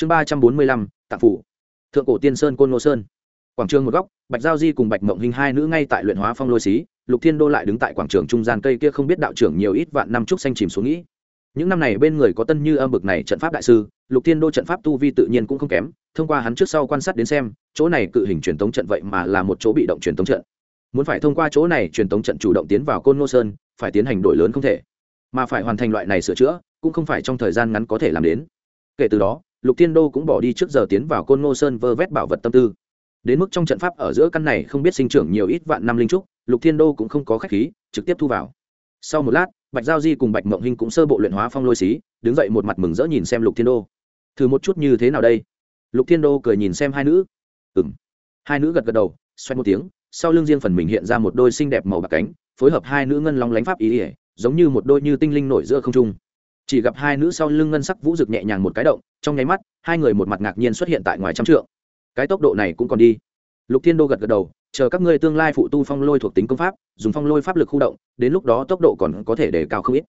chương ba trăm bốn mươi lăm tạp phủ. Thượng cổ tiên sơn côn ngô sơn. Quảng trường một góc, bạch giao di cùng bạch mộng hình hai nữ ngay tại luyện hóa phong lôi xí, lục thiên đô lại đứng tại quảng trường trung gian cây kia không biết đạo trưởng nhiều ít vạn năm trúc xanh chìm xuống nghĩ. Những năm này bên người có tân như âm bực này trận pháp đại sư, lục thiên đô trận pháp tu vi tự nhiên cũng không kém, thông qua hắn trước sau quan sát đến xem, chỗ này cự hình truyền tống trận vậy mà là một chỗ bị động truyền tống trận. Muốn phải thông qua chỗ này truyền tống trận chủ động tiến vào côn ngô sơn, phải tiến hành đổi lớn không thể. Mà phải hoàn thành loại này sửa chữa, cũng không phải trong thời gian ngắn có thể làm đến. Kể từ đó lục thiên đô cũng bỏ đi trước giờ tiến vào côn ngô sơn vơ vét bảo vật tâm tư. Đến mức trong trận pháp ở giữa căn này không biết sinh trưởng nhiều ít vạn năm linh trúc, lục thiên đô cũng không có khách khí, trực tiếp thu vào. Sau một lát, bạch giao di cùng bạch mộng hinh cũng sơ bộ luyện hóa phong lôi xí, đứng dậy một mặt mừng rỡ nhìn xem lục thiên đô. Thử một chút như thế nào đây? Lục thiên đô cười nhìn xem hai nữ. Ừ m hai nữ gật gật đầu, xoay một tiếng, sau lưng riêng phần mình hiện ra một đôi xinh đẹp màu bạc cánh, phối hợp hai nữ ngân long lánh pháp ý ỉa giống như một đôi như tinh linh nổi giữa không trung chỉ gặp hai nữ sau lưng ngân sắc vũ rực nhẹ nhàng một cái động, trong nháy mắt, hai người một mặt ngạc nhiên xuất hiện tại ngoài trăm trượng. Cái tốc độ này cũng còn đi. Lục thiên đô gật gật đầu, chờ các ngươi tương lai phụ tu phong lôi thuộc tính công pháp, dùng phong lôi pháp lực khu động, đến lúc đó tốc độ còn có thể để cao không ít.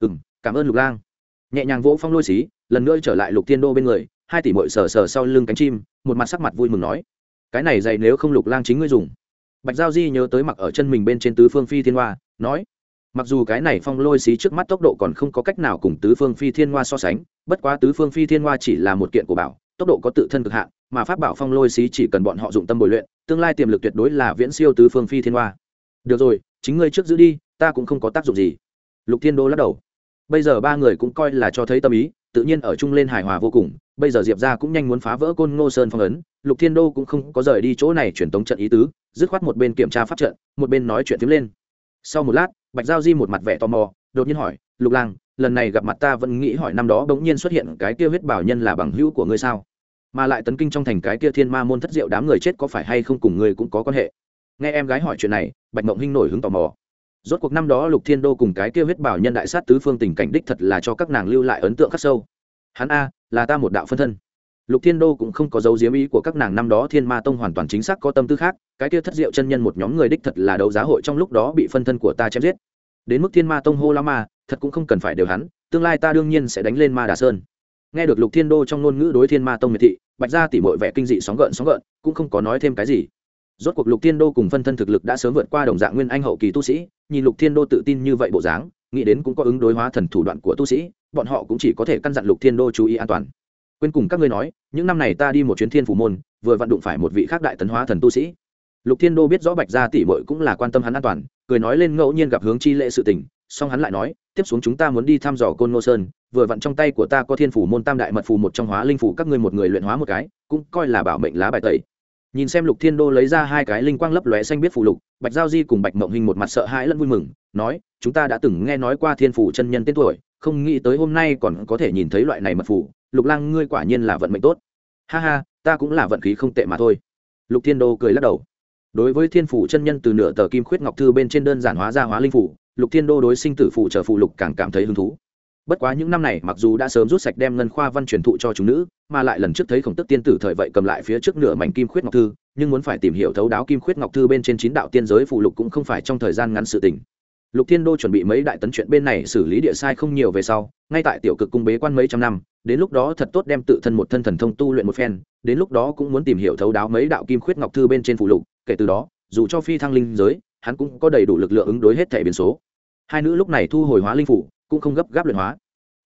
Ừ m cảm ơn lục lang. Nhẹ nhàng vỗ phong lôi xí, lần nữa trở lại lục thiên đô bên người, hai tỷ mội sờ sờ sau lưng cánh chim, một mặt sắc mặt vui mừng nói, cái này dày nếu không lục lang chính ngươi dùng. Bạch giao di nhớ tới mặc ở chân mình bên trên tứ phương phi thiên hoa, nói mặc dù cái này phong lôi xí trước mắt tốc độ còn không có cách nào cùng tứ phương phi thiên hoa so sánh, bất quá tứ phương phi thiên hoa chỉ là một kiện của bảo, tốc độ có tự thân cực hạn, mà pháp bảo phong lôi xí chỉ cần bọn họ dụng tâm bồi luyện, tương lai tiềm lực tuyệt đối là viễn siêu tứ phương phi thiên hoa. Được rồi, chính ngươi trước giữ đi, ta cũng không có tác dụng gì. Lục thiên đô lắc đầu. Bây giờ ba người cũng coi là cho thấy tâm ý, tự nhiên ở chung lên hài hòa vô cùng, bây giờ diệp ra cũng nhanh muốn phá vỡ côn ngô sơn phong ấn, lục thiên đô cũng không có rời đi chỗ này truyền tống trận ý tứ, dứt khoát một bên kiểm tra pháp trận, một bên nói chuyện phím lên. Sau một lát bạch giao di một mặt vẻ tò mò, đột nhiên hỏi, lục lang, lần này gặp mặt ta vẫn nghĩ hỏi năm đó bỗng nhiên xuất hiện cái kia huyết bảo nhân là bằng hữu của ngươi sao? Mà lại tấn kinh trong thành cái kia thiên ma môn thất diệu đám người chết có phải hay không cùng ngươi cũng có quan hệ? Nghe em gái hỏi chuyện này, bạch mộng hinh nổi hứng tò mò. Rốt cuộc năm đó lục thiên đô cùng cái kia huyết bảo nhân đại sát tứ phương tình cảnh đích thật là cho các nàng lưu lại ấn tượng khắc sâu. Hắn a, là ta một đạo phân thân lục thiên đô cũng không có dấu diếm ý của các nàng năm đó, thiên ma tông hoàn toàn chính xác có tâm tư khác, cái kia thất diệu chân nhân một nhóm người đích thật là đấu giá hội trong lúc đó bị phân thân của ta chém giết. Đến mức thiên ma tông hô la ma, thật cũng không cần phải đều hắn, tương lai ta đương nhiên sẽ đánh lên ma đà sơn. Nghe được lục thiên đô trong ngôn ngữ đối thiên ma tông miệt thị, bạch gia tỉ mọi vẻ kinh dị sóng gợn sóng gợn, cũng không có nói thêm cái gì. Rốt cuộc lục thiên đô cùng phân thân thực lực đã sớm vượt qua đồng dạng nguyên anh hậu kỳ tu sĩ, nhìn lục thiên đô tự tin như vậy bộ dáng, nghĩ đến cũng có ứng đối hóa thần thủ đoạn của tu sĩ, bọn họ cũng chỉ có thể căn dặn lục thiên đô chú ý an toàn quên cùng các ngươi nói, những năm này ta đi một chuyến thiên phủ môn, vừa vận đụng phải một vị khác đại tấn hóa thần tu sĩ. Lục thiên đô biết rõ bạch gia tỷ bội cũng là quan tâm hắn an toàn, cười nói lên ngẫu nhiên gặp hướng chi lệ sự tình, song hắn lại nói, tiếp xuống chúng ta muốn đi thăm dò côn ngô sơn, vừa vặn trong tay của ta có thiên phủ môn tam đại mật phù một trong hóa linh phủ các ngươi một người luyện hóa một cái, cũng coi là bảo mệnh lá bài tẩy. Nhìn xem lục thiên đô lấy ra hai cái linh quang lấp lóe xanh biết phù lục, bạch giao di cùng bạch mộng hình một mặt sợ hãi lẫn vui mừng, nói, chúng ta đã từng nghe nói qua thiên phủ chân nhân tên tuổi, không nghĩ tới hôm nay còn có thể nhìn thấy loại này mật phù lục lang ngươi quả nhiên là vận mệnh tốt. Ha ha, ta cũng là vận khí không tệ mà thôi. Lục thiên đô cười lắc đầu. Đối với thiên phủ chân nhân từ nửa tờ kim khuyết ngọc thư bên trên đơn giản hóa ra hóa linh phủ, lục thiên đô đối sinh tử phụ trở phụ lục càng cảm thấy hứng thú. Bất quá những năm này mặc dù đã sớm rút sạch đem ngân khoa văn truyền thụ cho chúng nữ, mà lại lần trước thấy khổng tức tiên tử thời vậy cầm lại phía trước nửa mảnh kim khuyết ngọc thư, nhưng muốn phải tìm hiểu thấu đáo kim khuyết ngọc thư bên trên chín đạo tiên giới phụ lục cũng không phải trong thời gian ngắn sự tình lục thiên đô chuẩn bị mấy đại tấn chuyện bên này xử lý địa sai không nhiều về sau, ngay tại tiểu cực cung bế quan mấy trăm năm, đến lúc đó thật tốt đem tự thân một thân thần thông tu luyện một phen, đến lúc đó cũng muốn tìm hiểu thấu đáo mấy đạo kim khuyết ngọc thư bên trên phụ lục, kể từ đó, dù cho phi thăng linh giới, hắn cũng có đầy đủ lực lượng ứng đối hết thể biến số. Hai nữ lúc này thu hồi hóa linh phủ, cũng không gấp gáp luyện hóa.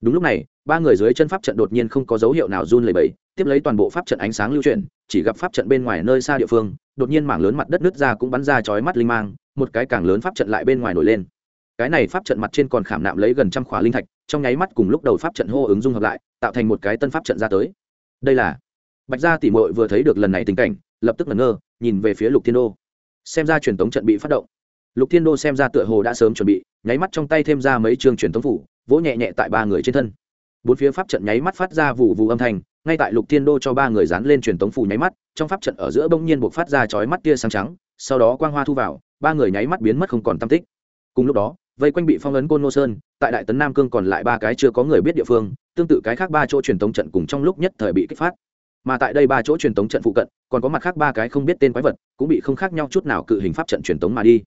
Đúng lúc này, ba người dưới chân pháp trận đột nhiên không có dấu hiệu nào run lẩy bẩy, tiếp lấy toàn bộ pháp trận ánh sáng lưu chuyển, chỉ gặp pháp trận bên ngoài nơi xa địa phương, đột nhiên mảng lớn mặt đất nứt ra cũng bắn ra chói mắt linh mang, một cái càng lớn pháp trận lại bên ngoài nổi lên cái này pháp trận mặt trên còn khảm nạm lấy gần trăm khỏa linh thạch, trong nháy mắt cùng lúc đầu pháp trận hô ứng dung hợp lại, tạo thành một cái tân pháp trận ra tới. Đây là bạch gia tỷ mội vừa thấy được lần này tình cảnh, lập tức ngẩn ngơ, nhìn về phía lục thiên đô. Xem ra truyền thống trận bị phát động. Lục thiên đô xem ra tựa hồ đã sớm chuẩn bị, nháy mắt trong tay thêm ra mấy chương truyền thống phủ, vỗ nhẹ nhẹ tại ba người trên thân. Bốn phía pháp trận nháy mắt phát ra vụ vụ âm thanh, ngay tại lục thiên đô cho ba người dán lên truyền thống phủ nháy mắt, trong pháp trận ở giữa bỗng nhiên buộc phát ra chói mắt tia sáng trắng, sau đó quang hoa thu vào, ba người nháy mắt biến mất không còn tam tích. Cùng lúc đó vây quanh bị phong ấn côn nô sơn, tại đại tấn nam cương còn lại ba cái chưa có người biết địa phương, tương tự cái khác ba chỗ truyền thống trận cùng trong lúc nhất thời bị kích phát. Mà tại đây ba chỗ truyền thống trận phụ cận, còn có mặt khác ba cái không biết tên quái vật, cũng bị không khác nhau chút nào cự hình pháp trận truyền thống mà đi.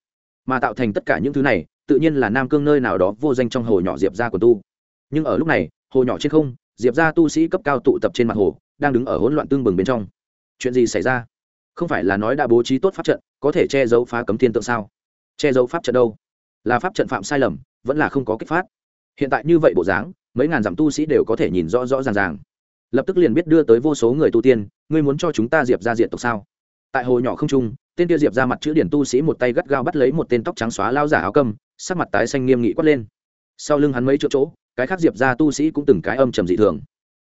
Mà tạo thành tất cả những thứ này, tự nhiên là nam cương nơi nào đó vô danh trong hồ nhỏ diệp ra của tu. Nhưng ở lúc này, hồ nhỏ trên không, diệp ra tu sĩ cấp cao tụ tập trên mặt hồ, đang đứng ở hỗn loạn tương bừng bên trong. Chuyện gì xảy ra? Không phải là nói đã bố trí tốt pháp trận, có thể che giấu phá cấm thiên tượng sao? Che giấu pháp trận đâu? Là pháp trận phạm sai lầm, vẫn là không có kích phát. Hiện tại như vậy bộ dáng, mấy ngàn dặm tu sĩ đều có thể nhìn rõ rõ ràng ràng. Lập tức liền biết đưa tới vô số người tu tiên, ngươi muốn cho chúng ta diệp ra diện tộc sao? Tại hồ nhỏ không trung, tên kia diệp ra mặt chữ điển tu sĩ một tay gắt gao bắt lấy một tên tóc trắng xóa lao giả áo câm, sắc mặt tái xanh nghiêm nghị quát lên. Sau lưng hắn mấy chỗ chỗ, cái khác diệp ra tu sĩ cũng từng cái âm trầm dị thường.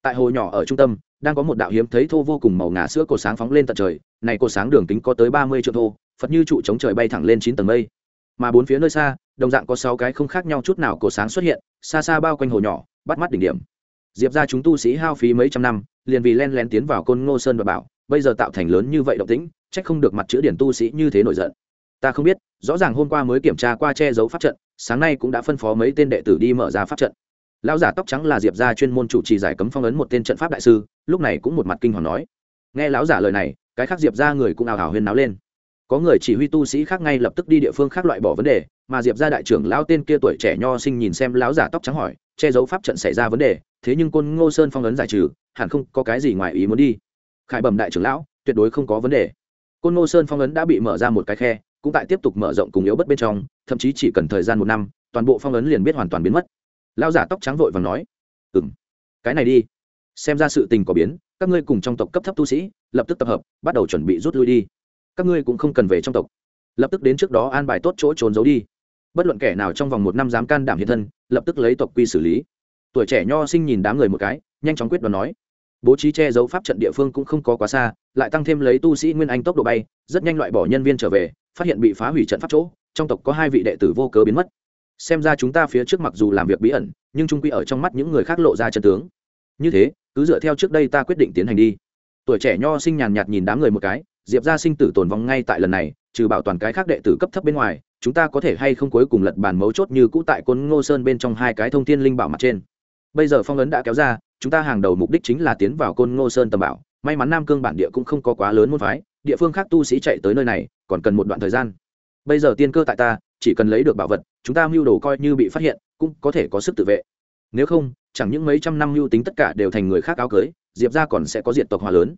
Tại hồ nhỏ ở trung tâm, đang có một đạo hiếm thấy thô vô cùng màu ngà sữa cổ sáng phóng lên tận trời, này cổ sáng đường kính có tới ba mươi triệu thô, phật như trụ chống trời bay thẳng lên chín tầng mây mà bốn phía nơi xa, đồng dạng có sáu cái không khác nhau chút nào cổ sáng xuất hiện, xa xa bao quanh hồ nhỏ, bắt mắt đỉnh điểm. Diệp ra chúng tu sĩ hao phí mấy trăm năm, liền vì len lén tiến vào côn ngô sơn và bảo, bây giờ tạo thành lớn như vậy động tĩnh trách không được mặt chữ điển tu sĩ như thế nổi giận. Ta không biết, rõ ràng hôm qua mới kiểm tra qua che giấu pháp trận, sáng nay cũng đã phân phó mấy tên đệ tử đi mở ra pháp trận. Lão giả tóc trắng là diệp gia chuyên môn chủ trì giải cấm phong ấn một tên trận pháp đại sư, lúc này cũng một mặt kinh hoàng nói. Nghe lão giả lời này, cái khác diệp gia người cũng ào ào huyên náo lên có người chỉ huy tu sĩ khác ngay lập tức đi địa phương khác loại bỏ vấn đề, mà diệp gia đại trưởng lão tên kia tuổi trẻ nho sinh nhìn xem lão giả tóc trắng hỏi, che giấu pháp trận xảy ra vấn đề, thế nhưng côn ngô sơn phong ấn giải trừ, hẳn không có cái gì ngoài ý muốn đi. Khải bẩm đại trưởng lão, tuyệt đối không có vấn đề. Côn ngô sơn phong ấn đã bị mở ra một cái khe, cũng tại tiếp tục mở rộng cùng yếu bất bên trong, thậm chí chỉ cần thời gian một năm, toàn bộ phong ấn liền biết hoàn toàn biến mất. Lão giả tóc trắng vội và nói ừ m cái này đi. Xem ra sự tình có biến, các ngươi cùng trong tộc cấp thấp tu sĩ, lập tức tập hợp, bắt đầu chuẩn bị rút lui đi các ngươi cũng không cần về trong tộc. Lập tức đến trước đó an bài tốt chỗ trốn giấu đi. Bất luận kẻ nào trong vòng một năm dám can đảm hiện thân, lập tức lấy tộc quy xử lý. Tuổi trẻ nho sinh nhìn đám người một cái, nhanh chóng quyết đoán nói. Bố trí che giấu pháp trận địa phương cũng không có quá xa, lại tăng thêm lấy tu sĩ nguyên anh tốc độ bay, rất nhanh loại bỏ nhân viên trở về, phát hiện bị phá hủy trận pháp chỗ, trong tộc có hai vị đệ tử vô cớ biến mất. Xem ra chúng ta phía trước mặc dù làm việc bí ẩn, nhưng trung quy ở trong mắt những người khác lộ ra chân tướng. Như thế, cứ dựa theo trước đây ta quyết định tiến hành đi. Tuổi trẻ nho sinh nhàn nhạt nhìn đám người một cái diệp ra sinh tử tồn vong ngay tại lần này, trừ bảo toàn cái khác đệ tử cấp thấp bên ngoài, chúng ta có thể hay không cuối cùng lật bàn mấu chốt như cũ tại côn ngô sơn bên trong hai cái thông thiên linh bảo mặt trên. Bây giờ phong ấn đã kéo ra, chúng ta hàng đầu mục đích chính là tiến vào côn ngô sơn tầm bảo. May mắn nam cương bản địa cũng không có quá lớn môn phái, địa phương khác tu sĩ chạy tới nơi này, còn cần một đoạn thời gian. Bây giờ tiên cơ tại ta, chỉ cần lấy được bảo vật, chúng ta mưu đồ coi như bị phát hiện, cũng có thể có sức tự vệ. Nếu không, chẳng những mấy trăm năm mưu tính tất cả đều thành người khác áo cưới, diệp ra còn sẽ có diện tộc hòa lớn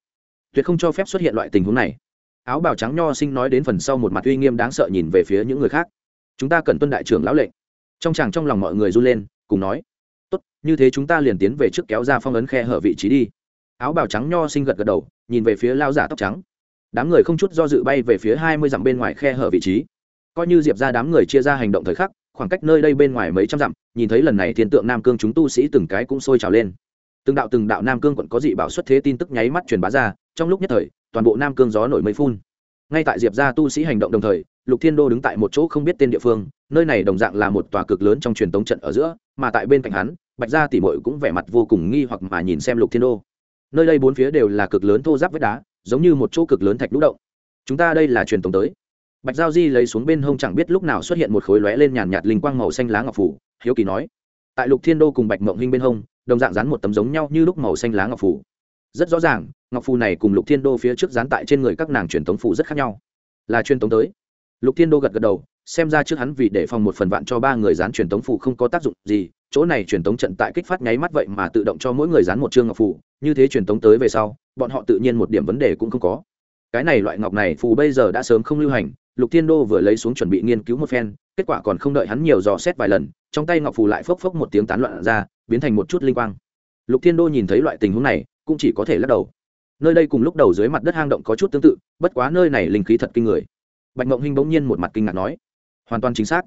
tuyệt không cho phép xuất hiện loại tình huống này. Áo bào trắng nho sinh nói đến phần sau một mặt uy nghiêm đáng sợ nhìn về phía những người khác. Chúng ta cần tuân đại trưởng lão lệnh. Trong chàng trong lòng mọi người run lên, cùng nói, tốt, như thế chúng ta liền tiến về trước kéo ra phong ấn khe hở vị trí đi. Áo bào trắng nho sinh gật gật đầu, nhìn về phía lao giả tóc trắng. Đám người không chút do dự bay về phía hai mươi dặm bên ngoài khe hở vị trí. Coi như diệp ra đám người chia ra hành động thời khắc, khoảng cách nơi đây bên ngoài mấy trăm dặm, nhìn thấy lần này thiên tượng nam cương chúng tu sĩ từng cái cũng sôi trào lên từng đạo từng đạo nam cương quận có dị bảo xuất thế tin tức nháy mắt truyền bá ra, trong lúc nhất thời, toàn bộ nam cương gió nổi mây phun. Ngay tại diệp gia tu sĩ hành động đồng thời, lục thiên đô đứng tại một chỗ không biết tên địa phương, nơi này đồng dạng là một tòa cực lớn trong truyền tống trận ở giữa, mà tại bên cạnh hắn, bạch gia tỉ mội cũng vẻ mặt vô cùng nghi hoặc mà nhìn xem lục thiên đô. Nơi đây bốn phía đều là cực lớn thô giáp vết đá, giống như một chỗ cực lớn thạch lũ động. Chúng ta đây là truyền tống tới. Bạch giao di lấy xuống bên hông chẳng biết lúc nào xuất hiện một khối lóe lên nhàn nhạt linh quang màu xanh lá ngọc phủ, hiếu kỳ nói. Tại lục thiên đô cùng bạch mộng hinh bên hông đồng dạng dán một tấm giống nhau như lúc màu xanh lá ngọc phủ rất rõ ràng ngọc phù này cùng lục thiên đô phía trước dán tại trên người các nàng truyền tống phù rất khác nhau. Là truyền tống tới. Lục thiên đô gật gật đầu xem ra trước hắn vì để phòng một phần vạn cho ba người dán truyền tống phù không có tác dụng gì chỗ này truyền tống trận tại kích phát nháy mắt vậy mà tự động cho mỗi người dán một chương ngọc phù, như thế truyền tống tới về sau bọn họ tự nhiên một điểm vấn đề cũng không có. Cái này loại ngọc này phù bây giờ đã sớm không lưu hành lục thiên đô vừa lấy xuống chuẩn bị nghiên cứu một phen, kết quả còn không đợi hắn nhiều dò xét vài lần, trong tay ngọc phù lại phốc phốc một tiếng tán loạn ra, biến thành một chút linh quang. Lục thiên đô nhìn thấy loại tình huống này, cũng chỉ có thể lắc đầu. Nơi đây cùng lúc đầu dưới mặt đất hang động có chút tương tự, bất quá nơi này linh khí thật kinh người. Bạch mộng hinh bỗng nhiên một mặt kinh ngạc nói, hoàn toàn chính xác.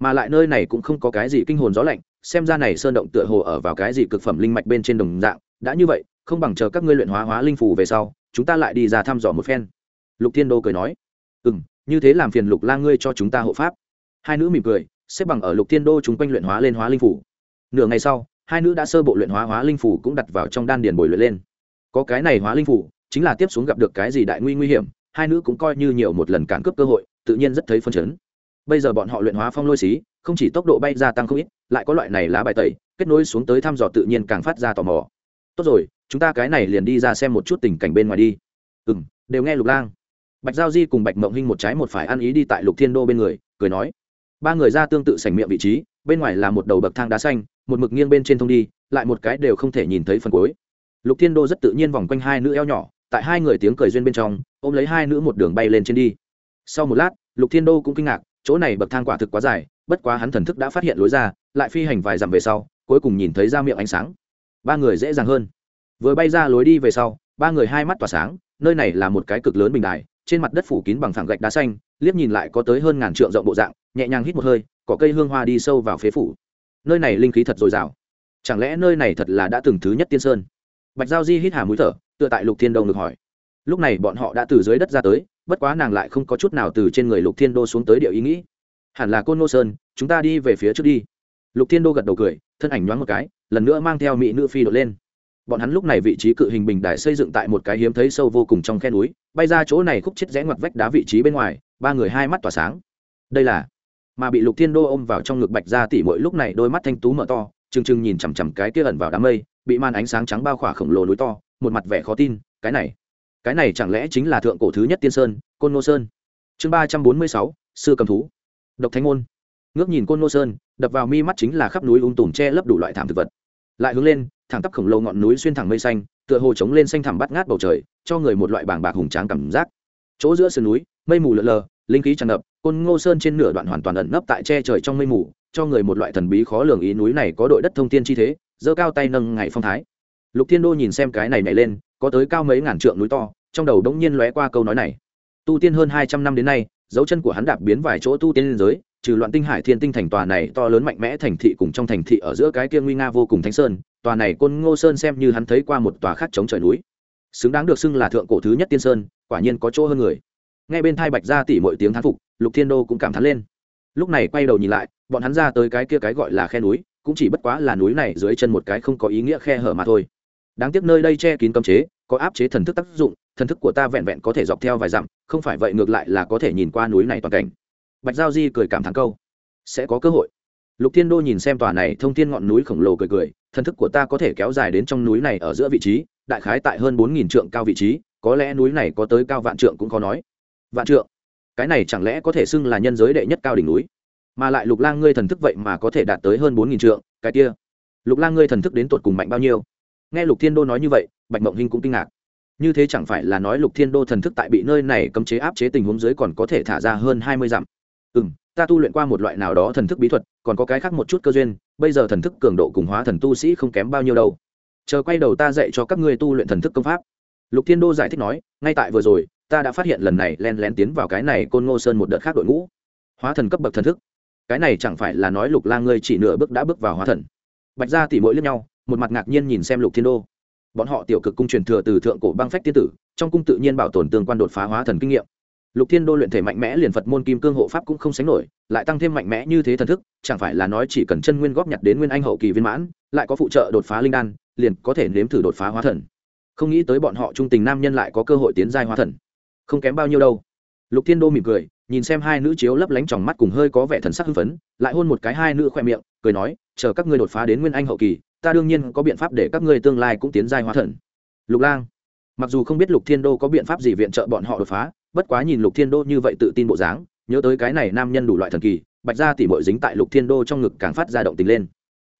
Mà lại nơi này cũng không có cái gì kinh hồn gió lạnh, xem ra này sơn động tựa hồ ở vào cái gì cực phẩm linh mạch bên trên đồng dạng. Đã như vậy, không bằng chờ các ngươi luyện hóa hóa linh phù về sau, chúng ta lại đi ra thăm dò một phen. Lục thiên đô cười nói ừ m như thế làm phiền lục la ngươi cho chúng ta hộ pháp. Hai nữ mỉm cười, xếp bằng ở lục thiên đô chúng quanh luyện hóa lên hóa linh phủ. Nửa ngày sau, hai nữ đã sơ bộ luyện hóa hóa linh phủ cũng đặt vào trong đan điền bồi luyện lên. Có cái này hóa linh phủ, chính là tiếp xuống gặp được cái gì đại nguy nguy hiểm, hai nữ cũng coi như nhiều một lần cản cướp cơ hội, tự nhiên rất thấy phân chấn. Bây giờ bọn họ luyện hóa phong lôi xí, không chỉ tốc độ bay gia tăng không ít, lại có loại này lá bài tẩy, kết nối xuống tới thăm dò tự nhiên càng phát ra tò mò. Tốt rồi, chúng ta cái này liền đi ra xem một chút tình cảnh bên ngoài đi. Ừ m đều nghe lục lang bạch giao di cùng bạch mộng hinh một trái một phải ăn ý đi tại lục thiên đô bên người, cười nói, ba người ra tương tự sảnh miệng vị trí, bên ngoài là một đầu bậc thang đá xanh, một mực nghiêng bên trên thông đi, lại một cái đều không thể nhìn thấy phần cuối. Lục thiên đô rất tự nhiên vòng quanh hai nữ eo nhỏ, tại hai người tiếng cười duyên bên trong, ôm lấy hai nữ một đường bay lên trên đi. Sau một lát, lục thiên đô cũng kinh ngạc, chỗ này bậc thang quả thực quá dài, bất quá hắn thần thức đã phát hiện lối ra, lại phi hành vài dặm về sau, cuối cùng nhìn thấy ra miệng ánh sáng. Ba người dễ dàng hơn. Vừa bay ra lối đi về sau, ba người hai mắt tỏa sáng, nơi này là một cái cực lớn bình đài trên mặt đất phủ kín bằng phẳng gạch đá xanh, liếc nhìn lại có tới hơn ngàn trượng rộng bộ dạng, nhẹ nhàng hít một hơi có cây hương hoa đi sâu vào phế phủ. Nơi này linh khí thật dồi dào. Chẳng lẽ nơi này thật là đã từng thứ nhất tiên sơn? Bạch giao di hít hà mũi thở, tựa tại lục thiên đông được hỏi. Lúc này bọn họ đã từ dưới đất ra tới, bất quá nàng lại không có chút nào từ trên người lục thiên đô xuống tới địa ý nghĩ. Hẳn là côn nô sơn, chúng ta đi về phía trước đi. Lục thiên đô gật đầu cười, thân ảnh nhoáng một cái, lần nữa mang theo mỹ nữ phi đội lên bọn hắn lúc này vị trí cự hình bình đài xây dựng tại một cái hiếm thấy sâu vô cùng trong khe núi, bay ra chỗ này khúc chết rẽ ngoặt vách đá vị trí bên ngoài, ba người hai mắt tỏa sáng. Đây là mà bị lục thiên đô ôm vào trong ngực bạch ra tỉ mỗi lúc này đôi mắt thanh tú mở to chừng chừng nhìn chằm chằm cái kia ẩn vào đám mây, bị man ánh sáng trắng bao khỏa khổng lồ núi to, một mặt vẻ khó tin, cái này cái này chẳng lẽ chính là thượng cổ thứ nhất tiên sơn, côn nô sơn? Chương ba trăm bốn mươi sáu, sư cầm thú. Độc thánh môn. Ngước nhìn côn nô sơn, đập vào mi mắt chính là khắp núi ung tùm che lấp đủ loại thảm thực vật. Lại hướng lên thẳng tắp khổng lồ ngọn núi xuyên thẳng mây xanh, tựa hồ trống lên xanh thẳm bắt ngát bầu trời, cho người một loại bảng bạc hùng tráng cảm giác. Chỗ giữa sườn núi, mây mù lợn lờ, linh khí tràn ngập, côn ngô sơn trên nửa đoạn hoàn toàn ẩn nấp tại che trời trong mây mù, cho người một loại thần bí khó lường ý núi này có đội đất thông tiên chi thế, giơ cao tay nâng ngày phong thái. Lục thiên đô nhìn xem cái này nhảy lên, có tới cao mấy ngàn trượng núi to, trong đầu đống nhiên lóe qua câu nói này. Tu tiên hơn hai trăm năm đến nay, dấu chân của hắn đạp biến vài chỗ tu tiên liên giới trừ loạn tinh hải thiên tinh thành tòa này to lớn mạnh mẽ thành thị cùng trong thành thị ở giữa cái kia nguy nga vô cùng thánh sơn, tòa này côn ngô sơn xem như hắn thấy qua một tòa khác chống trời núi. Xứng đáng được xưng là thượng cổ thứ nhất tiên sơn, quả nhiên có chỗ hơn người. Ngay bên thai bạch ra tỉ mọi tiếng thán phục, lục thiên đô cũng cảm thán lên. Lúc này quay đầu nhìn lại, bọn hắn ra tới cái kia cái gọi là khe núi, cũng chỉ bất quá là núi này dưới chân một cái không có ý nghĩa khe hở mà thôi. Đáng tiếc nơi đây che kín cấm chế, có áp chế thần thức tác dụng, thần thức của ta vẹn vẹn có thể dọc theo vài dặm, không phải vậy ngược lại là có thể nhìn qua núi này toàn cảnh bạch giao di cười cảm thán câu, sẽ có cơ hội. Lục thiên đô nhìn xem tòa này thông thiên ngọn núi khổng lồ cười cười, thần thức của ta có thể kéo dài đến trong núi này ở giữa vị trí, đại khái tại hơn bốn nghìn trượng cao vị trí, có lẽ núi này có tới cao vạn trượng cũng khó nói. Vạn trượng? Cái này chẳng lẽ có thể xưng là nhân giới đệ nhất cao đỉnh núi? Mà lại lục lang ngươi thần thức vậy mà có thể đạt tới hơn bốn nghìn trượng, cái kia. Lục lang ngươi thần thức đến tột cùng mạnh bao nhiêu? Nghe lục thiên đô nói như vậy, bạch mộng hinh cũng kinh ngạc. Như thế chẳng phải là nói lục thiên đô thần thức tại bị nơi này cấm chế áp chế tình huống dưới còn có thể thả ra hơn hai mươi dặm? Ừ m ta tu luyện qua một loại nào đó thần thức bí thuật, còn có cái khác một chút cơ duyên, bây giờ thần thức cường độ cùng hóa thần tu sĩ không kém bao nhiêu đâu. Chờ quay đầu ta dạy cho các ngươi tu luyện thần thức công pháp. Lục thiên đô giải thích nói, ngay tại vừa rồi, ta đã phát hiện lần này len lén tiến vào cái này côn ngô sơn một đợt khác đội ngũ. Hóa thần cấp bậc thần thức. Cái này chẳng phải là nói lục lang ngươi chỉ nửa bước đã bước vào hóa thần. Bạch ra tỉ mỗi lẫn nhau, một mặt ngạc nhiên nhìn xem lục thiên đô. Bọn họ tiểu cực cung truyền thừa từ thượng cổ băng phách tiên tử, trong cung tự nhiên bảo tồn tương quan đột phá hóa thần kinh nghiệm lục thiên đô luyện thể mạnh mẽ liền phật môn kim cương hộ pháp cũng không sánh nổi, lại tăng thêm mạnh mẽ như thế thần thức, chẳng phải là nói chỉ cần chân nguyên góp nhặt đến nguyên anh hậu kỳ viên mãn, lại có phụ trợ đột phá linh đan, liền có thể nếm thử đột phá hóa thần. Không nghĩ tới bọn họ trung tình nam nhân lại có cơ hội tiến giai hóa thần. Không kém bao nhiêu đâu. Lục thiên đô mỉm cười, nhìn xem hai nữ chiếu lấp lánh tròng mắt cùng hơi có vẻ thần sắc hưng phấn, lại hôn một cái hai nữ khoe miệng, cười nói, chờ các ngươi đột phá đến nguyên anh hậu kỳ, ta đương nhiên có biện pháp để các ngươi tương lai cũng tiến giai hóa thần. Lục lang, mặc dù không biết lục thiên đô có biện pháp gì viện trợ bọn họ đột phá bất quá nhìn lục thiên đô như vậy tự tin bộ dáng, nhớ tới cái này nam nhân đủ loại thần kỳ, bạch ra tỉ mội dính tại lục thiên đô trong ngực càng phát ra động tình lên.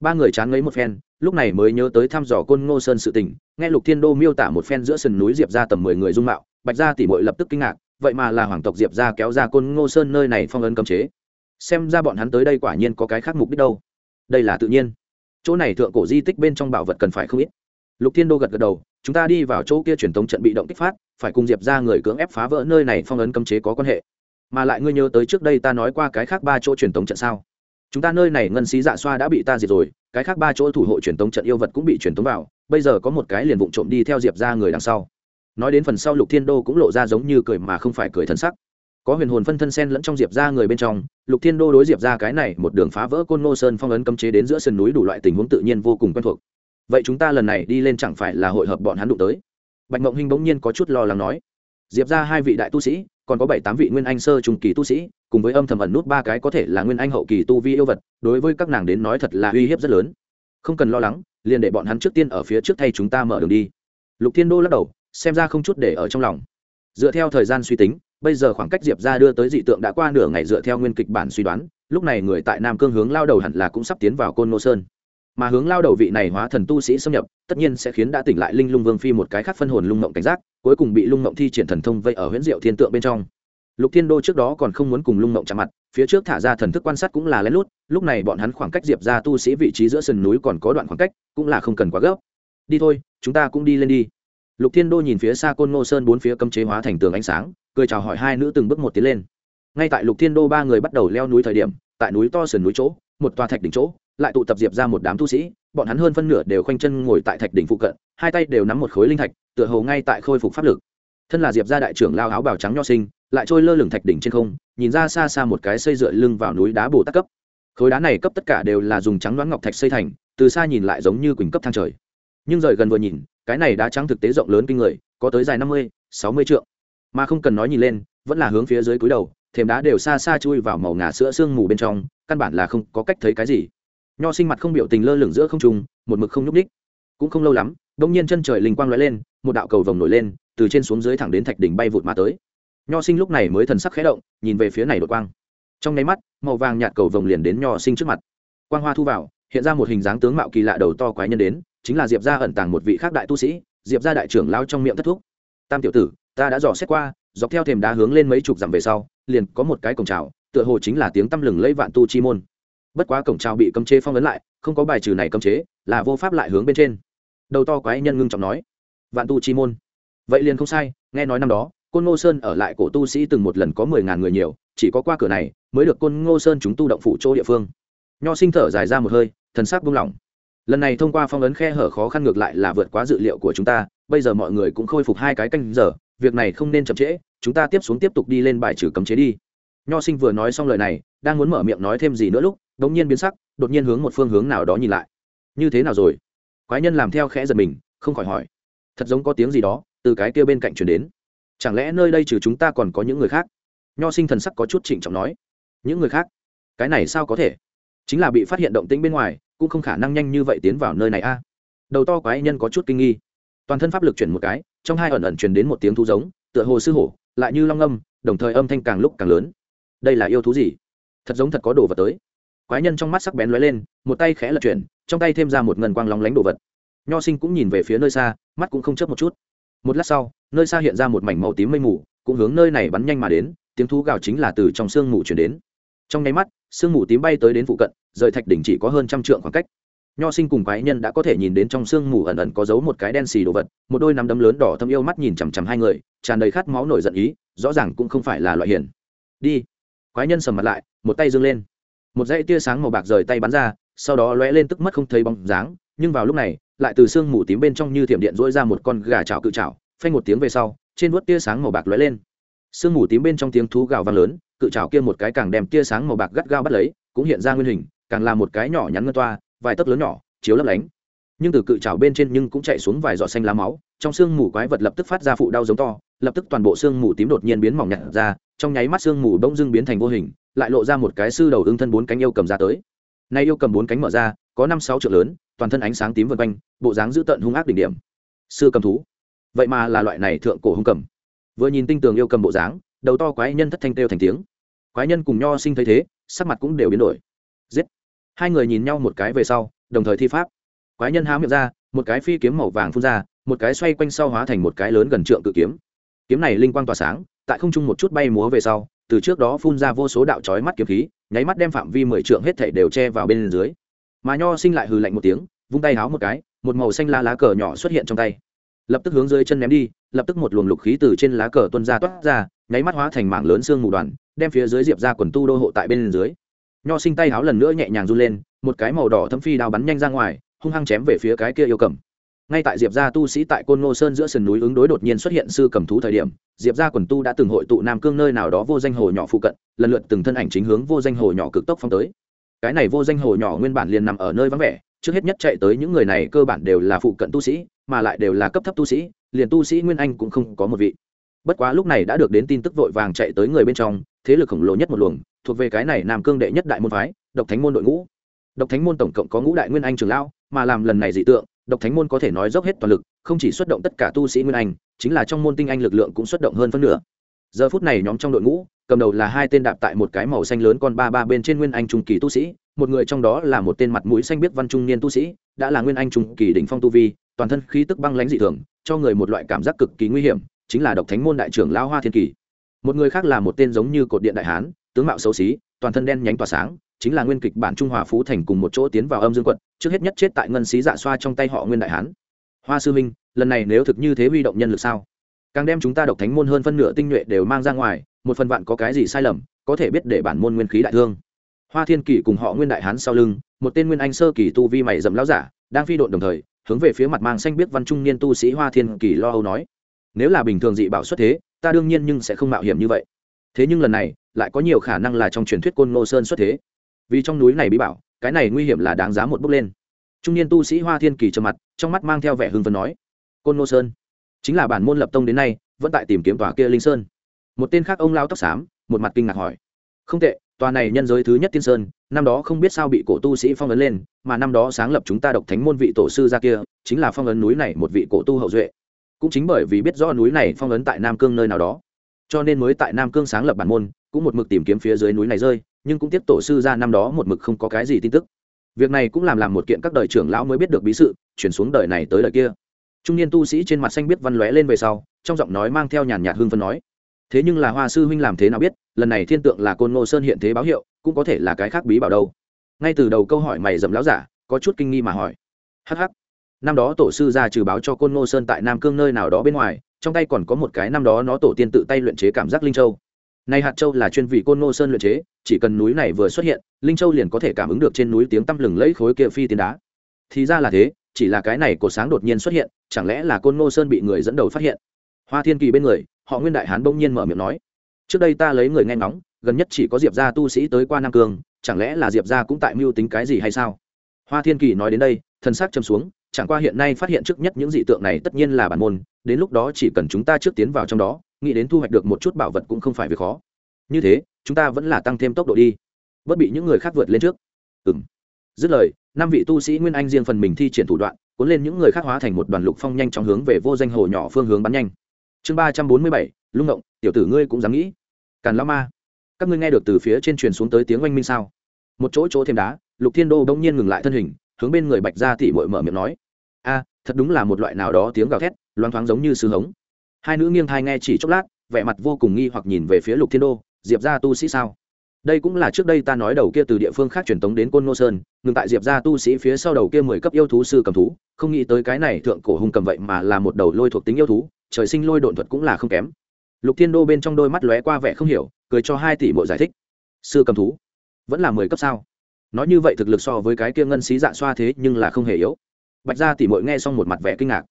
Ba người chán ngấy một phen, lúc này mới nhớ tới thăm dò côn ngô sơn sự tình, nghe lục thiên đô miêu tả một phen giữa sườn núi diệp ra tầm mười người dung mạo, bạch ra tỉ mội lập tức kinh ngạc, vậy mà là hoàng tộc diệp ra kéo ra côn ngô sơn nơi này phong ấn cấm chế. Xem ra bọn hắn tới đây quả nhiên có cái khác mục đích đâu. Đây là tự nhiên. Chỗ này thượng cổ di tích bên trong bảo vật cần phải không ít. Lục thiên đô gật gật đầu chúng ta đi vào chỗ kia truyền thống trận bị động kích phát, phải cùng diệp ra người cưỡng ép phá vỡ nơi này phong ấn cấm chế có quan hệ. Mà lại ngươi nhớ tới trước đây ta nói qua cái khác ba chỗ truyền thống trận sao? Chúng ta nơi này ngân xí dạ xoa đã bị ta diệt rồi, cái khác ba chỗ thủ hộ truyền thống trận yêu vật cũng bị truyền thống vào, bây giờ có một cái liền vụng trộm đi theo diệp ra người đằng sau. Nói đến phần sau lục thiên đô cũng lộ ra giống như cười mà không phải cười thân sắc. Có huyền hồn phân thân sen lẫn trong diệp ra người bên trong, lục thiên đô đối diệp ra cái này một đường phá vỡ côn ngô sơn phong ấn cấm chế đến giữa sườn núi đủ loại tình huống tự nhiên vô cùng quen thuộc vậy chúng ta lần này đi lên chẳng phải là hội hợp bọn hắn đụng tới? Bạch mộng hinh bỗng nhiên có chút lo lắng nói. Diệp ra hai vị đại tu sĩ, còn có bảy tám vị nguyên anh sơ trung kỳ tu sĩ, cùng với âm thầm ẩn nút ba cái có thể là nguyên anh hậu kỳ tu vi yêu vật, đối với các nàng đến nói thật là uy hiếp rất lớn. Không cần lo lắng, liền để bọn hắn trước tiên ở phía trước thay chúng ta mở đường đi. Lục thiên đô lắc đầu, xem ra không chút để ở trong lòng. Dựa theo thời gian suy tính, bây giờ khoảng cách diệp ra đưa tới dị tượng đã qua nửa ngày dựa theo nguyên kịch bản suy đoán, lúc này người tại nam cương hướng lao đầu hẳn là cũng sắp tiến vào côn ngô sơn mà hướng lao đầu vị này hóa thần tu sĩ xâm nhập, tất nhiên sẽ khiến đã tỉnh lại linh lung vương phi một cái khác phân hồn lung mộng cảnh giác, cuối cùng bị lung mộng thi triển thần thông vây ở huyễn diệu thiên tượng bên trong. Lục thiên đô trước đó còn không muốn cùng lung mộng chạm mặt, phía trước thả ra thần thức quan sát cũng là lén lút, lúc này bọn hắn khoảng cách diệp ra tu sĩ vị trí giữa sườn núi còn có đoạn khoảng cách, cũng là không cần quá gấp. Đi thôi, chúng ta cũng đi lên đi. Lục thiên đô nhìn phía xa côn ngô sơn bốn phía cấm chế hóa thành tường ánh sáng, cười chào hỏi hai nữ từng bước một tiến lên. Ngay tại lục thiên đô ba người bắt đầu leo núi thời điểm, tại núi to sườn núi chỗ một tòa thạch đỉnh chỗ, lại tụ tập diệp ra một đám tu sĩ, bọn hắn hơn phân nửa đều khoanh chân ngồi tại thạch đỉnh phụ cận, hai tay đều nắm một khối linh thạch, tựa hồ ngay tại khôi phục pháp lực. Thân là diệp gia đại trưởng lao áo bào trắng nho sinh, lại trôi lơ lửng thạch đỉnh trên không, nhìn ra xa xa một cái xây dựa lưng vào núi đá bồ tắc cấp. Khối đá này cấp tất cả đều là dùng trắng đoán ngọc thạch xây thành, từ xa nhìn lại giống như quỳnh cấp thang trời. Nhưng rời gần vừa nhìn, cái này đá trắng thực tế rộng lớn kinh người, có tới dài năm mươi, sáu mươi trượng. Mà không cần nói nhìn lên, vẫn là hướng phía dưới cúi đầu thềm đá đều xa xa chui vào màu ngà sữa sương mù bên trong, căn bản là không có cách thấy cái gì. Nho sinh mặt không biểu tình lơ lửng giữa không trung, một mực không nhúc ních cũng không lâu lắm, đông nhiên chân trời linh quang lóe lên, một đạo cầu vồng nổi lên, từ trên xuống dưới thẳng đến thạch đỉnh bay vụt mà tới. Nho sinh lúc này mới thần sắc khẽ động, nhìn về phía này đột quang. Trong nháy mắt, màu vàng nhạt cầu vồng liền đến nho sinh trước mặt. Quang hoa thu vào, hiện ra một hình dáng tướng mạo kỳ lạ đầu to quái nhân đến, chính là diệp gia ẩn tàng một vị khác đại tu sĩ, diệp gia đại trưởng lao trong miệng thất thúc. Tam tiểu tử, ta đã dò xét qua dọc theo thềm đá hướng lên mấy chục dặm về sau, liền có một cái cổng trào tựa hồ chính là tiếng tăm lừng lấy vạn tu chi môn. Bất quá cổng trào bị cấm chế phong ấn lại, không có bài trừ này cấm chế, là vô pháp lại hướng bên trên. Đầu to quái nhân ngưng trọng nói, vạn tu chi môn? Vậy liền không sai, nghe nói năm đó, côn ngô sơn ở lại cổ tu sĩ từng một lần có mười ngàn người nhiều, chỉ có qua cửa này mới được côn ngô sơn chúng tu động phủ chỗ địa phương. Nho sinh thở dài ra một hơi, thần sắc buông lỏng. Lần này thông qua phong ấn khe hở khó khăn ngược lại là vượt quá dự liệu của chúng ta bây giờ mọi người cũng khôi phục hai cái canh giờ, việc này không nên chậm trễ, chúng ta tiếp xuống tiếp tục đi lên bài trừ cấm chế đi. Nho sinh vừa nói xong lời này, đang muốn mở miệng nói thêm gì nữa lúc đ ỗ n g nhiên biến sắc, đột nhiên hướng một phương hướng nào đó nhìn lại. Như thế nào rồi? Quái nhân làm theo khẽ giật mình, không khỏi hỏi. Thật giống có tiếng gì đó, từ cái kia bên cạnh chuyển đến. Chẳng lẽ nơi đây trừ chúng ta còn có những người khác? Nho sinh thần sắc có chút trịnh trọng nói. Những người khác? Cái này sao có thể? Chính là bị phát hiện động tĩnh bên ngoài, cũng không khả năng nhanh như vậy tiến vào nơi này a. Đầu to quái nhân có chút kinh nghi toàn thân pháp lực chuyển một cái, trong hai ẩn ẩn truyền đến một tiếng thú giống, tựa hồ sư hổ, lại như long âm, đồng thời âm thanh càng lúc càng lớn. Đây là yêu thú gì? Thật giống thật có đồ vật tới. Quái nhân trong mắt sắc bén lóe lên, một tay khẽ lật chuyển, trong tay thêm ra một ngân quang lóng lánh đồ vật. Nho sinh cũng nhìn về phía nơi xa, mắt cũng không chớp một chút. Một lát sau, nơi xa hiện ra một mảnh màu tím mây mù, cũng hướng nơi này bắn nhanh mà đến, tiếng thú gào chính là từ trong sương mù chuyển đến. Trong nháy mắt, sương mù tím bay tới đến phụ cận, rời thạch đỉnh chỉ có hơn trăm trượng khoảng cách nho sinh cùng quái nhân đã có thể nhìn đến trong sương mù ẩn ẩn có giấu một cái đen xì đồ vật, một đôi nắm đấm lớn đỏ thâm yêu mắt nhìn chằm chằm hai người, tràn đầy khát máu nổi giận ý, rõ ràng cũng không phải là loại hiền đi. Quái nhân sầm mặt lại, một tay dâng lên. Một dãy tia sáng màu bạc rời tay bắn ra, sau đó lóe lên tức mất không thấy bóng dáng, nhưng vào lúc này, lại từ sương mù tím bên trong như thiểm điện dỗi ra một con gà chảo cự chảo, phanh một tiếng về sau, trên vuốt tia sáng màu bạc lóe lên. Sương mù tím bên trong tiếng thú gào vang lớn, cự chảo kia một cái càng đem tia sáng màu bạc gắt gao bắt lấy, cũng hiện ra nguyên hình, càng là một cái nhỏ nhắn ngân toa vài tấc lớn nhỏ, chiếu lấp lánh. Nhưng từ cự trào bên trên nhưng cũng chạy xuống vài giọt xanh lá máu, trong xương mù quái vật lập tức phát ra phụ đau giống to, lập tức toàn bộ xương mù tím đột nhiên biến mỏng nhặt ra, trong nháy mắt xương mù bỗng dưng biến thành vô hình, lại lộ ra một cái sư đầu ưng thân bốn cánh yêu cầm ra tới. Nay yêu cầm bốn cánh mở ra, có năm sáu triệu lớn, toàn thân ánh sáng tím vân quanh, bộ dáng dữ tợn hung ác đỉnh điểm. Sư cầm thú. Vậy mà là loại này thượng cổ hung cầm. Vừa nhìn tinh tường yêu cầm bộ dáng, đầu to quái nhân thất thanh kêu thành tiếng. Quái nhân cùng nho sinh thấy thế, sắc mặt cũng đều biến đổi. Giết hai người nhìn nhau một cái về sau, đồng thời thi pháp. Quái nhân há miệng ra, một cái phi kiếm màu vàng phun ra, một cái xoay quanh sau hóa thành một cái lớn gần trượng cự kiếm. Kiếm này linh quang tỏa sáng, tại không trung một chút bay múa về sau, từ trước đó phun ra vô số đạo chói mắt kiếm khí, nháy mắt đem phạm vi mười trượng hết thảy đều che vào bên dưới. Mà nho sinh lại hừ lạnh một tiếng, vung tay háo một cái, một màu xanh la lá cờ nhỏ xuất hiện trong tay. Lập tức hướng dưới chân ném đi, lập tức một luồng lục khí từ trên lá cờ tuân ra toát ra, nháy mắt hóa thành mảng lớn xương mù đoàn, đem phía dưới diệp ra quần tu đô hộ tại bên dưới nho sinh tay háo lần nữa nhẹ nhàng run lên, một cái màu đỏ thâm phi đao bắn nhanh ra ngoài, hung hăng chém về phía cái kia yêu cầm. Ngay tại diệp gia tu sĩ tại côn ngô sơn giữa sườn núi ứng đối đột nhiên xuất hiện sư cầm thú thời điểm, diệp gia quần tu đã từng hội tụ nam cương nơi nào đó vô danh hồ nhỏ phụ cận, lần lượt từng thân ảnh chính hướng vô danh hồ nhỏ cực tốc phong tới. Cái này vô danh hồ nhỏ nguyên bản liền nằm ở nơi vắng vẻ, trước hết nhất chạy tới những người này cơ bản đều là phụ cận tu sĩ, mà lại đều là cấp thấp tu sĩ, liền tu sĩ nguyên anh cũng không có một vị. Bất quá lúc này đã được đến tin tức vội vàng chạy tới người bên trong, thế lực khổng lồ nhất một luồng thuộc về cái này nam cương đệ nhất đại môn phái, độc thánh môn đội ngũ. Độc thánh môn tổng cộng có ngũ đại nguyên anh trường lão, mà làm lần này dị tượng, độc thánh môn có thể nói dốc hết toàn lực, không chỉ xuất động tất cả tu sĩ nguyên anh, chính là trong môn tinh anh lực lượng cũng xuất động hơn phân nửa. Giờ phút này nhóm trong đội ngũ, cầm đầu là hai tên đạp tại một cái màu xanh lớn con ba ba bên trên nguyên anh trung kỳ tu sĩ, một người trong đó là một tên mặt mũi xanh biết văn trung niên tu sĩ, đã là nguyên anh trung kỳ đỉnh phong tu vi, toàn thân khí tức băng lãnh dị thường, cho người một loại cảm giác cực kỳ nguy hiểm, chính là độc thánh môn đại trưởng lao hoa thiên kỳ. Một người khác là một tên giống như cột điện đại hán tướng mạo xấu xí, toàn thân đen nhánh tỏa sáng, chính là nguyên kịch bản trung hòa phú thành cùng một chỗ tiến vào âm dương quận, trước hết nhất chết tại ngân xí dạ xoa trong tay họ nguyên đại hán. Hoa sư minh lần này nếu thực như thế huy động nhân lực sao? Càng đem chúng ta độc thánh môn hơn phân nửa tinh nhuệ đều mang ra ngoài, một phần vạn có cái gì sai lầm, có thể biết để bản môn nguyên khí đại thương. Hoa thiên kỷ cùng họ nguyên đại hán sau lưng, một tên nguyên anh sơ kỳ tu vi mày dầm lão giả, đang phi độn đồng thời, hướng về phía mặt mang xanh biết văn trung niên tu sĩ hoa thiên kỷ lo âu nói, nếu là bình thường dị bảo xuất thế, ta đương nhiên nhưng sẽ không mạo hiểm như vậy thế nhưng lần này, lại có nhiều khả năng là trong truyền thuyết côn ngô sơn xuất thế. Vì trong núi này bí bảo, cái này nguy hiểm là đáng giá một bước lên. Trung niên tu sĩ hoa thiên kỳ trầm mặt, trong mắt mang theo vẻ hưng phấn nói, côn ngô sơn, chính là bản môn lập tông đến nay, vẫn tại tìm kiếm tòa kia linh sơn. Một tên khác ông lao tóc xám, một mặt kinh ngạc hỏi, không tệ, tòa này nhân giới thứ nhất tiên sơn, năm đó không biết sao bị cổ tu sĩ phong ấn lên, mà năm đó sáng lập chúng ta độc thánh môn vị tổ sư ra kia, chính là phong ấn núi này một vị cổ tu hậu duệ. Cũng chính bởi vì biết rõ núi này phong ấn tại nam cương nơi nào đó cho nên mới tại nam cương sáng lập bản môn, cũng một mực tìm kiếm phía dưới núi này rơi, nhưng cũng tiếp tổ sư ra năm đó một mực không có cái gì tin tức. Việc này cũng làm làm một kiện các đời trưởng lão mới biết được bí sự, chuyển xuống đời này tới đời kia. Trung niên tu sĩ trên mặt xanh biết văn lóe lên về sau, trong giọng nói mang theo nhàn nhạt hương phân nói, thế nhưng là hoa sư huynh làm thế nào biết, lần này thiên tượng là côn ngô sơn hiện thế báo hiệu, cũng có thể là cái khác bí bảo đâu. Ngay từ đầu câu hỏi mày dầm láo giả, có chút kinh nghi mà hỏi hh năm đó tổ sư ra trừ báo cho côn ngô sơn tại nam cương nơi nào đó bên ngoài trong tay còn có một cái năm đó nó tổ tiên tự tay luyện chế cảm giác linh châu. Nay hạt châu là chuyên vị côn ngô sơn luyện chế, chỉ cần núi này vừa xuất hiện, linh châu liền có thể cảm ứng được trên núi tiếng tăm lừng lẫy khối kia phi tiến đá. Thì ra là thế, chỉ là cái này cột sáng đột nhiên xuất hiện, chẳng lẽ là côn ngô sơn bị người dẫn đầu phát hiện? Hoa thiên kỳ bên người, họ nguyên đại hán bỗng nhiên mở miệng nói, trước đây ta lấy người nghe ngóng, gần nhất chỉ có diệp gia tu sĩ tới qua nam cường chẳng lẽ là diệp gia cũng tại mưu tính cái gì hay sao? Hoa thiên kỳ nói đến đây thân xác châm xuống chẳng qua hiện nay phát hiện trước nhất những dị tượng này tất nhiên là bản môn, đến lúc đó chỉ cần chúng ta trước tiến vào trong đó, nghĩ đến thu hoạch được một chút bảo vật cũng không phải việc khó. Như thế, chúng ta vẫn là tăng thêm tốc độ đi. Bất bị những người khác vượt lên trước. Ừng dứt lời, năm vị tu sĩ nguyên anh riêng phần mình thi triển thủ đoạn, cuốn lên những người khác hóa thành một đoàn lục phong nhanh chóng hướng về vô danh hồ nhỏ phương hướng bắn nhanh. Chương ba trăm bốn mươi bảy, lung động tiểu tử ngươi cũng dám nghĩ. Càn lao ma. Các ngươi nghe được từ phía trên truyền xuống tới tiếng oanh minh sao? Một chỗ chỗ thêm đá, lục thiên đô bỗng nhiên ngừng lại thân hình, hướng bên người bạch ra tỉ mội mở miệng nói thật đúng là một loại nào đó tiếng gào thét loang thoáng giống như sư hống. Hai nữ nghiêng thai nghe chỉ chốc lát, vẻ mặt vô cùng nghi hoặc nhìn về phía lục thiên đô, diệp ra tu sĩ sao? Đây cũng là trước đây ta nói đầu kia từ địa phương khác truyền tống đến côn nô sơn, ngừng tại diệp ra tu sĩ phía sau đầu kia mười cấp yêu thú sư cầm thú, không nghĩ tới cái này thượng cổ hung cầm vậy mà là một đầu lôi thuộc tính yêu thú, trời sinh lôi độn thuật cũng là không kém. Lục thiên đô bên trong đôi mắt lóe qua vẻ không hiểu, cười cho hai tỷ bộ giải thích. Sư cầm thú, vẫn là mười cấp sao? Nói như vậy thực lực so với cái kia ngân xí dạ xoa thế nhưng là không hề yếu bạch gia tỉ mội nghe xong một mặt vẻ kinh ngạc.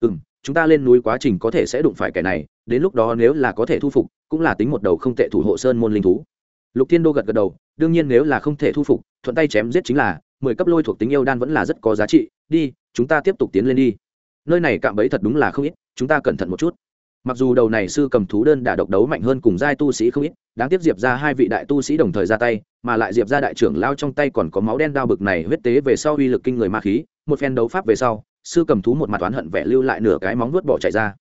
Ừ m chúng ta lên núi quá trình có thể sẽ đụng phải kẻ này, đến lúc đó nếu là có thể thu phục, cũng là tính một đầu không tệ thủ hộ sơn môn linh thú. Lục thiên đô gật gật đầu, đương nhiên nếu là không thể thu phục, thuận tay chém giết chính là, mười cấp lôi thuộc tính yêu đan vẫn là rất có giá trị, đi, chúng ta tiếp tục tiến lên đi. Nơi này cạm bẫy thật đúng là không ít, chúng ta cẩn thận một chút. Mặc dù đầu này sư cầm thú đơn đả độc đấu mạnh hơn cùng giai tu sĩ không ít, đáng tiếc diệp ra hai vị đại tu sĩ đồng thời ra tay, mà lại diệp ra đại trưởng lao trong tay còn có máu đen đao bực này huyết tế về sau uy lực kinh người ma khí một phen đấu pháp về sau, sư cầm thú một mặt oán hận vẻ lưu lại nửa cái móng vuốt bỏ chạy ra.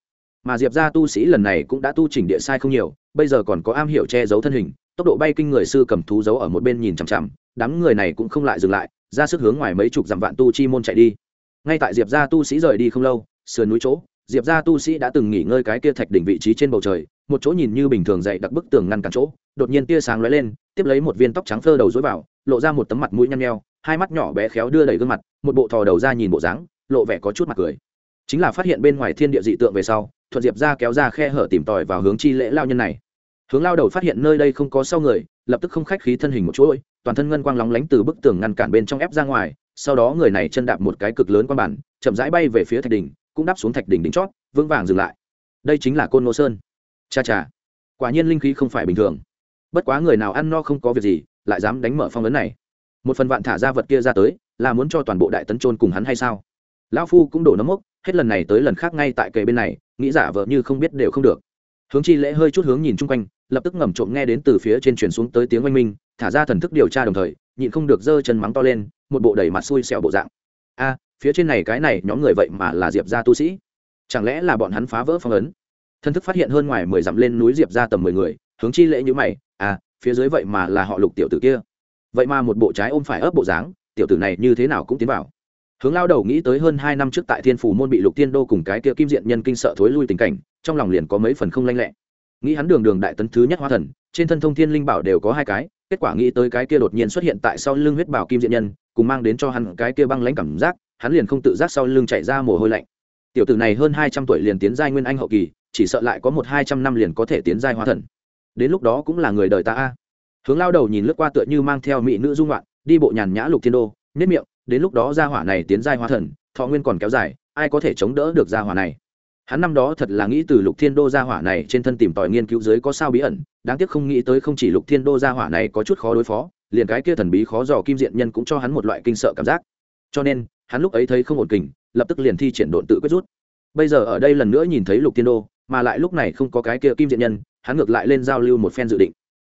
Mà diệp ra tu sĩ lần này cũng đã tu chỉnh địa sai không nhiều, bây giờ còn có am hiểu che giấu thân hình, tốc độ bay kinh người sư cầm thú giấu ở một bên nhìn chằm chằm, đám người này cũng không lại dừng lại, ra sức hướng ngoài mấy chục dặm vạn tu chi môn chạy đi. Ngay tại diệp ra tu sĩ rời đi không lâu, sườn núi chỗ, diệp ra tu sĩ đã từng nghỉ ngơi cái kia thạch đỉnh vị trí trên bầu trời, một chỗ nhìn như bình thường dậy đặc bức tường ngăn cản chỗ, đột nhiên tia sáng lóe lên, tiếp lấy một viên tóc trắng phơ đầu dối vào, lộ ra một tấm mặt mũi nhăn nheo, hai mắt nhỏ bé khéo đưa đầy gương mặt một bộ thò đầu ra nhìn bộ dáng, lộ vẻ có chút mặt cười. Chính là phát hiện bên ngoài thiên địa dị tượng về sau, thuận diệp ra kéo ra khe hở tìm tòi vào hướng chi lễ lao nhân này. Hướng lao đầu phát hiện nơi đây không có sau người, lập tức không khách khí thân hình một chuỗi, toàn thân ngân quang lóng lánh từ bức tường ngăn cản bên trong ép ra ngoài, sau đó người này chân đạp một cái cực lớn qua bản, chậm rãi bay về phía thạch đỉnh, cũng đáp xuống thạch đỉnh đỉnh chót, vững vàng dừng lại. Đây chính là côn ngô sơn. Cha cha, quả nhiên linh khí không phải bình thường. Bất quá người nào ăn no không có việc gì, lại dám đánh mở phong ấn này. Một phần vạn thả ra vật kia ra tới là muốn cho toàn bộ đại tấn trôn cùng hắn hay sao? Lão phu cũng đổ nấm mốc, hết lần này tới lần khác ngay tại kề bên này, nghĩ giả vợ như không biết đều không được. Hướng chi lễ hơi chút hướng nhìn chung quanh, lập tức ngầm trộm nghe đến từ phía trên truyền xuống tới tiếng oanh minh, thả ra thần thức điều tra đồng thời, nhịn không được giơ chân mắng to lên, một bộ đầy mặt xui xẹo bộ dạng. A, phía trên này cái này, nhóm người vậy mà là diệp gia tu sĩ. Chẳng lẽ là bọn hắn phá vỡ phong ấn? Thần thức phát hiện hơn ngoài mười dặm lên núi diệp ra tầm mười người, hướng chi lễ như mày à phía dưới vậy mà là họ lục tiểu tử kia. Vậy mà một bộ trái ôm phải ấp bộ dáng tiểu tử này như thế nào cũng tiến vào. Hướng lao đầu nghĩ tới hơn hai năm trước tại thiên phủ môn bị lục tiên đô cùng cái kia kim diện nhân kinh sợ thối lui tình cảnh, trong lòng liền có mấy phần không lanh lẹ. Nghĩ hắn đường đường đại tấn thứ nhất Hoa thần, trên thân thông thiên linh bảo đều có hai cái, kết quả nghĩ tới cái kia đột nhiên xuất hiện tại sau lưng huyết bảo kim diện nhân, cùng mang đến cho hắn cái kia băng lãnh cảm giác, hắn liền không tự giác sau lưng chạy ra mồ hôi lạnh. Tiểu tử này hơn hai trăm tuổi liền tiến giai nguyên anh hậu kỳ, chỉ sợ lại có một hai trăm năm liền có thể tiến giai Hoa thần. Đến lúc đó cũng là người đời ta a. Hướng lao đầu nhìn lướt qua tựa như mang theo mỹ nữ dung loạn đi bộ nhàn nhã lục thiên đô, nếp miệng, đến lúc đó gia hỏa này tiến giai hóa thần, thọ nguyên còn kéo dài, ai có thể chống đỡ được gia hỏa này? Hắn năm đó thật là nghĩ từ lục thiên đô gia hỏa này trên thân tìm tòi nghiên cứu dưới có sao bí ẩn, đáng tiếc không nghĩ tới không chỉ lục thiên đô gia hỏa này có chút khó đối phó, liền cái kia thần bí khó dò kim diện nhân cũng cho hắn một loại kinh sợ cảm giác. Cho nên, hắn lúc ấy thấy không ổn kình, lập tức liền thi triển độn tự quyết rút. Bây giờ ở đây lần nữa nhìn thấy lục thiên đô, mà lại lúc này không có cái kia kim diện nhân, hắn ngược lại lên giao lưu một phen dự định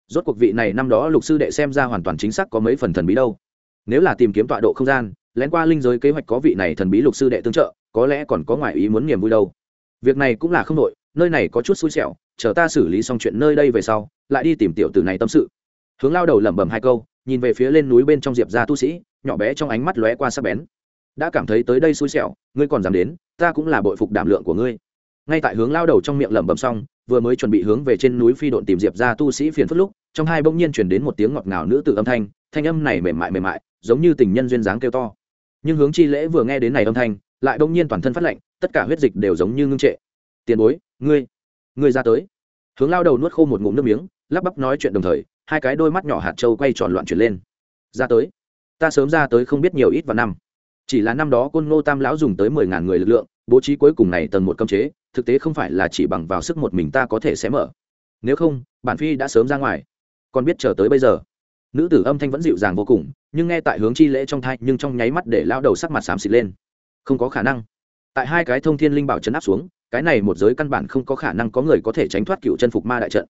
rốt cuộc vị này năm đó lục sư đệ xem ra hoàn toàn chính xác có mấy phần thần bí đâu. Nếu là tìm kiếm tọa độ không gian, lén qua linh giới kế hoạch có vị này thần bí lục sư đệ tương trợ, có lẽ còn có ngoại ý muốn niềm vui đâu. Việc này cũng là không nội nơi này có chút xui xẻo, chờ ta xử lý xong chuyện nơi đây về sau, lại đi tìm tiểu tử này tâm sự. Hướng lao đầu lẩm bẩm hai câu, nhìn về phía lên núi bên trong diệp ra tu sĩ, nhỏ bé trong ánh mắt lóe qua sắc bén. Đã cảm thấy tới đây xui xẻo, ngươi còn dám đến, ta cũng là bội phục đảm lượng của ngươi. Ngay tại hướng lao đầu trong miệng lẩm bẩm xong vừa mới chuẩn bị hướng về trên núi phi độn tìm diệp ra tu sĩ phiền phức lúc, trong hai bỗng nhiên chuyển đến một tiếng ngọt ngào nữ tự âm thanh thanh âm này mềm mại mềm mại, giống như tình nhân duyên dáng kêu to. Nhưng hướng chi lễ vừa nghe đến này âm thanh, lại bỗng nhiên toàn thân phát lạnh, tất cả huyết dịch đều giống như ngưng trệ. Tiền bối, ngươi ngươi ra tới. Hướng lao đầu nuốt khô một ngụm nước miếng, lắp bắp nói chuyện đồng thời, hai cái đôi mắt nhỏ hạt trâu quay tròn loạn chuyển lên. Ra tới. Ta sớm ra tới không biết nhiều ít vào năm. Chỉ là năm đó côn ngô tam lão dùng tới mười ngàn người lực lượng, bố trí cuối cùng này tầng một cơm chế thực tế không phải là chỉ bằng vào sức một mình ta có thể xé mở. Nếu không, bản phi đã sớm ra ngoài. Còn biết chờ tới bây giờ. Nữ tử âm thanh vẫn dịu dàng vô cùng, nhưng nghe tại hướng chi lễ trong thai, nhưng trong nháy mắt để lao đầu sắc mặt xám xịt lên. Không có khả năng. Tại hai cái thông thiên linh bảo chấn áp xuống, cái này một giới căn bản không có khả năng có người có thể tránh thoát cựu chân phục ma đại trận.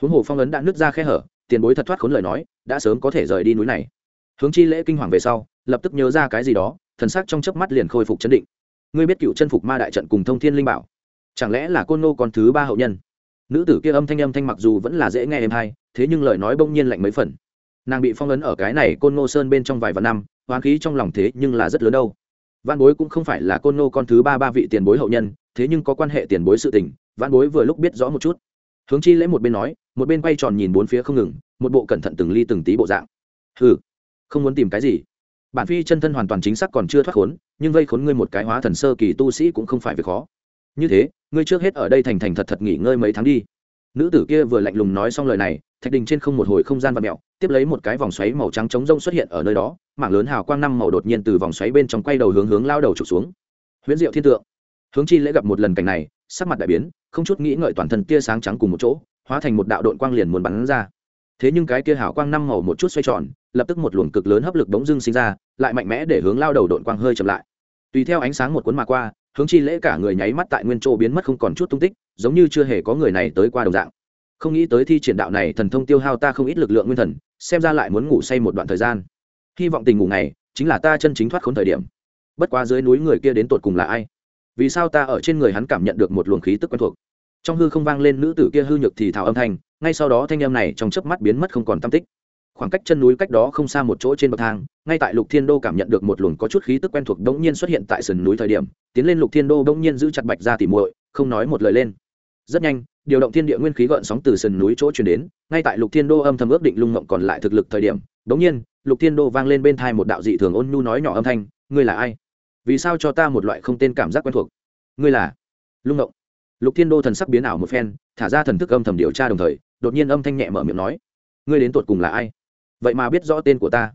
Huống hồ phong ấn đã nứt ra khe hở, tiền bối thật thoát khốn lời nói, đã sớm có thể rời đi núi này. Hướng chi lễ kinh hoàng về sau, lập tức nhớ ra cái gì đó, thần sắc trong chớp mắt liền khôi phục chấn định. Ngươi biết cựu chân phục ma đại trận cùng thông thiên linh bảo chẳng lẽ là côn nô con thứ ba hậu nhân? Nữ tử kia âm thanh âm thanh mặc dù vẫn là dễ nghe em hay, thế nhưng lời nói bỗng nhiên lạnh mấy phần. Nàng bị phong ấn ở cái này côn nô sơn bên trong vài vạn năm hoán khí trong lòng thế nhưng là rất lớn đâu. Văn bối cũng không phải là côn nô con thứ ba ba vị tiền bối hậu nhân, thế nhưng có quan hệ tiền bối sự tình văn bối vừa lúc biết rõ một chút. Hướng chi lễ một bên nói, một bên quay tròn nhìn bốn phía không ngừng, một bộ cẩn thận từng ly từng tí bộ dạng. Hừ, không muốn tìm cái gì. Bản phi chân thân hoàn toàn chính xác còn chưa thoát khốn, nhưng vây khốn ngươi một cái hóa thần sơ kỳ tu sĩ cũng không phải việc khó như thế, ngươi trước hết ở đây thành thành thật thật nghỉ ngơi mấy tháng đi. Nữ tử kia vừa lạnh lùng nói xong lời này, thạch đình trên không một hồi không gian và mẹo tiếp lấy một cái vòng xoáy màu trắng trống rông xuất hiện ở nơi đó, mảng lớn hào quang năm màu đột nhiên từ vòng xoáy bên trong quay đầu hướng hướng lao đầu trục xuống. Huyễn diệu thiên tượng. Hướng chi lễ gặp một lần cảnh này, sắc mặt đại biến, không chút nghĩ ngợi toàn thân tia sáng trắng cùng một chỗ, hóa thành một đạo đội quang liền muốn bắn ra. Thế nhưng cái kia hào quang năm màu một chút xoay tròn, lập tức một luồng cực lớn hấp lực bỗng dưng sinh ra, lại mạnh mẽ để hướng lao đầu đội quang hơi chậm lại. Tùy theo ánh sáng một cuốn mà qua hướng chi lễ cả người nháy mắt tại nguyên chỗ biến mất không còn chút tung tích, giống như chưa hề có người này tới qua đồng dạng. Không nghĩ tới thi triển đạo này thần thông tiêu hao ta không ít lực lượng nguyên thần, xem ra lại muốn ngủ say một đoạn thời gian. Hy vọng tình ngủ này chính là ta chân chính thoát khốn thời điểm. Bất quá dưới núi người kia đến tột cùng là ai? Vì sao ta ở trên người hắn cảm nhận được một luồng khí tức quen thuộc? Trong hư không vang lên nữ tử kia hư nhược thì thào âm thanh, ngay sau đó thanh em này trong chớp mắt biến mất không còn tam tích khoảng cách chân núi cách đó không xa một chỗ trên bậc thang, ngay tại lục thiên đô cảm nhận được một luồng có chút khí tức quen thuộc đống nhiên xuất hiện tại sườn núi thời điểm, tiến lên lục thiên đô đống nhiên giữ chặt bạch ra tỉ muội, không nói một lời lên. Rất nhanh, điều động thiên địa nguyên khí gợn sóng từ sườn núi chỗ chuyển đến, ngay tại lục thiên đô âm thầm ước định lung mộng còn lại thực lực thời điểm, đống nhiên, lục thiên đô vang lên bên thai một đạo dị thường ôn nhu nói nhỏ âm thanh, ngươi là ai? Vì sao cho ta một loại không tên cảm giác quen thuộc? Ngươi là? Lung mộng. Lục thiên đô thần sắc biến ảo một phen, thả ra thần thức âm thầm điều tra đồng thời, đột nhiên âm thanh nhẹ mở miệng nói, ngươi đến tột cùng là ai? Vậy mà biết rõ tên của ta.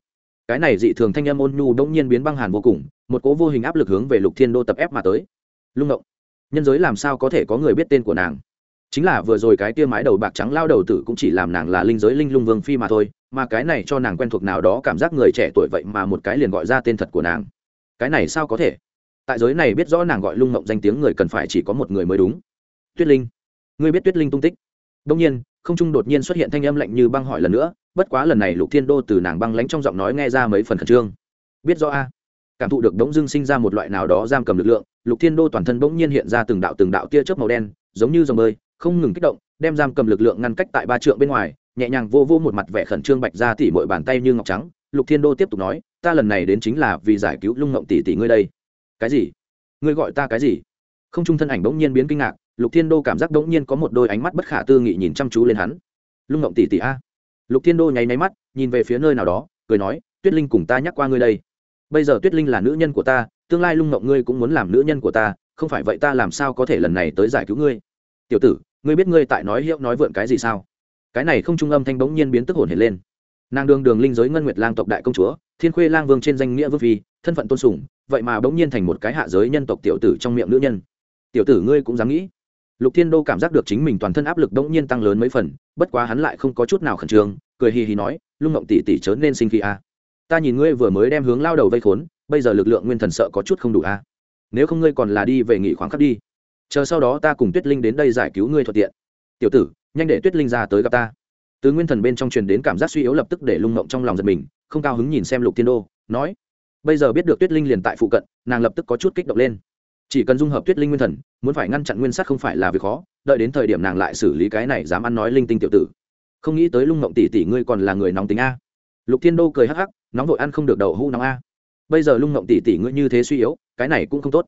Cái này dị thường thanh âm ôn nhu bỗng nhiên biến băng hàn vô cùng, một cố vô hình áp lực hướng về lục thiên đô tập ép mà tới. Lung động. Nhân giới làm sao có thể có người biết tên của nàng? Chính là vừa rồi cái tia mái đầu bạc trắng lao đầu tử cũng chỉ làm nàng là linh giới linh lung vương phi mà thôi, mà cái này cho nàng quen thuộc nào đó cảm giác người trẻ tuổi vậy mà một cái liền gọi ra tên thật của nàng. Cái này sao có thể? Tại giới này biết rõ nàng gọi lung mộng danh tiếng người cần phải chỉ có một người mới đúng. Tuyết linh. Ngươi biết tuyết linh tung tích. Đông nhiên, không trung đột nhiên xuất hiện thanh âm lạnh như băng hỏi lần nữa bất quá lần này lục thiên đô từ nàng băng lánh trong giọng nói nghe ra mấy phần khẩn trương. Biết rõ a. Cảm thụ được đống dưng sinh ra một loại nào đó giam cầm lực lượng, lục thiên đô toàn thân bỗng nhiên hiện ra từng đạo từng đạo tia chớp màu đen, giống như dòng bơi, không ngừng kích động, đem giam cầm lực lượng ngăn cách tại ba trượng bên ngoài, nhẹ nhàng vô vô một mặt vẻ khẩn trương bạch ra tỉ mọi bàn tay như ngọc trắng. Lục thiên đô tiếp tục nói, ta lần này đến chính là vì giải cứu lung ngộng tỷ tỷ ngươi đây. Cái gì? Ngươi gọi ta cái gì? Không trung thân ảnh bỗng nhiên biến kinh ngạc, lục thiên đô cảm giác bỗng nhiên có một đôi ánh mắt bất khả tư nghị nhìn chăm chú lên hắn. Lung ngộng tỷ tỷ a lục thiên đô nháy nháy mắt, nhìn về phía nơi nào đó, cười nói, tuyết linh cùng ta nhắc qua ngươi đây. Bây giờ tuyết linh là nữ nhân của ta, tương lai lung ngộng ngươi cũng muốn làm nữ nhân của ta, không phải vậy ta làm sao có thể lần này tới giải cứu ngươi? Tiểu tử, ngươi biết ngươi tại nói hiệu nói vượn cái gì sao? Cái này không trung âm thanh bỗng nhiên biến tức hồn hển lên. Nàng đường đường linh giới ngân nguyệt lang tộc đại công chúa, thiên khuê lang vương trên danh nghĩa vương phi, thân phận tôn sùng, vậy mà bỗng nhiên thành một cái hạ giới nhân tộc tiểu tử trong miệng nữ nhân. Tiểu tử ngươi cũng dám nghĩ? Lục thiên đô cảm giác được chính mình toàn thân áp lực đống nhiên tăng lớn mấy phần, bất quá hắn lại không có chút nào khẩn trương, cười hì hì nói, lung ngộng tỷ tỷ chớ nên sinh khi a. Ta nhìn ngươi vừa mới đem hướng lao đầu vây khốn, bây giờ lực lượng nguyên thần sợ có chút không đủ a. Nếu không ngươi còn là đi về nghỉ khoáng khắc đi. Chờ sau đó ta cùng tuyết linh đến đây giải cứu ngươi thuận tiện. Tiểu tử, nhanh để tuyết linh ra tới gặp ta. Từ nguyên thần bên trong truyền đến cảm giác suy yếu lập tức để lung ngộng trong lòng giật mình, không cao hứng nhìn xem lục thiên đô, nói, bây giờ biết được tuyết linh liền tại phụ cận, nàng lập tức có chút kích động lên chỉ cần dung hợp tuyết linh nguyên thần, muốn phải ngăn chặn nguyên sắt không phải là việc khó, đợi đến thời điểm nàng lại xử lý cái này dám ăn nói linh tinh tiểu tử. Không nghĩ tới lung mộng tỷ tỷ ngươi còn là người nóng tính a. Lục thiên đô cười hắc hắc, nóng vội ăn không được đậu hũ nóng a. Bây giờ lung mộng tỷ tỷ ngươi như thế suy yếu, cái này cũng không tốt.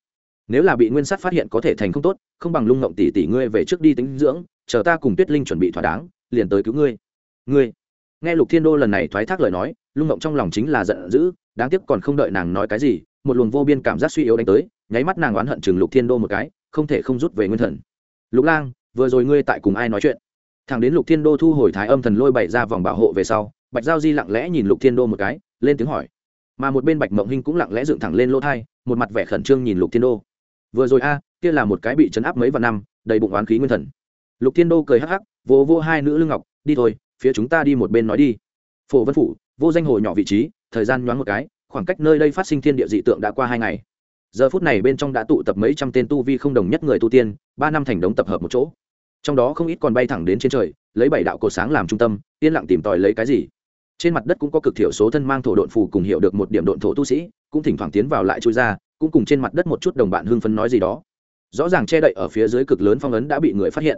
Nếu là bị nguyên sắt phát hiện có thể thành không tốt, không bằng lung mộng tỷ tỷ ngươi về trước đi tính dưỡng, chờ ta cùng tuyết linh chuẩn bị thỏa đáng, liền tới cứu ngươi. Ngươi. Nghe lục thiên đô lần này thoái thác lời nói, lung mộng trong lòng chính là giận dữ, đáng tiếc còn không đợi nàng nói cái gì, một luồng vô biên cảm giác suy yếu đánh tới nháy mắt nàng oán hận chừng lục thiên đô một cái, không thể không rút về nguyên thần. Lục lang, vừa rồi ngươi tại cùng ai nói chuyện? Thằng đến lục thiên đô thu hồi thái âm thần lôi bày ra vòng bảo hộ về sau, bạch giao di lặng lẽ nhìn lục thiên đô một cái, lên tiếng hỏi. Mà một bên bạch mộng hinh cũng lặng lẽ dựng thẳng lên lỗ thai, một mặt vẻ khẩn trương nhìn lục thiên đô. Vừa rồi a, kia là một cái bị chấn áp mấy vạn năm, đầy bụng oán khí nguyên thần. Lục thiên đô cười hắc hắc, vô vô hai nữ lương ngọc, đi thôi, phía chúng ta đi một bên nói đi. Phổ vân phủ, vô danh hồ nhỏ vị trí, thời gian nhoáng một cái, khoảng cách nơi đây phát sinh thiên địa dị tượng đã qua hai ngày giờ phút này bên trong đã tụ tập mấy trăm tên tu vi không đồng nhất người tu tiên, ba năm thành đống tập hợp một chỗ. Trong đó không ít còn bay thẳng đến trên trời, lấy bảy đạo cột sáng làm trung tâm, yên lặng tìm tòi lấy cái gì. Trên mặt đất cũng có cực thiểu số thân mang thổ độn phù cùng hiểu được một điểm độn thổ tu sĩ, cũng thỉnh thoảng tiến vào lại chui ra, cũng cùng trên mặt đất một chút đồng bạn hưng phấn nói gì đó. Rõ ràng che đậy ở phía dưới cực lớn phong ấn đã bị người phát hiện.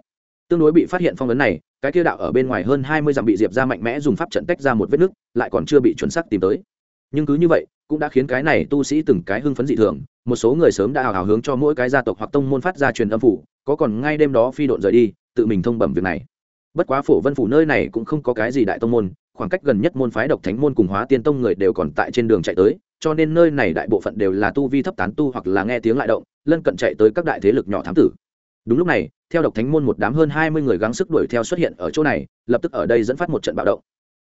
Tương đối bị phát hiện phong ấn này, cái kia đạo ở bên ngoài hơn hai mươi dặm bị diệp ra mạnh mẽ dùng pháp trận tách ra một vết nứt, lại còn chưa bị chuẩn xác tìm tới nhưng cứ như vậy, cũng đã khiến cái này tu sĩ từng cái hưng phấn dị thường, một số người sớm đã hào hào hướng cho mỗi cái gia tộc hoặc tông môn phát ra truyền âm phủ, có còn ngay đêm đó phi độn rời đi, tự mình thông bẩm việc này. Bất quá phổ vân phủ nơi này cũng không có cái gì đại tông môn, khoảng cách gần nhất môn phái độc thánh môn cùng hóa tiên tông người đều còn tại trên đường chạy tới, cho nên nơi này đại bộ phận đều là tu vi thấp tán tu hoặc là nghe tiếng lại động, lân cận chạy tới các đại thế lực nhỏ thám tử. Đúng lúc này, theo độc thánh môn một đám hơn hai mươi người gắng sức đuổi theo xuất hiện ở chỗ này, lập tức ở đây dẫn phát một trận bạo động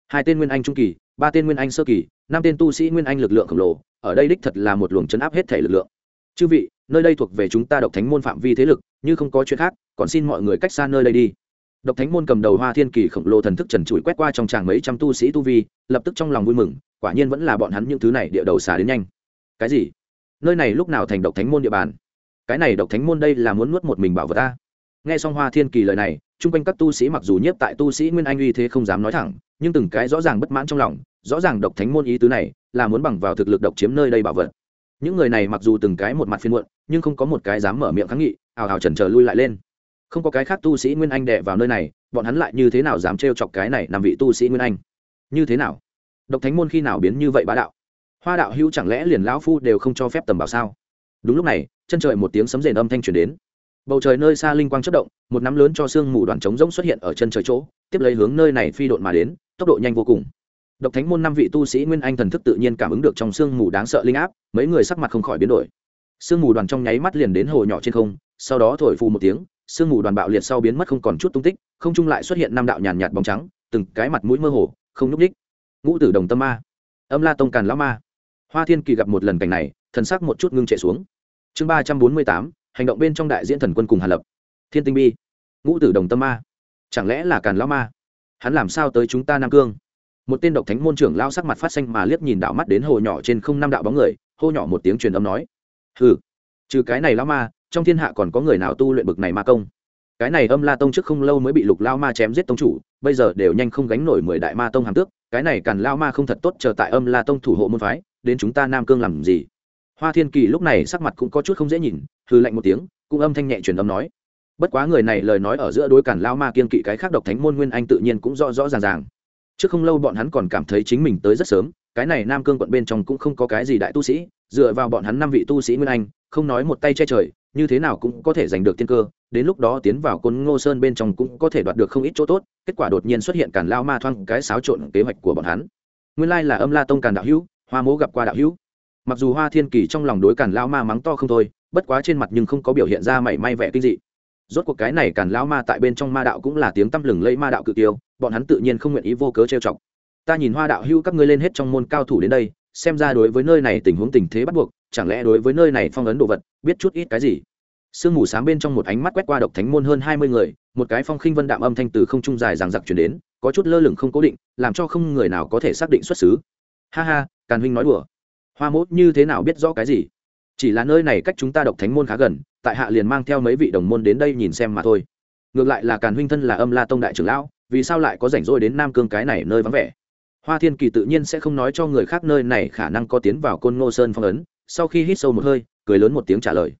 hai tên nguyên anh trung kỳ, ba tên nguyên anh sơ kỳ, năm tên tu sĩ nguyên anh lực lượng khổng lồ, ở đây đích thật là một luồng chấn áp hết thể lực lượng. Chư vị, nơi đây thuộc về chúng ta độc thánh môn phạm vi thế lực, như không có chuyện khác, còn xin mọi người cách xa nơi đây đi. Độc thánh môn cầm đầu hoa thiên kỳ khổng lồ thần thức trần trụi quét qua trong tràng mấy trăm tu sĩ tu vi, lập tức trong lòng vui mừng, quả nhiên vẫn là bọn hắn những thứ này địa đầu xả đến nhanh. Cái gì? Nơi này lúc nào thành độc thánh môn địa bàn? Cái này độc thánh môn đây là muốn nuốt một mình bảo vật ta. Nghe xong hoa thiên kỳ lời này chung quanh các tu sĩ mặc dù nhiếp tại tu sĩ nguyên anh uy thế không dám nói thẳng, nhưng từng cái rõ ràng bất mãn trong lòng, rõ ràng độc thánh môn ý tứ này là muốn bằng vào thực lực độc chiếm nơi đây bảo vật. Những người này mặc dù từng cái một mặt phiên muộn, nhưng không có một cái dám mở miệng kháng nghị, ào ào chần chờ lui lại lên. Không có cái khác tu sĩ nguyên anh đệ vào nơi này, bọn hắn lại như thế nào dám trêu chọc cái này làm vị tu sĩ nguyên anh? Như thế nào? Độc thánh môn khi nào biến như vậy bá đạo? Hoa đạo hữu chẳng lẽ liền lão phu đều không cho phép tầm bảo sao? Đúng lúc này, chân trời một tiếng sấm rền âm thanh truyền đến bầu trời nơi xa linh quang chất động, một nắm lớn cho sương mù đoàn trống rỗng xuất hiện ở chân trời chỗ, tiếp lấy hướng nơi này phi độn mà đến, tốc độ nhanh vô cùng. Độc thánh môn năm vị tu sĩ nguyên anh thần thức tự nhiên cảm ứng được trong sương mù đáng sợ linh áp, mấy người sắc mặt không khỏi biến đổi. Sương mù đoàn trong nháy mắt liền đến hồ nhỏ trên không, sau đó thổi phù một tiếng sương mù đoàn bạo liệt sau biến mất không còn chút tung tích, không trung lại xuất hiện năm đạo nhàn nhạt bóng trắng, từng cái mặt mũi mơ hồ, không nhúc ních ngũ tử đồng tâm ma, âm la tông càn lão ma. Hoa thiên kỳ gặp một lần cảnh này, thần sắc một chút ngưng chạy xuống. Chương ba trăm bốn mươi tám hành động bên trong đại diễn thần quân cùng hàn lập. Thiên tinh bi, ngũ tử đồng tâm ma. Chẳng lẽ là càn lão ma? Hắn làm sao tới chúng ta nam cương? Một tên độc thánh môn trưởng lao sắc mặt phát xanh mà liếc nhìn đạo mắt đến hồ nhỏ trên không năm đạo bóng người, hô nhỏ một tiếng truyền âm nói, hừ, trừ cái này lão ma, trong thiên hạ còn có người nào tu luyện bực này ma công? Cái này âm la tông trước không lâu mới bị lục lao ma chém giết tông chủ, bây giờ đều nhanh không gánh nổi mười đại ma tông hàm tước, cái này càn lao ma không thật tốt chờ tại âm la tông thủ hộ môn phái, đến chúng ta nam cương làm gì? Hoa thiên kỳ lúc này sắc mặt cũng có chút không dễ nhìn hư lạnh một tiếng, cũng âm thanh nhẹ truyền âm nói. Bất quá người này lời nói ở giữa đối cản lao ma kiên kỵ cái khác độc thánh môn nguyên anh tự nhiên cũng rõ rõ ràng ràng. Trước không lâu bọn hắn còn cảm thấy chính mình tới rất sớm, cái này nam cương quận bên trong cũng không có cái gì đại tu sĩ, dựa vào bọn hắn năm vị tu sĩ nguyên anh, không nói một tay che trời, như thế nào cũng có thể giành được tiên cơ, đến lúc đó tiến vào côn ngô sơn bên trong cũng có thể đoạt được không ít chỗ tốt, kết quả đột nhiên xuất hiện cản lao ma thoang cái xáo trộn kế hoạch của bọn hắn. Nguyên lai là âm la tông càn đạo hữu, hoa mố gặp qua đạo hữu. Mặc dù hoa thiên kỳ trong lòng đối cản lao ma mắng to không thôi bất quá trên mặt nhưng không có biểu hiện ra mảy may vẻ kinh dị. Rốt cuộc cái này càn lao ma tại bên trong ma đạo cũng là tiếng tăm lừng lấy ma đạo cự tiêu bọn hắn tự nhiên không nguyện ý vô cớ trêu chọc. Ta nhìn hoa đạo hưu các ngươi lên hết trong môn cao thủ đến đây, xem ra đối với nơi này tình huống tình thế bắt buộc, chẳng lẽ đối với nơi này phong ấn đồ vật, biết chút ít cái gì? Sương mù sáng bên trong một ánh mắt quét qua độc thánh môn hơn hai mươi người, một cái phong khinh vân đạm âm thanh từ không trung dài ràng giặc chuyển đến, có chút lơ lửng không cố định, làm cho không người nào có thể xác định xuất xứ. Ha ha, càn huynh nói đùa. Hoa mốt như thế nào biết rõ cái gì? Chỉ là nơi này cách chúng ta độc thánh môn khá gần, tại hạ liền mang theo mấy vị đồng môn đến đây nhìn xem mà thôi. Ngược lại là càn huynh thân là âm la tông đại trưởng lão, vì sao lại có rảnh rỗi đến nam cương cái này nơi vắng vẻ? Hoa thiên kỳ tự nhiên sẽ không nói cho người khác nơi này khả năng có tiến vào côn ngô sơn phong ấn, sau khi hít sâu một hơi, cười lớn một tiếng trả lời.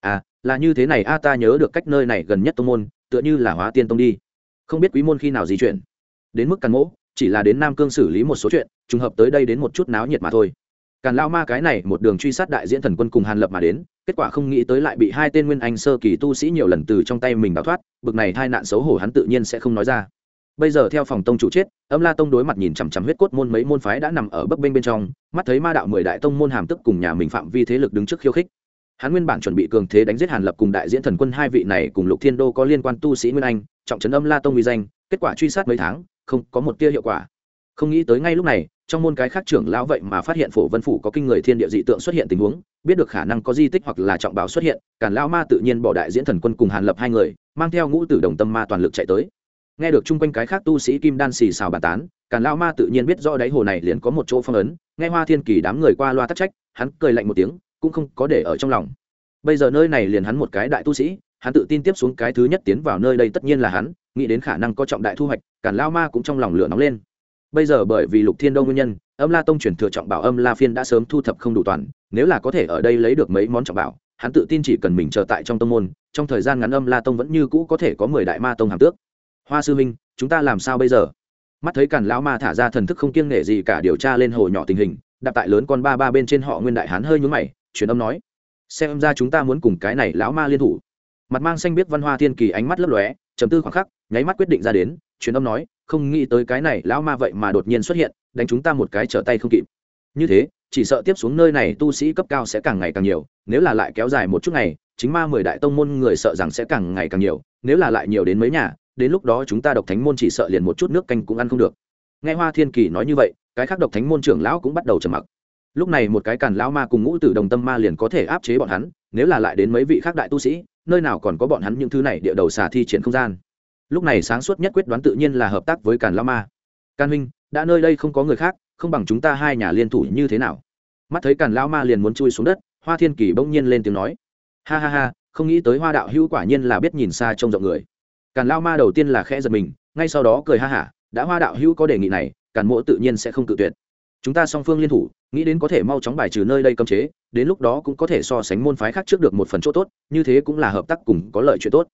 À là như thế này a, ta nhớ được cách nơi này gần nhất tông môn, tựa như là hóa tiên tông đi. Không biết quý môn khi nào di chuyển? Đến mức càn mỗ, chỉ là đến nam cương xử lý một số chuyện, trùng hợp tới đây đến một chút náo nhiệt mà thôi càn lao ma cái này một đường truy sát đại diễn thần quân cùng hàn lập mà đến, kết quả không nghĩ tới lại bị hai tên nguyên anh sơ kỳ tu sĩ nhiều lần từ trong tay mình đào thoát, bực này tai nạn xấu hổ hắn tự nhiên sẽ không nói ra. Bây giờ theo phòng tông chủ chết, âm la tông đối mặt nhìn chằm chằm huyết cốt môn mấy môn phái đã nằm ở bấp bênh bên trong, mắt thấy ma đạo mười đại tông môn hàm tức cùng nhà mình phạm vi thế lực đứng trước khiêu khích. Hắn nguyên bản chuẩn bị cường thế đánh giết hàn lập cùng đại diễn thần quân hai vị này cùng lục thiên đô có liên quan tu sĩ nguyên anh, trọng trấn âm la tông uy danh, kết quả truy sát mấy tháng, không có một tia hiệu quả. Không nghĩ tới ngay lúc này trong môn cái khác trưởng lão vậy mà phát hiện phổ vân phủ có kinh người thiên địa dị tượng xuất hiện tình huống, biết được khả năng có di tích hoặc là trọng báo xuất hiện, càn lão ma tự nhiên bỏ đại diễn thần quân cùng hàn lập hai người, mang theo ngũ tử đồng tâm ma toàn lực chạy tới. Nghe được chung quanh cái khác tu sĩ kim đan xì xào bàn tán, càn lão ma tự nhiên biết rõ đáy hồ này liền có một chỗ phong ấn, nghe hoa thiên kỳ đám người qua loa tắc trách, hắn cười lạnh một tiếng, cũng không có để ở trong lòng. Bây giờ nơi này liền hắn một cái đại tu sĩ, hắn tự tin tiếp xuống cái thứ nhất tiến vào nơi đây tất nhiên là hắn, nghĩ đến khả năng có trọng đại thu hoạch, càn lao ma cũng trong lòng lửa nóng lên bây giờ bởi vì lục thiên đông nguyên nhân, âm la tông chuyển thừa trọng bảo âm la phiên đã sớm thu thập không đủ toàn, nếu là có thể ở đây lấy được mấy món trọng bảo, hắn tự tin chỉ cần mình chờ tại trong tông môn, trong thời gian ngắn âm la tông vẫn như cũ có thể có mười đại ma tông hàm tước. Hoa sư minh chúng ta làm sao bây giờ? Mắt thấy càn lão ma thả ra thần thức không kiêng nể gì cả điều tra lên hồ nhỏ tình hình đặt tại lớn con ba ba bên trên họ nguyên đại hán hơi nhúng mày, truyền âm nói, xem ra chúng ta muốn cùng cái này lão ma liên thủ. Mặt mang xanh biết văn hoa thiên kỳ ánh mắt lấp lóe chấm tư khoảng khắc, nháy mắt quyết định ra đến, truyền âm nói không nghĩ tới cái này lão ma vậy mà đột nhiên xuất hiện, đánh chúng ta một cái trở tay không kịp. Như thế, chỉ sợ tiếp xuống nơi này tu sĩ cấp cao sẽ càng ngày càng nhiều, nếu là lại kéo dài một chút ngày, chính ma mười đại tông môn người sợ rằng sẽ càng ngày càng nhiều, nếu là lại nhiều đến mấy nhà, đến lúc đó chúng ta độc thánh môn chỉ sợ liền một chút nước canh cũng ăn không được. Nghe hoa thiên kỳ nói như vậy, cái khác độc thánh môn trưởng lão cũng bắt đầu trầm mặc. Lúc này một cái càn lão ma cùng ngũ tử đồng tâm ma liền có thể áp chế bọn hắn, nếu là lại đến mấy vị khác đại tu sĩ, nơi nào còn có bọn hắn những thứ này địa đầu xà thi triển không gian lúc này sáng suốt nhất quyết đoán tự nhiên là hợp tác với càn lão ma. Can huynh, đã nơi đây không có người khác, không bằng chúng ta hai nhà liên thủ như thế nào? Mắt thấy càn lão ma liền muốn chui xuống đất, hoa thiên kỳ bỗng nhiên lên tiếng nói. Ha ha ha, không nghĩ tới hoa đạo hữu quả nhiên là biết nhìn xa trông rộng người. Càn lao ma đầu tiên là khẽ giật mình, ngay sau đó cười ha hả, đã hoa đạo hữu có đề nghị này, càn mộ tự nhiên sẽ không tự tuyệt. Chúng ta song phương liên thủ, nghĩ đến có thể mau chóng bài trừ nơi đây cấm chế, đến lúc đó cũng có thể so sánh môn phái khác trước được một phần chỗ tốt, như thế cũng là hợp tác cùng có lợi chuyện tốt.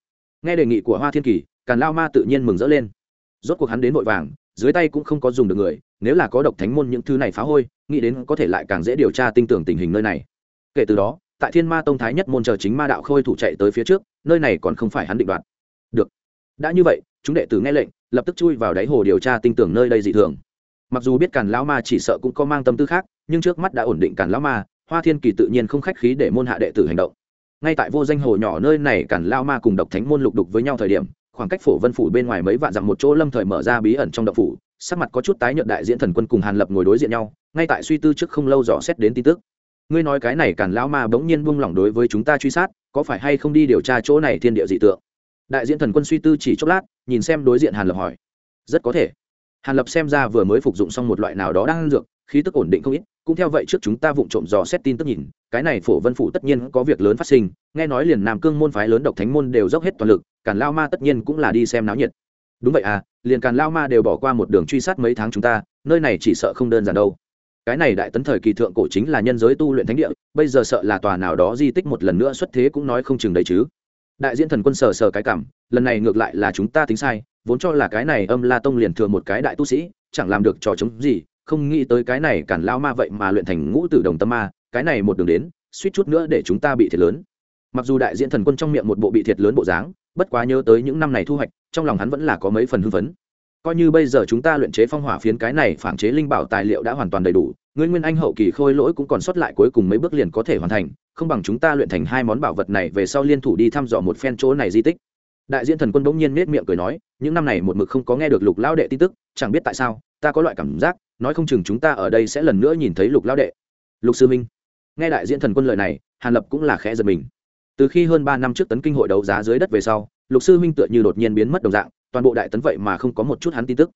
Nghe đề nghị của hoa thiên kỳ càn lao ma tự nhiên mừng rỡ lên. Rốt cuộc hắn đến vội vàng, dưới tay cũng không có dùng được người, nếu là có độc thánh môn những thứ này phá hôi, nghĩ đến có thể lại càng dễ điều tra tin tưởng tình hình nơi này. Kể từ đó, tại thiên ma tông thái nhất môn chờ chính ma đạo khôi thủ chạy tới phía trước, nơi này còn không phải hắn định đoạt. Được. Đã như vậy, chúng đệ tử nghe lệnh, lập tức chui vào đáy hồ điều tra tinh tưởng nơi đây dị thường. Mặc dù biết càn lão ma chỉ sợ cũng có mang tâm tư khác, nhưng trước mắt đã ổn định càn lão ma, hoa thiên kỳ tự nhiên không khách khí để môn hạ đệ tử hành động. Ngay tại vô danh hồ nhỏ nơi này càn lao ma cùng độc thánh môn lục đục với nhau thời điểm khoảng cách phổ vân phủ bên ngoài mấy vạn dặm một chỗ lâm thời mở ra bí ẩn trong động phủ, sắc mặt có chút tái nhợt đại diễn thần quân cùng hàn lập ngồi đối diện nhau, ngay tại suy tư trước không lâu dò xét đến tin tức. Ngươi nói cái này càn lão ma bỗng nhiên buông lỏng đối với chúng ta truy sát, có phải hay không đi điều tra chỗ này thiên địa dị tượng? Đại diễn thần quân suy tư chỉ chốc lát, nhìn xem đối diện hàn lập hỏi. Rất có thể. Hàn lập xem ra vừa mới phục dụng xong một loại nào đó đang ăn dược khí tức ổn định không ít, cũng theo vậy trước chúng ta vụng trộm dò xét tin tức nhìn, cái này phổ vân phủ tất nhiên có việc lớn phát sinh, nghe nói liền nam cương môn phái lớn độc thánh môn đều dốc hết toàn lực, càn lao ma tất nhiên cũng là đi xem náo nhiệt. Đúng vậy à liền càn lao ma đều bỏ qua một đường truy sát mấy tháng chúng ta, nơi này chỉ sợ không đơn giản đâu. Cái này đại tấn thời kỳ thượng cổ chính là nhân giới tu luyện thánh địa, bây giờ sợ là tòa nào đó di tích một lần nữa xuất thế cũng nói không chừng đấy chứ. Đại diễn thần quân sờ sờ cái cảm, lần này ngược lại là chúng ta tính sai, vốn cho là cái này âm la tông liền thừa một cái đại tu sĩ, chẳng làm được trò chống gì không nghĩ tới cái này cản lao ma vậy mà luyện thành ngũ tử đồng tâm ma, cái này một đường đến, suýt chút nữa để chúng ta bị thiệt lớn. Mặc dù đại diện thần quân trong miệng một bộ bị thiệt lớn bộ dáng, bất quá nhớ tới những năm này thu hoạch, trong lòng hắn vẫn là có mấy phần hưng phấn. Coi như bây giờ chúng ta luyện chế phong hỏa phiến cái này phản chế linh bảo tài liệu đã hoàn toàn đầy đủ, nguyên nguyên anh hậu kỳ khôi lỗi cũng còn sót lại cuối cùng mấy bước liền có thể hoàn thành, không bằng chúng ta luyện thành hai món bảo vật này về sau liên thủ đi thăm dò một phen chỗ này di tích. Đại diện thần quân bỗng nhiên nết miệng cười nói, những năm này một mực không có nghe được lục lao đệ tin tức, chẳng biết tại sao, ta có loại cảm giác nói không chừng chúng ta ở đây sẽ lần nữa nhìn thấy lục lao đệ. Lục sư minh, nghe đại diễn thần quân lời này, hàn lập cũng là khẽ giật mình. Từ khi hơn ba năm trước tấn kinh hội đấu giá dưới đất về sau, lục sư minh tựa như đột nhiên biến mất đồng dạng, toàn bộ đại tấn vậy mà không có một chút hắn tin tức.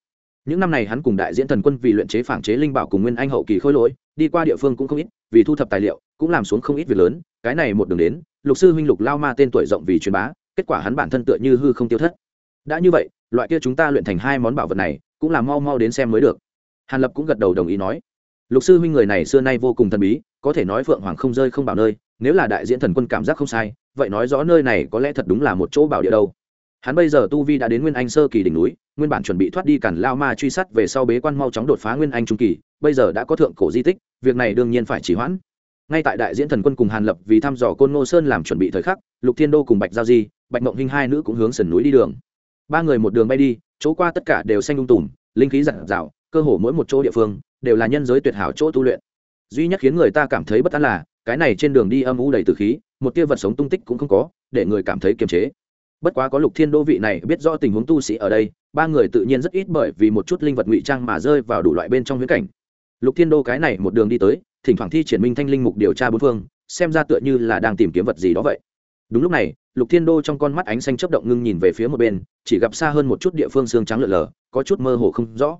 Những năm này hắn cùng đại diễn thần quân vì luyện chế phản chế linh bảo cùng nguyên anh hậu kỳ khôi lỗi, đi qua địa phương cũng không ít, vì thu thập tài liệu, cũng làm xuống không ít việc lớn. Cái này một đường đến, lục sư huynh lục lao ma tên tuổi rộng vì truyền bá, kết quả hắn bản thân tựa như hư không tiêu thất. Đã như vậy, loại kia chúng ta luyện thành hai món bảo vật này, cũng là mau mau đến xem mới được hàn lập cũng gật đầu đồng ý nói, lục sư huynh người này xưa nay vô cùng thần bí, có thể nói phượng hoàng không rơi không bảo nơi, nếu là đại diễn thần quân cảm giác không sai, vậy nói rõ nơi này có lẽ thật đúng là một chỗ bảo địa đâu hắn bây giờ tu vi đã đến nguyên anh sơ kỳ đỉnh núi, nguyên bản chuẩn bị thoát đi cản lao ma truy sát về sau bế quan mau chóng đột phá nguyên anh trung kỳ, bây giờ đã có thượng cổ di tích, việc này đương nhiên phải chỉ hoãn ngay tại đại diễn thần quân cùng hàn lập vì thăm dò côn ngô sơn làm chuẩn bị thời khắc, lục thiên đô cùng bạch giao di, bạch mộng hinh hai nữ cũng hướng sườn núi đi đường ba người một đường bay đi, chỗ qua tất cả đều xanh lung tùm, linh khí giản rào cơ hồ mỗi một chỗ địa phương đều là nhân giới tuyệt hảo chỗ tu luyện. Duy nhất khiến người ta cảm thấy bất an là, cái này trên đường đi âm u đầy từ khí, một tia vật sống tung tích cũng không có, để người cảm thấy kiềm chế. Bất quá có lục thiên đô vị này biết rõ tình huống tu sĩ ở đây, ba người tự nhiên rất ít bởi vì một chút linh vật ngụy trang mà rơi vào đủ loại bên trong huyễn cảnh. Lục thiên đô cái này một đường đi tới, thỉnh thoảng thi triển minh thanh linh mục điều tra bốn phương, xem ra tựa như là đang tìm kiếm vật gì đó vậy. Đúng lúc này, lục thiên đô trong con mắt ánh xanh chấp động ngưng nhìn về phía một bên, chỉ gặp xa hơn một chút địa phương xương trắng lợn lờ có chút mơ hồ không rõ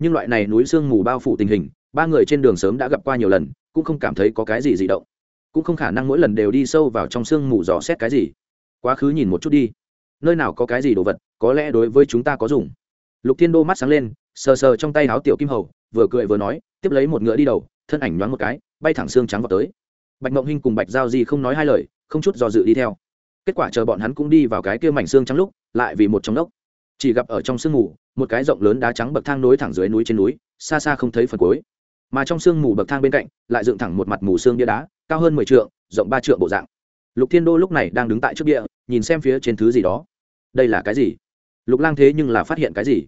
nhưng loại này núi sương mù bao phủ tình hình, ba người trên đường sớm đã gặp qua nhiều lần, cũng không cảm thấy có cái gì dị động. Cũng không khả năng mỗi lần đều đi sâu vào trong sương mù dò xét cái gì. Quá khứ nhìn một chút đi. Nơi nào có cái gì đồ vật, có lẽ đối với chúng ta có dùng. Lục thiên đô mắt sáng lên, sờ sờ trong tay áo tiểu kim hầu, vừa cười vừa nói, tiếp lấy một ngựa đi đầu, thân ảnh nhoáng một cái, bay thẳng xương trắng vào tới. Bạch mộng hinh cùng bạch giao di không nói hai lời, không chút do dự đi theo. Kết quả chờ bọn hắn cũng đi vào cái kia mảnh xương trắng lúc, lại vì một trong đốc chỉ gặp ở trong sương mù, một cái rộng lớn đá trắng bậc thang nối thẳng dưới núi trên núi, xa xa không thấy phần cuối. Mà trong sương mù bậc thang bên cạnh, lại dựng thẳng một mặt mù xương bia đá, cao hơn mười trượng, rộng ba trượng bộ dạng. Lục thiên đô lúc này đang đứng tại trước địa nhìn xem phía trên thứ gì đó. Đây là cái gì? Lục lang thế nhưng là phát hiện cái gì?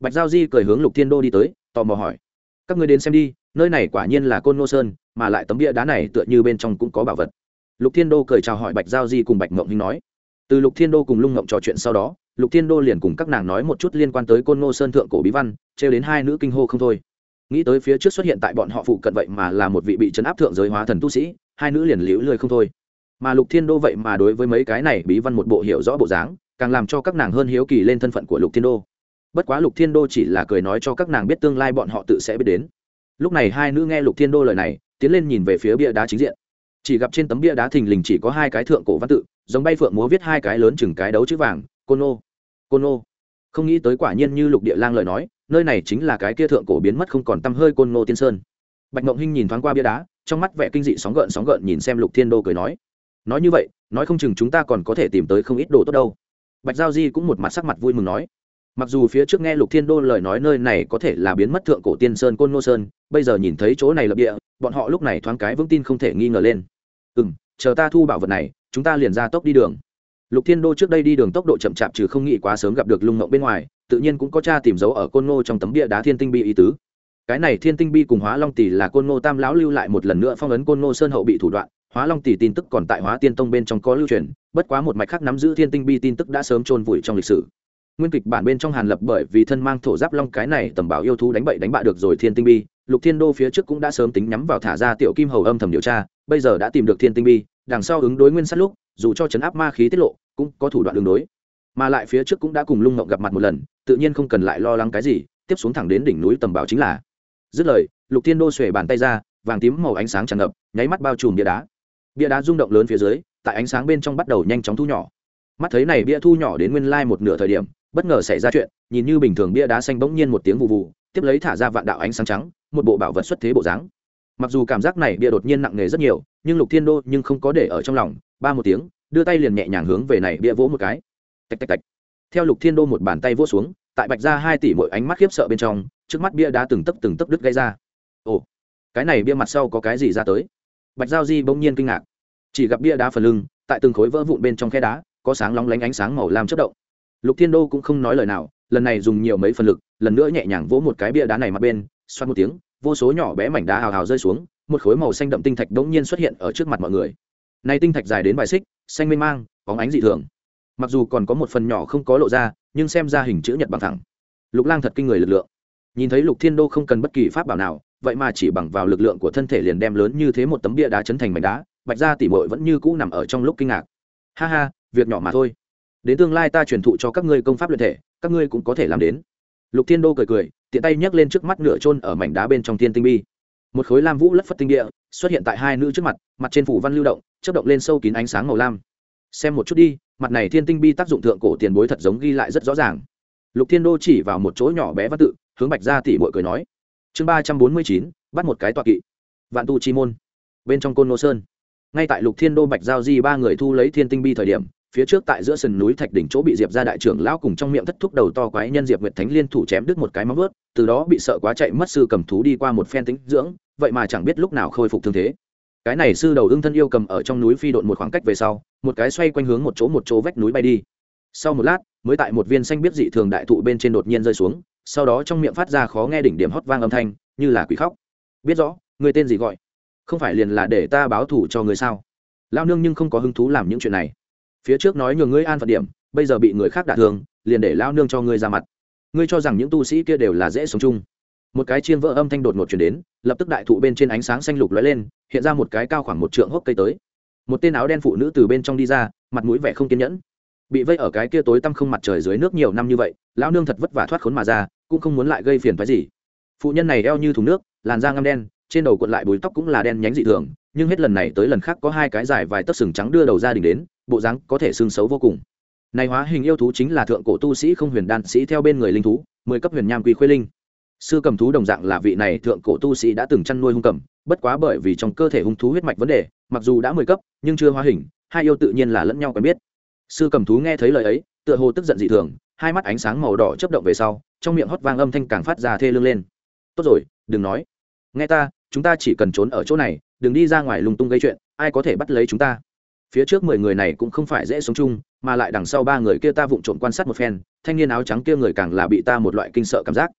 Bạch giao di cười hướng lục thiên đô đi tới, tò mò hỏi. Các người đến xem đi, nơi này quả nhiên là côn nô sơn, mà lại tấm bia đá này tựa như bên trong cũng có bảo vật. Lục thiên đô cười chào hỏi bạch giao di cùng bạch mộng hinh nói. Từ lục thiên đô cùng lung mộng trò chuyện sau đó lục thiên đô liền cùng các nàng nói một chút liên quan tới côn nô sơn thượng cổ bí văn, trêu đến hai nữ kinh hô không thôi. Nghĩ tới phía trước xuất hiện tại bọn họ phụ cận vậy mà là một vị bị chấn áp thượng giới hóa thần tu sĩ, hai nữ liền liễu lười không thôi. Mà lục thiên đô vậy mà đối với mấy cái này bí văn một bộ hiểu rõ bộ dáng, càng làm cho các nàng hơn hiếu kỳ lên thân phận của lục thiên đô. Bất quá lục thiên đô chỉ là cười nói cho các nàng biết tương lai bọn họ tự sẽ biết đến. Lúc này hai nữ nghe lục thiên đô lời này, tiến lên nhìn về phía bia đá chính diện. Chỉ gặp trên tấm bia đá thình lình chỉ có hai cái thượng cổ văn tự, giống bay phượng múa viết hai cái lớn chừng cái đấu chữ vàng côn ô côn ô không nghĩ tới quả nhiên như lục địa lang lời nói, nơi này chính là cái kia thượng cổ biến mất không còn tăm hơi côn Ngô tiên sơn. Bạch mộng hinh nhìn thoáng qua bia đá, trong mắt vẻ kinh dị sóng gợn sóng gợn nhìn xem lục thiên đô cười nói nói như vậy, nói không chừng chúng ta còn có thể tìm tới không ít đồ tốt đâu. Bạch giao di cũng một mặt sắc mặt vui mừng nói, mặc dù phía trước nghe lục thiên đô lời nói nơi này có thể là biến mất thượng cổ tiên sơn côn Ngô sơn, bây giờ nhìn thấy chỗ này lập địa, bọn họ lúc này thoáng cái vững tin không thể nghi ngờ lên. Ừ m chờ ta thu bảo vật này, chúng ta liền ra tốc đi đường lục thiên đô trước đây đi đường tốc độ chậm chạp trừ không nghĩ quá sớm gặp được lung ngộng bên ngoài, tự nhiên cũng có cha tìm dấu ở côn Ngô trong tấm bia đá thiên tinh bi ý tứ. Cái này thiên tinh bi cùng hóa long tỷ là côn Ngô tam lão lưu lại một lần nữa phong ấn côn Ngô sơn hậu bị thủ đoạn, hóa long tỷ tin tức còn tại hóa tiên tông bên trong có lưu truyền, bất quá một mạch khác nắm giữ thiên tinh bi tin tức đã sớm chôn vùi trong lịch sử. Nguyên kịch bản bên trong hàn lập bởi vì thân mang thổ giáp long cái này tầm bảo yêu thú đánh bậy đánh bạ được rồi thiên tinh bi, lục thiên đô phía trước cũng đã sớm tính nhắm vào thả ra tiểu kim hầu âm thầm điều tra, bây giờ đã tìm được thiên tinh bi, đằng sau ứng đối nguyên sát lúc dù cho chấn áp ma khí tiết lộ, cũng có thủ đoạn đường đối. Mà lại phía trước cũng đã cùng lung ngộng gặp mặt một lần, tự nhiên không cần lại lo lắng cái gì, tiếp xuống thẳng đến đỉnh núi tầm bảo chính là. Dứt lời, lục thiên đô xuề bàn tay ra, vàng tím màu ánh sáng tràn ngập, nháy mắt bao trùm bia đá. Bia đá rung động lớn phía dưới, tại ánh sáng bên trong bắt đầu nhanh chóng thu nhỏ. Mắt thấy này bia thu nhỏ đến nguyên lai một nửa thời điểm, bất ngờ xảy ra chuyện, nhìn như bình thường bia đá xanh bỗng nhiên một tiếng vụ vụ tiếp lấy thả ra vạn đạo ánh sáng trắng, một bộ bảo vật xuất thế bộ dáng. Mặc dù cảm giác này bia đột nhiên nặng nề rất nhiều, nhưng lục thiên đô nhưng không có để ở trong lòng ba một tiếng, đưa tay liền nhẹ nhàng hướng về này bia vỗ một cái. Tạch tạch tạch. Theo lục thiên đô một bàn tay vỗ xuống, tại bạch ra hai tỷ mỗi ánh mắt khiếp sợ bên trong, trước mắt bia đá từng tấc từng tấc đứt gây ra. Ồ, cái này bia mặt sau có cái gì ra tới? Bạch giao di bỗng nhiên kinh ngạc. Chỉ gặp bia đá phần lưng, tại từng khối vỡ vụn bên trong khe đá, có sáng lóng lánh ánh sáng màu lam chất động. Lục thiên đô cũng không nói lời nào, lần này dùng nhiều mấy phần lực, lần nữa nhẹ nhàng vỗ một cái bia đá này mặt bên, xoát một tiếng, vô số nhỏ bé mảnh đá hào hào rơi xuống, một khối màu xanh đậm tinh thạch đống nhiên xuất hiện ở trước mặt mọi người này tinh thạch dài đến vài xích, xanh mênh mang, bóng ánh dị thường. Mặc dù còn có một phần nhỏ không có lộ ra, nhưng xem ra hình chữ nhật bằng thẳng. Lục lang thật kinh người lực lượng. Nhìn thấy lục thiên đô không cần bất kỳ pháp bảo nào, vậy mà chỉ bằng vào lực lượng của thân thể liền đem lớn như thế một tấm bia đá chấn thành mảnh đá, bạch ra tỉ muội vẫn như cũ nằm ở trong lúc kinh ngạc. Ha ha, việc nhỏ mà thôi. Đến tương lai ta truyền thụ cho các ngươi công pháp luyện thể, các ngươi cũng có thể làm đến. Lục thiên đô cười cười, tiện tay nhấc lên trước mắt nửa trôn ở mảnh đá bên trong thiên tinh bi một khối lam vũ lất phất tinh địa xuất hiện tại hai nữ trước mặt mặt trên phủ văn lưu động chất động lên sâu kín ánh sáng màu lam. Xem một chút đi, mặt này thiên tinh bi tác dụng thượng cổ tiền bối thật giống ghi lại rất rõ ràng. Lục thiên đô chỉ vào một chỗ nhỏ bé văn tự, hướng bạch ra tỉ bội cười nói, chương ba trăm bốn mươi chín, bắt một cái tọa kỵ. Vạn tu chi môn. Bên trong côn nô sơn. Ngay tại lục thiên đô bạch giao di ba người thu lấy thiên tinh bi thời điểm, phía trước tại giữa sườn núi thạch đỉnh chỗ bị diệp ra đại trưởng lão cùng trong miệng thất thúc đầu to quái nhân diệp nguyệt thánh liên thủ chém đứt một cái móng vớt từ đó bị sợ quá chạy mất sư cầm thú đi qua một phen tính dưỡng vậy mà chẳng biết lúc nào khôi phục thương thế. Cái này sư đầu ưng thân yêu cầm ở trong núi phi độn một khoảng cách về sau, một cái xoay quanh hướng một chỗ một chỗ vách núi bay đi. Sau một lát, mới tại một viên xanh biết dị thường đại thụ bên trên đột nhiên rơi xuống, sau đó trong miệng phát ra khó nghe đỉnh điểm hót vang âm thanh, như là quỷ khóc. Biết rõ, người tên gì gọi? Không phải liền là để ta báo thủ cho người sao? Lao nương nhưng không có hứng thú làm những chuyện này. Phía trước nói nhường ngươi an phận điểm, bây giờ bị người khác đả thương, liền để lao nương cho ngươi ra mặt. Ngươi cho rằng những tu sĩ kia đều là dễ sống chung một cái chiên vỡ âm thanh đột ngột chuyển đến, lập tức đại thụ bên trên ánh sáng xanh lục lóe lên, hiện ra một cái cao khoảng một trượng hốc cây tới. Một tên áo đen phụ nữ từ bên trong đi ra, mặt mũi vẻ không kiên nhẫn. Bị vây ở cái kia tối tăm không mặt trời dưới nước nhiều năm như vậy, lão nương thật vất vả thoát khốn mà ra, cũng không muốn lại gây phiền phái gì. Phụ nhân này eo như thùng nước, làn da ngăm đen, trên đầu cuộn lại bùi tóc cũng là đen nhánh dị thường, nhưng hết lần này tới lần khác có hai cái dài vài tấc sừng trắng đưa đầu ra đình đến, bộ dáng có thể xương xấu vô cùng. Này hóa hình yêu thú chính là thượng cổ tu sĩ không huyền đan sĩ theo bên người linh thú, mười cấp huyền nham quy khuê linh sư cầm thú đồng dạng là vị này thượng cổ tu sĩ đã từng chăn nuôi hung cầm, bất quá bởi vì trong cơ thể hung thú huyết mạch vấn đề, mặc dù đã mười cấp, nhưng chưa hóa hình, hai yêu tự nhiên là lẫn nhau quen biết. Sư cầm thú nghe thấy lời ấy, tựa hồ tức giận dị thường, hai mắt ánh sáng màu đỏ chớp động về sau, trong miệng hót vang âm thanh càng phát ra thê lương lên. Tốt rồi, đừng nói. Nghe ta, chúng ta chỉ cần trốn ở chỗ này, đừng đi ra ngoài lung tung gây chuyện, ai có thể bắt lấy chúng ta? Phía trước mười người này cũng không phải dễ sống chung, mà lại đằng sau ba người kia ta vụng trộm quan sát một phen, thanh niên áo trắng kia người càng là bị ta một loại kinh sợ cảm giác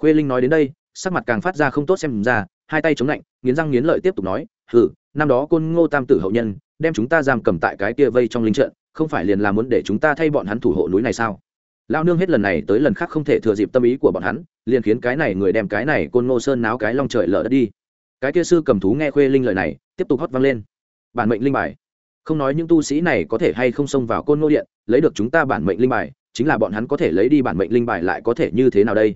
khuê linh nói đến đây, sắc mặt càng phát ra không tốt xem ra, hai tay chống lạnh, nghiến răng nghiến lợi tiếp tục nói, hừ, năm đó côn ngô tam tử hậu nhân, đem chúng ta giam cầm tại cái kia vây trong linh trận, không phải liền là muốn để chúng ta thay bọn hắn thủ hộ núi này sao? Lao nương hết lần này tới lần khác không thể thừa dịp tâm ý của bọn hắn, liền khiến cái này người đem cái này côn ngô sơn náo cái long trời lở đất đi. Cái kia sư cầm thú nghe khuê linh lời này, tiếp tục hót vang lên. Bản mệnh linh bài. Không nói những tu sĩ này có thể hay không xông vào côn ngô điện, lấy được chúng ta bản mệnh linh bài, chính là bọn hắn có thể lấy đi bản mệnh linh bài lại có thể như thế nào đây?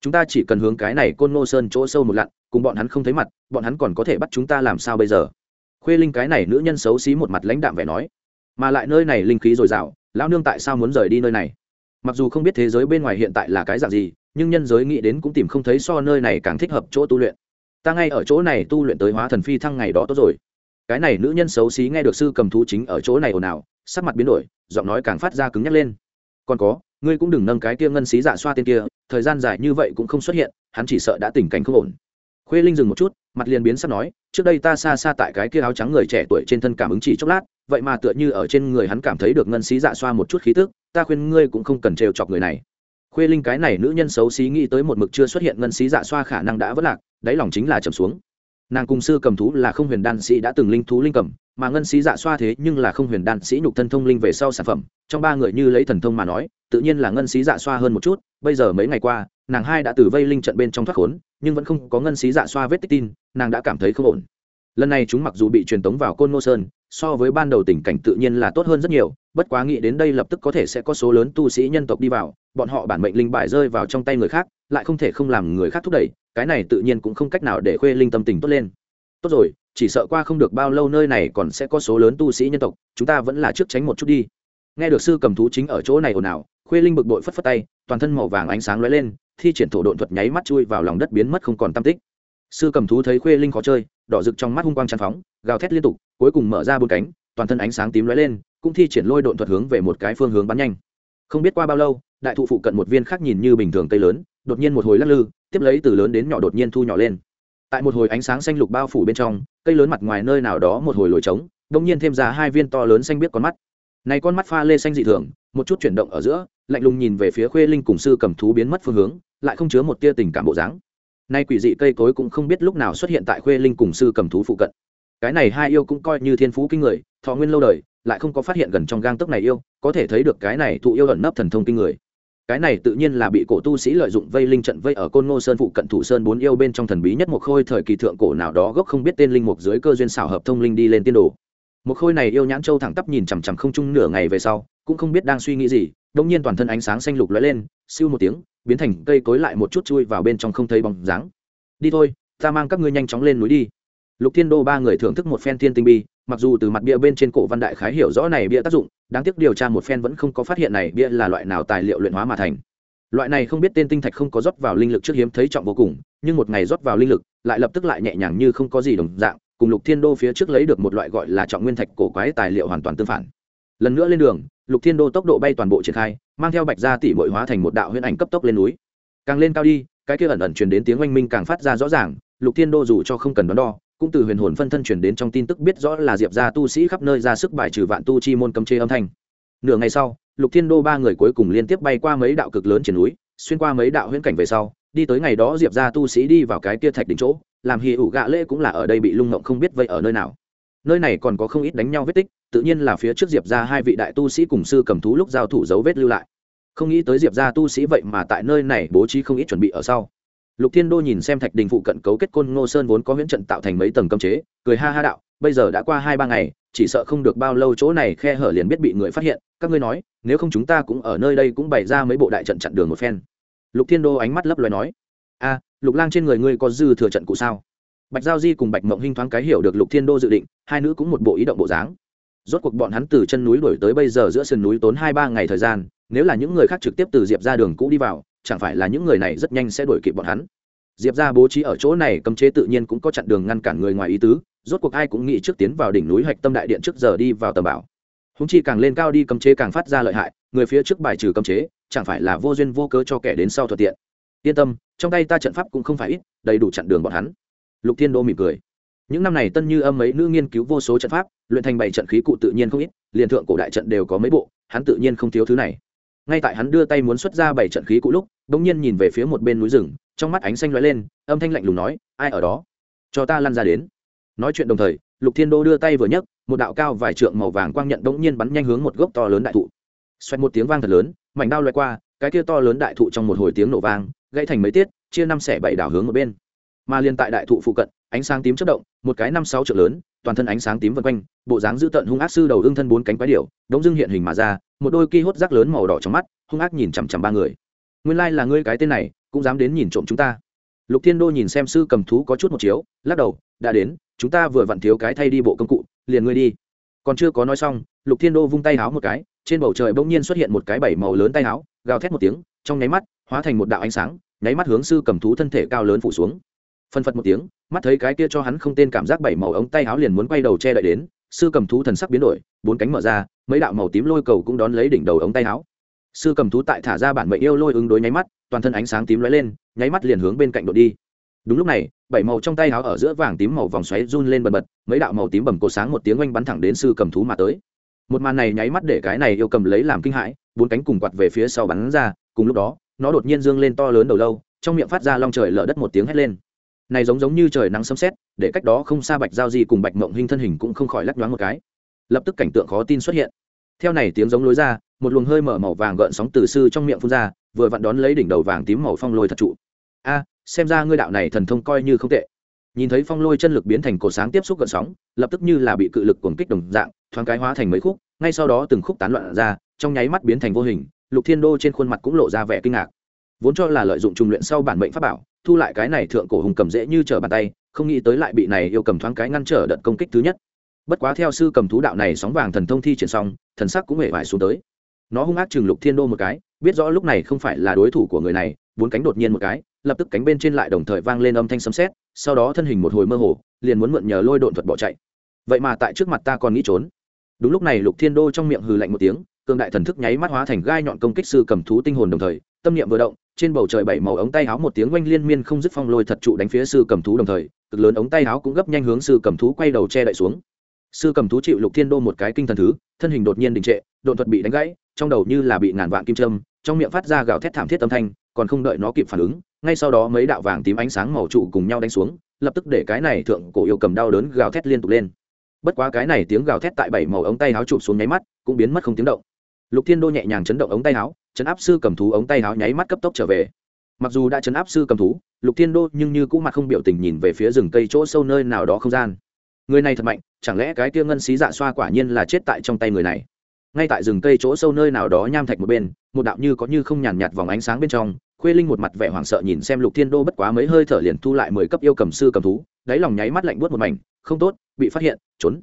Chúng ta chỉ cần hướng cái này côn ngô sơn chỗ sâu một lặn, cùng bọn hắn không thấy mặt, bọn hắn còn có thể bắt chúng ta làm sao bây giờ? Khuê linh cái này nữ nhân xấu xí một mặt lãnh đạm vẻ nói. Mà lại nơi này linh khí dồi dào, lão nương tại sao muốn rời đi nơi này? Mặc dù không biết thế giới bên ngoài hiện tại là cái dạng gì, nhưng nhân giới nghĩ đến cũng tìm không thấy so nơi này càng thích hợp chỗ tu luyện. Ta ngay ở chỗ này tu luyện tới hóa thần phi thăng ngày đó tốt rồi. Cái này nữ nhân xấu xí nghe được sư cầm thú chính ở chỗ này ồn ào, sắc mặt biến đổi, giọng nói càng phát ra cứng nhắc lên. Còn có, ngươi cũng đừng nâng cái kia ngân xí dạ xoa tên kia thời gian dài như vậy cũng không xuất hiện, hắn chỉ sợ đã tình cảnh không ổn. Khuê linh dừng một chút, mặt liền biến sắp nói, trước đây ta xa xa tại cái kia áo trắng người trẻ tuổi trên thân cảm ứng chỉ chốc lát, vậy mà tựa như ở trên người hắn cảm thấy được ngân xí dạ xoa một chút khí tức, ta khuyên ngươi cũng không cần trêu chọc người này. Khuê linh cái này nữ nhân xấu xí nghĩ tới một mực chưa xuất hiện ngân xí dạ xoa khả năng đã vất lạc, đáy lòng chính là trầm xuống. Nàng cung sư cầm thú là không huyền đan sĩ đã từng linh thú linh cầm mà ngân xí dạ xoa thế nhưng là không huyền đan sĩ nhục thân thông linh về sau sản phẩm, trong ba người như lấy thần thông mà nói, tự nhiên là ngân xí dạ xoa hơn một chút, bây giờ mấy ngày qua, nàng hai đã từ vây linh trận bên trong thoát khốn, nhưng vẫn không có ngân xí dạ xoa vết tích tin, nàng đã cảm thấy không ổn. Lần này chúng mặc dù bị truyền tống vào côn ngô sơn, so với ban đầu tình cảnh tự nhiên là tốt hơn rất nhiều, bất quá nghĩ đến đây lập tức có thể sẽ có số lớn tu sĩ nhân tộc đi vào, bọn họ bản mệnh linh bài rơi vào trong tay người khác, lại không thể không làm người khác thúc đẩy, cái này tự nhiên cũng không cách nào để khuê linh tâm tình tốt lên. Tốt rồi chỉ sợ qua không được bao lâu nơi này còn sẽ có số lớn tu sĩ nhân tộc, chúng ta vẫn là trước tránh một chút đi. Nghe được sư cầm thú chính ở chỗ này ồn ào, khuê linh bực bội phất phất tay, toàn thân màu vàng ánh sáng lóe lên, thi triển thổ độn thuật nháy mắt chui vào lòng đất biến mất không còn tam tích. Sư cầm thú thấy khuê linh khó chơi, đỏ rực trong mắt hung quang tràn phóng, gào thét liên tục, cuối cùng mở ra bốn cánh, toàn thân ánh sáng tím lóe lên, cũng thi triển lôi độn thuật hướng về một cái phương hướng bắn nhanh. Không biết qua bao lâu, đại thụ phụ cận một viên khác nhìn như bình thường cây lớn, đột nhiên một hồi lắc lư, tiếp lấy từ lớn đến nhỏ đột nhiên thu nhỏ lên tại một hồi ánh sáng xanh lục bao phủ bên trong, cây lớn mặt ngoài nơi nào đó một hồi lồi trống đ ỗ n g nhiên thêm ra hai viên to lớn xanh biết con mắt. Này con mắt pha lê xanh dị thường, một chút chuyển động ở giữa, lạnh lùng nhìn về phía khuê linh cùng sư cầm thú biến mất phương hướng, lại không chứa một tia tình cảm bộ dáng. Nay quỷ dị cây cối cũng không biết lúc nào xuất hiện tại khuê linh cùng sư cầm thú phụ cận. Cái này hai yêu cũng coi như thiên phú kinh người, thọ nguyên lâu đời, lại không có phát hiện gần trong gang tấc này yêu, có thể thấy được cái này thụ yêu ẩn nấp thần thông kinh người cái này tự nhiên là bị cổ tu sĩ lợi dụng vây linh trận vây ở côn ngô sơn phụ cận thủ sơn bốn yêu bên trong thần bí nhất một khôi thời kỳ thượng cổ nào đó gốc không biết tên linh mục dưới cơ duyên xảo hợp thông linh đi lên tiên đồ. Một khôi này yêu nhãn châu thẳng tắp nhìn chằm chằm không chung nửa ngày về sau, cũng không biết đang suy nghĩ gì đông nhiên toàn thân ánh sáng xanh lục lóe lên, siêu một tiếng, biến thành cây cối lại một chút chui vào bên trong không thấy bóng dáng. Đi thôi, ta mang các ngươi nhanh chóng lên núi đi. Lục thiên đô ba người thưởng thức một phen thiên tinh bi mặc dù từ mặt bia bên trên cổ văn đại khái hiểu rõ này bia tác dụng, đáng tiếc điều tra một phen vẫn không có phát hiện này bia là loại nào tài liệu luyện hóa mà thành. Loại này không biết tên tinh thạch không có rót vào linh lực trước hiếm thấy trọng vô cùng, nhưng một ngày rót vào linh lực, lại lập tức lại nhẹ nhàng như không có gì đồng dạng, cùng lục thiên đô phía trước lấy được một loại gọi là trọng nguyên thạch cổ quái tài liệu hoàn toàn tương phản. Lần nữa lên đường, lục thiên đô tốc độ bay toàn bộ triển khai, mang theo bạch gia tỷ mội hóa thành một đạo huyễn ảnh cấp tốc lên núi. Càng lên cao đi, cái kia ẩn ẩn truyền đến tiếng oanh minh càng phát ra rõ ràng, lục thiên đô dù cho không cần đón đo cũng từ huyền hồn phân thân chuyển đến trong tin tức biết rõ là diệp gia tu sĩ khắp nơi ra sức bài trừ vạn tu chi môn cấm chế âm thanh. Nửa ngày sau, lục thiên đô ba người cuối cùng liên tiếp bay qua mấy đạo cực lớn trên núi, xuyên qua mấy đạo huyễn cảnh về sau, đi tới ngày đó diệp gia tu sĩ đi vào cái kia thạch đỉnh chỗ, làm hì ủ gạ lễ cũng là ở đây bị lung ngộng không biết vậy ở nơi nào. Nơi này còn có không ít đánh nhau vết tích, tự nhiên là phía trước diệp gia hai vị đại tu sĩ cùng sư cầm thú lúc giao thủ dấu vết lưu lại. Không nghĩ tới diệp gia tu sĩ vậy mà tại nơi này bố trí không ít chuẩn bị ở sau lục thiên đô nhìn xem thạch đình phụ cận cấu kết côn ngô sơn vốn có huyễn trận tạo thành mấy tầng cấm chế, cười ha ha đạo, bây giờ đã qua hai ba ngày, chỉ sợ không được bao lâu chỗ này khe hở liền biết bị người phát hiện, các ngươi nói, nếu không chúng ta cũng ở nơi đây cũng bày ra mấy bộ đại trận chặn đường một phen. Lục thiên đô ánh mắt lấp loài nói, a, lục lang trên người ngươi có dư thừa trận cụ sao? Bạch giao di cùng bạch mộng hinh thoáng cái hiểu được lục thiên đô dự định, hai nữ cũng một bộ ý động bộ dáng. Rốt cuộc bọn hắn từ chân núi đổi tới bây giờ giữa sườn núi tốn hai ba ngày thời gian, nếu là những người khác trực tiếp từ diệp ra đường cũ đi vào chẳng phải là những người này rất nhanh sẽ đuổi kịp bọn hắn. Diệp ra bố trí ở chỗ này cấm chế tự nhiên cũng có chặn đường ngăn cản người ngoài ý tứ, rốt cuộc ai cũng nghĩ trước tiến vào đỉnh núi hạch tâm đại điện trước giờ đi vào tầm bảo. Húng chi càng lên cao đi cấm chế càng phát ra lợi hại, người phía trước bài trừ cấm chế, chẳng phải là vô duyên vô cớ cho kẻ đến sau thuận tiện. Yên tâm, trong tay ta trận pháp cũng không phải ít, đầy đủ chặn đường bọn hắn. Lục thiên đô mỉm cười. Những năm này tân như âm mấy nữ nghiên cứu vô số trận pháp, luyện thành bảy trận khí cụ tự nhiên không ít, liền thượng cổ đại trận đều có mấy bộ, hắn tự nhiên không thiếu thứ này ngay tại hắn đưa tay muốn xuất ra bảy trận khí cũ lúc đ ỗ n g nhiên nhìn về phía một bên núi rừng, trong mắt ánh xanh lóe lên, âm thanh lạnh lùng nói, ai ở đó? Cho ta lăn ra đến. Nói chuyện đồng thời, lục thiên đô đưa tay vừa nhấc, một đạo cao vài trượng màu vàng quang nhận đ ỗ n g nhiên bắn nhanh hướng một gốc to lớn đại thụ. Xoẹt một tiếng vang thật lớn, mảnh đao loay qua, cái kia to lớn đại thụ trong một hồi tiếng nổ vang, gãy thành mấy tiết, chia năm xẻ bảy đảo hướng một bên. Mà liên tại đại thụ phụ cận, ánh sáng tím chất động, một cái năm sáu trượng lớn toàn thân ánh sáng tím vân quanh, bộ dáng dữ tợn hung ác sư đầu ưng thân bốn cánh quái điệu đống dưng hiện hình mà ra, một đôi ki hốt rác lớn màu đỏ trong mắt, hung ác nhìn chằm chằm ba người. Nguyên lai là ngươi cái tên này, cũng dám đến nhìn trộm chúng ta. Lục thiên đô nhìn xem sư cầm thú có chút một chiếu, lắc đầu, đã đến, chúng ta vừa vặn thiếu cái thay đi bộ công cụ, liền ngươi đi. Còn chưa có nói xong, lục thiên đô vung tay háo một cái, trên bầu trời bỗng nhiên xuất hiện một cái bảy màu lớn tay háo, gào thét một tiếng, trong nháy mắt, hóa thành một đạo ánh sáng, nháy mắt hướng sư cầm thú thân thể cao lớn phủ xuống phân phật một tiếng, mắt thấy cái kia cho hắn không tên cảm giác bảy màu ống tay áo liền muốn quay đầu che đậy đến, sư cầm thú thần sắc biến đổi, bốn cánh mở ra, mấy đạo màu tím lôi cầu cũng đón lấy đỉnh đầu ống tay áo. Sư cầm thú tại thả ra bản mệnh yêu lôi ứng đối nháy mắt, toàn thân ánh sáng tím lóe lên, nháy mắt liền hướng bên cạnh đột đi. Đúng lúc này, bảy màu trong tay áo ở giữa vàng tím màu vòng xoáy run lên bần bật, mấy đạo màu tím bầm cột sáng một tiếng oanh bắn thẳng đến sư cầm thú mà tới. Một màn này nháy mắt để cái này yêu cầm lấy làm kinh hãi, bốn cánh cùng quạt về phía sau bắn ra, cùng lúc đó, nó đột nhiên dương lên to lớn đầu lâu, trong miệng phát ra long trời lở đất một tiếng hét lên này giống giống như trời nắng sấm sét, để cách đó không xa bạch giao di cùng bạch mộng hình thân hình cũng không khỏi lắc nhoáng một cái. Lập tức cảnh tượng khó tin xuất hiện. Theo này tiếng giống lối ra, một luồng hơi mở màu vàng gợn sóng từ sư trong miệng phun ra, vừa vặn đón lấy đỉnh đầu vàng tím màu phong lôi thật trụ. A, xem ra ngươi đạo này thần thông coi như không tệ. Nhìn thấy phong lôi chân lực biến thành cổ sáng tiếp xúc gợn sóng, lập tức như là bị cự lực cuồng kích đồng dạng, thoáng cái hóa thành mấy khúc, ngay sau đó từng khúc tán loạn ra, trong nháy mắt biến thành vô hình, lục thiên đô trên khuôn mặt cũng lộ ra vẻ kinh ngạc. Vốn cho là lợi dụng trùng luyện sau bản mệnh pháp bảo thu lại cái này thượng cổ hùng cầm dễ như trở bàn tay, không nghĩ tới lại bị này yêu cầm thoáng cái ngăn trở đợt công kích thứ nhất. Bất quá theo sư cầm thú đạo này sóng vàng thần thông thi triển xong, thần sắc cũng hề vải xuống tới. Nó hung ác chừng lục thiên đô một cái, biết rõ lúc này không phải là đối thủ của người này, bốn cánh đột nhiên một cái, lập tức cánh bên trên lại đồng thời vang lên âm thanh sấm sét, sau đó thân hình một hồi mơ hồ, liền muốn mượn nhờ lôi độn thuật bỏ chạy. Vậy mà tại trước mặt ta còn nghĩ trốn. Đúng lúc này lục thiên đô trong miệng hừ lạnh một tiếng, cường đại thần thức nháy mắt hóa thành gai nhọn công kích sư cầm thú tinh hồn đồng thời, tâm niệm vừa động trên bầu trời bảy màu ống tay áo một tiếng oanh liên miên không dứt phong lôi thật trụ đánh phía sư cầm thú đồng thời, cực lớn ống tay áo cũng gấp nhanh hướng sư cầm thú quay đầu che đậy xuống. Sư cầm thú chịu lục thiên đô một cái kinh thần thứ, thân hình đột nhiên đình trệ đột thuật bị đánh gãy, trong đầu như là bị ngàn vạn kim châm, trong miệng phát ra gào thét thảm thiết âm thanh, còn không đợi nó kịp phản ứng, ngay sau đó mấy đạo vàng tím ánh sáng màu trụ cùng nhau đánh xuống, lập tức để cái này thượng cổ yêu cầm đau đớn gào thét liên tục lên. Bất quá cái này tiếng gào thét tại bảy màu ống tay áo chụp xuống nháy mắt, cũng biến mất không tiếng động. Lục thiên đô nhẹ nhàng chấn động ống tay áo chấn áp sư cầm thú ống tay áo nháy mắt cấp tốc trở về. Mặc dù đã chấn áp sư cầm thú, lục thiên đô nhưng như cũng mặt không biểu tình nhìn về phía rừng cây chỗ sâu nơi nào đó không gian. Người này thật mạnh, chẳng lẽ cái kia ngân xí dạ xoa quả nhiên là chết tại trong tay người này? Ngay tại rừng cây chỗ sâu nơi nào đó nham thạch một bên, một đạo như có như không nhàn nhạt vòng ánh sáng bên trong, khuê linh một mặt vẻ hoảng sợ nhìn xem lục thiên đô bất quá mấy hơi thở liền thu lại mười cấp yêu cầm sư cầm thú, đáy lòng nháy mắt lạnh buốt một mảnh, không tốt, bị phát hiện, trốn.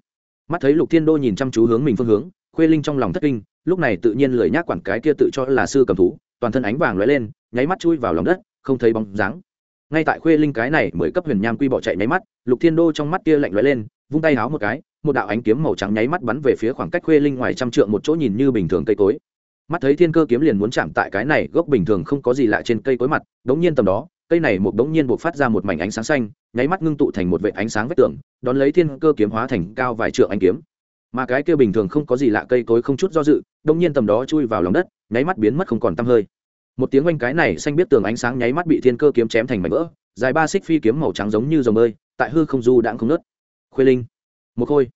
Mắt thấy lục thiên đô nhìn chăm chú hướng mình phương hướng, khuê linh trong lòng thất kinh lúc này tự nhiên lười nhác quản cái kia tự cho là sư cầm thú, toàn thân ánh vàng lóe lên, nháy mắt chui vào lòng đất, không thấy bóng dáng. Ngay tại khuê linh cái này mới cấp huyền nham quy bỏ chạy nháy mắt, lục thiên đô trong mắt kia lạnh lóe lên, vung tay háo một cái, một đạo ánh kiếm màu trắng nháy mắt bắn về phía khoảng cách khuê linh ngoài trăm trượng một chỗ nhìn như bình thường cây cối. Mắt thấy thiên cơ kiếm liền muốn chạm tại cái này gốc bình thường không có gì lạ trên cây cối mặt, đống nhiên tầm đó, cây này một đống nhiên buộc phát ra một mảnh ánh sáng xanh, nháy mắt ngưng tụ thành một vệ ánh sáng vách tường, đón lấy thiên cơ kiếm hóa thành cao vài trượng ánh kiếm mà cái kia bình thường không có gì lạ cây cối không chút do dự, đông nhiên tầm đó chui vào lòng đất, nháy mắt biến mất không còn tăm hơi. Một tiếng oanh cái này xanh biết tường ánh sáng nháy mắt bị thiên cơ kiếm chém thành mảnh vỡ, dài ba xích phi kiếm màu trắng giống như dòng bơi, tại hư không du đãng không nớt khuê linh một khôi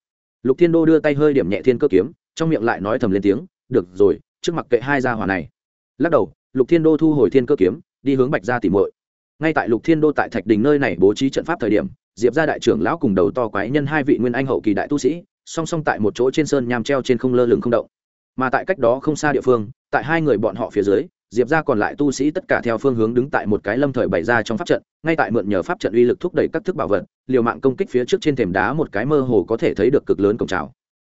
lục thiên đô đưa tay hơi điểm nhẹ thiên cơ kiếm, trong miệng lại nói thầm lên tiếng, được rồi, trước mặt kệ hai gia hỏa này. Lắc đầu, lục thiên đô thu hồi thiên cơ kiếm, đi hướng bạch gia tìm muội. Ngay tại lục thiên đô tại thạch đình nơi này bố trí trận pháp thời điểm, diệp gia đại trưởng lão cùng đầu to quái nhân hai vị nguyên anh hậu kỳ đại tu sĩ song song tại một chỗ trên sơn nham treo trên không lơ lửng không động. Mà tại cách đó không xa địa phương, tại hai người bọn họ phía dưới, diệp ra còn lại tu sĩ tất cả theo phương hướng đứng tại một cái lâm thời bày ra trong pháp trận, ngay tại mượn nhờ pháp trận uy lực thúc đẩy các thức bảo vật, liều mạng công kích phía trước trên thềm đá một cái mơ hồ có thể thấy được cực lớn cổng trào.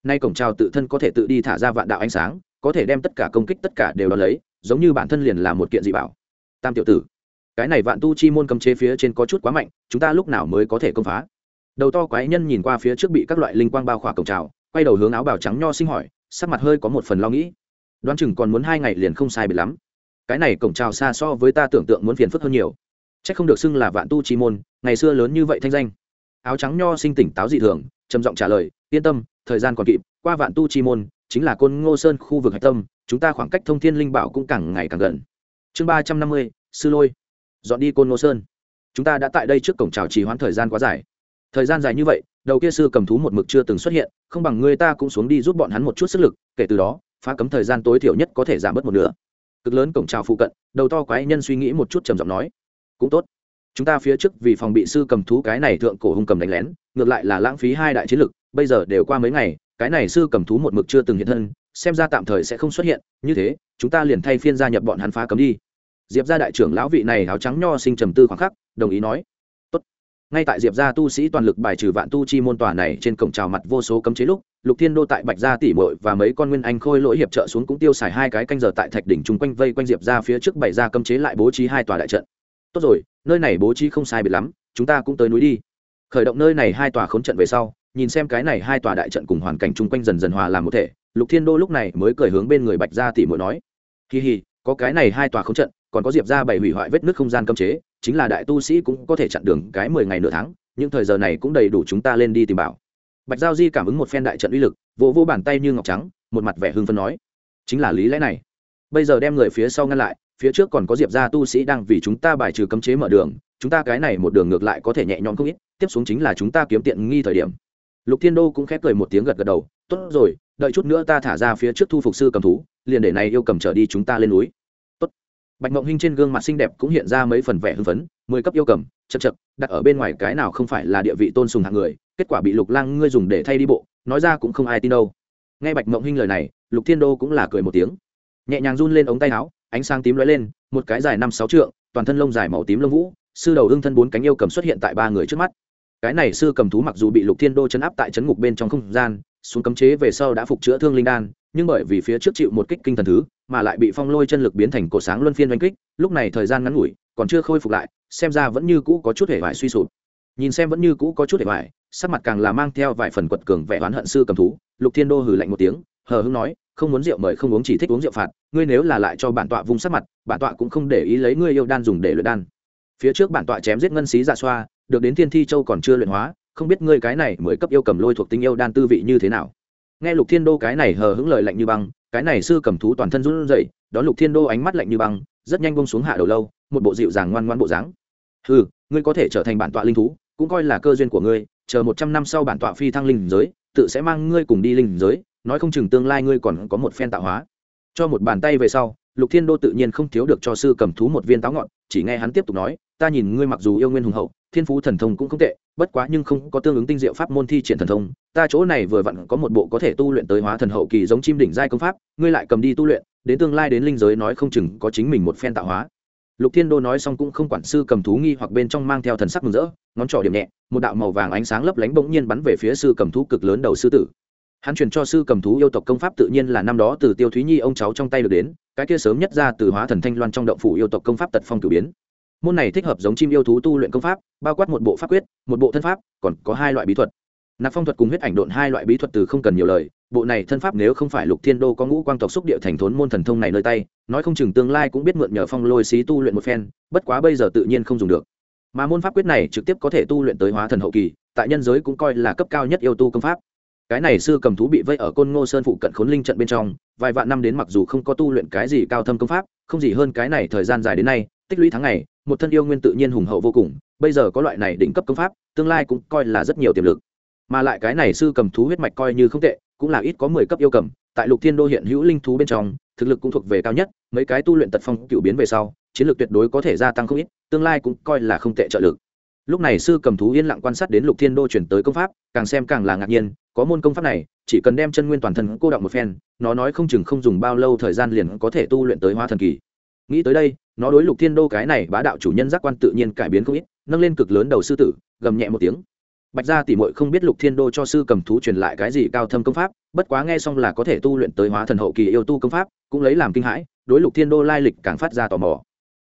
Nay cổng trào tự thân có thể tự đi thả ra vạn đạo ánh sáng, có thể đem tất cả công kích tất cả đều đ ó lấy, giống như bản thân liền là một kiện dị bảo. Tam tiểu tử, cái này vạn tu chi môn cấm chế phía trên có chút quá mạnh, chúng ta lúc nào mới có thể công phá? Đầu to quái nhân nhìn qua phía trước bị các loại linh quang bao khỏa cổng trào, quay đầu hướng áo bào trắng nho sinh hỏi, sắc mặt hơi có một phần lo nghĩ. Đoán chừng còn muốn hai ngày liền không sai bị lắm. Cái này cổng trào xa so với ta tưởng tượng muốn phiền phức hơn nhiều. C h ắ c không được xưng là vạn tu chi môn, ngày xưa lớn như vậy thanh danh. Áo trắng nho sinh tỉnh táo dị thường, trầm giọng trả lời, yên tâm, thời gian còn kịp, qua vạn tu chi môn, chính là côn ngô sơn khu vực hạch tâm, chúng ta khoảng cách thông thiên linh bảo cũng càng ngày càng gần. Chương ba trăm năm mươi, sư lôi. Dọn đi côn ngô sơn. Chúng ta đã tại đây trước cổng trào trì hoãn thời gian quá dài thời gian dài như vậy, đầu kia sư cầm thú một mực chưa từng xuất hiện, không bằng người ta cũng xuống đi giúp bọn hắn một chút sức lực, kể từ đó, phá cấm thời gian tối thiểu nhất có thể giảm bớt một nửa. Cực lớn cổng trào phụ cận, đầu to quái nhân suy nghĩ một chút trầm giọng nói, cũng tốt. Chúng ta phía trước vì phòng bị sư cầm thú cái này thượng cổ hung cầm đánh lén, ngược lại là lãng phí hai đại chiến lực, bây giờ đều qua mấy ngày, cái này sư cầm thú một mực chưa từng hiện thân, xem ra tạm thời sẽ không xuất hiện, như thế, chúng ta liền thay phiên gia nhập bọn hắn phá cấm đi. Diệp ra đại trưởng lão vị này áo trắng nho sinh trầm tư khoảng khắc, đồng ý nói ngay tại diệp gia tu sĩ toàn lực bài trừ vạn tu chi môn tòa này trên cổng trào mặt vô số cấm chế lúc, lục thiên đô tại bạch gia tỷ mội và mấy con nguyên anh khôi lỗi hiệp trợ xuống cũng tiêu xài hai cái canh giờ tại thạch đỉnh chung quanh vây quanh diệp ra phía trước bảy gia cấm chế lại bố trí hai tòa đại trận. Tốt rồi, nơi này bố trí không sai biệt lắm, chúng ta cũng tới núi đi. Khởi động nơi này hai tòa khốn trận về sau, nhìn xem cái này hai tòa đại trận cùng hoàn cảnh chung quanh dần dần hòa làm một thể, lục thiên đô lúc này mới cởi hướng bên người bạch gia tỷ mội nói kỳ hì có cái này hai tòa khốn trận, còn có diệp ra bảy hủy hoại vết nước không gian cấm chế chính là đại tu sĩ cũng có thể chặn đường cái mười ngày nửa tháng nhưng thời giờ này cũng đầy đủ chúng ta lên đi tìm bảo. Bạch giao di cảm ứng một phen đại trận uy lực, vỗ vỗ bàn tay như ngọc trắng, một mặt vẻ hưng phân nói, chính là lý lẽ này. Bây giờ đem người phía sau ngăn lại, phía trước còn có diệp gia tu sĩ đang vì chúng ta bài trừ cấm chế mở đường, chúng ta cái này một đường ngược lại có thể nhẹ nhõm không ít, tiếp xuống chính là chúng ta kiếm tiện nghi thời điểm. Lục thiên đô cũng khép cười một tiếng gật gật đầu, tốt rồi, đợi chút nữa ta thả ra phía trước thu phục sư cầm thú, liền để này yêu cầm trở đi chúng ta lên núi bạch mộng hinh trên gương mặt xinh đẹp cũng hiện ra mấy phần vẻ hưng phấn, mười cấp yêu cầm, chật chật, đặt ở bên ngoài cái nào không phải là địa vị tôn sùng hạng người, kết quả bị lục lang ngươi dùng để thay đi bộ, nói ra cũng không ai tin đâu. Nghe bạch mộng hinh lời này, lục thiên đô cũng là cười một tiếng. Nhẹ nhàng run lên ống tay áo, ánh sáng tím lóe lên, một cái dài năm sáu trượng, toàn thân lông dài màu tím lông vũ, sư đầu hưng thân bốn cánh yêu cầm xuất hiện tại ba người trước mắt. Cái này sư cầm thú mặc dù bị lục thiên đô chấn áp tại chấn ngục bên trong không gian, xuống cấm chế về sau đã phục chữa thương linh đan, nhưng bởi vì phía trước chịu một kích kinh thần thứ mà lại bị phong lôi chân lực biến thành cổ sáng luân phiên oanh kích, lúc này thời gian ngắn ngủi, còn chưa khôi phục lại, xem ra vẫn như cũ có chút hề vải suy sụp. Nhìn xem vẫn như cũ có chút hề vải sắc mặt càng là mang theo vài phần quật cường vẻ oán hận sư cầm thú, lục thiên đô hừ lạnh một tiếng, hờ hưng nói, không muốn rượu mời không uống chỉ thích uống rượu phạt, ngươi nếu là lại cho bản tọa vung sắc mặt, bản tọa cũng không để ý lấy ngươi yêu đan dùng để luyện đan. Phía trước bản tọa chém giết ngân xí dạ xoa, được đến thiên thi châu còn chưa luyện hóa, không biết ngươi cái này mới cấp yêu cầm lôi thuộc tinh yêu đan tư vị như thế nào. Nghe lục thiên đô cái này hờ hững lời lạnh như băng cái này sư cầm thú toàn thân run rẩy đón lục thiên đô ánh mắt lạnh như băng, rất nhanh bông xuống hạ đầu lâu, một bộ dịu dàng ngoan ngoan bộ dáng. Ừ ngươi có thể trở thành bản tọa linh thú, cũng coi là cơ duyên của ngươi, chờ một trăm năm sau bản tọa phi thăng linh giới, tự sẽ mang ngươi cùng đi linh giới, nói không chừng tương lai ngươi còn có một phen tạo hóa. Cho một bàn tay về sau, lục thiên đô tự nhiên không thiếu được cho sư cầm thú một viên táo ngọn, chỉ nghe hắn tiếp tục nói ta nhìn ngươi mặc dù yêu nguyên hùng hậu, thiên phú thần thông cũng không tệ, bất quá nhưng không có tương ứng tinh diệu pháp môn thi triển thần thông, ta chỗ này vừa vặn có một bộ có thể tu luyện tới hóa thần hậu kỳ giống chim đỉnh giai công pháp, ngươi lại cầm đi tu luyện, đến tương lai đến linh giới nói không chừng có chính mình một phen tạo hóa. Lục thiên đô nói xong cũng không quản sư cầm thú nghi hoặc bên trong mang theo thần sắc mừng rỡ, ngón trỏ điểm nhẹ, một đạo màu vàng ánh sáng lấp lánh bỗng nhiên bắn về phía sư cầm thú cực lớn đầu sư tử. Hắn truyền cho sư cầm thú yêu tộc công pháp tự nhiên là năm đó từ tiêu thúy nhi ông cháu trong tay được đến, cái kia sớm nhất ra từ hóa thần thanh loan trong động phủ yêu tộc công pháp tật phong cử biến môn này thích hợp giống chim yêu thú tu luyện công pháp, bao quát một bộ pháp quyết, một bộ thân pháp, còn có hai loại bí thuật. Nạp phong thuật cùng huyết ảnh độn hai loại bí thuật từ không cần nhiều lời, bộ này thân pháp nếu không phải lục thiên đô có ngũ quang tộc xúc địa thành thốn môn thần thông này nơi tay, nói không chừng tương lai cũng biết mượn nhờ phong lôi xí tu luyện một phen, bất quá bây giờ tự nhiên không dùng được. Mà môn pháp quyết này trực tiếp có thể tu luyện tới hóa thần hậu kỳ, tại nhân giới cũng coi là cấp cao nhất yêu tu công pháp. Cái này sư cầm thú bị vây ở côn ngô sơn phụ cận khốn linh trận bên trong, vài vạn năm đến mặc dù không có tu luyện cái gì cao thâm công pháp, không gì hơn cái này thời gian dài đến nay, tích lũy tháng ngày một thân yêu nguyên tự nhiên hùng hậu vô cùng, bây giờ có loại này đỉnh cấp công pháp, tương lai cũng coi là rất nhiều tiềm lực. Mà lại cái này sư cầm thú huyết mạch coi như không tệ, cũng là ít có mười cấp yêu cầm, tại lục thiên đô hiện hữu linh thú bên trong, thực lực cũng thuộc về cao nhất, mấy cái tu luyện tật phong cựu biến về sau, chiến lược tuyệt đối có thể gia tăng không ít, tương lai cũng coi là không tệ trợ lực. Lúc này sư cầm thú yên lặng quan sát đến lục thiên đô chuyển tới công pháp, càng xem càng là ngạc nhiên, có môn công pháp này, chỉ cần đem chân nguyên toàn thân cô động một phen, nó nói không chừng không dùng bao lâu thời gian liền có thể tu luyện tới hoa thần kỳ. Nghĩ tới đây nó đối lục thiên đô cái này bá đạo chủ nhân giác quan tự nhiên cải biến không ít, nâng lên cực lớn đầu sư tử, gầm nhẹ một tiếng. Bạch gia tỉ mội không biết lục thiên đô cho sư cầm thú truyền lại cái gì cao thâm công pháp, bất quá nghe xong là có thể tu luyện tới hóa thần hậu kỳ yêu tu công pháp, cũng lấy làm kinh hãi, đối lục thiên đô lai lịch càng phát ra tò mò.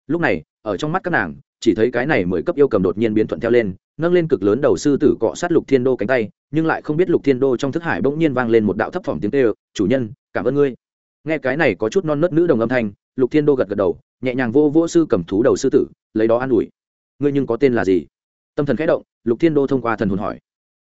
Lúc này, ở trong mắt các nàng, chỉ thấy cái này mười cấp yêu cầm đột nhiên biến thuận theo lên, nâng lên cực lớn đầu sư tử cọ sát lục thiên đô cánh tay, nhưng lại không biết lục thiên đô trong thức hải bỗng nhiên vang lên một đạo thấp phỏng tiếng tê chủ nhân, cảm ơn ngươi. Nghe cái này có chút non nớt nữ đồng âm thanh, lục thiên đô gật gật đầu nhẹ nhàng vô vô sư cầm thú đầu sư tử, lấy đó an ủi. Ngươi nhưng có tên là gì? Tâm thần khẽ động, lục thiên đô thông qua thần hồn hỏi.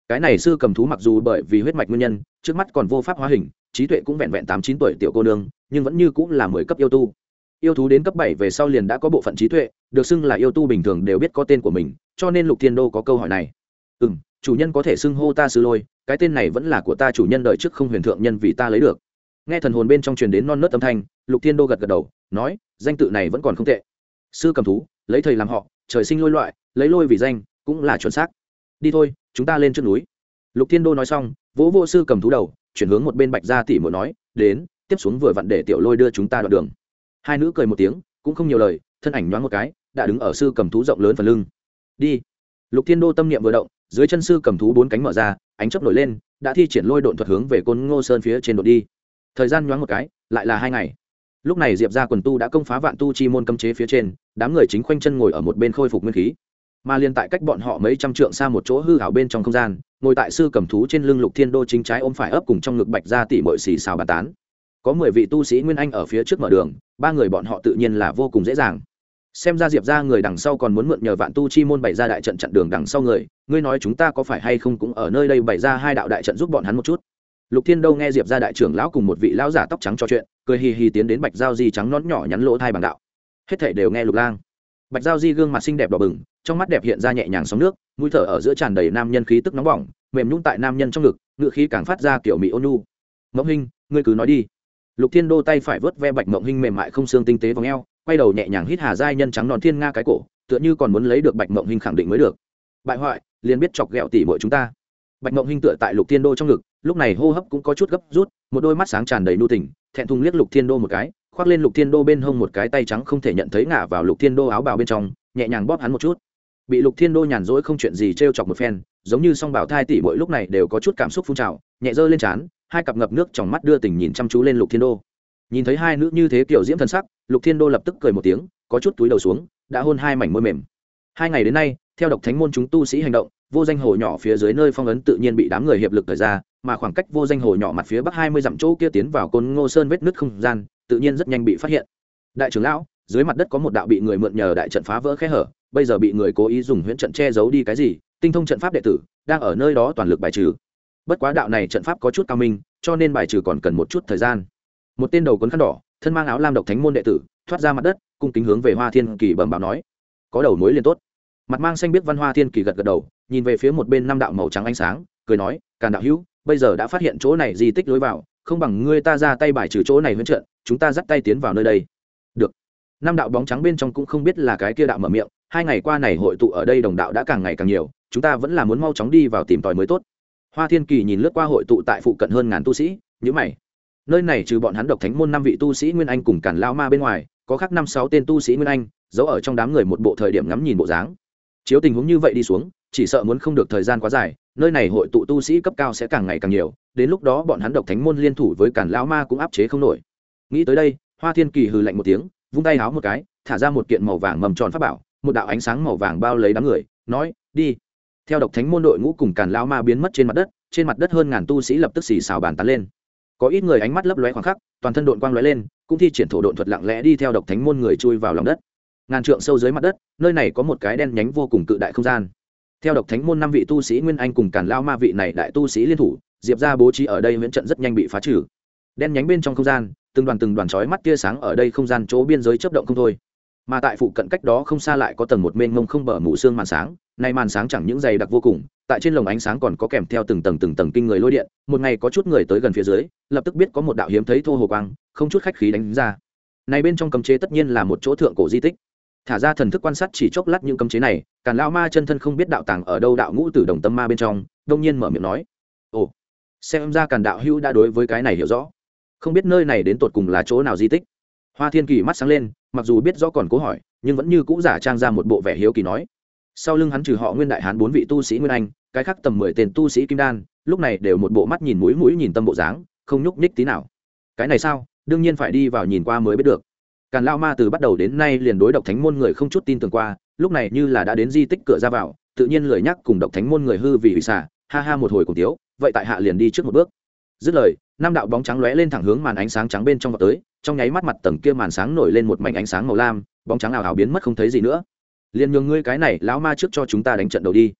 Cái này sư cầm thú mặc dù bởi vì huyết mạch nguyên nhân, trước mắt còn vô pháp hóa hình, trí tuệ cũng vẹn vẹn tám chín tuổi tiểu cô nương, nhưng vẫn như cũng là mười cấp yêu tu. Yêu thú đến cấp bảy về sau liền đã có bộ phận trí tuệ, được xưng là yêu tu bình thường đều biết có tên của mình, cho nên lục thiên đô có câu hỏi này. Ừ m chủ nhân có thể xưng hô ta sư lôi, cái tên này vẫn là của ta chủ nhân đợi trước không huyền thượng nhân vì ta lấy được nghe thần hồn bên trong truyền đến non nớt âm thanh, lục thiên đô gật gật đầu, nói, danh tự này vẫn còn không tệ. Sư cầm thú, lấy thầy làm họ, trời sinh lôi loại, lấy lôi vì danh, cũng là chuẩn xác. Đi thôi, chúng ta lên trước núi. Lục thiên đô nói xong, vỗ vô sư cầm thú đầu, chuyển hướng một bên bạch gia tỷ muội nói, đến, tiếp xuống vừa vặn để tiểu lôi đưa chúng ta đoạn đường. Hai nữ cười một tiếng, cũng không nhiều lời, thân ảnh nhoáng một cái, đã đứng ở sư cầm thú rộng lớn phần lưng. Đi. Lục thiên đô tâm niệm vừa động, dưới chân sư cầm thú bốn cánh mở ra, ánh chớp nổi lên, đã thi triển lôi độn thuật hướng về côn ngô sơn phía trên đột đi thời gian nhoáng một cái, lại là hai ngày. Lúc này diệp ra quần tu đã công phá vạn tu chi môn cấm chế phía trên, đám người chính khoanh chân ngồi ở một bên khôi phục nguyên khí. Mà liên tại cách bọn họ mấy trăm trượng xa một chỗ hư hảo bên trong không gian, ngồi tại sư cầm thú trên lưng lục thiên đô chính trái ôm phải ấp cùng trong ngực bạch ra tỉ mội xì xào bàn tán. Có mười vị tu sĩ nguyên anh ở phía trước mở đường, ba người bọn họ tự nhiên là vô cùng dễ dàng. Xem ra diệp ra người đằng sau còn muốn mượn nhờ vạn tu chi môn bày ra đại trận chặn đường đằng sau người, ngươi nói chúng ta có phải hay không cũng ở nơi đây bày ra hai đạo đại trận giúp bọn hắn một chút? Lục thiên đâu nghe diệp ra đại trưởng lão cùng một vị lão giả tóc trắng trò chuyện cười hì hì tiến đến bạch giao di trắng nón nhỏ nhắn lỗ thai bằng đạo. Hết thể đều nghe lục lang. Bạch giao di gương mặt xinh đẹp đỏ bừng trong mắt đẹp hiện ra nhẹ nhàng sóng nước mũi thở ở giữa tràn đầy nam nhân khí tức nóng bỏng mềm nhún tại nam nhân trong ngực ngựa khí càng phát ra kiểu mỹ ôn nhu. Mộng Hinh, ngươi cứ nói đi. Lục thiên đô tay phải vớt ve bạch mộng Hinh mềm mại không xương tinh tế v ò quay đầu nhẹ nhàng hít hà giai nhân trắng nòn thiên nga cái cổ tựa như còn muốn lấy được bạch mộng Hinh khẳng định mới được. Bại hoại liền biết chọc ghẹo tỉ mọi chúng ta. Bạch mộng Hinh tựa tại lục thiên đô trong ngực lúc này hô hấp cũng có chút gấp rút, một đôi mắt sáng tràn đầy nu tình, thẹn thùng liếc lục thiên đô một cái, khoác lên lục thiên đô bên hông một cái tay trắng không thể nhận thấy ngả vào lục thiên đô áo bào bên trong, nhẹ nhàng bóp hắn một chút. Bị lục thiên đô nhàn rỗi không chuyện gì t r e o chọc một phen, giống như song bảo thai tỷ mỗi lúc này đều có chút cảm xúc phun trào, nhẹ dơ lên trán, hai cặp ngập nước trong mắt đưa tình nhìn chăm chú lên lục thiên đô. Nhìn thấy hai nữ như thế kiểu diễm thân sắc, lục thiên đô lập tức cười một tiếng, có chút túi đầu xuống, đã hôn hai mảnh môi mềm. Hai ngày đến nay, theo độc thánh môn chúng tu sĩ hành động, vô danh hồ nhỏ phía dưới nơi phong ấn tự nhiên bị đám người hiệp lực thời ra mà khoảng cách vô danh hồ nhỏ mặt phía bắc hai mươi dặm chỗ kia tiến vào côn ngô sơn vết nứt không gian, tự nhiên rất nhanh bị phát hiện. Đại trưởng lão, dưới mặt đất có một đạo bị người mượn nhờ đại trận phá vỡ khe hở, bây giờ bị người cố ý dùng huyễn trận che giấu đi cái gì? Tinh thông trận pháp đệ tử, đang ở nơi đó toàn lực bài trừ. Bất quá đạo này trận pháp có chút cao minh, cho nên bài trừ còn cần một chút thời gian. Một tên đầu cuốn khăn đỏ, thân mang áo lam độc thánh môn đệ tử, thoát ra mặt đất, cung kính hướng về hoa thiên kỳ bẩm báo nói, có đầu mối liền tốt. Mặt mang xanh biết văn hoa thiên kỳ gật gật đầu, nhìn về phía một bên năm đạo màu trắng ánh sáng, cười nói, càn đạo hữu bây giờ đã phát hiện chỗ này di tích lối vào, không bằng ngươi ta ra tay bài trừ chỗ này huấn trận, chúng ta dắt tay tiến vào nơi đây. Được. Năm đạo bóng trắng bên trong cũng không biết là cái kia đạo mở miệng, hai ngày qua này hội tụ ở đây đồng đạo đã càng ngày càng nhiều, chúng ta vẫn là muốn mau chóng đi vào tìm tòi mới tốt. Hoa thiên kỳ nhìn lướt qua hội tụ tại phụ cận hơn ngàn tu sĩ nhữ mày. Nơi này trừ bọn hắn độc thánh môn năm vị tu sĩ nguyên anh cùng cản lao ma bên ngoài, có khác năm sáu tên tu sĩ nguyên anh, giấu ở trong đám người một bộ thời điểm ngắm nhìn bộ dáng. Chiếu tình huống như vậy đi xuống, chỉ sợ muốn không được thời gian quá dài nơi này hội tụ tu sĩ cấp cao sẽ càng ngày càng nhiều, đến lúc đó bọn hắn độc thánh môn liên thủ với cản lão ma cũng áp chế không nổi. Nghĩ tới đây, hoa thiên kỳ hừ lạnh một tiếng, vung tay háo một cái, thả ra một kiện màu vàng mầm tròn pháp bảo, một đạo ánh sáng màu vàng bao lấy đám người, nói, đi. Theo độc thánh môn đội ngũ cùng càn lao ma biến mất trên mặt đất, trên mặt đất hơn ngàn tu sĩ lập tức xì xào bàn tán lên. Có ít người ánh mắt lấp lóe khoảng khắc, toàn thân đội quang lóe lên, cũng thi triển thổ độn thuật lặng lẽ đi theo độc thánh môn người chui vào lòng đất. Ngàn trượng sâu dưới mặt đất, nơi này có một cái đen nhánh vô cùng cự đại không gian theo độc thánh môn năm vị tu sĩ nguyên anh cùng càn lao ma vị này đại tu sĩ liên thủ, diệp ra bố trí ở đây miễn trận rất nhanh bị phá trừ. Đen nhánh bên trong không gian, từng đoàn từng đoàn trói mắt tia sáng ở đây không gian chỗ biên giới chấp động không thôi. Mà tại phụ cận cách đó không xa lại có tầng một mênh mông không bờ mù xương màn sáng, nay màn sáng chẳng những dày đặc vô cùng, tại trên lồng ánh sáng còn có kèm theo từng tầng từng tầng kinh người lôi điện, một ngày có chút người tới gần phía dưới, lập tức biết có một đạo hiếm thấy thô hồ quang, không chút khách khí đánh ra. Này bên trong cấm chế tất nhiên là một chỗ thượng cổ di tích thả ra thần thức quan sát chỉ chốc lát những cấm chế này, càn lao ma chân thân không biết đạo tàng ở đâu đạo ngũ tử đồng tâm ma bên trong, đông nhiên mở miệng nói, ồ, xem ra càn đạo hữu đã đối với cái này hiểu rõ. Không biết nơi này đến tột cùng là chỗ nào di tích. Hoa thiên kỳ mắt sáng lên, mặc dù biết rõ còn cố hỏi, nhưng vẫn như cũ giả trang ra một bộ vẻ hiếu kỳ nói, sau lưng hắn trừ họ nguyên đại hán bốn vị tu sĩ nguyên anh, cái khác tầm mười tên tu sĩ kim đan, lúc này đều một bộ mắt nhìn mũi mũi nhìn tâm bộ dáng, không nhúc nhích tí nào. Cái này sao? Đương nhiên phải đi vào nhìn qua mới biết được càn lao ma từ bắt đầu đến nay liền đối độc thánh môn người không chút tin tưởng qua, lúc này như là đã đến di tích cửa ra vào, tự nhiên lười nhắc cùng độc thánh môn người hư vì hủy xả, ha ha một hồi cùng tiếu vậy tại hạ liền đi trước một bước. Dứt lời, năm đạo bóng trắng lóe lên thẳng hướng màn ánh sáng trắng bên trong vào tới, trong nháy mắt mặt tầng kia màn sáng nổi lên một mảnh ánh sáng màu lam, bóng trắng ảo ảo biến mất không thấy gì nữa. Liền nhường ngươi cái này, lão ma trước cho chúng ta đánh trận đầu đi.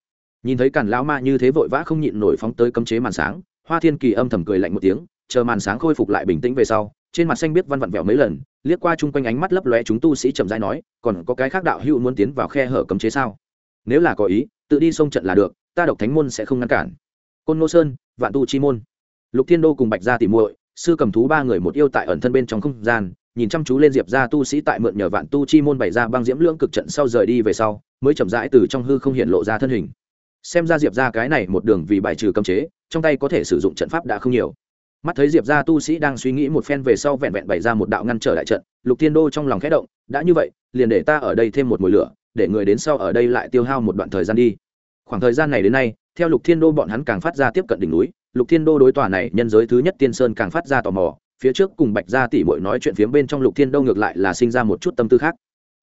Nhìn thấy càn lão ma như thế vội vã không nhịn nổi phóng tới cấm chế màn sáng, hoa thiên kỳ âm thầm cười lạnh một tiếng, chờ màn sáng khôi phục lại bình tĩnh về sau trên mặt xanh biết văn vặn vẹo mấy lần, liếc qua chung quanh ánh mắt lấp lóe chúng tu sĩ chậm rãi nói, còn có cái khác đạo hữu muốn tiến vào khe hở cấm chế sao? Nếu là có ý, tự đi xông trận là được, ta độc thánh môn sẽ không ngăn cản. Côn nô sơn, vạn tu chi môn. Lục thiên đô cùng bạch gia tỉ muội, sư cầm thú ba người một yêu tại ẩn thân bên trong không gian, nhìn chăm chú lên diệp ra tu sĩ tại mượn nhờ vạn tu chi môn bày ra băng diễm lưỡng cực trận sau rời đi về sau, mới chậm rãi từ trong hư không hiện lộ ra thân hình. Xem ra diệp ra cái này một đường vì bài trừ cấm chế, trong tay có thể sử dụng trận pháp đã không nhiều mắt thấy diệp ra tu sĩ đang suy nghĩ một phen về sau vẹn vẹn bày ra một đạo ngăn trở đại trận, lục thiên đô trong lòng khẽ động, đã như vậy, liền để ta ở đây thêm một mùi lửa, để người đến sau ở đây lại tiêu hao một đoạn thời gian đi. Khoảng thời gian này đến nay, theo lục thiên đô bọn hắn càng phát ra tiếp cận đỉnh núi, lục thiên đô đối tòa này nhân giới thứ nhất tiên sơn càng phát ra tò mò, phía trước cùng bạch gia tỷ muội nói chuyện phía bên trong lục thiên đô ngược lại là sinh ra một chút tâm tư khác.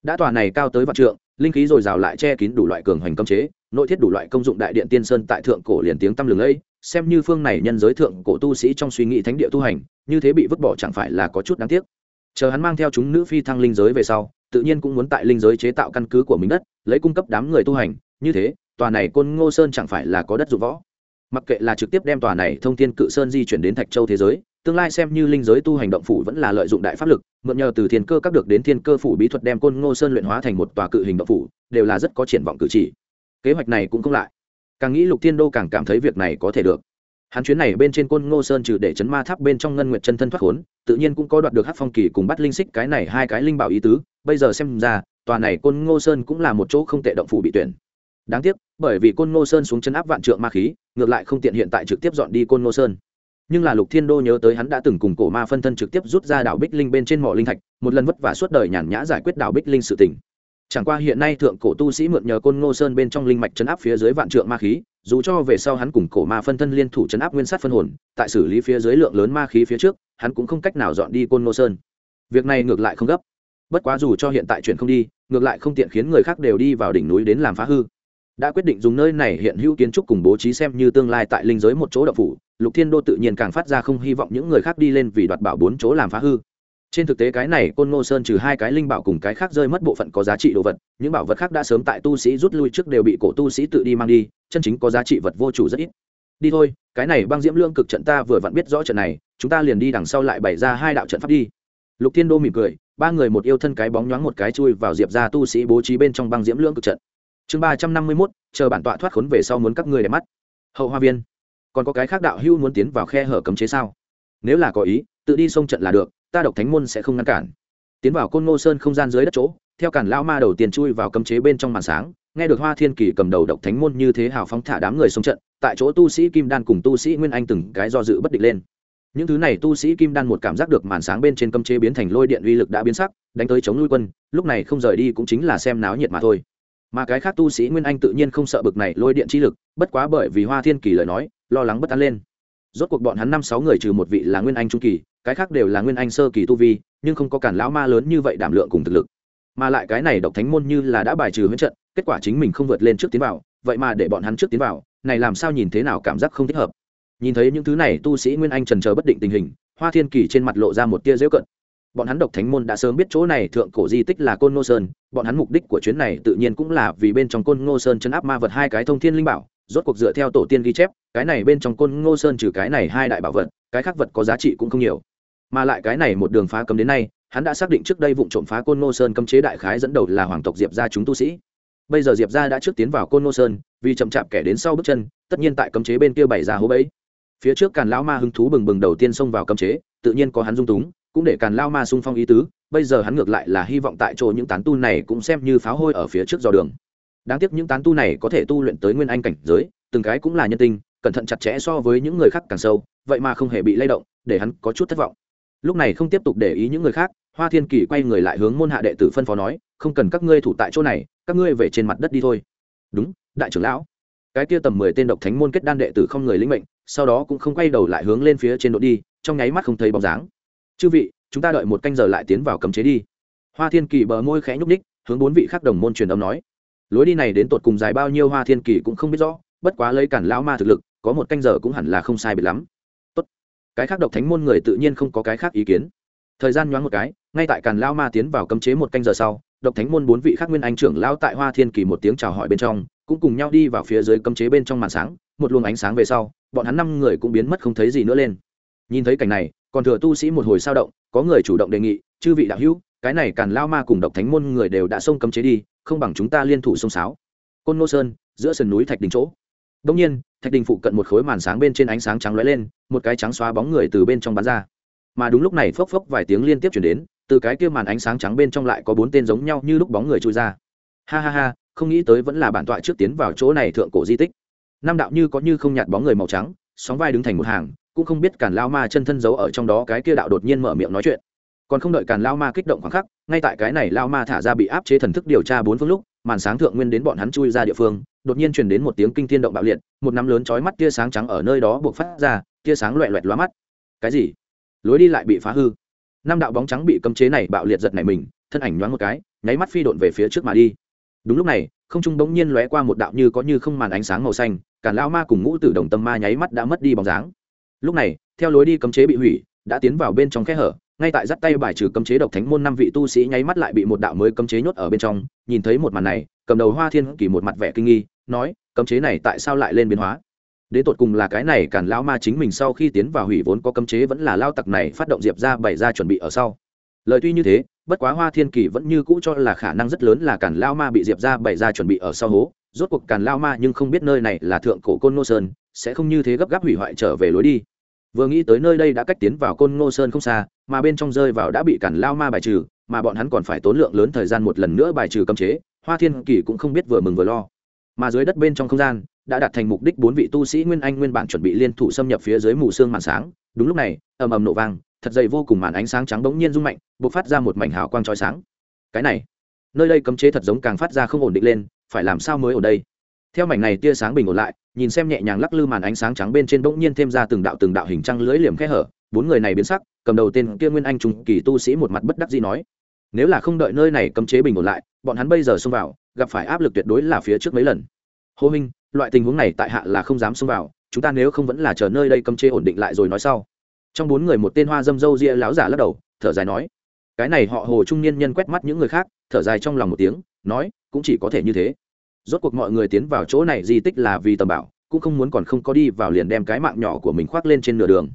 Đã tòa này cao tới vạn trượng, linh khí dồi dào lại che kín đủ loại cường hoành cấm chế, nội thiết đủ loại công dụng đại điện tiên sơn tại thượng cổ liền tiếng tăm lừng ấy xem như phương này nhân giới thượng cổ tu sĩ trong suy nghĩ thánh địa tu hành, như thế bị vứt bỏ chẳng phải là có chút đáng tiếc. Chờ hắn mang theo chúng nữ phi thăng linh giới về sau, tự nhiên cũng muốn tại linh giới chế tạo căn cứ của mình đất, lấy cung cấp đám người tu hành, như thế, tòa này côn ngô sơn chẳng phải là có đất dụng võ. Mặc kệ là trực tiếp đem tòa này thông thiên cự sơn di chuyển đến thạch châu thế giới, tương lai xem như linh giới tu hành động phủ vẫn là lợi dụng đại pháp lực, mượn nhờ từ thiên cơ các được đến thiên cơ phủ bí thuật đem côn ngô sơn luyện hóa thành một tòa cự hình động phủ, đều là rất có triển vọng cử chỉ. Kế hoạch này cũng không lại càng nghĩ lục thiên đô càng cảm thấy việc này có thể được. Hắn chuyến này bên trên côn ngô sơn trừ để chấn ma tháp bên trong ngân nguyệt chân thân thoát khốn, tự nhiên cũng có đoạt được hát phong kỳ cùng bắt linh xích cái này hai cái linh bảo ý tứ, bây giờ xem ra, tòa này côn ngô sơn cũng là một chỗ không tệ động phủ bị tuyển. Đáng tiếc, bởi vì côn ngô sơn xuống chân áp vạn trượng ma khí, ngược lại không tiện hiện tại trực tiếp dọn đi côn ngô sơn. Nhưng là lục thiên đô nhớ tới hắn đã từng cùng cổ ma phân thân trực tiếp rút ra đảo bích linh bên trên mỏ linh thạch, một lần vất vả suốt đời nhàn nhã giải quyết đảo bích linh sự tỉnh chẳng qua hiện nay thượng cổ tu sĩ mượn nhờ côn ngô sơn bên trong linh mạch chấn áp phía dưới vạn trượng ma khí, dù cho về sau hắn cùng cổ ma phân thân liên thủ chấn áp nguyên sát phân hồn, tại xử lý phía dưới lượng lớn ma khí phía trước, hắn cũng không cách nào dọn đi côn ngô sơn. Việc này ngược lại không gấp. Bất quá dù cho hiện tại chuyện không đi, ngược lại không tiện khiến người khác đều đi vào đỉnh núi đến làm phá hư. Đã quyết định dùng nơi này hiện hữu kiến trúc cùng bố trí xem như tương lai tại linh giới một chỗ đậu phủ, lục thiên đô tự nhiên càng phát ra không hy vọng những người khác đi lên vì đoạt bảo bốn chỗ làm phá hư trên thực tế cái này côn ngô sơn trừ hai cái linh bảo cùng cái khác rơi mất bộ phận có giá trị đồ vật, những bảo vật khác đã sớm tại tu sĩ rút lui trước đều bị cổ tu sĩ tự đi mang đi, chân chính có giá trị vật vô chủ rất ít. Đi thôi, cái này băng diễm lương cực trận ta vừa vặn biết rõ trận này, chúng ta liền đi đằng sau lại bày ra hai đạo trận pháp đi. Lục thiên đô mỉm cười, ba người một yêu thân cái bóng nhoáng một cái chui vào diệp ra tu sĩ bố trí bên trong băng diễm lương cực trận. Chương ba trăm năm mươi mốt, chờ bản tọa thoát khốn về sau muốn các người để mắt. Hậu hoa viên, còn có cái khác đạo hưu muốn tiến vào khe hở cấm chế sao? Nếu là có ý, tự đi xông trận là được ta độc thánh môn sẽ không ngăn cản. Tiến vào côn ngô sơn không gian dưới đất chỗ, theo cản lao ma đầu tiên chui vào cấm chế bên trong màn sáng, nghe được hoa thiên kỳ cầm đầu độc thánh môn như thế hào phóng thả đám người sông trận, tại chỗ tu sĩ kim đan cùng tu sĩ nguyên anh từng cái do dự bất định lên. Những thứ này tu sĩ kim đan một cảm giác được màn sáng bên trên cấm chế biến thành lôi điện uy lực đã biến sắc, đánh tới chống nuôi quân, lúc này không rời đi cũng chính là xem náo nhiệt mà thôi. Mà cái khác tu sĩ nguyên anh tự nhiên không sợ bực này lôi điện chi lực, bất quá bởi vì hoa thiên kỳ lời nói, lo lắng bất an lên. Rốt cuộc bọn hắn năm sáu người trừ một vị là nguyên anh trung kỳ cái khác đều là nguyên anh sơ kỳ tu vi, nhưng không có cản lão ma lớn như vậy đảm lượng cùng thực lực. Mà lại cái này độc thánh môn như là đã bài trừ huyễn trận, kết quả chính mình không vượt lên trước tiến vào, vậy mà để bọn hắn trước tiến vào, này làm sao nhìn thế nào cảm giác không thích hợp. Nhìn thấy những thứ này, tu sĩ nguyên anh trần chờ bất định tình hình, hoa thiên kỳ trên mặt lộ ra một tia dễu cận. Bọn hắn độc thánh môn đã sớm biết chỗ này thượng cổ di tích là côn ngô sơn, bọn hắn mục đích của chuyến này tự nhiên cũng là vì bên trong côn ngô sơn chấn áp ma vật hai cái thông thiên linh bảo, rốt cuộc dựa theo tổ tiên ghi chép, cái này bên trong côn ngô sơn trừ cái này hai đại bảo vật, cái khác vật có giá trị cũng không nhiều mà lại cái này một đường phá cấm đến nay, hắn đã xác định trước đây vụ trộm phá côn ngô sơn cấm chế đại khái dẫn đầu là hoàng tộc diệp gia chúng tu sĩ. Bây giờ diệp gia đã trước tiến vào côn ngô sơn, vì chậm chạp kẻ đến sau bước chân, tất nhiên tại cấm chế bên kia bày ra hố bẫy. Phía trước càn lão ma hứng thú bừng bừng đầu tiên xông vào cấm chế, tự nhiên có hắn dung túng, cũng để càn lao ma sung phong ý tứ, bây giờ hắn ngược lại là hy vọng tại chỗ những tán tu này cũng xem như pháo hôi ở phía trước dò đường. Đáng tiếc những tán tu này có thể tu luyện tới nguyên anh cảnh giới, từng cái cũng là nhân tinh, cẩn thận chặt chẽ so với những người khác càng sâu, vậy mà không hề bị lay động, để hắn có chút thất vọng lúc này không tiếp tục để ý những người khác, hoa thiên kỳ quay người lại hướng môn hạ đệ tử phân phó nói, không cần các ngươi thủ tại chỗ này, các ngươi về trên mặt đất đi thôi. Đúng, đại trưởng lão. Cái kia tầm mười tên độc thánh môn kết đan đệ tử không người lĩnh mệnh, sau đó cũng không quay đầu lại hướng lên phía trên đội đi, trong nháy mắt không thấy bóng dáng. Chư vị, chúng ta đợi một canh giờ lại tiến vào cấm chế đi. Hoa thiên kỳ bờ môi khẽ nhúc ních hướng bốn vị khác đồng môn truyền âm nói. Lối đi này đến tột cùng dài bao nhiêu hoa thiên kỳ cũng không biết rõ, bất quá lấy cản lão ma thực lực, có một canh giờ cũng hẳn là không sai biệt lắm cái khác độc thánh môn người tự nhiên không có cái khác ý kiến. Thời gian nhoáng một cái, ngay tại càn lao ma tiến vào cấm chế một canh giờ sau, độc thánh môn bốn vị khác nguyên anh trưởng lao tại hoa thiên kỳ một tiếng chào hỏi bên trong, cũng cùng nhau đi vào phía dưới cấm chế bên trong màn sáng, một luồng ánh sáng về sau, bọn hắn năm người cũng biến mất không thấy gì nữa lên. Nhìn thấy cảnh này, còn thừa tu sĩ một hồi sao động, có người chủ động đề nghị, chư vị đạo hữu, cái này càn lao ma cùng độc thánh môn người đều đã xông cấm chế đi, không bằng chúng ta liên thủ sông sáo côn nô sơn, giữa sườn núi thạch đình chỗ. Đông nhiên, thạch đình phụ cận một khối màn sáng bên trên ánh sáng trắng lóe lên một cái trắng xóa bóng người từ bên trong bắn ra. Mà đúng lúc này phốc phốc vài tiếng liên tiếp chuyển đến, từ cái kia màn ánh sáng trắng bên trong lại có bốn tên giống nhau như lúc bóng người trôi ra. Ha ha ha, không nghĩ tới vẫn là bản tọa trước tiến vào chỗ này thượng cổ di tích. Năm đạo như có như không nhạt bóng người màu trắng, sóng vai đứng thành một hàng, cũng không biết càn lao ma chân thân giấu ở trong đó cái kia đạo đột nhiên mở miệng nói chuyện. Còn không đợi càn lao ma kích động khoảng khắc, ngay tại cái này lao ma thả ra bị áp chế thần thức điều tra bốn phương lúc, màn sáng thượng nguyên đến bọn hắn chui ra địa phương đột nhiên truyền đến một tiếng kinh thiên động bạo liệt, một nắm lớn chói mắt tia sáng trắng ở nơi đó buộc phát ra, tia sáng loẹt loẹt lóa mắt. Cái gì? Lối đi lại bị phá hư. Năm đạo bóng trắng bị cấm chế này bạo liệt giật này mình, thân ảnh nhoáng một cái, nháy mắt phi độn về phía trước mà đi. Đúng lúc này, không trung bỗng nhiên lóe qua một đạo như có như không màn ánh sáng màu xanh càn lão ma cùng ngũ tử đồng tâm ma nháy mắt đã mất đi bóng dáng. Lúc này, theo lối đi cấm chế bị hủy, đã tiến vào bên trong khe hở, ngay tại giắt tay bài trừ cấm chế độc thánh môn năm vị tu sĩ nháy mắt lại bị một đạo mới cấm chế nhốt ở bên trong, nhìn thấy một màn này cầm đầu hoa thiên kỳ một mặt vẻ kinh nghi, nói, cấm chế này tại sao lại lên biến hóa? Đến tột cùng là cái này cản lao ma chính mình sau khi tiến vào hủy vốn có cấm chế vẫn là lao tặc này phát động diệp ra bày ra chuẩn bị ở sau. Lời tuy như thế, bất quá hoa thiên kỳ vẫn như cũ cho là khả năng rất lớn là cản lao ma bị diệp ra bày ra chuẩn bị ở sau hố. Rốt cuộc cản lao ma nhưng không biết nơi này là thượng cổ côn nô sơn, sẽ không như thế gấp gáp hủy hoại trở về lối đi. Vừa nghĩ tới nơi đây đã cách tiến vào côn ngô sơn không xa, mà bên trong rơi vào đã bị cản lao ma bài trừ, mà bọn hắn còn phải tốn lượng lớn thời gian một lần nữa bài trừ cấm chế hoa thiên kỳ cũng không biết vừa mừng vừa lo. Mà dưới đất bên trong không gian, đã đạt thành mục đích bốn vị tu sĩ nguyên anh nguyên bản chuẩn bị liên thủ xâm nhập phía dưới mù sương màn sáng. Đúng lúc này, ầm ầm nổ vang, thật dày vô cùng màn ánh sáng trắng bỗng nhiên rung mạnh b ộ c phát ra một mảnh hào quang trói sáng. Cái này, nơi đây cấm chế thật giống càng phát ra không ổn định lên, phải làm sao mới ở đây? Theo mảnh này tia sáng bình ổn lại, nhìn xem nhẹ nhàng lắc lư màn ánh sáng trắng bên trên bỗng nhiên thêm ra từng đạo từng đạo hình trăng lưỡi liềm khe hở. Bốn người này biến sắc, cầm đầu tên kia nguyên anh trung kỳ tu sĩ một mặt bất đắc dĩ nói nếu là không đợi nơi này cấm chế bình ổn lại, bọn hắn bây giờ xông vào, gặp phải áp lực tuyệt đối là phía trước mấy lần. Hô minh, loại tình huống này tại hạ là không dám xông vào, chúng ta nếu không vẫn là chờ nơi đây cấm chế ổn định lại rồi nói sau. Trong bốn người một tên hoa dâm dâu ria láo giả lắc đầu, thở dài nói, cái này họ hồ trung niên nhân quét mắt những người khác, thở dài trong lòng một tiếng, nói, cũng chỉ có thể như thế. Rốt cuộc mọi người tiến vào chỗ này di tích là vì tầm bảo, cũng không muốn còn không có đi vào liền đem cái mạng nhỏ của mình khoác lên trên nửa đường.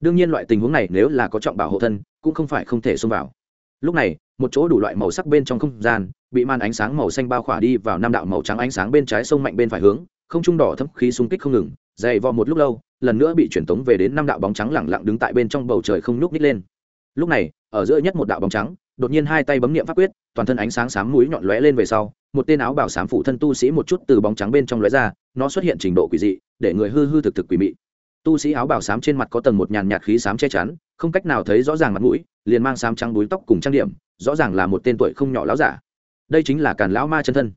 Đương nhiên loại tình huống này nếu là có trọng bảo hộ thân, cũng không phải không thể xông vào lúc này, một chỗ đủ loại màu sắc bên trong không gian, bị màn ánh sáng màu xanh bao khỏa đi vào năm đạo màu trắng ánh sáng bên trái sông mạnh bên phải hướng, không trung đỏ thấm khí xung kích không ngừng, dày vò một lúc lâu, lần nữa bị truyền tống về đến năm đạo bóng trắng lẳng lặng đứng tại bên trong bầu trời không nhúc ních lên. Lúc này, ở giữa nhất một đạo bóng trắng, đột nhiên hai tay bấm niệm pháp quyết, toàn thân ánh sáng xám mũi nhọn lóe lên về sau, một tên áo bảo xám phủ thân tu sĩ một chút từ bóng trắng bên trong lóe ra, nó xuất hiện trình độ quỷ dị, để người hư hư thực thực quỷ mị tu sĩ áo bảo xám trên mặt có tầng một nhàn nhạt khí xám che chắn, không cách nào thấy rõ ràng mặt mũi, liền mang xám trắng búi tóc cùng trang điểm, rõ ràng là một tên tuổi không nhỏ lão giả. Đây chính là càn lão ma chân thân.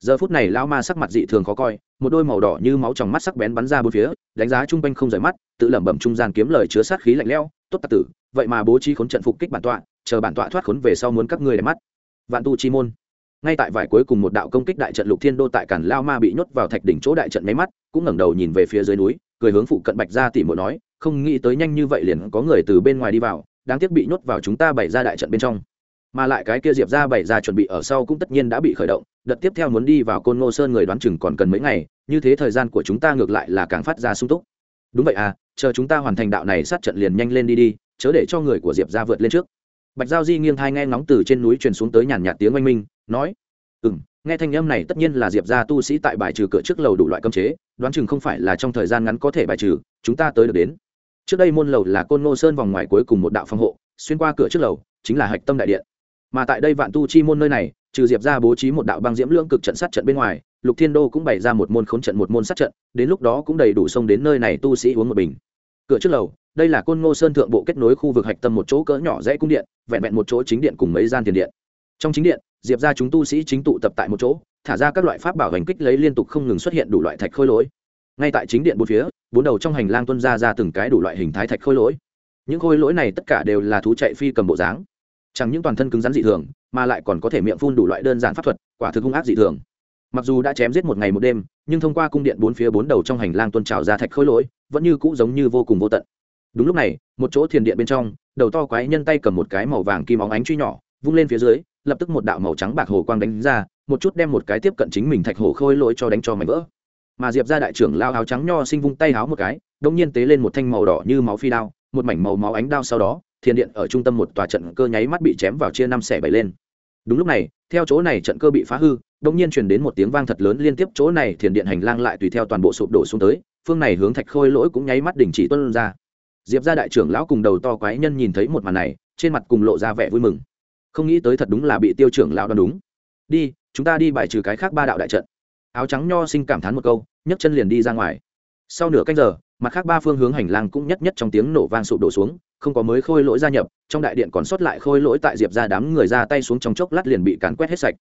Giờ phút này lão ma sắc mặt dị thường khó coi, một đôi màu đỏ như máu trong mắt sắc bén bắn ra bốn phía, đánh giá chung quanh không rời mắt, tự lẩm bẩm trung gian kiếm lời chứa sát khí lạnh lẽo, tốt tạc tử, vậy mà bố trí khốn trận phục kích bản tọa, chờ bản tọa thoát khốn về sau muốn các người để mắt. Vạn tu chi môn. Ngay tại vải cuối cùng một đạo công kích đại trận lục thiên đô tại cản lao ma bị nhốt vào thạch đỉnh chỗ đại trận máy mắt, cũng ngẩng đầu nhìn về phía dưới núi cười hướng phụ cận bạch gia tỷ muội nói, không nghĩ tới nhanh như vậy liền có người từ bên ngoài đi vào, đáng tiếc bị nhốt vào chúng ta bày ra đại trận bên trong. Mà lại cái kia diệp ra bày ra chuẩn bị ở sau cũng tất nhiên đã bị khởi động, đợt tiếp theo muốn đi vào côn ngô sơn người đoán chừng còn cần mấy ngày, như thế thời gian của chúng ta ngược lại là càng phát ra sung túc. Đúng vậy à chờ chúng ta hoàn thành đạo này sát trận liền nhanh lên đi đi, chớ để cho người của diệp ra vượt lên trước. Bạch giao di nghiêng thai nghe ngóng từ trên núi truyền xuống tới nhàn nhạt tiếng oanh minh, nói ừ m nghe thanh âm này tất nhiên là diệp ra tu sĩ tại bài trừ cửa trước lầu đủ loại cơm chế, đoán chừng không phải là trong thời gian ngắn có thể bài trừ, chúng ta tới được đến. Trước đây môn lầu là côn ngô sơn vòng ngoài cuối cùng một đạo phòng hộ, xuyên qua cửa trước lầu, chính là hạch tâm đại điện. Mà tại đây vạn tu chi môn nơi này, trừ diệp ra bố trí một đạo băng diễm lưỡng cực trận sát trận bên ngoài, lục thiên đô cũng bày ra một môn khốn trận một môn sát trận, đến lúc đó cũng đầy đủ sông đến nơi này tu sĩ uống một bình. Cửa trước lầu, đây là côn ngô sơn thượng bộ kết nối khu vực hạch tâm một chỗ cỡ nhỏ rẽ cung điện, vẹn vẹn một chỗ chính điện cùng mấy gian tiền điện. Trong chính điện diệp ra chúng tu sĩ chính tụ tập tại một chỗ, thả ra các loại pháp bảo hành kích lấy liên tục không ngừng xuất hiện đủ loại thạch khôi lỗi. Ngay tại chính điện bốn phía, bốn đầu trong hành lang tuân ra ra từng cái đủ loại hình thái thạch khôi lỗi. Những khôi lỗi này tất cả đều là thú chạy phi cầm bộ dáng. Chẳng những toàn thân cứng rắn dị thường, mà lại còn có thể miệng phun đủ loại đơn giản pháp thuật, quả thực hung ác dị thường. Mặc dù đã chém giết một ngày một đêm, nhưng thông qua cung điện bốn phía bốn đầu trong hành lang tuân trào ra thạch khôi lỗi, vẫn như cũ giống như vô cùng vô tận. Đúng lúc này, một chỗ thiền điện bên trong, đầu to quái nhân tay cầm một cái màu vàng kim óng ánh truy nhỏ, vung lên phía dưới lập tức một đạo màu trắng bạc hồ quang đánh ra, một chút đem một cái tiếp cận chính mình thạch hồ khôi lỗi cho đánh cho mảnh vỡ. Mà diệp ra đại trưởng lao áo trắng nho sinh vung tay háo một cái đông nhiên tế lên một thanh màu đỏ như máu phi đao, một mảnh màu máu ánh đao sau đó, thiền điện ở trung tâm một tòa trận cơ nháy mắt bị chém vào chia năm xẻ bảy lên. Đúng lúc này, theo chỗ này trận cơ bị phá hư đông nhiên truyền đến một tiếng vang thật lớn liên tiếp chỗ này thiền điện hành lang lại tùy theo toàn bộ sụp đổ xuống tới, phương này hướng thạch khôi lỗi cũng nháy mắt đình chỉ tuân ra. Diệp ra đại trưởng lão cùng đầu to quái nhân nhìn thấy một màn này, trên mặt cùng lộ ra vẻ vui mừng không nghĩ tới thật đúng là bị tiêu trưởng lão đoán đúng. Đi, chúng ta đi bài trừ cái khác ba đạo đại trận. Áo trắng nho sinh cảm thán một câu, nhấc chân liền đi ra ngoài. Sau nửa canh giờ, mặt khác ba phương hướng hành lang cũng nhất nhất trong tiếng nổ vang sụp đổ xuống, không có mới khôi lỗi gia nhập, trong đại điện còn sót lại khôi lỗi tại diệp ra đám người ra tay xuống trong chốc lát liền bị càn quét hết sạch.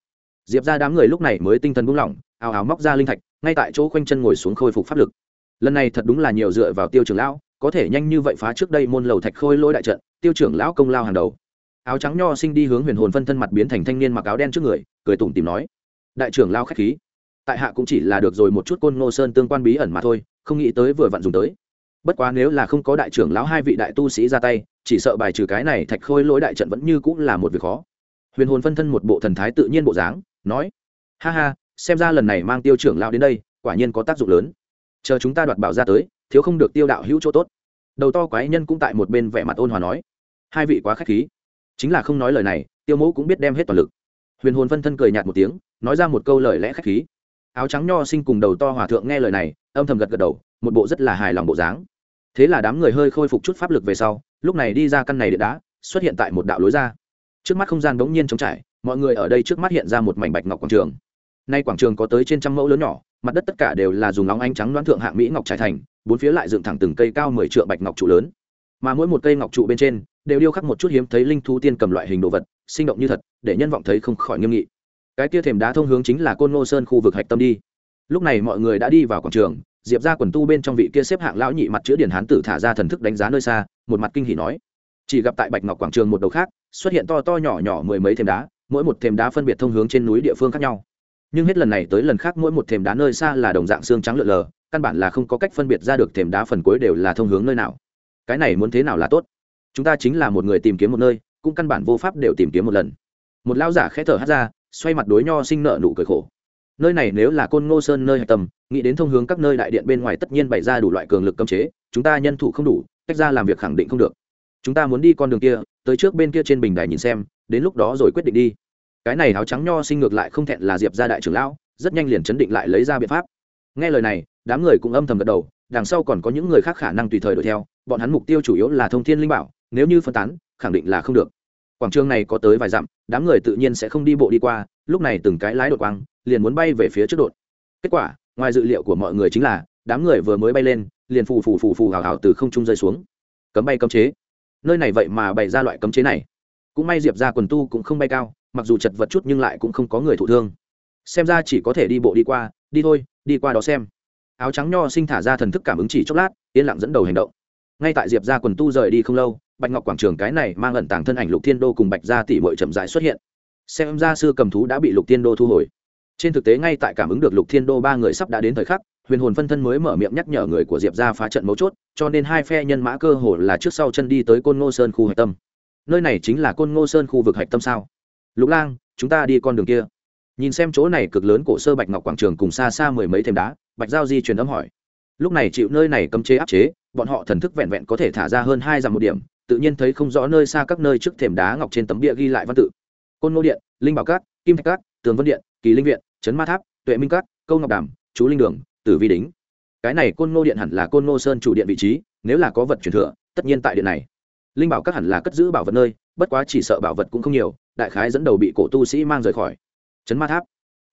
Diệp ra đám người lúc này mới tinh thần buông lỏng, ào ào móc ra linh thạch, ngay tại chỗ khoanh chân ngồi xuống khôi phục pháp lực. Lần này thật đúng là nhiều dựa vào tiêu trưởng lão, có thể nhanh như vậy phá trước đây môn lầu thạch khôi lỗi đại trận, tiêu trưởng lão công lao hàng đầu áo trắng nho sinh đi hướng huyền hồn phân thân mặt biến thành thanh niên mặc áo đen trước người, cười tủm tìm nói, đại trưởng lao khách khí, tại hạ cũng chỉ là được rồi một chút côn ngô sơn tương quan bí ẩn mà thôi, không nghĩ tới vừa vặn dùng tới. Bất quá nếu là không có đại trưởng lão hai vị đại tu sĩ ra tay, chỉ sợ bài trừ cái này thạch khôi lỗi đại trận vẫn như cũng là một việc khó. Huyền hồn phân thân một bộ thần thái tự nhiên bộ dáng, nói, ha ha, xem ra lần này mang tiêu trưởng lão đến đây, quả nhiên có tác dụng lớn. Chờ chúng ta đoạt bảo ra tới, thiếu không được tiêu đạo hữu chỗ tốt. Đầu to quái nhân cũng tại một bên vẻ mặt ôn hòa nói, hai vị quá k h á c h khí chính là không nói lời này, tiêu mẫu cũng biết đem hết toàn lực. Huyền hồn phân thân cười nhạt một tiếng, nói ra một câu lời lẽ k h á c h khí. Áo trắng nho sinh cùng đầu to hòa thượng nghe lời này, âm thầm gật gật đầu, một bộ rất là hài lòng bộ dáng. Thế là đám người hơi khôi phục chút pháp lực về sau, lúc này đi ra căn này điện đá, xuất hiện tại một đạo lối ra. Trước mắt không gian bỗng nhiên trống trải, mọi người ở đây trước mắt hiện ra một mảnh bạch ngọc quảng trường. Nay quảng trường có tới trên trăm mẫu lớn nhỏ, mặt đất tất cả đều là dùng nóng ánh trắng đoán thượng hạng mỹ ngọc trải thành, bốn phía lại dựng thẳng từng cây cao mười trượng bạch ngọc trụ lớn. Mà mỗi một cây ngọc trụ bên trên đều điêu khắc một chút hiếm thấy linh thú tiên cầm loại hình đồ vật, sinh động như thật, để nhân vọng thấy không khỏi nghiêm nghị. Cái kia thềm đá thông hướng chính là côn ngô sơn khu vực hạch tâm đi. Lúc này mọi người đã đi vào quảng trường, diệp ra quần tu bên trong vị kia xếp hạng lão nhị mặt chữ điển hán tử thả ra thần thức đánh giá nơi xa, một mặt kinh hỉ nói. Chỉ gặp tại bạch ngọc quảng trường một đầu khác, xuất hiện to to nhỏ nhỏ mười mấy thềm đá, mỗi một thềm đá phân biệt thông hướng trên núi địa phương khác nhau. Nhưng hết lần này tới lần khác mỗi một thềm đá nơi xa là đồng dạng xương trắng lượn lờ, căn bản là không có cách phân biệt ra được thềm đá phần cuối đều là thông hướng nơi nào. Cái này muốn thế nào là tốt? Chúng ta chính là một người tìm kiếm một nơi, cũng căn bản vô pháp đều tìm kiếm một lần. Một lão giả khẽ thở hát ra, xoay mặt đối nho sinh nợ nụ cười khổ. Nơi này nếu là côn ngô sơn nơi hạch tâm, nghĩ đến thông hướng các nơi đại điện bên ngoài tất nhiên bày ra đủ loại cường lực cấm chế, chúng ta nhân thủ không đủ cách ra làm việc khẳng định không được. Chúng ta muốn đi con đường kia, tới trước bên kia trên bình đài nhìn xem, đến lúc đó rồi quyết định đi. Cái này áo trắng nho sinh ngược lại không thẹn là diệp ra đại trưởng lão, rất nhanh liền chấn định lại lấy ra biện pháp. Nghe lời này, đám người cũng âm thầm gật đầu, đằng sau còn có những người khác khả năng tùy thời đuổi theo, bọn hắn mục tiêu chủ yếu là thông thiên linh bảo nếu như phân tán, khẳng định là không được. Quảng trường này có tới vài dặm, đám người tự nhiên sẽ không đi bộ đi qua, lúc này từng cái lái đột quang, liền muốn bay về phía trước đột. Kết quả, ngoài dự liệu của mọi người chính là, đám người vừa mới bay lên, liền phù phù phù phù hào hào từ không trung rơi xuống. Cấm bay cấm chế. Nơi này vậy mà bày ra loại cấm chế này. Cũng may diệp ra quần tu cũng không bay cao, mặc dù chật vật chút nhưng lại cũng không có người thụ thương. Xem ra chỉ có thể đi bộ đi qua, đi thôi, đi qua đó xem. Áo trắng nho sinh thả ra thần thức cảm ứng chỉ chốc lát, yên lặng dẫn đầu hành động. Ngay tại diệp ra quần tu rời đi không lâu bạch ngọc quảng trường cái này mang ẩn tàng thân ảnh lục thiên đô cùng bạch gia tỷ mội chậm rãi xuất hiện. Xem ra sư cầm thú đã bị lục thiên đô thu hồi. Trên thực tế ngay tại cảm ứng được lục thiên đô ba người sắp đã đến thời khắc, huyền hồn phân thân mới mở miệng nhắc nhở người của diệp ra phá trận mấu chốt, cho nên hai phe nhân mã cơ hồ là trước sau chân đi tới côn ngô sơn khu hạch tâm. Nơi này chính là côn ngô sơn khu vực hạch tâm sao? Lục lang, chúng ta đi con đường kia. Nhìn xem chỗ này cực lớn cổ sơ bạch ngọc quảng trường cùng xa xa mười mấy thềm đá, bạch giao di truyền âm hỏi. Lúc này chịu nơi này cấm chế áp chế, bọn họ thần thức vẹn vẹn có thể thả ra hơn hai dặm một điểm tự nhiên thấy không rõ nơi xa các nơi trước thềm đá ngọc trên tấm bia ghi lại văn tự. Côn ngô điện, linh bảo cát, kim thạch cát, tường vân điện, kỳ linh viện, trấn ma tháp, tuệ minh cát, câu ngọc đàm, chú linh đường, tử vi đính. Cái này côn ngô điện hẳn là côn ngô sơn chủ điện vị trí, nếu là có vật truyền thừa, tất nhiên tại điện này. Linh bảo các hẳn là cất giữ bảo vật nơi, bất quá chỉ sợ bảo vật cũng không nhiều, đại khái dẫn đầu bị cổ tu sĩ mang rời khỏi. Trấn ma tháp.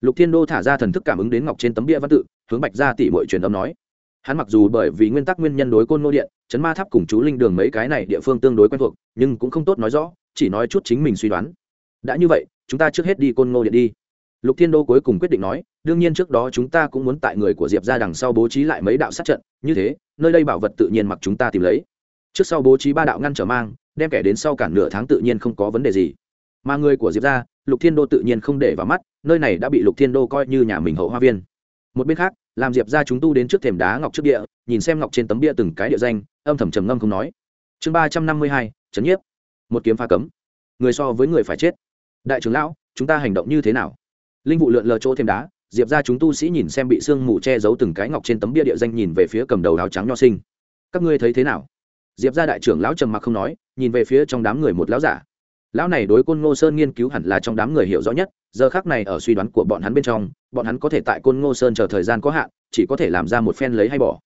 Lục thiên đô thả ra thần thức cảm ứng đến ngọc trên tấm bia văn tự, hướng bạch ra tỷ mọi truyền âm nói hắn mặc dù bởi vì nguyên tắc nguyên nhân đối côn nô điện, chấn ma tháp cùng chú linh đường mấy cái này địa phương tương đối quen thuộc, nhưng cũng không tốt nói rõ, chỉ nói chút chính mình suy đoán. Đã như vậy, chúng ta trước hết đi côn ngô điện đi. Lục thiên đô cuối cùng quyết định nói, đương nhiên trước đó chúng ta cũng muốn tại người của diệp ra đằng sau bố trí lại mấy đạo sát trận, như thế, nơi đây bảo vật tự nhiên mặc chúng ta tìm lấy. Trước sau bố trí ba đạo ngăn trở mang, đem kẻ đến sau cả nửa tháng tự nhiên không có vấn đề gì. Mà người của diệp ra lục thiên đô tự nhiên không để vào mắt, nơi này đã bị lục thiên đô coi như nhà mình hậu hoa viên một bên khác làm diệp ra chúng tu đến trước thềm đá ngọc trước địa, nhìn xem ngọc trên tấm bia từng cái địa danh, âm thầm trầm ngâm không nói. Chương ba trăm năm mươi hai, trấn nhiếp. Một kiếm pha cấm. Người so với người phải chết. Đại trưởng lão, chúng ta hành động như thế nào? Linh vụ lượn lờ chỗ thêm đá, diệp ra chúng tu sĩ nhìn xem bị sương mù che giấu từng cái ngọc trên tấm bia địa danh nhìn về phía cầm đầu áo trắng nho sinh. Các ngươi thấy thế nào? Diệp ra đại trưởng lão trầm mặc không nói, nhìn về phía trong đám người một lão giả lão này đối côn ngô sơn nghiên cứu hẳn là trong đám người hiểu rõ nhất, giờ khác này ở suy đoán của bọn hắn bên trong, bọn hắn có thể tại côn ngô sơn chờ thời gian có hạn, chỉ có thể làm ra một phen lấy hay bỏ.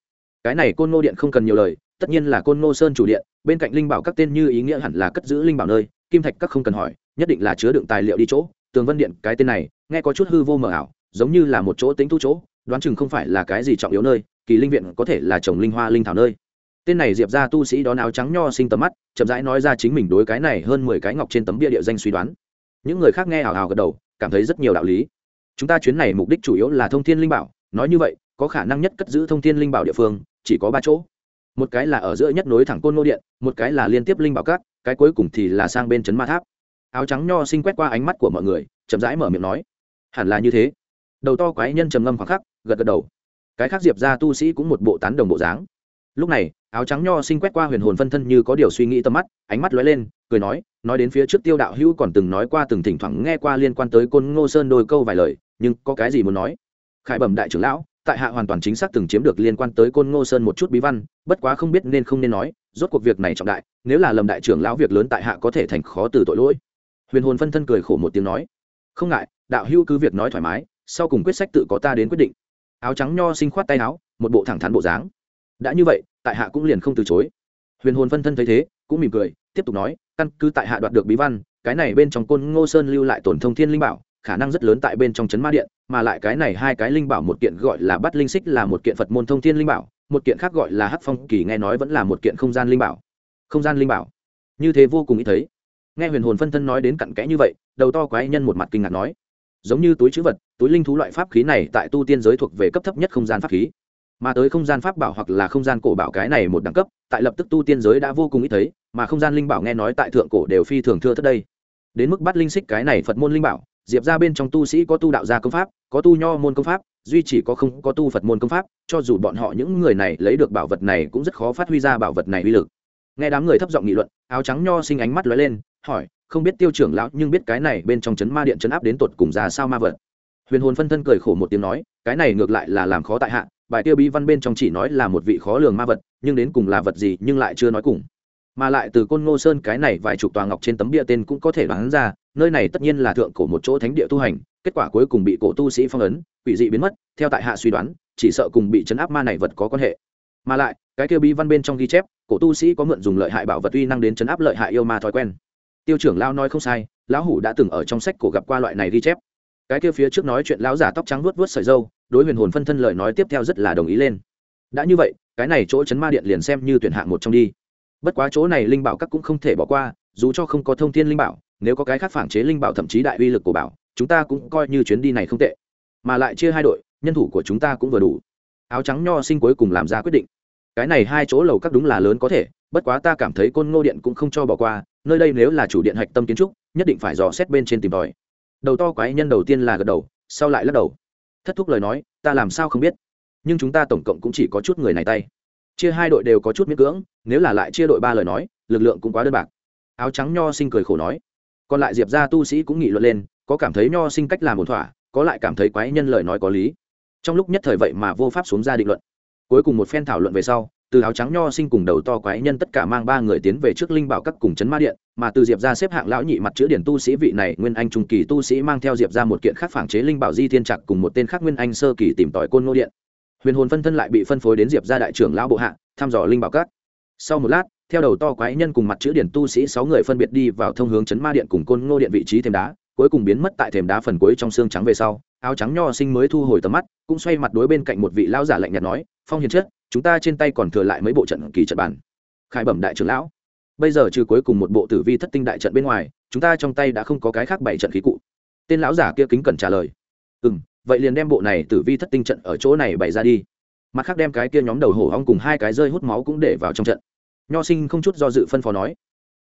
Cái này côn ngô điện không cần nhiều lời, tất nhiên là côn ngô sơn chủ điện, bên cạnh linh bảo các tên như ý nghĩa hẳn là cất giữ linh bảo nơi, kim thạch các không cần hỏi, nhất định là chứa đựng tài liệu đi chỗ, tường vân điện, cái tên này, nghe có chút hư vô mờ ảo, giống như là một chỗ tính thu chỗ, đoán chừng không phải là cái gì trọng yếu nơi, kỳ linh viện có thể là trồng linh hoa linh thảo nơi tên này diệp ra tu sĩ đón áo trắng nho sinh tầm mắt, chậm rãi nói ra chính mình đối cái này hơn mười cái ngọc trên tấm bia địa danh suy đoán. Những người khác nghe hào hào gật đầu, cảm thấy rất nhiều đạo lý. Chúng ta chuyến này mục đích chủ yếu là thông thiên linh bảo, nói như vậy, có khả năng nhất cất giữ thông thiên linh bảo địa phương, chỉ có ba chỗ. Một cái là ở giữa nhất nối thẳng côn nô điện, một cái là liên tiếp linh bảo cát, cái cuối cùng thì là sang bên trấn ma tháp. Áo trắng nho sinh quét qua ánh mắt của mọi người, chậm rãi mở miệng nói, hẳn là như thế. Đầu to quái nhân trầm ngâm khoảng khắc, gật gật đầu. Cái khác diệp ra tu sĩ cũng một bộ tán đồng bộ dáng lúc này, áo trắng nho sinh quét qua huyền hồn phân thân như có điều suy nghĩ tầm mắt, ánh mắt lóe lên, cười nói nói đến phía trước tiêu đạo hữu còn từng nói qua từng thỉnh thoảng nghe qua liên quan tới côn ngô sơn đôi câu vài lời, nhưng có cái gì muốn nói? Khải bẩm đại trưởng lão, tại hạ hoàn toàn chính xác từng chiếm được liên quan tới côn ngô sơn một chút bí văn, bất quá không biết nên không nên nói, rốt cuộc việc này trọng đại, nếu là lầm đại trưởng lão việc lớn tại hạ có thể thành khó từ tội lỗi. Huyền hồn phân thân cười khổ một tiếng nói, không ngại, đạo hữu cứ việc nói thoải mái, sau cùng quyết sách tự có ta đến quyết định. Áo trắng nho sinh khoát tay áo, một bộ thẳng thắn bộ dáng đã như vậy, tại hạ cũng liền không từ chối. Huyền hồn phân thân thấy thế, cũng mỉm cười, tiếp tục nói, căn cứ tại hạ đoạt được bí văn, cái này bên trong côn ngô sơn lưu lại tổn thông thiên linh bảo, khả năng rất lớn tại bên trong trấn ma điện, mà lại cái này hai cái linh bảo một kiện gọi là bắt linh xích là một kiện phật môn thông thiên linh bảo, một kiện khác gọi là hắc phong kỳ nghe nói vẫn là một kiện không gian linh bảo. Không gian linh bảo. Như thế vô cùng ý thấy. Nghe huyền hồn phân thân nói đến cặn kẽ như vậy, đầu to quái nhân một mặt kinh ngạc nói, giống như túi chữ vật, túi linh thú loại pháp khí này tại tu tiên giới thuộc về cấp thấp nhất không gian pháp khí mà tới không gian pháp bảo hoặc là không gian cổ bảo cái này một đẳng cấp, tại lập tức tu tiên giới đã vô cùng ít thấy, mà không gian linh bảo nghe nói tại thượng cổ đều phi thường thưa thất đây. Đến mức bắt linh xích cái này phật môn linh bảo, diệp ra bên trong tu sĩ có tu đạo gia công pháp, có tu nho môn công pháp, duy chỉ có không có tu phật môn công pháp, cho dù bọn họ những người này lấy được bảo vật này cũng rất khó phát huy ra bảo vật này uy lực. Nghe đám người thấp giọng nghị luận, áo trắng nho sinh ánh mắt lóe lên, hỏi, không biết tiêu trưởng lão, nhưng biết cái này bên trong chấn ma điện chấn áp đến tột cùng ra sao ma vật? Huyền hồn phân thân cười khổ một tiếng nói, cái này ngược lại là làm khó tại hạ bài tiêu bí văn bên trong chỉ nói là một vị khó lường ma vật, nhưng đến cùng là vật gì nhưng lại chưa nói cùng. Mà lại từ côn ngô sơn cái này vài chục tòa ngọc trên tấm bia tên cũng có thể đoán ra, nơi này tất nhiên là thượng cổ một chỗ thánh địa tu hành, kết quả cuối cùng bị cổ tu sĩ phong ấn, quỷ dị biến mất, theo tại hạ suy đoán, chỉ sợ cùng bị chấn áp ma này vật có quan hệ. Mà lại, cái kia bí văn bên trong ghi chép, cổ tu sĩ có mượn dùng lợi hại bảo vật uy năng đến chấn áp lợi hại yêu ma thói quen. Tiêu trưởng lao nói không sai, lão hủ đã từng ở trong sách cổ gặp qua loại này ghi chép. Cái kia phía trước nói chuyện lão giả tóc trắng vuốt vuốt sợi dâu đối huyền hồn phân thân lời nói tiếp theo rất là đồng ý lên. Đã như vậy, cái này chỗ chấn ma điện liền xem như tuyển hạng một trong đi. Bất quá chỗ này linh bảo các cũng không thể bỏ qua, dù cho không có thông thiên linh bảo, nếu có cái khác phản chế linh bảo thậm chí đại uy lực của bảo, chúng ta cũng coi như chuyến đi này không tệ. Mà lại chia hai đội, nhân thủ của chúng ta cũng vừa đủ. Áo trắng nho sinh cuối cùng làm ra quyết định. Cái này hai chỗ lầu các đúng là lớn có thể, bất quá ta cảm thấy côn ngô điện cũng không cho bỏ qua, nơi đây nếu là chủ điện hạch tâm kiến trúc, nhất định phải dò xét bên trên tìm tòi. Đầu to quái nhân đầu tiên là gật đầu, sau lại lắc đầu thất thúc lời nói, ta làm sao không biết? Nhưng chúng ta tổng cộng cũng chỉ có chút người này tay. Chia hai đội đều có chút miễn cưỡng, nếu là lại chia đội ba lời nói, lực lượng cũng quá đơn bạc. Áo trắng nho sinh cười khổ nói. Còn lại diệp ra tu sĩ cũng nghị luận lên, có cảm thấy nho sinh cách làm ổn thỏa, có lại cảm thấy quái nhân lời nói có lý. Trong lúc nhất thời vậy mà vô pháp xuống ra định luận. Cuối cùng một phen thảo luận về sau từ áo trắng nho sinh cùng đầu to quái nhân tất cả mang ba người tiến về trước linh bảo các cùng chấn ma điện, mà từ diệp ra xếp hạng lão nhị mặt chữ điển tu sĩ vị này, nguyên anh trung kỳ tu sĩ mang theo diệp ra một kiện khác phản chế linh bảo di thiên trạc cùng một tên khác nguyên anh sơ kỳ tìm tòi côn ngô điện. Huyền hồn phân thân lại bị phân phối đến diệp ra đại trưởng lão bộ hạ, thăm dò linh bảo các. Sau một lát, theo đầu to quái nhân cùng mặt chữ điển tu sĩ sáu người phân biệt đi vào thông hướng chấn ma điện cùng côn ngô điện vị trí thềm đá, cuối cùng biến mất tại thềm đá phần cuối trong xương trắng về sau. Áo trắng nho sinh mới thu hồi tầm mắt, cũng xoay mặt đối bên cạnh một vị lão giả lạnh nhạt nói, phong hiền chất chúng ta trên tay còn thừa lại mấy bộ trận kỳ trận bản khai bẩm đại trưởng lão, bây giờ trừ cuối cùng một bộ tử vi thất tinh đại trận bên ngoài, chúng ta trong tay đã không có cái khác bảy trận khí cụ. Tên lão giả kia kính cẩn trả lời. Ừ m vậy liền đem bộ này tử vi thất tinh trận ở chỗ này bày ra đi. Mặt khác đem cái kia nhóm đầu hổ hong cùng hai cái rơi hút máu cũng để vào trong trận. Nho sinh không chút do dự phân phó nói.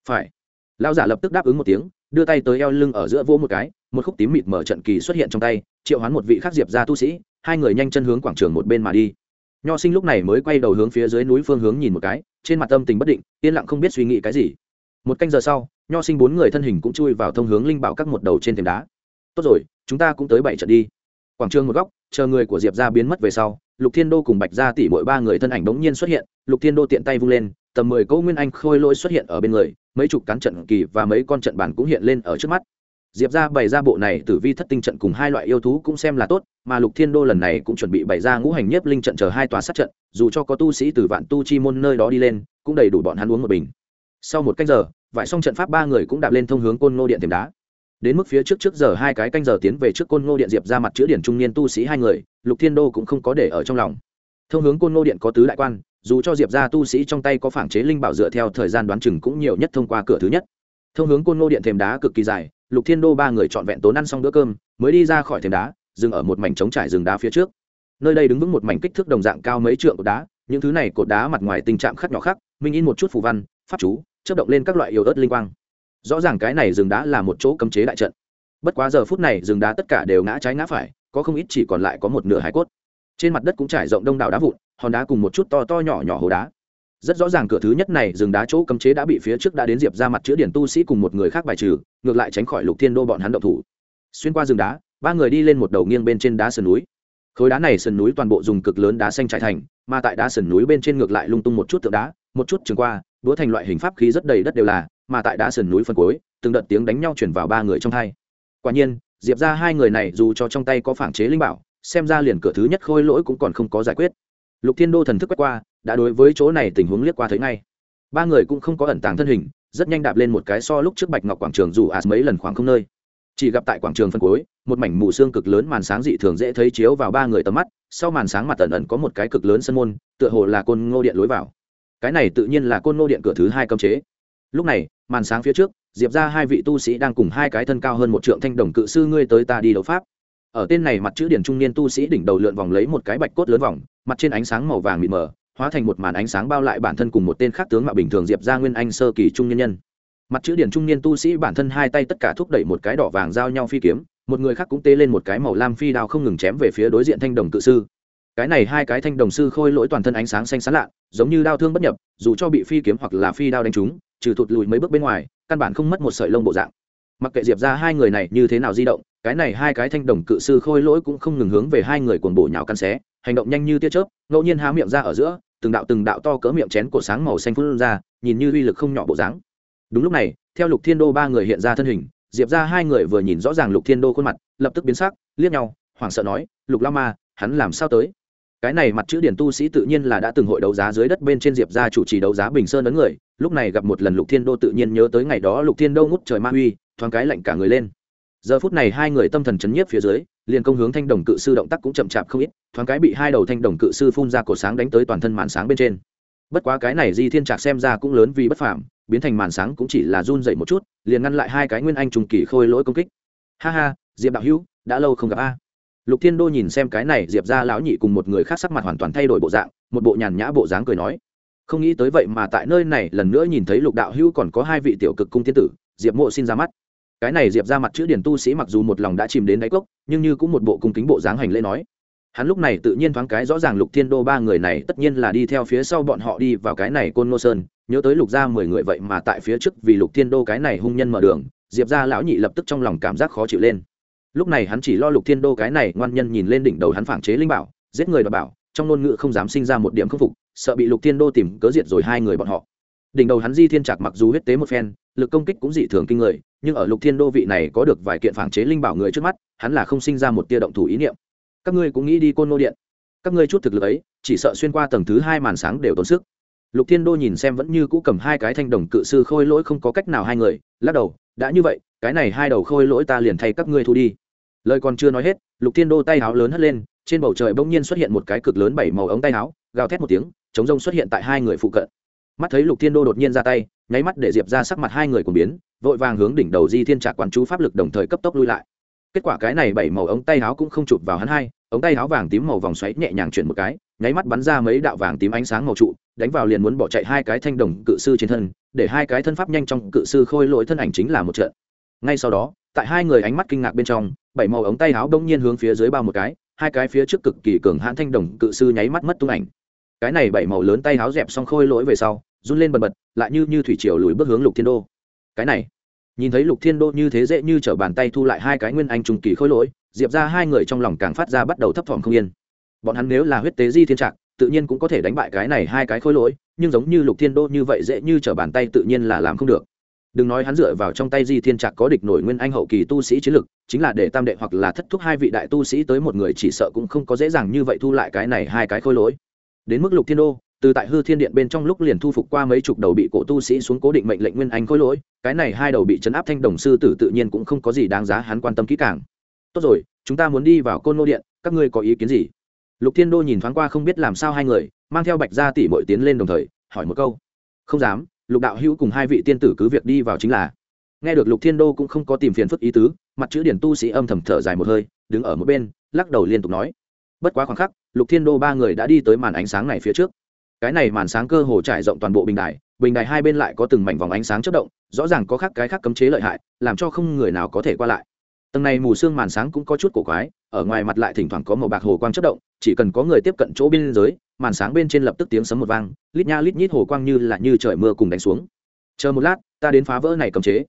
Phải. Lão giả lập tức đáp ứng một tiếng, đưa tay tới eo lưng ở giữa vỗ một cái, một khúc tím mịt mở trận kỳ xuất hiện trong tay, triệu hoán một vị khác diệp ra tu sĩ, hai người nhanh chân hướng quảng trường một bên mà đi nho sinh lúc này mới quay đầu hướng phía dưới núi phương hướng nhìn một cái, trên mặt tâm tình bất định, yên lặng không biết suy nghĩ cái gì. Một canh giờ sau, nho sinh bốn người thân hình cũng chui vào thông hướng linh bảo các một đầu trên thềm đá. Tốt rồi, chúng ta cũng tới bảy trận đi. Quảng trường một góc, chờ người của diệp ra biến mất về sau, lục thiên đô cùng bạch gia tỷ mỗi ba người thân ảnh bỗng nhiên xuất hiện, lục thiên đô tiện tay vung lên, tầm mười câu nguyên anh khôi lỗi xuất hiện ở bên người, mấy chục cán trận kỳ và mấy con trận bản cũng hiện lên ở trước mắt diệp ra bày ra bộ này tử vi thất tinh trận cùng hai loại yêu thú cũng xem là tốt, mà lục thiên đô lần này cũng chuẩn bị bày ra ngũ hành nhiếp linh trận chờ hai tòa sát trận, dù cho có tu sĩ từ vạn tu chi môn nơi đó đi lên, cũng đầy đủ bọn hắn uống một bình. Sau một canh giờ, vải xong trận pháp ba người cũng đạp lên thông hướng côn ngô điện tiềm đá. Đến mức phía trước trước giờ hai cái canh giờ tiến về trước côn ngô điện diệp ra mặt chữ điển trung niên tu sĩ hai người, lục thiên đô cũng không có để ở trong lòng. Thông hướng côn ngô điện có tứ đại quan, dù cho diệp ra tu sĩ trong tay có phản chế linh bảo dựa theo thời gian đoán chừng cũng nhiều nhất thông qua cửa thứ nhất. Thông hướng côn ngô điện thềm đá cực kỳ dài lục thiên đô ba người trọn vẹn tốn ăn xong bữa cơm, mới đi ra khỏi thềm đá, dừng ở một mảnh trống trải rừng đá phía trước. Nơi đây đứng vững một mảnh kích thước đồng dạng cao mấy trượng cột đá, những thứ này cột đá mặt ngoài tình trạng khắc nhỏ khắc, minh in một chút phù văn, pháp chú chất động lên các loại yếu ớt linh quang. Rõ ràng cái này rừng đá là một chỗ cấm chế đại trận. Bất quá giờ phút này rừng đá tất cả đều ngã trái ngã phải, có không ít chỉ còn lại có một nửa hải cốt. Trên mặt đất cũng trải rộng đông đảo đá vụn, hòn đá cùng một chút to to nhỏ nhỏ hồ đá rất rõ ràng cửa thứ nhất này rừng đá chỗ cấm chế đã bị phía trước đã đến diệp ra mặt chữa điển tu sĩ cùng một người khác bài trừ, ngược lại tránh khỏi lục thiên đô bọn hắn động thủ. Xuyên qua rừng đá, ba người đi lên một đầu nghiêng bên trên đá sườn núi. Khối đá này sườn núi toàn bộ dùng cực lớn đá xanh trải thành, mà tại đá sườn núi bên trên ngược lại lung tung một chút tượng đá, một chút trường qua đũa thành loại hình pháp khí rất đầy đất đều là, mà tại đá sườn núi phần cuối, từng đợt tiếng đánh nhau chuyển vào ba người trong hai. Quả nhiên, diệp ra hai người này dù cho trong tay có phản chế linh bảo, xem ra liền cửa thứ nhất khôi lỗi cũng còn không có giải quyết lục thiên đô thần thức quét qua, đã đối với chỗ này tình huống liếc qua thấy ngay. Ba người cũng không có ẩn tàng thân hình, rất nhanh đạp lên một cái so lúc trước bạch ngọc quảng trường dù ạt mấy lần khoảng không nơi. Chỉ gặp tại quảng trường phân cuối, một mảnh mù xương cực lớn màn sáng dị thường dễ thấy chiếu vào ba người tầm mắt, sau màn sáng mặt tần ẩn có một cái cực lớn sân môn, tựa hồ là côn ngô điện lối vào. Cái này tự nhiên là côn ngô điện cửa thứ hai cấm chế. Lúc này, màn sáng phía trước, diệp ra hai vị tu sĩ đang cùng hai cái thân cao hơn một trượng thanh đồng cự sư ngươi tới ta đi đấu pháp ở tên này mặt chữ điển trung niên tu sĩ đỉnh đầu lượn vòng lấy một cái bạch cốt lớn vòng, mặt trên ánh sáng màu vàng mịt mờ, hóa thành một màn ánh sáng bao lại bản thân cùng một tên khác tướng mạo bình thường diệp ra nguyên anh sơ kỳ trung nhân nhân. Mặt chữ điển trung niên tu sĩ bản thân hai tay tất cả thúc đẩy một cái đỏ vàng giao nhau phi kiếm, một người khác cũng tê lên một cái màu lam phi đao không ngừng chém về phía đối diện thanh đồng cự sư. Cái này hai cái thanh đồng sư khôi lỗi toàn thân ánh sáng xanh xán lạ, giống như đao thương bất nhập, dù cho bị phi kiếm hoặc là phi đao đánh trúng, trừ thụt lùi mấy bước bên ngoài, căn bản không mất một sợi lông bộ dạng. Mặc kệ diệp ra hai người này như thế nào di động cái này hai cái thanh đồng cự sư khôi lỗi cũng không ngừng hướng về hai người cuồng bổ nhào căn xé, hành động nhanh như tia chớp, ngẫu nhiên há miệng ra ở giữa, từng đạo từng đạo to cỡ miệng chén cổ sáng màu xanh phun ra, nhìn như uy lực không nhỏ bộ dáng. Đúng lúc này, theo lục thiên đô ba người hiện ra thân hình, diệp ra hai người vừa nhìn rõ ràng lục thiên đô khuôn mặt, lập tức biến sắc, liếc nhau, hoảng sợ nói, lục la ma, hắn làm sao tới? Cái này mặt chữ điển tu sĩ tự nhiên là đã từng hội đấu giá dưới đất bên trên diệp ra chủ trì đấu giá bình sơn ấn người, lúc này gặp một lần lục thiên đô tự nhiên nhớ tới ngày đó lục thiên đô ngút trời ma uy, thoáng cái lạnh cả người lên giờ phút này hai người tâm thần chấn nhiếp phía dưới, liền công hướng thanh đồng cự sư động tác cũng chậm chạp không ít, thoáng cái bị hai đầu thanh đồng cự sư phun ra cổ sáng đánh tới toàn thân màn sáng bên trên. Bất quá cái này di thiên trạc xem ra cũng lớn vì bất phàm, biến thành màn sáng cũng chỉ là run dậy một chút, liền ngăn lại hai cái nguyên anh trùng kỳ khôi lỗi công kích. Ha ha, diệp đạo hữu, đã lâu không gặp a. Lục thiên đô nhìn xem cái này, diệp ra lão nhị cùng một người khác sắc mặt hoàn toàn thay đổi bộ dạng, một bộ nhàn nhã bộ dáng cười nói. Không nghĩ tới vậy mà tại nơi này lần nữa nhìn thấy lục đạo hữu còn có hai vị tiểu cực cung thiên tử, diệp mộ xin ra mắt cái này diệp ra mặt chữ điển tu sĩ mặc dù một lòng đã chìm đến đáy cốc, nhưng như cũng một bộ cung kính bộ dáng hành lễ nói. Hắn lúc này tự nhiên thoáng cái rõ ràng lục thiên đô ba người này tất nhiên là đi theo phía sau bọn họ đi vào cái này côn lô sơn, nhớ tới lục gia mười người vậy mà tại phía trước vì lục thiên đô cái này hung nhân mở đường, diệp ra lão nhị lập tức trong lòng cảm giác khó chịu lên. Lúc này hắn chỉ lo lục thiên đô cái này ngoan nhân nhìn lên đỉnh đầu hắn phản chế linh bảo, giết người đ bảo, trong ngôn ngữ không dám sinh ra một điểm khâm phục, sợ bị lục thiên đô tìm cớ diệt rồi hai người bọn họ. Đỉnh đầu hắn di thiên trạc mặc dù huyết tế một phen, lực công kích cũng dị thường kinh người nhưng ở lục thiên đô vị này có được vài kiện phản chế linh bảo người trước mắt, hắn là không sinh ra một tia động thủ ý niệm. Các ngươi cũng nghĩ đi côn nô điện. Các ngươi chút thực lực ấy, chỉ sợ xuyên qua tầng thứ hai màn sáng đều tốn sức. Lục thiên đô nhìn xem vẫn như cũ cầm hai cái thanh đồng cự sư khôi lỗi không có cách nào hai người, lắc đầu, đã như vậy, cái này hai đầu khôi lỗi ta liền thay các ngươi thu đi. Lời còn chưa nói hết, lục thiên đô tay áo lớn hất lên, trên bầu trời bỗng nhiên xuất hiện một cái cực lớn bảy màu ống tay áo gào thét một tiếng, chống rông xuất hiện tại hai người phụ cận. Mắt thấy lục thiên đô đột nhiên ra tay, nháy mắt để diệp ra sắc mặt hai người cùng biến vội vàng hướng đỉnh đầu di thiên trạc quán chú pháp lực đồng thời cấp tốc lui lại. Kết quả cái này bảy màu ống tay áo cũng không chụp vào hắn hai, ống tay áo vàng tím màu vòng xoáy nhẹ nhàng chuyển một cái, nháy mắt bắn ra mấy đạo vàng tím ánh sáng màu trụ, đánh vào liền muốn bỏ chạy hai cái thanh đồng cự sư trên thân, để hai cái thân pháp nhanh trong cự sư khôi lỗi thân ảnh chính là một trận. Ngay sau đó, tại hai người ánh mắt kinh ngạc bên trong, bảy màu ống tay áo đông nhiên hướng phía dưới bao một cái, hai cái phía trước cực kỳ cường hãn thanh đồng cự sư nháy mắt mất tung ảnh. Cái này bảy màu lớn tay áo dẹp xong khôi lỗi về sau, run lên bần bật, lại như như thủy triều lùi bước hướng lục thiên đô. Cái này nhìn thấy lục thiên đô như thế dễ như t r ở bàn tay thu lại hai cái nguyên anh trùng kỳ khôi lỗi, diệp ra hai người trong lòng càng phát ra bắt đầu thấp thỏm không yên. Bọn hắn nếu là huyết tế di thiên trạc tự nhiên cũng có thể đánh bại cái này hai cái khôi lỗi, nhưng giống như lục thiên đô như vậy dễ như t r ở bàn tay tự nhiên là làm không được. Đừng nói hắn dựa vào trong tay di thiên trạc có địch nổi nguyên anh hậu kỳ tu sĩ chiến lực, chính là để tam đệ hoặc là thất thúc hai vị đại tu sĩ tới một người chỉ sợ cũng không có dễ dàng như vậy thu lại cái này hai cái khôi lỗi. Đến mức lục thiên đô từ tại hư thiên điện bên trong lúc liền thu phục qua mấy chục đầu bị cổ tu sĩ xuống cố định mệnh lệnh nguyên anh khôi lỗi, cái này hai đầu bị chấn áp thanh đồng sư tử tự nhiên cũng không có gì đáng giá hắn quan tâm kỹ càng. Tốt rồi, chúng ta muốn đi vào côn nô điện, các ngươi có ý kiến gì? Lục thiên đô nhìn thoáng qua không biết làm sao hai người, mang theo bạch gia tỷ bội tiến lên đồng thời, hỏi một câu. Không dám, lục đạo hữu cùng hai vị tiên tử cứ việc đi vào chính là. Nghe được lục thiên đô cũng không có tìm phiền phức ý tứ, mặt chữ điển tu sĩ âm thầm thở dài một hơi, đứng ở một bên, lắc đầu liên tục nói. Bất quá khoảng khắc, lục thiên đô ba người đã đi tới màn ánh sáng này phía trước cái này màn sáng cơ hồ trải rộng toàn bộ bình đài bình đài hai bên lại có từng mảnh vòng ánh sáng chất động, rõ ràng có khác cái khác cấm chế lợi hại, làm cho không người nào có thể qua lại. Tầng này mù sương màn sáng cũng có chút cổ quái, ở ngoài mặt lại thỉnh thoảng có màu bạc hồ quang chất động, chỉ cần có người tiếp cận chỗ biên giới, màn sáng bên trên lập tức tiếng sấm một vang, lít nha lít nhít hồ quang như là như trời mưa cùng đánh xuống. Chờ một lát, ta đến phá vỡ này cấm chế.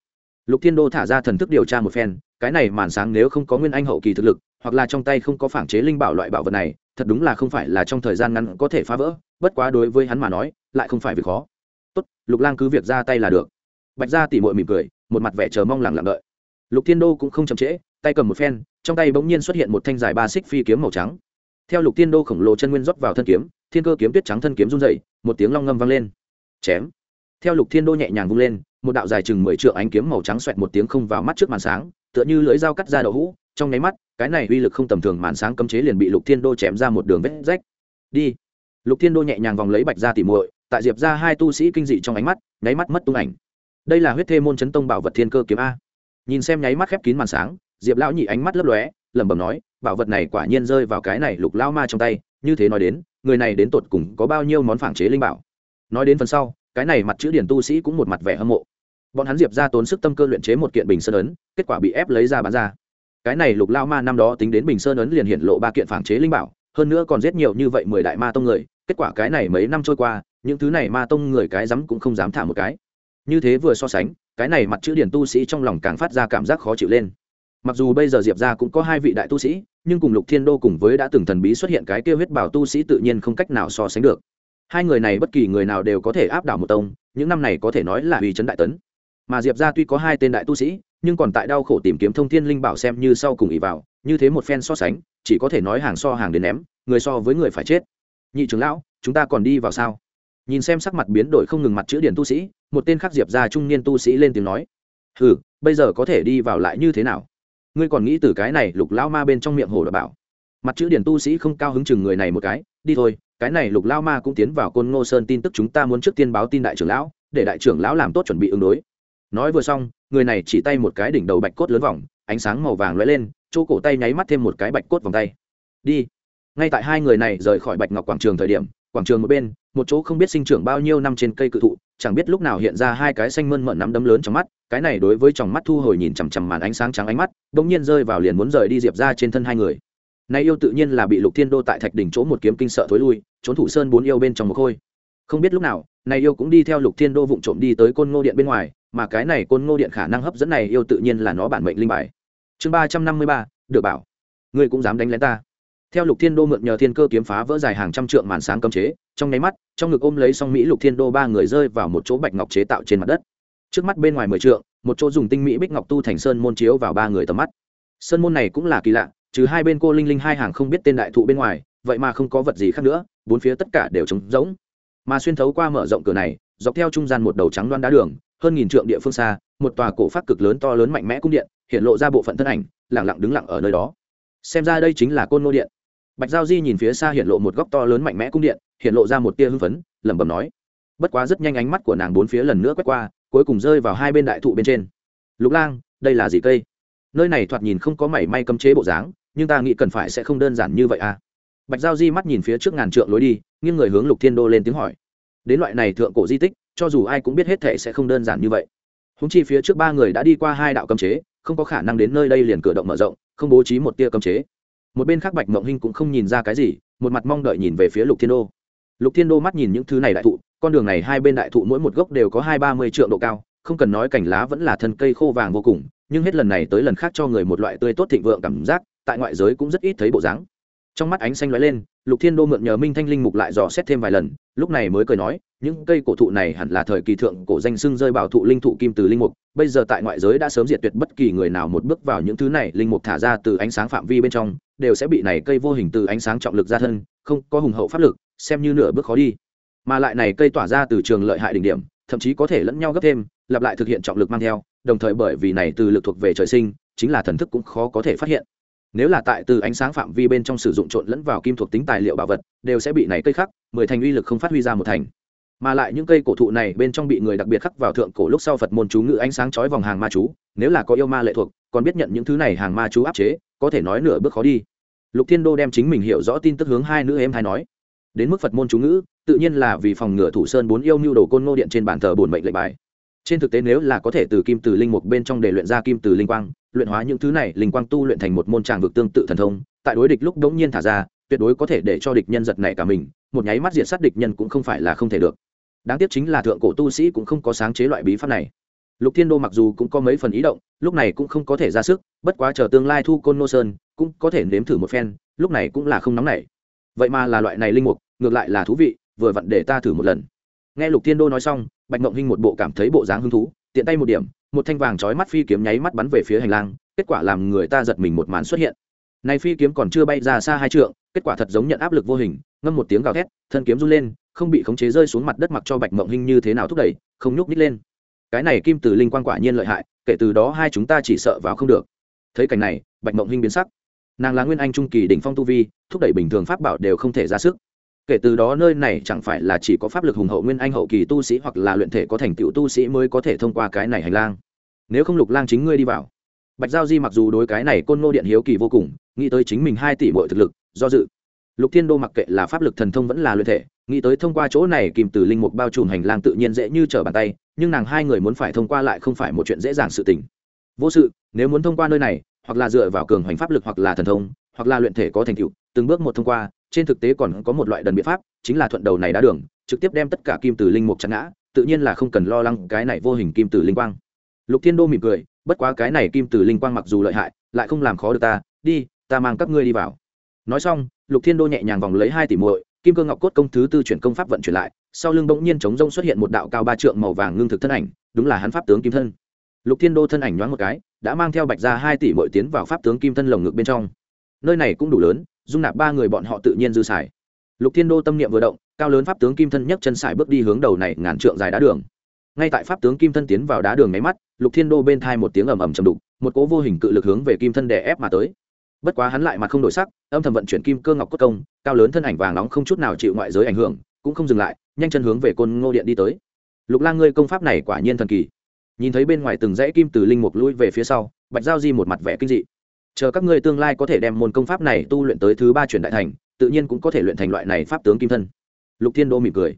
Lục thiên đô thả ra thần thức điều tra một phen, cái này màn sáng nếu không có nguyên anh hậu kỳ thực lực, hoặc là trong tay không có phản chế linh bảo loại bảo vật này thật đúng là không phải là trong thời gian ngắn có thể phá vỡ, bất quá đối với hắn mà nói, lại không phải việc khó. Tốt, lục lang cứ việc ra tay là được. Bạch gia tỉ mội mỉm cười, một mặt vẻ chờ mong lẳng lặng đợi. Lục thiên đô cũng không chậm trễ, tay cầm một phen, trong tay bỗng nhiên xuất hiện một thanh dài ba xích phi kiếm màu trắng. Theo lục thiên đô khổng lồ chân nguyên rót vào thân kiếm, thiên cơ kiếm tuyết trắng thân kiếm run dậy một tiếng long ngâm vang lên. Chém. Theo lục thiên đô nhẹ nhàng vung lên, một đạo dài chừng mười trượng ánh kiếm màu trắng xoẹt một tiếng không vào mắt trước màn sáng, tựa như lưỡi dao cắt ra đậu hũ, trong nháy mắt cái này uy lực không tầm thường màn sáng cấm chế liền bị lục thiên đô chém ra một đường vết rách. Đi. Lục thiên đô nhẹ nhàng vòng lấy bạch ra tỉ muội, tại diệp ra hai tu sĩ kinh dị trong ánh mắt, nháy mắt mất tung ảnh. Đây là huyết thê môn chấn tông bảo vật thiên cơ kiếm a. Nhìn xem nháy mắt khép kín màn sáng, diệp lão nhị ánh mắt lấp lóe, lẩm bẩm nói, bảo vật này quả nhiên rơi vào cái này lục lao ma trong tay, như thế nói đến, người này đến tột cùng có bao nhiêu món phản chế linh bảo. Nói đến phần sau, cái này mặt chữ điển tu sĩ cũng một mặt vẻ hâm mộ. Bọn hắn diệp ra tốn sức tâm cơ luyện chế một kiện bình sơn ấn, kết quả bị ép lấy ra bán ra cái này lục lao ma năm đó tính đến bình sơn ấn liền hiện lộ ba kiện phản chế linh bảo, hơn nữa còn giết nhiều như vậy mười đại ma tông người, kết quả cái này mấy năm trôi qua, những thứ này ma tông người cái dám cũng không dám thả một cái. Như thế vừa so sánh, cái này mặt chữ điển tu sĩ trong lòng càng phát ra cảm giác khó chịu lên. Mặc dù bây giờ diệp ra cũng có hai vị đại tu sĩ, nhưng cùng lục thiên đô cùng với đã từng thần bí xuất hiện cái kêu huyết bảo tu sĩ tự nhiên không cách nào so sánh được. Hai người này bất kỳ người nào đều có thể áp đảo một tông, những năm này có thể nói là uy chấn đại tấn. Mà diệp ra tuy có hai tên đại tu sĩ nhưng còn tại đau khổ tìm kiếm thông thiên linh bảo xem như sau cùng ỉ vào, như thế một phen so sánh, chỉ có thể nói hàng so hàng đến ném, người so với người phải chết. Nhị trưởng lão, chúng ta còn đi vào sao? Nhìn xem sắc mặt biến đổi không ngừng mặt chữ điển tu sĩ, một tên khác diệp ra trung niên tu sĩ lên tiếng nói. Ừ bây giờ có thể đi vào lại như thế nào? Ngươi còn nghĩ từ cái này lục lao ma bên trong miệng hồ đ bảo. Mặt chữ điển tu sĩ không cao hứng chừng người này một cái, đi thôi, cái này lục lao ma cũng tiến vào côn ngô sơn tin tức chúng ta muốn trước tiên báo tin đại trưởng lão, để đại trưởng lão làm tốt chuẩn bị ứng đối. Nói vừa xong người này chỉ tay một cái đỉnh đầu bạch cốt lớn vòng, ánh sáng màu vàng lóe lên, chỗ cổ tay nháy mắt thêm một cái bạch cốt vòng tay. Đi. Ngay tại hai người này rời khỏi bạch ngọc quảng trường thời điểm, quảng trường một bên, một chỗ không biết sinh trưởng bao nhiêu năm trên cây cự thụ, chẳng biết lúc nào hiện ra hai cái xanh mơn mận nắm đấm lớn trong mắt, cái này đối với tròng mắt thu hồi nhìn chằm chằm màn ánh sáng trắng ánh mắt bỗng nhiên rơi vào liền muốn rời đi diệp ra trên thân hai người. Nay yêu tự nhiên là bị lục thiên đô tại thạch đỉnh chỗ một kiếm kinh sợ thối lui, trốn thủ sơn bốn yêu bên trong một khôi. Không biết lúc nào này yêu cũng đi theo lục thiên đô vụng trộm đi tới côn ngô điện bên ngoài, mà cái này côn ngô điện khả năng hấp dẫn này yêu tự nhiên là nó bản mệnh linh bài. Chương ba trăm năm mươi ba, được bảo. Ngươi cũng dám đánh lén ta. Theo lục thiên đô mượn nhờ thiên cơ kiếm phá vỡ dài hàng trăm trượng màn sáng cấm chế, trong nháy mắt, trong ngực ôm lấy song mỹ lục thiên đô ba người rơi vào một chỗ bạch ngọc chế tạo trên mặt đất. Trước mắt bên ngoài mười trượng, một chỗ dùng tinh mỹ bích ngọc tu thành sơn môn chiếu vào ba người tầm mắt. Sơn môn này cũng là kỳ lạ, trừ hai bên cô linh linh hai hàng không biết tên đại thụ bên ngoài, vậy mà không có vật gì khác nữa, bốn phía tất cả đều trống rỗng mà xuyên thấu qua mở rộng cửa này, dọc theo trung gian một đầu trắng đoan đá đường, hơn nghìn trượng địa phương xa, một tòa cổ phát cực lớn to lớn mạnh mẽ cung điện, hiện lộ ra bộ phận thân ảnh lẳng lặng đứng lặng ở nơi đó. Xem ra đây chính là côn ngô điện. Bạch giao di nhìn phía xa hiện lộ một góc to lớn mạnh mẽ cung điện, hiện lộ ra một tia hưng phấn, lẩm bẩm nói. Bất quá rất nhanh ánh mắt của nàng bốn phía lần nữa quét qua, cuối cùng rơi vào hai bên đại thụ bên trên. Lục lang, đây là gì cây? Nơi này thoạt nhìn không có mảy may cấm chế bộ dáng, nhưng ta nghĩ cần phải sẽ không đơn giản như vậy à? Bạch giao di mắt nhìn phía trước ngàn trượng lối đi, nghiêng người hướng lục thiên đô lên tiếng hỏi. Đến loại này thượng cổ di tích, cho dù ai cũng biết hết thệ sẽ không đơn giản như vậy. Húng chi phía trước ba người đã đi qua hai đạo cấm chế, không có khả năng đến nơi đây liền cửa động mở rộng, không bố trí một tia cấm chế. Một bên khác bạch mộng hinh cũng không nhìn ra cái gì, một mặt mong đợi nhìn về phía lục thiên đô. Lục thiên đô mắt nhìn những thứ này đại thụ, con đường này hai bên đại thụ mỗi một gốc đều có hai ba mươi triệu độ cao, không cần nói cành lá vẫn là thân cây khô vàng vô cùng, nhưng hết lần này tới lần khác cho người một loại tươi tốt thịnh vượng cảm giác, tại ngoại giới cũng rất ít thấy bộ dáng trong mắt ánh xanh lóe lên, lục thiên đô mượn nhờ minh thanh linh mục lại dò xét thêm vài lần, lúc này mới cười nói, những cây cổ thụ này hẳn là thời kỳ thượng cổ danh sưng rơi bảo thụ linh thụ kim từ linh mục, bây giờ tại ngoại giới đã sớm diệt tuyệt bất kỳ người nào một bước vào những thứ này, linh mục thả ra từ ánh sáng phạm vi bên trong, đều sẽ bị này cây vô hình từ ánh sáng trọng lực ra thân, không có hùng hậu pháp lực, xem như nửa bước khó đi. Mà lại này cây tỏa ra từ trường lợi hại đỉnh điểm, thậm chí có thể lẫn nhau gấp thêm, lặp lại thực hiện trọng lực mang theo, đồng thời bởi vì này từ lực thuộc về trời sinh, chính là thần thức cũng khó có thể phát hiện nếu là tại từ ánh sáng phạm vi bên trong sử dụng trộn lẫn vào kim thuộc tính tài liệu bảo vật, đều sẽ bị này cây khắc, mười thành uy lực không phát huy ra một thành. Mà lại những cây cổ thụ này bên trong bị người đặc biệt khắc vào thượng cổ lúc sau phật môn chú ngữ ánh sáng chói vòng hàng ma chú, nếu là có yêu ma lệ thuộc, còn biết nhận những thứ này hàng ma chú áp chế, có thể nói nửa bước khó đi. Lục thiên đô đem chính mình hiểu rõ tin tức hướng hai nữ em hai nói. Đến mức phật môn chú ngữ, tự nhiên là vì phòng ngừa thủ sơn bốn yêu mưu đồ côn ngô điện trên bàn thờ bổn mệnh lệnh bài trên thực tế nếu là có thể từ kim từ linh mục bên trong để luyện ra kim từ linh quang, luyện hóa những thứ này, linh quang tu luyện thành một môn tràng vực tương tự thần thông, tại đối địch lúc đống nhiên thả ra, tuyệt đối có thể để cho địch nhân giật nảy cả mình, một nháy mắt diệt sát địch nhân cũng không phải là không thể được. Đáng tiếc chính là thượng cổ tu sĩ cũng không có sáng chế loại bí pháp này. Lục thiên đô mặc dù cũng có mấy phần ý động, lúc này cũng không có thể ra sức, bất quá chờ tương lai thu côn nô sơn, cũng có thể nếm thử một phen, lúc này cũng là không nóng nảy. Vậy mà là loại này linh mục, ngược lại là thú vị, vừa vặn để ta thử một lần. Nghe lục thiên đô nói xong bạch mộng hinh một bộ cảm thấy bộ dáng hứng thú, tiện tay một điểm, một thanh vàng trói mắt phi kiếm nháy mắt bắn về phía hành lang, kết quả làm người ta giật mình một màn xuất hiện. Này phi kiếm còn chưa bay ra xa hai trượng, kết quả thật giống nhận áp lực vô hình, ngâm một tiếng gào thét, thân kiếm run lên, không bị khống chế rơi xuống mặt đất mặc cho bạch mộng hinh như thế nào thúc đẩy, không nhúc nít lên. Cái này kim từ linh quan quả nhiên lợi hại, kể từ đó hai chúng ta chỉ sợ vào không được. Thấy cảnh này, bạch mộng hinh biến sắc. Nàng là nguyên anh trung kỳ đỉnh phong tu vi, thúc đẩy bình thường pháp bảo đều không thể ra sức kể từ đó nơi này chẳng phải là chỉ có pháp lực hùng hậu nguyên anh hậu kỳ tu sĩ hoặc là luyện thể có thành tựu tu sĩ mới có thể thông qua cái này hành lang. Nếu không lục lang chính ngươi đi vào. Bạch giao di mặc dù đối cái này côn ngô điện hiếu kỳ vô cùng, nghĩ tới chính mình hai tỷ mọi thực lực, do dự. Lục thiên đô mặc kệ là pháp lực thần thông vẫn là luyện thể, nghĩ tới thông qua chỗ này kìm từ linh mục bao trùm hành lang tự nhiên dễ như trở bàn tay, nhưng nàng hai người muốn phải thông qua lại không phải một chuyện dễ dàng sự tình. Vô sự, nếu muốn thông qua nơi này, hoặc là dựa vào cường hoành pháp lực hoặc là thần thông, hoặc là luyện thể có thành tựu, từng bước một thông qua trên thực tế còn có một loại đần biện pháp, chính là thuận đầu này đá đường, trực tiếp đem tất cả kim tử linh mục chặn ngã, tự nhiên là không cần lo lắng cái này vô hình kim tử linh quang. Lục thiên đô mỉm cười, bất quá cái này kim tử linh quang mặc dù lợi hại, lại không làm khó được ta, đi, ta mang các ngươi đi vào. Nói xong, lục thiên đô nhẹ nhàng vòng lấy hai tỷ muội, kim cơ ngọc cốt công thứ tư chuyển công pháp vận chuyển lại, sau lưng bỗng nhiên chống rông xuất hiện một đạo cao ba trượng màu vàng ngưng thực thân ảnh, đúng là hắn pháp tướng kim thân. Lục thiên đô thân ảnh nhoáng một cái, đã mang theo bạch ra hai tỷ muội tiến vào pháp tướng kim thân lồng ngực bên trong. Nơi này cũng đủ lớn dung nạp ba người bọn họ tự nhiên dư xài. Lục thiên đô tâm niệm vừa động, cao lớn pháp tướng kim thân nhấc chân xài bước đi hướng đầu này ngàn trượng dài đá đường. Ngay tại pháp tướng kim thân tiến vào đá đường máy mắt, lục thiên đô bên thai một tiếng ầm ầm chầm đục, một cố vô hình cự lực hướng về kim thân đè ép mà tới. Bất quá hắn lại mặt không đổi sắc, âm thầm vận chuyển kim cơ ngọc cốt công, cao lớn thân ảnh vàng nóng không chút nào chịu ngoại giới ảnh hưởng, cũng không dừng lại, nhanh chân hướng về côn ngô điện đi tới. Lục lang ngươi công pháp này quả nhiên thần kỳ. Nhìn thấy bên ngoài từng dãy kim từ linh mục lui về phía sau, bạch giao di một mặt vẻ kinh dị chờ các ngươi tương lai có thể đem môn công pháp này tu luyện tới thứ ba chuyển đại thành, tự nhiên cũng có thể luyện thành loại này pháp tướng kim thân. Lục thiên đô mỉm cười.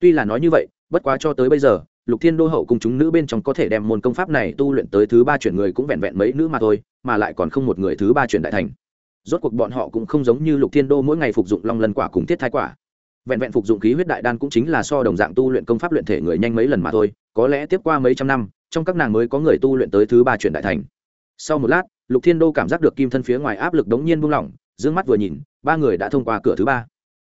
Tuy là nói như vậy, bất quá cho tới bây giờ, lục thiên đô hậu cùng chúng nữ bên trong có thể đem môn công pháp này tu luyện tới thứ ba chuyển người cũng vẹn vẹn mấy nữ mà thôi, mà lại còn không một người thứ ba chuyển đại thành. Rốt cuộc bọn họ cũng không giống như lục thiên đô mỗi ngày phục dụng long lân quả cùng thiết thái quả. Vẹn vẹn phục dụng khí huyết đại đan cũng chính là so đồng dạng tu luyện công pháp luyện thể người nhanh mấy lần mà thôi, có lẽ tiếp qua mấy trăm năm, trong các nàng mới có người tu luyện tới thứ ba chuyển đại thành. Sau một lát lục thiên đô cảm giác được kim thân phía ngoài áp lực đống nhiên buông lỏng d ư ơ n g mắt vừa nhìn, ba người đã thông qua cửa thứ ba.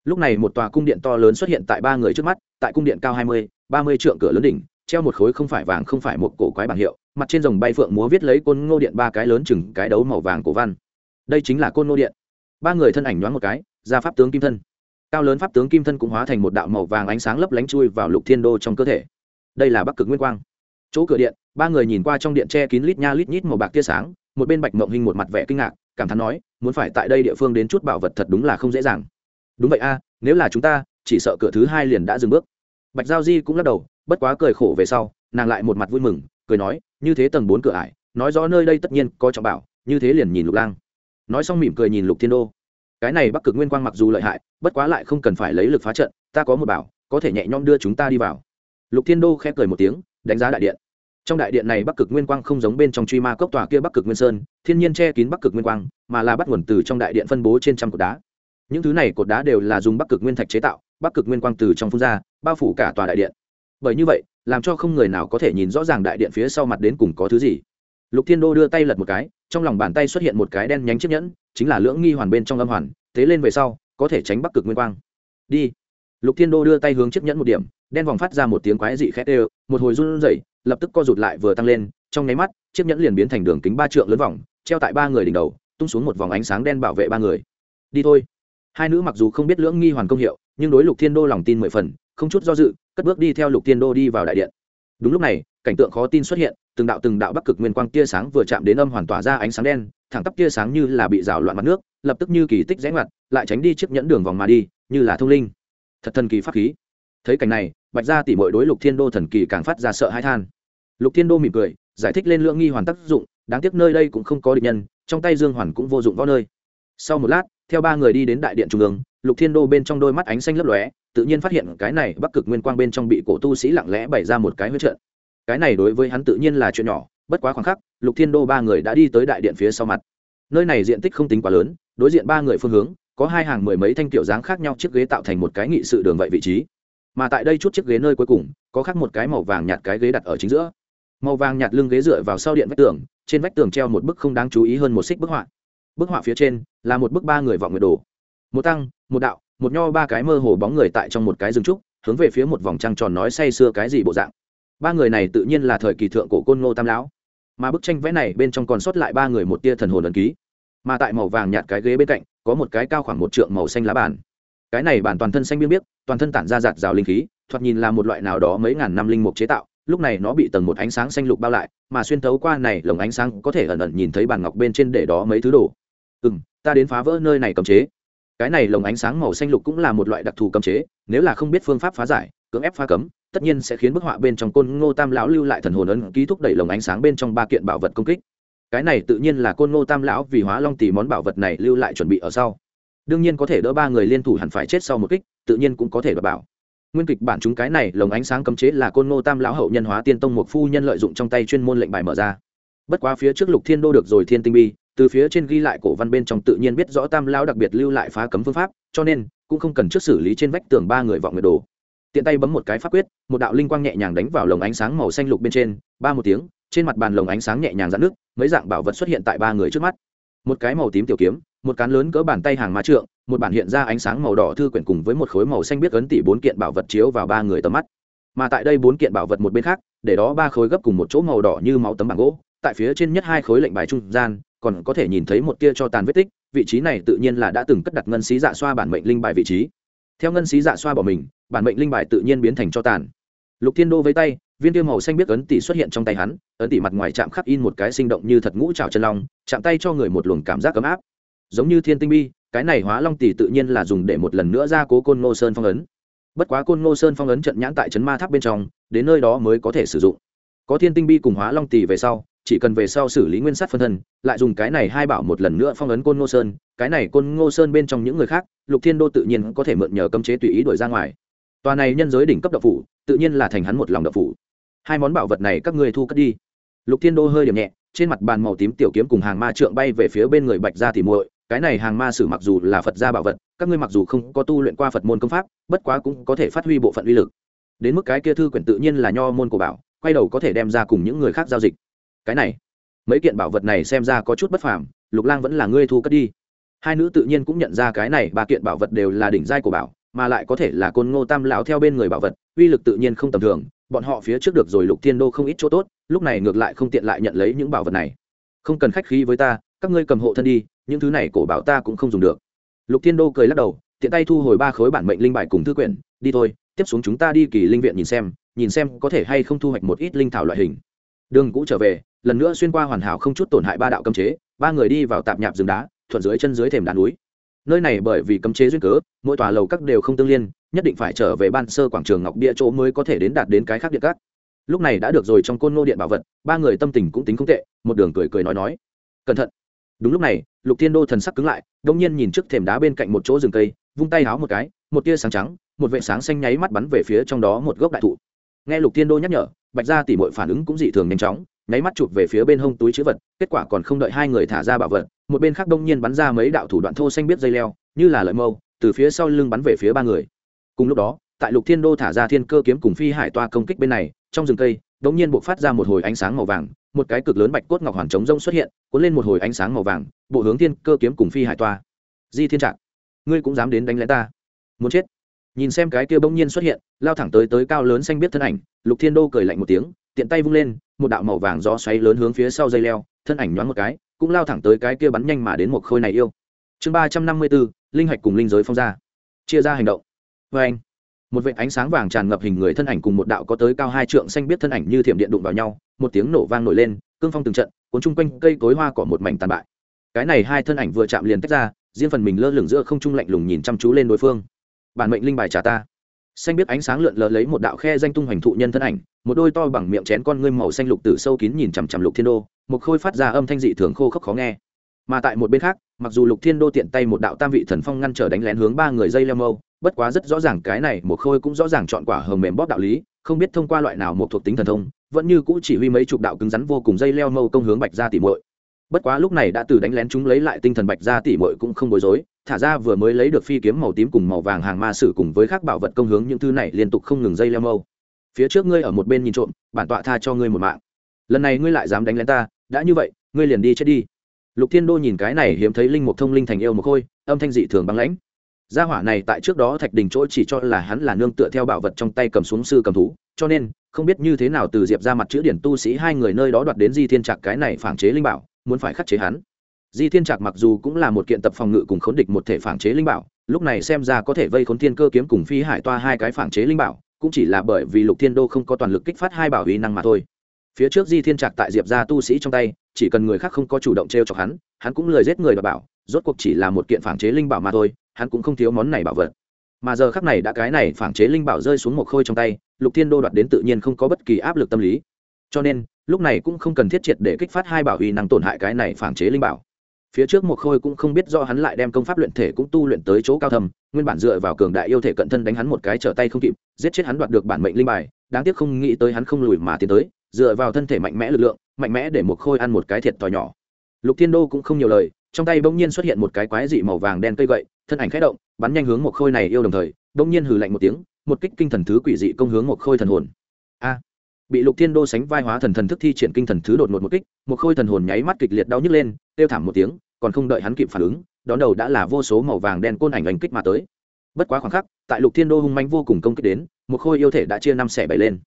Lúc này một tòa cung điện to lớn xuất hiện tại ba người trước mắt, tại cung điện cao hai mươi, ba mươi trượng cửa lớn đỉnh, treo một khối không phải vàng không phải một cổ quái bảng hiệu, mặt trên dòng bay phượng múa viết lấy côn ngô điện ba cái lớn chừng cái đấu màu vàng cổ văn. Đây chính là côn ngô điện. Ba người thân ảnh nhoáng một cái, ra pháp tướng kim thân. Cao lớn pháp tướng kim thân cũng hóa thành một đạo màu vàng ánh sáng lấp lánh chui vào lục thiên đô trong cơ thể. Đây là bắc cực nguyên quang. Chỗ cửa điện, ba người nhìn qua trong điện che kín lít nha lít nhít màu bạc tia sáng một bên bạch mộng hình một mặt vẻ kinh ngạc cảm thán nói muốn phải tại đây địa phương đến chút bảo vật thật đúng là không dễ dàng đúng vậy a à, nếu là chúng ta chỉ sợ cửa thứ hai liền đã dừng bước bạch giao di cũng lắc đầu bất quá cười khổ về sau nàng lại một mặt vui mừng cười nói như thế tầng bốn cửa ải nói rõ nơi đây tất nhiên có trọng bảo như thế liền nhìn lục lang nói xong mỉm cười nhìn lục thiên đô cái này bắc cực nguyên quang mặc dù lợi hại bất quá lại không cần phải lấy lực phá trận ta có một bảo có thể nhẹ nhõm đưa chúng ta đi vào lục thiên đô khẽ cười một tiếng đánh giá đại điện trong đại điện này bắc cực nguyên quang không giống bên trong truy ma cốc tòa kia bắc cực nguyên sơn, thiên nhiên che kín bắc cực nguyên quang, mà là bắt nguồn từ trong đại điện phân bố trên trăm cột đá. Những thứ này cột đá đều là dùng bắc cực nguyên thạch chế tạo, bắc cực nguyên quang từ trong phun ra, bao phủ cả tòa đại điện. Bởi như vậy, làm cho không người nào có thể nhìn rõ ràng đại điện phía sau mặt đến cùng có thứ gì. Lục thiên đô đưa tay lật một cái, trong lòng bàn tay xuất hiện một cái đen nhánh chiếc nhẫn, chính là lưỡng nghi hoàn bên trong âm hoàn thế lên về sau, có thể tránh bắc cực nguyên quang. Đi. Lục thiên đô đưa tay hướng chiếc nhẫn một điểm, đen vòng phát ra một tiếng quái dị khét ê một hồi run rẩy lập tức co rụt lại vừa tăng lên, trong nháy mắt, chiếc nhẫn liền biến thành đường kính ba trượng lớn vòng, treo tại ba người đỉnh đầu, tung xuống một vòng ánh sáng đen bảo vệ ba người. Đi thôi. Hai nữ mặc dù không biết lưỡng nghi hoàn công hiệu, nhưng đối lục thiên đô lòng tin mười phần, không chút do dự, cất bước đi theo lục thiên đô đi vào đại điện. Đúng lúc này, cảnh tượng khó tin xuất hiện, từng đạo từng đạo bắc cực nguyên quang tia sáng vừa chạm đến âm hoàn tỏa ra ánh sáng đen, thẳng tắp tia sáng như là bị rào loạn mặt nước, lập tức như kỳ tích rẽ ngoặt, lại tránh đi chiếc nhẫn đường vòng mà đi, như là thông linh. Thật thần kỳ pháp khí. Thấy cảnh này bạch gia tỷ mọi đối lục thiên đô thần kỳ càng phát ra sợ hãi than. Lục thiên đô mỉm cười, giải thích lên lượng nghi hoàn tác dụng, đáng tiếc nơi đây cũng không có địch nhân, trong tay dương hoàn cũng vô dụng võ nơi. Sau một lát, theo ba người đi đến đại điện trung ương, lục thiên đô bên trong đôi mắt ánh xanh lấp lóe, tự nhiên phát hiện cái này bắc cực nguyên quang bên trong bị cổ tu sĩ lặng lẽ bày ra một cái huyết trận. Cái này đối với hắn tự nhiên là chuyện nhỏ, bất quá khoảng khắc, lục thiên đô ba người đã đi tới đại điện phía sau mặt. Nơi này diện tích không tính quá lớn, đối diện ba người phương hướng, có hai hàng mười mấy thanh tiểu dáng khác nhau chiếc ghế tạo thành một cái nghị sự đường vậy vị trí mà tại đây chút chiếc ghế nơi cuối cùng, có khác một cái màu vàng nhạt cái ghế đặt ở chính giữa. Màu vàng nhạt lưng ghế dựa vào sau điện vách tường, trên vách tường treo một bức không đáng chú ý hơn một xích bức họa. Bức họa phía trên là một bức ba người vọng nguyệt đồ. Một tăng, một đạo, một nho ba cái mơ hồ bóng người tại trong một cái rừng trúc, hướng về phía một vòng trăng tròn nói say sưa cái gì bộ dạng. Ba người này tự nhiên là thời kỳ thượng cổ côn ngô tam lão. Mà bức tranh vẽ này bên trong còn sót lại ba người một tia thần hồn ấn ký. Mà tại màu vàng nhạt cái ghế bên cạnh, có một cái cao khoảng một trượng màu xanh lá bàn cái này bản toàn thân xanh biếc biết, toàn thân tản ra giạt rào linh khí thoạt nhìn là một loại nào đó mấy ngàn năm linh mục chế tạo lúc này nó bị tầng một ánh sáng xanh lục bao lại mà xuyên thấu qua này lồng ánh sáng có thể ẩn ẩn nhìn thấy bàn ngọc bên trên để đó mấy thứ đồ. Ừ m ta đến phá vỡ nơi này cấm chế. Cái này lồng ánh sáng màu xanh lục cũng là một loại đặc thù cấm chế nếu là không biết phương pháp phá giải cưỡng ép phá cấm tất nhiên sẽ khiến bức họa bên trong côn ngô tam lão lưu lại thần hồn ấn ký thúc đẩy lồng ánh sáng bên trong ba kiện bảo vật công kích. Cái này tự nhiên là côn ngô tam lão vì hóa long tỷ món bảo vật này lưu lại chuẩn bị ở sau đương nhiên có thể đỡ ba người liên thủ hẳn phải chết sau một kích, tự nhiên cũng có thể đảm bảo. Nguyên kịch bản chúng cái này lồng ánh sáng cấm chế là côn ngô tam lão hậu nhân hóa tiên tông một phu nhân lợi dụng trong tay chuyên môn lệnh bài mở ra. Bất quá phía trước lục thiên đô được rồi thiên tinh bi, từ phía trên ghi lại cổ văn bên trong tự nhiên biết rõ tam lão đặc biệt lưu lại phá cấm phương pháp, cho nên cũng không cần trước xử lý trên vách tường ba người vọng người đồ. Tiện tay bấm một cái pháp quyết, một đạo linh quang nhẹ nhàng đánh vào lồng ánh sáng màu xanh lục bên trên, ba một tiếng, trên mặt bàn lồng ánh sáng nhẹ nhàng dạn nước mấy dạng bảo vật xuất hiện tại ba người trước mắt. Một cái màu tím tiểu kiếm một cán lớn cỡ bàn tay hàng má trượng, một bản hiện ra ánh sáng màu đỏ thư quyển cùng với một khối màu xanh biết ấn tỷ bốn kiện bảo vật chiếu vào ba người tầm mắt. Mà tại đây bốn kiện bảo vật một bên khác, để đó ba khối gấp cùng một chỗ màu đỏ như máu tấm bảng gỗ, tại phía trên nhất hai khối lệnh bài trung gian, còn có thể nhìn thấy một tia cho tàn vết tích, vị trí này tự nhiên là đã từng cất đặt ngân xí dạ xoa bản mệnh linh bài vị trí. Theo ngân xí dạ xoa bỏ mình, bản mệnh linh bài tự nhiên biến thành cho tàn. Lục thiên đô với tay, viên tiêu màu xanh biết ấn tỷ xuất hiện trong tay hắn, ấn tỷ mặt ngoài chạm khắc in một cái sinh động như thật ngũ trào chân long, chạm tay cho người một luồng cảm giác ấm áp giống như thiên tinh bi, cái này hóa long tỷ tự nhiên là dùng để một lần nữa ra cố côn ngô sơn phong ấn. Bất quá côn ngô sơn phong ấn trận nhãn tại trấn ma tháp bên trong, đến nơi đó mới có thể sử dụng. Có thiên tinh bi cùng hóa long tỷ về sau, chỉ cần về sau xử lý nguyên sát phân thân, lại dùng cái này hai bảo một lần nữa phong ấn côn ngô sơn, cái này côn ngô sơn bên trong những người khác, lục thiên đô tự nhiên có thể mượn nhờ cấm chế tùy ý đuổi ra ngoài. Tòa này nhân giới đỉnh cấp đậu phủ, tự nhiên là thành hắn một lòng đậu phủ. Hai món bảo vật này các ngươi thu cất đi. Lục thiên đô hơi điểm nhẹ, trên mặt bàn màu tím tiểu kiếm cùng hàng ma trượng bay về phía bên người bạch gia thì muội cái này hàng ma sử mặc dù là phật gia bảo vật, các ngươi mặc dù không có tu luyện qua phật môn công pháp, bất quá cũng có thể phát huy bộ phận uy lực. Đến mức cái kia thư quyển tự nhiên là nho môn của bảo, quay đầu có thể đem ra cùng những người khác giao dịch. Cái này, mấy kiện bảo vật này xem ra có chút bất phàm, lục lang vẫn là ngươi thu cất đi. Hai nữ tự nhiên cũng nhận ra cái này ba kiện bảo vật đều là đỉnh giai của bảo, mà lại có thể là côn ngô tam lão theo bên người bảo vật, uy lực tự nhiên không tầm thường, bọn họ phía trước được rồi lục thiên đô không ít chỗ tốt, lúc này ngược lại không tiện lại nhận lấy những bảo vật này. Không cần khách khí với ta, các ngươi cầm hộ thân đi những thứ này cổ bảo ta cũng không dùng được. Lục thiên đô cười lắc đầu, tiện tay thu hồi ba khối bản mệnh linh bài cùng thư quyển, đi thôi, tiếp xuống chúng ta đi kỳ linh viện nhìn xem nhìn xem có thể hay không thu hoạch một ít linh thảo loại hình. Đường cũ trở về, lần nữa xuyên qua hoàn hảo không chút tổn hại ba đạo cấm chế, ba người đi vào tạp nhạp rừng đá, thuận dưới chân dưới thềm đá núi. Nơi này bởi vì cấm chế duyên cớ, mỗi tòa lầu các đều không tương liên, nhất định phải trở về ban sơ quảng trường ngọc bia chỗ mới có thể đến đạt đến cái khác điện các lúc này đã được rồi trong côn nô điện bảo vật, ba người tâm tình cũng tính không tệ, một đường cười cười nói nói. Cẩn thận đúng lúc này, lục thiên đô thần sắc cứng lại, đông nhiên nhìn trước thềm đá bên cạnh một chỗ rừng cây, vung tay háo một cái, một tia sáng trắng, một vệ sáng xanh nháy mắt bắn về phía trong đó một gốc đại thụ. Nghe lục thiên đô nhắc nhở, bạch ra tỉ mọi phản ứng cũng dị thường nhanh chóng, nháy mắt chụp về phía bên hông túi chữ vật, kết quả còn không đợi hai người thả ra bảo vật, một bên khác đông nhiên bắn ra mấy đạo thủ đoạn thô xanh biết dây leo, như là lợi mâu, từ phía sau lưng bắn về phía ba người. Cùng lúc đó, tại lục thiên đô thả ra thiên cơ kiếm cùng phi hải toa công kích bên này, trong rừng cây, đông nhiên buộc phát ra một hồi ánh sáng màu vàng một cái cực lớn bạch cốt ngọc hoàn trống rông xuất hiện, cuốn lên một hồi ánh sáng màu vàng, bộ hướng thiên cơ kiếm cùng phi hải toa. Di thiên trạng ngươi cũng dám đến đánh lén ta? Muốn chết. Nhìn xem cái kia bỗng nhiên xuất hiện, lao thẳng tới tới cao lớn xanh biết thân ảnh, lục thiên đô cười lạnh một tiếng, tiện tay vung lên, một đạo màu vàng gió xoáy lớn hướng phía sau dây leo, thân ảnh nhoáng một cái, cũng lao thẳng tới cái kia bắn nhanh mà đến một khôi này yêu. Chương ba trăm năm mươi bốn, linh hạch cùng linh giới phong ra. Chia ra hành động. Vê anh một vệt ánh sáng vàng tràn ngập hình người thân ảnh cùng một đạo có tới cao hai trượng xanh biết thân ảnh như thiểm điện đụng vào nhau, một tiếng nổ vang nổi lên, cương phong từng trận, cuốn chung quanh cây cối hoa cỏ một mảnh tàn bại. Cái này hai thân ảnh vừa chạm liền tách ra, riêng phần mình lơ lửng giữa không trung lạnh lùng nhìn chăm chú lên đối phương. Bản mệnh linh bài trả ta. Xanh biết ánh sáng lượn lờ lấy một đạo khe danh tung hoành thụ nhân thân ảnh, một đôi to bằng miệng chén con ngươi màu xanh lục tử sâu kín nhìn chằm chằm lục thiên đô, một khôi phát ra âm thanh dị thường khô khốc khó nghe mà tại một bên khác, mặc dù lục thiên đô tiện tay một đạo tam vị thần phong ngăn trở đánh lén hướng ba người dây leo mâu, bất quá rất rõ ràng cái này một khôi cũng rõ ràng chọn quả hờ mềm bóp đạo lý, không biết thông qua loại nào một thuộc tính thần thông, vẫn như cũ chỉ huy mấy chục đạo cứng rắn vô cùng dây leo mâu công hướng bạch ra tỉ muội. Bất quá lúc này đã từ đánh lén chúng lấy lại tinh thần bạch ra tỉ muội cũng không bối rối, thả ra vừa mới lấy được phi kiếm màu tím cùng màu vàng hàng ma sử cùng với các bảo vật công hướng những thứ này liên tục không ngừng dây leo mâu. Phía trước ngươi ở một bên nhìn trộm, bản tọa tha cho ngươi một mạng. Lần này ngươi lại dám đánh lén ta, đã như vậy, ngươi liền đi chết đi lục thiên đô nhìn cái này hiếm thấy linh mục thông linh thành yêu một khôi âm thanh dị thường băng lãnh. Gia hỏa này tại trước đó thạch đình chỗ chỉ cho là hắn là nương tựa theo bảo vật trong tay cầm xuống sư cầm thú, cho nên, không biết như thế nào từ diệp ra mặt chữ điển tu sĩ hai người nơi đó đoạt đến di thiên trạc cái này phản chế linh bảo, muốn phải khắc chế hắn. Di thiên trạc mặc dù cũng là một kiện tập phòng ngự cùng khốn địch một thể phản chế linh bảo, lúc này xem ra có thể vây khốn thiên cơ kiếm cùng phi hải toa hai cái phản chế linh bảo, cũng chỉ là bởi vì lục thiên đô không có toàn lực kích phát hai bảo uy năng mà thôi phía trước di thiên trạc tại diệp ra tu sĩ trong tay, chỉ cần người khác không có chủ động t r e o chọc hắn hắn cũng lời giết người và bảo, rốt cuộc chỉ là một kiện phản chế linh bảo mà thôi, hắn cũng không thiếu món này bảo vật. Mà giờ khắc này đã cái này phản chế linh bảo rơi xuống một khôi trong tay, lục thiên đô đoạt đến tự nhiên không có bất kỳ áp lực tâm lý. Cho nên, lúc này cũng không cần thiết triệt để kích phát hai bảo uy năng tổn hại cái này phản chế linh bảo. Phía trước một khôi cũng không biết do hắn lại đem công pháp luyện thể cũng tu luyện tới chỗ cao thầm nguyên bản dựa vào cường đại yêu thể cận thân đánh hắn một cái trở tay không kịp, giết chết hắn đoạt được bản mệnh linh bài, đáng tiếc không nghĩ tới hắn không lùi mà tiến tới dựa vào thân thể mạnh mẽ lực lượng, mạnh mẽ để một khôi ăn một cái thiệt thòi nhỏ. Lục thiên đô cũng không nhiều lời, trong tay bỗng nhiên xuất hiện một cái quái dị màu vàng đen cây gậy, thân ảnh khẽ động, bắn nhanh hướng một khôi này yêu đồng thời, bỗng nhiên hừ lạnh một tiếng, một kích kinh thần thứ quỷ dị công hướng một khôi thần hồn. A! Bị lục thiên đô sánh vai hóa thần thần thức thi triển kinh thần thứ đột ngột một kích, một khôi thần hồn nháy mắt kịch liệt đau nhức lên, kêu thảm một tiếng, còn không đợi hắn kịp phản ứng, đón đầu đã là vô số màu vàng đen côn ảnh đánh kích mà tới. Bất quá khoảng khắc, tại lục thiên đô hung manh vô cùng công kích đến, một khôi yêu thể đã chia năm xẻ bảy lên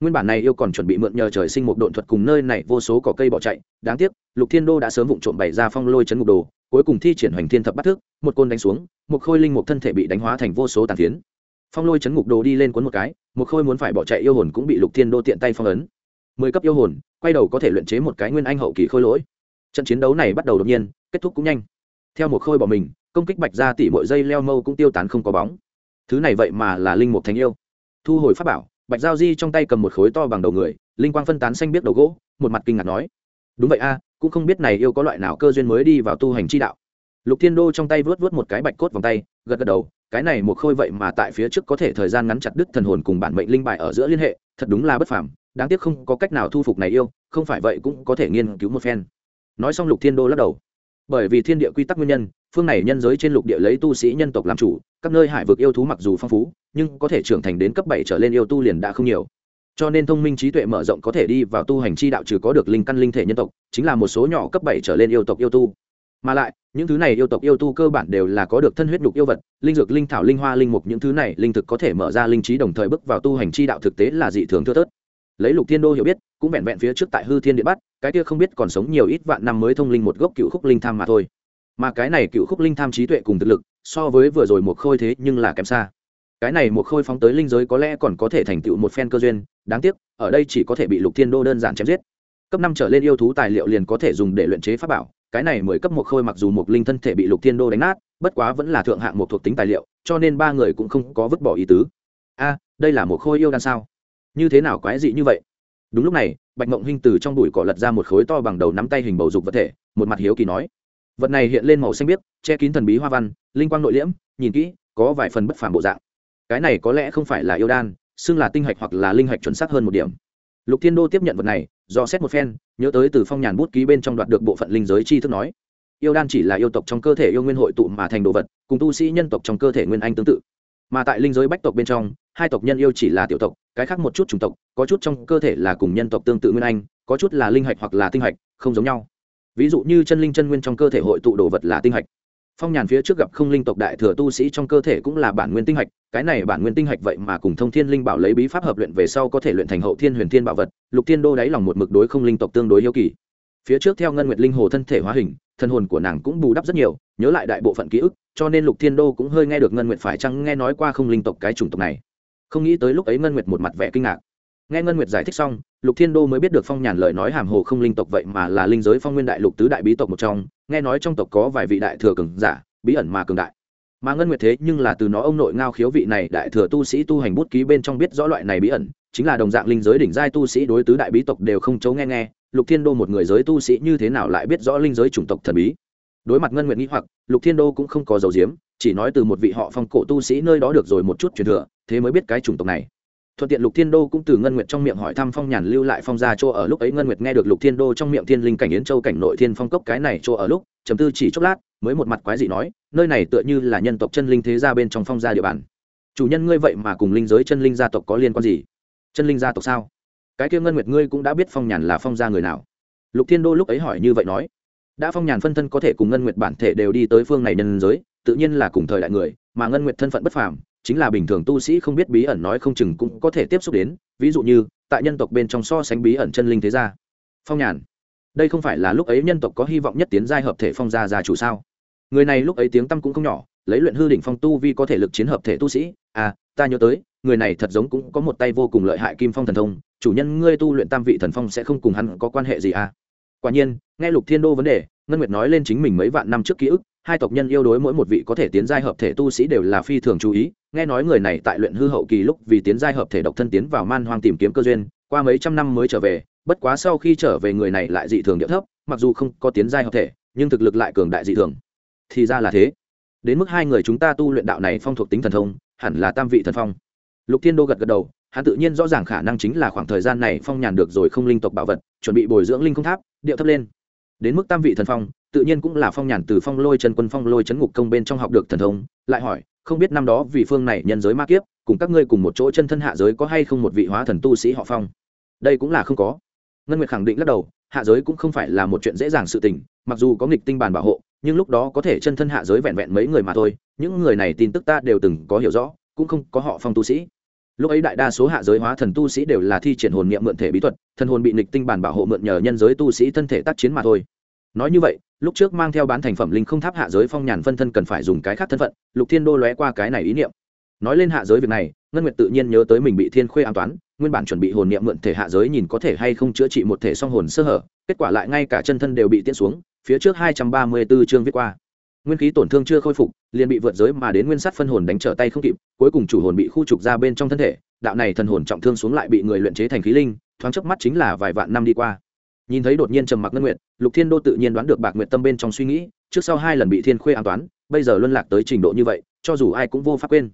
nguyên bản này yêu còn chuẩn bị mượn nhờ trời sinh một độn thuật cùng nơi này vô số cỏ cây bỏ chạy, đáng tiếc, lục thiên đô đã sớm vụng trộm bày ra phong lôi chấn ngục đồ, cuối cùng thi triển hoành thiên thập bắt thức, một côn đánh xuống, một khôi linh một thân thể bị đánh hóa thành vô số tàn phiến. Phong lôi chấn ngục đồ đi lên cuốn một cái, một khôi muốn phải bỏ chạy yêu hồn cũng bị lục thiên đô tiện tay phong ấn. Mười cấp yêu hồn, quay đầu có thể luyện chế một cái nguyên anh hậu kỳ khôi lỗi. Trận chiến đấu này bắt đầu đột nhiên, kết thúc cũng nhanh. Theo một khôi bỏ mình, công kích bạch ra tỉ mỗi dây leo mâu cũng tiêu tán không có bóng. Thứ này vậy mà là linh mục thành yêu. Thu hồi pháp bảo bạch giao di trong tay cầm một khối to bằng đầu người, linh quang phân tán xanh biết đầu gỗ, một mặt kinh ngạc nói, đúng vậy a, cũng không biết này yêu có loại nào cơ duyên mới đi vào tu hành chi đạo. Lục thiên đô trong tay vớt vớt một cái bạch cốt vòng tay, gật gật đầu, cái này một khôi vậy mà tại phía trước có thể thời gian ngắn chặt đứt thần hồn cùng bản mệnh linh bài ở giữa liên hệ, thật đúng là bất phàm, đáng tiếc không có cách nào thu phục này yêu, không phải vậy cũng có thể nghiên cứu một phen. Nói xong lục thiên đô lắc đầu, bởi vì thiên địa quy tắc nguyên nhân phương này nhân giới trên lục địa lấy tu sĩ nhân tộc làm chủ, các nơi hải vực yêu thú mặc dù phong phú, nhưng có thể trưởng thành đến cấp bảy trở lên yêu tu liền đã không nhiều. Cho nên thông minh trí tuệ mở rộng có thể đi vào tu hành chi đạo trừ có được linh căn linh thể nhân tộc, chính là một số nhỏ cấp bảy trở lên yêu tộc yêu tu. Mà lại, những thứ này yêu tộc yêu tu cơ bản đều là có được thân huyết nhục yêu vật, linh dược, linh thảo, linh hoa, linh mục, những thứ này linh thực có thể mở ra linh trí đồng thời bước vào tu hành chi đạo thực tế là dị thường thưa thớt. Lấy lục thiên đô hiểu biết, cũng vẹn vẹn phía trước tại hư thiên địa bắt, cái kia không biết còn sống nhiều ít vạn năm mới thông linh một gốc cựu khúc linh tham mà thôi mà cái này cựu khúc linh tham trí tuệ cùng thực lực, so với vừa rồi một khôi thế nhưng là kém xa. Cái này một khôi phóng tới linh giới có lẽ còn có thể thành tựu một phen cơ duyên, đáng tiếc, ở đây chỉ có thể bị lục thiên đô đơn giản chém giết. Cấp năm trở lên yêu thú tài liệu liền có thể dùng để luyện chế pháp bảo, cái này mới cấp một khôi mặc dù một linh thân thể bị lục thiên đô đánh nát, bất quá vẫn là thượng hạng một thuộc tính tài liệu, cho nên ba người cũng không có vứt bỏ ý tứ. A, đây là một khôi yêu đan sao? Như thế nào quái dị như vậy? Đúng lúc này, bạch mộng hinh từ trong bụi cỏ lật ra một khối to bằng đầu nắm tay hình bầu dục vật thể, một mặt hiếu kỳ nói vật này hiện lên màu xanh biếc, che kín thần bí hoa văn, linh quang nội liễm, nhìn kỹ, có vài phần bất phản bộ dạng. Cái này có lẽ không phải là yêu đan, xưng là tinh hạch hoặc là linh hạch chuẩn xác hơn một điểm. Lục thiên đô tiếp nhận vật này, do xét một phen, nhớ tới từ phong nhàn bút ký bên trong đoạt được bộ phận linh giới chi thức nói. Yêu đan chỉ là yêu tộc trong cơ thể yêu nguyên hội tụ mà thành đồ vật, cùng tu sĩ nhân tộc trong cơ thể nguyên anh tương tự. Mà tại linh giới bách tộc bên trong, hai tộc nhân yêu chỉ là tiểu tộc, cái khác một chút chủng tộc, có chút trong cơ thể là cùng nhân tộc tương tự nguyên anh, có chút là linh hạch hoặc là tinh hạch, không giống nhau ví dụ như chân linh chân nguyên trong cơ thể hội tụ đồ vật là tinh hạch. Phong nhàn phía trước gặp không linh tộc đại thừa tu sĩ trong cơ thể cũng là bản nguyên tinh hạch. Cái này bản nguyên tinh hạch vậy mà cùng thông thiên linh bảo lấy bí pháp hợp luyện về sau có thể luyện thành hậu thiên huyền thiên bảo vật, lục thiên đô đáy lòng một mực đối không linh tộc tương đối yêu kỳ. Phía trước theo ngân nguyệt linh hồ thân thể hóa hình, thân hồn của nàng cũng bù đắp rất nhiều, nhớ lại đại bộ phận ký ức, cho nên lục thiên đô cũng hơi nghe được ngân nguyệt phải chăng nghe nói qua không linh tộc cái chủng tộc này. Không nghĩ tới lúc ấy ngân nguyệt một mặt vẻ kinh ngạc nghe ngân nguyệt giải thích xong, lục thiên đô mới biết được phong nhàn lời nói hàm hồ không linh tộc vậy mà là linh giới phong nguyên đại lục tứ đại bí tộc một trong. Nghe nói trong tộc có vài vị đại thừa cường giả, bí ẩn mà cường đại. Mà ngân nguyệt thế nhưng là từ nó ông nội ngao khiếu vị này đại thừa tu sĩ tu hành bút ký bên trong biết rõ loại này bí ẩn, chính là đồng dạng linh giới đỉnh giai tu sĩ đối tứ đại bí tộc đều không chấu nghe nghe. Lục thiên đô một người giới tu sĩ như thế nào lại biết rõ linh giới chủng tộc thần bí? Đối mặt ngân nguyệt nghĩ hoặc, lục thiên đô cũng không có dầu diếm, chỉ nói từ một vị họ phong cổ tu sĩ nơi đó được rồi một chút truyền thừa, thế mới biết cái chủng tộc này thuận tiện lục thiên đô cũng từ ngân nguyệt trong miệng hỏi thăm phong nhàn lưu lại phong gia chỗ ở. Lúc ấy ngân nguyệt nghe được lục thiên đô trong miệng thiên linh cảnh yến châu cảnh nội thiên phong cốc cái này chỗ ở lúc chấm tư chỉ chốc lát, mới một mặt quái dị nói, nơi này tựa như là nhân tộc chân linh thế gia bên trong phong gia địa bàn. Chủ nhân ngươi vậy mà cùng linh giới chân linh gia tộc có liên quan gì? Chân linh gia tộc sao? Cái kia ngân nguyệt ngươi cũng đã biết phong nhàn là phong gia người nào. Lục thiên đô lúc ấy hỏi như vậy nói, đã phong nhàn phân thân có thể cùng ngân nguyệt bản thể đều đi tới phương này nhân giới, tự nhiên là cùng thời đại người, mà ngân nguyệt thân phận bất phàm chính là bình thường tu sĩ không biết bí ẩn nói không chừng cũng có thể tiếp xúc đến, ví dụ như, tại nhân tộc bên trong so sánh bí ẩn chân linh thế gia. Phong nhàn. Đây không phải là lúc ấy nhân tộc có hy vọng nhất tiến giai hợp thể phong gia gia chủ sao? Người này lúc ấy tiếng tăm cũng không nhỏ, lấy luyện hư đỉnh phong tu vi có thể lực chiến hợp thể tu sĩ. À ta nhớ tới, người này thật giống cũng có một tay vô cùng lợi hại kim phong thần thông, chủ nhân ngươi tu luyện tam vị thần phong sẽ không cùng hắn có quan hệ gì à? Quả nhiên, nghe lục thiên đô vấn đề, ngân nguyệt nói lên chính mình mấy vạn năm trước ký ức, hai tộc nhân yêu đối mỗi một vị có thể tiến giai hợp thể tu sĩ đều là phi thường chú ý nghe nói người này tại luyện hư hậu kỳ lúc vì tiến giai hợp thể độc thân tiến vào man hoang tìm kiếm cơ duyên, qua mấy trăm năm mới trở về, bất quá sau khi trở về người này lại dị thường địa thấp, mặc dù không có tiến giai hợp thể, nhưng thực lực lại cường đại dị thường. Thì ra là thế. Đến mức hai người chúng ta tu luyện đạo này phong thuộc tính thần thông, hẳn là tam vị thần phong. Lục thiên đô gật gật đầu, hắn tự nhiên rõ ràng khả năng chính là khoảng thời gian này phong nhàn được rồi không linh tộc bảo vật, chuẩn bị bồi dưỡng linh không tháp, điệu thấp lên. Đến mức tam vị thần phong, tự nhiên cũng là phong nhàn từ phong lôi chân quân phong lôi chấn ngục công bên trong học được thần thông, lại hỏi không biết năm đó vì phương này nhân giới ma kiếp, cùng các ngươi cùng một chỗ chân thân hạ giới có hay không một vị hóa thần tu sĩ họ phong. Đây cũng là không có. Ngân nguyệt khẳng định lắc đầu, hạ giới cũng không phải là một chuyện dễ dàng sự tình, mặc dù có nghịch tinh bản bảo hộ, nhưng lúc đó có thể chân thân hạ giới vẹn vẹn mấy người mà thôi, những người này tin tức ta đều từng có hiểu rõ, cũng không có họ phong tu sĩ. Lúc ấy đại đa số hạ giới hóa thần tu sĩ đều là thi triển hồn niệm mượn thể bí thuật, thần hồn bị nịch tinh bản bảo hộ mượn nhờ nhân giới tu sĩ thân thể tác chiến mà thôi nói như vậy, lúc trước mang theo bán thành phẩm linh không tháp hạ giới phong nhàn phân thân cần phải dùng cái khác thân phận, lục thiên đô lóe qua cái này ý niệm. Nói lên hạ giới việc này, ngân nguyệt tự nhiên nhớ tới mình bị thiên khuê an toán, nguyên bản chuẩn bị hồn niệm mượn thể hạ giới nhìn có thể hay không chữa trị một thể song hồn sơ hở, kết quả lại ngay cả chân thân đều bị tiễn xuống, phía trước hai trăm ba mươi 234 chương viết qua. Nguyên khí tổn thương chưa khôi phục, liền bị vượt giới mà đến nguyên sắt phân hồn đánh trở tay không kịp, cuối cùng chủ hồn bị khu trục ra bên trong thân thể, đạo này thần hồn trọng thương xuống lại bị người luyện chế thành khí linh, thoáng chớp mắt chính là vài vạn năm đi qua nhìn thấy đột nhiên trầm mặc ngân nguyện lục thiên đô tự nhiên đoán được bạc nguyện tâm bên trong suy nghĩ, trước sau hai lần bị thiên khuê an toán, bây giờ luân lạc tới trình độ như vậy, cho dù ai cũng vô pháp quên.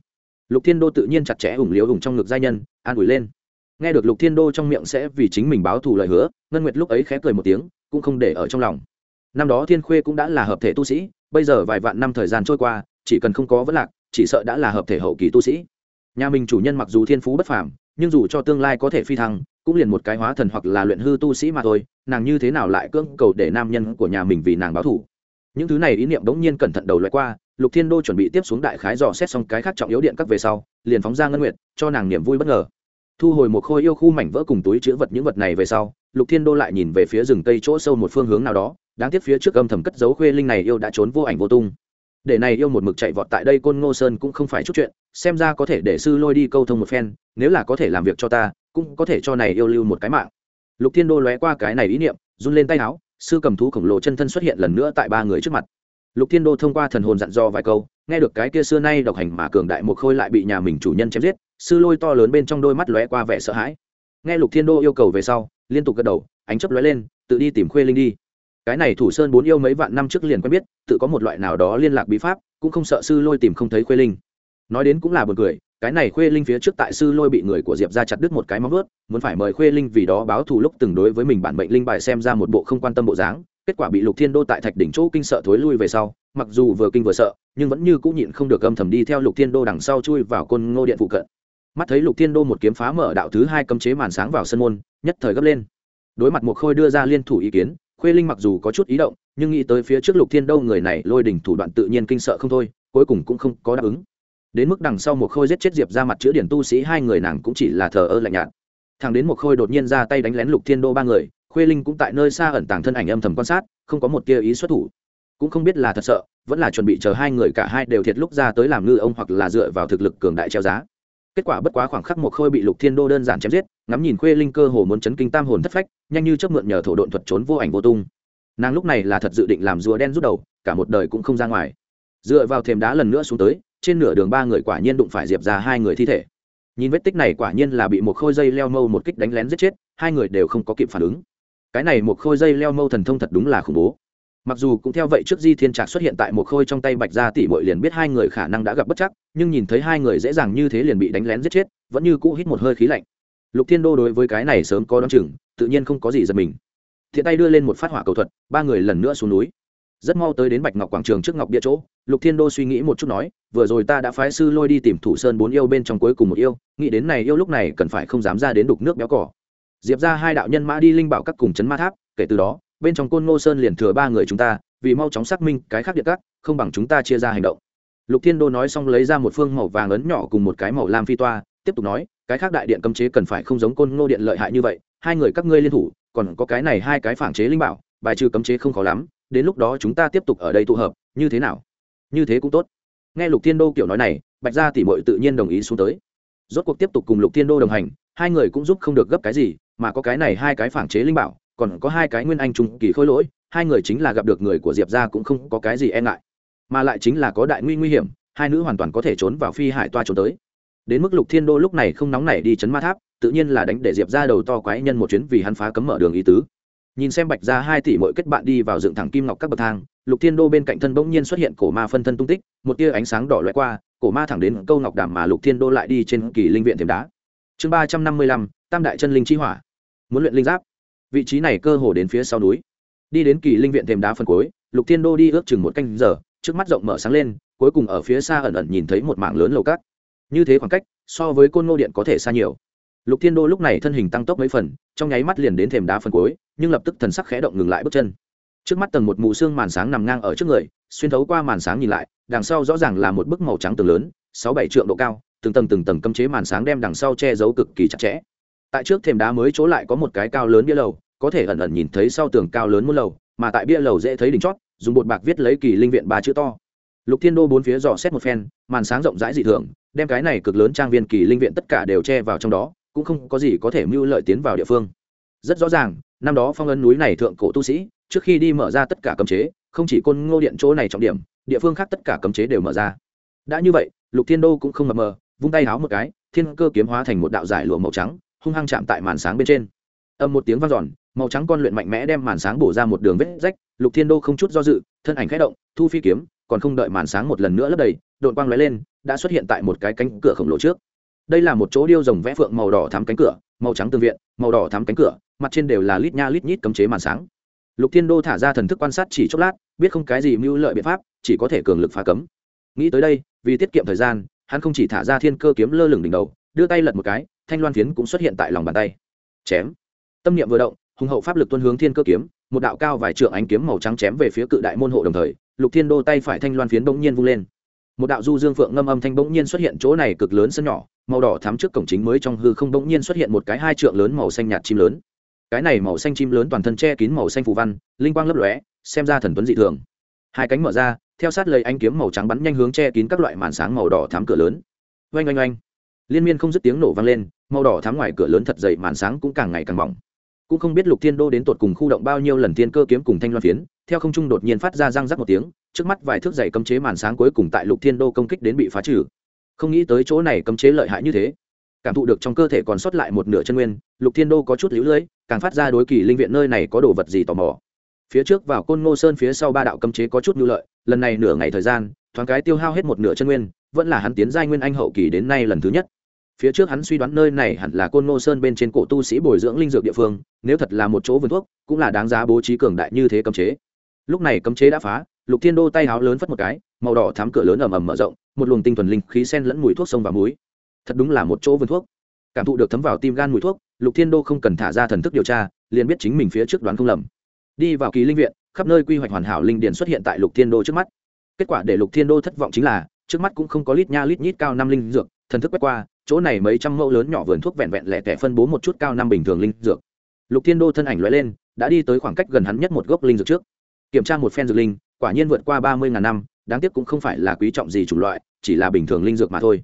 Lục thiên đô tự nhiên chặt chẽ ủng liếu ủng trong ngực giai nhân, an ủi lên. Nghe được lục thiên đô trong miệng sẽ vì chính mình báo thù lời hứa, ngân nguyệt lúc ấy khẽ cười một tiếng, cũng không để ở trong lòng. Năm đó thiên khuê cũng đã là hợp thể tu sĩ, bây giờ vài vạn năm thời gian trôi qua, chỉ cần không có vấn lạc, chỉ sợ đã là hợp thể hậu kỳ tu sĩ nhà mình chủ nhân mặc dù thiên phú bất phàm, nhưng dù cho tương lai có thể phi thăng, cũng liền một cái hóa thần hoặc là luyện hư tu sĩ mà thôi, nàng như thế nào lại cưỡng cầu để nam nhân của nhà mình vì nàng báo thủ những thứ này ý niệm đống nhiên cẩn thận đầu loại qua, lục thiên đô chuẩn bị tiếp xuống đại khái dò xét xong cái khác trọng yếu điện các về sau, liền phóng ra ngân nguyệt, cho nàng niềm vui bất ngờ. Thu hồi một khôi yêu khu mảnh vỡ cùng túi chữ vật những vật này về sau, lục thiên đô lại nhìn về phía rừng cây chỗ sâu một phương hướng nào đó, đáng tiếc phía trước âm thầm cất dấu khuê linh này yêu đã trốn vô ảnh vô tung. Để này yêu một mực chạy vọt tại đây, côn ngô sơn cũng không phải chút chuyện xem ra có thể để sư lôi đi câu thông một phen, nếu là có thể làm việc cho ta, cũng có thể cho này yêu lưu một cái mạng. Lục thiên đô lóe qua cái này ý niệm, run lên tay áo, sư cầm thú khổng lồ chân thân xuất hiện lần nữa tại ba người trước mặt. Lục thiên đô thông qua thần hồn dặn dò vài câu, nghe được cái kia xưa nay độc hành mà cường đại một khôi lại bị nhà mình chủ nhân chém giết, sư lôi to lớn bên trong đôi mắt lóe qua vẻ sợ hãi. Nghe lục thiên đô yêu cầu về sau, liên tục gật đầu, ánh chấp lóe lên, tự đi tìm khuê linh đi. Cái này thủ sơn bốn yêu mấy vạn năm trước liền quen biết, tự có một loại nào đó liên lạc bí pháp, cũng không sợ sư lôi tìm không thấy khuê linh nói đến cũng là buồn cười, cái này khuê linh phía trước tại sư lôi bị người của diệp ra chặt đứt một cái móng vớt muốn phải mời khuê linh vì đó báo thù lúc từng đối với mình bản mệnh linh bài xem ra một bộ không quan tâm bộ dáng, kết quả bị lục thiên đô tại thạch đỉnh chỗ kinh sợ thối lui về sau, mặc dù vừa kinh vừa sợ, nhưng vẫn như cũng nhịn không được âm thầm đi theo lục thiên đô đằng sau chui vào côn ngô điện phụ cận. Mắt thấy lục thiên đô một kiếm phá mở đạo thứ hai cấm chế màn sáng vào sân môn, nhất thời gấp lên. Đối mặt một khôi đưa ra liên thủ ý kiến, khuê linh mặc dù có chút ý động, nhưng nghĩ tới phía trước lục thiên đô người này lôi đỉnh thủ đoạn tự nhiên kinh sợ không thôi, cuối cùng cũng không có đáp ứng đến mức đằng sau một khôi giết chết diệp ra mặt chữa điển tu sĩ hai người nàng cũng chỉ là thờ ơ lạnh nhạt. Thằng đến một khôi đột nhiên ra tay đánh lén lục thiên đô ba người, khuê linh cũng tại nơi xa ẩn tàng thân ảnh âm thầm quan sát, không có một tia ý xuất thủ. Cũng không biết là thật sợ, vẫn là chuẩn bị chờ hai người cả hai đều thiệt lúc ra tới làm ngư ông hoặc là dựa vào thực lực cường đại treo giá. Kết quả bất quá khoảng khắc một khôi bị lục thiên đô đơn giản chém giết, ngắm nhìn khuê linh cơ hồ muốn chấn kinh tam hồn thất phách, nhanh như chấp mượn nhờ thổ độn thuật trốn vô ảnh vô tung. Nàng lúc này là thật dự định làm rùa đen rút đầu, cả một đời cũng không ra ngoài. Dựa vào thềm đá lần nữa xuống tới trên nửa đường ba người quả nhiên đụng phải diệp ra hai người thi thể. Nhìn vết tích này quả nhiên là bị một khôi dây leo mâu một kích đánh lén giết chết, hai người đều không có kịp phản ứng. Cái này một khôi dây leo mâu thần thông thật đúng là khủng bố. Mặc dù cũng theo vậy trước di thiên trạc xuất hiện tại một khôi trong tay bạch gia tỷ bội liền biết hai người khả năng đã gặp bất chắc, nhưng nhìn thấy hai người dễ dàng như thế liền bị đánh lén giết chết, vẫn như cũ hít một hơi khí lạnh. Lục thiên đô đối với cái này sớm có đ o á n chừng, tự nhiên không có gì giật mình. Thiện tay đưa lên một phát hỏa cầu thuật, ba người lần nữa xuống núi rất mau tới đến bạch ngọc quảng trường trước ngọc địa chỗ, lục thiên đô suy nghĩ một chút nói, vừa rồi ta đã phái sư lôi đi tìm thủ sơn bốn yêu bên trong cuối cùng một yêu, nghĩ đến này yêu lúc này cần phải không dám ra đến đục nước béo cỏ. Diệp ra hai đạo nhân mã đi linh bảo các cùng chấn ma tháp, kể từ đó, bên trong côn ngô sơn liền thừa ba người chúng ta, vì mau chóng xác minh cái khác điện các không bằng chúng ta chia ra hành động. Lục thiên đô nói xong lấy ra một phương màu vàng ấn nhỏ cùng một cái màu lam phi toa, tiếp tục nói, cái khác đại điện cấm chế cần phải không giống côn ngô điện lợi hại như vậy, hai người các ngươi liên thủ, còn có cái này hai cái phản chế linh bảo, bài trừ cấm chế không khó lắm đến lúc đó chúng ta tiếp tục ở đây tụ hợp, như thế nào? Như thế cũng tốt. Nghe lục thiên đô kiểu nói này, bạch gia tỷ mội tự nhiên đồng ý xuống tới. Rốt cuộc tiếp tục cùng lục thiên đô đồng hành, hai người cũng giúp không được gấp cái gì, mà có cái này hai cái phản chế linh bảo, còn có hai cái nguyên anh trung kỳ khôi lỗi, hai người chính là gặp được người của diệp Gia cũng không có cái gì e ngại. Mà lại chính là có đại nguy nguy hiểm, hai nữ hoàn toàn có thể trốn vào phi hải toa trốn tới. Đến mức lục thiên đô lúc này không nóng nảy đi chấn ma tháp, tự nhiên là đánh để diệp ra đầu to quái nhân một chuyến vì hắn phá cấm mở đường ý tứ nhìn xem bạch ra hai tỷ mỗi kết bạn đi vào dựng thẳng kim ngọc các bậc thang, lục thiên đô bên cạnh thân bỗng nhiên xuất hiện cổ ma phân thân tung tích, một tia ánh sáng đỏ loại qua, cổ ma thẳng đến câu ngọc đàm mà lục thiên đô lại đi trên kỳ linh viện thềm đá. Chương ba trăm năm mươi lăm, tam đại chân linh chi hỏa. Muốn luyện linh giáp. Vị trí này cơ hồ đến phía sau núi. Đi đến kỳ linh viện thềm đá phần cuối, lục thiên đô đi ước chừng một canh giờ, trước mắt rộng mở sáng lên, cuối cùng ở phía xa ẩn ẩn nhìn thấy một mảng lớn lầu cát. Như thế khoảng cách, so với côn ngô điện có thể xa nhiều lục thiên đô lúc này thân hình tăng tốc mấy phần, trong nháy mắt liền đến thềm đá phần cuối, nhưng lập tức thần sắc khẽ động ngừng lại bước chân. Trước mắt tầng một mù xương màn sáng nằm ngang ở trước người, xuyên thấu qua màn sáng nhìn lại, đằng sau rõ ràng là một bức màu trắng tường lớn, sáu bảy trượng độ cao, từng tầng từng tầng cấm chế màn sáng đem đằng sau che giấu cực kỳ chặt chẽ. Tại trước thềm đá mới chỗ lại có một cái cao lớn bia lầu, có thể ẩn ẩn nhìn thấy sau tường cao lớn muôn lầu, mà tại bia lầu dễ thấy đỉnh chót, dùng bột bạc viết lấy kỳ linh viện ba chữ to. Lục thiên đô bốn phía dò xét một phen, màn sáng rộng rãi dị thường, đem cái này cực lớn trang viên kỳ linh viện tất cả đều che vào trong đó cũng không có gì có thể mưu lợi tiến vào địa phương. Rất rõ ràng, năm đó phong ấn núi này thượng cổ tu sĩ, trước khi đi mở ra tất cả cấm chế, không chỉ côn ngô điện chỗ này trọng điểm, địa phương khác tất cả cấm chế đều mở ra. Đã như vậy, lục thiên đô cũng không mập mờ, vung tay háo một cái, thiên cơ kiếm hóa thành một đạo giải lụa màu trắng, hung hăng chạm tại màn sáng bên trên. Âm một tiếng vang dọn, màu trắng con luyện mạnh mẽ đem màn sáng bổ ra một đường vết rách, lục thiên đô không chút do dự, thân ảnh khẽ động, thu phi kiếm, còn không đợi màn sáng một lần nữa lấp đầy đội quang lóe lên, đã xuất hiện tại một cái cánh cửa khổng lồ trước đây là một chỗ điêu rồng vẽ phượng màu đỏ thắm cánh cửa, màu trắng tương viện, màu đỏ thắm cánh cửa, mặt trên đều là lít nha lít nhít cấm chế màn sáng. Lục thiên đô thả ra thần thức quan sát chỉ chốc lát, biết không cái gì mưu lợi biện pháp, chỉ có thể cường lực phá cấm. Nghĩ tới đây, vì tiết kiệm thời gian, hắn không chỉ thả ra thiên cơ kiếm lơ lửng đỉnh đầu, đưa tay lật một cái, thanh loan phiến cũng xuất hiện tại lòng bàn tay. Chém. Tâm niệm vừa động, hùng hậu pháp lực tuân hướng thiên cơ kiếm, một đạo cao vài trượng ánh kiếm màu trắng chém về phía cự đại môn hộ đồng thời, lục thiên đô tay phải thanh loan phiến bỗng nhiên vung lên một đạo du dương phượng ngâm âm thanh bỗng nhiên xuất hiện chỗ này cực lớn sân nhỏ, màu đỏ thắm trước cổng chính mới trong hư không bỗng nhiên xuất hiện một cái hai trượng lớn màu xanh nhạt chim lớn. Cái này màu xanh chim lớn toàn thân che kín màu xanh phù văn, linh quang lấp lóe, xem ra thần tuấn dị thường. Hai cánh mở ra, theo sát lấy anh kiếm màu trắng bắn nhanh hướng che kín các loại màn sáng màu đỏ thắm cửa lớn. Oanh oanh oanh. Liên miên không dứt tiếng nổ vang lên, màu đỏ thắm ngoài cửa lớn thật dày màn sáng cũng càng ngày càng mỏng cũng không biết lục thiên đô đến tột cùng khu động bao nhiêu lần thiên cơ kiếm cùng thanh loan phiến, theo không trung đột nhiên phát ra răng rắc một tiếng, trước mắt vài thước dày cấm chế màn sáng cuối cùng tại lục thiên đô công kích đến bị phá trừ. Không nghĩ tới chỗ này cấm chế lợi hại như thế. Cảm thụ được trong cơ thể còn sót lại một nửa chân nguyên, lục thiên đô có chút lũ lưỡi, càng phát ra đối kỳ linh viện nơi này có đồ vật gì tò mò. Phía trước vào côn ngô sơn phía sau ba đạo cấm chế có chút nhu lợi, lần này nửa ngày thời gian, thoáng cái tiêu hao hết một nửa chân nguyên, vẫn là hắn tiến giai nguyên anh hậu kỳ đến nay lần thứ nhất phía trước hắn suy đoán nơi này hẳn là côn ngô sơn bên trên cổ tu sĩ bồi dưỡng linh dược địa phương, nếu thật là một chỗ vườn thuốc, cũng là đáng giá bố trí cường đại như thế cấm chế. Lúc này cấm chế đã phá, lục thiên đô tay háo lớn phất một cái, màu đỏ thám cửa lớn ầm ầm mở rộng, một luồng tinh thuần linh khí sen lẫn mùi thuốc sông và muối thật đúng là một chỗ vườn thuốc. Cảm thụ được thấm vào tim gan mùi thuốc, lục thiên đô không cần thả ra thần thức điều tra, liền biết chính mình phía trước đoán không lầm. Đi vào kỳ linh viện, khắp nơi quy hoạch hoàn hảo linh điền xuất hiện tại lục thiên đô trước mắt. Kết quả để lục thiên đô thất vọng chính là, trước mắt cũng không có lít nha lít nhít cao năm linh dược, thần thức quét qua chỗ này mấy trăm mẫu lớn nhỏ vườn thuốc vẹn vẹn lẻ tẻ phân bố một chút cao năm bình thường linh dược. Lục thiên đô thân ảnh l lên, đã đi tới khoảng cách gần hắn nhất một gốc linh dược trước. Kiểm tra một phen dược linh, quả nhiên vượt qua ba mươi ngàn năm, đáng tiếc cũng không phải là quý trọng gì chủng loại, chỉ là bình thường linh dược mà thôi.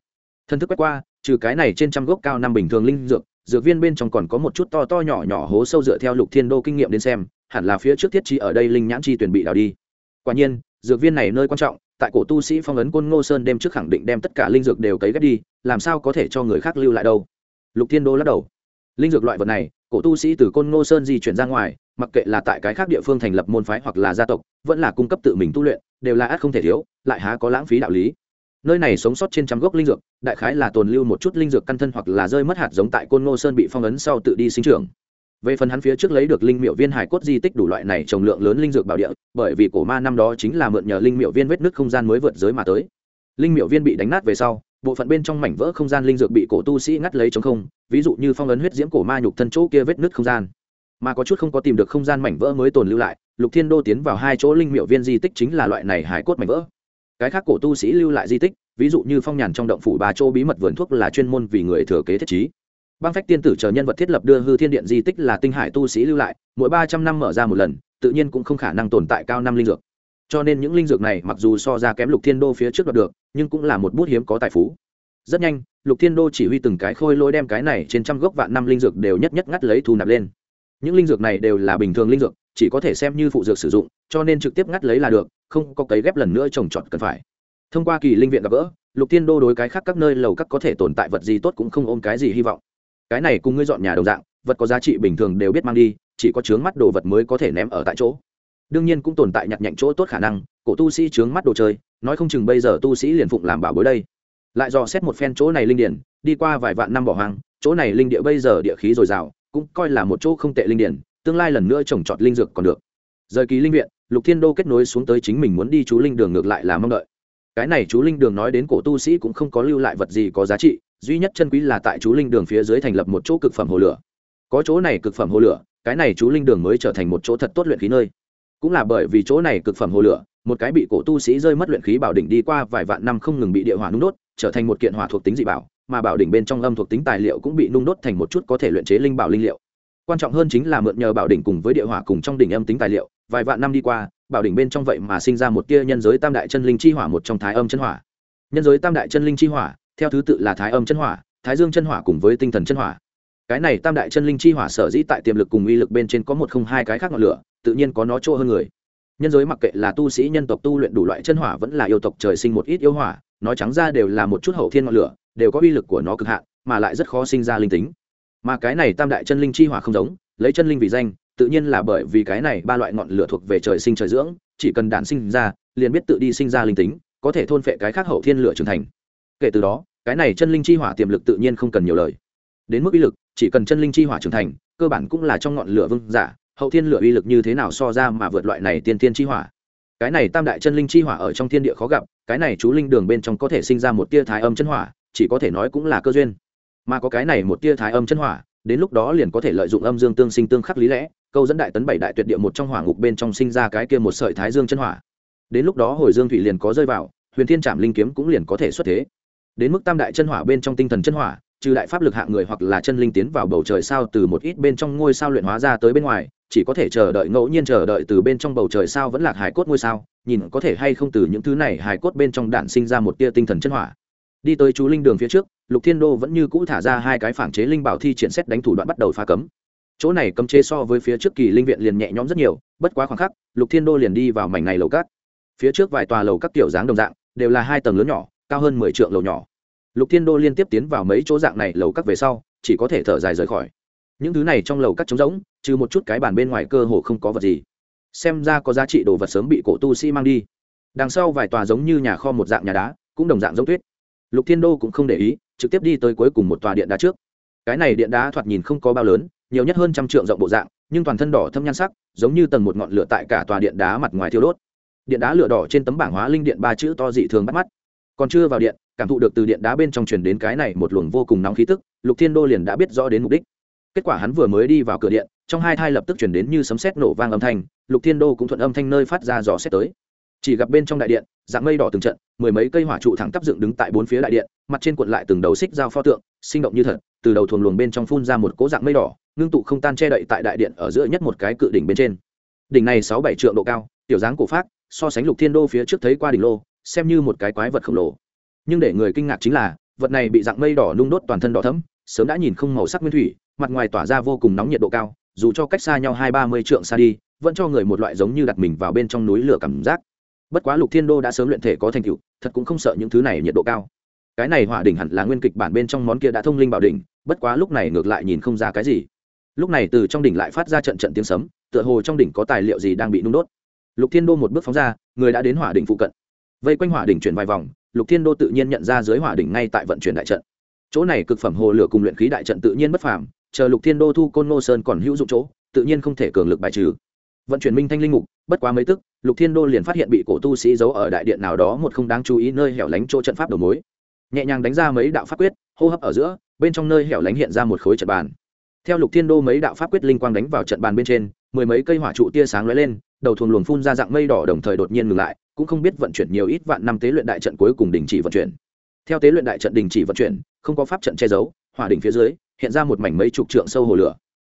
Thân thức quét qua, trừ cái này trên trăm gốc cao năm bình thường linh dược dược viên bên trong còn có một chút to to nhỏ nhỏ hố sâu dựa theo lục thiên đô kinh nghiệm đến xem, hẳn là phía trước thiết chi ở đây linh nhãn chi tuyển bị đào đi. Quả nhiên, dược viên này nơi quan trọng tại cổ tu sĩ phong ấn côn ngô sơn đêm trước khẳng định đem tất cả linh dược đều cấy ghép đi, làm sao có thể cho người khác lưu lại đâu? Lục thiên đô lắc đầu. Linh dược loại vật này, cổ tu sĩ từ côn ngô sơn di chuyển ra ngoài, mặc kệ là tại cái khác địa phương thành lập môn phái hoặc là gia tộc, vẫn là cung cấp tự mình tu luyện, đều là át không thể thiếu, lại há có lãng phí đạo lý. Nơi này sống sót trên trăm gốc linh dược, đại khái là tồn lưu một chút linh dược căn thân hoặc là rơi mất hạt giống tại côn ngô sơn bị phong ấn sau tự đi sinh trưởng về phần hắn phía trước lấy được linh miệu viên hải cốt di tích đủ loại này trồng lượng lớn linh dược bảo địa, bởi vì cổ ma năm đó chính là mượn nhờ linh miệu viên vết nứt không gian mới vượt giới mà tới. Linh miệu viên bị đánh nát về sau, bộ phận bên trong mảnh vỡ không gian linh dược bị cổ tu sĩ ngắt lấy chống không, ví dụ như phong ấn huyết diễm cổ ma nhục thân chỗ kia vết nứt không gian. Mà có chút không có tìm được không gian mảnh vỡ mới tồn lưu lại, lục thiên đô tiến vào hai chỗ linh miệu viên di tích chính là loại này hải cốt mảnh vỡ. Cái khác cổ tu sĩ lưu lại di tích, ví dụ như phong nhàn trong động phủ bà châu bí mật vườn thuốc là chuyên môn vì người thừa kế thiết trí băng phách tiên tử chờ nhân vật thiết lập đưa hư thiên điện di tích là tinh hải tu sĩ lưu lại, mỗi ba trăm năm mở ra một lần, tự nhiên cũng không khả năng tồn tại cao năm linh dược. Cho nên những linh dược này mặc dù so ra kém lục thiên đô phía trước đoạt được, nhưng cũng là một bút hiếm có tài phú. Rất nhanh, lục thiên đô chỉ huy từng cái khôi lôi đem cái này trên trăm gốc vạn năm linh dược đều nhất nhất ngắt lấy thu nạp lên. Những linh dược này đều là bình thường linh dược, chỉ có thể xem như phụ dược sử dụng, cho nên trực tiếp ngắt lấy là được, không có cấy ghép lần nữa trồng trọt cần phải. Thông qua kỳ linh viện gặp gỡ, lục thiên đô đối cái khác các nơi lầu các có thể tồn tại vật gì tốt cũng không ôm cái gì hy vọng cái này cùng ngươi dọn nhà đồng dạng, vật có giá trị bình thường đều biết mang đi, chỉ có chướng mắt đồ vật mới có thể ném ở tại chỗ. Đương nhiên cũng tồn tại nhặt nhạnh chỗ tốt khả năng, cổ tu sĩ chướng mắt đồ chơi, nói không chừng bây giờ tu sĩ liền phụng làm bảo bối đây. Lại dò xét một phen chỗ này linh điển, đi qua vài vạn năm bỏ hoang, chỗ này linh địa bây giờ địa khí dồi dào, cũng coi là một chỗ không tệ linh điển, tương lai lần nữa trồng trọt linh dược còn được. Rời ký linh viện, lục thiên đô kết nối xuống tới chính mình muốn đi chú linh đường ngược lại là mong đợi. Cái này chú linh đường nói đến cổ tu sĩ cũng không có lưu lại vật gì có giá trị duy nhất chân quý là tại chú linh đường phía dưới thành lập một chỗ cực phẩm hồ lửa. Có chỗ này cực phẩm hồ lửa, cái này chú linh đường mới trở thành một chỗ thật tốt luyện khí nơi. Cũng là bởi vì chỗ này cực phẩm hồ lửa, một cái bị cổ tu sĩ rơi mất luyện khí bảo đỉnh đi qua vài vạn năm không ngừng bị địa hỏa nung đốt, trở thành một kiện hỏa thuộc tính dị bảo, mà bảo đỉnh bên trong âm thuộc tính tài liệu cũng bị nung đốt thành một chút có thể luyện chế linh bảo linh liệu. Quan trọng hơn chính là mượn nhờ bảo đỉnh cùng với địa hỏa cùng trong đỉnh âm tính tài liệu, vài vạn năm đi qua, bảo đỉnh bên trong vậy mà sinh ra một tia nhân giới tam đại chân linh chi hỏa một trong thái âm chân hỏa. Nhân giới tam đại chân linh chi hỏa theo thứ tự là thái âm chân hỏa, thái dương chân hỏa cùng với tinh thần chân hỏa. Cái này tam đại chân linh chi hỏa sở dĩ tại tiềm lực cùng uy lực bên trên có một không hai cái khác ngọn lửa, tự nhiên có nó chỗ hơn người. Nhân giới mặc kệ là tu sĩ, nhân tộc tu luyện đủ loại chân hỏa vẫn là yêu tộc trời sinh một ít yêu hỏa, nói trắng ra đều là một chút hậu thiên ngọn lửa, đều có uy lực của nó cực hạn, mà lại rất khó sinh ra linh tính. Mà cái này tam đại chân linh chi hỏa không giống, lấy chân linh vì danh, tự nhiên là bởi vì cái này ba loại ngọn lửa thuộc về trời sinh trời dưỡng, chỉ cần đản sinh ra, liền biết tự đi sinh ra linh tính, có thể thôn phệ cái khác hậu thiên lửa trưởng thành. Kể từ đó cái này chân linh chi hỏa tiềm lực tự nhiên không cần nhiều lời. Đến mức uy lực, chỉ cần chân linh chi hỏa trưởng thành, cơ bản cũng là trong ngọn lửa vương giả, hậu thiên lửa uy lực như thế nào so ra mà vượt loại này tiên thiên chi hỏa. Cái này tam đại chân linh chi hỏa ở trong thiên địa khó gặp, cái này chú linh đường bên trong có thể sinh ra một tia thái âm chân hỏa, chỉ có thể nói cũng là cơ duyên. Mà có cái này một tia thái âm chân hỏa, đến lúc đó liền có thể lợi dụng âm dương tương sinh tương khắc lý lẽ, câu dẫn đại tấn bảy đại tuyệt địa một trong hỏa ngục bên trong sinh ra cái kia một sợi thái dương chân hỏa. Đến lúc đó hồi dương thủy liền có rơi vào, huyền thiên trạm linh kiếm cũng liền có thể xuất thế đến mức tam đại chân hỏa bên trong tinh thần chân hỏa, trừ đại pháp lực hạng người hoặc là chân linh tiến vào bầu trời sao từ một ít bên trong ngôi sao luyện hóa ra tới bên ngoài, chỉ có thể chờ đợi ngẫu nhiên chờ đợi từ bên trong bầu trời sao vẫn lạc hải cốt ngôi sao, nhìn có thể hay không từ những thứ này hải cốt bên trong đạn sinh ra một tia tinh thần chân hỏa. Đi tới chú linh đường phía trước, lục thiên đô vẫn như cũ thả ra hai cái phản chế linh bảo thi triển xét đánh thủ đoạn bắt đầu phá cấm. Chỗ này cấm chế so với phía trước kỳ linh viện liền nhẹ nhõm rất nhiều, bất quá khoảng khắc, lục thiên đô liền đi vào mảnh này lầu cát. Phía trước vài tòa lầu các kiểu dáng đồng dạng, đều là hai tầng lớn nhỏ, cao hơn mười triệu lầu nhỏ lục thiên đô liên tiếp tiến vào mấy chỗ dạng này lầu các về sau, chỉ có thể thở dài rời khỏi. Những thứ này trong lầu các trống rỗng, trừ một chút cái bàn bên ngoài cơ hồ không có vật gì. Xem ra có giá trị đồ vật sớm bị cổ tu sĩ mang đi. Đằng sau vài tòa giống như nhà kho một dạng nhà đá, cũng đồng dạng giống tuyết. Lục thiên đô cũng không để ý, trực tiếp đi tới cuối cùng một tòa điện đá trước. Cái này điện đá thoạt nhìn không có bao lớn, nhiều nhất hơn trăm trượng rộng bộ dạng, nhưng toàn thân đỏ thâm nhan sắc, giống như tầng một ngọn lửa tại cả tòa điện đá mặt ngoài thiêu đốt. Điện đá lửa đỏ trên tấm bảng hóa linh điện ba chữ to dị thường bắt mắt còn chưa vào điện, cảm thụ được từ điện đá bên trong truyền đến cái này một luồng vô cùng nóng khí tức, lục thiên đô liền đã biết rõ đến mục đích. Kết quả hắn vừa mới đi vào cửa điện, trong hai thai lập tức chuyển đến như sấm sét nổ vang âm thanh, lục thiên đô cũng thuận âm thanh nơi phát ra dò xét tới. Chỉ gặp bên trong đại điện, dạng mây đỏ từng trận, mười mấy cây hỏa trụ thẳng tắp dựng đứng tại bốn phía đại điện, mặt trên cuộn lại từng đầu xích dao pho tượng, sinh động như thật, từ đầu thuồng luồng bên trong phun ra một cố dạng mây đỏ, ngưng tụ không tan che đậy tại đại điện ở giữa nhất một cái cự đỉnh bên trên. Đỉnh này sáu bảy trượng độ cao, tiểu dáng cổ phát so sánh lục thiên đô phía trước thấy qua đỉnh lô xem như một cái quái vật khổng lồ. Nhưng để người kinh ngạc chính là, vật này bị dạng mây đỏ nung đốt toàn thân đỏ thấm sớm đã nhìn không màu sắc nguyên thủy, mặt ngoài tỏa ra vô cùng nóng nhiệt độ cao, dù cho cách xa nhau hai ba mươi trượng xa đi, vẫn cho người một loại giống như đặt mình vào bên trong núi lửa cảm giác. Bất quá lục thiên đô đã sớm luyện thể có thành tựu, thật cũng không sợ những thứ này nhiệt độ cao. Cái này hỏa đỉnh hẳn là nguyên kịch bản bên trong món kia đã thông linh bảo đỉnh, bất quá lúc này ngược lại nhìn không ra cái gì. Lúc này từ trong đỉnh lại phát ra trận trận tiếng sấm, tựa hồ trong đỉnh có tài liệu gì đang bị nung đốt. Lục thiên đô một bước phóng ra, người đã đến hỏa đỉnh phụ cận vây quanh hỏa đỉnh chuyển vài vòng, lục thiên đô tự nhiên nhận ra dưới hỏa đỉnh ngay tại vận chuyển đại trận. Chỗ này cực phẩm hồ lửa cùng luyện khí đại trận tự nhiên bất phàm, chờ lục thiên đô thu côn ngô sơn còn hữu dụng chỗ, tự nhiên không thể cường lực bài trừ. Vận chuyển minh thanh linh mục, bất quá mấy tức, lục thiên đô liền phát hiện bị cổ tu sĩ giấu ở đại điện nào đó một không đáng chú ý nơi hẻo lánh chỗ trận pháp đầu mối. Nhẹ nhàng đánh ra mấy đạo pháp quyết, hô hấp ở giữa, bên trong nơi hẻo lánh hiện ra một khối trận bàn. Theo lục thiên đô mấy đạo pháp quyết linh quang đánh vào trận bàn bên trên, mười mấy cây hỏa trụ tia sáng lóe lên đầu thuồng luồng phun ra dạng mây đỏ đồng thời đột nhiên ngừng lại, cũng không biết vận chuyển nhiều ít vạn năm tế luyện đại trận cuối cùng đình chỉ vận chuyển. Theo tế luyện đại trận đình chỉ vận chuyển, không có pháp trận che giấu, hỏa đỉnh phía dưới, hiện ra một mảnh mấy chục trượng sâu hồ lửa.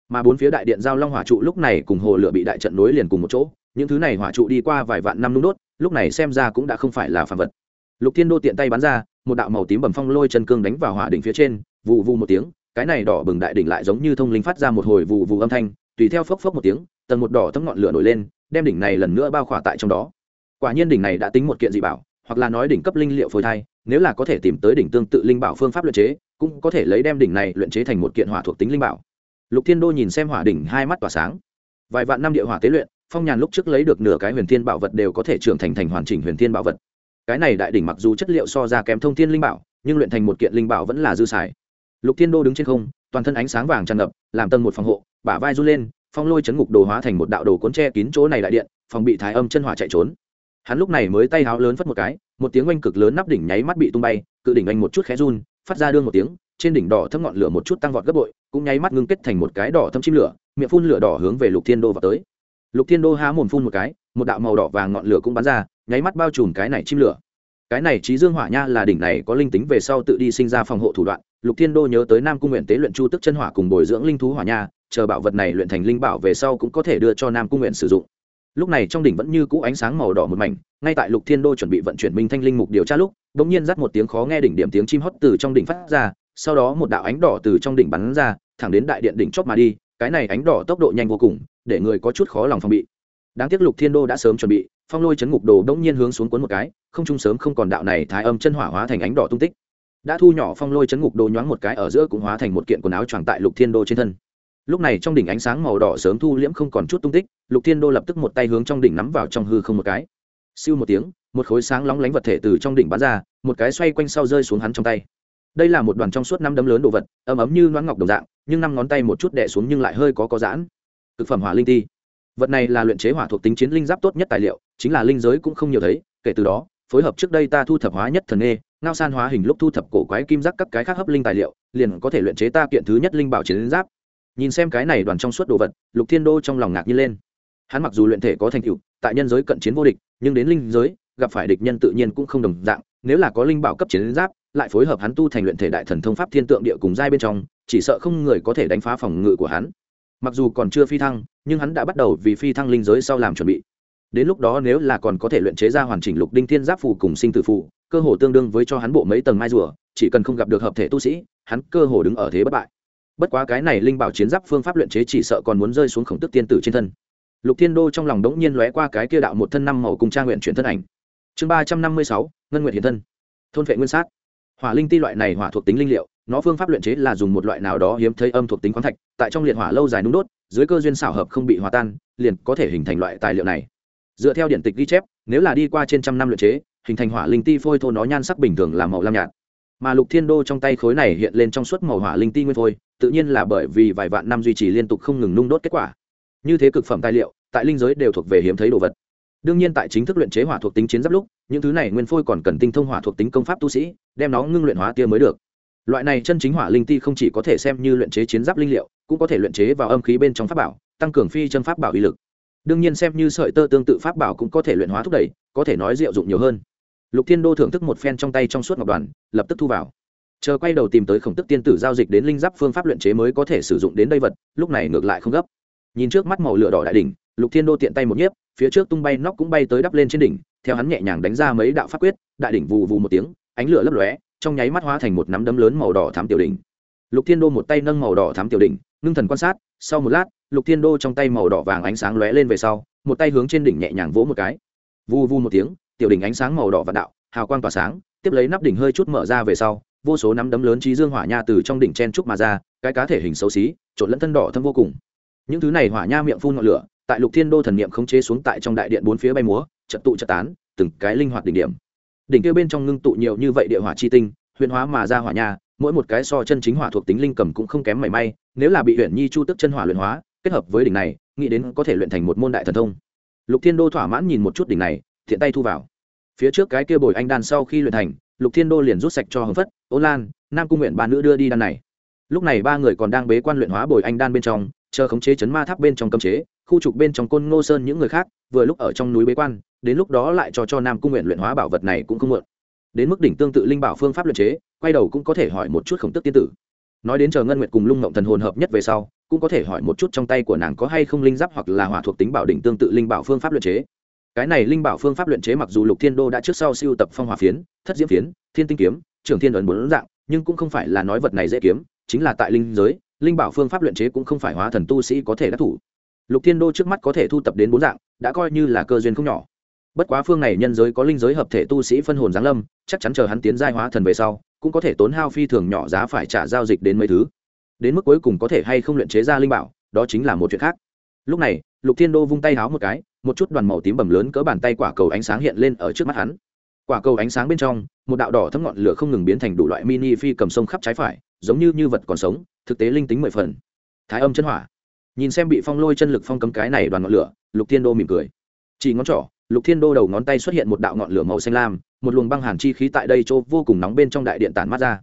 Mà bốn phía đại điện giao long hỏa trụ lúc này cùng hồ lửa bị đại trận nối liền cùng một chỗ, những thứ này hỏa trụ đi qua vài vạn năm nung đốt, lúc này xem ra cũng đã không phải là phàm vật. Lục thiên đô tiện tay bắn ra, một đạo màu tím bầm phong lôi chân cương đánh vào hỏa đỉnh phía trên vụ vụ một tiếng, cái này đỏ bừng đại đỉnh lại giống như thông linh phát ra một hồi vụ vụ âm thanh, tùy theo phốc phốc một tiếng, tầng một đỏ thấm ngọn lửa nổi lên đem đỉnh này lần nữa bao khỏa tại trong đó. Quả nhiên đỉnh này đã tính một kiện dị bảo, hoặc là nói đỉnh cấp linh liệu phôi thai, nếu là có thể tìm tới đỉnh tương tự linh bảo phương pháp luyện chế, cũng có thể lấy đem đỉnh này luyện chế thành một kiện hỏa thuộc tính linh bảo. Lục thiên đô nhìn xem hỏa đỉnh hai mắt tỏa sáng. Vài vạn năm địa hỏa tế luyện, phong nhàn lúc trước lấy được nửa cái huyền thiên bảo vật đều có thể trưởng thành thành hoàn chỉnh huyền thiên bảo vật. Cái này đại đỉnh mặc dù chất liệu so ra kém thông thiên linh bảo, nhưng luyện thành một kiện linh bảo vẫn là dư xài. Lục thiên đô đứng trên không, toàn thân ánh sáng vàng tràn ngập, làm tân một phòng hộ, bả vai run lên phong lôi chấn ngục đồ hóa thành một đạo đồ cuốn tre kín chỗ này đại điện, phòng bị thái âm chân hỏa chạy trốn. Hắn lúc này mới tay háo lớn phất một cái, một tiếng oanh cực lớn nắp đỉnh nháy mắt bị tung bay, cự đỉnh anh một chút khẽ run, phát ra đương một tiếng, trên đỉnh đỏ thấm ngọn lửa một chút tăng vọt gấp bội, cũng nháy mắt ngưng kết thành một cái đỏ thâm chim lửa, miệng phun lửa đỏ hướng về lục thiên đô vào tới. Lục thiên đô há mồm phun một cái, một đạo màu đỏ vàng ngọn lửa cũng bắn ra, nháy mắt bao trùm cái này chim lửa. Cái này trí dương hỏa nha là đỉnh này có linh tính về sau tự đi sinh ra phòng hộ thủ đoạn, lục thiên đô nhớ tới nam cung nguyện tế luyện chu tức chân hỏa cùng bồi dưỡng linh thú hỏa nha chờ bảo vật này luyện thành linh bảo về sau cũng có thể đưa cho nam cung nguyện sử dụng. Lúc này trong đỉnh vẫn như cũ ánh sáng màu đỏ một mảnh, ngay tại lục thiên đô chuẩn bị vận chuyển minh thanh linh mục điều tra lúc đ ỗ n g nhiên dắt một tiếng khó nghe đỉnh điểm tiếng chim hót từ trong đỉnh phát ra, sau đó một đạo ánh đỏ từ trong đỉnh bắn ra, thẳng đến đại điện đỉnh chóp mà đi, cái này ánh đỏ tốc độ nhanh vô cùng, để người có chút khó lòng phòng bị. Đáng tiếc lục thiên đô đã sớm chuẩn bị, phong lôi chấn ngục đồ đ ỗ n g nhiên hướng xuống cuốn một cái, không chung sớm không còn đạo này thái âm chân hỏa hóa thành ánh đỏ tung tích. Đã thu nhỏ phong lôi chấn ngục đồ nhoáng một cái ở giữa cũng hóa thành một kiện quần áo tròn tại lục thiên đô trên thân lúc này trong đỉnh ánh sáng màu đỏ sớm thu liễm không còn chút tung tích, lục thiên đô lập tức một tay hướng trong đỉnh nắm vào trong hư không một cái. Siêu một tiếng, một khối sáng lóng lánh vật thể từ trong đỉnh bắn ra, một cái xoay quanh sau rơi xuống hắn trong tay. Đây là một đoàn trong suốt năm đấm lớn đồ vật, ấm ấm như loãng ngọc đồng dạng, nhưng năm ngón tay một chút đẻ xuống nhưng lại hơi có có giãn. Thực phẩm hỏa linh ti. Vật này là luyện chế hỏa thuộc tính chiến linh giáp tốt nhất tài liệu, chính là linh giới cũng không nhiều thấy, kể từ đó, phối hợp trước đây ta thu thập hóa nhất thần nghê ngao san hóa hình lúc thu thập cổ quái kim giác các cái khác hấp linh tài liệu, liền có thể luyện chế ta kiện thứ nhất linh bảo chiến giáp nhìn xem cái này đoàn trong suốt đồ vật, lục thiên đô trong lòng ngạc nhiên lên. Hắn mặc dù luyện thể có thành tựu, tại nhân giới cận chiến vô địch, nhưng đến linh giới, gặp phải địch nhân tự nhiên cũng không đồng dạng, nếu là có linh bảo cấp chiến giáp, lại phối hợp hắn tu thành luyện thể đại thần thông pháp thiên tượng địa cùng giai bên trong, chỉ sợ không người có thể đánh phá phòng ngự của hắn. Mặc dù còn chưa phi thăng, nhưng hắn đã bắt đầu vì phi thăng linh giới sau làm chuẩn bị. Đến lúc đó nếu là còn có thể luyện chế ra hoàn chỉnh lục đinh thiên giáp phù cùng sinh tử phù, cơ hồ tương đương với cho hắn bộ mấy tầng mai rùa, chỉ cần không gặp được hợp thể tu sĩ, hắn cơ hồ đứng ở thế bất bại bất quá cái này linh bảo chiến giáp phương pháp luyện chế chỉ sợ còn muốn rơi xuống khổng tức tiên tử trên thân. Lục thiên đô trong lòng đống nhiên lóe qua cái kia đạo một thân năm màu cùng trang nguyện chuyển thân ảnh. Chương ba trăm năm mươi sáu, ngân nguyện hiện thân. Thôn vệ nguyên sát. Hỏa linh ti loại này hỏa thuộc tính linh liệu, nó phương pháp luyện chế là dùng một loại nào đó hiếm thấy âm thuộc tính khoáng thạch, tại trong liệt hỏa lâu dài nung đốt, dưới cơ duyên xảo hợp không bị hòa tan, liền có thể hình thành loại tài liệu này. Dựa theo điện tịch ghi chép, nếu là đi qua trên trăm năm luyện chế, hình thành hỏa linh ti phôi thô nó nhan sắc bình thường là màu lam nhạt. Mà lục thiên đô trong tay khối này hiện lên trong suốt màu hỏa linh ti nguyên phôi tự nhiên là bởi vì vài vạn năm duy trì liên tục không ngừng nung đốt kết quả. Như thế cực phẩm tài liệu, tại linh giới đều thuộc về hiếm thấy đồ vật. Đương nhiên tại chính thức luyện chế hỏa thuộc tính chiến giáp lúc, những thứ này nguyên phôi còn cần tinh thông hỏa thuộc tính công pháp tu sĩ, đem nó ngưng luyện hóa tia mới được. Loại này chân chính hỏa linh ti không chỉ có thể xem như luyện chế chiến giáp linh liệu, cũng có thể luyện chế vào âm khí bên trong pháp bảo, tăng cường phi chân pháp bảo uy lực. Đương nhiên xem như sợi tơ tương tự pháp bảo cũng có thể luyện hóa thúc đẩy, có thể nói diệu dụng nhiều hơn. Lục thiên đô thưởng thức một phen trong tay trong suốt ngọc đoàn, lập tức thu vào chờ quay đầu tìm tới khổng tức tiên tử giao dịch đến linh giáp phương pháp luyện chế mới có thể sử dụng đến đây vật, lúc này ngược lại không gấp. Nhìn trước mắt màu lửa đỏ đại đỉnh, lục thiên đô tiện tay một nhiếp, phía trước tung bay nóc cũng bay tới đắp lên trên đỉnh, theo hắn nhẹ nhàng đánh ra mấy đạo pháp quyết, đại đỉnh vù vù một tiếng, ánh lửa lấp lóe, trong nháy mắt hóa thành một nắm đấm lớn màu đỏ thám tiểu đỉnh. Lục thiên đô một tay nâng màu đỏ thám tiểu đỉnh, ngưng thần quan sát, sau một lát, lục thiên đô trong tay màu đỏ vàng ánh sáng lóe lên về sau, một tay hướng trên đỉnh nhẹ nhàng vỗ một cái. Vu vu một tiếng, tiểu đỉnh ánh sáng màu đỏ vạn đạo, hào quang tỏa sáng, tiếp lấy nắp đỉnh hơi chút mở ra về sau vô số nắm đấm lớn trí dương hỏa nha từ trong đỉnh chen trúc mà ra, cái cá thể hình xấu xí, trộn lẫn thân đỏ thâm vô cùng. Những thứ này hỏa nha miệng phun ngọn lửa, tại lục thiên đô thần niệm khống chế xuống tại trong đại điện bốn phía bay múa trận tụ trận tán, từng cái linh hoạt đỉnh điểm. Đỉnh kia bên trong ngưng tụ nhiều như vậy địa hỏa chi tinh, huyền hóa mà ra hỏa nha, mỗi một cái so chân chính hỏa thuộc tính linh cầm cũng không kém mảy may, nếu là bị huyện nhi chu tức chân hỏa luyện hóa, kết hợp với đỉnh này, nghĩ đến có thể luyện thành một môn đại thần thông. Lục thiên đô thỏa mãn nhìn một chút đỉnh này, thiện tay thu vào. Phía trước cái kia bồi anh đan sau khi luyện thành lục thiên đô liền rút sạch cho hồng phất, ô lan, nam cung nguyện ba nữ đưa đi đan này. Lúc này ba người còn đang bế quan luyện hóa bồi anh đan bên trong, chờ khống chế chấn ma tháp bên trong cấm chế, khu trục bên trong côn ngô sơn những người khác, vừa lúc ở trong núi bế quan, đến lúc đó lại cho cho nam cung nguyện luyện hóa bảo vật này cũng không muộn. Đến mức đỉnh tương tự linh bảo phương pháp luyện chế, quay đầu cũng có thể hỏi một chút khổng tức tiên tử. Nói đến chờ ngân nguyệt cùng lung ngộng thần hồn hợp nhất về sau, cũng có thể hỏi một chút trong tay của nàng có hay không linh giáp hoặc là hỏa thuộc tính bảo đỉnh tương tự linh bảo phương pháp luyện chế cái này linh bảo phương pháp luyện chế mặc dù lục thiên đô đã trước sau siêu tập phong hỏa phiến, thất diễm phiến, thiên tinh kiếm trưởng thiên ấn bốn dạng, nhưng cũng không phải là nói vật này dễ kiếm, chính là tại linh giới, linh bảo phương pháp luyện chế cũng không phải hóa thần tu sĩ có thể đắc thủ. Lục thiên đô trước mắt có thể thu tập đến bốn dạng, đã coi như là cơ duyên không nhỏ. Bất quá phương này nhân giới có linh giới hợp thể tu sĩ phân hồn giáng lâm, chắc chắn chờ hắn tiến giai hóa thần về sau, cũng có thể tốn hao phi thường nhỏ giá phải trả giao dịch đến mấy thứ. Đến mức cuối cùng có thể hay không luyện chế ra linh bảo, đó chính là một chuyện khác lúc này, lục thiên đô vung tay háo một cái, một chút đoàn màu tím bầm lớn cỡ bàn tay quả cầu ánh sáng hiện lên ở trước mắt hắn. Quả cầu ánh sáng bên trong, một đạo đỏ thấm ngọn lửa không ngừng biến thành đủ loại mini phi cầm sông khắp trái phải, giống như như vật còn sống, thực tế linh tính mười phần. Thái âm chân hỏa. Nhìn xem bị phong lôi chân lực phong cấm cái này đoàn ngọn lửa, lục thiên đô mỉm cười. Chỉ ngón trỏ, lục thiên đô đầu ngón tay xuất hiện một đạo ngọn lửa màu xanh lam, một luồng băng hàn chi khí tại đây chỗ vô cùng nóng bên trong đại điện tản mát ra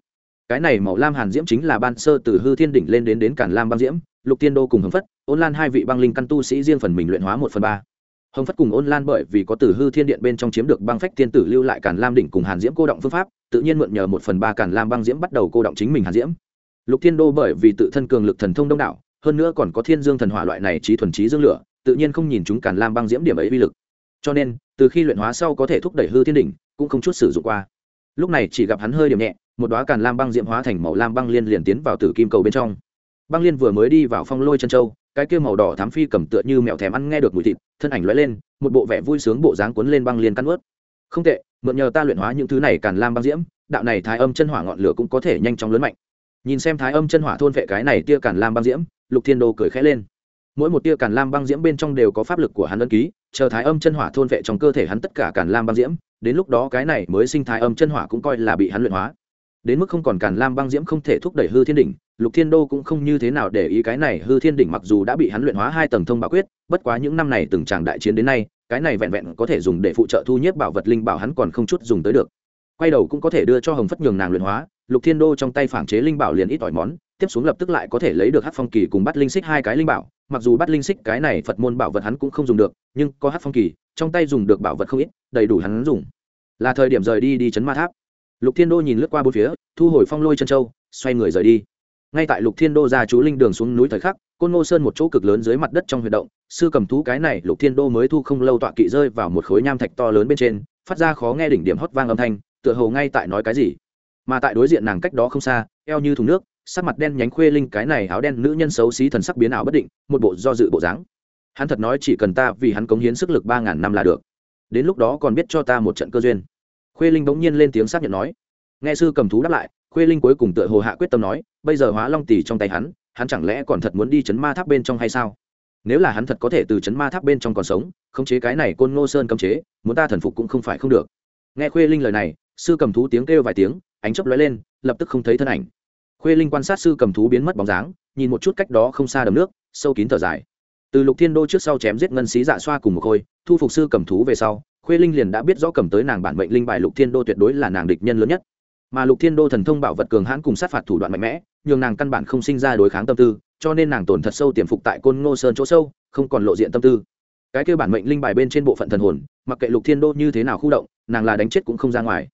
cái này màu lam hàn diễm chính là ban sơ từ hư thiên đỉnh lên đến đến cản lam băng diễm, lục thiên đô cùng hồng phất, ôn lan hai vị băng linh căn tu sĩ riêng phần mình luyện hóa một phần ba. Hồng phất cùng ôn lan bởi vì có từ hư thiên điện bên trong chiếm được băng phách tiên tử lưu lại cản lam đỉnh cùng hàn diễm cô động phương pháp, tự nhiên mượn nhờ một phần ba cản lam băng diễm bắt đầu cô động chính mình hàn diễm. Lục thiên đô bởi vì tự thân cường lực thần thông đông đảo, hơn nữa còn có thiên dương thần hỏa loại này trí thuần trí dương lửa, tự nhiên không nhìn chúng cản lam băng diễm điểm ấy uy lực. Cho nên, từ khi luyện hóa sau có thể thúc đẩy hư thiên đỉnh, cũng không chút sử dụng qua. Lúc này chỉ gặp hắn hơi điểm nhẹ một đóa càn lam băng diễm hóa thành màu lam băng liên liền tiến vào tử kim cầu bên trong. Băng liên vừa mới đi vào phong lôi chân châu, cái kia màu đỏ thám phi cầm tựa như mèo thèm ăn nghe được mùi thịt, thân ảnh lóe lên, một bộ vẻ vui sướng bộ dáng cuốn lên băng liên cắn ướt không tệ, mượn nhờ ta luyện hóa những thứ này càn lam băng diễm, đạo này thái âm chân hỏa ngọn lửa cũng có thể nhanh chóng lớn mạnh. Nhìn xem thái âm chân hỏa thôn vệ cái này tia càn lam băng diễm, lục thiên đô cười khẽ lên. Mỗi một tia càn lam băng diễm bên trong đều có pháp lực của hắn ân ký, chờ thái âm chân hỏa thôn vệ trong cơ thể hắn tất cả càn lam băng diễm, đến lúc đó cái này mới sinh thái âm chân hỏa cũng coi là bị hắn luyện hóa đến mức không còn càn lam băng diễm không thể thúc đẩy hư thiên đỉnh, lục thiên đô cũng không như thế nào để ý cái này hư thiên đỉnh mặc dù đã bị hắn luyện hóa hai tầng thông bảo quyết, bất quá những năm này từng tràng đại chiến đến nay, cái này vẹn vẹn có thể dùng để phụ trợ thu nhiếp bảo vật linh bảo hắn còn không chút dùng tới được. Quay đầu cũng có thể đưa cho hồng phất nhường nàng luyện hóa, lục thiên đô trong tay phản chế linh bảo liền ít ỏi món, tiếp xuống lập tức lại có thể lấy được hát phong kỳ cùng bắt linh xích hai cái linh bảo, mặc dù bắt linh xích cái này phật môn bảo vật hắn cũng không dùng được, nhưng có hát phong kỳ, trong tay dùng được bảo vật không ít, đầy đủ hắn dùng. Là thời điểm rời đi đi chấn ma tháp lục thiên đô nhìn lướt qua bốn phía, thu hồi phong lôi chân châu, xoay người rời đi. Ngay tại lục thiên đô ra chú linh đường xuống núi thời khắc, côn ngô sơn một chỗ cực lớn dưới mặt đất trong huy động, sư cầm thú cái này lục thiên đô mới thu không lâu tọa kỵ rơi vào một khối nham thạch to lớn bên trên, phát ra khó nghe đỉnh điểm hót vang âm thanh, tựa hồ ngay tại nói cái gì. Mà tại đối diện nàng cách đó không xa, eo như thùng nước, sắc mặt đen nhánh khuê linh cái này áo đen nữ nhân xấu xí thần sắc biến ảo bất định, một bộ do dự bộ dáng. Hắn thật nói chỉ cần ta vì hắn cống hiến sức lực ba ngàn năm là được. Đến lúc đó còn biết cho ta một trận cơ duyên khuê linh bỗng nhiên lên tiếng xác nhận nói. Nghe sư cầm thú đáp lại, khuê linh cuối cùng tựa hồ hạ quyết tâm nói, bây giờ hóa long tỷ trong tay hắn hắn chẳng lẽ còn thật muốn đi chấn ma tháp bên trong hay sao? Nếu là hắn thật có thể từ chấn ma tháp bên trong còn sống, khống chế cái này côn ngô sơn cấm chế, muốn ta thần phục cũng không phải không được. Nghe khuê linh lời này, sư cầm thú tiếng kêu vài tiếng, ánh chấp lóe lên, lập tức không thấy thân ảnh. Khuê linh quan sát sư cầm thú biến mất bóng dáng, nhìn một chút cách đó không xa đầm nước, sâu kín thở dài. Từ lục thiên đô trước sau chém giết ngân xí dạ xoa cùng một khôi, thu phục sư cầm thú về sau khuê linh liền đã biết rõ cầm tới nàng bản mệnh linh bài lục thiên đô tuyệt đối là nàng địch nhân lớn nhất. Mà lục thiên đô thần thông bảo vật cường hãn cùng sát phạt thủ đoạn mạnh mẽ, nhường nàng căn bản không sinh ra đối kháng tâm tư, cho nên nàng tổn thật sâu tiềm phục tại côn ngô sơn chỗ sâu, không còn lộ diện tâm tư. Cái kêu bản mệnh linh bài bên trên bộ phận thần hồn, mặc kệ lục thiên đô như thế nào khu động, nàng là đánh chết cũng không ra ngoài.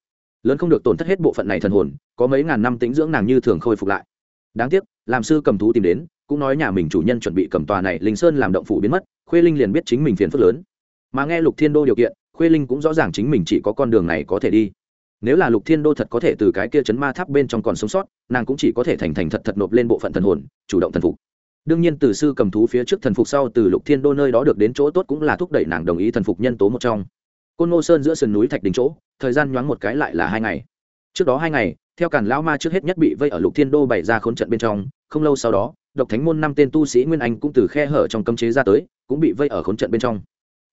Lớn không được tổn thất hết bộ phận này thần hồn, có mấy ngàn năm tính dưỡng nàng như thường khôi phục lại. Đáng tiếc, làm sư cầm thú tìm đến, cũng nói nhà mình chủ nhân chuẩn bị cầm tòa này linh sơn làm động phủ biến mất, khuê linh liền biết chính mình phiền phức lớn. Mà nghe lục thiên đô điều kiện khuê linh cũng rõ ràng chính mình chỉ có con đường này có thể đi. Nếu là lục thiên đô thật có thể từ cái kia chấn ma tháp bên trong còn sống sót, nàng cũng chỉ có thể thành thành thật thật nộp lên bộ phận thần hồn, chủ động thần phục. Đương nhiên từ sư cầm thú phía trước thần phục sau từ lục thiên đô nơi đó được đến chỗ tốt cũng là thúc đẩy nàng đồng ý thần phục nhân tố một trong. Côn ngô sơn giữa sườn núi thạch đình chỗ, thời gian nhoáng một cái lại là hai ngày. Trước đó hai ngày, theo càn lão ma trước hết nhất bị vây ở lục thiên đô bày ra khốn trận bên trong, không lâu sau đó, độc thánh môn năm tên tu sĩ nguyên anh cũng từ khe hở trong cấm chế ra tới, cũng bị vây ở khốn trận bên trong.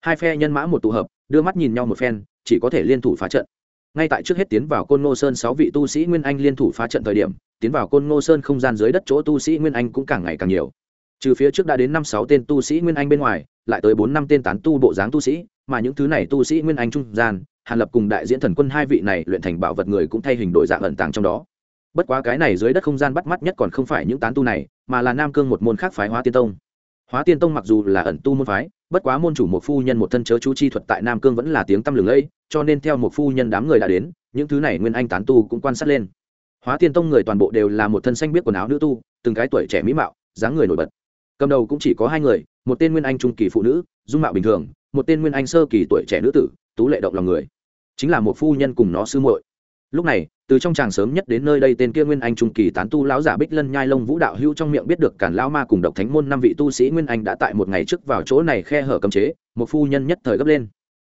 Hai phe nhân mã một tụ hợp đưa mắt nhìn nhau một phen, chỉ có thể liên thủ phá trận. Ngay tại trước hết tiến vào côn ngô sơn sáu vị tu sĩ nguyên anh liên thủ phá trận thời điểm, tiến vào côn ngô sơn không gian dưới đất chỗ tu sĩ nguyên anh cũng càng ngày càng nhiều. Trừ phía trước đã đến năm sáu tên tu sĩ nguyên anh bên ngoài, lại tới bốn năm tên tán tu bộ dáng tu sĩ, mà những thứ này tu sĩ nguyên anh trung gian, hàn lập cùng đại diễn thần quân hai vị này luyện thành bảo vật người cũng thay hình đổi dạng ẩn tàng trong đó. Bất quá cái này dưới đất không gian bắt mắt nhất còn không phải những tán tu này, mà là nam cương một môn khác phái hóa tiên tông hóa tiên tông mặc dù là ẩn tu môn phái, bất quá môn chủ một phu nhân một thân chớ chú chi thuật tại nam cương vẫn là tiếng tăm lừng lẫy, cho nên theo một phu nhân đám người đã đến, những thứ này nguyên anh tán tu cũng quan sát lên. Hóa tiên tông người toàn bộ đều là một thân xanh biết quần áo nữ tu, từng cái tuổi trẻ mỹ mạo, dáng người nổi bật. Cầm đầu cũng chỉ có hai người, một tên nguyên anh trung kỳ phụ nữ, dung mạo bình thường, một tên nguyên anh sơ kỳ tuổi trẻ nữ tử, tú lệ động lòng người. Chính là một phu nhân cùng nó sư muội. Lúc này từ trong tràng sớm nhất đến nơi đây tên kia nguyên anh trung kỳ tán tu lão giả bích lân nhai lông vũ đạo hữu trong miệng biết được cản lão ma cùng độc thánh môn năm vị tu sĩ nguyên anh đã tại một ngày trước vào chỗ này khe hở cấm chế, một phu nhân nhất thời gấp lên.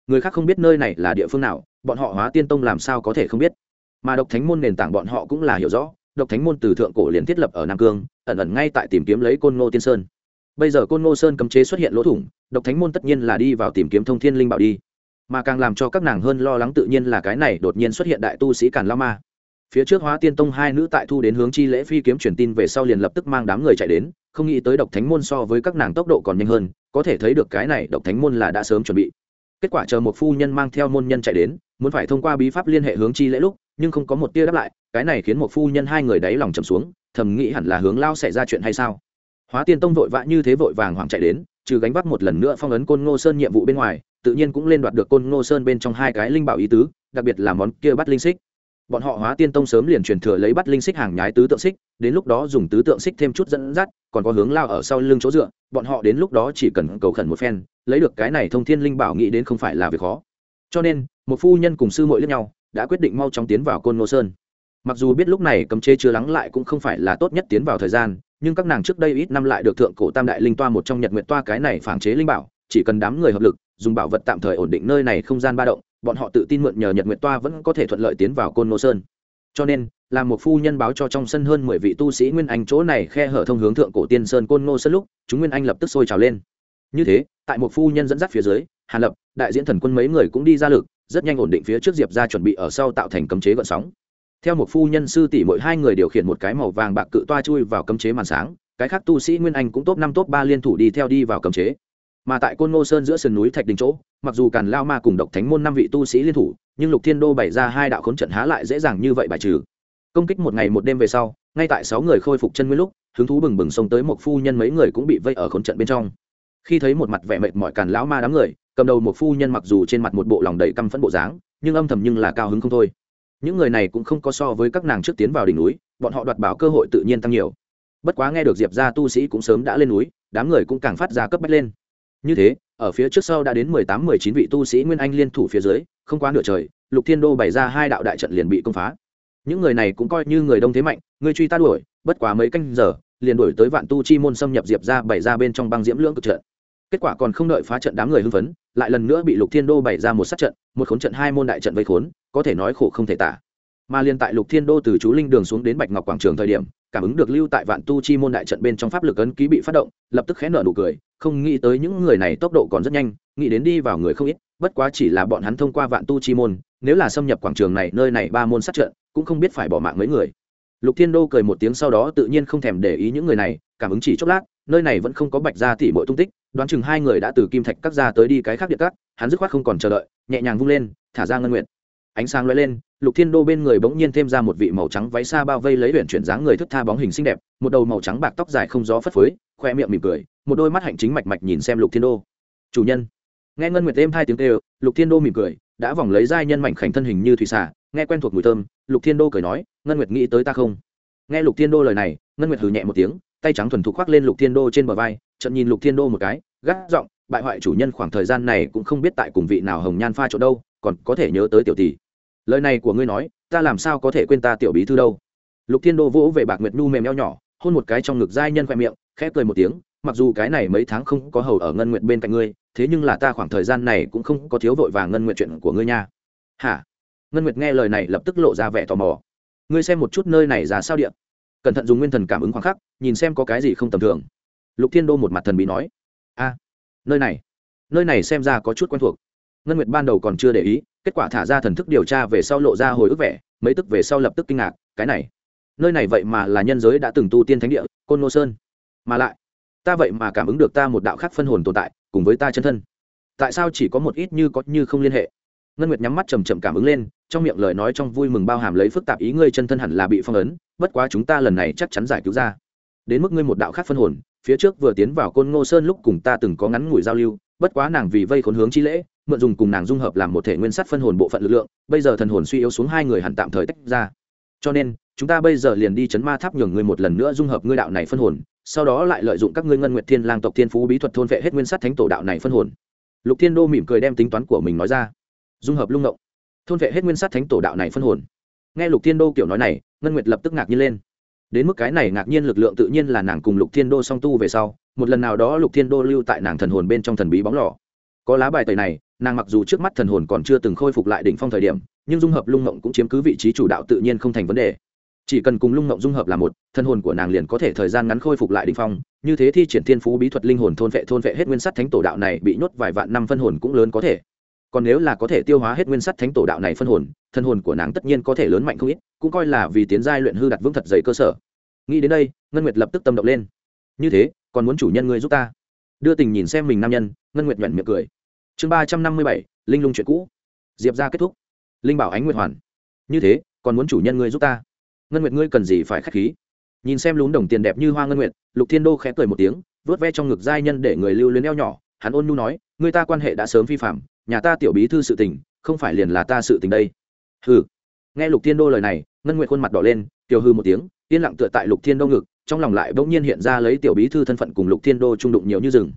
Người khác không biết nơi này là địa phương nào, bọn họ hóa tiên tông làm sao có thể không biết. Mà độc thánh môn nền tảng bọn họ cũng là hiểu rõ, độc thánh môn từ thượng cổ liền thiết lập ở nam cương, ẩn ẩn ngay tại tìm kiếm lấy côn ngô tiên sơn. Bây giờ côn ngô sơn cấm chế xuất hiện lỗ thủng, độc thánh môn tất nhiên là đi vào tìm kiếm thông thiên linh bảo đi mà càng làm cho các nàng hơn lo lắng tự nhiên là cái này đột nhiên xuất hiện đại tu sĩ càn lao ma. Phía trước hóa tiên tông hai nữ tại thu đến hướng chi lễ phi kiếm truyền tin về sau liền lập tức mang đám người chạy đến, không nghĩ tới độc thánh môn so với các nàng tốc độ còn nhanh hơn, có thể thấy được cái này độc thánh môn là đã sớm chuẩn bị. Kết quả chờ một phu nhân mang theo môn nhân chạy đến, muốn phải thông qua bí pháp liên hệ hướng chi lễ lúc, nhưng không có một tia đáp lại, cái này khiến một phu nhân hai người đáy lòng trầm xuống, thầm nghĩ hẳn là hướng lao xảy ra chuyện hay sao. Hóa tiên tông vội vã như thế vội vàng hoảng chạy đến, trừ gánh vác một lần nữa phong ấn côn ngô sơn nhiệm vụ bên ngoài tự nhiên cũng lên đoạt được côn ngô sơn bên trong hai cái linh bảo ý tứ, đặc biệt là món kia bắt linh xích. Bọn họ hóa tiên tông sớm liền truyền thừa lấy bắt linh xích hàng nhái tứ tượng xích, đến lúc đó dùng tứ tượng xích thêm chút dẫn dắt, còn có hướng lao ở sau lưng chỗ dựa, bọn họ đến lúc đó chỉ cần cầu khẩn một phen, lấy được cái này thông thiên linh bảo nghĩ đến không phải là việc khó. Cho nên, một phu nhân cùng sư muội lẫn nhau, đã quyết định mau chóng tiến vào côn ngô sơn. Mặc dù biết lúc này cấm chế chưa lắng lại cũng không phải là tốt nhất tiến vào thời gian, nhưng các nàng trước đây ít năm lại được thượng cổ tam đại linh toa một trong nhật nguyện toa cái này phản chế linh bảo, chỉ cần đám người hợp lực dùng bảo vật tạm thời ổn định nơi này không gian ba động, bọn họ tự tin mượn nhờ nhật nguyện toa vẫn có thể thuận lợi tiến vào côn ngô sơn. Cho nên làm một phu nhân báo cho trong sân hơn mười vị tu sĩ nguyên anh chỗ này khe hở thông hướng thượng cổ tiên sơn côn ngô sơn lúc, chúng nguyên anh lập tức sôi trào lên. Như thế, tại một phu nhân dẫn dắt phía dưới hàn lập, đại diễn thần quân mấy người cũng đi ra lực, rất nhanh ổn định phía trước diệp ra chuẩn bị ở sau tạo thành cấm chế gợn sóng. Theo một phu nhân sư tỷ mỗi hai người điều khiển một cái màu vàng bạc cự toa chui vào cấm chế màn sáng, cái khác tu sĩ nguyên anh cũng top năm top ba liên thủ đi theo đi vào cấm chế mà tại côn ngô sơn giữa sườn núi thạch đình chỗ, mặc dù càn lao ma cùng độc thánh môn năm vị tu sĩ liên thủ, nhưng lục thiên đô bày ra hai đạo khốn trận há lại dễ dàng như vậy bài trừ. Công kích một ngày một đêm về sau, ngay tại sáu người khôi phục chân nguyên lúc, hứng thú bừng bừng xông tới một phu nhân mấy người cũng bị vây ở khốn trận bên trong. Khi thấy một mặt vẻ mệt mỏi càn lão ma đám người, cầm đầu một phu nhân mặc dù trên mặt một bộ lòng đầy căm phẫn bộ dáng, nhưng âm thầm nhưng là cao hứng không thôi. Những người này cũng không có so với các nàng trước tiến vào đỉnh núi, bọn họ đoạt bảo cơ hội tự nhiên tăng nhiều. Bất quá nghe được diệp ra tu sĩ cũng sớm đã lên núi, đám người cũng càng phát ra cấp bách lên như thế, ở phía trước sau đã đến mười tám, mười chín vị tu sĩ nguyên anh liên thủ phía dưới, không quá nửa trời, lục thiên đô bày ra hai đạo đại trận liền bị công phá. Những người này cũng coi như người đông thế mạnh, người truy ta đuổi, bất quá mấy canh giờ, liền đuổi tới vạn tu chi môn xâm nhập diệp ra bày ra bên trong băng diễm lưỡng cực trận. Kết quả còn không đợi phá trận đám người hưng phấn, lại lần nữa bị lục thiên đô bày ra một sát trận, một khốn trận hai môn đại trận vây khốn, có thể nói khổ không thể tả. Mà liên tại lục thiên đô từ chú linh đường xuống đến bạch ngọc quảng trường thời điểm, cảm ứng được lưu tại vạn tu chi môn đại trận bên trong pháp lực ấn ký bị phát động, lập tức khẽ nở nụ cười không nghĩ tới những người này tốc độ còn rất nhanh, nghĩ đến đi vào người không ít, bất quá chỉ là bọn hắn thông qua vạn tu chi môn, nếu là xâm nhập quảng trường này, nơi này ba môn sát trận, cũng không biết phải bỏ mạng mấy người. Lục thiên đô cười một tiếng sau đó tự nhiên không thèm để ý những người này, cảm ứng chỉ chốc lát, nơi này vẫn không có bạch gia tỉ mọi tung tích, đoán chừng hai người đã từ kim thạch cắt ra tới đi cái khác điện cắt hắn dứt khoát không còn chờ đợi, nhẹ nhàng vung lên, thả ra ngân nguyện ánh sáng lóe lên, lục thiên đô bên người bỗng nhiên thêm ra một vị màu trắng váy xa bao vây lấy luyện chuyển dáng người thức tha bóng hình xinh đẹp, một đầu màu trắng bạc tóc dài không gió phất phới, khoe miệng mỉm cười một đôi mắt hạnh chính mạch mạch nhìn xem lục thiên đô. Chủ nhân. Nghe ngân nguyệt êm hai tiếng kêu, lục thiên đô mỉm cười, đã vòng lấy giai nhân mảnh khảnh thân hình như thủy xả nghe quen thuộc mùi thơm, lục thiên đô cười nói, ngân nguyệt nghĩ tới ta không? Nghe lục thiên đô lời này, ngân nguyệt hừ nhẹ một tiếng, tay trắng thuần thục khoác lên lục thiên đô trên bờ vai trận nhìn lục thiên đô một cái, gắt giọng, bại hoại chủ nhân khoảng thời gian này cũng không biết tại cùng vị nào hồng nhan pha chỗ đâu, còn có thể nhớ tới tiểu tỷ. Lời này của ngươi nói, ta làm sao có thể quên ta tiểu bí thư đâu? Lục thiên đô vỗ về bạc nguyệt nhu mềm eo nhỏ, hôn một cái trong ngực giai nhân khoe miệng, khẽ cười một tiếng mặc dù cái này mấy tháng không có hầu ở ngân nguyện bên cạnh ngươi, thế nhưng là ta khoảng thời gian này cũng không có thiếu vội vàng ngân nguyện chuyện của ngươi nha. Hả? Ngân nguyệt nghe lời này lập tức lộ ra vẻ tò mò. Ngươi xem một chút nơi này ra sao điện. Cẩn thận dùng nguyên thần cảm ứng khoảng khắc, nhìn xem có cái gì không tầm thường. Lục thiên đô một mặt thần bí nói. A, nơi này. Nơi này xem ra có chút quen thuộc. Ngân nguyệt ban đầu còn chưa để ý, kết quả thả ra thần thức điều tra về sau lộ ra hồi ức vẻ, mấy tức về sau lập tức kinh ngạc. Cái này. Nơi này vậy mà là nhân giới đã từng tu tiên thánh địa, côn nô sơn. Mà lại ta vậy mà cảm ứng được ta một đạo khác phân hồn tồn tại, cùng với ta chân thân. Tại sao chỉ có một ít như có như không liên hệ? Ngân nguyệt nhắm mắt chầm chậm cảm ứng lên, trong miệng lời nói trong vui mừng bao hàm lấy phức tạp ý ngươi chân thân hẳn là bị phong ấn, bất quá chúng ta lần này chắc chắn giải cứu ra. Đến mức ngươi một đạo khác phân hồn, phía trước vừa tiến vào côn ngô sơn lúc cùng ta từng có ngắn ngủi giao lưu, bất quá nàng vì vây khốn hướng chi lễ, mượn dùng cùng nàng dung hợp làm một thể nguyên sắt phân hồn bộ phận lực lượng, bây giờ thần hồn suy yếu xuống hai người hẳn tạm thời tách ra. Cho nên, chúng ta bây giờ liền đi chấn ma tháp nhường ngươi một lần nữa dung hợp ngươi đạo này phân hồn sau đó lại lợi dụng các ngươi ngân nguyệt thiên lang tộc thiên phú bí thuật thôn vệ hết nguyên sát thánh tổ đạo này phân hồn. Lục thiên đô mỉm cười đem tính toán của mình nói ra. Dung hợp lung ngộng thôn vệ hết nguyên sát thánh tổ đạo này phân hồn. Nghe lục thiên đô kiểu nói này, ngân nguyệt lập tức ngạc nhiên lên. Đến mức cái này ngạc nhiên lực lượng tự nhiên là nàng cùng lục thiên đô song tu về sau, một lần nào đó lục thiên đô lưu tại nàng thần hồn bên trong thần bí bóng lò. Có lá bài tẩy này, nàng mặc dù trước mắt thần hồn còn chưa từng khôi phục lại đỉnh phong thời điểm, nhưng dung hợp lung động cũng chiếm cứ vị trí chủ đạo tự nhiên không thành vấn đề chỉ cần cùng lung ngộng dung hợp là một, thân hồn của nàng liền có thể thời gian ngắn khôi phục lại đỉnh phong. Như thế thi triển thiên phú bí thuật linh hồn thôn vệ thôn vệ hết nguyên sắt thánh tổ đạo này bị nhốt vài vạn năm phân hồn cũng lớn có thể. Còn nếu là có thể tiêu hóa hết nguyên sắt thánh tổ đạo này phân hồn, thân hồn của nàng tất nhiên có thể lớn mạnh không ít, cũng coi là vì tiến giai luyện hư đặt vững thật dày cơ sở. Nghĩ đến đây, ngân nguyệt lập tức tâm động lên. Như thế, còn muốn chủ nhân ngươi giúp ta? Đưa tình nhìn xem mình nam nhân, ngân nguyệt nhuận miệng cười. Chương ba trăm năm mươi bảy, linh lung chuyện cũ. Diệp ra kết thúc. Linh bảo ánh nguyệt hoàn. Như thế, còn muốn chủ nhân ngươi giúp ta? Ngân nguyệt ngươi cần gì phải k h á c h khí? Nhìn xem lún đồng tiền đẹp như hoa ngân nguyệt, lục thiên đô khẽ cười một tiếng, vớt ve trong ngực giai nhân để người lưu luyến eo nhỏ, hắn ôn nhu nói người ta quan hệ đã sớm vi phạm, nhà ta tiểu bí thư sự tình, không phải liền là ta sự tình đây. Hừ. Nghe lục thiên đô lời này, ngân nguyệt khuôn mặt đỏ lên tiểu hư một tiếng, yên lặng tựa tại lục thiên đô ngực, trong lòng lại bỗng nhiên hiện ra lấy tiểu bí thư thân phận cùng lục thiên đô trung đụng nhiều như rừng.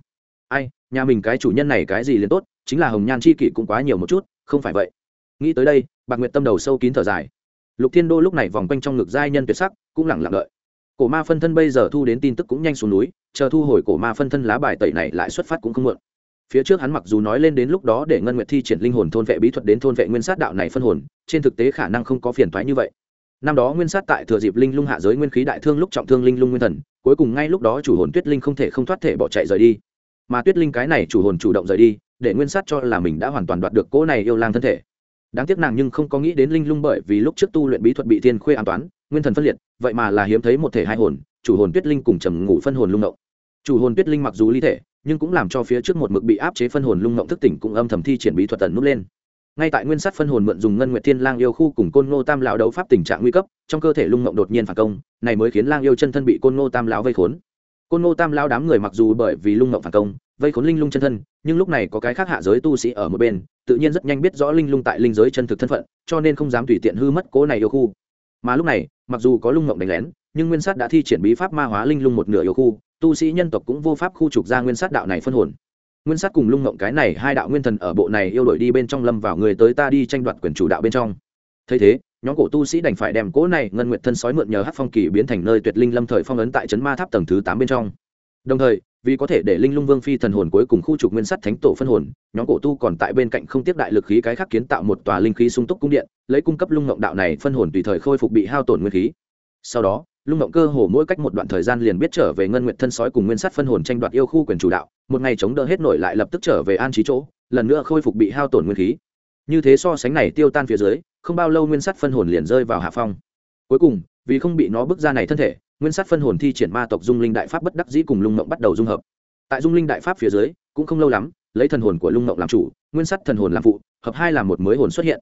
Ai, nhà mình cái chủ nhân này cái gì liền tốt, chính là hồng nhan chi kỷ cũng quá nhiều một chút, không phải vậy. Nghĩ tới đây, bạc nguyệt tâm đầu sâu kín thở dài lục thiên đô lúc này vòng quanh trong ngực giai nhân tuyệt sắc, cũng lẳng lặng đợi. Cổ ma phân thân bây giờ thu đến tin tức cũng nhanh xuống núi, chờ thu hồi cổ ma phân thân lá bài tẩy này lại xuất phát cũng không muộn. Phía trước hắn mặc dù nói lên đến lúc đó để ngân nguyệt thi triển linh hồn thôn vệ bí thuật đến thôn vệ nguyên sát đạo này phân hồn, trên thực tế khả năng không có phiền thoái như vậy. Năm đó nguyên sát tại thừa dịp linh lung hạ giới nguyên khí đại thương lúc trọng thương linh lung nguyên thần, cuối cùng ngay lúc đó chủ hồn tuyết linh không thể không thoát thể bỏ chạy rời đi. Mà tuyết linh cái này chủ hồn chủ động rời đi, để nguyên sát cho là mình đã hoàn toàn đoạt được cỗ này yêu lang thân thể đáng tiếc nàng nhưng không có nghĩ đến linh lung bởi vì lúc trước tu luyện bí thuật bị thiên khuê an toán, nguyên thần phân liệt, vậy mà là hiếm thấy một thể hai hồn, chủ hồn tuyết linh cùng trầm ngủ phân hồn lung động chủ hồn tuyết linh mặc dù ly thể, nhưng cũng làm cho phía trước một mực bị áp chế phân hồn lung động thức tỉnh cũng âm thầm thi triển bí thuật tần nút lên. Ngay tại nguyên sát phân hồn mượn dùng ngân nguyệt thiên lang yêu khu cùng côn ngô tam lão đấu pháp tình trạng nguy cấp, trong cơ thể lung động đột nhiên phản công, này mới khiến lang yêu chân thân bị côn ngô tam lão vây khốn. Côn ngô tam lão đám người mặc dù bởi vì lung động phản công vây khốn linh lung chân thân, nhưng lúc này có cái khác hạ giới tu sĩ ở một bên, tự nhiên rất nhanh biết rõ linh lung tại linh giới chân thực thân phận, cho nên không dám tùy tiện hư mất cố này yêu khu. Mà lúc này, mặc dù có lung mộng đánh lén, nhưng nguyên sát đã thi triển bí pháp ma hóa linh lung một nửa yêu khu, tu sĩ nhân tộc cũng vô pháp khu trục ra nguyên sát đạo này phân hồn. Nguyên sát cùng lung mộng cái này hai đạo nguyên thần ở bộ này yêu đổi đi bên trong lâm vào người tới ta đi tranh đoạt quyền chủ đạo bên trong. Thấy thế, nhóm cổ tu sĩ đành phải đem cỗ này ngân nguyệt thân sói mượn nhờ hát phong kỳ biến thành nơi tuyệt linh lâm thời phong ấn tại trấn ma tháp tầng thứ tám bên trong đồng thời, vì có thể để linh lung vương phi thần hồn cuối cùng khu trục nguyên sắt thánh tổ phân hồn, nhóm cổ tu còn tại bên cạnh không tiếp đại lực khí cái khác kiến tạo một tòa linh khí sung túc cung điện, lấy cung cấp lung ngộng đạo này phân hồn tùy thời khôi phục bị hao tổn nguyên khí. Sau đó, lung ngộng cơ hồ mỗi cách một đoạn thời gian liền biết trở về ngân nguyện thân sói cùng nguyên sắt phân hồn tranh đoạt yêu khu quyền chủ đạo, một ngày chống đỡ hết nổi lại lập tức trở về an trí chỗ, lần nữa khôi phục bị hao tổn nguyên khí. Như thế so sánh này tiêu tan phía dưới, không bao lâu nguyên sắt phân hồn liền rơi vào hạ phong. Cuối cùng, vì không bị nó bước ra này thân thể nguyên sát phân hồn thi triển ma tộc dung linh đại pháp bất đắc dĩ cùng lung mộng bắt đầu dung hợp. Tại dung linh đại pháp phía dưới, cũng không lâu lắm, lấy thần hồn của lung mộng làm chủ, nguyên sắt thần hồn làm phụ, hợp hai là một mới hồn xuất hiện.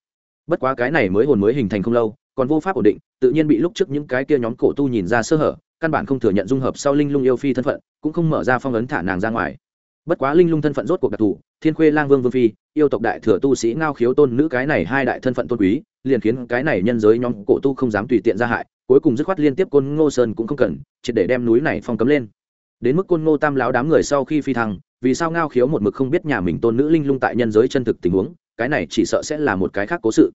Bất quá cái này mới hồn mới hình thành không lâu, còn vô pháp ổn định, tự nhiên bị lúc trước những cái kia nhóm cổ tu nhìn ra sơ hở, căn bản không thừa nhận dung hợp sau linh lung yêu phi thân phận, cũng không mở ra phong ấn thả nàng ra ngoài. Bất quá linh lung thân phận rốt cuộc đặc thù thiên khuê lang vương vương phi, yêu tộc đại thừa tu sĩ ngao khiếu tôn nữ cái này hai đại thân phận tôn quý, liền khiến cái này nhân giới nhóm cổ tu không dám tùy tiện ra hại, cuối cùng dứt khoát liên tiếp côn ngô sơn cũng không cần chỉ để đem núi này phong cấm lên. Đến mức côn ngô tam láo đám người sau khi phi thăng, vì sao ngao khiếu một mực không biết nhà mình tôn nữ linh lung tại nhân giới chân thực tình huống, cái này chỉ sợ sẽ là một cái khác cố sự.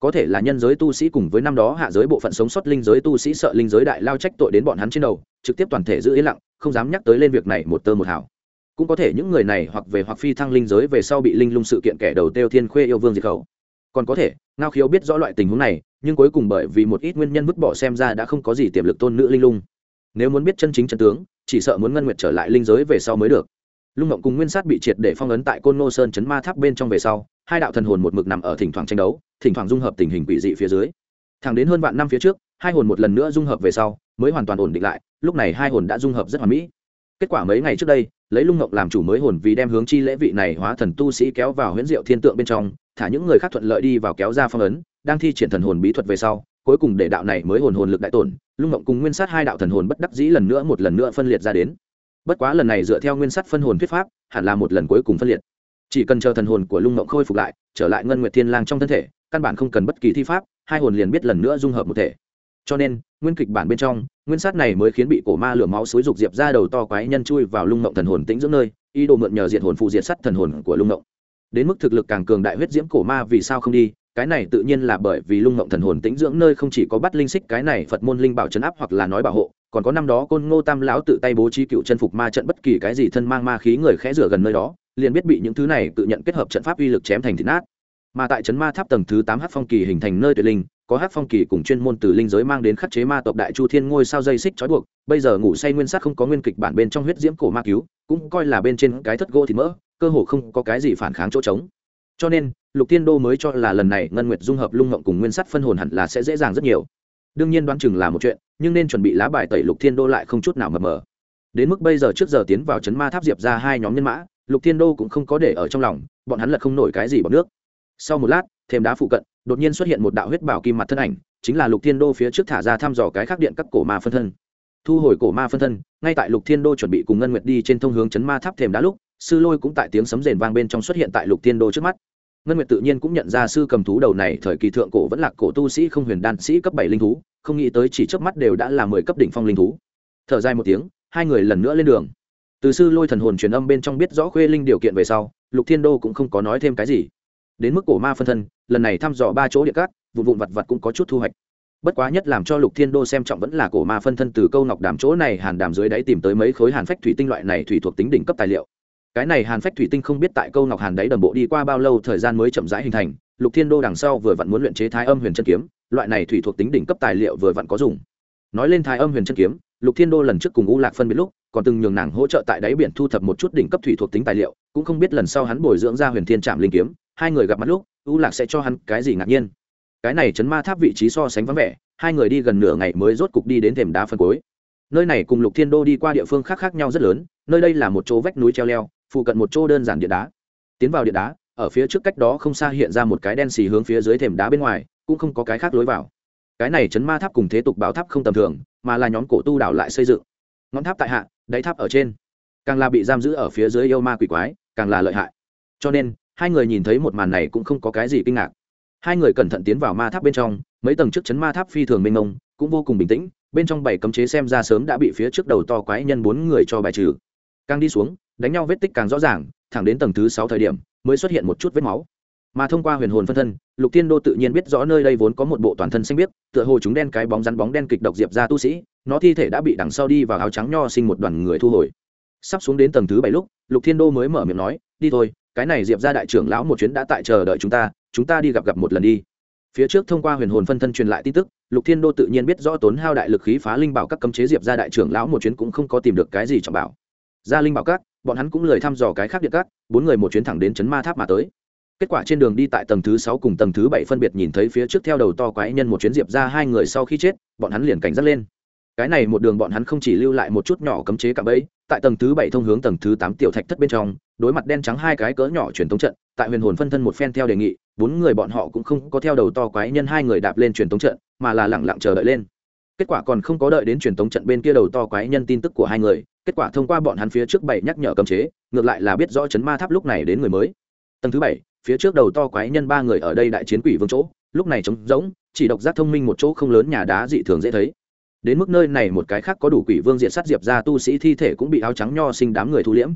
Có thể là nhân giới tu sĩ cùng với năm đó hạ giới bộ phận sống sót linh giới tu sĩ sợ linh giới đại lao trách tội đến bọn hắn trên đầu, trực tiếp toàn thể giữ yên lặng, không dám nhắc tới lên việc này một tơ một hảo cũng có thể những người này hoặc về hoặc phi thăng linh giới về sau bị linh lung sự kiện kẻ đầu tiêu thiên khuê yêu vương diệt khẩu. Còn có thể, ngao khiếu biết rõ loại tình huống này, nhưng cuối cùng bởi vì một ít nguyên nhân vứt bỏ xem ra đã không có gì tiềm lực tôn nữ linh lung. Nếu muốn biết chân chính chân tướng, chỉ sợ muốn ngân nguyệt trở lại linh giới về sau mới được. Lung ngộng cùng nguyên sát bị triệt để phong ấn tại côn nô sơn chấn ma tháp bên trong về sau, hai đạo thần hồn một mực nằm ở thỉnh thoảng tranh đấu, thỉnh thoảng dung hợp tình hình quỷ dị phía dưới. Thẳng đến hơn vạn năm phía trước, hai hồn một lần nữa dung hợp về sau, mới hoàn toàn ổn định lại, lúc này hai hồn đã dung hợp rất hoàn mỹ. Kết quả mấy ngày trước đây lấy lung ngọc làm chủ mới hồn vì đem hướng chi lễ vị này hóa thần tu sĩ kéo vào huyễn diệu thiên tượng bên trong, thả những người khác thuận lợi đi vào kéo ra phong ấn, đang thi triển thần hồn bí thuật về sau, cuối cùng để đạo này mới hồn hồn lực đại tổn, lung ngọc cùng nguyên sát hai đạo thần hồn bất đắc dĩ lần nữa một lần nữa phân liệt ra đến. Bất quá lần này dựa theo nguyên sát phân hồn thuyết pháp, hẳn là một lần cuối cùng phân liệt. Chỉ cần chờ thần hồn của lung ngọc khôi phục lại, trở lại ngân nguyệt thiên lang trong thân thể, căn bản không cần bất kỳ thi pháp, hai hồn liền biết lần nữa dung hợp một thể cho nên, nguyên kịch bản bên trong, nguyên sát này mới khiến bị cổ ma lửa máu xối dục diệp ra đầu to quái nhân chui vào lung mộng thần hồn tĩnh dưỡng nơi, ý đồ mượn nhờ diện hồn phụ diệt sắt thần hồn của lung mộng. Đến mức thực lực càng cường đại huyết diễm cổ ma vì sao không đi, cái này tự nhiên là bởi vì lung mộng thần hồn tĩnh dưỡng nơi không chỉ có bắt linh xích, cái này phật môn linh bảo chấn áp hoặc là nói bảo hộ, còn có năm đó côn ngô tam lão tự tay bố trí cựu chân phục ma trận bất kỳ cái gì thân mang ma khí người khẽ rửa gần nơi đó, liền biết bị những thứ này tự nhận kết hợp trận pháp uy lực chém thành thịt nát. Mà tại trấn ma tháp tầng thứ tám h phong kỳ hình thành nơi tuyệt linh có hát phong kỳ cùng chuyên môn từ linh giới mang đến khắc chế ma tộc đại chu thiên ngôi sao dây xích trói buộc, bây giờ ngủ say nguyên sát không có nguyên kịch bản bên trong huyết diễm cổ ma cứu, cũng coi là bên trên cái thất gỗ thịt mỡ, cơ hồ không có cái gì phản kháng chỗ trống. Cho nên, lục tiên đô mới cho là lần này ngân nguyệt dung hợp lung ngộng cùng nguyên sắt phân hồn hẳn là sẽ dễ dàng rất nhiều. Đương nhiên đoán chừng là một chuyện, nhưng nên chuẩn bị lá bài tẩy lục thiên đô lại không chút nào mập mờ. Đến mức bây giờ trước giờ tiến vào chấn ma tháp diệp ra hai nhóm nhân mã, lục thiên đô cũng không có để ở trong lòng, bọn hắn lật không nổi cái gì bọn nước. Sau một lát, thêm đá phụ cận đột nhiên xuất hiện một đạo huyết bảo kim mặt thân ảnh, chính là lục thiên đô phía trước thả ra thăm dò cái khác điện các cổ ma phân thân. Thu hồi cổ ma phân thân, ngay tại lục thiên đô chuẩn bị cùng ngân nguyệt đi trên thông hướng chấn ma tháp thềm đá lúc, sư lôi cũng tại tiếng sấm rền vang bên trong xuất hiện tại lục thiên đô trước mắt. Ngân nguyệt tự nhiên cũng nhận ra sư cầm thú đầu này thời kỳ thượng cổ vẫn là cổ tu sĩ không huyền đan sĩ cấp bảy linh thú, không nghĩ tới chỉ trước mắt đều đã là mười cấp đỉnh phong linh thú. Thở dài một tiếng, hai người lần nữa lên đường. Từ sư lôi thần hồn truyền âm bên trong biết rõ khuê linh điều kiện về sau, lục thiên đô cũng không có nói thêm cái gì đến mức cổ ma phân thân, lần này thăm dò ba chỗ địa cát vụ vụn vặt vặt cũng có chút thu hoạch. Bất quá nhất làm cho lục thiên đô xem trọng vẫn là cổ ma phân thân từ câu ngọc đàm chỗ này hàn đàm dưới đáy tìm tới mấy khối hàn phách thủy tinh loại này thủy thuộc tính đỉnh cấp tài liệu. Cái này hàn phách thủy tinh không biết tại câu ngọc hàn đáy đầm bộ đi qua bao lâu thời gian mới chậm rãi hình thành, lục thiên đô đằng sau vừa vặn muốn luyện chế thái âm huyền chân kiếm, loại này thủy thuộc tính đỉnh cấp tài liệu vừa vặn có dùng. Nói lên thái âm huyền chân kiếm, lục thiên đô lần trước cùng u lạc phân biệt lúc, còn từng nhường nàng hỗ trợ tại đáy biển thu thập một chút đỉnh cấp thủy thuộc tính tài liệu, cũng không biết lần sau hắn bồi dưỡng ra huyền thiên trạm linh kiếm hai người gặp mặt lúc, u lạc sẽ cho hắn cái gì ngạc nhiên. Cái này chấn ma tháp vị trí so sánh vắng vẻ, hai người đi gần nửa ngày mới rốt cục đi đến thềm đá phân cuối. Nơi này cùng lục thiên đô đi qua địa phương khác khác nhau rất lớn, nơi đây là một chỗ vách núi treo leo, phụ cận một chỗ đơn giản điện đá. Tiến vào điện đá, ở phía trước cách đó không xa hiện ra một cái đen xì hướng phía dưới thềm đá bên ngoài, cũng không có cái khác lối vào. Cái này chấn ma tháp cùng thế tục báo tháp không tầm thường, mà là nhóm cổ tu đảo lại xây dựng. Ngọn tháp tại hạ, đáy tháp ở trên. Càng là bị giam giữ ở phía dưới yêu ma quỷ quái, càng là lợi hại. Cho nên hai người nhìn thấy một màn này cũng không có cái gì kinh ngạc. Hai người cẩn thận tiến vào ma tháp bên trong, mấy tầng trước chấn ma tháp phi thường mênh mông, cũng vô cùng bình tĩnh, bên trong bảy cấm chế xem ra sớm đã bị phía trước đầu to quái nhân bốn người cho bài trừ. Càng đi xuống, đánh nhau vết tích càng rõ ràng, thẳng đến tầng thứ sáu thời điểm, mới xuất hiện một chút vết máu. Mà thông qua huyền hồn phân thân, lục tiên đô tự nhiên biết rõ nơi đây vốn có một bộ toàn thân xanh biếc, tựa hồ chúng đen cái bóng rắn bóng đen kịch độc diệp ra tu sĩ, nó thi thể đã bị đằng sau đi vào áo trắng nho sinh một đoàn người thu hồi. Sắp xuống đến tầng thứ bảy lúc, lục thiên đô mới mở miệng nói, đi thôi cái này diệp ra đại trưởng lão một chuyến đã tại chờ đợi chúng ta chúng ta đi gặp gặp một lần đi. Phía trước thông qua huyền hồn phân thân truyền lại tin tức, lục thiên đô tự nhiên biết rõ tốn hao đại lực khí phá linh bảo các cấm chế diệp ra đại trưởng lão một chuyến cũng không có tìm được cái gì trọng bảo. Ra linh bảo các, bọn hắn cũng lời thăm dò cái khác điện các, bốn người một chuyến thẳng đến chấn ma tháp mà tới. Kết quả trên đường đi tại tầng thứ sáu cùng tầng thứ bảy phân biệt nhìn thấy phía trước theo đầu to quái nhân một chuyến diệp ra hai người sau khi chết, bọn hắn liền cảnh giác lên. Cái này một đường bọn hắn không chỉ lưu lại một chút nhỏ cấm chế cạm bẫy, tại tầng thứ bảy thông hướng tầng thứ tám tiểu thạch thất bên trong đối mặt đen trắng hai cái cỡ nhỏ truyền tống trận, tại huyền hồn phân thân một phen theo đề nghị, bốn người bọn họ cũng không có theo đầu to quái nhân hai người đạp lên truyền tống trận, mà là lẳng lặng chờ đợi lên. Kết quả còn không có đợi đến truyền tống trận bên kia đầu to quái nhân tin tức của hai người, kết quả thông qua bọn hắn phía trước bảy nhắc nhở cấm chế, ngược lại là biết rõ chấn ma tháp lúc này đến người mới. Tầng thứ bảy, phía trước đầu to quái nhân ba người ở đây đại chiến quỷ vương chỗ, lúc này trống rỗng, chỉ độc giác thông minh một chỗ không lớn nhà đá dị thường dễ thấy. Đến mức nơi này một cái khác có đủ quỷ vương diện sát diệp ra tu sĩ thi thể cũng bị áo trắng nho sinh đám người thu liễm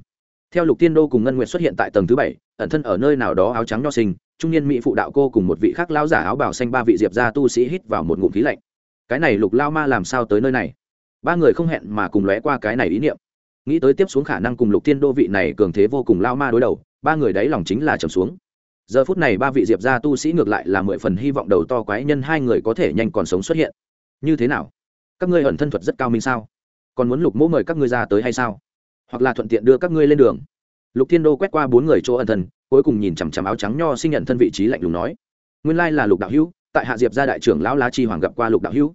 theo lục tiên đô cùng ngân nguyệt xuất hiện tại tầng thứ bảy, ẩn thân ở nơi nào đó áo trắng nho sinh, trung niên mỹ phụ đạo cô cùng một vị khác lao giả áo bảo xanh ba vị diệp ra tu sĩ hít vào một ngụm khí lạnh. Cái này lục lao ma làm sao tới nơi này? Ba người không hẹn mà cùng lóe qua cái này ý niệm. Nghĩ tới tiếp xuống khả năng cùng lục tiên đô vị này cường thế vô cùng lao ma đối đầu, ba người đáy lòng chính là trầm xuống. Giờ phút này ba vị diệp ra tu sĩ ngược lại là mười phần hy vọng đầu to quái nhân hai người có thể nhanh còn sống xuất hiện. Như thế nào? Các ngươi ẩn thân thuật rất cao minh sao? Còn muốn lục mỗ mời các ngươi ra tới hay sao? Hoặc là thuận tiện đưa các ngươi lên đường. Lục thiên đô quét qua bốn người chỗ ẩn thân, cuối cùng nhìn chằm chằm áo trắng nho sinh nhận thân vị trí lạnh lùng nói, nguyên lai là lục đạo hữu, tại hạ diệp gia đại trưởng lão lá chi hoàng gặp qua lục đạo hữu.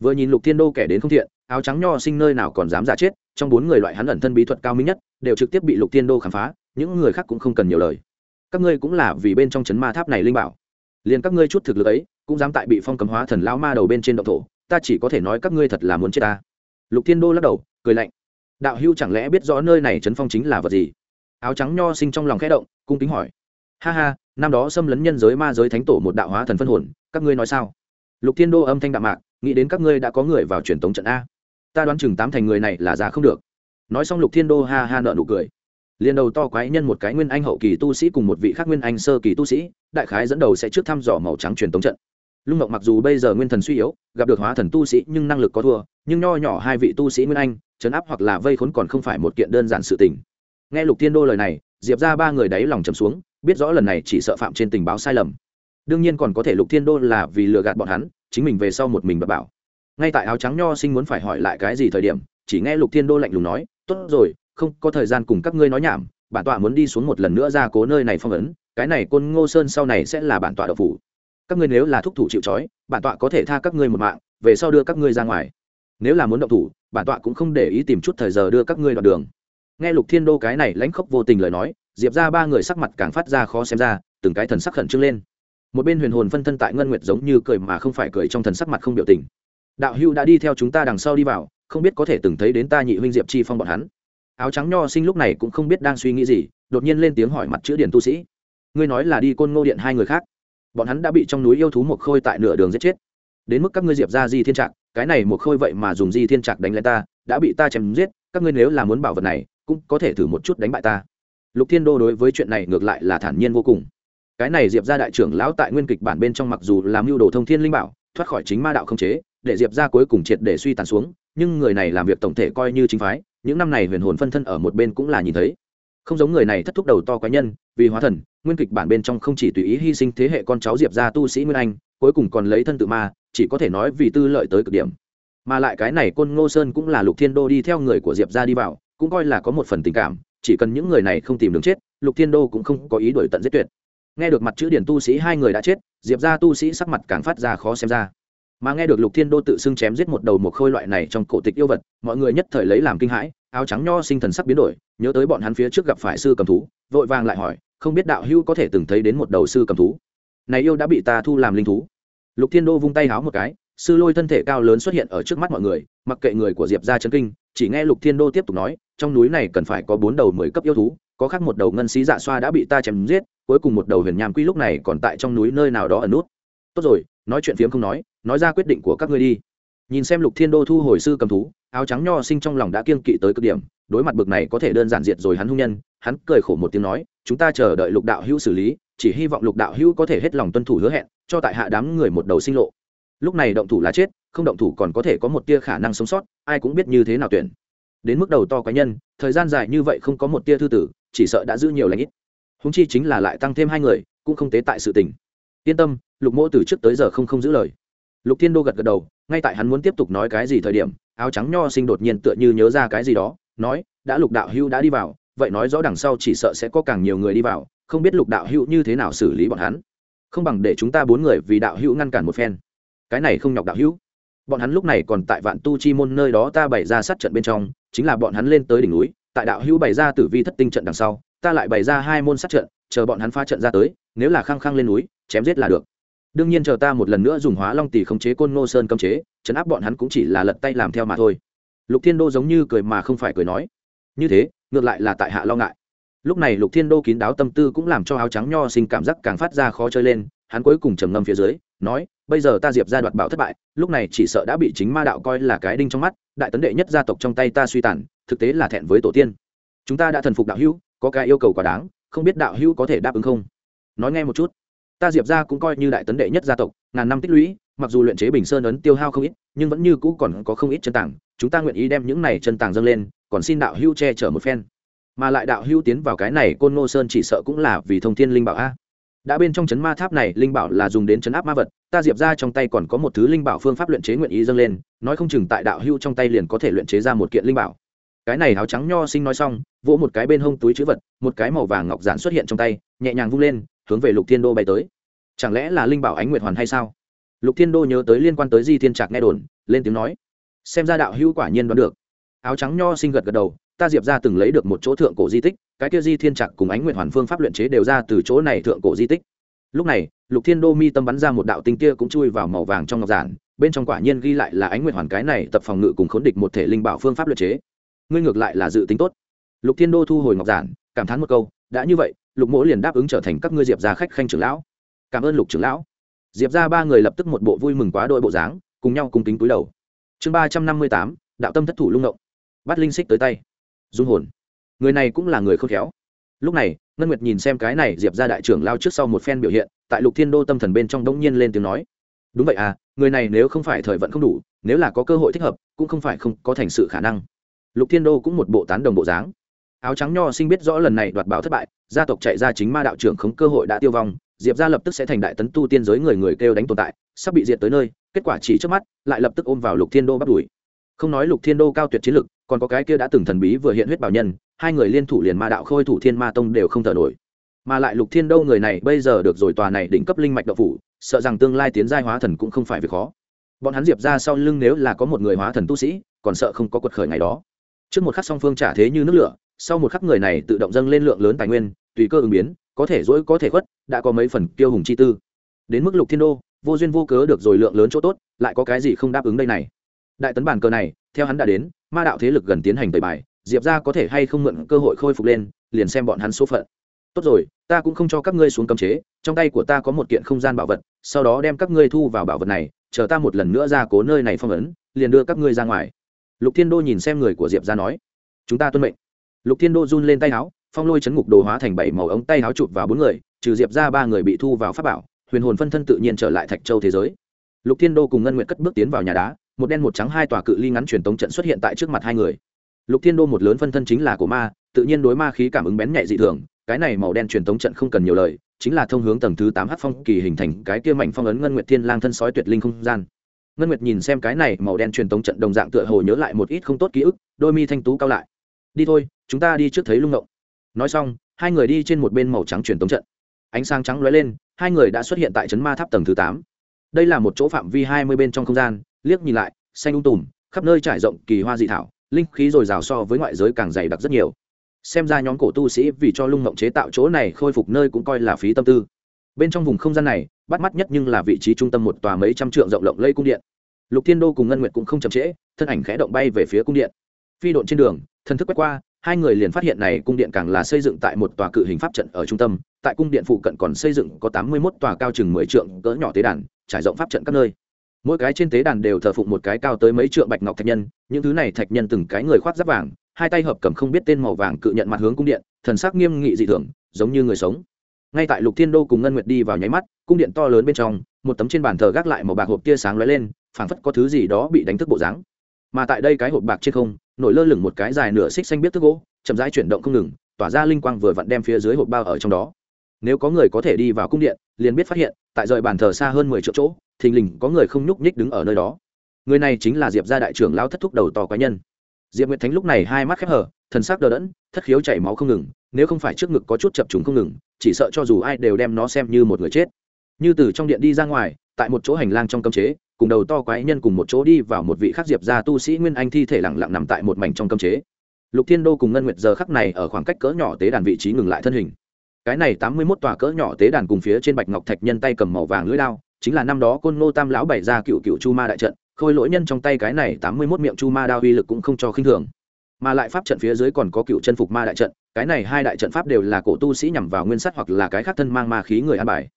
Vừa nhìn lục thiên đô kẻ đến không thiện, áo trắng nho sinh nơi nào còn dám giả chết, trong bốn người loại hắn ẩn thân bí thuật cao minh nhất, đều trực tiếp bị lục thiên đô khám phá, những người khác cũng không cần nhiều lời. Các ngươi cũng là vì bên trong chấn ma tháp này linh bảo. Liền các ngươi chút thực lực ấy, cũng dám tại bị phong cấm hóa thần lão ma đầu bên trên động thổ, ta chỉ có thể nói các ngươi thật là muốn chết ta. Lục thiên đô lắc đầu, cười lạnh đạo hưu chẳng lẽ biết rõ nơi này trấn phong chính là vật gì? Áo trắng nho sinh trong lòng khẽ động, cung kính hỏi. Ha ha, năm đó xâm lấn nhân giới ma giới thánh tổ một đạo hóa thần phân hồn, các ngươi nói sao? Lục thiên đô âm thanh đạm mạc, nghĩ đến các ngươi đã có người vào truyền tống trận a. Ta đoán chừng tám thành người này là già không được. Nói xong lục thiên đô ha ha nợ nụ cười. Liền đầu to quái nhân một cái nguyên anh hậu kỳ tu sĩ cùng một vị khác nguyên anh sơ kỳ tu sĩ, đại khái dẫn đầu sẽ trước thăm dò màu trắng truyền tống trận. Lung ngọc mặc dù bây giờ nguyên thần suy yếu, gặp được hóa thần tu sĩ nhưng năng lực có thua nhưng nho nhỏ hai vị tu sĩ nguyên anh chấn áp hoặc là vây khốn còn không phải một kiện đơn giản sự tình. Nghe lục thiên đô lời này, diệp ra ba người đáy lòng trầm xuống, biết rõ lần này chỉ sợ phạm trên tình báo sai lầm. Đương nhiên còn có thể lục thiên đô là vì lừa gạt bọn hắn, chính mình về sau một mình và bảo. Ngay tại áo trắng nho sinh muốn phải hỏi lại cái gì thời điểm, chỉ nghe lục thiên đô lạnh lùng nói, tốt rồi, không có thời gian cùng các ngươi nói nhảm, bản tọa muốn đi xuống một lần nữa ra cố nơi này phong ấn, cái này côn ngô sơn sau này sẽ là bản tọa đậu phủ. Các ngươi nếu là thúc thủ chịu trói, bản tọa có thể tha các ngươi một mạng, về sau đưa các ngươi ra ngoài nếu là muốn động thủ, bản tọa cũng không để ý tìm chút thời giờ đưa các ngươi đoạn đường. Nghe lục thiên đô cái này lãnh khốc vô tình lời nói, diệp ra ba người sắc mặt càng phát ra khó xem ra, từng cái thần sắc khẩn trương lên. Một bên huyền hồn phân thân tại ngân nguyệt giống như cười mà không phải cười trong thần sắc mặt không biểu tình. Đạo hưu đã đi theo chúng ta đằng sau đi vào, không biết có thể từng thấy đến ta nhị huynh diệp chi phong bọn hắn. Áo trắng nho sinh lúc này cũng không biết đang suy nghĩ gì, đột nhiên lên tiếng hỏi mặt chữ điển tu sĩ. Ngươi nói là đi côn ngô điện hai người khác. Bọn hắn đã bị trong núi yêu thú một khôi tại nửa đường giết chết. Đến mức các ngươi diệp ra di thiên trạng cái này một khôi vậy mà dùng di thiên trạc đánh lên ta, đã bị ta chém giết, các ngươi nếu là muốn bảo vật này, cũng có thể thử một chút đánh bại ta. Lục thiên đô đối với chuyện này ngược lại là thản nhiên vô cùng. Cái này diệp ra đại trưởng lão tại nguyên kịch bản bên trong mặc dù làm mưu đồ thông thiên linh bảo, thoát khỏi chính ma đạo không chế, để diệp ra cuối cùng triệt để suy tàn xuống, nhưng người này làm việc tổng thể coi như chính phái, những năm này huyền hồn phân thân ở một bên cũng là nhìn thấy. Không giống người này thất thúc đầu to quái nhân, vì hóa thần, nguyên kịch bản bên trong không chỉ tùy ý hy sinh thế hệ con cháu diệp ra tu sĩ nguyên anh cuối cùng còn lấy thân tự ma, chỉ có thể nói vì tư lợi tới cực điểm. Mà lại cái này côn ngô sơn cũng là lục thiên đô đi theo người của diệp ra đi vào, cũng coi là có một phần tình cảm, chỉ cần những người này không tìm đường chết, lục thiên đô cũng không có ý đổi tận giết tuyệt. Nghe được mặt chữ điển tu sĩ hai người đã chết, diệp ra tu sĩ sắc mặt càng phát ra khó xem ra. Mà nghe được lục thiên đô tự xưng chém giết một đầu một khôi loại này trong cổ tịch yêu vật, mọi người nhất thời lấy làm kinh hãi, áo trắng nho sinh thần sắc biến đổi, nhớ tới bọn hắn phía trước gặp phải sư cầm thú, vội vàng lại hỏi, không biết đạo hữu có thể từng thấy đến một đầu sư cầm thú? Này yêu đã bị ta thu làm linh thú. Lục thiên đô vung tay háo một cái, sư lôi thân thể cao lớn xuất hiện ở trước mắt mọi người, mặc kệ người của diệp ra chấn kinh, chỉ nghe lục thiên đô tiếp tục nói, trong núi này cần phải có bốn đầu mười cấp yêu thú, có khác một đầu ngân xí dạ xoa đã bị ta chém giết, cuối cùng một đầu huyền nham quy lúc này còn tại trong núi nơi nào đó ẩn nút. Tốt rồi, nói chuyện phiếm không nói nói ra quyết định của các ngươi đi. Nhìn xem lục thiên đô thu hồi sư cầm thú, áo trắng nho sinh trong lòng đã kiên kỵ tới cực điểm, đối mặt bực này có thể đơn giản diệt rồi hắn hung nhân hắn cười khổ một tiếng nói, chúng ta chờ đợi lục đạo hữu xử lý, chỉ hy vọng lục đạo hữu có thể hết lòng tuân thủ hứa hẹn, cho tại hạ đám người một đầu sinh lộ. Lúc này động thủ là chết, không động thủ còn có thể có một tia khả năng sống sót, ai cũng biết như thế nào tuyển. Đến mức đầu to cá nhân, thời gian dài như vậy không có một tia thư tử, chỉ sợ đã giữ nhiều lãnh ít. Húng chi chính là lại tăng thêm hai người, cũng không tế tại sự tình. Yên tâm, lục mỗ từ trước tới giờ không không giữ lời. Lục thiên đô gật gật đầu, ngay tại hắn muốn tiếp tục nói cái gì thời điểm, áo trắng nho sinh đột nhiên tựa như nhớ ra cái gì đó, nói, đã lục đạo hưu đã đi vào vậy nói rõ đằng sau chỉ sợ sẽ có càng nhiều người đi vào, không biết lục đạo hữu như thế nào xử lý bọn hắn. Không bằng để chúng ta bốn người vì đạo hữu ngăn cản một phen. Cái này không nhọc đạo hữu. Bọn hắn lúc này còn tại vạn tu chi môn nơi đó ta bày ra sát trận bên trong, chính là bọn hắn lên tới đỉnh núi, tại đạo hữu bày ra tử vi thất tinh trận đằng sau, ta lại bày ra hai môn sát trận, chờ bọn hắn phá trận ra tới, nếu là khăng khăng lên núi, chém giết là được. Đương nhiên chờ ta một lần nữa dùng hóa long tỷ khống chế côn ngô sơn cấm chế chấn áp bọn hắn cũng chỉ là lật tay làm theo mà thôi. Lục thiên đô giống như cười mà không phải cười nói. Như thế ngược lại là tại hạ lo ngại. Lúc này lục thiên đô kín đáo tâm tư cũng làm cho áo trắng nho sinh cảm giác càng phát ra khó chơi lên, hắn cuối cùng trầm ngâm phía dưới, nói, bây giờ ta diệp ra đoạt bảo thất bại, lúc này chỉ sợ đã bị chính ma đạo coi là cái đinh trong mắt, đại tấn đệ nhất gia tộc trong tay ta suy tàn, thực tế là thẹn với tổ tiên. Chúng ta đã thần phục đạo hữu, có cái yêu cầu quá đáng, không biết đạo hữu có thể đáp ứng không? Nói nghe một chút, ta diệp ra cũng coi như đại tấn đệ nhất gia tộc, ngàn năm tích lũy, mặc dù luyện chế bình sơn ấn tiêu hao không ít nhưng vẫn như cũ còn có không ít chân tảng, chúng ta nguyện ý đem những này chân tảng dâng lên, còn xin đạo hưu che chở một phen. Mà lại đạo hưu tiến vào cái này côn ngô sơn chỉ sợ cũng là vì thông thiên linh bảo a. Đã bên trong chấn ma tháp này, linh bảo là dùng đến chấn áp ma vật, ta diệp ra trong tay còn có một thứ linh bảo phương pháp luyện chế nguyện ý dâng lên, nói không chừng tại đạo hưu trong tay liền có thể luyện chế ra một kiện linh bảo. Cái này áo trắng nho sinh nói xong, vỗ một cái bên hông túi chữ vật, một cái màu vàng ngọc giản xuất hiện trong tay, nhẹ nhàng vung lên, hướng về lục thiên đô bay tới. Chẳng lẽ là linh bảo ánh nguyệt hoàn hay sao? Lục thiên đô nhớ tới liên quan tới di thiên trạc nghe đồn, lên tiếng nói, xem ra đạo hữu quả nhiên đoán được. Áo trắng nho sinh gật gật đầu, ta diệp ra từng lấy được một chỗ thượng cổ di tích, cái kia di thiên trạc cùng ánh nguyện hoàn phương pháp luyện chế đều ra từ chỗ này thượng cổ di tích. Lúc này, lục thiên đô mi tâm bắn ra một đạo tinh kia cũng chui vào màu vàng trong ngọc giản, bên trong quả nhiên ghi lại là ánh nguyện hoàn cái này tập phòng ngự cùng khốn địch một thể linh bảo phương pháp luyện chế. Ngươi ngược lại là dự tính tốt. Lục thiên đô thu hồi ngọc giản, cảm thán một câu, đã như vậy, lục mỗ liền đáp ứng trở thành các ngươi diệp ra khách khanh trưởng lão. Cảm ơn lục trưởng lão diệp ra ba người lập tức một bộ vui mừng quá đội bộ dáng, cùng nhau cùng kính túi đầu. Chương ba trăm năm mươi tám, đạo tâm thất thủ lung động. Bắt linh xích tới tay. Dung hồn. Người này cũng là người khôn khéo. Lúc này, ngân nguyệt nhìn xem cái này diệp ra đại trưởng lao trước sau một phen biểu hiện, tại lục thiên đô tâm thần bên trong đống nhiên lên tiếng nói. Đúng vậy à người này nếu không phải thời vận không đủ, nếu là có cơ hội thích hợp, cũng không phải không có thành sự khả năng. Lục thiên đô cũng một bộ tán đồng bộ dáng. Áo trắng nho sinh biết rõ lần này đoạt bảo thất bại, gia tộc chạy ra chính ma đạo trưởng không cơ hội đã tiêu vong diệp ra lập tức sẽ thành đại tấn tu tiên giới người người kêu đánh tồn tại, sắp bị diệt tới nơi, kết quả chỉ trước mắt, lại lập tức ôm vào lục thiên đô bắt đuổi không nói lục thiên đô cao tuyệt chiến lực, còn có cái kia đã từng thần bí vừa hiện huyết bảo nhân, hai người liên thủ liền ma đạo khôi thủ thiên ma tông đều không thở nổi. Mà lại lục thiên đô người này bây giờ được rồi tòa này đỉnh cấp linh mạch đậu phủ, sợ rằng tương lai tiến giai hóa thần cũng không phải việc khó. Bọn hắn diệp ra sau lưng nếu là có một người hóa thần tu sĩ, còn sợ không có quật khởi ngày đó. Trước một khắc song phương trả thế như nước lửa, sau một khắc người này tự động dâng lên lượng lớn tài nguyên, tùy cơ ứng biến có thể dỗi có thể khuất, đã có mấy phần tiêu hùng chi tư. Đến mức lục thiên đô, vô duyên vô cớ được rồi lượng lớn chỗ tốt, lại có cái gì không đáp ứng đây này? Đại tấn bản cờ này, theo hắn đã đến, ma đạo thế lực gần tiến hành tẩy bài, diệp ra có thể hay không mượn cơ hội khôi phục lên, liền xem bọn hắn số phận. Tốt rồi, ta cũng không cho các ngươi xuống cấm chế, trong tay của ta có một kiện không gian bảo vật, sau đó đem các ngươi thu vào bảo vật này, chờ ta một lần nữa ra cố nơi này phong ấn, liền đưa các ngươi ra ngoài. Lục thiên đô nhìn xem người của diệp ra nói, chúng ta tuân mệnh. Lục thiên đô run lên tay áo phong lôi chấn ngục đồ hóa thành bảy màu ống tay áo chụp vào bốn người, trừ diệp ra ba người bị thu vào pháp bảo, huyền hồn phân thân tự nhiên trở lại thạch châu thế giới. Lục thiên đô cùng ngân nguyện cất bước tiến vào nhà đá, một đen một trắng hai tòa cự ly ngắn truyền tống trận xuất hiện tại trước mặt hai người. Lục thiên đô một lớn phân thân chính là của ma, tự nhiên đối ma khí cảm ứng bén nhạy dị thường, cái này màu đen truyền tống trận không cần nhiều lời, chính là thông hướng tầng thứ tám h phong kỳ hình thành cái kia mạnh phong ấn ngân nguyệt thiên lang thân sói tuyệt linh không gian. Ngân nguyệt nhìn xem cái này màu đen truyền tống trận đồng dạng tựa hồ nhớ lại một ít không tốt ký ức, đôi mi thanh tú cao lại. Đi thôi, chúng ta đi trước thấy lung ngộng nói xong, hai người đi trên một bên màu trắng truyền tống trận. Ánh sáng trắng lóe lên, hai người đã xuất hiện tại trấn ma tháp tầng thứ tám. Đây là một chỗ phạm vi hai mươi bên trong không gian, liếc nhìn lại, xanh ung tùm, khắp nơi trải rộng kỳ hoa dị thảo, linh khí dồi dào so với ngoại giới càng dày đặc rất nhiều. Xem ra nhóm cổ tu sĩ vì cho lung mộng chế tạo chỗ này khôi phục nơi cũng coi là phí tâm tư. Bên trong vùng không gian này, bắt mắt nhất nhưng là vị trí trung tâm một tòa mấy trăm trượng rộng lộng lây cung điện. Lục thiên đô cùng ngân nguyệt cũng không chậm trễ, thân ảnh khẽ động bay về phía cung điện. Phi độn trên đường thân thức quét qua hai người liền phát hiện này cung điện càng là xây dựng tại một tòa cự hình pháp trận ở trung tâm, tại cung điện phụ cận còn xây dựng có tám mươi một tòa cao chừng mười trượng cỡ nhỏ tế đàn, trải rộng pháp trận các nơi. Mỗi cái trên tế đàn đều thờ phụng một cái cao tới mấy trượng bạch ngọc thạch nhân, những thứ này thạch nhân từng cái người khoác giáp vàng, hai tay hợp cầm không biết tên màu vàng cự nhận mặt hướng cung điện, thần sắc nghiêm nghị dị thường, giống như người sống. Ngay tại lục thiên đô cùng ngân nguyệt đi vào nháy mắt, cung điện to lớn bên trong, một tấm trên bàn thờ gác lại màu bạc hộp tia sáng lóe lên, phảng phất có thứ gì đó bị đánh thức bộ dáng mà tại đây cái hộp bạc trên không, nổi lơ lửng một cái dài nửa xích xanh biết thức gỗ, chậm rãi chuyển động không ngừng, tỏa ra linh quang vừa vặn đem phía dưới hộp bao ở trong đó. Nếu có người có thể đi vào cung điện, liền biết phát hiện, tại rời bàn thờ xa hơn mười triệu chỗ, thình lình có người không nhúc nhích đứng ở nơi đó. Người này chính là diệp gia đại trưởng lao thất thúc đầu to cá nhân. Diệp nguyệt thánh lúc này hai mắt khép hờ, thần sắc đờ đẫn, thất khiếu chảy máu không ngừng, nếu không phải trước ngực có chút chập trùng không ngừng, chỉ sợ cho dù ai đều đem nó xem như một người chết. Như từ trong điện đi ra ngoài, tại một chỗ hành lang trong cấm chế cùng đầu to quái nhân cùng một chỗ đi vào một vị khắc diệp gia tu sĩ nguyên anh thi thể lặng lặng nằm tại một mảnh trong cấm chế. Lục thiên đô cùng ngân nguyệt giờ khắc này ở khoảng cách cỡ nhỏ tế đàn vị trí ngừng lại thân hình. Cái này tám mươi mốt tòa cỡ nhỏ tế đàn cùng phía trên bạch ngọc thạch nhân tay cầm màu vàng lưỡi đao, chính là năm đó côn ngô tam lão bày ra cựu cựu chu ma đại trận, khôi lỗi nhân trong tay cái này tám mươi mốt miệng chu ma đao uy lực cũng không cho khinh thường. Mà lại pháp trận phía dưới còn có cựu chân phục ma đại trận, cái này hai đại trận pháp đều là cổ tu sĩ nhằm vào nguyên sắt hoặc là cái khác thân mang ma khí người an bài.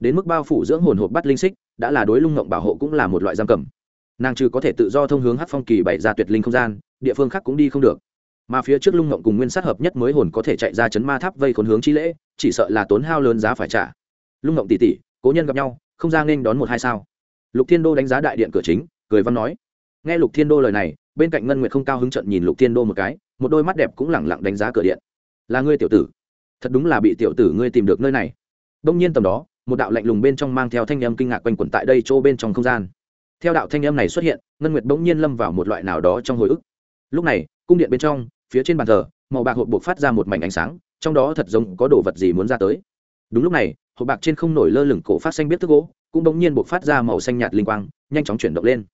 Đến mức bao phủ dưỡng hồn hộp bắt linh xích đã là đối lung ngộng bảo hộ cũng là một loại giam cầm. Nàng trừ có thể tự do thông hướng hát phong kỳ bày ra tuyệt linh không gian, địa phương khác cũng đi không được. Mà phía trước lung ngộng cùng nguyên sát hợp nhất mới hồn có thể chạy ra chấn ma tháp vây khốn hướng chi lễ, chỉ sợ là tốn hao lớn giá phải trả. Lung ngộng tỉ tỉ cố nhân gặp nhau, không ra nên đón một hai sao. Lục thiên đô đánh giá đại điện cửa chính, cười văn nói. Nghe lục thiên đô lời này, bên cạnh ngân nguyệt không cao hứng trận nhìn lục thiên đô một cái, một đôi mắt đẹp cũng lẳng lặng đánh giá cửa điện. Là ngươi tiểu tử. Thật đúng là bị tiểu tử ngươi tìm được nơi này. Đông nhiên tầm đó một đạo lạnh lùng bên trong mang theo thanh âm kinh ngạc quanh quẩn tại đây chỗ bên trong không gian. Theo đạo thanh âm này xuất hiện, ngân nguyệt bỗng nhiên lâm vào một loại nào đó trong hồi ức. Lúc này, cung điện bên trong, phía trên bàn thờ, màu bạc hộp buộc phát ra một mảnh ánh sáng, trong đó thật giống có đồ vật gì muốn ra tới. Đúng lúc này, hộp bạc trên không nổi lơ lửng cổ phát xanh biết thức gỗ, cũng bỗng nhiên buộc phát ra màu xanh nhạt linh quang, nhanh chóng chuyển động lên.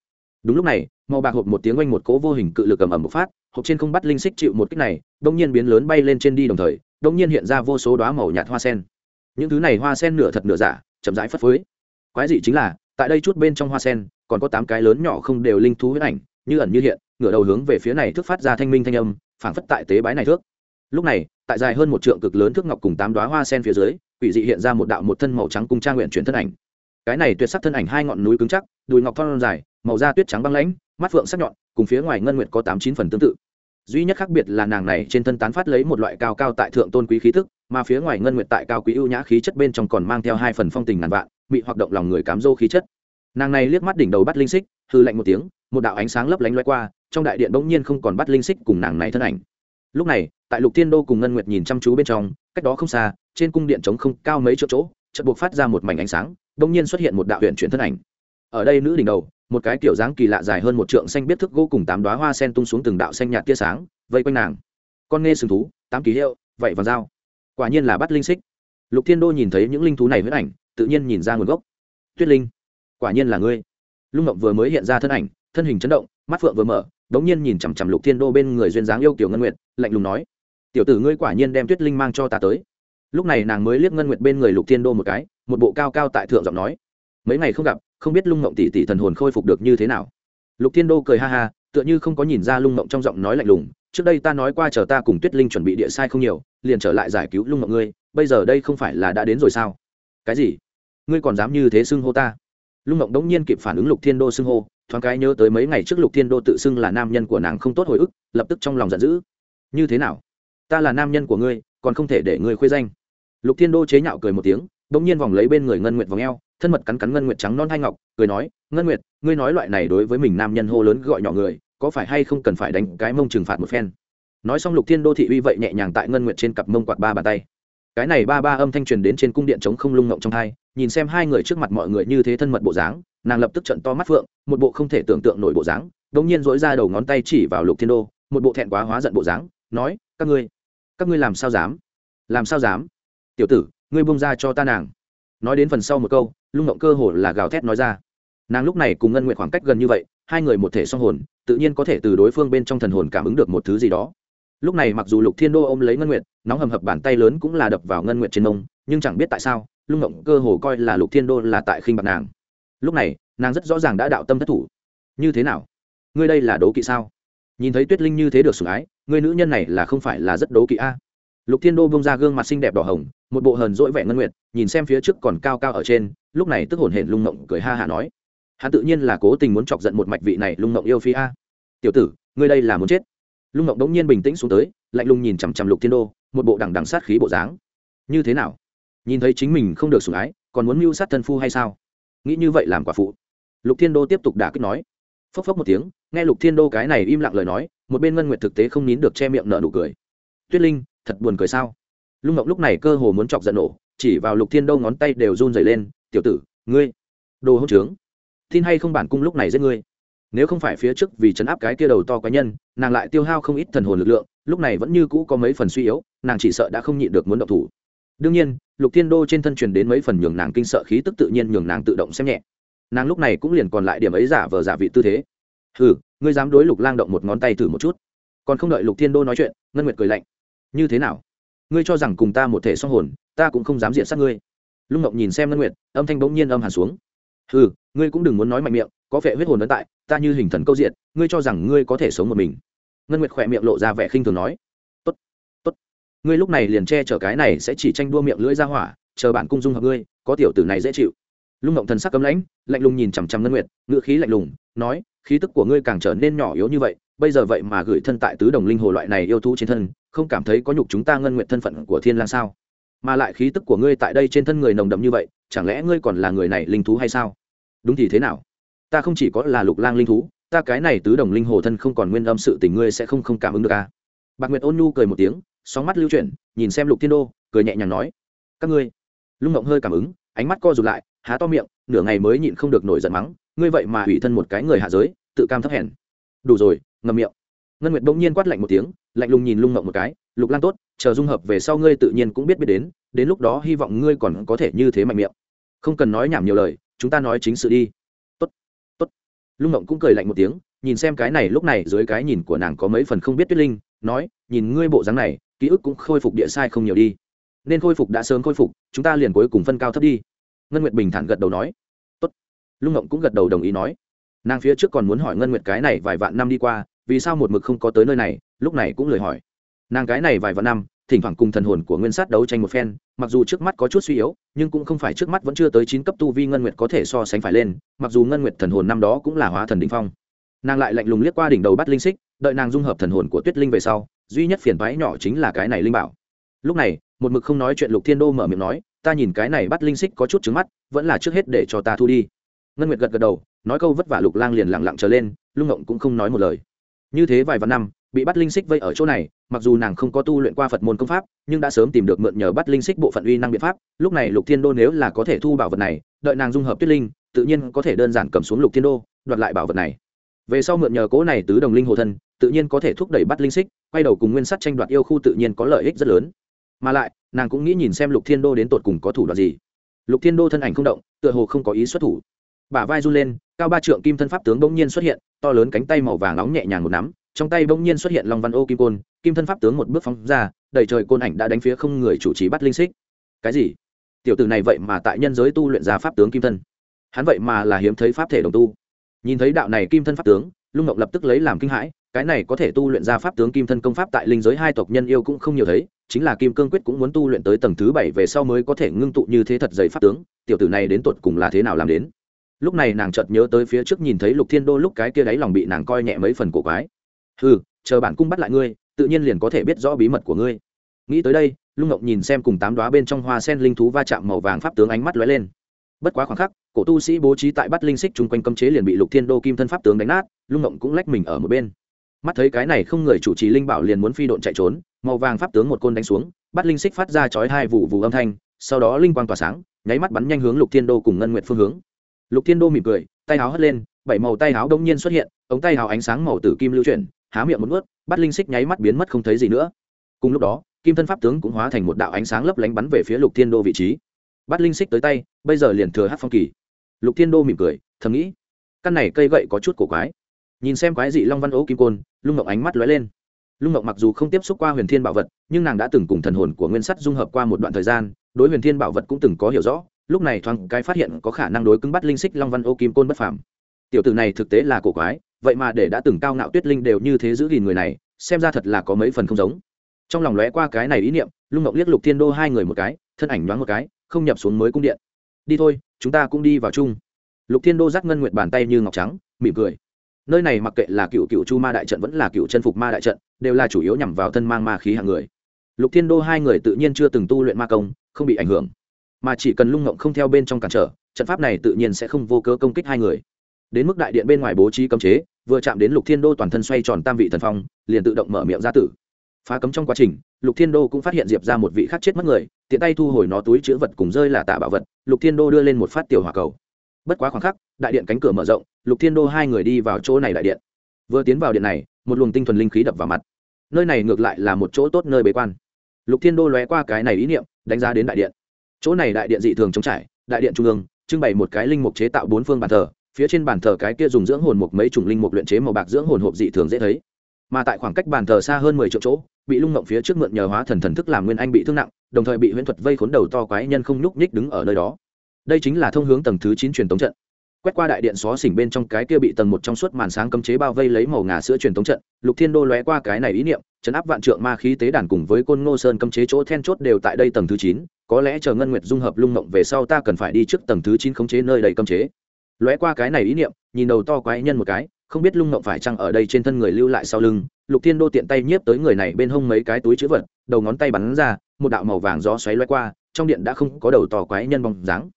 Đúng lúc này, màu bạc hộp một tiếng oanh một cố vô hình cự lực ầm ầm bộc phát, hộp trên không bắt linh xích chịu một kích này, bỗng nhiên biến lớn bay lên trên đi đồng thời, bỗng nhiên hiện ra vô số đóa màu nhạt hoa sen những thứ này hoa sen nửa thật nửa giả, chậm rãi phất phới. Quái dị chính là, tại đây chút bên trong hoa sen, còn có tám cái lớn nhỏ không đều linh thú huyết ảnh, như ẩn như hiện, ngửa đầu hướng về phía này thước phát ra thanh minh thanh âm, phảng phất tại tế bái này thước. Lúc này, tại dài hơn một trượng cực lớn thước ngọc cùng tám đoá hoa sen phía dưới, quỷ dị hiện ra một đạo một thân màu trắng cung trang nguyện chuyển thân ảnh. Cái này tuyệt sắc thân ảnh hai ngọn núi cứng chắc, đùi ngọc thon dài, màu da tuyết trắng băng lãnh, mắt phượng sắc nhọn, cùng phía ngoài ngân nguyệt có tám chín phần tương tự. Duy nhất khác biệt là nàng này trên thân tán phát lấy một loại cao cao tại thượng tôn quý khí thức mà phía ngoài ngân nguyệt tại cao quý ưu nhã khí chất bên trong còn mang theo hai phần phong tình ngàn vạn bị hoạt động lòng người cám dô khí chất. Nàng này liếc mắt đỉnh đầu bắt linh xích hư lạnh một tiếng, một đạo ánh sáng lấp lánh loay qua, trong đại điện bỗng nhiên không còn bắt linh xích cùng nàng này thân ảnh. Lúc này, tại lục thiên đô cùng ngân nguyệt nhìn chăm chú bên trong, cách đó không xa, trên cung điện trống không cao mấy chỗ chỗ, chợt buộc phát ra một mảnh ánh sáng, bỗng nhiên xuất hiện một đạo huyện chuyển thân ảnh. Ở đây nữ đỉnh đầu, một cái kiểu dáng kỳ lạ dài hơn một trượng xanh biết thức gỗ cùng tám đoá hoa sen tung xuống từng đạo xanh nhạt tia sáng, vây quanh nàng. Con nghe sừng thú, tám ký hiệu, vậy và dao quả nhiên là bắt linh xích. Lục thiên đô nhìn thấy những linh thú này huyết ảnh, tự nhiên nhìn ra nguồn gốc. Tuyết linh, quả nhiên là ngươi. Lung ngộng vừa mới hiện ra thân ảnh, thân hình chấn động, mắt phượng vừa mở đống nhiên nhìn chằm chằm lục thiên đô bên người duyên dáng yêu kiểu ngân nguyệt, lạnh lùng nói, tiểu tử ngươi quả nhiên đem tuyết linh mang cho ta tới. Lúc này nàng mới liếc ngân nguyệt bên người lục thiên đô một cái, một bộ cao cao tại thượng giọng nói, mấy ngày không gặp, không biết lung ngộng tỷ tỷ thần hồn khôi phục được như thế nào. Lục thiên đô cười ha ha, tựa như không có nhìn ra lung ngộng trong giọng nói lạnh lùng trước đây ta nói qua chờ ta cùng tuyết linh chuẩn bị địa sai không nhiều, liền trở lại giải cứu lung mộng ngươi, bây giờ đây không phải là đã đến rồi sao? Cái gì? Ngươi còn dám như thế xưng hô ta? Lung mộng đống nhiên kịp phản ứng lục thiên đô xưng hô, thoáng cái nhớ tới mấy ngày trước lục thiên đô tự xưng là nam nhân của nàng không tốt hồi ức, lập tức trong lòng giận dữ. Như thế nào? Ta là nam nhân của ngươi, còn không thể để ngươi khuê danh. Lục thiên đô chế nhạo cười một tiếng, đống nhiên vòng lấy bên người ngân nguyệt vòng eo, thân mật cắn cắn ngân nguyệt trắng non hai ngọc, cười nói, ngân nguyệt, ngươi nói loại này đối với mình nam nhân hô lớn gọi nhỏ người có phải hay không cần phải đánh cái mông trừng phạt một phen? Nói xong lục thiên đô thị uy vậy nhẹ nhàng tại ngân nguyệt trên cặp mông quạt ba bàn tay. Cái này ba ba âm thanh truyền đến trên cung điện trống không lung ngộng trong hai, nhìn xem hai người trước mặt mọi người như thế thân mật bộ dáng, nàng lập tức trận to mắt phượng, một bộ không thể tưởng tượng nổi bộ dáng đống nhiên dỗi ra đầu ngón tay chỉ vào lục thiên đô, một bộ thẹn quá hóa giận bộ dáng, nói, các ngươi các ngươi làm sao dám? Làm sao dám? Tiểu tử, ngươi buông ra cho ta nàng. Nói đến phần sau một câu, lung ngộng cơ hồ là gào thét nói ra. Nàng lúc này cùng ngân nguyện khoảng cách gần như vậy hai người một thể song hồn, tự nhiên có thể từ đối phương bên trong thần hồn cảm ứng được một thứ gì đó. Lúc này mặc dù lục thiên đô ôm lấy ngân nguyệt, nóng hầm hập bàn tay lớn cũng là đập vào ngân nguyệt trên nông nhưng chẳng biết tại sao, lung ngộng cơ hồ coi là lục thiên đô là tại khinh bạc nàng. Lúc này, nàng rất rõ ràng đã đạo tâm thất thủ. Như thế nào? Ngươi đây là đố kỵ sao? Nhìn thấy tuyết linh như thế được sủng ái người nữ nhân này là không phải là rất đố kỵ a? Lục thiên đô bông ra gương mặt xinh đẹp đỏ hồng, một bộ hờn dỗi vẻ ngân nguyệt, nhìn xem phía trước còn cao cao ở trên, lúc này tức hồn hển lung ngộng cười ha hả nói hắn tự nhiên là cố tình muốn chọc giận một mạch vị này lung ngộng yêu phi a. Tiểu tử, ngươi đây là muốn chết. Lung ngộng đống nhiên bình tĩnh xuống tới, lạnh lùng nhìn chằm chằm lục thiên đô, một bộ đằng đằng sát khí bộ dáng. Như thế nào? Nhìn thấy chính mình không được sủng ái, còn muốn mưu sát thân phu hay sao? Nghĩ như vậy làm quả phụ. Lục thiên đô tiếp tục đả kích nói. Phốc phốc một tiếng, nghe lục thiên đô cái này im lặng lời nói, một bên ngân nguyệt thực tế không nín được che miệng nở nụ cười. Tuyết linh, thật buồn cười sao? Lung ngọc lúc này cơ hồ muốn chọc giận nổ, chỉ vào lục thiên đô ngón tay đều run dày lên. Tiểu tử, ngươi, đồ hỗn trướng tin hay không bản cung lúc này giết ngươi? Nếu không phải phía trước vì chấn áp cái kia đầu to cá nhân, nàng lại tiêu hao không ít thần hồn lực lượng, lúc này vẫn như cũ có mấy phần suy yếu, nàng chỉ sợ đã không nhịn được muốn động thủ. Đương nhiên, lục thiên đô trên thân truyền đến mấy phần nhường nàng kinh sợ khí tức tự nhiên nhường nàng tự động xem nhẹ. Nàng lúc này cũng liền còn lại điểm ấy giả vờ giả vị tư thế. Ừ ngươi dám đối lục lang động một ngón tay thử một chút. Còn không đợi lục thiên đô nói chuyện, ngân nguyệt cười lạnh. Như thế nào? Ngươi cho rằng cùng ta một thể song hồn, ta cũng không dám diện sát ngươi. Lung ngọc nhìn xem ngân nguyệt, âm thanh bỗng nhiên âm hẳn xuống ừ ngươi cũng đừng muốn nói mạnh miệng, có vẻ huyết hồn ấn tại, ta như hình thần câu diện ngươi cho rằng ngươi có thể sống một mình. Ngân nguyệt khỏe miệng lộ ra vẻ khinh thường nói. Tốt tốt. Ngươi lúc này liền che chở cái này sẽ chỉ tranh đua miệng lưỡi ra hỏa, chờ bản cung dung hợp ngươi, có tiểu tử này dễ chịu. Lung ngộng thần sắc cấm lãnh, lạnh lùng nhìn chằm chằm ngân nguyệt, ngữ khí lạnh lùng, nói, khí tức của ngươi càng trở nên nhỏ yếu như vậy, bây giờ vậy mà gửi thân tại tứ đồng linh hồ loại này yêu thú trên thân, không cảm thấy có nhục chúng ta ngân nguyện thân phận của thiên lang sao? Mà lại khí tức của ngươi tại đây trên thân người nồng đậm như vậy, chẳng lẽ ngươi còn là người này linh thú hay sao? Đúng thì thế nào? Ta không chỉ có là lục lang linh thú, ta cái này tứ đồng linh hồ thân không còn nguyên âm sự tình ngươi sẽ không không cảm ứng được à? Bạc nguyệt ôn nhu cười một tiếng, sóng mắt lưu chuyển, nhìn xem lục thiên đô, cười nhẹ nhàng nói, các ngươi. Lung ngộng hơi cảm ứng, ánh mắt co rụt lại, há to miệng, nửa ngày mới nhịn không được nổi giận mắng, ngươi vậy mà hủy thân một cái người hạ giới, tự cam thấp hèn. Đủ rồi, ngậm miệng. Ngân nguyệt bỗng nhiên quát lạnh một tiếng, lạnh lùng nhìn lung ngộng một cái, lục lan tốt, chờ dung hợp về sau ngươi tự nhiên cũng biết biết đến đến lúc đó hy vọng ngươi còn có thể như thế mạnh miệng. Không cần nói nhảm nhiều lời chúng ta nói chính sự đi. Tốt tốt. Lung ngộng cũng cười lạnh một tiếng, nhìn xem cái này, lúc này dưới cái nhìn của nàng có mấy phần không biết tuyết linh, nói, nhìn ngươi bộ dáng này, ký ức cũng khôi phục địa sai không nhiều đi. Nên khôi phục đã sớm khôi phục, chúng ta liền cuối cùng phân cao thấp đi. Ngân nguyệt bình thản gật đầu nói. Tốt. Lung ngộng cũng gật đầu đồng ý nói. Nàng phía trước còn muốn hỏi ngân nguyệt cái này vài vạn năm đi qua, vì sao một mực không có tới nơi này, lúc này cũng lời hỏi nàng cái này vài vạn năm, thỉnh thoảng cùng thần hồn của nguyên sát đấu tranh một phen, mặc dù trước mắt có chút suy yếu, nhưng cũng không phải trước mắt vẫn chưa tới chín cấp tu vi ngân nguyệt có thể so sánh phải lên, mặc dù ngân nguyệt thần hồn năm đó cũng là hóa thần đình phong. Nàng lại lạnh lùng liếc qua đỉnh đầu bắt linh xích, đợi nàng dung hợp thần hồn của tuyết linh về sau, duy nhất phiền thoái nhỏ chính là cái này linh bảo. Lúc này, một mực không nói chuyện lục thiên đô mở miệng nói, ta nhìn cái này bắt linh xích có chút trứng mắt, vẫn là trước hết để cho ta thu đi. Ngân nguyệt gật gật đầu, nói câu vất vả lục lang liền lặng lặng trở lên, lung ngộng cũng không nói một lời. Như thế vài vạn năm bị bắt linh xích vây ở chỗ này, mặc dù nàng không có tu luyện qua phật môn công pháp, nhưng đã sớm tìm được mượn nhờ bắt linh xích bộ phận uy năng biện pháp. Lúc này lục thiên đô nếu là có thể thu bảo vật này, đợi nàng dung hợp tuyết linh, tự nhiên có thể đơn giản cầm xuống lục thiên đô, đoạt lại bảo vật này. Về sau mượn nhờ cố này tứ đồng linh hồ thân, tự nhiên có thể thúc đẩy bắt linh xích, quay đầu cùng nguyên sắt tranh đoạt yêu khu tự nhiên có lợi ích rất lớn. Mà lại, nàng cũng nghĩ nhìn xem lục thiên đô đến tột cùng có thủ đoạn gì. Lục thiên đô thân ảnh không động, tựa hồ không có ý xuất thủ. Bả vai run lên, cao ba trượng kim thân pháp tướng bỗng nhiên xuất hiện, to lớn cánh tay màu vàng nóng nhẹ nhàng một nắm trong tay bỗng nhiên xuất hiện long văn ô kim côn, kim thân pháp tướng một bước phóng ra, đầy trời côn ảnh đã đánh phía không người chủ trì bắt linh xích. Cái gì? Tiểu tử này vậy mà tại nhân giới tu luyện ra pháp tướng kim thân. Hắn vậy mà là hiếm thấy pháp thể đồng tu. Nhìn thấy đạo này kim thân pháp tướng, lung ngọc lập tức lấy làm kinh hãi, cái này có thể tu luyện ra pháp tướng kim thân công pháp tại linh giới hai tộc nhân yêu cũng không nhiều thấy, chính là kim cương quyết cũng muốn tu luyện tới tầng thứ bảy về sau mới có thể ngưng tụ như thế thật dày pháp tướng, tiểu tử này đến tột cùng là thế nào làm đến? Lúc này nàng chợt nhớ tới phía trước nhìn thấy lục thiên đô lúc cái kia đáy lòng bị nàng coi nhẹ mấy phần cổ quái ừ chờ bản cung bắt lại ngươi, tự nhiên liền có thể biết rõ bí mật của ngươi. Nghĩ tới đây, lung ngọc nhìn xem cùng tám đoá bên trong hoa sen linh thú va chạm màu vàng pháp tướng ánh mắt lóe lên. Bất quá khoảng khắc, cổ tu sĩ bố trí tại bắt linh xích chung quanh cấm chế liền bị lục thiên đô kim thân pháp tướng đánh nát, lung ngọc cũng lách mình ở một bên. Mắt thấy cái này không người chủ trì linh bảo liền muốn phi độn chạy trốn, màu vàng pháp tướng một côn đánh xuống, bắt linh xích phát ra chói hai vụ vụ âm thanh, sau đó linh quang tỏa sáng, nháy mắt bắn nhanh hướng lục thiên đô cùng ngân nguyện phương hướng. Lục thiên đô mỉm cười, tay áo hất lên, bảy màu tay áo đông nhiên xuất hiện, ống tay áo ánh sáng màu tử kim lưu chuyển há miệng một ướt bắt linh xích nháy mắt biến mất không thấy gì nữa. Cùng lúc đó, kim thân pháp tướng cũng hóa thành một đạo ánh sáng lấp lánh bắn về phía lục thiên đô vị trí. Bắt linh xích tới tay, bây giờ liền thừa hát phong kỳ. Lục thiên đô mỉm cười, thầm nghĩ, căn này cây gậy có chút cổ quái. Nhìn xem quái dị long văn ố kim côn, lung ngọc ánh mắt lóe lên. Lung ngọc mặc dù không tiếp xúc qua huyền thiên bảo vật, nhưng nàng đã từng cùng thần hồn của nguyên sắt dung hợp qua một đoạn thời gian, đối huyền thiên bảo vật cũng từng có hiểu rõ, lúc này thoáng cái phát hiện có khả năng đối cứng bắt linh xích long văn ô kim côn bất phàm. Tiểu tử này thực tế là cổ quái vậy mà để đã từng cao ngạo tuyết linh đều như thế giữ gìn người này, xem ra thật là có mấy phần không giống. Trong lòng lóe qua cái này ý niệm, lung ngọc liếc lục thiên đô hai người một cái, thân ảnh nhoáng một cái, không nhập xuống mới cung điện. Đi thôi, chúng ta cũng đi vào chung. Lục thiên đô giác ngân nguyệt bàn tay như ngọc trắng, mỉm cười. Nơi này mặc kệ là cựu cựu chu ma đại trận vẫn là cựu chân phục ma đại trận, đều là chủ yếu nhằm vào thân mang ma khí hàng người. Lục thiên đô hai người tự nhiên chưa từng tu luyện ma công, không bị ảnh hưởng. Mà chỉ cần lung ngộng không theo bên trong cản trở, trận pháp này tự nhiên sẽ không vô cơ công kích hai người. Đến mức đại điện bên ngoài bố trí cấm chế vừa chạm đến lục thiên đô toàn thân xoay tròn tam vị thần phong, liền tự động mở miệng ra tử. Phá cấm trong quá trình, lục thiên đô cũng phát hiện diệp ra một vị khác chết mất người, tiện tay thu hồi nó túi chữ vật cùng rơi là tạ bảo vật, lục thiên đô đưa lên một phát tiểu hỏa cầu. Bất quá khoảng khắc, đại điện cánh cửa mở rộng, lục thiên đô hai người đi vào chỗ này đại điện. Vừa tiến vào điện này, một luồng tinh thuần linh khí đập vào mặt. Nơi này ngược lại là một chỗ tốt nơi bế quan. Lục thiên đô lóe qua cái này ý niệm, đánh giá đến đại điện. Chỗ này đại điện dị thường trống trải, đại điện trung ương, trưng bày một cái linh mục chế tạo bốn phương bàn thờ phía trên bàn thờ cái kia dùng dưỡng hồn mục mấy chủng linh mục luyện chế màu bạc dưỡng hồn hộp dị thường dễ thấy. Mà tại khoảng cách bàn thờ xa hơn mười triệu chỗ, bị lung ngộng phía trước mượn nhờ hóa thần thần thức làm nguyên anh bị thương nặng, đồng thời bị huyễn thuật vây khốn đầu to quái nhân không nhúc nhích đứng ở nơi đó. Đây chính là thông hướng tầng thứ chín truyền tống trận. Quét qua đại điện xó xỉnh bên trong cái kia bị tầng một trong suốt màn sáng cấm chế bao vây lấy màu ngà sữa truyền tống trận, lục thiên đô lóe qua cái này ý niệm, chấn áp vạn trượng ma khí tế đàn cùng với côn ngô sơn cấm chế chỗ then chốt đều tại đây tầng thứ chín, có lẽ chờ ngân nguyệt dung hợp lung mộng về sau ta cần phải đi trước tầng thứ chín khống chế nơi đầy cấm chế lóe qua cái này ý niệm, nhìn đầu to quái nhân một cái, không biết lung ngộng phải chăng ở đây trên thân người lưu lại sau lưng, lục thiên đô tiện tay nhiếp tới người này bên hông mấy cái túi chữ vật, đầu ngón tay bắn ra, một đạo màu vàng gió xoáy lóe qua, trong điện đã không có đầu to quái nhân bóng dáng.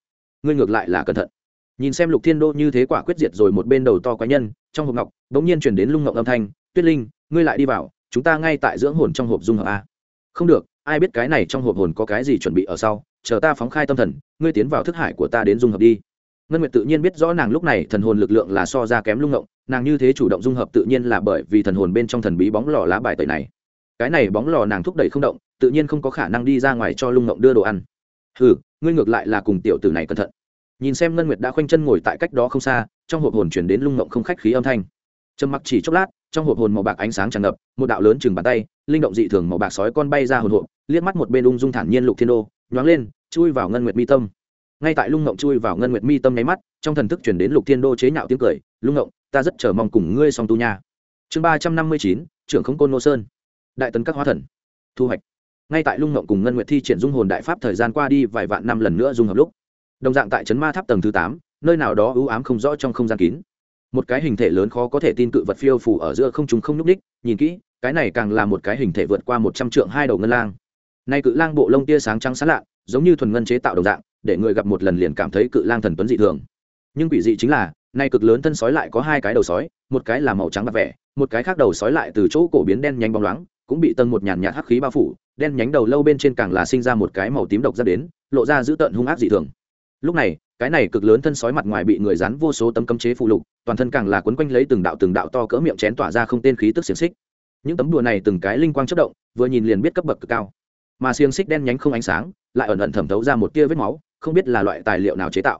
Ngươi ngược lại là cẩn thận. Nhìn xem lục thiên đô như thế quả quyết diệt rồi một bên đầu to quái nhân, trong hộp ngọc đ ỗ n g nhiên chuyển đến lung ngộng âm thanh, tuyết linh, ngươi lại đi vào, chúng ta ngay tại dưỡng hồn trong hộp dung hợp a. Không được, ai biết cái này trong hộp hồn có cái gì chuẩn bị ở sau, chờ ta phóng khai tâm thần, ngươi tiến vào thức hải của ta đến dung hợp đi ngân nguyệt tự nhiên biết rõ nàng lúc này thần hồn lực lượng là so ra kém lung ngộng, nàng như thế chủ động dung hợp tự nhiên là bởi vì thần hồn bên trong thần bí bóng lò lá bài tẩy này. Cái này bóng lò nàng thúc đẩy không động, tự nhiên không có khả năng đi ra ngoài cho lung ngộng đưa đồ ăn. Ừ ngươi ngược lại là cùng tiểu tử này cẩn thận. Nhìn xem ngân nguyệt đã khoanh chân ngồi tại cách đó không xa, trong hộp hồn chuyển đến lung ngộng không khách khí âm thanh. Trầm mặc chỉ chốc lát, trong hộp hồn màu bạc ánh sáng tràn ngập, một đạo lớn chừng bàn tay, linh động dị thường màu bạc sói con bay ra hồn hộp, liếc mắt một bên ung dung thản nhiên lục thiên đô, nhoáng lên, chui vào ngân nguyệt mi tâm ngay tại lung ngộng chui vào ngân nguyệt mi tâm nháy mắt, trong thần thức chuyển đến lục thiên đô chế nhạo tiếng cười, lung ngộng, ta rất chờ mong cùng ngươi song tu nha. Chương ba trăm năm mươi chín, trưởng không côn nô sơn. Đại tấn các hóa thần. Thu hoạch. Ngay tại lung ngộng cùng ngân nguyệt thi triển dung hồn đại pháp thời gian qua đi, vài vạn năm lần nữa dung hợp lúc. Đồng dạng tại trấn ma tháp tầng thứ tám, nơi nào đó ưu ám không rõ trong không gian kín. Một cái hình thể lớn khó có thể tin cự vật phiêu phủ ở giữa không chúng không nhúc ních nhìn kỹ, cái này càng là một cái hình thể vượt qua một trăm trượng hai đầu ngân lang. Nay cự lang bộ lông tia sáng trắng sáng lạ, giống như thuần ngân chế tạo đồng dạng để người gặp một lần liền cảm thấy cự lang thần tuấn dị thường. Nhưng quỷ dị chính là, nay cực lớn thân sói lại có hai cái đầu sói, một cái là màu trắng bạc vẻ, một cái khác đầu sói lại từ chỗ cổ biến đen nhanh bóng loáng, cũng bị tầng một nhàn nhạt hắc khí bao phủ, đen nhánh đầu lâu bên trên càng là sinh ra một cái màu tím độc ra đến, lộ ra dữ tợn hung ác dị thường. Lúc này, cái này cực lớn thân sói mặt ngoài bị người dán vô số tấm cấm chế phụ lục, toàn thân càng là quấn quanh lấy từng đạo từng đạo to cỡ miệng chén tỏa ra không tên khí tức xiềng xích. Những tấm đùa này từng cái linh quang chất động, vừa nhìn liền biết cấp bậc cực cao. Mà xiềng xích đen nhánh không ánh sáng, lại ẩn ẩn thẩm thấu ra một tia vết máu không biết là loại tài liệu nào chế tạo.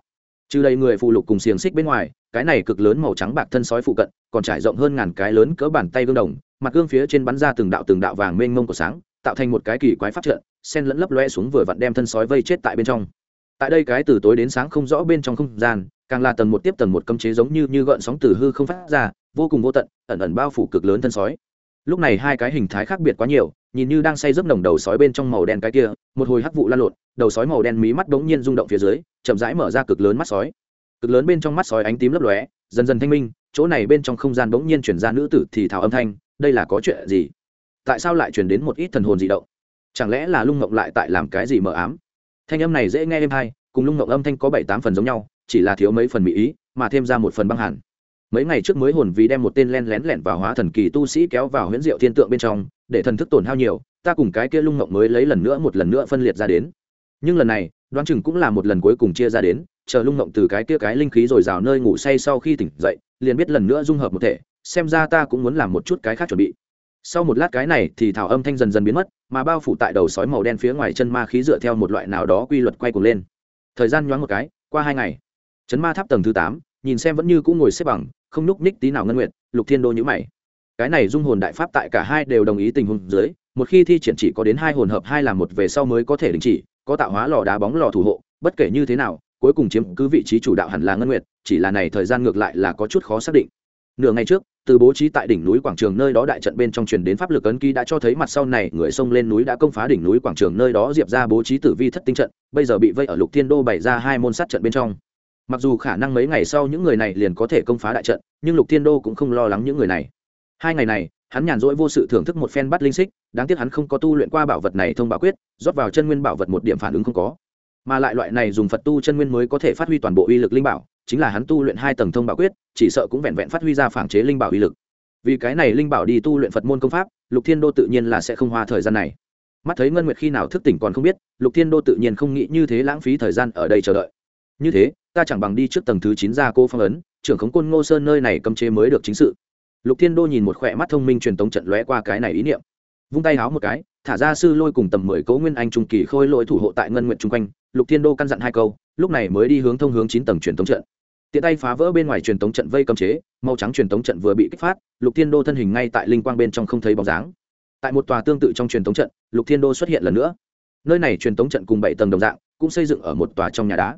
Trừ đầy người phụ lục cùng xiềng xích bên ngoài, cái này cực lớn màu trắng bạc thân sói phụ cận, còn trải rộng hơn ngàn cái lớn cỡ bàn tay gương đồng, mặt gương phía trên bắn ra từng đạo từng đạo vàng mênh mông của sáng, tạo thành một cái kỳ quái phát trận, sen lẫn lấp loe xuống vừa vặn đem thân sói vây chết tại bên trong. Tại đây cái từ tối đến sáng không rõ bên trong không gian, càng là tầng một tiếp tầng một cấm chế giống như như gợn sóng từ hư không phát ra, vô cùng vô tận, ẩn ẩn bao phủ cực lớn thân sói. Lúc này hai cái hình thái khác biệt quá nhiều nhìn như đang say giấc nồng đầu sói bên trong màu đen cái kia, một hồi hắc vụ lan lộn, đầu sói màu đen mí mắt đống nhiên rung động phía dưới, chậm rãi mở ra cực lớn mắt sói. Cực lớn bên trong mắt sói ánh tím lấp lóe, dần dần thanh minh, chỗ này bên trong không gian đống nhiên chuyển ra nữ tử thì thảo âm thanh, đây là có chuyện gì? Tại sao lại chuyển đến một ít thần hồn dị động? Chẳng lẽ là lung ngộng lại tại làm cái gì mờ ám? Thanh âm này dễ nghe êm hay cùng lung ngộng âm thanh có bảy tám phần giống nhau, chỉ là thiếu mấy phần mỹ ý, mà thêm ra một phần băng hẳn mấy ngày trước mới hồn vì đem một tên len lén lẻn vào hóa thần kỳ tu sĩ kéo vào huyễn diệu thiên tượng bên trong để thần thức tổn hao nhiều, ta cùng cái kia lung ngộng mới lấy lần nữa một lần nữa phân liệt ra đến. Nhưng lần này, đoán chừng cũng là một lần cuối cùng chia ra đến, chờ lung ngộng từ cái kia cái linh khí rồi rào nơi ngủ say sau khi tỉnh dậy, liền biết lần nữa dung hợp một thể, xem ra ta cũng muốn làm một chút cái khác chuẩn bị. Sau một lát cái này thì thảo âm thanh dần dần biến mất, mà bao phủ tại đầu sói màu đen phía ngoài chân ma khí dựa theo một loại nào đó quy luật quay cuồng lên. Thời gian nhoáng một cái, qua hai ngày. Chấn ma tháp tầng thứ tám, nhìn xem vẫn như cũng ngồi xếp bằng, không núc ních tí nào ngân nguyện lục thiên đô nhữ mày cái này dung hồn đại pháp tại cả hai đều đồng ý tình huống dưới, một khi thi triển chỉ có đến hai hồn hợp hai làm một về sau mới có thể đình chỉ, có tạo hóa lò đá bóng lò thủ hộ, bất kể như thế nào, cuối cùng chiếm cứ vị trí chủ đạo hẳn là ngân nguyệt, chỉ là này thời gian ngược lại là có chút khó xác định. Nửa ngày trước, từ bố trí tại đỉnh núi quảng trường nơi đó đại trận bên trong truyền đến pháp lực ấn ký đã cho thấy mặt sau này người xông lên núi đã công phá đỉnh núi quảng trường nơi đó diệp ra bố trí tử vi thất tinh trận, bây giờ bị vây ở lục thiên đô bày ra hai môn sát trận bên trong. Mặc dù khả năng mấy ngày sau những người này liền có thể công phá đại trận, nhưng lục thiên đô cũng không lo lắng những người này hai ngày này, hắn nhàn rỗi vô sự thưởng thức một phen bắt linh xích, đáng tiếc hắn không có tu luyện qua bảo vật này thông bảo quyết, rót vào chân nguyên bảo vật một điểm phản ứng không có. Mà lại loại này dùng phật tu chân nguyên mới có thể phát huy toàn bộ uy lực linh bảo, chính là hắn tu luyện hai tầng thông bảo quyết, chỉ sợ cũng vẹn vẹn phát huy ra phản chế linh bảo uy lực. Vì cái này linh bảo đi tu luyện phật môn công pháp, lục thiên đô tự nhiên là sẽ không hoa thời gian này. Mắt thấy ngân nguyệt khi nào thức tỉnh còn không biết, lục thiên đô tự nhiên không nghĩ như thế lãng phí thời gian ở đây chờ đợi. Như thế, ta chẳng bằng đi trước tầng thứ chín ra cô phong ấn, trưởng khống côn ngô sơn nơi này cấm chế mới được chính sự lục thiên đô nhìn một khỏe mắt thông minh truyền tống trận lóe qua cái này ý niệm. Vung tay háo một cái, thả ra sư lôi cùng tầm mười cấu nguyên anh trung kỳ khôi lỗi thủ hộ tại ngân nguyện chung quanh, lục thiên đô căn dặn hai câu, lúc này mới đi hướng thông hướng chín tầng truyền tống trận. Tiện tay phá vỡ bên ngoài truyền tống trận vây cấm chế, màu trắng truyền tống trận vừa bị kích phát, lục thiên đô thân hình ngay tại linh quang bên trong không thấy bóng dáng. Tại một tòa tương tự trong truyền tống trận, lục thiên đô xuất hiện lần nữa. Nơi này truyền tống trận cùng bảy tầng đồng dạng, cũng xây dựng ở một tòa trong nhà đá.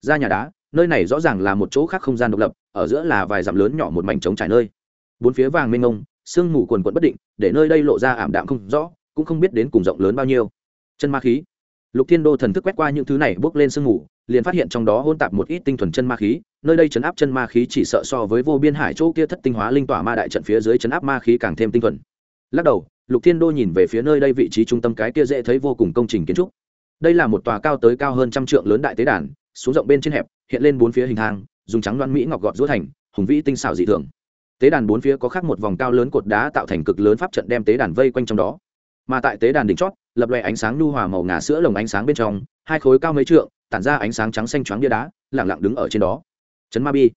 Ra nhà đá, nơi này rõ ràng là một chỗ khác không gian độc lập, ở giữa là vài dặm lớn nhỏ một mảnh trống trải nơi bốn phía vàng mênh ngông sương mù quần quận bất định, để nơi đây lộ ra ảm đạm không rõ, cũng không biết đến cùng rộng lớn bao nhiêu. Chân ma khí. Lục thiên đô thần thức quét qua những thứ này, bước lên sương mù, liền phát hiện trong đó hôn tạp một ít tinh thuần chân ma khí, nơi đây chấn áp chân ma khí chỉ sợ so với vô biên hải chỗ kia thất tinh hóa linh tỏa ma đại trận phía dưới chấn áp ma khí càng thêm tinh thuần. Lắc đầu, lục thiên đô nhìn về phía nơi đây vị trí trung tâm cái kia dễ thấy vô cùng công trình kiến trúc. Đây là một tòa cao tới cao hơn trăm trượng lớn đại tế đàn, xuống rộng bên trên hẹp, hiện lên bốn phía hình thang, dùng trắng loan mỹ ngọc gọt rũa thành, hùng vĩ tinh xảo dị thường tế đàn bốn phía có khác một vòng cao lớn cột đá tạo thành cực lớn pháp trận đem tế đàn vây quanh trong đó. Mà tại tế đàn đỉnh chót, lập loè ánh sáng nhu hòa màu ngà sữa lồng ánh sáng bên trong, hai khối cao mấy trượng, tản ra ánh sáng trắng xanh choáng bia đá, lẳng lặng đứng ở trên đó. Trấn ma bi.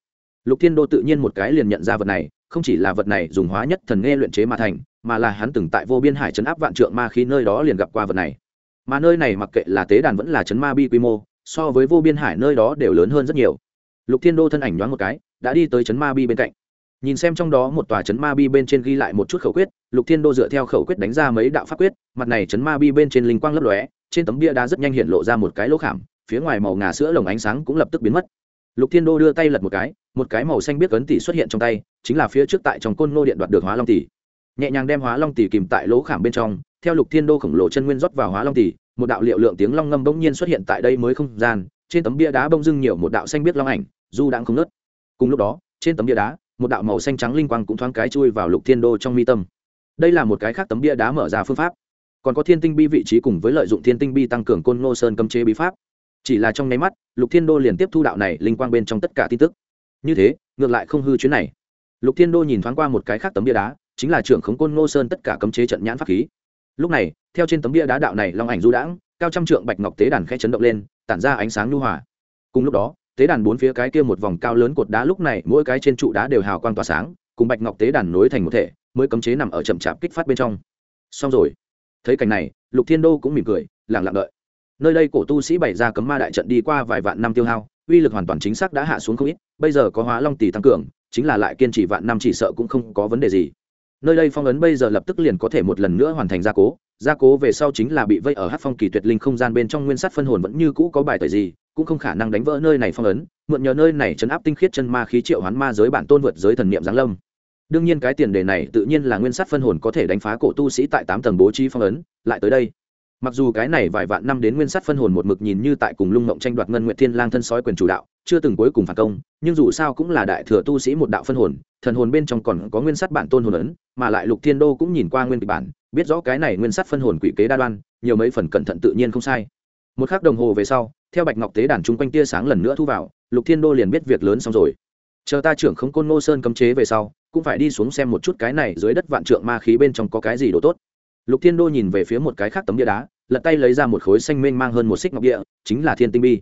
Lục thiên đô tự nhiên một cái liền nhận ra vật này, không chỉ là vật này dùng hóa nhất thần nghe luyện chế mà thành, mà là hắn từng tại vô biên hải trấn áp vạn trượng ma khi nơi đó liền gặp qua vật này. Mà nơi này mặc kệ là tế đàn vẫn là Trấn ma bi quy mô, so với vô biên hải nơi đó đều lớn hơn rất nhiều. Lục thiên đô thân ảnh nhoáng một cái, đã đi tới Trấn ma bi bên cạnh nhìn xem trong đó một tòa chấn ma bi bên trên ghi lại một chút khẩu quyết, lục thiên đô dựa theo khẩu quyết đánh ra mấy đạo pháp quyết, mặt này chấn ma bi bên trên linh quang lấp lóe, trên tấm bia đá rất nhanh hiện lộ ra một cái lỗ khảm, phía ngoài màu ngà sữa lồng ánh sáng cũng lập tức biến mất. Lục thiên đô đưa tay lật một cái một cái màu xanh biết ấn tỷ xuất hiện trong tay, chính là phía trước tại trong côn nô điện đoạt được hóa long tỷ. Nhẹ nhàng đem hóa long tỷ kìm tại lỗ khảm bên trong, theo lục thiên đô khổng lồ chân nguyên rót vào hóa long tỷ, một đạo liệu lượng tiếng long ngâm bỗng nhiên xuất hiện tại đây mới không gian, trên tấm bia đá bông dưng nhiều một đạo xanh biết long ảnh, du đang không nớt cùng lúc đó, trên tấm bia đá một đạo màu xanh trắng linh quang cũng thoáng cái chui vào lục thiên đô trong mi tâm. Đây là một cái khác tấm bia đá mở ra phương pháp. Còn có thiên tinh bi vị trí cùng với lợi dụng thiên tinh bi tăng cường côn ngô sơn cấm chế bí pháp. Chỉ là trong nháy mắt, lục thiên đô liền tiếp thu đạo này linh quang bên trong tất cả tin tức. Như thế, ngược lại không hư chuyến này. Lục thiên đô nhìn thoáng qua một cái khác tấm bia đá, chính là trưởng khống côn ngô sơn tất cả cấm chế trận nhãn pháp khí. Lúc này, theo trên tấm bia đá đạo này long ảnh du đãng, cao trăm trượng bạch ngọc tế đàn khe chấn động lên, tản ra ánh sáng nhu hòa. Cùng lúc đó tế đàn bốn phía cái kia một vòng cao lớn cột đá lúc này, mỗi cái trên trụ đá đều hào quang tỏa sáng, cùng bạch ngọc tế đàn nối thành một thể, mới cấm chế nằm ở chậm chạp kích phát bên trong. Xong rồi. Thấy cảnh này, lục thiên đô cũng mỉm cười lẳng lặng đợi. Nơi đây cổ tu sĩ bày ra cấm ma đại trận đi qua vài vạn năm tiêu hao, uy lực hoàn toàn chính xác đã hạ xuống không ít, bây giờ có hóa long tỷ tăng cường, chính là lại kiên trì vạn năm chỉ sợ cũng không có vấn đề gì. Nơi đây phong ấn bây giờ lập tức liền có thể một lần nữa hoàn thành gia cố gia cố về sau chính là bị vây ở hát phong kỳ tuyệt linh không gian bên trong nguyên sắt phân hồn vẫn như cũ có bài tời gì cũng không khả năng đánh vỡ nơi này phong ấn, mượn nhờ nơi này chấn áp tinh khiết chân ma khí triệu hoán ma giới bản tôn vượt giới thần niệm giáng lâm. Đương nhiên cái tiền đề này tự nhiên là nguyên sắt phân hồn có thể đánh phá cổ tu sĩ tại tám tầng bố trí phong ấn, lại tới đây. Mặc dù cái này vài vạn năm đến nguyên sắt phân hồn một mực nhìn như tại cùng lung mộng tranh đoạt ngân nguyện thiên lang thân sói quyền chủ đạo, chưa từng cuối cùng phản công, nhưng dù sao cũng là đại thừa tu sĩ một đạo phân hồn, thần hồn bên trong còn có nguyên sắt bản tôn hồn ấn, mà lại lục thiên đô cũng nhìn qua nguyên kịch bản, biết rõ cái này nguyên sắt phân hồn quỷ kế đa đoan, nhiều mấy phần cẩn thận tự nhiên không sai một khắc đồng hồ về sau, theo bạch ngọc tế đàn chung quanh tia sáng lần nữa thu vào, lục thiên đô liền biết việc lớn xong rồi. Chờ ta trưởng không côn ngô sơn cấm chế về sau, cũng phải đi xuống xem một chút cái này dưới đất vạn trượng ma khí bên trong có cái gì đồ tốt. Lục thiên đô nhìn về phía một cái khác tấm địa đá, lật tay lấy ra một khối xanh mênh mang hơn một xích ngọc địa chính là thiên tinh bi.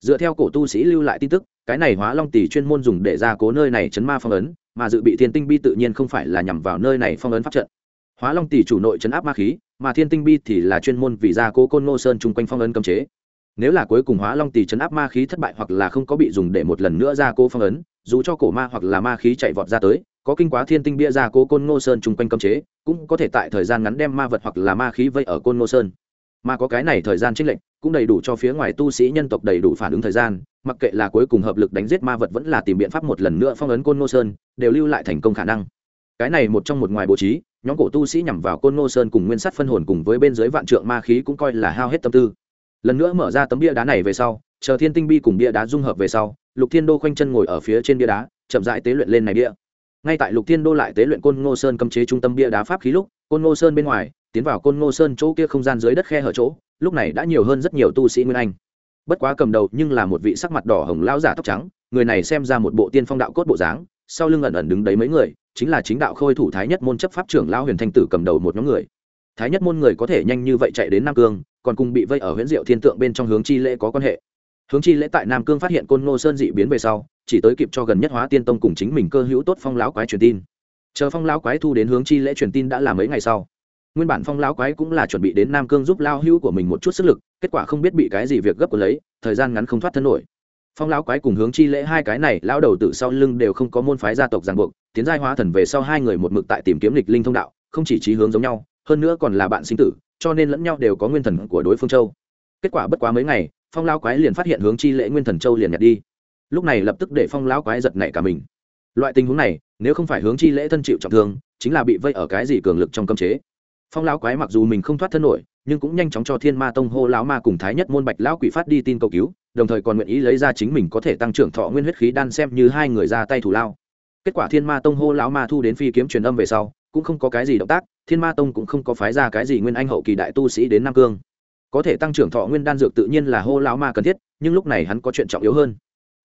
Dựa theo cổ tu sĩ lưu lại tin tức, cái này hóa long tỷ chuyên môn dùng để ra cố nơi này chấn ma phong ấn, mà dự bị thiên tinh bi tự nhiên không phải là nhằm vào nơi này phong ấn pháp trận. Hóa long tỷ chủ nội chấn áp ma khí mà thiên tinh bi thì là chuyên môn vì ra cố côn ngô sơn chung quanh phong ấn cấm chế. Nếu là cuối cùng hóa long tỷ chấn áp ma khí thất bại hoặc là không có bị dùng để một lần nữa ra cố phong ấn, dù cho cổ ma hoặc là ma khí chạy vọt ra tới, có kinh quá thiên tinh bia ra cố côn ngô sơn chung quanh cấm chế, cũng có thể tại thời gian ngắn đem ma vật hoặc là ma khí vây ở côn ngô sơn. Mà có cái này thời gian trích lệnh cũng đầy đủ cho phía ngoài tu sĩ nhân tộc đầy đủ phản ứng thời gian, mặc kệ là cuối cùng hợp lực đánh giết ma vật vẫn là tìm biện pháp một lần nữa phong ấn côn ngô sơn, đều lưu lại thành công khả năng. Cái này một trong một ngoài bố trí nhóm cổ tu sĩ nhằm vào côn ngô sơn cùng nguyên sắt phân hồn cùng với bên dưới vạn trượng ma khí cũng coi là hao hết tâm tư. Lần nữa mở ra tấm bia đá này về sau, chờ thiên tinh bi cùng bia đá dung hợp về sau, lục thiên đô khoanh chân ngồi ở phía trên bia đá, chậm rãi tế luyện lên này bia. Ngay tại lục thiên đô lại tế luyện côn ngô sơn cấm chế trung tâm bia đá pháp khí lúc, côn ngô sơn bên ngoài, tiến vào côn ngô sơn chỗ kia không gian dưới đất khe hở chỗ, lúc này đã nhiều hơn rất nhiều tu sĩ nguyên anh. Bất quá cầm đầu nhưng là một vị sắc mặt đỏ hồng lao giả tóc trắng, người này xem ra một bộ tiên phong đạo cốt bộ dáng sau lưng ẩn ẩn đứng đấy mấy người, chính là chính đạo khôi thủ thái nhất môn chấp pháp trưởng lao huyền thanh tử cầm đầu một nhóm người. Thái nhất môn người có thể nhanh như vậy chạy đến nam cương, còn cùng bị vây ở huyện diệu thiên tượng bên trong hướng chi lễ có quan hệ. Hướng chi lễ tại nam cương phát hiện côn ngô sơn dị biến về sau, chỉ tới kịp cho gần nhất hóa tiên tông cùng chính mình cơ hữu tốt phong lão quái truyền tin. Chờ phong lão quái thu đến hướng chi lễ truyền tin đã là mấy ngày sau. Nguyên bản phong lão quái cũng là chuẩn bị đến nam cương giúp lao hữu của mình một chút sức lực, kết quả không biết bị cái gì việc gấp của lấy, thời gian ngắn không thoát thân nổi phong lão quái cùng hướng chi lễ hai cái này, lão đầu tử sau lưng đều không có môn phái gia tộc ràng buộc, tiến giai hóa thần về sau hai người một mực tại tìm kiếm lịch linh thông đạo, không chỉ trí hướng giống nhau, hơn nữa còn là bạn sinh tử, cho nên lẫn nhau đều có nguyên thần của đối phương châu. Kết quả bất quá mấy ngày, phong lão quái liền phát hiện hướng chi lễ nguyên thần châu liền nhặt đi. Lúc này lập tức để phong lão quái giật nảy cả mình. Loại tình huống này, nếu không phải hướng chi lễ thân chịu trọng thương, chính là bị vây ở cái gì cường lực trong cấm chế. Phong lão quái mặc dù mình không thoát thân nổi, nhưng cũng nhanh chóng cho thiên ma tông hô lão ma cùng thái nhất môn bạch lão quỷ phát đi tin cầu cứu đồng thời còn nguyện ý lấy ra chính mình có thể tăng trưởng thọ nguyên huyết khí đan xem như hai người ra tay thủ lao. Kết quả thiên ma tông hô lão ma thu đến phi kiếm truyền âm về sau, cũng không có cái gì động tác, thiên ma tông cũng không có phái ra cái gì nguyên anh hậu kỳ đại tu sĩ đến nam cương. Có thể tăng trưởng thọ nguyên đan dược tự nhiên là hô lão ma cần thiết, nhưng lúc này hắn có chuyện trọng yếu hơn.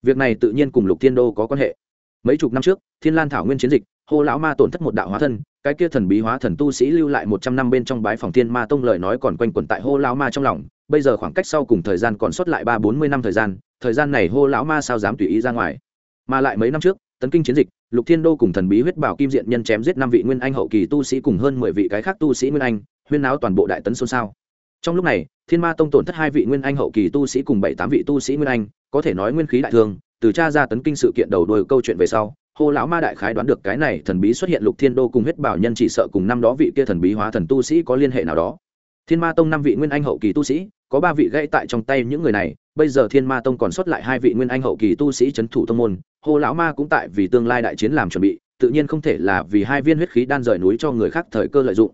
Việc này tự nhiên cùng lục thiên đô có quan hệ. Mấy chục năm trước, thiên lan thảo nguyên chiến dịch, hô lão ma tổn thất một đạo hóa thân, cái kia thần bí hóa thần tu sĩ lưu lại một trăm năm bên trong bái phòng thiên ma tông lời nói còn quanh quẩn tại hô lão ma trong lòng bây giờ khoảng cách sau cùng thời gian còn sót lại ba bốn mươi năm thời gian thời gian này hô lão ma sao dám tùy ý ra ngoài. Mà lại mấy năm trước, tấn kinh chiến dịch, lục thiên đô cùng thần bí huyết bảo kim diện nhân chém giết năm vị nguyên anh hậu kỳ tu sĩ cùng hơn mười vị cái khác tu sĩ nguyên anh, huyên náo toàn bộ đại tấn xôn xao. Trong lúc này, thiên ma tông tổn thất hai vị nguyên anh hậu kỳ tu sĩ cùng bảy tám vị tu sĩ nguyên anh, có thể nói nguyên khí đại thương, từ cha ra tấn kinh sự kiện đầu đuôi câu chuyện về sau, hô lão ma đại khái đoán được cái này thần bí xuất hiện lục thiên đô cùng huyết bảo nhân chỉ sợ cùng năm đó vị kia thần bí hóa thần tu sĩ có liên hệ nào đó thiên ma tông năm vị nguyên anh hậu kỳ tu sĩ, có ba vị gãy tại trong tay những người này, bây giờ thiên ma tông còn sót lại hai vị nguyên anh hậu kỳ tu sĩ c h ấ n thủ tông môn, Hồ lão ma cũng tại vì tương lai đại chiến làm chuẩn bị, tự nhiên không thể là vì hai viên huyết khí đan rời núi cho người khác thời cơ lợi dụng.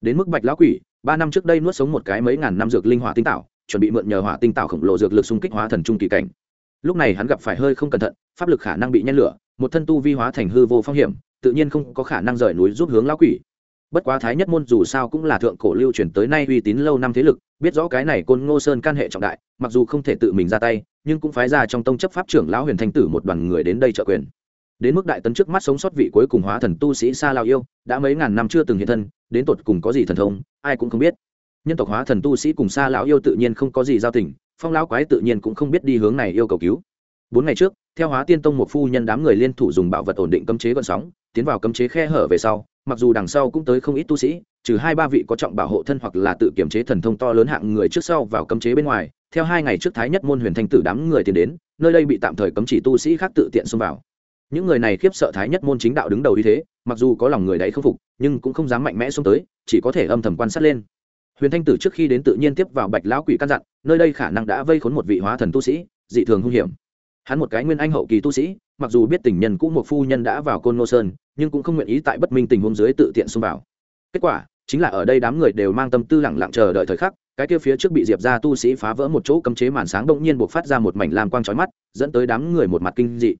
Đến mức bạch lão quỷ, ba năm trước đây nuốt sống một cái mấy ngàn năm dược linh hỏa tinh tạo, chuẩn bị mượn nhờ hỏa tinh tạo khổng lồ dược lực xung kích hóa thần trung kỳ cảnh. Lúc này hắn gặp phải hơi không cẩn thận, pháp lực khả năng bị nhen lửa, một thân tu vi hóa thành hư vô phong hiểm, tự nhiên không có khả năng rời núi giúp hướng lão quỷ bất quá thái nhất môn dù sao cũng là thượng cổ lưu truyền tới nay uy tín lâu năm thế lực, biết rõ cái này côn ngô sơn can hệ trọng đại, mặc dù không thể tự mình ra tay, nhưng cũng phái ra trong tông chấp pháp trưởng lão huyền thanh tử một đoàn người đến đây trợ quyền. Đến mức đại tấn trước mắt sống sót vị cuối cùng hóa thần tu sĩ sa lao yêu, đã mấy ngàn năm chưa từng hiện thân, đến tột cùng có gì thần thông, ai cũng không biết. Nhân tộc hóa thần tu sĩ cùng sa lão yêu tự nhiên không có gì giao tình, phong lão quái tự nhiên cũng không biết đi hướng này yêu cầu cứu. Bốn ngày trước, theo hóa tiên tông một phu nhân đám người liên thủ dùng bảo vật ổn định cấm chế gọn sóng, tiến vào cấm chế khe hở về sau mặc dù đằng sau cũng tới không ít tu sĩ, trừ hai ba vị có trọng bảo hộ thân hoặc là tự kiểm chế thần thông to lớn hạng người trước sau vào cấm chế bên ngoài, theo hai ngày trước thái nhất môn huyền thanh tử đám người tiến đến, nơi đây bị tạm thời cấm chỉ tu sĩ khác tự tiện xông vào. Những người này khiếp sợ thái nhất môn chính đạo đứng đầu như thế, mặc dù có lòng người đấy không phục, nhưng cũng không dám mạnh mẽ xông tới, chỉ có thể âm thầm quan sát lên. Huyền thanh tử trước khi đến tự nhiên tiếp vào bạch lão quỷ căn dặn, nơi đây khả năng đã vây khốn một vị hóa thần tu sĩ, dị thường hung hiểm. Hắn một cái nguyên anh hậu kỳ tu sĩ, mặc dù biết tình nhân cũ một phu nhân đã vào côn nô sơn nhưng cũng không nguyện ý tại bất minh tình huống dưới tự tiện xông vào. Kết quả, chính là ở đây đám người đều mang tâm tư lẳng lặng chờ đợi thời khắc, cái kia phía trước bị diệp ra tu sĩ phá vỡ một chỗ cấm chế màn sáng bỗng nhiên buộc phát ra một mảnh lam quang trói mắt, dẫn tới đám người một mặt kinh dị.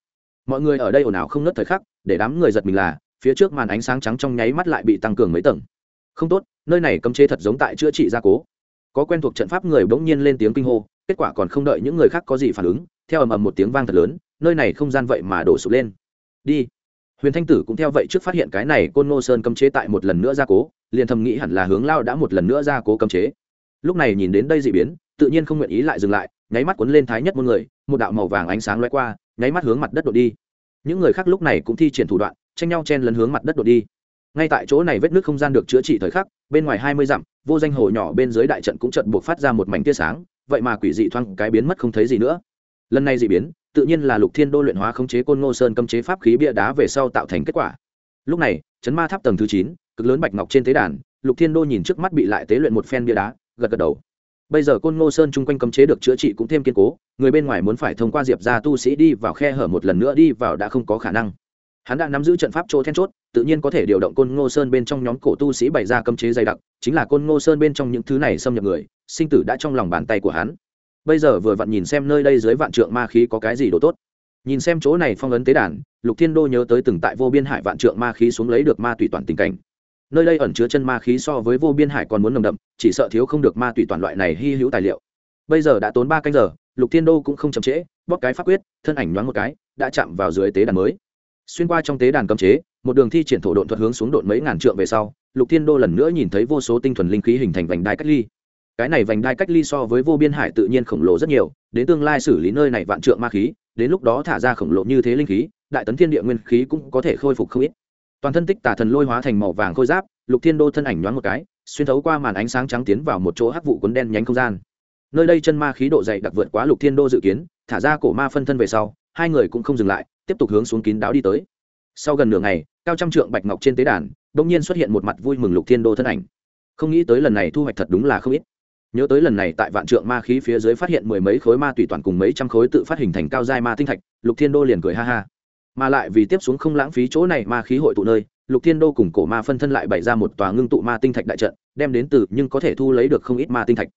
Mọi người ở đây ồn ào không nớt thời khắc, để đám người giật mình là, phía trước màn ánh sáng trắng trong nháy mắt lại bị tăng cường mấy tầng. Không tốt, nơi này cấm chế thật giống tại chữa trị gia cố. Có quen thuộc trận pháp người bỗng nhiên lên tiếng kinh hô, kết quả còn không đợi những người khác có gì phản ứng, theo ầm ầm một tiếng vang thật lớn, nơi này không gian vậy mà đổ sụp lên. Đi huyền thanh tử cũng theo vậy trước phát hiện cái này côn ngô sơn cấm chế tại một lần nữa gia cố, liền thầm nghĩ hẳn là hướng lao đã một lần nữa gia cố cấm chế. Lúc này nhìn đến đây dị biến, tự nhiên không nguyện ý lại dừng lại, nháy mắt cuốn lên thái nhất một người, một đạo màu vàng ánh sáng loay qua, nháy mắt hướng mặt đất đột đi. Những người khác lúc này cũng thi triển thủ đoạn, tranh nhau chen lấn hướng mặt đất đột đi. Ngay tại chỗ này vết nước không gian được chữa trị thời khắc, bên ngoài hai mươi dặm, vô danh hồ nhỏ bên dưới đại trận cũng trận buộc phát ra một mảnh tia sáng, vậy mà quỷ dị thoang cái biến mất không thấy gì nữa. Lần này dị biến tự nhiên là lục thiên đô luyện hóa khống chế côn ngô sơn cấm chế pháp khí bia đá về sau tạo thành kết quả. Lúc này, chấn ma tháp tầng thứ chín, cực lớn bạch ngọc trên tế đàn, lục thiên đô nhìn trước mắt bị lại tế luyện một phen bia đá, gật gật đầu. Bây giờ côn ngô sơn chung quanh cấm chế được chữa trị cũng thêm kiên cố, người bên ngoài muốn phải thông qua diệp ra tu sĩ đi vào khe hở một lần nữa đi vào đã không có khả năng. Hắn đã nắm giữ trận pháp chỗ then chốt, tự nhiên có thể điều động côn ngô sơn bên trong nhóm cổ tu sĩ bày ra cấm chế dày đặc, chính là côn ngô sơn bên trong những thứ này xâm nhập người, sinh tử đã trong lòng bàn tay của hắn bây giờ vừa vặn nhìn xem nơi đây dưới vạn trượng ma khí có cái gì đồ tốt. Nhìn xem chỗ này phong ấn tế đàn, lục thiên đô nhớ tới từng tại vô biên hải vạn trượng ma khí xuống lấy được ma tùy toàn tình cảnh. Nơi đây ẩn chứa chân ma khí so với vô biên hải còn muốn nồng đậm, chỉ sợ thiếu không được ma tùy toàn loại này hy hữu tài liệu. Bây giờ đã tốn ba canh giờ, lục thiên đô cũng không chậm trễ, bóp cái pháp quyết, thân ảnh nhoáng một cái, đã chạm vào dưới tế đàn mới. Xuyên qua trong tế đàn cấm chế, một đường thi triển thổ độn thuật hướng xuống độn mấy ngàn trượng về sau, lục thiên đô lần nữa nhìn thấy vô số tinh thuần linh khí hình thành vành đai cách ly cái này vành đai cách ly so với vô biên hải tự nhiên khổng lồ rất nhiều, đến tương lai xử lý nơi này vạn trượng ma khí, đến lúc đó thả ra khổng lồ như thế linh khí, đại tấn thiên địa nguyên khí cũng có thể khôi phục không ít. Toàn thân tích tà thần lôi hóa thành màu vàng khôi giáp, lục thiên đô thân ảnh nhoáng một cái, xuyên thấu qua màn ánh sáng trắng tiến vào một chỗ hắc vụ cuốn đen nhánh không gian. Nơi đây chân ma khí độ dày đặc vượt quá lục thiên đô dự kiến, thả ra cổ ma phân thân về sau, hai người cũng không dừng lại, tiếp tục hướng xuống kín đáo đi tới. Sau gần nửa ngày, cao trăm trượng bạch ngọc trên tế đàn đ nhiên xuất hiện một mặt vui mừng lục thiên đô thân ảnh. Không nghĩ tới lần này thu hoạch thật đúng là không ít nhớ tới lần này tại vạn trượng ma khí phía dưới phát hiện mười mấy khối ma tùy toàn cùng mấy trăm khối tự phát hình thành cao giai ma tinh thạch, lục thiên đô liền cười ha ha. Mà lại vì tiếp xuống không lãng phí chỗ này ma khí hội tụ nơi, lục thiên đô cùng cổ ma phân thân lại bày ra một tòa ngưng tụ ma tinh thạch đại trận, đem đến từ nhưng có thể thu lấy được không ít ma tinh thạch.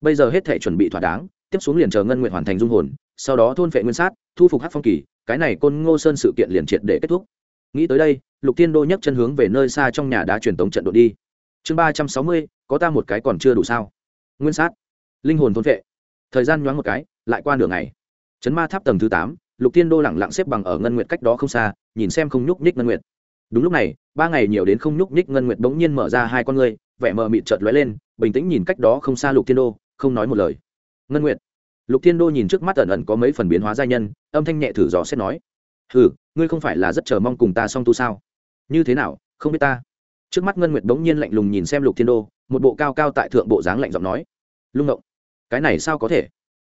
Bây giờ hết thể chuẩn bị thỏa đáng, tiếp xuống liền chờ ngân nguyện hoàn thành dung hồn, sau đó thôn phệ nguyên sát, thu phục hát phong kỳ, cái này côn ngô sơn sự kiện liền triệt để kết thúc. Nghĩ tới đây, lục thiên đô nhấc chân hướng về nơi xa trong nhà đá truyền tống trận đội đi. Chương ba trăm sáu mươi, có ta một cái còn chưa đủ sao? Nguyên sát, linh hồn thôn vệ thời gian nhoáng một cái, lại qua nửa ngày. Chấn ma tháp tầng thứ tám, lục thiên đô lẳng lặng xếp bằng ở ngân nguyệt cách đó không xa, nhìn xem không nhúc nhích ngân nguyệt. Đúng lúc này, ba ngày nhiều đến không nhúc nhích ngân nguyệt bỗng nhiên mở ra hai con ngươi, vẻ mờ mịt chợt lóe lên, bình tĩnh nhìn cách đó không xa lục thiên đô, không nói một lời. Ngân nguyệt. Lục thiên đô nhìn trước mắt ẩn ẩn có mấy phần biến hóa giai nhân, âm thanh nhẹ thử dò xét nói ừ ngươi không phải là rất chờ mong cùng ta song tu sao? Như thế nào, không biết ta? Trước mắt ngân nguyệt bỗng nhiên lạnh lùng nhìn xem lục thiên đô, một bộ cao cao tại thượng bộ dáng lạnh giọng nói. Lung động cái này sao có thể?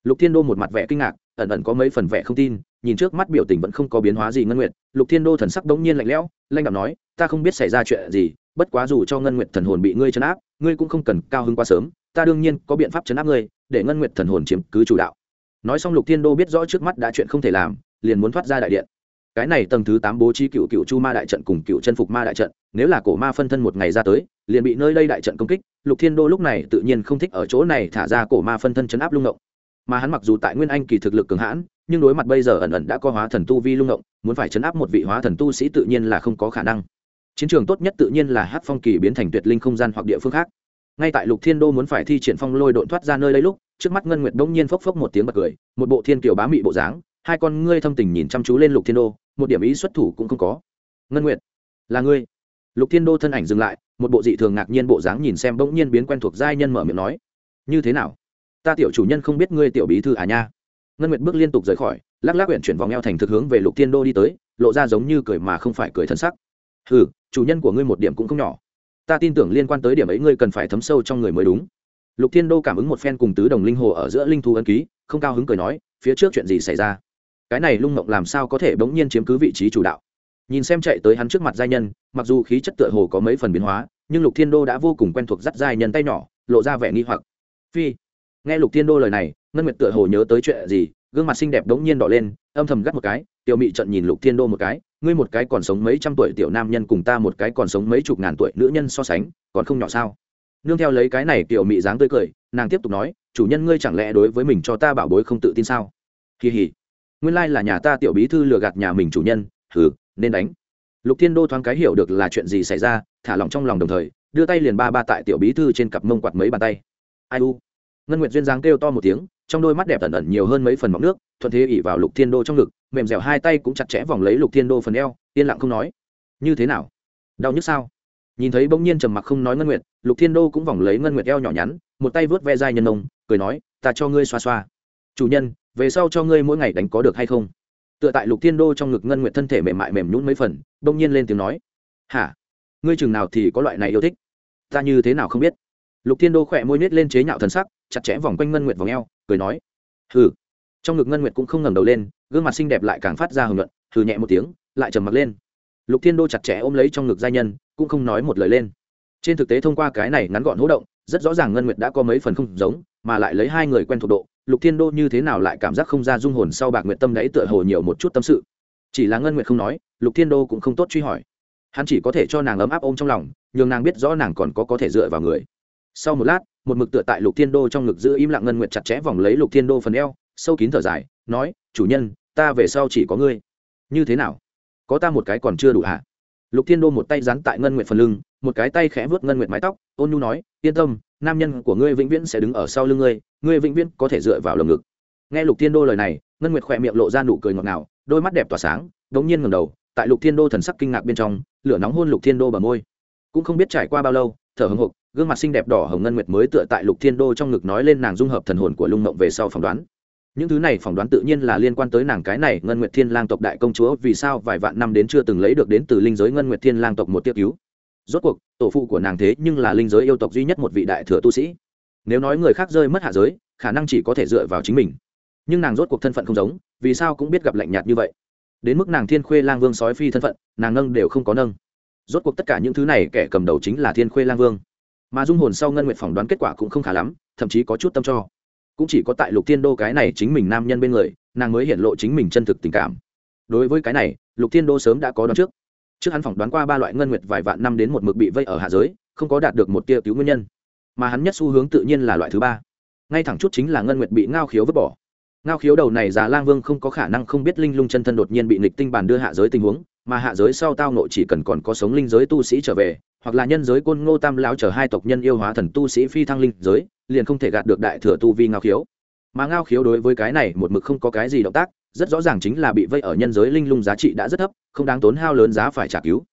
Lục thiên đô một mặt vẻ kinh ngạc, ẩn ẩn có mấy phần vẻ không tin, nhìn trước mắt biểu tình vẫn không có biến hóa gì ngân nguyệt, lục thiên đô thần sắc đống nhiên lạnh lẽo lanh đạo nói, ta không biết xảy ra chuyện gì, bất quá dù cho ngân nguyệt thần hồn bị ngươi chấn áp, ngươi cũng không cần cao hứng quá sớm, ta đương nhiên có biện pháp chấn áp ngươi, để ngân nguyệt thần hồn chiếm cứ chủ đạo. Nói xong lục thiên đô biết rõ trước mắt đã chuyện không thể làm, liền muốn thoát ra đại điện cái này tầng thứ tám bố trí cựu cựu chu ma đại trận cùng cựu chân phục ma đại trận, nếu là cổ ma phân thân một ngày ra tới, liền bị nơi đây đại trận công kích, lục thiên đô lúc này tự nhiên không thích ở chỗ này thả ra cổ ma phân thân chấn áp lung động. Mà hắn mặc dù tại nguyên anh kỳ thực lực cường hãn, nhưng đối mặt bây giờ ẩn ẩn đã có hóa thần tu vi lung động, muốn phải chấn áp một vị hóa thần tu sĩ tự nhiên là không có khả năng. Chiến trường tốt nhất tự nhiên là hát phong kỳ biến thành tuyệt linh không gian hoặc địa phương khác. Ngay tại lục thiên đô muốn phải thi triển phong lôi độn thoát ra nơi đây lúc, trước mắt ngân nguyệt đông nhiên phốc phốc một tiếng bật cười, một bộ thiên kiều bá mị bộ dáng, hai con ngươi thâm tình nhìn chăm chú lên lục thiên đô một điểm ý xuất thủ cũng không có. Ngân nguyệt, là ngươi. Lục thiên đô thân ảnh dừng lại, một bộ dị thường ngạc nhiên bộ dáng nhìn xem bỗng nhiên biến quen thuộc giai nhân mở miệng nói, như thế nào? Ta tiểu chủ nhân không biết ngươi tiểu bí thư à nha. Ngân nguyệt bước liên tục rời khỏi, lắc lắc huyện chuyển vòng eo thành thực hướng về lục thiên đô đi tới, lộ ra giống như cười mà không phải cười thân sắc. Ừ chủ nhân của ngươi một điểm cũng không nhỏ. Ta tin tưởng liên quan tới điểm ấy ngươi cần phải thấm sâu trong người mới đúng. Lục thiên đô cảm ứng một phen cùng tứ đồng linh hồ ở giữa linh thu ân ký, không cao hứng cười nói, phía trước chuyện gì xảy ra? Cái này lung mộng làm sao có thể bỗng nhiên chiếm cứ vị trí chủ đạo? Nhìn xem chạy tới hắn trước mặt giai nhân, mặc dù khí chất tựa hồ có mấy phần biến hóa, nhưng lục thiên đô đã vô cùng quen thuộc dắt giai nhân tay nhỏ, lộ ra vẻ nghi hoặc. Phi, nghe lục thiên đô lời này, ngân nguyệt tựa hồ nhớ tới chuyện gì, gương mặt xinh đẹp đống nhiên đỏ lên, âm thầm gắt một cái, tiểu mị trận nhìn lục thiên đô một cái, ngươi một cái còn sống mấy trăm tuổi tiểu nam nhân cùng ta một cái còn sống mấy chục ngàn tuổi nữ nhân so sánh, còn không nhỏ sao? Nương theo lấy cái này tiểu mị dáng tươi cười, nàng tiếp tục nói, chủ nhân ngươi chẳng lẽ đối với mình cho ta bảo bối không tự tin sao? Kỳ hỉ nguyên lai là nhà ta tiểu bí thư lừa gạt nhà mình chủ nhân, hừ, nên đánh. Lục thiên đô thoáng cái hiểu được là chuyện gì xảy ra, thả lỏng trong lòng đồng thời, đưa tay liền ba ba tại tiểu bí thư trên cặp mông quạt mấy bàn tay. Ai u? Ngân nguyệt duyên dáng kêu to một tiếng, trong đôi mắt đẹp ẩn ẩn nhiều hơn mấy phần mọc nước, thuận thế ỉ vào lục thiên đô trong ngực, mềm dẻo hai tay cũng chặt chẽ vòng lấy lục thiên đô phần eo, yên lặng không nói. Như thế nào? Đau nhức sao? Nhìn thấy bỗng nhiên trầm mặc không nói ngân nguyệt, lục thiên đô cũng vòng lấy ngân nguyệt eo nhỏ nhắn, một tay vớt ve dai nhân nông cười nói, ta cho ngươi xoa xoa. Chủ nhân về sau cho ngươi mỗi ngày đánh có được hay không? Tựa tại lục thiên đô trong ngực ngân nguyệt thân thể mềm mại mềm nhún mấy phần, bỗng nhiên lên tiếng nói. Hả? Ngươi chừng nào thì có loại này yêu thích? Ta như thế nào không biết? Lục thiên đô khỏe môi miết lên chế nhạo thần sắc, chặt chẽ vòng quanh ngân nguyệt vòng eo, cười nói. Hừ. Trong ngực ngân nguyệt cũng không ngẩng đầu lên, gương mặt xinh đẹp lại càng phát ra hưởng luận hừ nhẹ một tiếng, lại trầm mặc lên. Lục thiên đô chặt chẽ ôm lấy trong ngực giai nhân, cũng không nói một lời lên. Trên thực tế thông qua cái này ngắn gọn hỗ động, rất rõ ràng ngân nguyệt đã có mấy phần không giống, mà lại lấy hai người quen thuộc độ lục thiên đô như thế nào lại cảm giác không ra dung hồn sau bạc nguyện tâm đấy tựa hồ nhiều một chút tâm sự. Chỉ là ngân nguyệt không nói, lục thiên đô cũng không tốt truy hỏi. Hắn chỉ có thể cho nàng ấm áp ôm trong lòng, nhường nàng biết rõ nàng còn có có thể dựa vào người. Sau một lát, một mực tựa tại lục thiên đô trong ngực giữ im lặng ngân nguyệt chặt chẽ vòng lấy lục thiên đô phần eo, sâu kín thở dài, nói, chủ nhân, ta về sau chỉ có ngươi. Như thế nào? Có ta một cái còn chưa đủ hả? Lục thiên đô một tay dán tại ngân nguyệt phần lưng, một cái tay khẽ vớt ngân nguyệt mái tóc, ôn nhu nói, yên tâm nam nhân của ngươi vĩnh viễn sẽ đứng ở sau lưng ngươi ngươi vĩnh viễn có thể dựa vào lồng ngực. Nghe lục thiên đô lời này, ngân nguyệt khỏe miệng lộ ra nụ cười ngọt ngào, đôi mắt đẹp tỏa sáng, đống nhiên ngầm đầu, tại lục thiên đô thần sắc kinh ngạc bên trong, lửa nóng hôn lục thiên đô bờ môi. Cũng không biết trải qua bao lâu, thở hồng hộc, gương mặt xinh đẹp đỏ hồng ngân nguyệt mới tựa tại lục thiên đô trong ngực nói lên nàng dung hợp thần hồn của lung mộng về sau phỏng đoán. Những thứ này phỏng đoán tự nhiên là liên quan tới nàng cái này, ngân nguyệt thiên lang tộc đại công chúa, vì sao vài vạn năm đến chưa từng lấy được đến từ linh giới ngân nguyệt thiên lang tộc một tiêu cứu rốt cuộc, tổ phụ của nàng thế nhưng là linh giới yêu tộc duy nhất một vị đại thừa tu sĩ. Nếu nói người khác rơi mất hạ giới, khả năng chỉ có thể dựa vào chính mình. Nhưng nàng rốt cuộc thân phận không giống, vì sao cũng biết gặp lạnh nhạt như vậy. Đến mức nàng thiên khuê lang vương sói phi thân phận, nàng nâng đều không có nâng. Rốt cuộc tất cả những thứ này kẻ cầm đầu chính là thiên khuê lang vương. Mà dung hồn sau ngân nguyện phỏng đoán kết quả cũng không khá lắm, thậm chí có chút tâm cho. Cũng chỉ có tại lục thiên đô cái này chính mình nam nhân bên người, nàng mới hiện lộ chính mình chân thực tình cảm. Đối với cái này, lục thiên đô sớm đã có đoán trước trước hắn phỏng đoán qua ba loại ngân nguyệt vài vạn năm đến một mực bị vây ở hạ giới, không có đạt được một tia cứu nguyên nhân. Mà hắn nhất xu hướng tự nhiên là loại thứ ba. Ngay thẳng chút chính là ngân nguyệt bị ngao khiếu vứt bỏ. Ngao khiếu đầu này già lang vương không có khả năng không biết linh lung chân thân đột nhiên bị nịch tinh bản đưa hạ giới tình huống, mà hạ giới sau tao nộ chỉ cần còn có sống linh giới tu sĩ trở về, hoặc là nhân giới côn ngô tam lão chờ hai tộc nhân yêu hóa thần tu sĩ phi thăng linh giới, liền không thể gạt được đại thừa tu vi ngao khiếu mà ngao khiếu đối với cái này một mực không có cái gì động tác, rất rõ ràng chính là bị vây ở nhân giới linh lung giá trị đã rất thấp, không đáng tốn hao lớn giá phải trả cứu.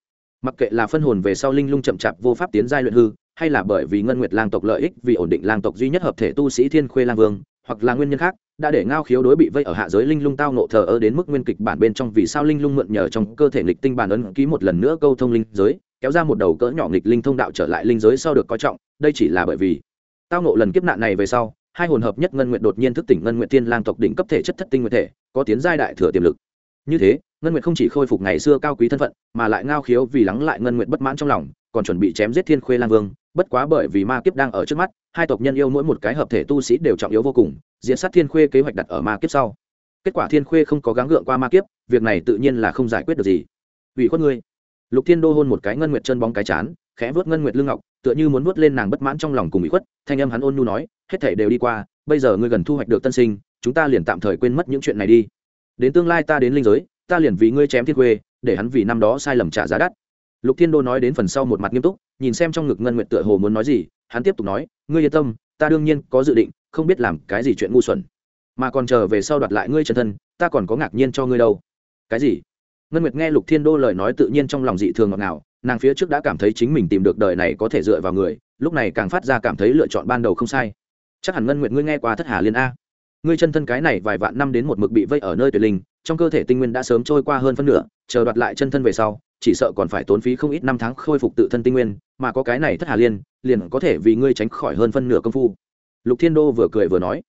Mặc kệ là phân hồn về sau linh lung chậm chạp vô pháp tiến giai luyện hư, hay là bởi vì ngân nguyệt lang tộc lợi ích vì ổn định lang tộc duy nhất hợp thể tu sĩ thiên khuê lang vương, hoặc là nguyên nhân khác, đã để ngao khiếu đối bị vây ở hạ giới linh lung tao nộ thờ ơ đến mức nguyên kịch bản bên trong vì sao linh lung mượn nhờ trong cơ thể nghịch tinh bản ấn ký một lần nữa câu thông linh giới, kéo ra một đầu cỡ nhỏ nghịch linh thông đạo trở lại linh giới sau được coi trọng, đây chỉ là bởi vì tao nộ lần kiếp nạn này về sau hai hồn hợp nhất ngân nguyện đột nhiên thức tỉnh ngân nguyện tiên lang tộc đỉnh cấp thể chất thất tinh nguyện thể, có tiến giai đại thừa tiềm lực. Như thế, ngân nguyện không chỉ khôi phục ngày xưa cao quý thân phận, mà lại ngao khiếu vì lắng lại ngân nguyện bất mãn trong lòng, còn chuẩn bị chém giết thiên khuê lang vương. Bất quá bởi vì ma kiếp đang ở trước mắt, hai tộc nhân yêu mỗi một cái hợp thể tu sĩ đều trọng yếu vô cùng diễn sát thiên khuê kế hoạch đặt ở ma kiếp sau. Kết quả thiên khuê không có gắng gượng qua ma kiếp, việc này tự nhiên là không giải quyết được gì. Ủy khuất ngươi. Lục thiên đô hôn một cái ngân nguyệt chân bóng cái chán, khẽ vớt ngân nguyệt lương ngọc tựa như muốn vớt lên nàng bất mãn trong lòng cùng ủy khuất, thanh âm hắn ôn nhu nói, hết thể đều đi qua, bây giờ ngươi gần thu hoạch được tân sinh, chúng ta liền tạm thời quên mất những chuyện này đi. Đến tương lai ta đến linh giới, ta liền vì ngươi chém thiên khuê, để hắn vì năm đó sai lầm trả giá đắt. Lục thiên đô nói đến phần sau một mặt nghiêm túc, nhìn xem trong ngực ngân nguyệt tựa hồ muốn nói gì, hắn tiếp tục nói, ngươi yên tâm, ta đương nhiên có dự định, không biết làm cái gì chuyện ngu xuẩn. Mà còn chờ về sau đoạt lại ngươi chân thân, ta còn có ngạc nhiên cho ngươi đâu. Cái gì? Ngân nguyệt nghe lục thiên đô lời nói tự nhiên trong lòng dị thường ngọt ngào nàng phía trước đã cảm thấy chính mình tìm được đời này có thể dựa vào người, lúc này càng phát ra cảm thấy lựa chọn ban đầu không sai. Chắc hẳn ngân nguyệt ngươi nghe qua thất hà liên a. Ngươi chân thân cái này vài vạn năm đến một mực bị vây ở nơi tuyệt linh, trong cơ thể tinh nguyên đã sớm trôi qua hơn phân nửa, chờ đoạt lại chân thân về sau, chỉ sợ còn phải tốn phí không ít năm tháng khôi phục tự thân tinh nguyên, mà có cái này thất hà liên, liền có thể vì ngươi tránh khỏi hơn phân nửa công phu. Lục thiên đô vừa cười vừa nói,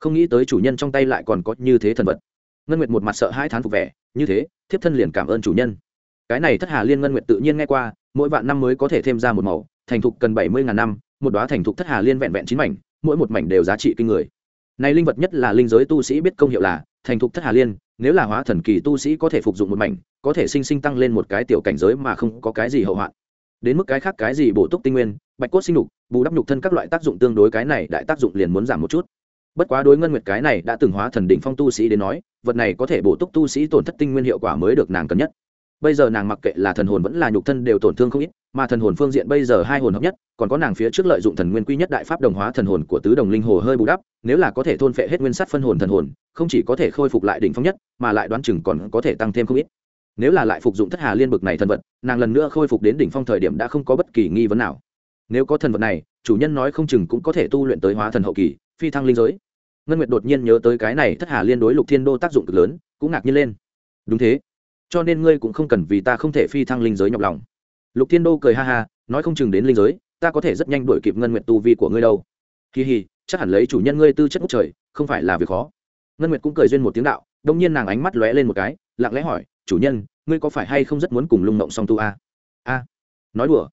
không nghĩ tới chủ nhân trong tay lại còn có như thế thần vật. Ngân nguyệt một mặt sợ hai thán phục vẻ, như thế, thiếp thân liền cảm ơn chủ nhân cái này thất hà liên ngân nguyệt tự nhiên nghe qua, mỗi vạn năm mới có thể thêm ra một màu, thành thục cần bảy mươi ngàn năm, một đoá thành thục thất hà liên vẹn vẹn chín mảnh, mỗi một mảnh đều giá trị kinh người. Này linh vật nhất là linh giới tu sĩ biết công hiệu là, thành thục thất hà liên, nếu là hóa thần kỳ tu sĩ có thể phục dụng một mảnh, có thể sinh sinh tăng lên một cái tiểu cảnh giới mà không có cái gì hậu hoạn. Đến mức cái khác cái gì bổ túc tinh nguyên, bạch cốt sinh đục bù đắp nhục thân các loại tác dụng tương đối cái này đại tác dụng liền muốn giảm một chút. Bất quá đối ngân nguyệt cái này đã từng hóa thần đỉnh phong tu sĩ đến nói, vật này có thể bổ túc tu sĩ tổn thất tinh nguyên hiệu quả mới được nàng cần nhất bây giờ nàng mặc kệ là thần hồn vẫn là nhục thân đều tổn thương không ít, mà thần hồn phương diện bây giờ hai hồn hợp nhất, còn có nàng phía trước lợi dụng thần nguyên quy nhất đại pháp đồng hóa thần hồn của tứ đồng linh hồ hơi bù đắp, nếu là có thể thôn phệ hết nguyên sắt phân hồn thần hồn, không chỉ có thể khôi phục lại đỉnh phong nhất, mà lại đoán chừng còn có thể tăng thêm không ít. Nếu là lại phục dụng thất hà liên bực này thần vật, nàng lần nữa khôi phục đến đỉnh phong thời điểm đã không có bất kỳ nghi vấn nào. Nếu có thần vật này, chủ nhân nói không chừng cũng có thể tu luyện tới hóa thần hậu kỳ, phi thăng linh giới. Ngân nguyệt đột nhiên nhớ tới cái này thất hà liên đối lục thiên đô tác dụng cực lớn, cũng ngạc nhiên lên. Đúng thế cho nên ngươi cũng không cần vì ta không thể phi thăng linh giới nhọc lòng. Lục thiên đô cười ha ha, nói không chừng đến linh giới, ta có thể rất nhanh đuổi kịp ngân nguyệt tu vi của ngươi đâu. Kỳ hì, chắc hẳn lấy chủ nhân ngươi tư chất ngút trời, không phải là việc khó. Ngân nguyệt cũng cười duyên một tiếng đạo, đông nhiên nàng ánh mắt lóe lên một cái, lặng lẽ hỏi, chủ nhân, ngươi có phải hay không rất muốn cùng lung mộng song tu a? A. Nói đùa.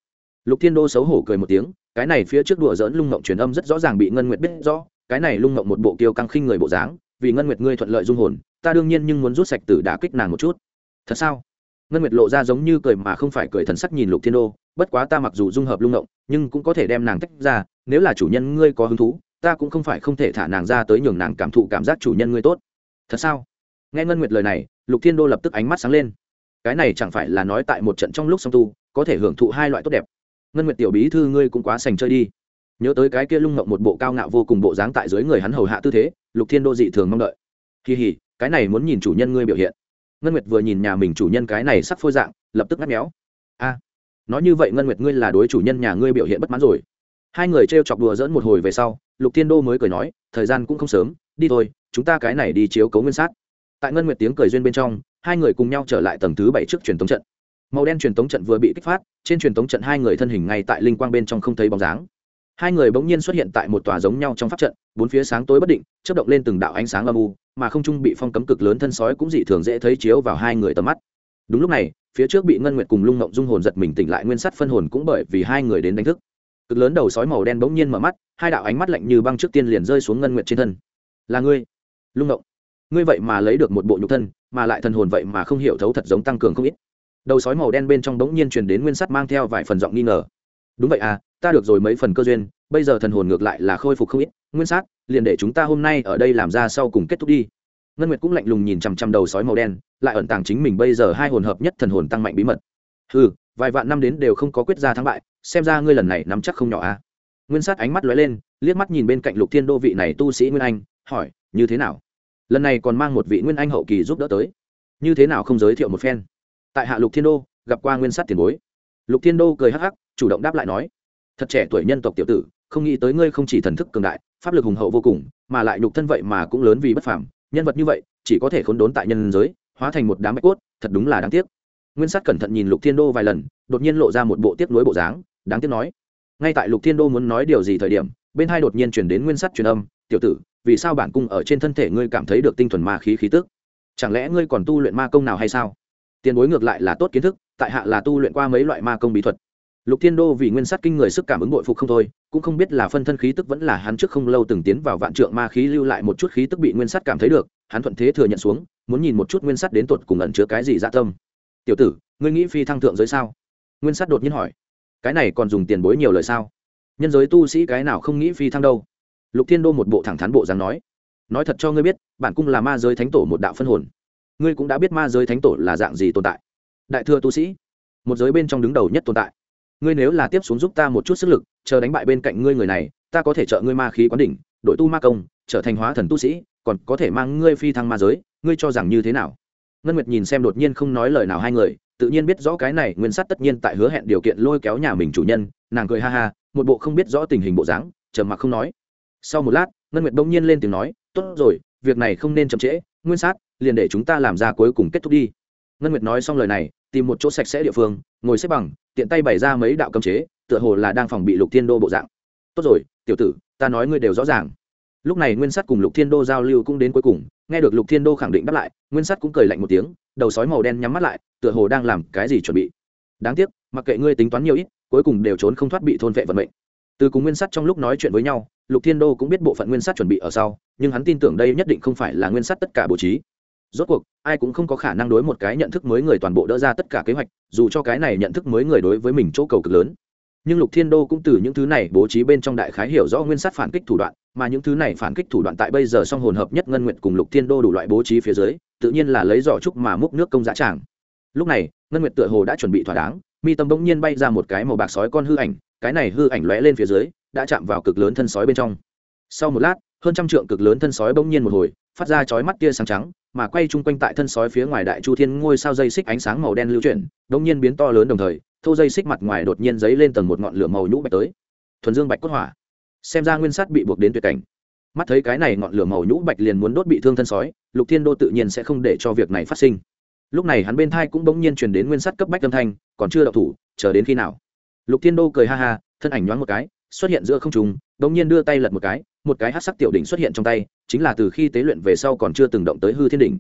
Lục thiên đô xấu hổ cười một tiếng, cái này phía trước đùa dỡn lung mộng truyền âm rất rõ ràng bị ngân nguyệt biết rõ, cái này lung mộng một bộ kiêu căng khinh người bộ dáng, vì ngân nguyệt ngươi thuận lợi dung hồn, ta đương nhiên nhưng muốn rút sạch tử đả kích nàng một chút thật sao? Ngân nguyệt lộ ra giống như cười mà không phải cười thần sắc nhìn lục thiên đô bất quá ta mặc dù dung hợp lung động, nhưng cũng có thể đem nàng tách ra nếu là chủ nhân ngươi có hứng thú ta cũng không phải không thể thả nàng ra tới nhường nàng cảm thụ cảm giác chủ nhân ngươi tốt. Thật sao? Nghe ngân nguyệt lời này lục thiên đô lập tức ánh mắt sáng lên. Cái này chẳng phải là nói tại một trận trong lúc song tu có thể hưởng thụ hai loại tốt đẹp. Ngân nguyệt tiểu bí thư ngươi cũng quá sành chơi đi. Nhớ tới cái kia lung động một bộ cao ngạo vô cùng bộ dáng tại dưới người hắn hầu hạ tư thế lục thiên đô dị thường mong đợi. Kỳ hỉ cái này muốn nhìn chủ nhân ngươi biểu hiện ngân nguyệt vừa nhìn nhà mình chủ nhân cái này sắc phôi dạng, lập tức ngắt méo. A, nói như vậy ngân nguyệt ngươi là đối chủ nhân nhà ngươi biểu hiện bất mãn rồi. Hai người t r e o chọc đùa dỡn một hồi về sau, lục thiên đô mới cười nói, thời gian cũng không sớm, đi thôi, chúng ta cái này đi chiếu cấu nguyên sát. Tại ngân nguyệt tiếng cười duyên bên trong, hai người cùng nhau trở lại tầng thứ bảy trước truyền tống trận. Màu đen truyền tống trận vừa bị kích phát, trên truyền tống trận hai người thân hình ngay tại linh quang bên trong không thấy bóng dáng. Hai người bỗng nhiên xuất hiện tại một tòa giống nhau trong pháp trận, bốn phía sáng tối bất định chất động lên từng đạo ánh sáng âm u mà không trung bị phong cấm cực lớn thân sói cũng dị thường dễ thấy chiếu vào hai người tầm mắt. Đúng lúc này, phía trước bị ngân nguyệt cùng lung ngộng dung hồn giật mình tỉnh lại nguyên sắt phân hồn cũng bởi vì hai người đến đánh thức. Cực lớn đầu sói màu đen bỗng nhiên mở mắt, hai đạo ánh mắt lạnh như băng trước tiên liền rơi xuống ngân nguyệt trên thân. Là ngươi? Lung ngộng. Ngươi vậy mà lấy được một bộ nhục thân, mà lại thần hồn vậy mà không hiểu thấu thật giống tăng cường không ít. Đầu sói màu đen bên trong bỗng nhiên truyền đến nguyên sắt mang theo vài phần giọng nghi ngờ. Đúng vậy à ta được rồi mấy phần cơ duyên, bây giờ thần hồn ngược lại là khôi phục không ít, nguyên sát, liền để chúng ta hôm nay ở đây làm ra sau cùng kết thúc đi. Ngân nguyệt cũng lạnh lùng nhìn chằm chằm đầu sói màu đen, lại ẩn tàng chính mình bây giờ hai hồn hợp nhất thần hồn tăng mạnh bí mật. Ừ vài vạn năm đến đều không có quyết ra thắng bại, xem ra ngươi lần này nắm chắc không nhỏ à nguyên sát ánh mắt lóe lên, liếc mắt nhìn bên cạnh lục thiên đô vị này tu sĩ nguyên anh, hỏi, như thế nào? Lần này còn mang một vị nguyên anh hậu kỳ giúp đỡ tới. Như thế nào không giới thiệu một phen? Tại hạ lục thiên đô, gặp qua nguyên sát tiền bối. Lục thiên đô cười hắc hắc, chủ động đáp lại nói thật trẻ tuổi nhân tộc tiểu tử, không nghĩ tới ngươi không chỉ thần thức cường đại, pháp lực hùng hậu vô cùng, mà lại nhục thân vậy mà cũng lớn vì bất phàm. Nhân vật như vậy, chỉ có thể khốn đốn tại nhân giới, hóa thành một đám bạch cốt, thật đúng là đáng tiếc. Nguyên sát cẩn thận nhìn lục thiên đô vài lần, đột nhiên lộ ra một bộ tiếc nuối bộ dáng, đáng tiếc nói, ngay tại lục thiên đô muốn nói điều gì thời điểm, bên hai đột nhiên chuyển đến nguyên Sát truyền âm, tiểu tử, vì sao bản cung ở trên thân thể ngươi cảm thấy được tinh thuần ma khí khí tức? Chẳng lẽ ngươi còn tu luyện ma công nào hay sao? Tiền bối ngược lại là tốt kiến thức, tại hạ là tu luyện qua mấy loại ma công bí thuật lục thiên đô vì nguyên sát kinh người sức cảm ứng bội phục không thôi, cũng không biết là phân thân khí tức vẫn là hắn trước không lâu từng tiến vào vạn trượng ma khí lưu lại một chút khí tức bị nguyên sát cảm thấy được, hắn thuận thế thừa nhận xuống, muốn nhìn một chút nguyên sát đến tột cùng ẩn chứa cái gì dạ tâm. Tiểu tử, ngươi nghĩ phi thăng thượng giới sao? Nguyên sát đột nhiên hỏi. Cái này còn dùng tiền bối nhiều lời sao? Nhân giới tu sĩ cái nào không nghĩ phi thăng đâu? Lục thiên đô một bộ thẳng thắn bộ dáng nói. Nói thật cho ngươi biết, bản cung là ma giới thánh tổ một đạo phân hồn. Ngươi cũng đã biết ma giới thánh tổ là dạng gì tồn tại. Đại thừa tu sĩ, một giới bên trong đứng đầu nhất tồn tại ngươi nếu là tiếp xuống giúp ta một chút sức lực, chờ đánh bại bên cạnh ngươi người này, ta có thể trợ ngươi ma khí quán đỉnh, đội tu ma công, trở thành hóa thần tu sĩ, còn có thể mang ngươi phi thăng ma giới, ngươi cho rằng như thế nào? Ngân nguyệt nhìn xem đột nhiên không nói lời nào hai người, tự nhiên biết rõ cái này nguyên sắt tất nhiên tại hứa hẹn điều kiện lôi kéo nhà mình chủ nhân, nàng cười ha ha, một bộ không biết rõ tình hình bộ dáng, trầm mặc không nói. Sau một lát, ngân nguyệt bỗng nhiên lên tiếng nói, tốt rồi, việc này không nên chậm trễ, nguyên sát liền để chúng ta làm ra cuối cùng kết thúc đi. Ngân nguyệt nói xong lời này tìm một chỗ sạch sẽ địa phương, ngồi xếp bằng, tiện tay bày ra mấy đạo cấm chế, tựa hồ là đang phòng bị lục thiên đô bộ dạng. Tốt rồi, tiểu tử, ta nói ngươi đều rõ ràng. Lúc này nguyên sắt cùng lục thiên đô giao lưu cũng đến cuối cùng, nghe được lục thiên đô khẳng định đáp lại, nguyên sắt cũng cười lạnh một tiếng, đầu sói màu đen nhắm mắt lại, tựa hồ đang làm cái gì chuẩn bị. Đáng tiếc, mặc kệ ngươi tính toán nhiều ít, cuối cùng đều trốn không thoát bị thôn vệ vận mệnh. Từ cùng nguyên sắt trong lúc nói chuyện với nhau, lục thiên đô cũng biết bộ phận nguyên sắt chuẩn bị ở sau, nhưng hắn tin tưởng đây nhất định không phải là nguyên sắt tất cả bố trí rốt cuộc, ai cũng không có khả năng đối một cái nhận thức mới người toàn bộ đỡ ra tất cả kế hoạch, dù cho cái này nhận thức mới người đối với mình chỗ cầu cực lớn. Nhưng lục thiên đô cũng từ những thứ này bố trí bên trong đại khái hiểu rõ nguyên sát phản kích thủ đoạn, mà những thứ này phản kích thủ đoạn tại bây giờ song hồn hợp nhất ngân nguyện cùng lục thiên đô đủ loại bố trí phía dưới, tự nhiên là lấy giỏ trúc mà múc nước công giá tràng. Lúc này, ngân nguyện tựa hồ đã chuẩn bị thỏa đáng, mi tâm bỗng nhiên bay ra một cái màu bạc sói con hư ảnh, cái này hư ảnh lóe lên phía dưới, đã chạm vào cực lớn thân sói bên trong. Sau một lát, hơn trăm trượng cực lớn thân sói bỗng nhiên một hồi, phát ra chói mắt tia sáng trắng mà quay chung quanh tại thân sói phía ngoài đại chu thiên ngôi sao dây xích ánh sáng màu đen lưu chuyển bỗng nhiên biến to lớn đồng thời, thô dây xích mặt ngoài đột nhiên dấy lên tầng một ngọn lửa màu nhũ bạch tới. Thuần dương bạch cốt hỏa. Xem ra nguyên sắt bị buộc đến tuyệt cảnh. Mắt thấy cái này ngọn lửa màu nhũ bạch liền muốn đốt bị thương thân sói, lục thiên đô tự nhiên sẽ không để cho việc này phát sinh. Lúc này hắn bên thai cũng bỗng nhiên truyền đến nguyên sắt cấp bách âm thanh, còn chưa đậu thủ, chờ đến khi nào? Lục thiên đô cười ha ha, thân ảnh nhoáng một cái xuất hiện giữa không trung, bỗng nhiên đưa tay lật một cái một cái hát sắc tiểu đỉnh xuất hiện trong tay chính là từ khi tế luyện về sau còn chưa từng động tới hư thiên đỉnh.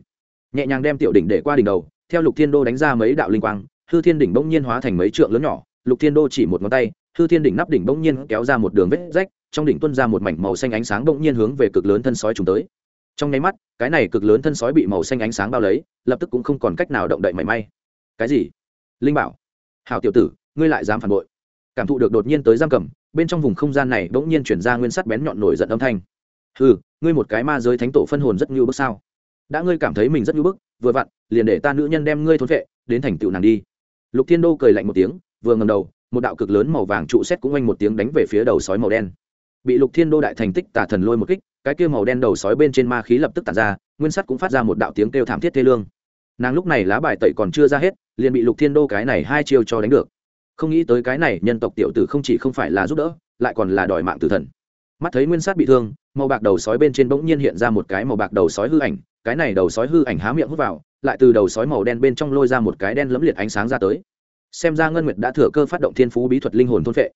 Nhẹ nhàng đem tiểu đỉnh để qua đỉnh đầu theo lục thiên đô đánh ra mấy đạo linh quang hư thiên đỉnh bỗng nhiên hóa thành mấy trượng lớn nhỏ lục thiên đô chỉ một ngón tay hư thiên đỉnh nắp đỉnh bỗng nhiên kéo ra một đường vết rách trong đỉnh tuân ra một mảnh màu xanh ánh sáng bỗng nhiên hướng về cực lớn thân sói trùng tới. Trong nháy mắt cái này cực lớn thân sói bị màu xanh ánh sáng bao lấy lập tức cũng không còn cách nào động đậy mảy may. Cái gì? Linh bảo. Hảo tiểu tử ngươi lại dám phản bội. Cảm thụ được đột nhiên tới giam cầm bên trong vùng không gian này bỗng nhiên chuyển ra nguyên sắt bén nhọn nổi giận âm thanh. Ừ ngươi một cái ma giới thánh tổ phân hồn rất như bức sao? Đã ngươi cảm thấy mình rất như bức, vừa vặn, liền để ta nữ nhân đem ngươi thốn vệ, đến thành tựu nàng đi. Lục thiên đô cười lạnh một tiếng, vừa ngầm đầu, một đạo cực lớn màu vàng trụ xét cũng oanh một tiếng đánh về phía đầu sói màu đen. Bị lục thiên đô đại thành tích tả thần lôi một kích, cái kia màu đen đầu sói bên trên ma khí lập tức tản ra, nguyên sắt cũng phát ra một đạo tiếng kêu thảm thiết thê lương. Nàng lúc này lá bài tẩy còn chưa ra hết, liền bị lục thiên đô cái này hai chiêu cho đánh được không nghĩ tới cái này nhân tộc tiểu tử không chỉ không phải là giúp đỡ, lại còn là đòi mạng tử thần. Mắt thấy nguyên sát bị thương, màu bạc đầu sói bên trên bỗng nhiên hiện ra một cái màu bạc đầu sói hư ảnh, cái này đầu sói hư ảnh há miệng hút vào, lại từ đầu sói màu đen bên trong lôi ra một cái đen lẫm liệt ánh sáng ra tới. Xem ra ngân nguyệt đã thừa cơ phát động thiên phú bí thuật linh hồn thôn phệ.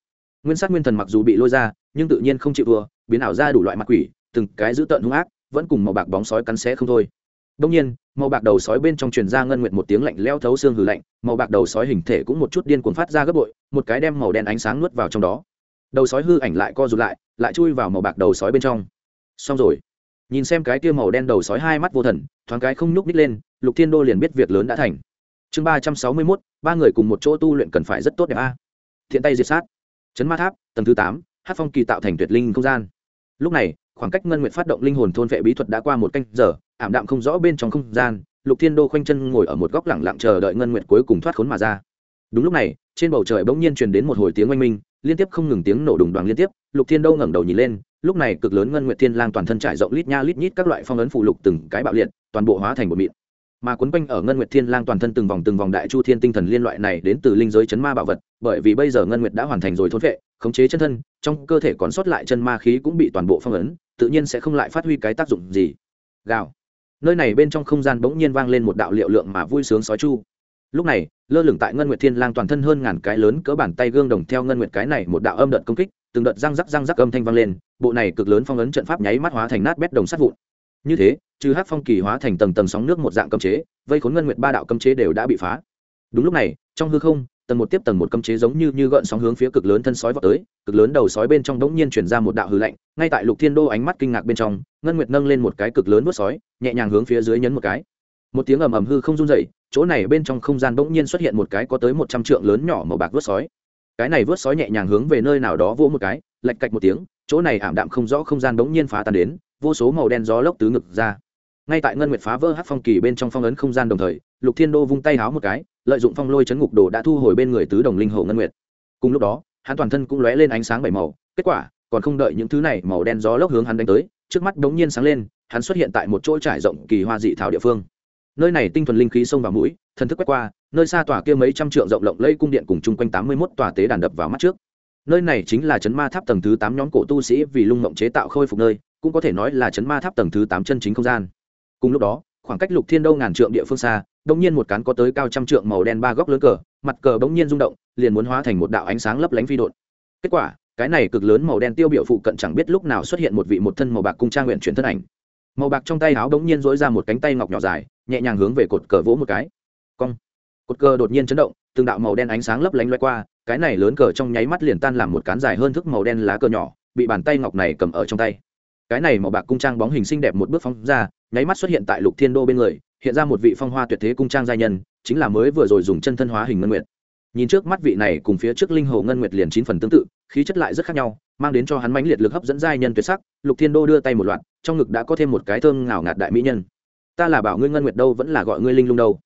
Nguyên sát nguyên thần mặc dù bị lôi ra, nhưng tự nhiên không chịu vừa biến ảo ra đủ loại mặt quỷ, từng cái dữ tợn hung ác, vẫn cùng màu bạc bóng sói cắn xé không thôi đông nhiên, màu bạc đầu sói bên trong truyền ra ngân nguyệt một tiếng lạnh leo thấu xương hừ lạnh, màu bạc đầu sói hình thể cũng một chút điên cuồng phát ra gấp bội, một cái đem màu đen ánh sáng nuốt vào trong đó. Đầu sói hư ảnh lại co rụt lại lại chui vào màu bạc đầu sói bên trong. Xong rồi. Nhìn xem cái kia màu đen đầu sói hai mắt vô thần, thoáng cái không nhúc nhích lên, lục thiên đô liền biết việc lớn đã thành. Chương ba trăm sáu mươi mốt, ba người cùng một chỗ tu luyện cần phải rất tốt đẹp a. Thiện tay diệt sát. Chấn ma tháp, tầng thứ tám hát phong kỳ tạo thành tuyệt linh không gian. Lúc này, khoảng cách ngân nguyện phát động linh hồn thôn vệ bí thuật đã qua một canh giờ ảm đạm không rõ bên trong không gian, lục thiên đô khoanh chân ngồi ở một góc lẳng lặng chờ đợi ngân Nguyệt cuối cùng thoát khốn mà ra. Đúng lúc này, trên bầu trời bỗng nhiên truyền đến một hồi tiếng oanh minh, liên tiếp không ngừng tiếng nổ đùng đoàn liên tiếp, lục thiên đô ngẩng đầu nhìn lên, lúc này cực lớn ngân nguyệt thiên lang toàn thân trải rộng lít nha lít nhít các loại phong ấn phụ lục từng cái bạo liệt, toàn bộ hóa thành một mịn. Mà quấn quanh ở ngân nguyệt thiên lang toàn thân từng vòng từng vòng đại chu thiên tinh thần liên loại này đến từ linh giới chấn ma bảo vật, bởi vì bây giờ ngân nguyệt đã hoàn thành rồi thôn vệ, khống chế chân thân, trong cơ thể còn sót lại chân ma khí cũng bị toàn bộ phong ấn, tự nhiên sẽ không lại phát huy cái tác dụng gì. Gào nơi này bên trong không gian bỗng nhiên vang lên một đạo liệu lượng mà vui sướng sói chu. Lúc này, lơ lửng tại ngân nguyệt thiên lang toàn thân hơn ngàn cái lớn cỡ bàn tay gương đồng theo ngân nguyệt cái này một đạo âm đợt công kích, từng đợt răng rắc răng rắc âm thanh vang lên, bộ này cực lớn phong ấn trận pháp nháy mắt hóa thành nát bét đồng sắt vụn. Như thế, trừ hát phong kỳ hóa thành tầng tầng sóng nước một dạng cấm chế, vây khốn ngân nguyệt ba đạo cấm chế đều đã bị phá. Đúng lúc này, trong hư không tầng một tiếp tầng một cấm chế giống như như gợn sóng hướng phía cực lớn thân sói vọt tới, cực lớn đầu sói bên trong đống nhiên truyền ra một đạo hư lạnh, ngay tại lục thiên đô ánh mắt kinh ngạc bên trong, ngân nguyệt nâng lên một cái cực lớn vớt sói, nhẹ nhàng hướng phía dưới nhấn một cái. Một tiếng ầm ầm hư không rung dậy chỗ này bên trong không gian bỗng nhiên xuất hiện một cái có tới một trăm trượng lớn nhỏ màu bạc vớt sói. Cái này vớt sói nhẹ nhàng hướng về nơi nào đó vỗ một cái lạch cạch một tiếng, chỗ này ảm đạm không rõ không gian bỗng nhiên phá tan đến, vô số màu đen gió lốc tứ ngực ra. Ngay tại ngân nguyệt phá vỡ hắc phong kỳ bên trong phong ấn không gian đồng thời, lục thiên đô vung tay háo một cái lợi dụng phong lôi chấn ngục đồ đã thu hồi bên người tứ đồng linh hồ ngân nguyệt. Cùng lúc đó, hắn toàn thân cũng lóe lên ánh sáng bảy màu, kết quả, còn không đợi những thứ này màu đen gió lốc hướng hắn đánh tới, trước mắt đống nhiên sáng lên, hắn xuất hiện tại một chỗ trải rộng kỳ hoa dị thảo địa phương. Nơi này tinh thuần linh khí xông vào mũi, thần thức quét qua, nơi xa tòa kia mấy trăm trượng rộng lộng lây cung điện cùng chung quanh tám mươi mốt tòa tế đàn đập vào mắt trước. Nơi này chính là chấn ma tháp tầng thứ tám nhóm cổ tu sĩ vì lung mộng chế tạo khôi phục nơi, cũng có thể nói là chấn ma tháp tầng thứ tám chân chính không gian. Cùng lúc đó, khoảng cách lục thiên đâu ngàn trượng địa phương xa đông nhiên một cán có tới cao trăm trượng màu đen ba góc lớn cờ, mặt cờ bỗng nhiên rung động, liền muốn hóa thành một đạo ánh sáng lấp lánh phi đột kết quả, cái này cực lớn màu đen tiêu biểu phụ cận chẳng biết lúc nào xuất hiện một vị một thân màu bạc cung trang nguyện chuyển thân ảnh. Màu bạc trong tay áo bỗng nhiên dối ra một cánh tay ngọc nhỏ dài, nhẹ nhàng hướng về cột cờ vỗ một cái. Cong. Cột cờ đột nhiên chấn động, từng đạo màu đen ánh sáng lấp lánh loay qua, cái này lớn cờ trong nháy mắt liền tan làm một cán dài hơn thước màu đen lá cờ nhỏ, bị bàn tay ngọc này cầm ở trong tay. Cái này màu bạc cung trang bóng hình xinh đẹp một bước phóng ra, nháy mắt xuất hiện tại lục thiên đô bên người hiện ra một vị phong hoa tuyệt thế cung trang giai nhân, chính là mới vừa rồi dùng chân thân hóa hình ngân nguyệt. Nhìn trước mắt vị này cùng phía trước linh hồ ngân nguyệt liền chín phần tương tự, khí chất lại rất khác nhau, mang đến cho hắn mãnh liệt lực hấp dẫn giai nhân tuyệt sắc, lục thiên đô đưa tay một loạt, trong ngực đã có thêm một cái thơm ngào ngạt đại mỹ nhân. Ta là bảo ngươi ngân nguyệt đâu vẫn là gọi ngươi linh lung đâu.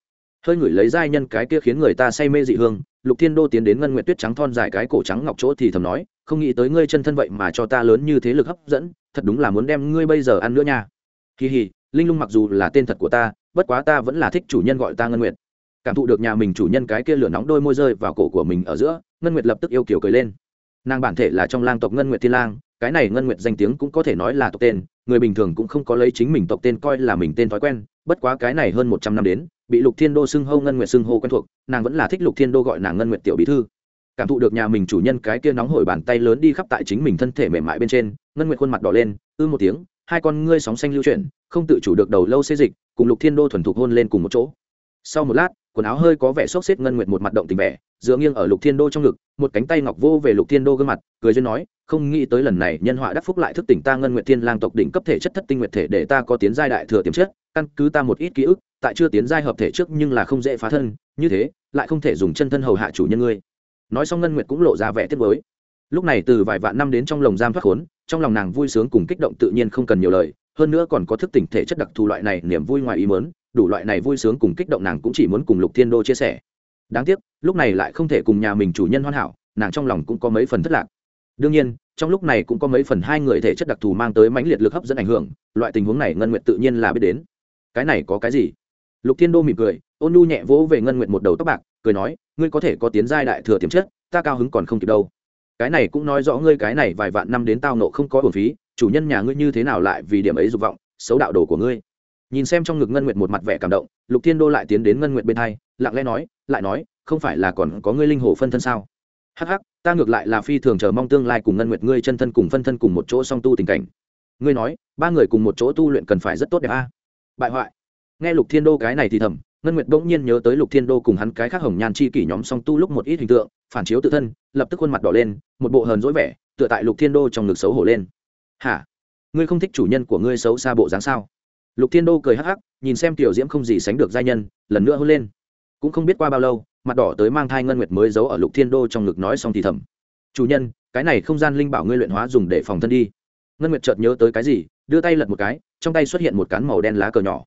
Hơi ngửi lấy giai nhân cái kia khiến người ta say mê dị hương, lục thiên đô tiến đến ngân nguyệt tuyết trắng thon dài cái cổ trắng ngọc chỗ thì thầm nói, không nghĩ tới ngươi chân thân vậy mà cho ta lớn như thế lực hấp dẫn, thật đúng là muốn đem ngươi bây giờ ăn nữa nha. Kỳ hì, linh lung mặc dù là tên thật của ta bất quá ta vẫn là thích chủ nhân gọi ta ngân nguyệt. Cảm thụ được nhà mình chủ nhân cái kia lửa nóng đôi môi rơi vào cổ của mình ở giữa, ngân nguyệt lập tức yêu kiểu cười lên. Nàng bản thể là trong lang tộc ngân nguyệt thiên lang, cái này ngân nguyệt danh tiếng cũng có thể nói là tộc tên, người bình thường cũng không có lấy chính mình tộc tên coi là mình tên thói quen, bất quá cái này hơn một trăm năm đến, bị lục thiên đô xưng hô ngân nguyệt xưng hô quen thuộc, nàng vẫn là thích lục thiên đô gọi nàng ngân nguyệt tiểu bí thư. Cảm thụ được nhà mình chủ nhân cái kia nóng hổi bàn tay lớn đi khắp tại chính mình thân thể mềm mại bên trên, ngân nguyệt khuôn mặt đỏ lên, ư một tiếng, hai con ngươi sóng xanh lưu chuyển không tự chủ được đầu lâu xê dịch, cùng lục thiên đô thuần thục hôn lên cùng một chỗ. Sau một lát, quần áo hơi có vẻ xốc xếp ngân nguyệt một mặt động tình vẻ, dựa nghiêng ở lục thiên đô trong ngực, một cánh tay ngọc vô về lục thiên đô gương mặt, cười duyên nói, không nghĩ tới lần này nhân họa đắc phúc lại thức tỉnh ta ngân nguyệt thiên lang tộc đỉnh cấp thể chất thất tinh nguyệt thể để ta có tiến giai đại thừa tiềm chất, căn cứ ta một ít ký ức, tại chưa tiến giai hợp thể trước nhưng là không dễ phá thân, như thế, lại không thể dùng chân thân hầu hạ chủ nhân ngươi. Nói xong ngân nguyệt cũng lộ ra vẻ tiếc với lúc này từ vài vạn năm đến trong lồng giam thoát khốn, trong lòng nàng vui sướng cùng kích động tự nhiên không cần nhiều lời hơn nữa còn có thức tỉnh thể chất đặc thù loại này, niềm vui ngoài ý mớn đủ loại này vui sướng cùng kích động nàng cũng chỉ muốn cùng lục thiên đô chia sẻ. Đáng tiếc, lúc này lại không thể cùng nhà mình chủ nhân hoàn hảo, nàng trong lòng cũng có mấy phần thất lạc. Đương nhiên, trong lúc này cũng có mấy phần hai người thể chất đặc thù mang tới mãnh liệt lực hấp dẫn ảnh hưởng, loại tình huống này ngân nguyện tự nhiên là biết đến. Cái này có cái gì? Lục thiên đô mỉm cười, ôn nu nhẹ vỗ về ngân nguyện một đầu tóc bạc, cười nói, ngươi có thể có tiến giai đại thừa tiềm chất, ta cao hứng còn không kịp đâu. Cái này cũng nói rõ ngươi cái này vài vạn năm đến tao nộ không có bổn phí chủ nhân nhà ngươi như thế nào lại vì điểm ấy dục vọng, xấu đạo đồ của ngươi? Nhìn xem trong ngực ngân nguyệt một mặt vẻ cảm động, lục thiên đô lại tiến đến ngân nguyệt bên hai, lặng lẽ nói, lại nói, không phải là còn có ngươi linh hồ phân thân sao? Hắc hắc, ta ngược lại là phi thường chờ mong tương lai cùng ngân nguyệt ngươi chân thân cùng phân thân cùng một chỗ song tu tình cảnh. Ngươi nói, ba người cùng một chỗ tu luyện cần phải rất tốt đẹp a. Bại hoại. Nghe lục thiên đô cái này thì thầm, ngân nguyệt bỗng nhiên nhớ tới lục thiên đô cùng hắn cái khác hồng nhan chi kỷ nhóm song tu lúc một ít hình tượng, phản chiếu tự thân, lập tức khuôn mặt đỏ lên, một bộ hờn dỗi vẻ, tựa tại lục thiên đô trong ngực xấu hổ lên hả? Ngươi không thích chủ nhân của ngươi xấu xa bộ dáng sao? Lục thiên đô cười hắc hắc, nhìn xem tiểu diễm không gì sánh được giai nhân, lần nữa hôn lên. Cũng không biết qua bao lâu, mặt đỏ tới mang thai ngân nguyệt mới giấu ở lục thiên đô trong ngực nói xong thì thầm. Chủ nhân, cái này không gian linh bảo ngươi luyện hóa dùng để phòng thân đi. Ngân nguyệt chợt nhớ tới cái gì, đưa tay lật một cái, trong tay xuất hiện một cán màu đen lá cờ nhỏ.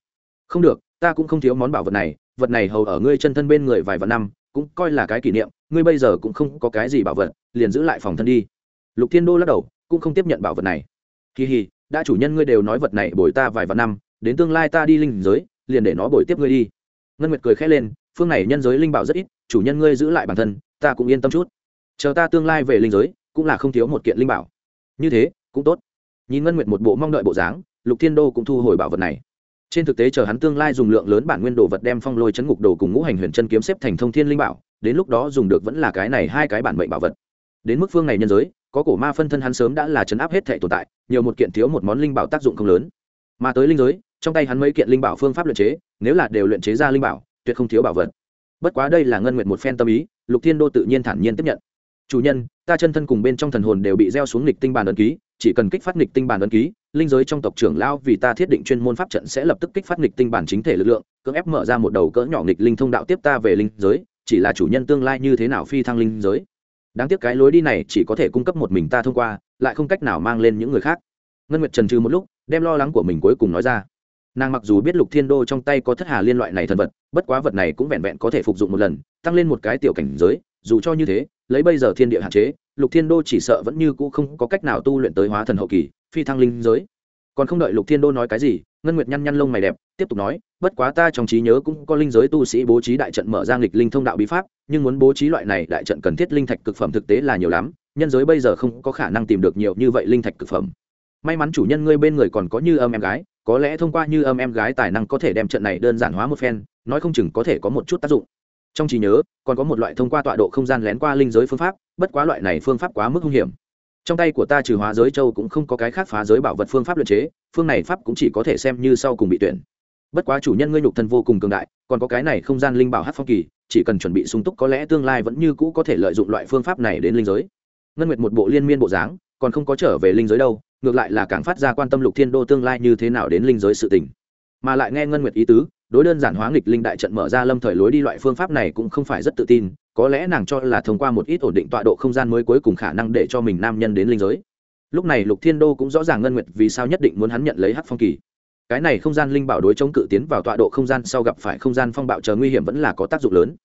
Không được, ta cũng không thiếu món bảo vật này vật này hầu ở ngươi chân thân bên người vài vạn năm, cũng coi là cái kỷ niệm, ngươi bây giờ cũng không có cái gì bảo vật, liền giữ lại phòng thân đi. Lục thiên đô lắc đầu, cũng không tiếp nhận bảo vật này kỳ hì, đã chủ nhân ngươi đều nói vật này bồi ta vài vạn năm, đến tương lai ta đi linh giới, liền để nó bồi tiếp ngươi đi. Ngân nguyệt cười khẽ lên, phương này nhân giới linh bảo rất ít, chủ nhân ngươi giữ lại bản thân, ta cũng yên tâm chút. Chờ ta tương lai về linh giới, cũng là không thiếu một kiện linh bảo. Như thế, cũng tốt. Nhìn ngân nguyệt một bộ mong đợi bộ dáng, lục thiên đô cũng thu hồi bảo vật này. Trên thực tế chờ hắn tương lai dùng lượng lớn bản nguyên đồ vật đem phong lôi chấn ngục đồ cùng ngũ hành huyền chân kiếm xếp thành thông thiên linh bảo, đến lúc đó dùng được vẫn là cái này hai cái bản mệnh bảo vật. Đến mức phương này nhân giới có cổ ma phân thân hắn sớm đã là chấn áp hết thể tồn tại, nhiều một kiện thiếu một món linh bảo tác dụng không lớn. Mà tới linh giới, trong tay hắn mấy kiện linh bảo phương pháp luyện chế, nếu là đều luyện chế ra linh bảo, tuyệt không thiếu bảo vật. Bất quá đây là ngân nguyện một phen tâm ý, lục thiên đô tự nhiên thản nhiên tiếp nhận. Chủ nhân, ta chân thân cùng bên trong thần hồn đều bị gieo xuống nghịch tinh bản ấn ký, chỉ cần kích phát nghịch tinh bản ấn ký, linh giới trong tộc trưởng lão vì ta thiết định chuyên môn pháp trận sẽ lập tức kích phát nghịch tinh bản chính thể lực lượng, cưỡng ép mở ra một đầu cỡ nhỏ nghịch linh thông đạo tiếp ta về linh giới, chỉ là chủ nhân tương lai như thế nào phi thăng linh giới đáng tiếc cái lối đi này chỉ có thể cung cấp một mình ta thông qua, lại không cách nào mang lên những người khác. Ngân nguyệt trần trừ một lúc, đem lo lắng của mình cuối cùng nói ra. Nàng mặc dù biết lục thiên đô trong tay có thất hà liên loại này thần vật, bất quá vật này cũng vẹn vẹn có thể phục dụng một lần, tăng lên một cái tiểu cảnh giới, dù cho như thế, lấy bây giờ thiên địa hạn chế, lục thiên đô chỉ sợ vẫn như cũ không có cách nào tu luyện tới hóa thần hậu kỳ, phi thăng linh giới. Còn không đợi lục thiên đô nói cái gì ngân nguyệt nhăn nhăn lông mày đẹp, tiếp tục nói, bất quá ta trong trí nhớ cũng có linh giới tu sĩ bố trí đại trận mở ra nghịch linh thông đạo bí pháp, nhưng muốn bố trí loại này đại trận cần thiết linh thạch cực phẩm thực tế là nhiều lắm, nhân giới bây giờ không có khả năng tìm được nhiều như vậy linh thạch cực phẩm. May mắn chủ nhân ngươi bên người còn có như âm em gái, có lẽ thông qua như âm em gái tài năng có thể đem trận này đơn giản hóa một phen, nói không chừng có thể có một chút tác dụng. Trong trí nhớ, còn có một loại thông qua tọa độ không gian lén qua linh giới phương pháp, bất quá loại này phương pháp quá mức hung hiểm trong tay của ta trừ hóa giới châu cũng không có cái khác phá giới bảo vật phương pháp luyện chế, phương này pháp cũng chỉ có thể xem như sau cùng bị tuyển. Bất quá chủ nhân ngươi nhục thân vô cùng cường đại, còn có cái này không gian linh bảo hát phong kỳ, chỉ cần chuẩn bị sung túc có lẽ tương lai vẫn như cũ có thể lợi dụng loại phương pháp này đến linh giới. Ngân nguyệt một bộ liên miên bộ dáng, còn không có trở về linh giới đâu, ngược lại là càng phát ra quan tâm lục thiên đô tương lai như thế nào đến linh giới sự tình. Mà lại nghe ngân nguyệt ý tứ đối đơn giản hóa nghịch linh đại trận mở ra lâm thời lối đi loại phương pháp này cũng không phải rất tự tin, có lẽ nàng cho là thông qua một ít ổn định tọa độ không gian mới cuối cùng khả năng để cho mình nam nhân đến linh giới. Lúc này lục thiên đô cũng rõ ràng ngân nguyệt vì sao nhất định muốn hắn nhận lấy hắc phong kỳ. Cái này không gian linh bảo đối chống cự tiến vào tọa độ không gian sau gặp phải không gian phong bạo chờ nguy hiểm vẫn là có tác dụng lớn.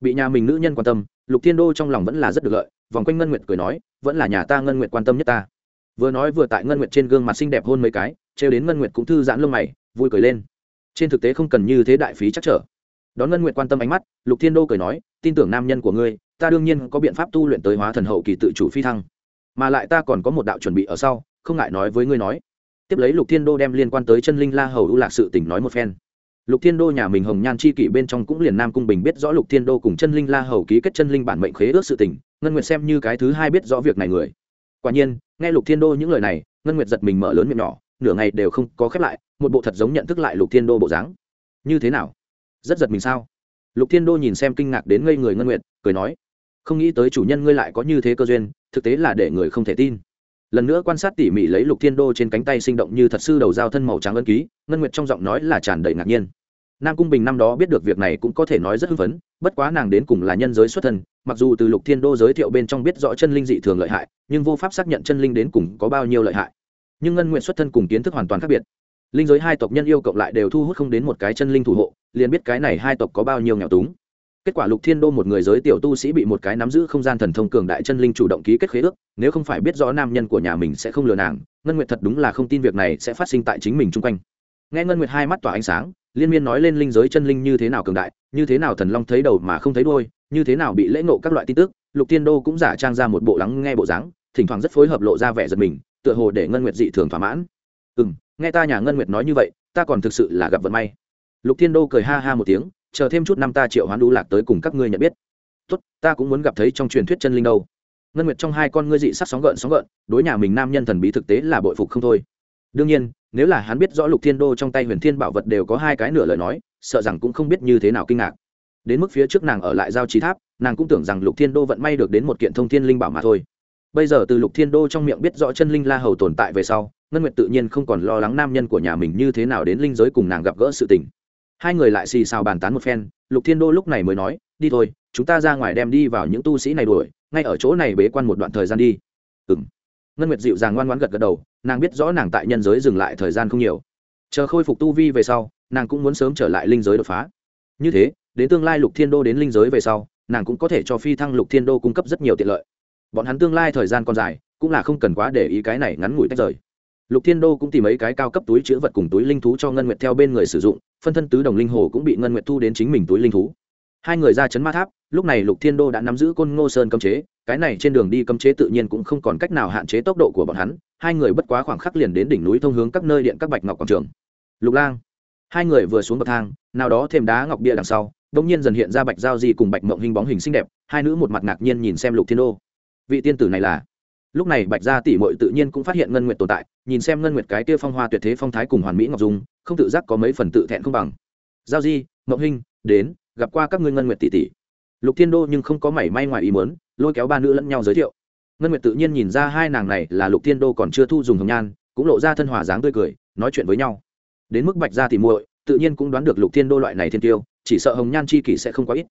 Bị nhà mình nữ nhân quan tâm, lục thiên đô trong lòng vẫn là rất được lợi, vòng quanh ngân nguyệt cười nói, vẫn là nhà ta ngân nguyệt quan tâm nhất ta. Vừa nói vừa tại ngân nguyệt trên gương mặt xinh đẹp hôn mấy cái, trêu đến ngân nguyệt cũng thư giãn lông mày, vui cười lên trên thực tế không cần như thế đại phí chắc trở. Đón ngân nguyệt quan tâm ánh mắt, lục thiên đô cười nói, tin tưởng nam nhân của ngươi, ta đương nhiên có biện pháp tu luyện tới hóa thần hậu kỳ tự chủ phi thăng. Mà lại ta còn có một đạo chuẩn bị ở sau, không ngại nói với ngươi nói. Tiếp lấy lục thiên đô đem liên quan tới chân linh la hầu ưu lạc sự tình nói một phen. Lục thiên đô nhà mình hồng nhan chi kỷ bên trong cũng liền nam cung bình biết rõ lục thiên đô cùng chân linh la hầu ký kết chân linh bản mệnh khế ước sự tình, ngân nguyệt xem như cái thứ hai biết rõ việc này người. Quả nhiên, nghe lục thiên đô những lời này, ngân nguyệt giật mình mở lớn miệng nhỏ, nửa ngày đều không có khép lại một bộ thật giống nhận thức lại lục thiên đô bộ dáng. Như thế nào? Rất giật mình sao? Lục thiên đô nhìn xem kinh ngạc đến ngây người ngân nguyệt, cười nói, không nghĩ tới chủ nhân ngươi lại có như thế cơ duyên, thực tế là để người không thể tin. Lần nữa quan sát tỉ mỉ lấy lục thiên đô trên cánh tay sinh động như thật sư đầu dao thân màu trắng ân ký, ngân nguyệt trong giọng nói là tràn đầy ngạc nhiên. Nam cung bình năm đó biết được việc này cũng có thể nói rất hưng phấn, bất quá nàng đến cùng là nhân giới xuất thân, mặc dù từ lục thiên đô giới thiệu bên trong biết rõ chân linh dị thường lợi hại, nhưng vô pháp xác nhận chân linh đến cùng có bao nhiêu lợi hại. Nhưng ngân nguyện xuất thân cùng kiến thức hoàn toàn khác biệt linh giới hai tộc nhân yêu cộng lại đều thu hút không đến một cái chân linh thủ hộ, liền biết cái này hai tộc có bao nhiêu nghèo túng. Kết quả lục thiên đô một người giới tiểu tu sĩ bị một cái nắm giữ không gian thần thông cường đại chân linh chủ động ký kết khế ước, nếu không phải biết rõ nam nhân của nhà mình sẽ không lừa nàng, ngân nguyệt thật đúng là không tin việc này sẽ phát sinh tại chính mình chung quanh. Nghe ngân nguyệt hai mắt tỏa ánh sáng, liên miên nói lên linh giới chân linh như thế nào cường đại, như thế nào thần long thấy đầu mà không thấy đôi như thế nào bị lễ nộ các loại tin tức, lục thiên đô cũng giả trang ra một bộ lắng nghe bộ dáng, thỉnh thoảng rất phối hợp lộ ra vẻ giật mình, tựa hồ để ngân nguyệt dị thường thỏa mãn. Ừ nghe ta nhà ngân nguyệt nói như vậy, ta còn thực sự là gặp vận may. Lục thiên đô cười ha ha một tiếng, chờ thêm chút năm ta triệu hoán đu lạc tới cùng các ngươi nhận biết. Tốt, ta cũng muốn gặp thấy trong truyền thuyết chân linh đâu. Ngân nguyệt trong hai con ngươi dị sắc sóng gợn sóng gợn, đối nhà mình nam nhân thần bí thực tế là bội phục không thôi. Đương nhiên, nếu là hắn biết rõ lục thiên đô trong tay huyền thiên bảo vật đều có hai cái nửa lời nói, sợ rằng cũng không biết như thế nào kinh ngạc. Đến mức phía trước nàng ở lại giao trí tháp, nàng cũng tưởng rằng lục thiên đô vận may được đến một kiện thông thiên linh bảo mà thôi. Bây giờ từ lục thiên đô trong miệng biết rõ chân linh la hầu tồn tại về sau ngân nguyệt tự nhiên không còn lo lắng nam nhân của nhà mình như thế nào đến linh giới cùng nàng gặp gỡ sự tình. Hai người lại xì xào bàn tán một phen, lục thiên đô lúc này mới nói, đi thôi, chúng ta ra ngoài đem đi vào những tu sĩ này đuổi, ngay ở chỗ này bế quan một đoạn thời gian đi. Ừ m ngân nguyệt dịu dàng ngoan ngoãn gật gật đầu, nàng biết rõ nàng tại nhân giới dừng lại thời gian không nhiều. Chờ khôi phục tu vi về sau, nàng cũng muốn sớm trở lại linh giới đột phá. Như thế, đến tương lai lục thiên đô đến linh giới về sau, nàng cũng có thể cho phi thăng lục thiên đô cung cấp rất nhiều tiện lợi. Bọn hắn tương lai thời gian còn dài, cũng là không cần quá để ý cái này ngắn ngủi tách rời lục thiên đô cũng tìm mấy cái cao cấp túi chữ vật cùng túi linh thú cho ngân nguyệt theo bên người sử dụng, phân thân tứ đồng linh hồ cũng bị ngân nguyệt thu đến chính mình túi linh thú. Hai người ra chấn ma tháp, lúc này lục thiên đô đã nắm giữ côn ngô sơn cấm chế, cái này trên đường đi cấm chế tự nhiên cũng không còn cách nào hạn chế tốc độ của bọn hắn, hai người bất quá khoảng khắc liền đến đỉnh núi thông hướng các nơi điện các bạch ngọc quảng trường. Lục lang, hai người vừa xuống bậc thang, nào đó thêm đá ngọc bia đằng sau đông nhiên dần hiện ra bạch giao di cùng bạch mộng hình bóng hình xinh đẹp, hai nữ một mặt ngạc nhiên nhìn xem lục thiên đô. Vị tiên tử này là? Lúc này bạch gia tỷ mội tự nhiên cũng phát hiện ngân nguyệt tồn tại, nhìn xem ngân nguyệt cái kia phong hoa tuyệt thế phong thái cùng hoàn mỹ ngọc dung, không tự giác có mấy phần tự thẹn không bằng. Giao di ngọc hinh, đến, gặp qua các ngươi ngân nguyệt tỷ tỷ. Lục thiên đô nhưng không có mảy may ngoài ý muốn, lôi kéo ba nữ lẫn nhau giới thiệu. Ngân nguyệt tự nhiên nhìn ra hai nàng này là lục thiên đô còn chưa thu dùng hồng nhan, cũng lộ ra thân hòa dáng tươi cười, nói chuyện với nhau. Đến mức bạch gia tỷ muội, tự nhiên cũng đoán được lục thiên đô loại này thiên tiêu, chỉ sợ hồng nhan chi kỷ sẽ không quá ít.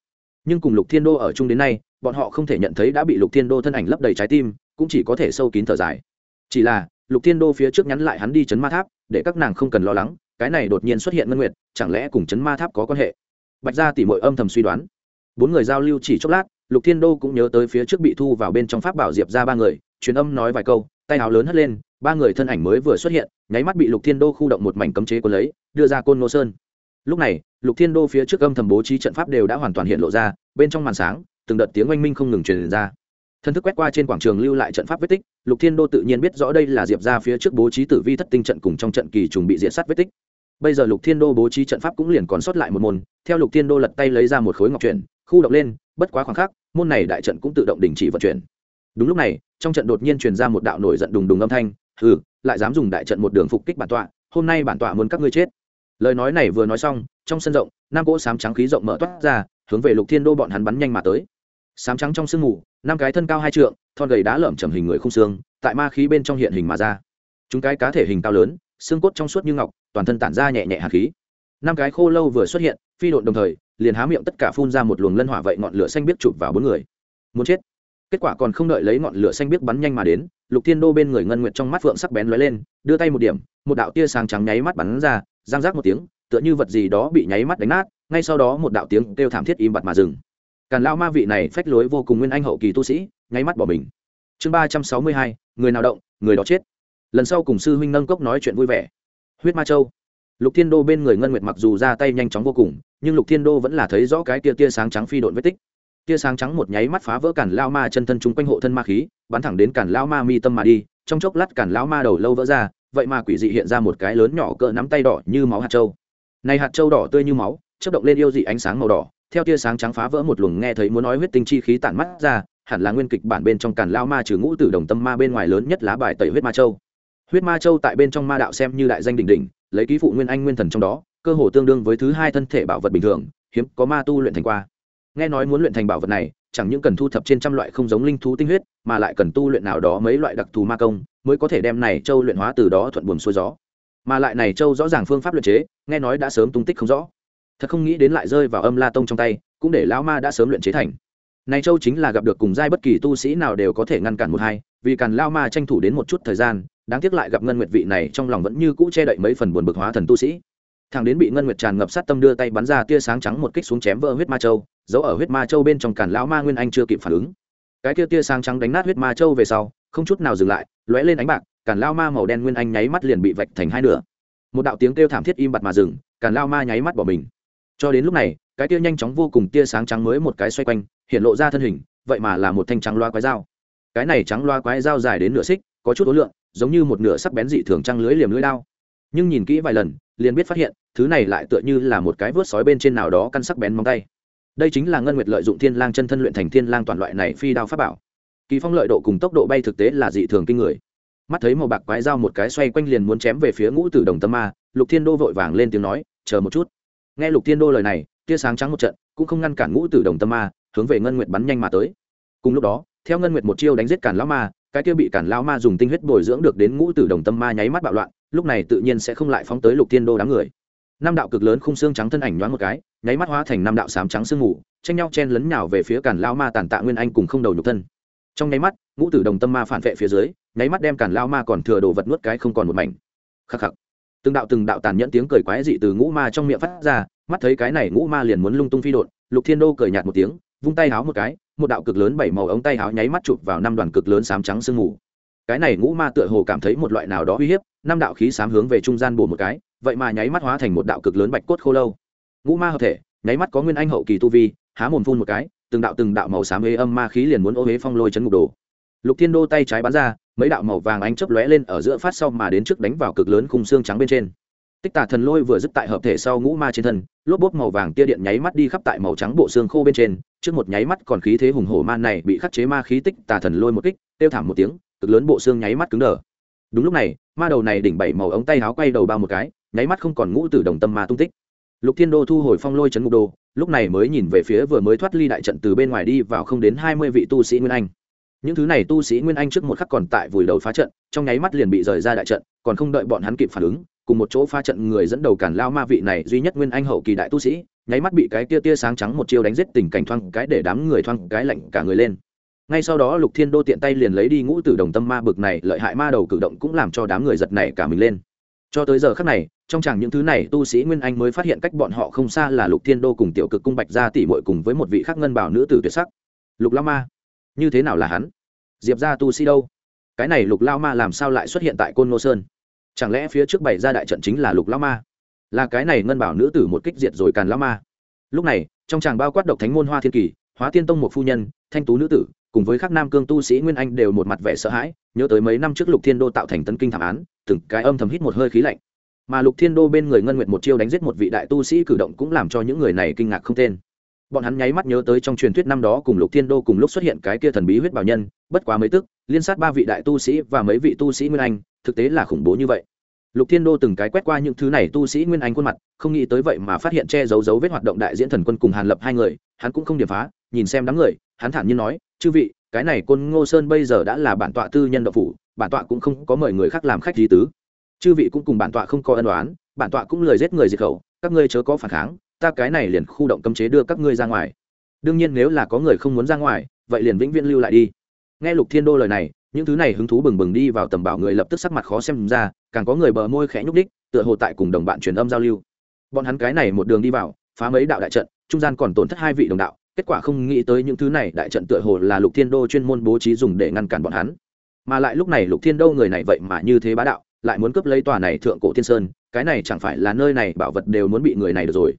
Nhưng cùng lục thiên đô ở chung đến nay, bọn họ không thể nhận thấy đã bị lục thiên đô thân ảnh lấp đầy trái tim cũng chỉ có thể sâu kín thở dài. Chỉ là, lục thiên đô phía trước nhắn lại hắn đi chấn ma tháp, để các nàng không cần lo lắng, cái này đột nhiên xuất hiện ngân nguyệt, chẳng lẽ cùng chấn ma tháp có quan hệ? Bạch gia tỉ mội âm thầm suy đoán. Bốn người giao lưu chỉ chốc lát, lục thiên đô cũng nhớ tới phía trước bị thu vào bên trong pháp bảo diệp ra ba người, truyền âm nói vài câu, tay áo lớn hất lên, ba người thân ảnh mới vừa xuất hiện, nháy mắt bị lục thiên đô khu động một mảnh cấm chế của lấy, đưa ra côn nô sơn. Lúc này, lục thiên đô phía trước âm thầm bố trí trận pháp đều đã hoàn toàn hiện lộ ra, bên trong màn sáng, từng đợt tiếng oanh minh không ngừng truyền ra thân thức quét qua trên quảng trường lưu lại trận pháp vết tích, lục thiên đô tự nhiên biết rõ đây là diệp ra phía trước bố trí tử vi thất tinh trận cùng trong trận kỳ trùng bị diệt sát vết tích. Bây giờ lục thiên đô bố trí trận pháp cũng liền còn sót lại một môn, theo lục thiên đô lật tay lấy ra một khối ngọc chuyển, khu động lên, bất quá khoảng khắc, môn này đại trận cũng tự động đình chỉ vận chuyển. Đúng lúc này, trong trận đột nhiên truyền ra một đạo nổi giận đùng đùng âm thanh, hừ, lại dám dùng đại trận một đường phục kích bản tọa, hôm nay bản tọa muốn các ngươi chết. Lời nói này vừa nói xong, trong sân rộng Nam cỗ sám trắng khí rộng mở toát ra, hướng về lục thiên đô bọn hắn bắn nhanh mà tới. Sám trắng trong sương mù năm cái thân cao hai trượng, thon gầy đá lởm chầm hình người không xương, tại ma khí bên trong hiện hình mà ra. Chúng cái cá thể hình cao lớn, xương cốt trong suốt như ngọc, toàn thân tản ra nhẹ nhẹ hạt khí. Năm cái khô lâu vừa xuất hiện, phi độn đồng thời, liền há miệng tất cả phun ra một luồng lân hỏa vậy ngọn lửa xanh biết chụp vào bốn người. Muốn chết. Kết quả còn không đợi lấy ngọn lửa xanh biết bắn nhanh mà đến, lục thiên đô bên người ngân nguyệt trong mắt phượng sắc bén lóe lên, đưa tay một điểm, một đạo tia sáng trắng nháy mắt bắn ra, giang rác một tiếng, tựa như vật gì đó bị nháy mắt đánh nát, ngay sau đó một đạo tiếng kêu thảm thiết im bặt mà dừng càn lao ma vị này phách lối vô cùng nguyên anh hậu kỳ tu sĩ, nháy mắt bỏ mình. Chương ba trăm sáu mươi hai, người nào động, người đó chết. Lần sau cùng sư huynh nâng cốc nói chuyện vui vẻ. Huyết ma châu. Lục thiên đô bên người ngân nguyệt mặc dù ra tay nhanh chóng vô cùng, nhưng lục thiên đô vẫn là thấy rõ cái tia tia sáng trắng phi độn vết tích. Tia sáng trắng một nháy mắt phá vỡ cản lao ma chân thân chung quanh hộ thân ma khí, bắn thẳng đến cản lao ma mi tâm mà đi, trong chốc lát cản lao ma đầu lâu vỡ ra, vậy mà quỷ dị hiện ra một cái lớn nhỏ cỡ nắm tay đỏ như máu hạt trâu này hạt trâu đỏ tươi như máu chất động lên yêu dị ánh sáng màu đỏ theo tia sáng trắng phá vỡ một luồng nghe thấy muốn nói huyết tinh chi khí tản mắt ra, hẳn là nguyên kịch bản bên trong càn lao ma trừ ngũ tử đồng tâm ma bên ngoài lớn nhất lá bài tẩy huyết ma châu. Huyết ma châu tại bên trong ma đạo xem như đại danh đỉnh đỉnh, lấy ký phụ nguyên anh nguyên thần trong đó, cơ hồ tương đương với thứ hai thân thể bảo vật bình thường, hiếm có ma tu luyện thành qua. Nghe nói muốn luyện thành bảo vật này, chẳng những cần thu thập trên trăm loại không giống linh thú tinh huyết, mà lại cần tu luyện nào đó mấy loại đặc thù ma công, mới có thể đem này châu luyện hóa từ đó thuận buồm xuôi gió. Mà lại này châu rõ ràng phương pháp luyện chế, nghe nói đã sớm tung tích không rõ thật không nghĩ đến lại rơi vào âm la tông trong tay, cũng để lão ma đã sớm luyện chế thành. Này châu chính là gặp được cùng giai bất kỳ tu sĩ nào đều có thể ngăn cản một hai, vì càn lao ma tranh thủ đến một chút thời gian, đáng tiếc lại gặp ngân nguyệt vị này trong lòng vẫn như cũ che đậy mấy phần buồn bực hóa thần tu sĩ. Thằng đến bị ngân nguyệt tràn ngập sát tâm đưa tay bắn ra tia sáng trắng một kích xuống chém vỡ huyết ma châu, giấu ở huyết ma châu bên trong càn lão ma nguyên anh chưa kịp phản ứng. Cái tia tia sáng trắng đánh nát huyết ma châu về sau, không chút nào dừng lại, lóe lên ánh bạc, càn lao ma màu đen nguyên anh nháy mắt liền bị vạch thành hai nửa. Một đạo tiếng kêu thảm thiết im bặt mà dừng, càn lao ma nháy mắt bỏ mình cho đến lúc này, cái tia nhanh chóng vô cùng tia sáng trắng mới một cái xoay quanh, hiện lộ ra thân hình, vậy mà là một thanh trắng loa quái dao. Cái này trắng loa quái dao dài đến nửa xích, có chút ối lượng, giống như một nửa sắc bén dị thường trăng lưới liềm lưới đao. Nhưng nhìn kỹ vài lần, liền biết phát hiện, thứ này lại tựa như là một cái vớt sói bên trên nào đó căn sắc bén móng tay. Đây chính là ngân nguyệt lợi dụng thiên lang chân thân luyện thành thiên lang toàn loại này phi đao pháp bảo. Kỳ phong lợi độ cùng tốc độ bay thực tế là dị thường kinh người. Mắt thấy màu bạc quái dao một cái xoay quanh liền muốn chém về phía ngũ tử đồng tâm ma, lục thiên đô vội vàng lên tiếng nói, chờ một chút nghe lục thiên đô lời này, tia sáng trắng một trận, cũng không ngăn cản ngũ tử đồng tâm ma, hướng về ngân nguyệt bắn nhanh mà tới. Cùng lúc đó, theo ngân nguyệt một chiêu đánh giết cản lão ma, cái kia bị cản lão ma dùng tinh huyết bồi dưỡng được đến ngũ tử đồng tâm ma nháy mắt bạo loạn, lúc này tự nhiên sẽ không lại phóng tới lục thiên đô đám người. Năm đạo cực lớn khung xương trắng thân ảnh nhoáng một cái, nháy mắt hóa thành năm đạo sám trắng sương mù, tranh nhau chen lấn nhào về phía cản lão ma tàn tạ nguyên anh cùng không đầu nhục thân. Trong nháy mắt, ngũ tử đồng tâm ma phản vệ phía dưới, nháy mắt đem cản lão ma còn thừa đồ vật nuốt cái không còn một mảnh. Khắc khắc từng đạo từng đạo tàn nhẫn tiếng cười quái dị từ ngũ ma trong miệng phát ra, mắt thấy cái này ngũ ma liền muốn lung tung phi đột lục thiên đô cười nhạt một tiếng, vung tay háo một cái, một đạo cực lớn bảy màu ống tay háo nháy mắt chụp vào năm đoàn cực lớn sám trắng sương mù. Cái này ngũ ma tựa hồ cảm thấy một loại nào đó uy hiếp, năm đạo khí sám hướng về trung gian bổ một cái, vậy mà nháy mắt hóa thành một đạo cực lớn bạch cốt khô lâu. Ngũ ma hợp thể, nháy mắt có nguyên anh hậu kỳ tu vi, há mồm phun một cái, từng đạo từng đạo màu xám ê âm ma khí liền muốn ô huế phong lôi chấn ngục đồ. Lục thiên đô tay trái bắn ra mấy đạo màu vàng ánh chớp lóe lên ở giữa phát sau mà đến trước đánh vào cực lớn khung xương trắng bên trên. Tích tà thần lôi vừa dứt tại hợp thể sau ngũ ma trên thân, lốp bốp màu vàng tia điện nháy mắt đi khắp tại màu trắng bộ xương khô bên trên, trước một nháy mắt còn khí thế hùng hổ man này bị khắc chế ma khí tích tà thần lôi một kích tiêu thảm một tiếng, cực lớn bộ xương nháy mắt cứng đờ. Đúng lúc này, ma đầu này đỉnh bảy màu ống tay áo quay đầu ba một cái, nháy mắt không còn ngũ tử đồng tâm ma tung tích. Lục thiên đô thu hồi phong lôi chấn ngục đô lúc này mới nhìn về phía vừa mới thoát ly đại trận từ bên ngoài đi vào không đến hai mươi vị tu sĩ nguyên anh những thứ này tu sĩ nguyên anh trước một khắc còn tại vùi đầu phá trận, trong nháy mắt liền bị rời ra đại trận, còn không đợi bọn hắn kịp phản ứng, cùng một chỗ phá trận người dẫn đầu cản lao ma vị này duy nhất nguyên anh hậu kỳ đại tu sĩ, nháy mắt bị cái tia tia sáng trắng một chiêu đánh giết, tình cảnh thoang cái để đám người thoang cái lạnh cả người lên. Ngay sau đó lục thiên đô tiện tay liền lấy đi ngũ tử đồng tâm ma bực này, lợi hại ma đầu cử động cũng làm cho đám người giật này cả mình lên. Cho tới giờ khắc này, trong chẳng những thứ này tu sĩ nguyên anh mới phát hiện cách bọn họ không xa là lục thiên đô cùng tiểu cực cung bạch gia tỷ muội cùng với một vị khắc ngân bảo nữ tử tuyệt sắc. Lục la ma như thế nào là hắn? Diệp gia tu sĩ đâu? Cái này lục lao ma làm sao lại xuất hiện tại côn ngô sơn? Chẳng lẽ phía trước bày ra đại trận chính là lục lao ma? Là cái này ngân bảo nữ tử một kích diệt rồi càn lao ma. Lúc này, trong tràng bao quát độc thánh môn hoa thiên kỳ, hóa tiên tông một phu nhân, thanh tú nữ tử, cùng với các nam cương tu sĩ nguyên anh đều một mặt vẻ sợ hãi, nhớ tới mấy năm trước lục thiên đô tạo thành tấn kinh thảm án, từng cái âm thầm hít một hơi khí lạnh. Mà lục thiên đô bên người ngân nguyện một chiêu đánh giết một vị đại tu sĩ cử động cũng làm cho những người này kinh ngạc không tên bọn hắn nháy mắt nhớ tới trong truyền thuyết năm đó cùng lục thiên đô cùng lúc xuất hiện cái kia thần bí huyết bảo nhân, bất quá mấy tức, liên sát ba vị đại tu sĩ và mấy vị tu sĩ nguyên anh, thực tế là khủng bố như vậy. Lục thiên đô từng cái quét qua những thứ này tu sĩ nguyên anh khuôn mặt, không nghĩ tới vậy mà phát hiện che giấu dấu vết hoạt động đại diễn thần quân cùng hàn lập hai người, hắn cũng không điểm phá, nhìn xem đám người, hắn thản nhiên nói, chư vị, cái này côn ngô sơn bây giờ đã là bản tọa tư nhân độc phủ, bản tọa cũng không có mời người khác làm khách gì tứ. Chư vị cũng cùng bản tọa không có ân đoán bản tọa cũng lời giết người diệt khẩu, các ngươi chớ có phản kháng ta cái này liền khu động cấm chế đưa các ngươi ra ngoài. Đương nhiên nếu là có người không muốn ra ngoài, vậy liền vĩnh viễn lưu lại đi. Nghe lục thiên đô lời này, những thứ này hứng thú bừng bừng đi vào tầm bảo người lập tức sắc mặt khó xem ra, càng có người bờ môi khẽ nhúc đích tựa hồ tại cùng đồng bạn truyền âm giao lưu. Bọn hắn cái này một đường đi vào, phá mấy đạo đại trận, trung gian còn tổn thất hai vị đồng đạo, kết quả không nghĩ tới những thứ này đại trận tựa hồ là lục thiên đô chuyên môn bố trí dùng để ngăn cản bọn hắn. Mà lại lúc này lục thiên đô người này vậy mà như thế bá đạo, lại muốn cướp lấy tòa này thượng cổ thiên sơn, cái này chẳng phải là nơi này bảo vật đều muốn bị người này được rồi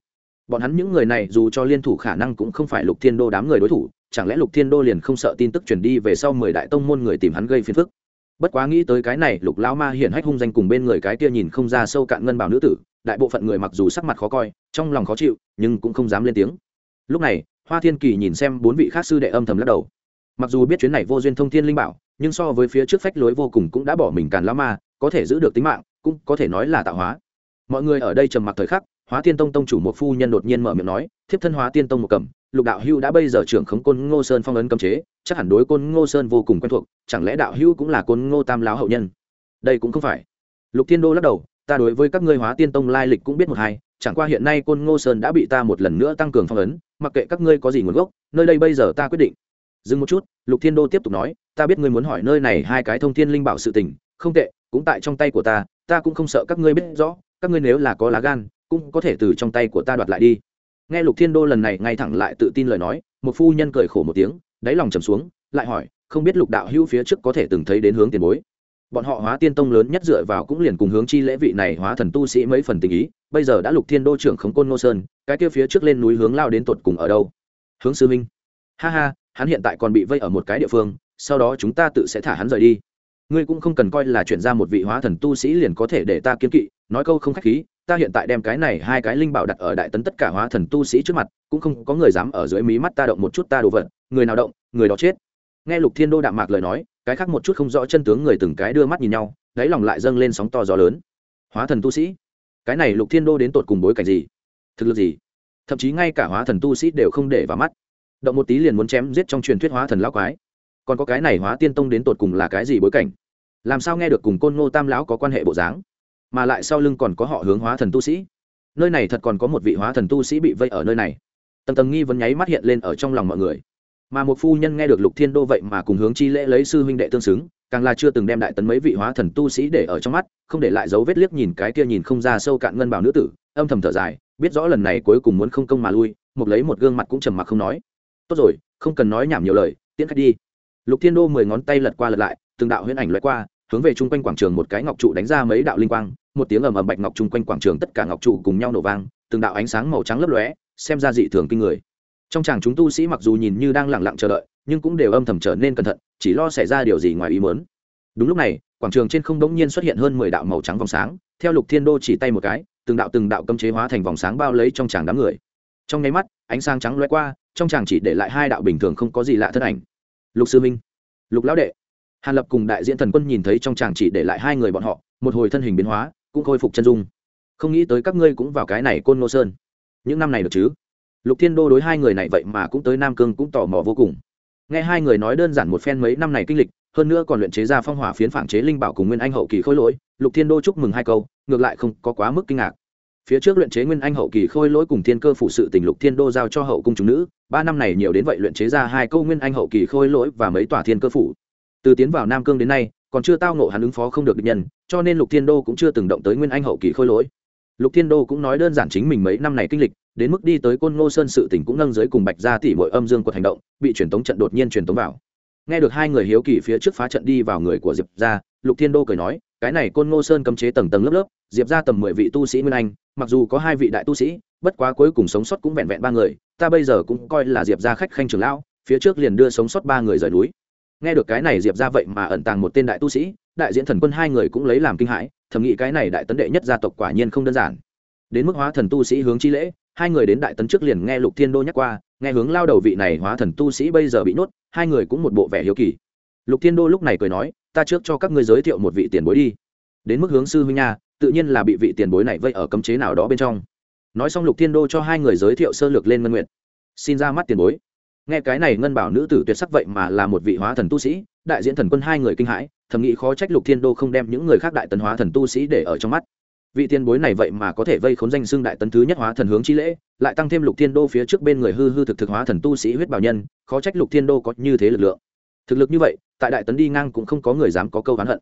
bọn hắn những người này dù cho liên thủ khả năng cũng không phải lục thiên đô đám người đối thủ, chẳng lẽ lục thiên đô liền không sợ tin tức truyền đi về sau mười đại tông môn người tìm hắn gây phiền phức? Bất quá nghĩ tới cái này, lục lão ma hiển hách hung danh cùng bên người cái kia nhìn không ra sâu cạn ngân bảo nữ tử, đại bộ phận người mặc dù sắc mặt khó coi, trong lòng khó chịu, nhưng cũng không dám lên tiếng. Lúc này, hoa thiên kỳ nhìn xem bốn vị khác sư đệ âm thầm lắc đầu. Mặc dù biết chuyến này vô duyên thông thiên linh bảo, nhưng so với phía trước phách lối vô cùng cũng đã bỏ mình càn lão ma, có thể giữ được tính mạng, cũng có thể nói là tạo hóa. Mọi người ở đây trầm mặc thời khắc hóa tiên tông tông chủ một phu nhân đột nhiên mở miệng nói, thiếp thân hóa tiên tông một cầm, lục đạo hưu đã bây giờ trưởng khống côn ngô sơn phong ấn cấm chế, chắc hẳn đối côn ngô sơn vô cùng quen thuộc, chẳng lẽ đạo hưu cũng là côn ngô tam láo hậu nhân? Đây cũng không phải. Lục thiên đô lắc đầu, ta đối với các ngươi hóa tiên tông lai lịch cũng biết một hai, chẳng qua hiện nay côn ngô sơn đã bị ta một lần nữa tăng cường phong ấn, mặc kệ các ngươi có gì nguồn gốc, nơi đây bây giờ ta quyết định. Dừng một chút, lục thiên đô tiếp tục nói, ta biết ngươi muốn hỏi nơi này hai cái thông thiên linh bảo sự tình, không tệ, cũng tại trong tay của ta ta cũng không sợ các ngươi biết rõ, các ngươi nếu là có lá gan cũng có thể từ trong tay của ta đoạt lại đi. Nghe lục thiên đô lần này ngay thẳng lại tự tin lời nói, một phu nhân cười khổ một tiếng, đáy lòng trầm xuống, lại hỏi, không biết lục đạo hữu phía trước có thể từng thấy đến hướng tiền bối? Bọn họ hóa tiên tông lớn nhất dựa vào cũng liền cùng hướng chi lễ vị này hóa thần tu sĩ mấy phần tình ý, bây giờ đã lục thiên đô trưởng khống côn ngô sơn, cái kia phía trước lên núi hướng lao đến tột cùng ở đâu? Hướng sư minh ha ha, hắn hiện tại còn bị vây ở một cái địa phương, sau đó chúng ta tự sẽ thả hắn rời đi. Ngươi cũng không cần coi là chuyển ra một vị hóa thần tu sĩ liền có thể để ta kiếm kỵ, nói câu không khách khí ta hiện tại đem cái này hai cái linh bảo đặt ở đại tấn tất cả hóa thần tu sĩ trước mặt, cũng không có người dám ở dưới mí mắt ta động một chút ta đồ vật, người nào động, người đó chết. Nghe lục thiên đô đạm mạc lời nói, cái khác một chút không rõ chân tướng người từng cái đưa mắt nhìn nhau, đáy lòng lại dâng lên sóng to gió lớn. Hóa thần tu sĩ? Cái này lục thiên đô đến tột cùng bối cảnh gì? Thực lực gì? Thậm chí ngay cả hóa thần tu sĩ đều không để vào mắt. Động một tí liền muốn chém giết trong truyền thuyết hóa thần lão quái. Còn có cái này hóa tiên tông đến tột cùng là cái gì bối cảnh? Làm sao nghe được cùng côn ngô tam lão có quan hệ bộ dáng? Mà lại sau lưng còn có họ hướng hóa thần tu sĩ. Nơi này thật còn có một vị hóa thần tu sĩ bị vây ở nơi này. Tầng tầng nghi vấn nháy mắt hiện lên ở trong lòng mọi người. Mà một phu nhân nghe được lục thiên đô vậy mà cùng hướng chi lễ lấy sư huynh đệ tương xứng, càng là chưa từng đem đại tấn mấy vị hóa thần tu sĩ để ở trong mắt, không để lại dấu vết liếc nhìn cái kia nhìn không ra sâu cạn ngân bảo nữ tử, âm thầm thở dài, biết rõ lần này cuối cùng muốn không công mà lui một lấy một gương mặt cũng trầm mặc không nói. Tốt rồi, không cần nói nhảm nhiều lời, tiễn khách đi. Lục thiên đô mười ngón tay lật qua lật lại, từng đạo huyễn ảnh loại qua, hướng về chung quanh quảng trường một cái ngọc trụ đánh ra mấy đạo linh quang một tiếng ầm ầm bạch ngọc chung quanh quảng trường tất cả ngọc trụ cùng nhau nổ vang, từng đạo ánh sáng màu trắng lấp lóe, xem ra dị thường kinh người. Trong chàng chúng tu sĩ mặc dù nhìn như đang lẳng lặng chờ đợi, nhưng cũng đều âm thầm trở nên cẩn thận, chỉ lo xảy ra điều gì ngoài ý muốn. Đúng lúc này, quảng trường trên không đống nhiên xuất hiện hơn mười đạo màu trắng vòng sáng, theo lục thiên đô chỉ tay một cái, từng đạo từng đạo cấm chế hóa thành vòng sáng bao lấy trong tràng đám người. Trong nháy mắt, ánh sáng trắng lóe qua, trong tràng chỉ để lại hai đạo bình thường không có gì lạ thân ảnh. Lục sư minh, lục lão đệ. Hàn lập cùng đại diễn thần quân nhìn thấy trong tràng chỉ để lại hai người bọn họ, một hồi thân hình biến hóa cũng khôi phục chân dung. Không nghĩ tới các ngươi cũng vào cái này côn ngô sơn. Những năm này được chứ? Lục thiên đô đối hai người này vậy mà cũng tới nam cương cũng tò mò vô cùng. Nghe hai người nói đơn giản một phen mấy năm này kinh lịch, hơn nữa còn luyện chế ra phong hỏa phiến phản chế linh bảo cùng nguyên anh hậu kỳ khôi lỗi, lục thiên đô chúc mừng hai câu, ngược lại không có quá mức kinh ngạc. Phía trước luyện chế nguyên anh hậu kỳ khôi lỗi cùng thiên cơ phụ sự tình lục thiên đô giao cho hậu cung chúng nữ, ba năm này nhiều đến vậy luyện chế ra hai câu nguyên anh hậu kỳ khôi lỗi và mấy tòa thiên cơ phủ. Từ tiến vào nam cương đến nay còn chưa tao nộ hắn ứng phó không được địch nhân, cho nên lục thiên đô cũng chưa từng động tới nguyên anh hậu kỳ khôi lỗi. Lục thiên đô cũng nói đơn giản chính mình mấy năm này kinh lịch, đến mức đi tới côn ngô sơn sự tỉnh cũng nâng giới cùng bạch ra tỉ mọi âm dương của hành động, bị truyền tống trận đột nhiên truyền tống vào. Nghe được hai người hiếu kỳ phía trước phá trận đi vào người của diệp ra lục thiên đô cười nói, cái này côn ngô sơn cấm chế tầng tầng lớp lớp, diệp ra tầm mười vị tu sĩ nguyên anh, mặc dù có hai vị đại tu sĩ, bất quá cuối cùng sống sót cũng vẹn vẹn ba người, ta bây giờ cũng coi là diệp ra khách khanh trường lão, phía trước liền đưa sống sót ba người rời núi nghe được cái này diệp ra vậy mà ẩn tàng một tên đại tu sĩ, đại diễn thần quân hai người cũng lấy làm kinh hãi, thầm nghĩ cái này đại tấn đệ nhất gia tộc quả nhiên không đơn giản. Đến mức hóa thần tu sĩ hướng chi lễ, hai người đến đại tấn trước liền nghe lục thiên đô nhắc qua, nghe hướng lao đầu vị này hóa thần tu sĩ bây giờ bị nhốt hai người cũng một bộ vẻ hiếu kỳ. Lục thiên đô lúc này cười nói, ta trước cho các ngươi giới thiệu một vị tiền bối đi. Đến mức hướng sư huynh nha, tự nhiên là bị vị tiền bối này vây ở cấm chế nào đó bên trong. Nói xong lục thiên đô cho hai người giới thiệu sơ lược lên ngân nguyện xin ra mắt tiền bối nghe cái này ngân bảo nữ tử tuyệt sắc vậy mà là một vị hóa thần tu sĩ, đại diễn thần quân hai người kinh hãi, thầm nghĩ khó trách lục thiên đô không đem những người khác đại tấn hóa thần tu sĩ để ở trong mắt. Vị tiền bối này vậy mà có thể vây khốn danh xưng đại tấn thứ nhất hóa thần hướng chi lễ, lại tăng thêm lục thiên đô phía trước bên người hư hư thực thực hóa thần tu sĩ huyết bảo nhân, khó trách lục thiên đô có như thế lực lượng. Thực lực như vậy, tại đại tấn đi ngang cũng không có người dám có câu oán hận.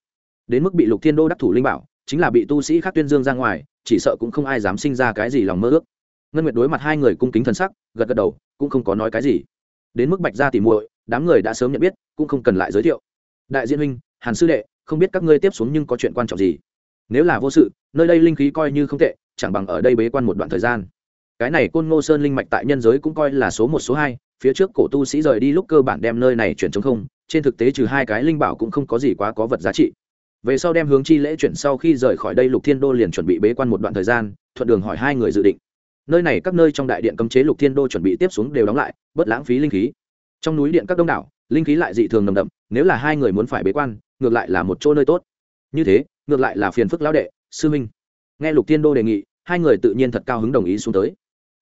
Đến mức bị lục thiên đô đắc thủ linh bảo, chính là bị tu sĩ khác tuyên dương ra ngoài, chỉ sợ cũng không ai dám sinh ra cái gì lòng mơ ước. Ngân nguyệt đối mặt hai người cung kính thần sắc, gật gật đầu, cũng không có nói cái gì đến mức bạch gia tỉ muội, đám người đã sớm nhận biết, cũng không cần lại giới thiệu. Đại diện huynh, hàn sư đệ, không biết các ngươi tiếp xuống nhưng có chuyện quan trọng gì? Nếu là vô sự, nơi đây linh khí coi như không tệ, chẳng bằng ở đây bế quan một đoạn thời gian. Cái này côn ngô sơn linh mạch tại nhân giới cũng coi là số một, số hai, phía trước cổ tu sĩ rời đi lúc cơ bản đem nơi này chuyển chống không, trên thực tế trừ hai cái linh bảo cũng không có gì quá có vật giá trị. Về sau đem hướng chi lễ chuyển sau khi rời khỏi đây lục thiên đô liền chuẩn bị bế quan một đoạn thời gian, thuận đường hỏi hai người dự định nơi này các nơi trong đại điện cấm chế lục thiên đô chuẩn bị tiếp xuống đều đóng lại bất lãng phí linh khí. Trong núi điện các đông đảo, linh khí lại dị thường nồng đậm, nếu là hai người muốn phải bế quan, ngược lại là một chỗ nơi tốt. Như thế, ngược lại là phiền phức lão đệ, sư minh. Nghe lục thiên đô đề nghị, hai người tự nhiên thật cao hứng đồng ý xuống tới.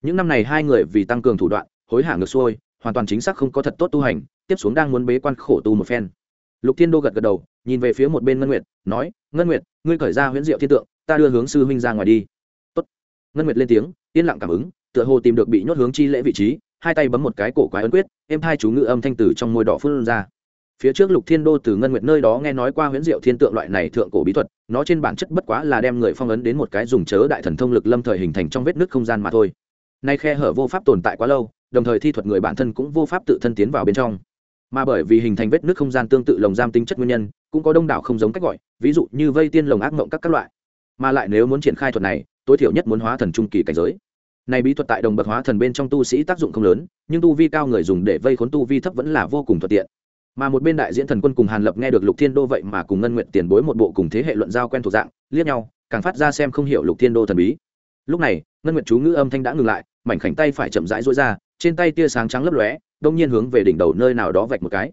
Những năm này hai người vì tăng cường thủ đoạn, hối hả ngược xuôi, hoàn toàn chính xác không có thật tốt tu hành, tiếp xuống đang muốn bế quan khổ tu một phen. Lục thiên đô gật gật đầu, nhìn về phía một bên ngân nguyệt, nói, ngân nguyệt, ngươi khởi ra huyễn diệu thiên tượng, ta đưa hướng sư huynh ra ngoài đi. Tốt. ngân nguyệt lên tiếng yên lặng cảm ứng, tựa hồ tìm được bị nhốt hướng chi lễ vị trí, hai tay bấm một cái cổ quái ấn quyết em hai chú ngự âm thanh tử trong môi đỏ phun ra. Phía trước lục thiên đô từ ngân nguyệt nơi đó nghe nói qua huyễn diệu thiên tượng loại này thượng cổ bí thuật, nó trên bản chất bất quá là đem người phong ấn đến một cái dùng chớ đại thần thông lực lâm thời hình thành trong vết nước không gian mà thôi. Nay khe hở vô pháp tồn tại quá lâu, đồng thời thi thuật người bản thân cũng vô pháp tự thân tiến vào bên trong. Mà bởi vì hình thành vết nước không gian tương tự lồng giam tính chất nguyên nhân, cũng có đông đảo không giống cách gọi, ví dụ như vây tiên lồng ác mộng các các loại. Mà lại nếu muốn triển khai thuật này, tối thiểu nhất muốn hóa thần trung kỳ cảnh giới này bí thuật tại đồng bậc hóa thần bên trong tu sĩ tác dụng không lớn, nhưng tu vi cao người dùng để vây khốn tu vi thấp vẫn là vô cùng thuận tiện. Mà một bên đại diễn thần quân cùng hàn lập nghe được lục thiên đô vậy mà cùng ngân nguyện tiền bối một bộ cùng thế hệ luận giao quen thuộc dạng, liếc nhau, càng phát ra xem không hiểu lục thiên đô thần bí. Lúc này, ngân nguyện chú ngữ âm thanh đã ngừng lại, mảnh khảnh tay phải chậm rãi rối ra, trên tay tia sáng trắng lấp lóe, đông nhiên hướng về đỉnh đầu nơi nào đó vạch một cái.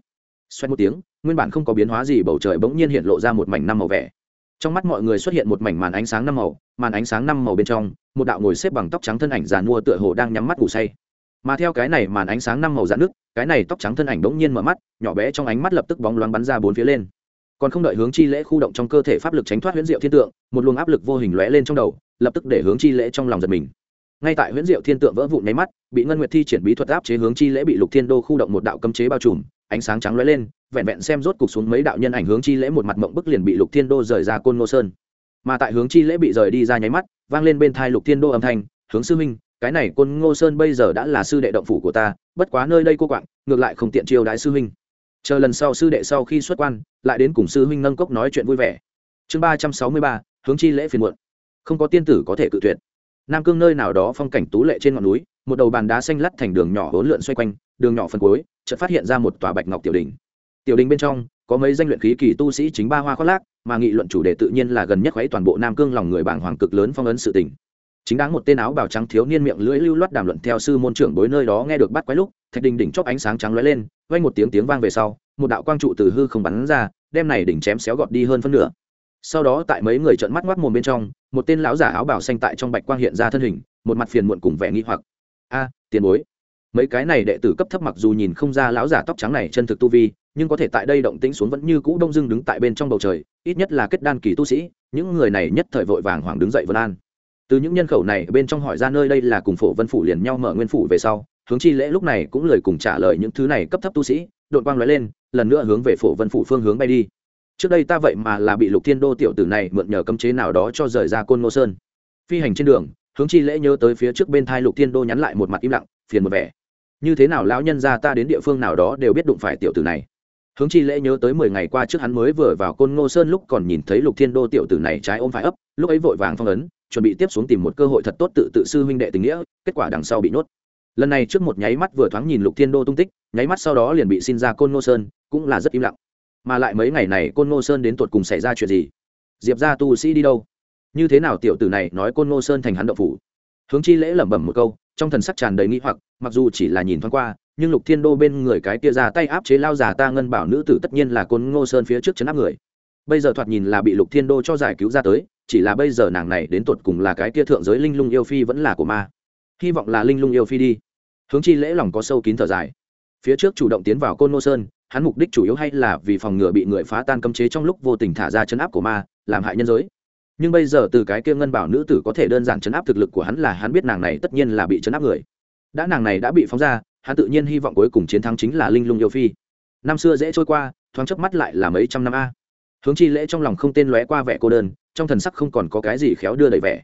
Xoay một tiếng, nguyên bản không có biến hóa gì, bầu trời bỗng nhiên hiện lộ ra một mảnh năm màu vẻ trong mắt mọi người xuất hiện một mảnh màn ánh sáng năm màu, màn ánh sáng năm màu bên trong, một đạo ngồi xếp bằng tóc trắng thân ảnh giàn mua tựa hồ đang nhắm mắt ngủ say. Mà theo cái này màn ánh sáng năm màu dạn nước, cái này tóc trắng thân ảnh bỗng nhiên mở mắt, nhỏ bé trong ánh mắt lập tức bóng loáng bắn ra bốn phía lên. Còn không đợi hướng chi lễ khu động trong cơ thể pháp lực tránh thoát huyễn diệu thiên tượng, một luồng áp lực vô hình lóe lên trong đầu, lập tức để hướng chi lễ trong lòng giật mình. Ngay tại huyễn diệu thiên tượng vỡ vụn nháy mắt, bị ngân nguyệt thi triển bí thuật áp chế hướng chi lễ bị lục thiên đô khu động một đạo cấm chế bao trùm ánh sáng trắng lóe lên, vẹn vẹn xem rốt cục xuống mấy đạo nhân ảnh hướng chi lễ một mặt mộng bức liền bị lục thiên đô rời ra côn ngô sơn. Mà tại hướng chi lễ bị rời đi ra nháy mắt, vang lên bên thai lục thiên đô âm thanh, hướng sư minh cái này côn ngô sơn bây giờ đã là sư đệ động phủ của ta, bất quá nơi đây cô quạng, ngược lại không tiện chiêu đãi sư huynh. Chờ lần sau sư đệ sau khi xuất quan, lại đến cùng sư huynh nâng cốc nói chuyện vui vẻ. Chương ba trăm sáu mươi ba, hướng chi lễ phiền muộn. Không có tiên tử có thể cự tuyệt. Nam cương nơi nào đó phong cảnh tú lệ trên ngọn núi một đầu bàn đá xanh lắt thành đường nhỏ hỗn lượn xoay quanh, đường nhỏ phần cuối, chợt phát hiện ra một tòa bạch ngọc tiểu đình. Tiểu đình bên trong, có mấy danh luyện khí kỳ tu sĩ chính ba hoa khoác lác, mà nghị luận chủ đề tự nhiên là gần nhất quấy toàn bộ nam cương lòng người bảng hoàng cực lớn phong ấn sự tình. Chính đáng một tên áo bào trắng thiếu niên miệng lưỡi lưu loát đàm luận theo sư môn trưởng bối nơi đó nghe được bắt quái lúc, thạch đình đỉnh chóp ánh sáng trắng lóe lên, vang một tiếng tiếng vang về sau, một đạo quang trụ từ hư không bắn ra, đem này đỉnh chém xéo gọt đi hơn phân nửa. Sau đó tại mấy người trợn mắt ngoác mồm bên trong, một tên lão giả áo bào xanh tại trong bạch quang hiện ra thân hình, một mặt phiền muộn cùng vẻ nghi hoặc a, tiền bối. Mấy cái này đệ tử cấp thấp mặc dù nhìn không ra lão giả tóc trắng này chân thực tu vi, nhưng có thể tại đây động tĩnh xuống vẫn như cũ đông dưng đứng tại bên trong bầu trời, ít nhất là kết đan kỳ tu sĩ, những người này nhất thời vội vàng hoàng đứng dậy vân an. Từ những nhân khẩu này bên trong hỏi ra nơi đây là cùng phổ vân phủ liền nhau mở nguyên phủ về sau, hướng chi lễ lúc này cũng lời cùng trả lời những thứ này cấp thấp tu sĩ đội quang nói lên, lần nữa hướng về phổ vân phủ phương hướng bay đi. Trước đây ta vậy mà là bị lục thiên đô tiểu tử này mượn nhờ cấm chế nào đó cho rời ra côn ngô sơn. Phi hành trên đường hướng chi lễ nhớ tới phía trước bên thai lục thiên đô nhắn lại một mặt im lặng, phiền một vẻ. Như thế nào lão nhân ra ta đến địa phương nào đó đều biết đụng phải tiểu tử này. Hướng chi lễ nhớ tới mười ngày qua trước hắn mới vừa vào côn ngô sơn lúc còn nhìn thấy lục thiên đô tiểu tử này trái ôm phải ấp, lúc ấy vội vàng phong ấn, chuẩn bị tiếp xuống tìm một cơ hội thật tốt tự tự sư huynh đệ tình nghĩa, kết quả đằng sau bị nhốt. Lần này trước một nháy mắt vừa thoáng nhìn lục thiên đô tung tích, nháy mắt sau đó liền bị xin ra côn ngô sơn, cũng là rất im lặng. Mà lại mấy ngày này côn ngô sơn đến tột cùng xảy ra chuyện gì? Diệp ra tu sĩ đi đâu? Như thế nào tiểu tử này nói côn ngô sơn thành hắn động phủ? Hướng chi lễ lẩm bẩm một câu, trong thần sắc tràn đầy nghĩ hoặc, mặc dù chỉ là nhìn thoáng qua, nhưng lục thiên đô bên người cái kia ra tay áp chế lao già ta ngân bảo nữ tử tất nhiên là côn ngô sơn phía trước chấn áp người. Bây giờ thoạt nhìn là bị lục thiên đô cho giải cứu ra tới, chỉ là bây giờ nàng này đến tột cùng là cái kia thượng giới linh lung yêu phi vẫn là của ma. Hy vọng là linh lung yêu phi đi. Hướng chi lễ lòng có sâu kín thở dài. Phía trước chủ động tiến vào côn ngô sơn, hắn mục đích chủ yếu hay là vì phòng ngừa bị người phá tan cấm chế trong lúc vô tình thả ra chấn áp của ma, làm hại nhân giới nhưng bây giờ từ cái kia ngân bảo nữ tử có thể đơn giản chấn áp thực lực của hắn là hắn biết nàng này tất nhiên là bị chấn áp người. Đã nàng này đã bị phóng ra, hắn tự nhiên hy vọng cuối cùng chiến thắng chính là linh lung yêu phi. Năm xưa dễ trôi qua, thoáng chớp mắt lại là mấy trăm năm a. Hướng chi lễ trong lòng không tên lóe qua vẻ cô đơn, trong thần sắc không còn có cái gì khéo đưa đầy vẻ.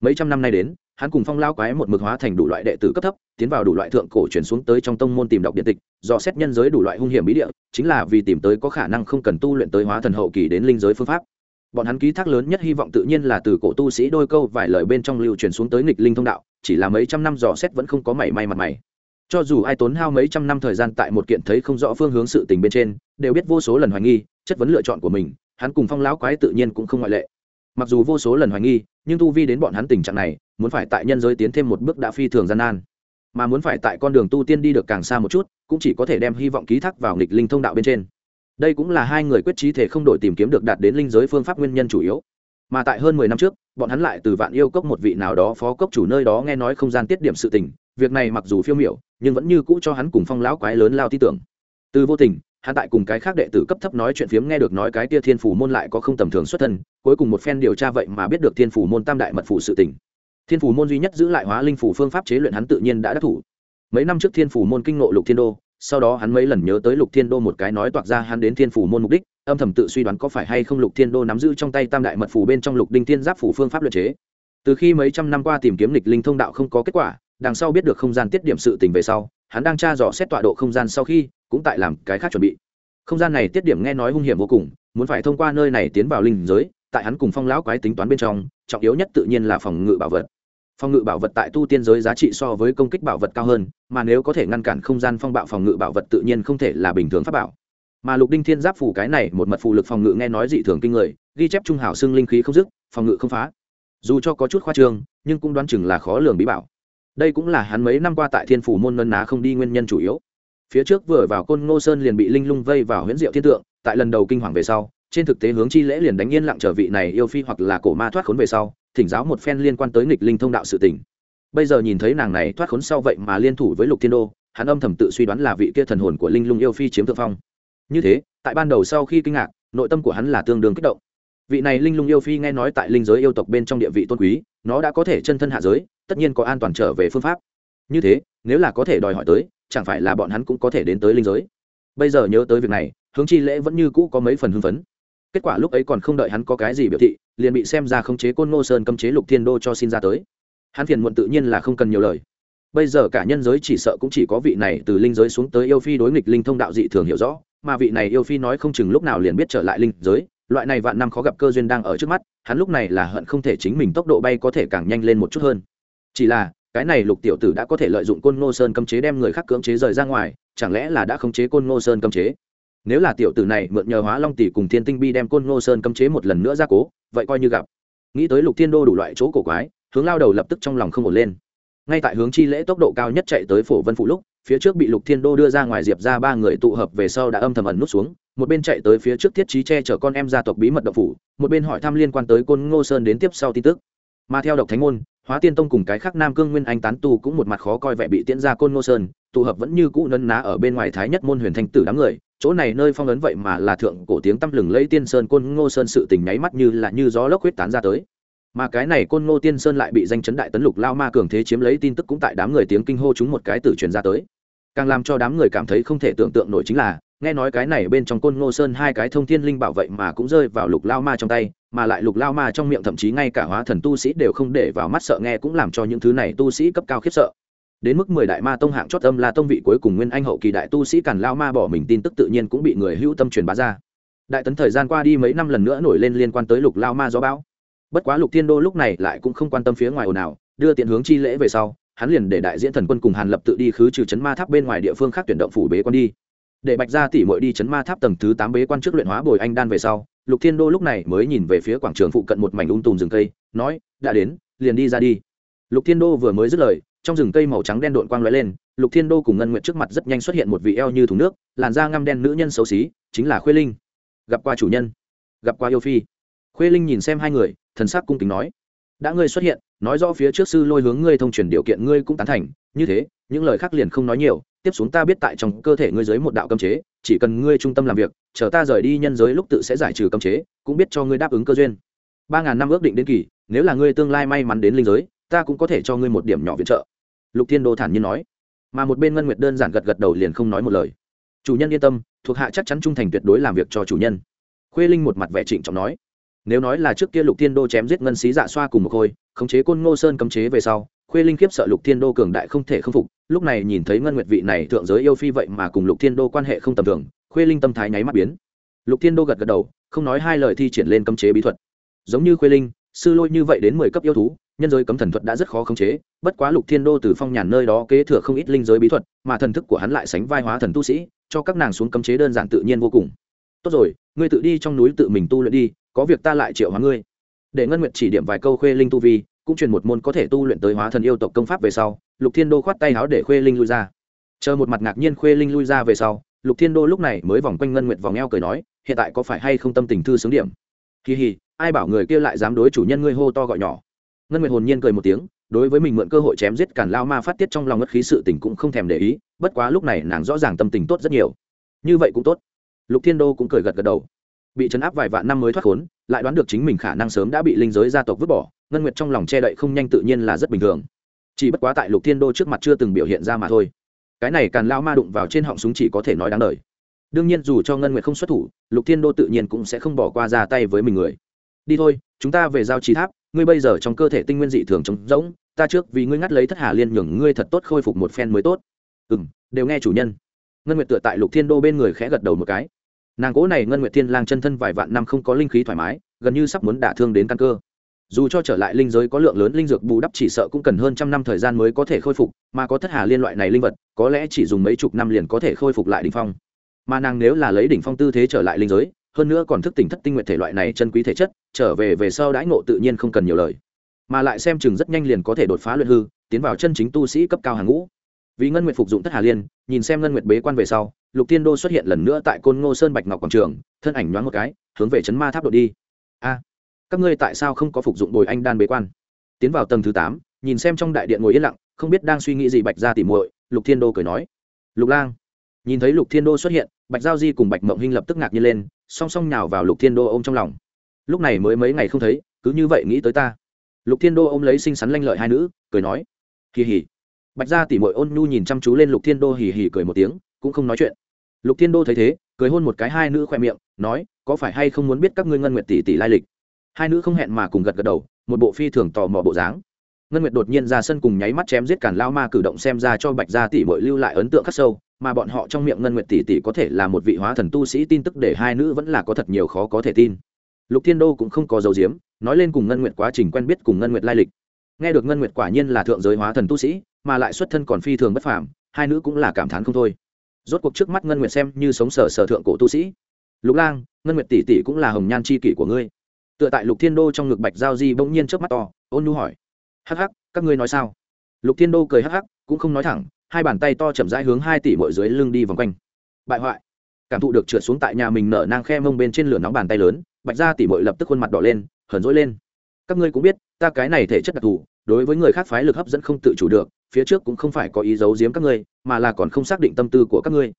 Mấy trăm năm nay đến, hắn cùng phong lao quái một mực hóa thành đủ loại đệ tử cấp thấp, tiến vào đủ loại thượng cổ chuyển xuống tới trong tông môn tìm đọc điện tịch do xét nhân giới đủ loại hung hiểm bí địa, chính là vì tìm tới có khả năng không cần tu luyện tới hóa thần hậu kỳ đến linh giới phương pháp bọn hắn ký thác lớn nhất hy vọng tự nhiên là từ cổ tu sĩ đôi câu vài lời bên trong lưu truyền xuống tới nghịch linh thông đạo, chỉ là mấy trăm năm dò xét vẫn không có mảy may mặt mày. Cho dù ai tốn hao mấy trăm năm thời gian tại một kiện thấy không rõ phương hướng sự tình bên trên, đều biết vô số lần hoài nghi, chất vấn lựa chọn của mình, hắn cùng phong lão quái tự nhiên cũng không ngoại lệ. Mặc dù vô số lần hoài nghi, nhưng tu vi đến bọn hắn tình trạng này, muốn phải tại nhân giới tiến thêm một bước đã phi thường gian nan. Mà muốn phải tại con đường tu tiên đi được càng xa một chút, cũng chỉ có thể đem hy vọng ký thác vào nghịch linh thông đạo bên trên đây cũng là hai người quyết trí thể không đổi tìm kiếm được đạt đến linh giới phương pháp nguyên nhân chủ yếu. Mà tại hơn mười năm trước, bọn hắn lại từ vạn yêu cốc một vị nào đó phó cốc chủ nơi đó nghe nói không gian tiết điểm sự tình, việc này mặc dù phiêu miểu, nhưng vẫn như cũ cho hắn cùng phong lão quái lớn lao tin tưởng. Từ vô tình, hắn tại cùng cái khác đệ tử cấp thấp nói chuyện phiếm nghe được nói cái tia thiên phủ môn lại có không tầm thường xuất thân, cuối cùng một phen điều tra vậy mà biết được thiên phủ môn tam đại mật phủ sự tình. Thiên phủ môn duy nhất giữ lại hóa linh phủ phương pháp chế luyện hắn tự nhiên đã đắc thủ. Mấy năm trước thiên phủ môn kinh nộ lục thiên đô sau đó hắn mấy lần nhớ tới lục thiên đô một cái nói toạc ra hắn đến thiên phủ môn mục đích, âm thầm tự suy đoán có phải hay không lục thiên đô nắm giữ trong tay tam đại mật phủ bên trong lục đinh thiên giáp phủ phương pháp luyện chế. Từ khi mấy trăm năm qua tìm kiếm lịch linh thông đạo không có kết quả, đằng sau biết được không gian tiết điểm sự tình về sau, hắn đang tra dò xét tọa độ không gian sau khi, cũng tại làm cái khác chuẩn bị. Không gian này tiết điểm nghe nói hung hiểm vô cùng, muốn phải thông qua nơi này tiến vào linh giới, tại hắn cùng phong lão quái tính toán bên trong, trọng yếu nhất tự nhiên là phòng ngự bảo vật phòng ngự bảo vật tại tu tiên giới giá trị so với công kích bảo vật cao hơn, mà nếu có thể ngăn cản không gian phong bạo phòng ngự bảo vật tự nhiên không thể là bình thường pháp bảo. Mà lục đinh thiên giáp phủ cái này một mật phù lực phòng ngự nghe nói dị thường kinh người, ghi chép trung hảo xưng linh khí không dứt, phòng ngự không phá. Dù cho có chút khoa trương, nhưng cũng đoán chừng là khó lường bí bảo. Đây cũng là hắn mấy năm qua tại thiên phủ môn nân ná không đi nguyên nhân chủ yếu. Phía trước vừa vào côn ngô sơn liền bị linh lung vây vào huyễn diệu thiên tượng, tại lần đầu kinh hoàng về sau, trên thực tế hướng chi lễ liền đánh yên lặng trở vị này yêu phi hoặc là cổ ma thoát khốn về sau thỉnh giáo một phen liên quan tới nghịch linh thông đạo sự tình. Bây giờ nhìn thấy nàng này thoát khốn sau vậy mà liên thủ với lục thiên đô, hắn âm thầm tự suy đoán là vị kia thần hồn của linh lung yêu phi chiếm thượng phong. Như thế, tại ban đầu sau khi kinh ngạc, nội tâm của hắn là tương đương kích động. Vị này linh lung yêu phi nghe nói tại linh giới yêu tộc bên trong địa vị tôn quý, nó đã có thể chân thân hạ giới, tất nhiên có an toàn trở về phương pháp. Như thế, nếu là có thể đòi hỏi tới, chẳng phải là bọn hắn cũng có thể đến tới linh giới. Bây giờ nhớ tới việc này, hướng chi lễ vẫn như cũ có mấy phần hưng phấn kết quả lúc ấy còn không đợi hắn có cái gì biểu thị, liền bị xem ra khống chế côn ngô sơn cấm chế lục thiên đô cho xin ra tới. Hắn phiền muộn tự nhiên là không cần nhiều lời. Bây giờ cả nhân giới chỉ sợ cũng chỉ có vị này từ linh giới xuống tới yêu phi đối nghịch linh thông đạo dị thường hiểu rõ, mà vị này yêu phi nói không chừng lúc nào liền biết trở lại linh giới, loại này vạn năm khó gặp cơ duyên đang ở trước mắt, hắn lúc này là hận không thể chính mình tốc độ bay có thể càng nhanh lên một chút hơn. Chỉ là, cái này lục tiểu tử đã có thể lợi dụng côn ngô sơn cấm chế đem người khác cưỡng chế rời ra ngoài, chẳng lẽ là đã khống chế côn ngô sơn cấm chế? Nếu là tiểu tử này mượn nhờ hóa long tỷ cùng thiên tinh bi đem côn ngô sơn cấm chế một lần nữa ra cố, vậy coi như gặp. Nghĩ tới lục thiên đô đủ loại chỗ cổ quái, hướng lao đầu lập tức trong lòng không ổn lên. Ngay tại hướng chi lễ tốc độ cao nhất chạy tới phổ vân phụ lúc, phía trước bị lục thiên đô đưa ra ngoài diệp ra ba người tụ hợp về sau đã âm thầm ẩn nút xuống, một bên chạy tới phía trước thiết trí che chở con em gia tộc bí mật độc phủ, một bên hỏi thăm liên quan tới côn ngô sơn đến tiếp sau tin tức. Mà theo độc thánh môn hóa tiên tông cùng cái khác nam cương nguyên anh tán tu cũng một mặt khó coi vẻ bị tiễn ra côn ngô sơn, tụ hợp vẫn như cũ nân ná ở bên ngoài thái nhất môn huyền thanh tử đám người, chỗ này nơi phong ấn vậy mà là thượng cổ tiếng tăm lừng lấy tiên sơn côn ngô sơn sự tình nháy mắt như là như gió lốc huyết tán ra tới. Mà cái này côn ngô tiên sơn lại bị danh chấn đại tấn lục lao ma cường thế chiếm lấy tin tức cũng tại đám người tiếng kinh hô chúng một cái tử truyền ra tới. Càng làm cho đám người cảm thấy không thể tưởng tượng nổi chính là, nghe nói cái này bên trong côn ngô sơn hai cái thông thiên linh bảo vậy mà cũng rơi vào lục lao ma trong tay mà lại lục lao ma trong miệng thậm chí ngay cả hóa thần tu sĩ đều không để vào mắt sợ nghe cũng làm cho những thứ này tu sĩ cấp cao khiếp sợ. Đến mức mười đại ma tông hạng chót âm là tông vị cuối cùng nguyên anh hậu kỳ đại tu sĩ càn lao ma bỏ mình tin tức tự nhiên cũng bị người hữu tâm truyền bá ra. Đại tấn thời gian qua đi mấy năm lần nữa nổi lên liên quan tới lục lao ma gió bão. Bất quá lục thiên đô lúc này lại cũng không quan tâm phía ngoài ồn ào, đưa tiện hướng chi lễ về sau, hắn liền để đại diễn thần quân cùng hàn lập tự đi khứ trừ chấn ma tháp bên ngoài địa phương khác tuyển động phủ bế quan đi. Để bạch gia tỷ muội đi chấn ma tháp tầng thứ tám bế quan trước luyện hóa bồi anh đan về sau lục thiên đô lúc này mới nhìn về phía quảng trường phụ cận một mảnh ung tùm rừng cây, nói, đã đến, liền đi ra đi. Lục thiên đô vừa mới dứt lời, trong rừng cây màu trắng đen đội quang lóe lên, lục thiên đô cùng ngân nguyện trước mặt rất nhanh xuất hiện một vị eo như thùng nước, làn da ngăm đen nữ nhân xấu xí, chính là khuê linh. Gặp qua chủ nhân, gặp qua yêu phi. Khuê linh nhìn xem hai người, thần sắc cung kính nói, đã ngươi xuất hiện, nói rõ phía trước sư lôi hướng ngươi thông truyền điều kiện ngươi cũng tán thành, như thế, những lời khác liền không nói nhiều tiếp xuống ta biết tại trong cơ thể ngươi dưới một đạo cấm chế, chỉ cần ngươi trung tâm làm việc, chờ ta rời đi nhân giới lúc tự sẽ giải trừ cấm chế, cũng biết cho ngươi đáp ứng cơ duyên. Ba ngàn năm ước định đến kỳ, nếu là ngươi tương lai may mắn đến linh giới, ta cũng có thể cho ngươi một điểm nhỏ viện trợ. Lục thiên đô thản nhiên nói. Mà một bên ngân nguyệt đơn giản gật gật đầu liền không nói một lời. Chủ nhân yên tâm, thuộc hạ chắc chắn trung thành tuyệt đối làm việc cho chủ nhân. Khuê linh một mặt vẻ trịnh trọng nói. Nếu nói là trước kia lục thiên đô chém giết ngân xí dạ xoa cùng một khôi khống chế côn ngô sơn cấm chế về sau khuê linh khiếp sợ lục thiên đô cường đại không thể k phục, lúc này nhìn thấy ngân nguyệt vị này thượng giới yêu phi vậy mà cùng lục thiên đô quan hệ không tầm thường, khuê linh tâm thái nháy mắt biến. Lục thiên đô gật gật đầu, không nói hai lời thi triển lên cấm chế bí thuật. Giống như khuê linh, sư lôi như vậy đến mười cấp yêu thú, nhân giới cấm thần thuật đã rất khó khống chế, bất quá lục thiên đô từ phong nhàn nơi đó kế thừa không ít linh giới bí thuật, mà thần thức của hắn lại sánh vai hóa thần tu sĩ, cho các nàng xuống cấm chế đơn giản tự nhiên vô cùng. Tốt rồi, ngươi tự đi trong núi tự mình tu luyện đi, có việc ta lại triệu hóa ngươi. Để ngân nguyệt chỉ điểm vài câu khuê linh tu vi cũng truyền một môn có thể tu luyện tới hóa thần yêu tộc công pháp về sau, lục thiên đô khoát tay áo để khuê linh lui ra. Chờ một mặt ngạc nhiên khuê linh lui ra về sau, lục thiên đô lúc này mới vòng quanh ngân nguyệt vòng eo cười nói, hiện tại có phải hay không tâm tình thư sướng điểm? Kỳ hì ai bảo người kia lại dám đối chủ nhân ngươi hô to gọi nhỏ. Ngân nguyệt hồn nhiên cười một tiếng, đối với mình mượn cơ hội chém giết cản lao ma phát tiết trong lòng ngất khí sự tình cũng không thèm để ý, bất quá lúc này nàng rõ ràng tâm tình tốt rất nhiều. Như vậy cũng tốt. Lục thiên đô cũng cười gật gật đầu. Bị chấn áp vài vạn năm mới thoát khốn, lại đoán được chính mình khả năng sớm đã bị linh giới gia tộc vứt bỏ ngân nguyệt trong lòng che đậy không nhanh tự nhiên là rất bình thường. Chỉ bất quá tại lục thiên đô trước mặt chưa từng biểu hiện ra mà thôi. Cái này càn lao ma đụng vào trên họng súng chỉ có thể nói đáng lời đương nhiên dù cho ngân nguyệt không xuất thủ, lục thiên đô tự nhiên cũng sẽ không bỏ qua ra tay với mình người. Đi thôi, chúng ta về giao trí tháp, ngươi bây giờ trong cơ thể tinh nguyên dị thường trống rỗng, ta trước vì ngươi ngắt lấy thất hà liên nhường ngươi thật tốt khôi phục một phen mới tốt. Ừ m đều nghe chủ nhân. Ngân nguyệt tựa tại lục thiên đô bên người khẽ gật đầu một cái. Nàng cố này ngân nguyệt thiên lang chân thân vài vạn năm không có linh khí thoải mái, gần như sắp muốn đả thương đến căn cơ dù cho trở lại linh giới có lượng lớn linh dược bù đắp chỉ sợ cũng cần hơn trăm năm thời gian mới có thể khôi phục, mà có thất hà liên loại này linh vật, có lẽ chỉ dùng mấy chục năm liền có thể khôi phục lại đỉnh phong. Mà nàng nếu là lấy đỉnh phong tư thế trở lại linh giới, hơn nữa còn thức tỉnh thất tinh nguyện thể loại này chân quý thể chất, trở về về sau đãi ngộ tự nhiên không cần nhiều lời. Mà lại xem chừng rất nhanh liền có thể đột phá luyện hư, tiến vào chân chính tu sĩ cấp cao hàng ngũ. Vì ngân nguyện phục dụng thất hà liên, nhìn xem ngân nguyện bế quan về sau, lục tiên đô xuất hiện lần nữa tại côn ngô sơn bạch ngọc quảng trường, thân ảnh nhoáng một cái, hướng về chấn ma tháp đội đi. A! Các ngươi tại sao không có phục dụng bồi anh đan bế quan? Tiến vào tầng thứ tám, nhìn xem trong đại điện ngồi yên lặng, không biết đang suy nghĩ gì bạch ra tỉ muội, lục thiên đô cười nói. Lục lang. Nhìn thấy lục thiên đô xuất hiện, bạch giao di cùng bạch mộng hinh lập tức ngạc nhiên lên, song song nhào vào lục thiên đô ôm trong lòng. Lúc này mới mấy ngày không thấy, cứ như vậy nghĩ tới ta. Lục thiên đô ôm lấy xinh xắn lanh lợi hai nữ, cười nói. Kỳ hỉ bạch gia tỉ mội ôn nhu nhìn chăm chú lên lục thiên đô hì hì cười một tiếng, cũng không nói chuyện. Lục thiên đô thấy thế, cười hôn một cái hai nữ khoe miệng, nói, có phải hay không muốn biết các ngươi ngân nguyệt tỷ tỷ lai lịch? Hai nữ không hẹn mà cùng gật gật đầu, một bộ phi thường tò mò bộ dáng. Ngân nguyệt đột nhiên ra sân cùng nháy mắt chém giết càn lao ma cử động xem ra cho bạch gia tỷ bội lưu lại ấn tượng khắc sâu, mà bọn họ trong miệng ngân nguyệt tỷ tỷ có thể là một vị hóa thần tu sĩ tin tức để hai nữ vẫn là có thật nhiều khó có thể tin. Lục thiên đô cũng không có dấu diếm nói lên cùng ngân nguyệt quá trình quen biết cùng ngân nguyệt lai lịch. Nghe được ngân nguyệt quả nhiên là thượng giới hóa thần tu sĩ, mà lại xuất thân còn phi thường bất phàm, hai nữ cũng là cảm thán không thôi. Rốt cuộc trước mắt ngân nguyệt xem như sống sở sở thượng cổ tu sĩ. Lục lang, ngân nguyệt tỷ tỷ cũng là hồng nhan c h i kỷ của ngươi tựa tại lục thiên đô trong ngực bạch giao di bỗng nhiên trước mắt to, ôn nhu hỏi, hắc hắc, các ngươi nói sao? Lục thiên đô cười hắc hắc, cũng không nói thẳng, hai bàn tay to chậm rãi hướng hai tỷ bội dưới lưng đi vòng quanh. Bại hoại. Cảm thụ được trượt xuống tại nhà mình nở nang khe mông bên trên lửa nóng bàn tay lớn, bạch gia tỷ bội lập tức khuôn mặt đỏ lên, hờn rỗi lên. Các ngươi cũng biết, ta cái này thể chất đặc thù, đối với người khác phái lực hấp dẫn không tự chủ được, phía trước cũng không phải có ý giấu giếm các ngươi, mà là còn không xác định tâm tư của các ngươi.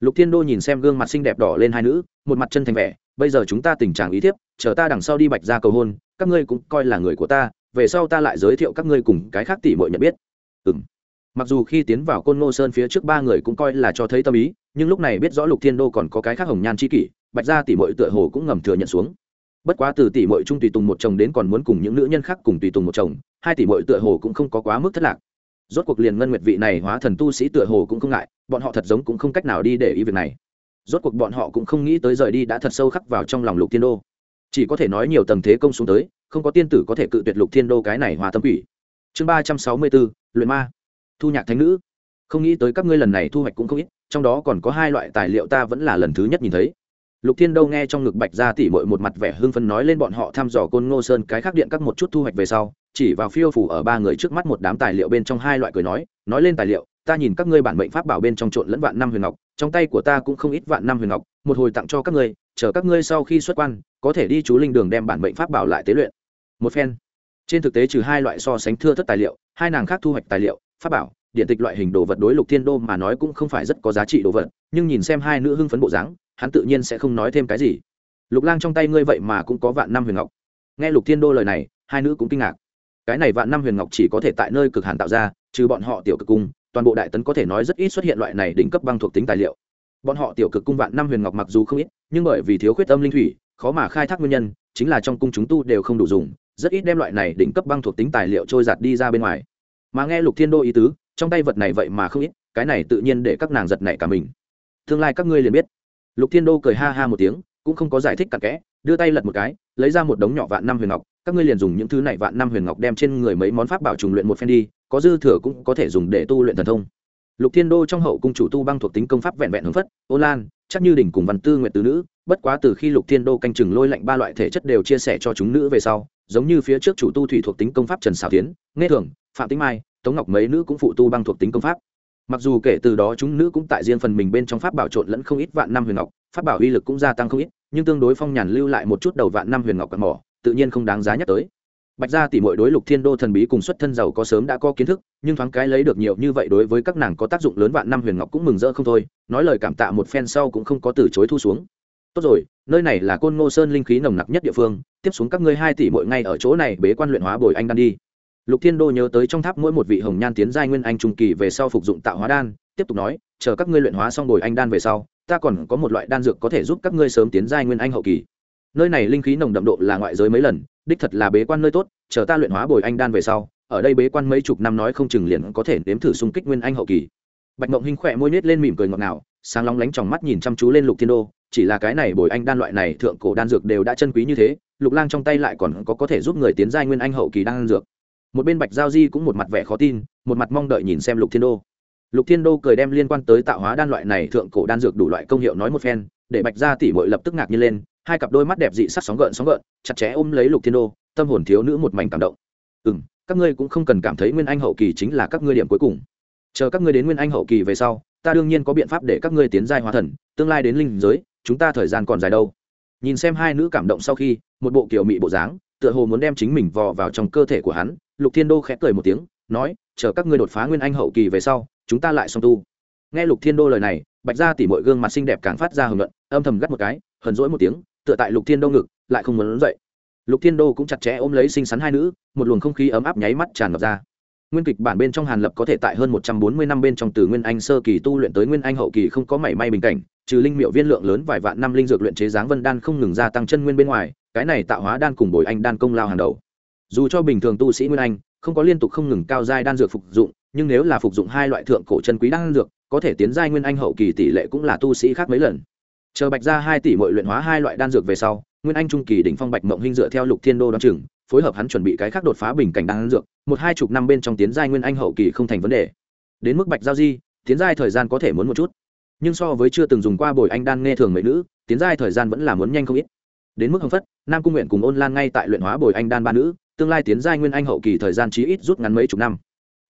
Lục thiên đô nhìn xem gương mặt xinh đẹp đỏ lên hai nữ, một mặt chân thành vẻ bây giờ chúng ta tình trạng ý thiếp, chờ ta đằng sau đi bạch ra cầu hôn, các ngươi cũng coi là người của ta, về sau ta lại giới thiệu các ngươi cùng cái khác tỷ muội nhận biết. Ừ mặc dù khi tiến vào côn ngô sơn phía trước ba người cũng coi là cho thấy tâm ý, nhưng lúc này biết rõ lục thiên đô còn có cái khác hồng nhan c h i kỷ, bạch gia tỷ muội tựa hồ cũng ngầm thừa nhận xuống. Bất quá từ tỷ muội trung tùy tùng một chồng đến còn muốn cùng những nữ nhân khác cùng tùy tùng một chồng, hai tỷ muội tựa hồ cũng không có quá mức thất lạc. Rốt cuộc liền ngân nguyệt vị này hóa thần tu sĩ tựa hồ cũng không ngại, bọn họ thật giống cũng không cách nào đi để ý việc này rốt cuộc bọn họ cũng không nghĩ tới rời đi đã thật sâu khắc vào trong lòng lục thiên đô. Chỉ có thể nói nhiều tầng thế công xuống tới, không có tiên tử có thể cự tuyệt lục thiên đô cái này hòa tâm quỷ. Chương ba trăm sáu mươi bốn, luyện ma. Thu nhạc thánh nữ. Không nghĩ tới các ngươi lần này thu hoạch cũng không ít, trong đó còn có hai loại tài liệu ta vẫn là lần thứ nhất nhìn thấy. Lục thiên đâu nghe trong ngực bạch ra tỉ mội một mặt vẻ hưng phấn nói lên bọn họ thăm dò côn ngô sơn cái khác điện các một chút thu hoạch về sau, chỉ vào phiêu phủ ở ba người trước mắt một đám tài liệu bên trong hai loại cười nói nói lên tài liệu ta nhìn các ngươi bản mệnh pháp bảo bên trong trộn lẫn vạn năm huyền ngọc, trong tay của ta cũng không ít vạn năm huyền ngọc, một hồi tặng cho các ngươi, chờ các ngươi sau khi xuất quan, có thể đi chú linh đường đem bản mệnh pháp bảo lại tế luyện. Một phen. Trên thực tế trừ hai loại so sánh thưa thất tài liệu, hai nàng khác thu hoạch tài liệu, pháp bảo, điện tịch loại hình đồ vật đối lục thiên đô mà nói cũng không phải rất có giá trị đồ vật, nhưng nhìn xem hai nữ hưng phấn bộ dáng, hắn tự nhiên sẽ không nói thêm cái gì. Lục lang trong tay ngươi vậy mà cũng có vạn năm huyền ngọc. Nghe lục thiên đô lời này, hai nữ cũng kinh ngạc. Cái này vạn năm huyền ngọc chỉ có thể tại nơi cực hàn tạo ra, trừ bọn họ tiểu cực cung toàn bộ đại tấn có thể nói rất ít xuất hiện loại này đỉnh cấp băng thuộc tính tài liệu. Bọn họ tiểu cực cung vạn năm huyền ngọc mặc dù không ít, nhưng bởi vì thiếu khuyết âm linh thủy, khó mà khai thác nguyên nhân, chính là trong cung chúng tu đều không đủ dùng, rất ít đem loại này đỉnh cấp băng thuộc tính tài liệu trôi giạt đi ra bên ngoài. Mà nghe lục thiên đô ý tứ, trong tay vật này vậy mà không ít, cái này tự nhiên để các nàng giật nảy cả mình. Tương lai các ngươi liền biết. Lục thiên đô cười ha ha một tiếng, cũng không có giải thích cặn kẽ, đưa tay lật một cái, lấy ra một đống nhỏ vạn năm huyền ngọc, các ngươi liền dùng những thứ này vạn năm huyền ngọc đem trên người mấy món pháp bảo trùng luyện một phen đi có dư thừa cũng có thể dùng để tu luyện thần thông. Lục thiên đô trong hậu cung chủ tu băng thuộc tính công pháp vẹn vẹn hướng phất ô lan, chắc như đỉnh cùng văn tư nguyện tứ nữ, bất quá từ khi lục thiên đô canh chừng lôi lạnh ba loại thể chất đều chia sẻ cho chúng nữ về sau, giống như phía trước chủ tu thủy thuộc tính công pháp trần xảo tiến nghe thường, phạm Tĩnh mai, tống ngọc mấy nữ cũng phụ tu băng thuộc tính công pháp. Mặc dù kể từ đó chúng nữ cũng tại riêng phần mình bên trong pháp bảo trộn lẫn không ít vạn năm huyền ngọc, pháp bảo uy lực cũng gia tăng không ít, nhưng tương đối phong nhàn lưu lại một chút đầu vạn năm huyền ngọc cặn mỏ, tự nhiên không đáng giá nhắc tới bạch gia tỷ muội đối lục thiên đô thần bí cùng xuất thân giàu có sớm đã có kiến thức, nhưng thoáng cái lấy được nhiều như vậy đối với các nàng có tác dụng lớn vạn năm huyền ngọc cũng mừng rỡ không thôi, nói lời cảm tạ một phen sau cũng không có từ chối thu xuống. Tốt rồi, nơi này là côn ngô sơn linh khí nồng nặc nhất địa phương, tiếp xuống các ngươi hai tỷ muội ngay ở chỗ này bế quan luyện hóa bồi anh đan đi. Lục thiên đô nhớ tới trong tháp mỗi một vị hồng nhan tiến giai nguyên anh trung kỳ về sau phục dụng tạo hóa đan, tiếp tục nói, chờ các ngươi luyện hóa xong bồi anh đan về sau, ta còn có một loại đan dược có thể giúp các ngươi sớm tiến giai nguyên anh hậu kỳ nơi này linh khí nồng đậm độ là ngoại giới mấy lần, đích thật là bế quan nơi tốt, chờ ta luyện hóa bồi anh đan về sau, ở đây bế quan mấy chục năm nói không chừng liền có thể nếm thử xung kích nguyên anh hậu kỳ. Bạch mộng hinh khỏe môi nết lên mỉm cười ngọt ngào, sáng lóng lánh trong mắt nhìn chăm chú lên lục thiên đô, chỉ là cái này bồi anh đan loại này thượng cổ đan dược đều đã chân quý như thế, lục lang trong tay lại còn có có thể giúp người tiến giai nguyên anh hậu kỳ đan dược. Một bên bạch giao di cũng một mặt vẻ khó tin, một mặt mong đợi nhìn xem lục thiên đô. Lục thiên đô cười đem liên quan tới tạo hóa đan loại này thượng cổ đan dược đủ loại công hiệu nói một phen, để bạch gia tỷ mội lập tức ngạc nhiên lên hai cặp đôi mắt đẹp dị sắc sóng gợn sóng gợn, chặt chẽ ôm lấy lục thiên đô, tâm hồn thiếu nữ một mảnh cảm động. Ừ m các ngươi cũng không cần cảm thấy nguyên anh hậu kỳ chính là các ngươi điểm cuối cùng. Chờ các ngươi đến nguyên anh hậu kỳ về sau, ta đương nhiên có biện pháp để các ngươi tiến giai hóa thần, tương lai đến linh giới, chúng ta thời gian còn dài đâu. Nhìn xem hai nữ cảm động sau khi, một bộ kiểu mị bộ dáng, tựa hồ muốn đem chính mình vò vào trong cơ thể của hắn, lục thiên đô khẽ cười một tiếng, nói, chờ các ngươi đột phá nguyên anh hậu kỳ về sau, chúng ta lại song tu. Nghe lục thiên đô lời này, bạch ra tỉ mọi gương mặt xinh đẹp càng phát ra hưởng luận, âm thầm gắt một cái, hờn rỗi một tiếng tựa tại lục thiên đô ngực, lại không muốn dậy. Lục thiên đô cũng chặt chẽ ôm lấy xinh xắn hai nữ, một luồng không khí ấm áp nháy mắt tràn ngập ra. Nguyên kịch bản bên trong hàn lập có thể tại hơn một trăm bốn mươi năm bên trong từ nguyên anh sơ kỳ tu luyện tới nguyên anh hậu kỳ không có mảy may bình cảnh, trừ linh miệu viên lượng lớn vài vạn năm linh dược luyện chế dáng vân đan không ngừng gia tăng chân nguyên bên ngoài, cái này tạo hóa đan cùng bồi anh đan công lao hàng đầu. Dù cho bình thường tu sĩ nguyên anh, không có liên tục không ngừng cao giai đan dược phục dụng, nhưng nếu là phục dụng hai loại thượng cổ chân quý đan dược, có thể tiến giai nguyên anh hậu kỳ tỷ lệ cũng là tu sĩ khác mấy lần chờ bạch ra hai tỷ mọi luyện hóa hai loại đan dược về sau, nguyên anh trung kỳ đỉnh phong bạch mộng hinh dựa theo lục thiên đô đ o chừng, phối hợp hắn chuẩn bị cái khác đột phá bình cảnh đan dược, một hai chục năm bên trong tiến giai nguyên anh hậu kỳ không thành vấn đề. Đến mức bạch giao di, tiến giai thời gian có thể muốn một chút. Nhưng so với chưa từng dùng qua bồi anh đan nghe thường mấy nữ, tiến giai thời gian vẫn là muốn nhanh không ít. Đến mức hưng phất, nam cung nguyện cùng ôn lan ngay tại luyện hóa bồi anh đan ba nữ, tương lai tiến giai nguyên anh hậu kỳ thời gian chí ít rút ngắn mấy chục năm.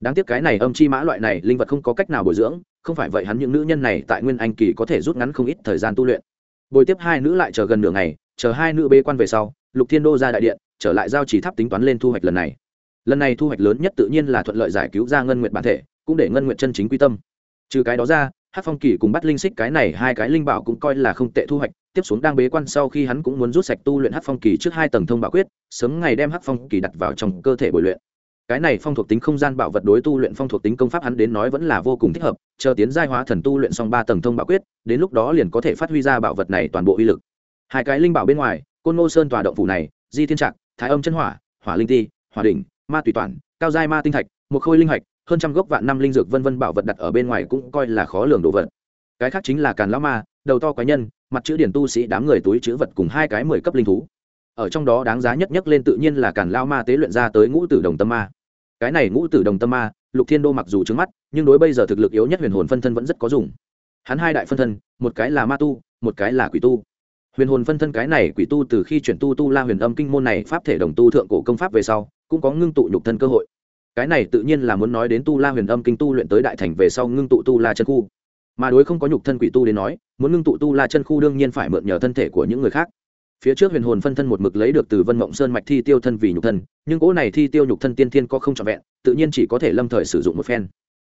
Đáng tiếc cái này âm chi mã loại này, linh vật không có cách nào bồi dưỡng không phải vậy hắn những nữ nhân này tại nguyên anh kỳ có thể rút ngắn không ít thời gian tu luyện. Bồi tiếp hai nữ lại chờ gần nửa ngày, chờ hai nữ bê quan về sau, lục thiên đô ra đại điện, trở lại giao chỉ tháp tính toán lên thu hoạch lần này. Lần này thu hoạch lớn nhất tự nhiên là thuận lợi giải cứu ra ngân nguyện bản thể, cũng để ngân nguyện chân chính quy tâm. Trừ cái đó ra hát phong kỳ cùng bắt linh xích cái này hai cái linh bảo cũng coi là không tệ thu hoạch, tiếp xuống đang bế quan sau khi hắn cũng muốn rút sạch tu luyện hát phong kỳ trước hai tầng thông bảo quyết, sớm ngày đem hát phong kỳ đặt vào trong cơ thể bồi luyện cái này phong thuộc tính không gian bảo vật đối tu luyện phong thuộc tính công pháp hắn đến nói vẫn là vô cùng thích hợp, chờ tiến giai hóa thần tu luyện xong ba tầng thông bảo quyết, đến lúc đó liền có thể phát huy ra bảo vật này toàn bộ uy lực. Hai cái linh bảo bên ngoài, côn ngô sơn tòa động phủ này, di thiên trạc, thái âm chân hỏa hỏa linh ti, hỏa đỉnh, ma tùy toàn, cao giai ma tinh thạch, một khôi linh hạch, hơn trăm gốc vạn năm linh dược vân vân bảo vật đặt ở bên ngoài cũng coi là khó lường đồ vật. Cái khác chính là càn lão ma, đầu to cá nhân, mặt chữ điển tu sĩ đám người túi chữ vật cùng hai cái mười cấp linh thú ở trong đó đáng giá nhất nhất lên tự nhiên là càn lao ma tế luyện ra tới ngũ tử đồng tâm ma. Cái này ngũ tử đồng tâm ma, lục thiên đô mặc dù trứng mắt, nhưng đối bây giờ thực lực yếu nhất huyền hồn phân thân vẫn rất có dùng. Hắn hai đại phân thân, một cái là ma tu, một cái là quỷ tu. Huyền hồn phân thân cái này quỷ tu từ khi chuyển tu tu la huyền âm kinh môn này pháp thể đồng tu thượng cổ công pháp về sau, cũng có ngưng tụ nhục thân cơ hội. Cái này tự nhiên là muốn nói đến tu la huyền âm kinh tu luyện tới đại thành về sau ngưng tụ tu la chân khu. Mà đối không có nhục thân quỷ tu đến nói, muốn ngưng tụ tu la chân khu đương nhiên phải mượn nhờ thân thể của những người khác phía trước huyền hồn phân thân một mực lấy được từ vân mộng sơn mạch thi tiêu thân vì nhục thân, nhưng cỗ này thi tiêu nhục thân tiên thiên có không trọn vẹn, tự nhiên chỉ có thể lâm thời sử dụng một phen.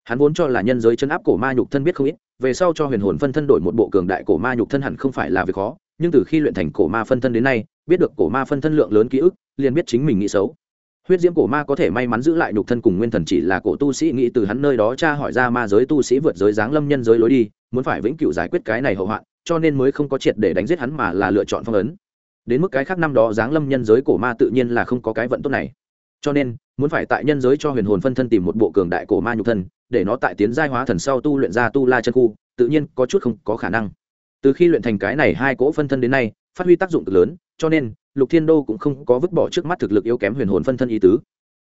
Hắn vốn cho là nhân giới chân áp cổ ma nhục thân biết không ít, về sau cho huyền hồn phân thân đổi một bộ cường đại cổ ma nhục thân hẳn không phải là việc khó, nhưng từ khi luyện thành cổ ma phân thân đến nay, biết được cổ ma phân thân lượng lớn ký ức, liền biết chính mình nghĩ xấu. Huyết diễm cổ ma có thể may mắn giữ lại nhục thân cùng nguyên thần chỉ là cổ tu sĩ nghĩ từ hắn nơi đó cha hỏi ra ma giới tu sĩ vượt giới giáng lâm nhân giới lối đi, muốn phải vĩnh cửu giải quyết cái này hậu hoạn, cho nên mới không có triệt để đánh giết hắn mà là lựa chọn phong ấn đến mức cái khác năm đó giáng lâm nhân giới cổ ma tự nhiên là không có cái vận tốt này. Cho nên, muốn phải tại nhân giới cho huyền hồn phân thân tìm một bộ cường đại cổ ma nhục thân, để nó tại tiến giai hóa thần sau tu luyện ra tu la chân khu, tự nhiên có chút không có khả năng. Từ khi luyện thành cái này hai cỗ phân thân đến nay, phát huy tác dụng cực lớn, cho nên, lục thiên đô cũng không có vứt bỏ trước mắt thực lực yếu kém huyền hồn phân thân ý tứ.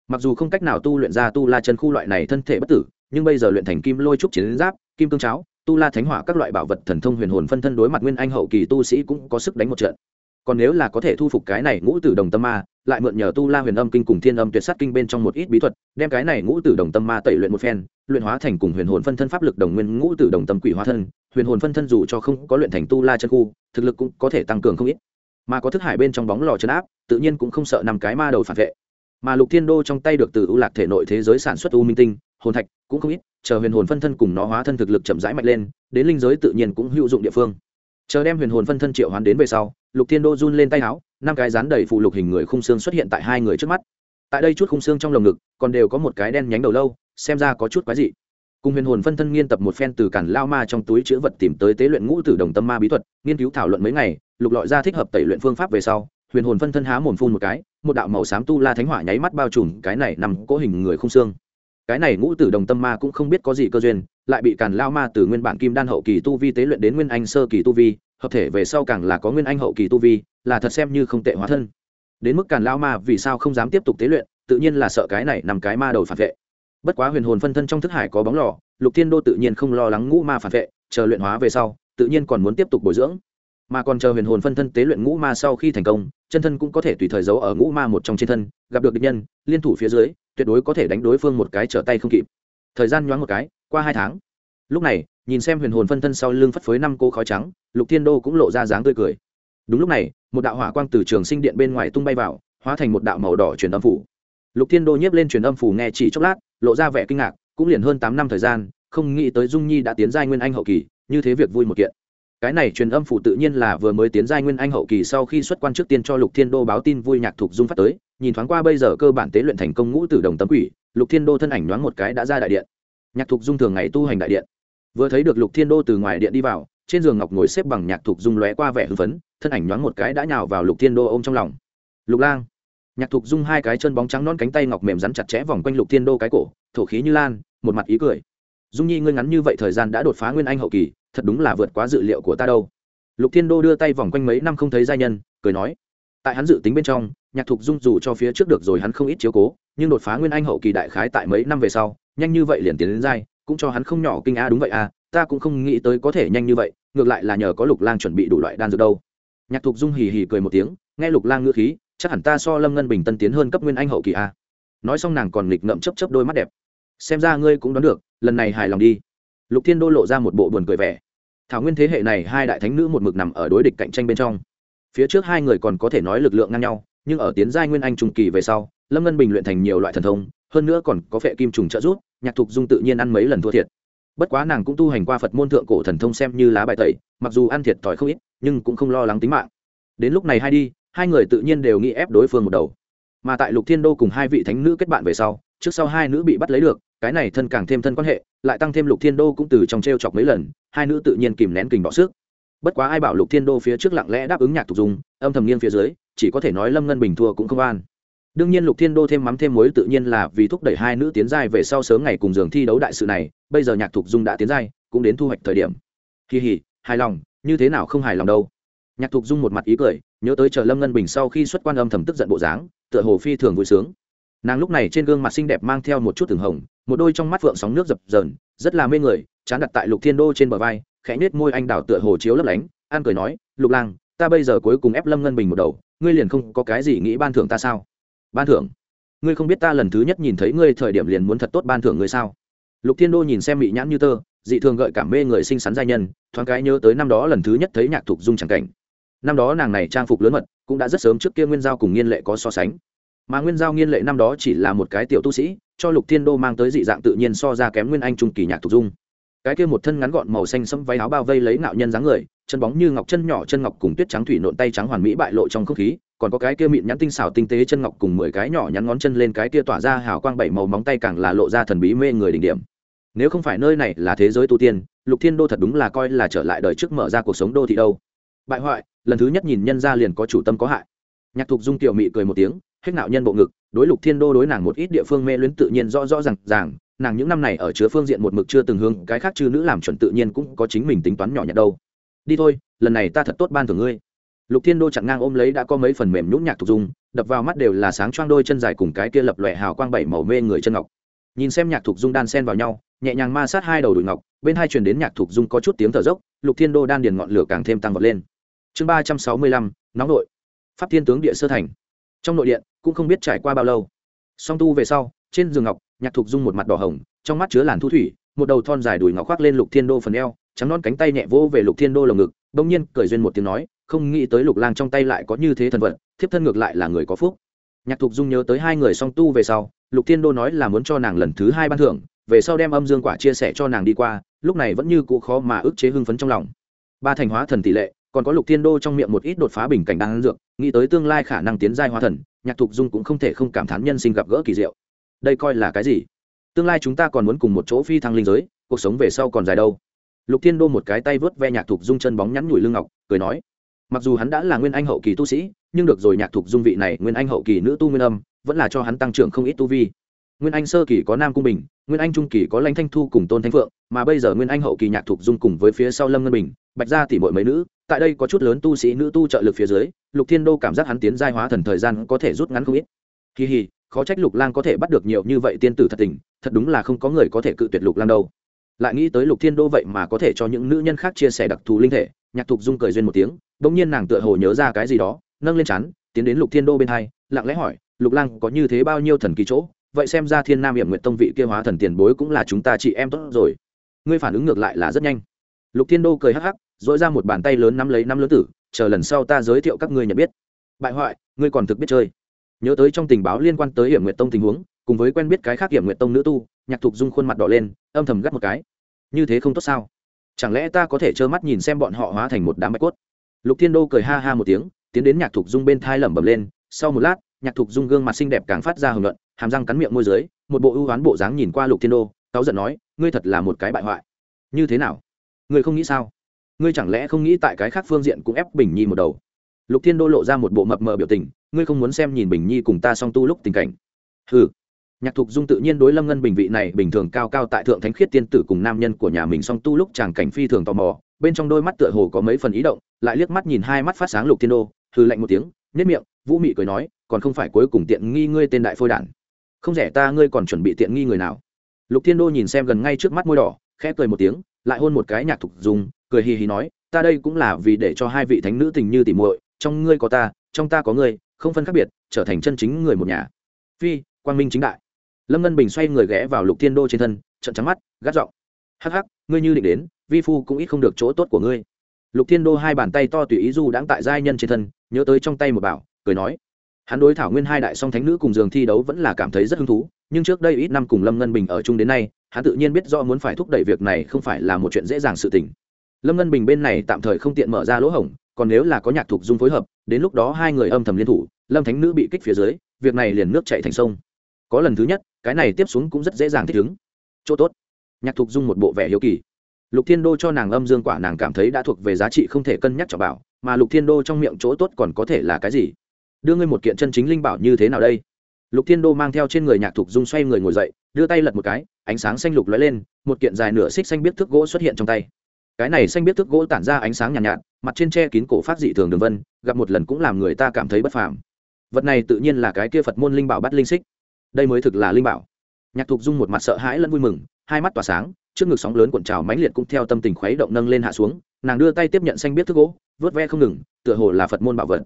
Mặc dù không cách nào tu luyện ra tu la chân khu loại này thân thể bất tử, nhưng bây giờ luyện thành kim lôi trúc chiến giáp, kim cương cháo, tu la thánh hỏa các loại bảo vật thần thông huyền hồn phân thân đối mặt nguyên anh hậu kỳ tu sĩ cũng có sức đánh một trận còn nếu là có thể thu phục cái này ngũ tử đồng tâm ma, lại mượn nhờ tu la huyền âm kinh cùng thiên âm tuyệt sát kinh bên trong một ít bí thuật, đem cái này ngũ tử đồng tâm ma tẩy luyện một phen, luyện hóa thành cùng huyền hồn phân thân pháp lực đồng nguyên ngũ tử đồng tâm quỷ hóa thân. Huyền hồn phân thân dù cho không có luyện thành tu la chân khu, thực lực cũng có thể tăng cường không ít. Mà có thức hải bên trong bóng lò chấn áp, tự nhiên cũng không sợ nằm cái ma đầu phản vệ. Mà lục thiên đô trong tay được từ ưu lạc thể nội thế giới sản xuất u minh tinh, hồn thạch cũng không ít, chờ huyền hồn phân thân cùng nó hóa thân thực lực chậm rãi mạnh lên, đến linh giới tự nhiên cũng hữu dụng địa phương chờ đem huyền hồn phân thân triệu hoán đến về sau, lục thiên đô run lên tay áo, năm cái rán đầy phụ lục hình người khung xương xuất hiện tại hai người trước mắt. Tại đây chút khung xương trong lồng ngực, còn đều có một cái đen nhánh đầu lâu, xem ra có chút quái dị. Cùng huyền hồn phân thân nghiên tập một phen từ cản lao ma trong túi chữ vật tìm tới tế luyện ngũ tử đồng tâm ma bí thuật, nghiên cứu thảo luận mấy ngày, lục lọi ra thích hợp tẩy luyện phương pháp về sau, huyền hồn phân thân há mồm phun một cái, một đạo màu xám tu la thánh hỏa nháy mắt bao trùm cái này nằm cố hình người không xương. Cái này ngũ tử đồng tâm ma cũng không biết có gì cơ duyên lại bị càn lao ma từ nguyên bản kim đan hậu kỳ tu vi tế luyện đến nguyên anh sơ kỳ tu vi, hợp thể về sau càng là có nguyên anh hậu kỳ tu vi, là thật xem như không tệ hóa thân. Đến mức càn lao ma vì sao không dám tiếp tục tế luyện, tự nhiên là sợ cái này nằm cái ma đầu phản vệ. Bất quá huyền hồn phân thân trong thức hải có bóng lò, lục thiên đô tự nhiên không lo lắng ngũ ma phản vệ, chờ luyện hóa về sau, tự nhiên còn muốn tiếp tục bồi dưỡng. Mà còn chờ huyền hồn phân thân tế luyện ngũ ma sau khi thành công, chân thân cũng có thể tùy thời giấu ở ngũ ma một trong trên thân, gặp được địch nhân, liên thủ phía dưới, tuyệt đối có thể đánh đối phương một cái trở tay không kịp. Thời gian nhoáng một cái qua hai tháng. Lúc này, nhìn xem huyền hồn phân thân sau lưng phất phới năm cô khói trắng, lục thiên đô cũng lộ ra dáng tươi cười. Đúng lúc này, một đạo hỏa quang từ trường sinh điện bên ngoài tung bay vào, hóa thành một đạo màu đỏ truyền âm phủ. Lục thiên đô nhiếp lên truyền âm phủ nghe chỉ chốc lát, lộ ra vẻ kinh ngạc, cũng liền hơn tám năm thời gian, không nghĩ tới dung nhi đã tiến giai nguyên anh hậu kỳ, như thế việc vui một kiện. Cái này truyền âm phủ tự nhiên là vừa mới tiến giai nguyên anh hậu kỳ sau khi xuất quan trước tiên cho lục thiên đô báo tin vui nhạc thục dung phát tới, nhìn thoáng qua bây giờ cơ bản tế luyện thành công ngũ tử đồng tấm quỷ, lục thiên đô thân ảnh nhoáng một cái đã ra đại điện nhạc thục dung thường ngày tu hành đại điện. Vừa thấy được lục thiên đô từ ngoài điện đi vào, trên giường ngọc ngồi xếp bằng nhạc thục dung lóe qua vẻ hưng phấn, thân ảnh nhoáng một cái đã nhào vào lục thiên đô ôm trong lòng. Lục lang. Nhạc thục dung hai cái chân bóng trắng non cánh tay ngọc mềm rắn chặt chẽ vòng quanh lục thiên đô cái cổ, thổ khí như lan, một mặt ý cười. Dung nhi, ngươi ngắn như vậy thời gian đã đột phá nguyên anh hậu kỳ, thật đúng là vượt quá dự liệu của ta đâu. Lục thiên đô đưa tay vòng quanh mấy năm không thấy gia nhân, cười nói, tại hắn dự tính bên trong, nhạc thục dung dù cho phía trước được rồi hắn không ít chiếu cố, nhưng đột phá nguyên anh hậu kỳ đại khái tại mấy năm về sau nhanh như vậy liền tiến đến giai cũng cho hắn không nhỏ kinh a đúng vậy à ta cũng không nghĩ tới có thể nhanh như vậy, ngược lại là nhờ có lục lang chuẩn bị đủ loại đan dược đâu. Nhạc thục dung hì hì cười một tiếng, nghe lục lang ngữ khí, chắc hẳn ta so lâm ngân bình tân tiến hơn cấp nguyên anh hậu kỳ a nói xong nàng còn nghịch ngậm chấp chấp đôi mắt đẹp. Xem ra ngươi cũng đoán được, lần này hài lòng đi. Lục thiên đô lộ ra một bộ buồn cười vẻ. Thảo nguyên thế hệ này hai đại thánh nữ một mực nằm ở đối địch cạnh tranh bên trong. Phía trước hai người còn có thể nói lực lượng ngang nhau, nhưng ở tiến giai nguyên anh trung kỳ về sau, lâm ngân bình luyện thành nhiều loại thần thông hơn nữa còn có phệ kim trùng trợ giúp, nhạc thục dung tự nhiên ăn mấy lần thua thiệt. Bất quá nàng cũng tu hành qua phật môn thượng cổ thần thông xem như lá bài tẩy, mặc dù ăn thiệt thòi không ít, nhưng cũng không lo lắng tính mạng. Đến lúc này hai đi, hai người tự nhiên đều nghĩ ép đối phương một đầu. Mà tại lục thiên đô cùng hai vị thánh nữ kết bạn về sau, trước sau hai nữ bị bắt lấy được, cái này thân càng thêm thân quan hệ, lại tăng thêm lục thiên đô cũng từ trong t r e o chọc mấy lần, hai nữ tự nhiên kìm nén kình bỏ sức bất quá ai bảo lục thiên đô phía trước lặng lẽ đáp ứng nhạc thục dung, âm thầm nghiêng phía dưới, chỉ có thể nói lâm ngân bình thua cũng không an đương nhiên lục thiên đô thêm mắm thêm muối tự nhiên là vì thúc đẩy hai nữ tiến giai về sau sớm ngày cùng giường thi đấu đại sự này, bây giờ nhạc thục dung đã tiến giai, cũng đến thu hoạch thời điểm. Kỳ hỉ, hài lòng, như thế nào không hài lòng đâu? Nhạc thục dung một mặt ý cười, nhớ tới chờ lâm ngân bình sau khi xuất quan âm thầm tức giận bộ dáng, tựa hồ phi thường vui sướng. Nàng lúc này trên gương mặt xinh đẹp mang theo một chút từng hồng, một đôi trong mắt vượng sóng nước dập dờn, rất là mê người, chán đặt tại lục thiên đô trên bờ vai, khẽ nết môi anh đào tựa hồ chiếu lấp lánh, an cười nói, lục lang, ta bây giờ cuối cùng ép lâm ngân bình một đầu, ngươi liền không có cái gì nghĩ ban thưởng ta sao? Ban thưởng. Ngươi không biết ta lần thứ nhất nhìn thấy ngươi thời điểm liền muốn thật tốt ban thưởng ngươi sao? Lục thiên đô nhìn xem mỹ nhãn như tơ, dị thường gợi cảm mê người xinh xắn giai nhân, thoáng cái nhớ tới năm đó lần thứ nhất thấy nhạc thục dung c cảnh. Năm đó nàng này trang phục lớn mật, cũng đã rất sớm trước kia nguyên giao cùng nghiên lệ có so sánh. Mà nguyên giao nghiên lệ năm đó chỉ là một cái tiểu tu sĩ, cho lục thiên đô mang tới dị dạng tự nhiên so ra kém nguyên anh trung kỳ nhạc thục dung. Cái kia một thân ngắn gọn màu xanh sẫm váy áo bao vây lấy nạo nhân dáng người chân bóng như ngọc chân nhỏ chân ngọc cùng tuyết trắng thủy nộn tay trắng hoàn mỹ bại lộ trong không khí, còn có cái kia mịn nhắn tinh xảo tinh tế chân ngọc cùng mười cái nhỏ nhắn ngón chân lên cái kia tỏa ra hào quang bảy màu móng tay càng là lộ ra thần bí mê người đỉnh điểm. Nếu không phải nơi này là thế giới tu tiên, lục thiên đô thật đúng là coi là trở lại đời trước mở ra cuộc sống đô thị đâu. Bại hoại, lần thứ nhất nhìn nhân ra liền có chủ tâm có hại. Nhạc thục dung tiểu mị cười một tiếng, hết nạo nhân bộ ngực, đối lục thiên đô đối nàng một ít địa phương mê luyến tự nhiên rõ rõ rằng ràng, nàng những năm này ở chứa phương diện một mực chưa từng hướng, cái khác chư nữ làm chuẩn tự nhiên cũng có chính mình tính toán nhỏ nhặt đâu đi thôi, lần này ta thật tốt ban thưởng ngươi. Lục thiên đô chặn ngang ôm lấy đã có mấy phần mềm nhũng nhạc thục dung, đập vào mắt đều là sáng choang đôi chân dài cùng cái kia lập lòe hào quang bảy màu mê người chân ngọc. Nhìn xem nhạc thục dung đan sen vào nhau, nhẹ nhàng ma sát hai đầu đùi ngọc, bên hai truyền đến nhạc thục dung có chút tiếng thở dốc, lục thiên đô đan điền ngọn lửa càng thêm tăng vọt lên. Chương ba trăm sáu mươi lăm, nóng nội. Pháp thiên tướng địa sơ thành. Trong nội điện, cũng không biết trải qua bao lâu. Song tu về sau, trên giường ngọc, nhạc thục dung một mặt đỏ hồng, trong mắt chứa làn thu thủy, một đầu thon dài đùi ngọc khoác lên lục thiên đô phần eo trắng non cánh tay nhẹ vỗ về lục thiên đô lồng ngực, bỗng nhiên cười duyên một tiếng nói, không nghĩ tới lục lang trong tay lại có như thế thần vật thiếp thân ngược lại là người có phúc. Nhạc thục dung nhớ tới hai người song tu về sau, lục thiên đô nói là muốn cho nàng lần thứ hai ban thưởng, về sau đem âm dương quả chia sẻ cho nàng đi qua, lúc này vẫn như cũ khó mà ức chế hưng phấn trong lòng. Ba thành hóa thần tỷ lệ, còn có lục thiên đô trong miệng một ít đột phá bình cảnh đang dược, nghĩ tới tương lai khả năng tiến giai hóa thần, nhạc thục dung cũng không thể không cảm thán nhân sinh gặp gỡ kỳ diệu. Đây coi là cái gì? Tương lai chúng ta còn muốn cùng một chỗ phi thăng linh giới, cuộc sống về sau còn dài đâu? Lục thiên đô một cái tay vớt ve nhạc thục dung chân bóng nhắn nhủi lưng ngọc, cười nói, mặc dù hắn đã là nguyên anh hậu kỳ tu sĩ, nhưng được rồi nhạc thục dung vị này nguyên anh hậu kỳ nữ tu nguyên âm, vẫn là cho hắn tăng trưởng không ít tu vi. Nguyên anh sơ kỳ có nam cung bình, nguyên anh trung kỳ có lãnh thanh thu cùng tôn thanh phượng, mà bây giờ nguyên anh hậu kỳ nhạc thục dung cùng với phía sau lâm ngân bình, bạch gia tỷ muội mấy nữ, tại đây có chút lớn tu sĩ nữ tu trợ lực phía dưới, lục thiên đô cảm giác hắn tiến giai hóa thần thời gian có thể rút ngắn không ít. Kỳ hì, khó trách lục lang có thể bắt được nhiều như vậy tiên tử thật tình, thật đúng là không có người có thể cự tuyệt lục lang đâu lại nghĩ tới lục thiên đô vậy mà có thể cho những nữ nhân khác chia sẻ đặc thù linh thể, nhạc thục dung cười duyên một tiếng đ ỗ n g nhiên nàng tựa hồ nhớ ra cái gì đó, nâng lên chắn tiến đến lục thiên đô bên hai, lặng lẽ hỏi, lục lang có như thế bao nhiêu thần kỳ chỗ? Vậy xem ra thiên nam hiểm nguyện tông vị kia hóa thần tiền bối cũng là chúng ta chị em tốt rồi. Ngươi phản ứng ngược lại là rất nhanh. Lục thiên đô cười hắc hắc dội ra một bàn tay lớn nắm lấy năm lớn tử, chờ lần sau ta giới thiệu các ngươi nhận biết. Bại hoại, ngươi còn thực biết chơi. Nhớ tới trong tình báo liên quan tới hiểm nguyện tông tình huống, cùng với quen biết cái khác hiểm nguyện tông nữ tu nhạc thục dung khuôn mặt đỏ lên, âm thầm gắt một cái. Như thế không tốt sao? Chẳng lẽ ta có thể trơ mắt nhìn xem bọn họ hóa thành một đám bạch cốt? Lục thiên đô cười ha ha một tiếng, tiến đến nhạc thục dung bên thai lẩm bẩm lên. Sau một lát, nhạc thục dung gương mặt xinh đẹp càng phát ra hưởng luận hàm răng cắn miệng môi dưới, một bộ ưu oán bộ dáng nhìn qua lục thiên đô, cáu giận nói, ngươi thật là một cái bại hoại. Như thế nào? Ngươi không nghĩ sao? Ngươi chẳng lẽ không nghĩ tại cái khác phương diện cũng ép bình nhi một đầu? Lục thiên đô lộ ra một bộ mập mờ biểu tình, ngươi không muốn xem nhìn bình nhi cùng ta song tu lúc tình cảnh? Ừ nhạc thục dung tự nhiên đối lâm ngân bình vị này bình thường cao cao tại thượng thánh khiết tiên tử cùng nam nhân của nhà mình song tu lúc chàng cảnh phi thường tò mò, bên trong đôi mắt tựa hồ có mấy phần ý động, lại liếc mắt nhìn hai mắt phát sáng lục thiên đô hư lạnh một tiếng nhất miệng, vũ mị cười nói, còn không phải cuối cùng tiện nghi ngươi tên đại phôi đản. Không rẻ ta ngươi còn chuẩn bị tiện nghi người nào? Lục thiên đô nhìn xem gần ngay trước mắt môi đỏ, khẽ cười một tiếng, lại hôn một cái nhạc thục dung, cười hì hì nói, ta đây cũng là vì để cho hai vị thánh nữ tình như tỉ muội, trong ngươi có ta, trong ta có ngươi, không phân khác biệt, trở thành chân chính người một nhà. Phi, quang minh chính đại lâm ngân bình xoay người ghé vào lục thiên đô trên thân trận trắng mắt gắt giọng hắc hắc ngươi như định đến vi phu cũng ít không được chỗ tốt của ngươi lục thiên đô hai bàn tay to tùy ý du đãng tại giai nhân trên thân nhớ tới trong tay một bảo cười nói hắn đối thảo nguyên hai đại song thánh nữ cùng giường thi đấu vẫn là cảm thấy rất hứng thú nhưng trước đây ít năm cùng lâm ngân bình ở chung đến nay hắn tự nhiên biết do muốn phải thúc đẩy việc này không phải là một chuyện dễ dàng sự tình lâm ngân bình bên này tạm thời không tiện mở ra lỗ hổng còn nếu là có nhạc thục dung phối hợp đến lúc đó hai người âm thầm liên thủ lâm thánh nữ bị kích phía dưới việc này liền nước chạy thành sông có lần thứ nhất cái này tiếp xuống cũng rất dễ dàng thích ứng. Chỗ tốt. Nhạc thục dung một bộ vẻ hiếu kỳ. Lục thiên đô cho nàng âm dương quả nàng cảm thấy đã thuộc về giá trị không thể cân nhắc cho bảo mà lục thiên đô trong miệng chỗ tốt còn có thể là cái gì? Đưa ngươi một kiện chân chính linh bảo như thế nào đây? Lục thiên đô mang theo trên người nhạc thục dung xoay người ngồi dậy đưa tay lật một cái ánh sáng xanh lục lóe lên một kiện dài nửa xích xanh biết thước gỗ xuất hiện trong tay. Cái này xanh biết thước gỗ tản ra ánh sáng nhàn nhạt, nhạt mặt trên tre kín cổ phát dị thường đường vân gặp một lần cũng làm người ta cảm thấy bất phàm. Vật này tự nhiên là cái kia phật môn linh bảo bắt linh xích đây mới thực là linh bảo. Nhạc thục dung một mặt sợ hãi lẫn vui mừng, hai mắt tỏa sáng, trước ngực sóng lớn cuộn trào mãnh liệt cũng theo tâm tình khuấy động nâng lên hạ xuống, nàng đưa tay tiếp nhận xanh biết thức gỗ, vớt ve không ngừng, tựa hồ là phật môn bảo vật.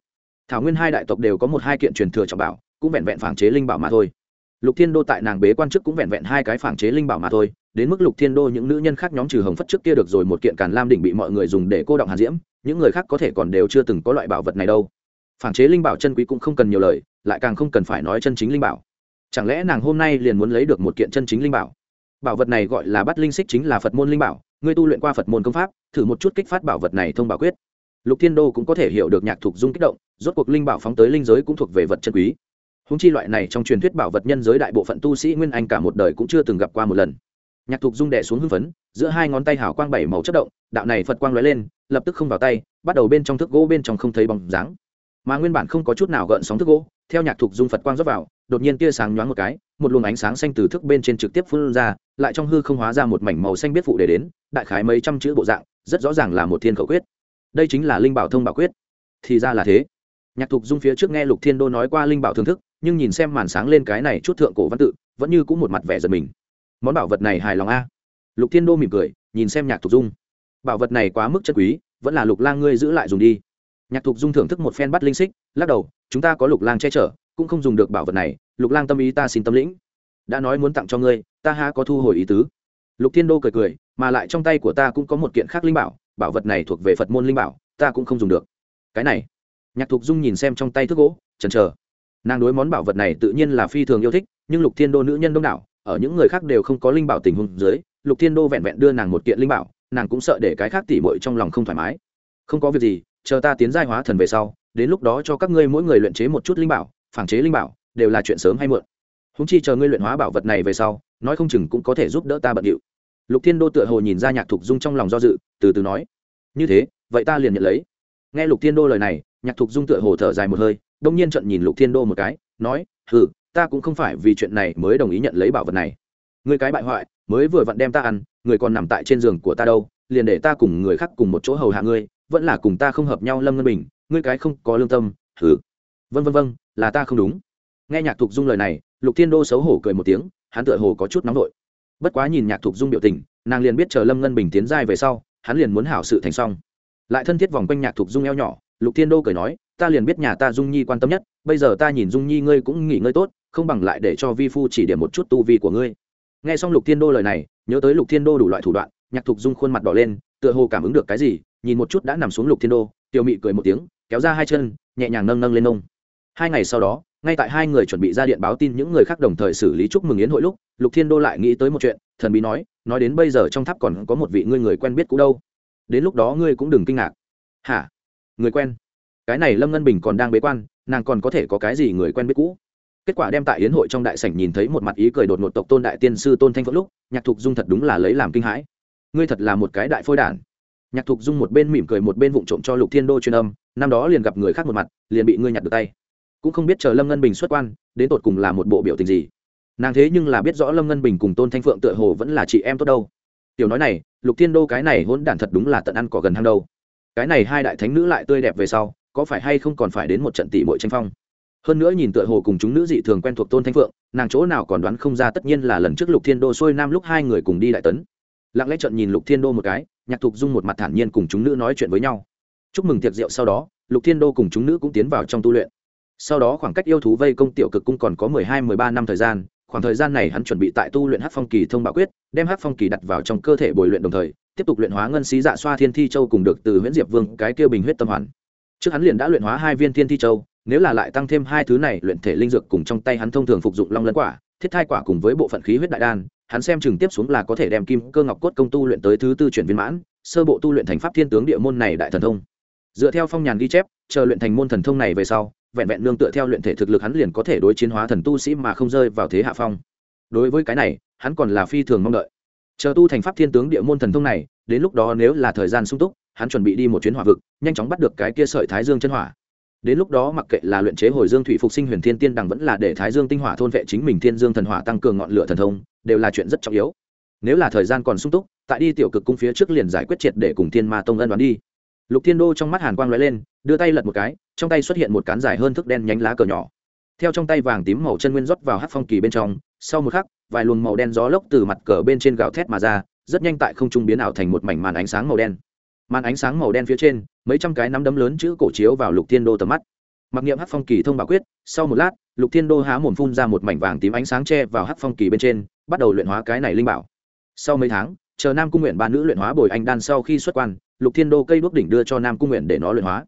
Thảo nguyên hai đại tộc đều có một hai kiện truyền thừa trọng bảo, cũng vẹn vẹn phản chế linh bảo mà thôi. Lục thiên đô tại nàng bế quan chức cũng vẹn vẹn hai cái phản chế linh bảo mà thôi, đến mức lục thiên đô những nữ nhân khác nhóm trừ hồng phất trước kia được rồi một kiện càn lam đỉnh bị mọi người dùng để cô động hàn diễm, những người khác có thể còn đều chưa từng có loại bảo vật này đâu. Phản chế linh bảo chân quý cũng không cần nhiều lời, lại càng không cần phải nói chân chính linh bảo chẳng lẽ nàng hôm nay liền muốn lấy được một kiện chân chính linh bảo? Bảo vật này gọi là bắt linh xích chính là phật môn linh bảo, ngươi tu luyện qua phật môn công pháp, thử một chút kích phát bảo vật này thông bảo quyết. Lục thiên đô cũng có thể hiểu được nhạc thục dung kích động, rốt cuộc linh bảo phóng tới linh giới cũng thuộc về vật chân quý. Húng chi loại này trong truyền thuyết bảo vật nhân giới đại bộ phận tu sĩ nguyên anh cả một đời cũng chưa từng gặp qua một lần. Nhạc thục dung đẻ xuống hưng phấn, giữa hai ngón tay hào quang bảy màu chất động, đạo này phật quang lóe lên, lập tức không vào tay, bắt đầu bên trong thức gỗ bên trong không thấy bóng dáng. Mà nguyên bản không có chút nào gợn sóng thức gỗ, theo nhạc thục dung phật quang rót vào đột nhiên tia sáng nhoáng một cái, một luồng ánh sáng xanh từ thức bên trên trực tiếp phun ra, lại trong hư không hóa ra một mảnh màu xanh biết phụ để đến, đại khái mấy trăm chữ bộ dạng, rất rõ ràng là một thiên khẩu quyết. Đây chính là linh bảo thông bảo quyết. Thì ra là thế. Nhạc thục dung phía trước nghe lục thiên đô nói qua linh bảo thưởng thức, nhưng nhìn xem màn sáng lên cái này chút thượng cổ văn tự, vẫn như cũng một mặt vẻ giật mình. Món bảo vật này hài lòng a? Lục thiên đô mỉm cười, nhìn xem nhạc thục dung. Bảo vật này quá mức chất quý, vẫn là lục lang ngươi giữ lại dùng đi. Nhạc thục dung thưởng thức một phen bắt linh xích, lắc đầu, chúng ta có lục lang che chở cũng không dùng được bảo vật này, lục lang tâm ý ta xin tâm lĩnh. Đã nói muốn tặng cho ngươi, ta há có thu hồi ý tứ. Lục thiên đô cười cười, mà lại trong tay của ta cũng có một kiện khác linh bảo bảo vật này thuộc về phật môn linh bảo, ta cũng không dùng được. Cái này, nhạc thục dung nhìn xem trong tay thức gỗ, chần chờ. Nàng đối món bảo vật này tự nhiên là phi thường yêu thích, nhưng lục thiên đô nữ nhân đông đảo, ở những người khác đều không có linh bảo tình huống dưới, lục thiên đô vẹn vẹn đưa nàng một kiện linh bảo, nàng cũng sợ để cái khác tỉ mội trong lòng không thoải mái. Không có việc gì, chờ ta tiến giai hóa thần về sau, đến lúc đó cho các ngươi mỗi người luyện chế một chút linh bảo phản chế linh bảo, đều là chuyện sớm hay muộn. Húng chi chờ ngươi luyện hóa bảo vật này về sau, nói không chừng cũng có thể giúp đỡ ta bận điệu. Lục thiên đô tựa hồ nhìn ra nhạc thục dung trong lòng do dự, từ từ nói, như thế, vậy ta liền nhận lấy. Nghe lục thiên đô lời này, nhạc thục dung tựa hồ thở dài một hơi, đông nhiên trận nhìn lục thiên đô một cái, nói, hừ, ta cũng không phải vì chuyện này mới đồng ý nhận lấy bảo vật này. Người cái bại hoại, mới vừa vặn đem ta ăn, người còn nằm tại trên giường của ta đâu, liền để ta cùng người khác cùng một chỗ hầu hạ ngươi, vẫn là cùng ta không hợp nhau lâm ngân bình, ngươi cái không có lương tâm, hừ. Vân vân vân là ta không đúng. Nghe nhạc thục dung lời này, lục thiên đô xấu hổ cười một tiếng, hắn tựa hồ có chút nóng nổi bất quá nhìn nhạc thục dung biểu tình, nàng liền biết chờ lâm ngân bình tiến giai về sau, hắn liền muốn hảo sự thành xong. Lại thân thiết vòng quanh nhạc thục dung eo nhỏ, lục thiên đô cười nói, ta liền biết nhà ta dung nhi quan tâm nhất, bây giờ ta nhìn dung nhi ngươi cũng nghỉ ngơi tốt, không bằng lại để cho vi phu chỉ điểm một chút tu vi của ngươi. Nghe xong lục thiên đô lời này, nhớ tới lục thiên đô đủ loại thủ đoạn, nhạc thục dung khuôn mặt đỏ lên, tựa hồ cảm ứng được cái gì, nhìn một chút đã nằm xuống lục thiên đô, tiểu mị cười một tiếng, kéo ra hai chân, nhẹ nhàng nâng nâng lên nông hai ngày sau đó, ngay tại hai người chuẩn bị ra điện báo tin những người khác đồng thời xử lý chúc mừng yến hội lúc, lục thiên đô lại nghĩ tới một chuyện, thần bí nói nói đến bây giờ trong tháp còn có một vị ngươi người quen biết cũ đâu. Đến lúc đó ngươi cũng đừng kinh ngạc. Hả? Người quen? Cái này lâm ngân bình còn đang bế quan, nàng còn có thể có cái gì người quen biết cũ? Kết quả đem tại yến hội trong đại sảnh nhìn thấy một mặt ý cười đột ngột tộc tôn đại tiên sư tôn thanh phượng lúc, nhạc thục dung thật đúng là lấy làm kinh hãi. Ngươi thật là một cái đại phôi đản. Nhạc thục dung một bên mỉm cười một bên vụng trộm cho lục thiên đô truyền âm, năm đó liền gặp người khác một mặt, liền bị ngươi nhặt được tay cũng không biết chờ lâm ngân bình xuất quan, đến tột cùng là một bộ biểu tình gì. Nàng thế nhưng là biết rõ lâm ngân bình cùng tôn thanh phượng tựa hồ vẫn là chị em tốt đâu. Tiểu nói này, lục thiên đô cái này hỗn đản thật đúng là tận ăn cỏ gần hang đâu. Cái này hai đại thánh nữ lại tươi đẹp về sau, có phải hay không còn phải đến một trận tỷ bội tranh phong? Hơn nữa nhìn tựa hồ cùng chúng nữ dị thường quen thuộc tôn thanh phượng, nàng chỗ nào còn đoán không ra tất nhiên là lần trước lục thiên đô xuôi nam lúc hai người cùng đi đại tấn. Lặng lẽ trận nhìn lục thiên đô một cái, nhạc thục dung một mặt thản nhiên cùng chúng nữ nói chuyện với nhau. Chúc mừng tiệc rượu sau đó, lục thiên đô cùng chúng nữ cũng tiến vào trong tu luyện sau đó khoảng cách yêu thú vây công tiểu cực cung còn có mười hai, mười ba năm thời gian, khoảng thời gian này hắn chuẩn bị tại tu luyện hát phong kỳ thông bảo quyết, đem hát phong kỳ đặt vào trong cơ thể bồi luyện đồng thời, tiếp tục luyện hóa ngân xí dạ xoa thiên thi châu cùng được từ nguyễn diệp vương cái kia bình huyết tâm hoàn. Trước hắn liền đã luyện hóa hai viên thiên thi châu, nếu là lại tăng thêm hai thứ này luyện thể linh dược cùng trong tay hắn thông thường phục dụng long lân quả, thiết thai quả cùng với bộ phận khí huyết đại đan, hắn xem chừng tiếp xuống là có thể đem kim cơ ngọc cốt công tu luyện tới thứ tư chuyển viên mãn, sơ bộ tu luyện thành pháp thiên tướng địa môn này đại thần thông dựa theo phong nhàn ghi chép, chờ luyện thành môn thần thông này về sau, vẹn vẹn nương tựa theo luyện thể thực lực hắn liền có thể đối chiến hóa thần tu sĩ mà không rơi vào thế hạ phong. Đối với cái này, hắn còn là phi thường mong đợi. Chờ tu thành pháp thiên tướng địa môn thần thông này, đến lúc đó nếu là thời gian sung túc, hắn chuẩn bị đi một chuyến hỏa vực, nhanh chóng bắt được cái kia sợi thái dương chân hỏa. Đến lúc đó mặc kệ là luyện chế hồi dương thủy phục sinh huyền thiên tiên đằng vẫn là để thái dương tinh hỏa thôn vệ chính mình thiên dương thần hỏa tăng cường ngọn lửa thần thông, đều là chuyện rất trọng yếu. Nếu là thời gian còn sung túc, tại đi tiểu cực cung phía trước liền giải quyết triệt để cùng thiên ma tông ân đoán đi lục thiên đô trong mắt hàn quang lóe lên, đưa tay lật một cái, trong tay xuất hiện một cán dài hơn thức đen nhánh lá cờ nhỏ. Theo trong tay vàng tím màu chân nguyên rót vào hát phong kỳ bên trong, sau một khắc, vài luồng màu đen gió lốc từ mặt cờ bên trên gạo thét mà ra, rất nhanh tại không trung biến ảo thành một mảnh màn ánh sáng màu đen. Màn ánh sáng màu đen phía trên, mấy trăm cái nắm đấm lớn chữ cổ chiếu vào lục thiên đô tầm mắt. Mặc niệm hắc phong kỳ thông bảo quyết, sau một lát, lục thiên đô há mồm phun ra một mảnh vàng tím ánh sáng tre vào hắc phong kỳ bên trên, bắt đầu luyện hóa cái này linh bảo. Sau mấy tháng, chờ nam cung nguyện ba nữ luyện hóa bồi anh đan sau khi xuất quan lục thiên đô cây đuốc đỉnh đưa cho nam cung nguyện để nó luyện hóa.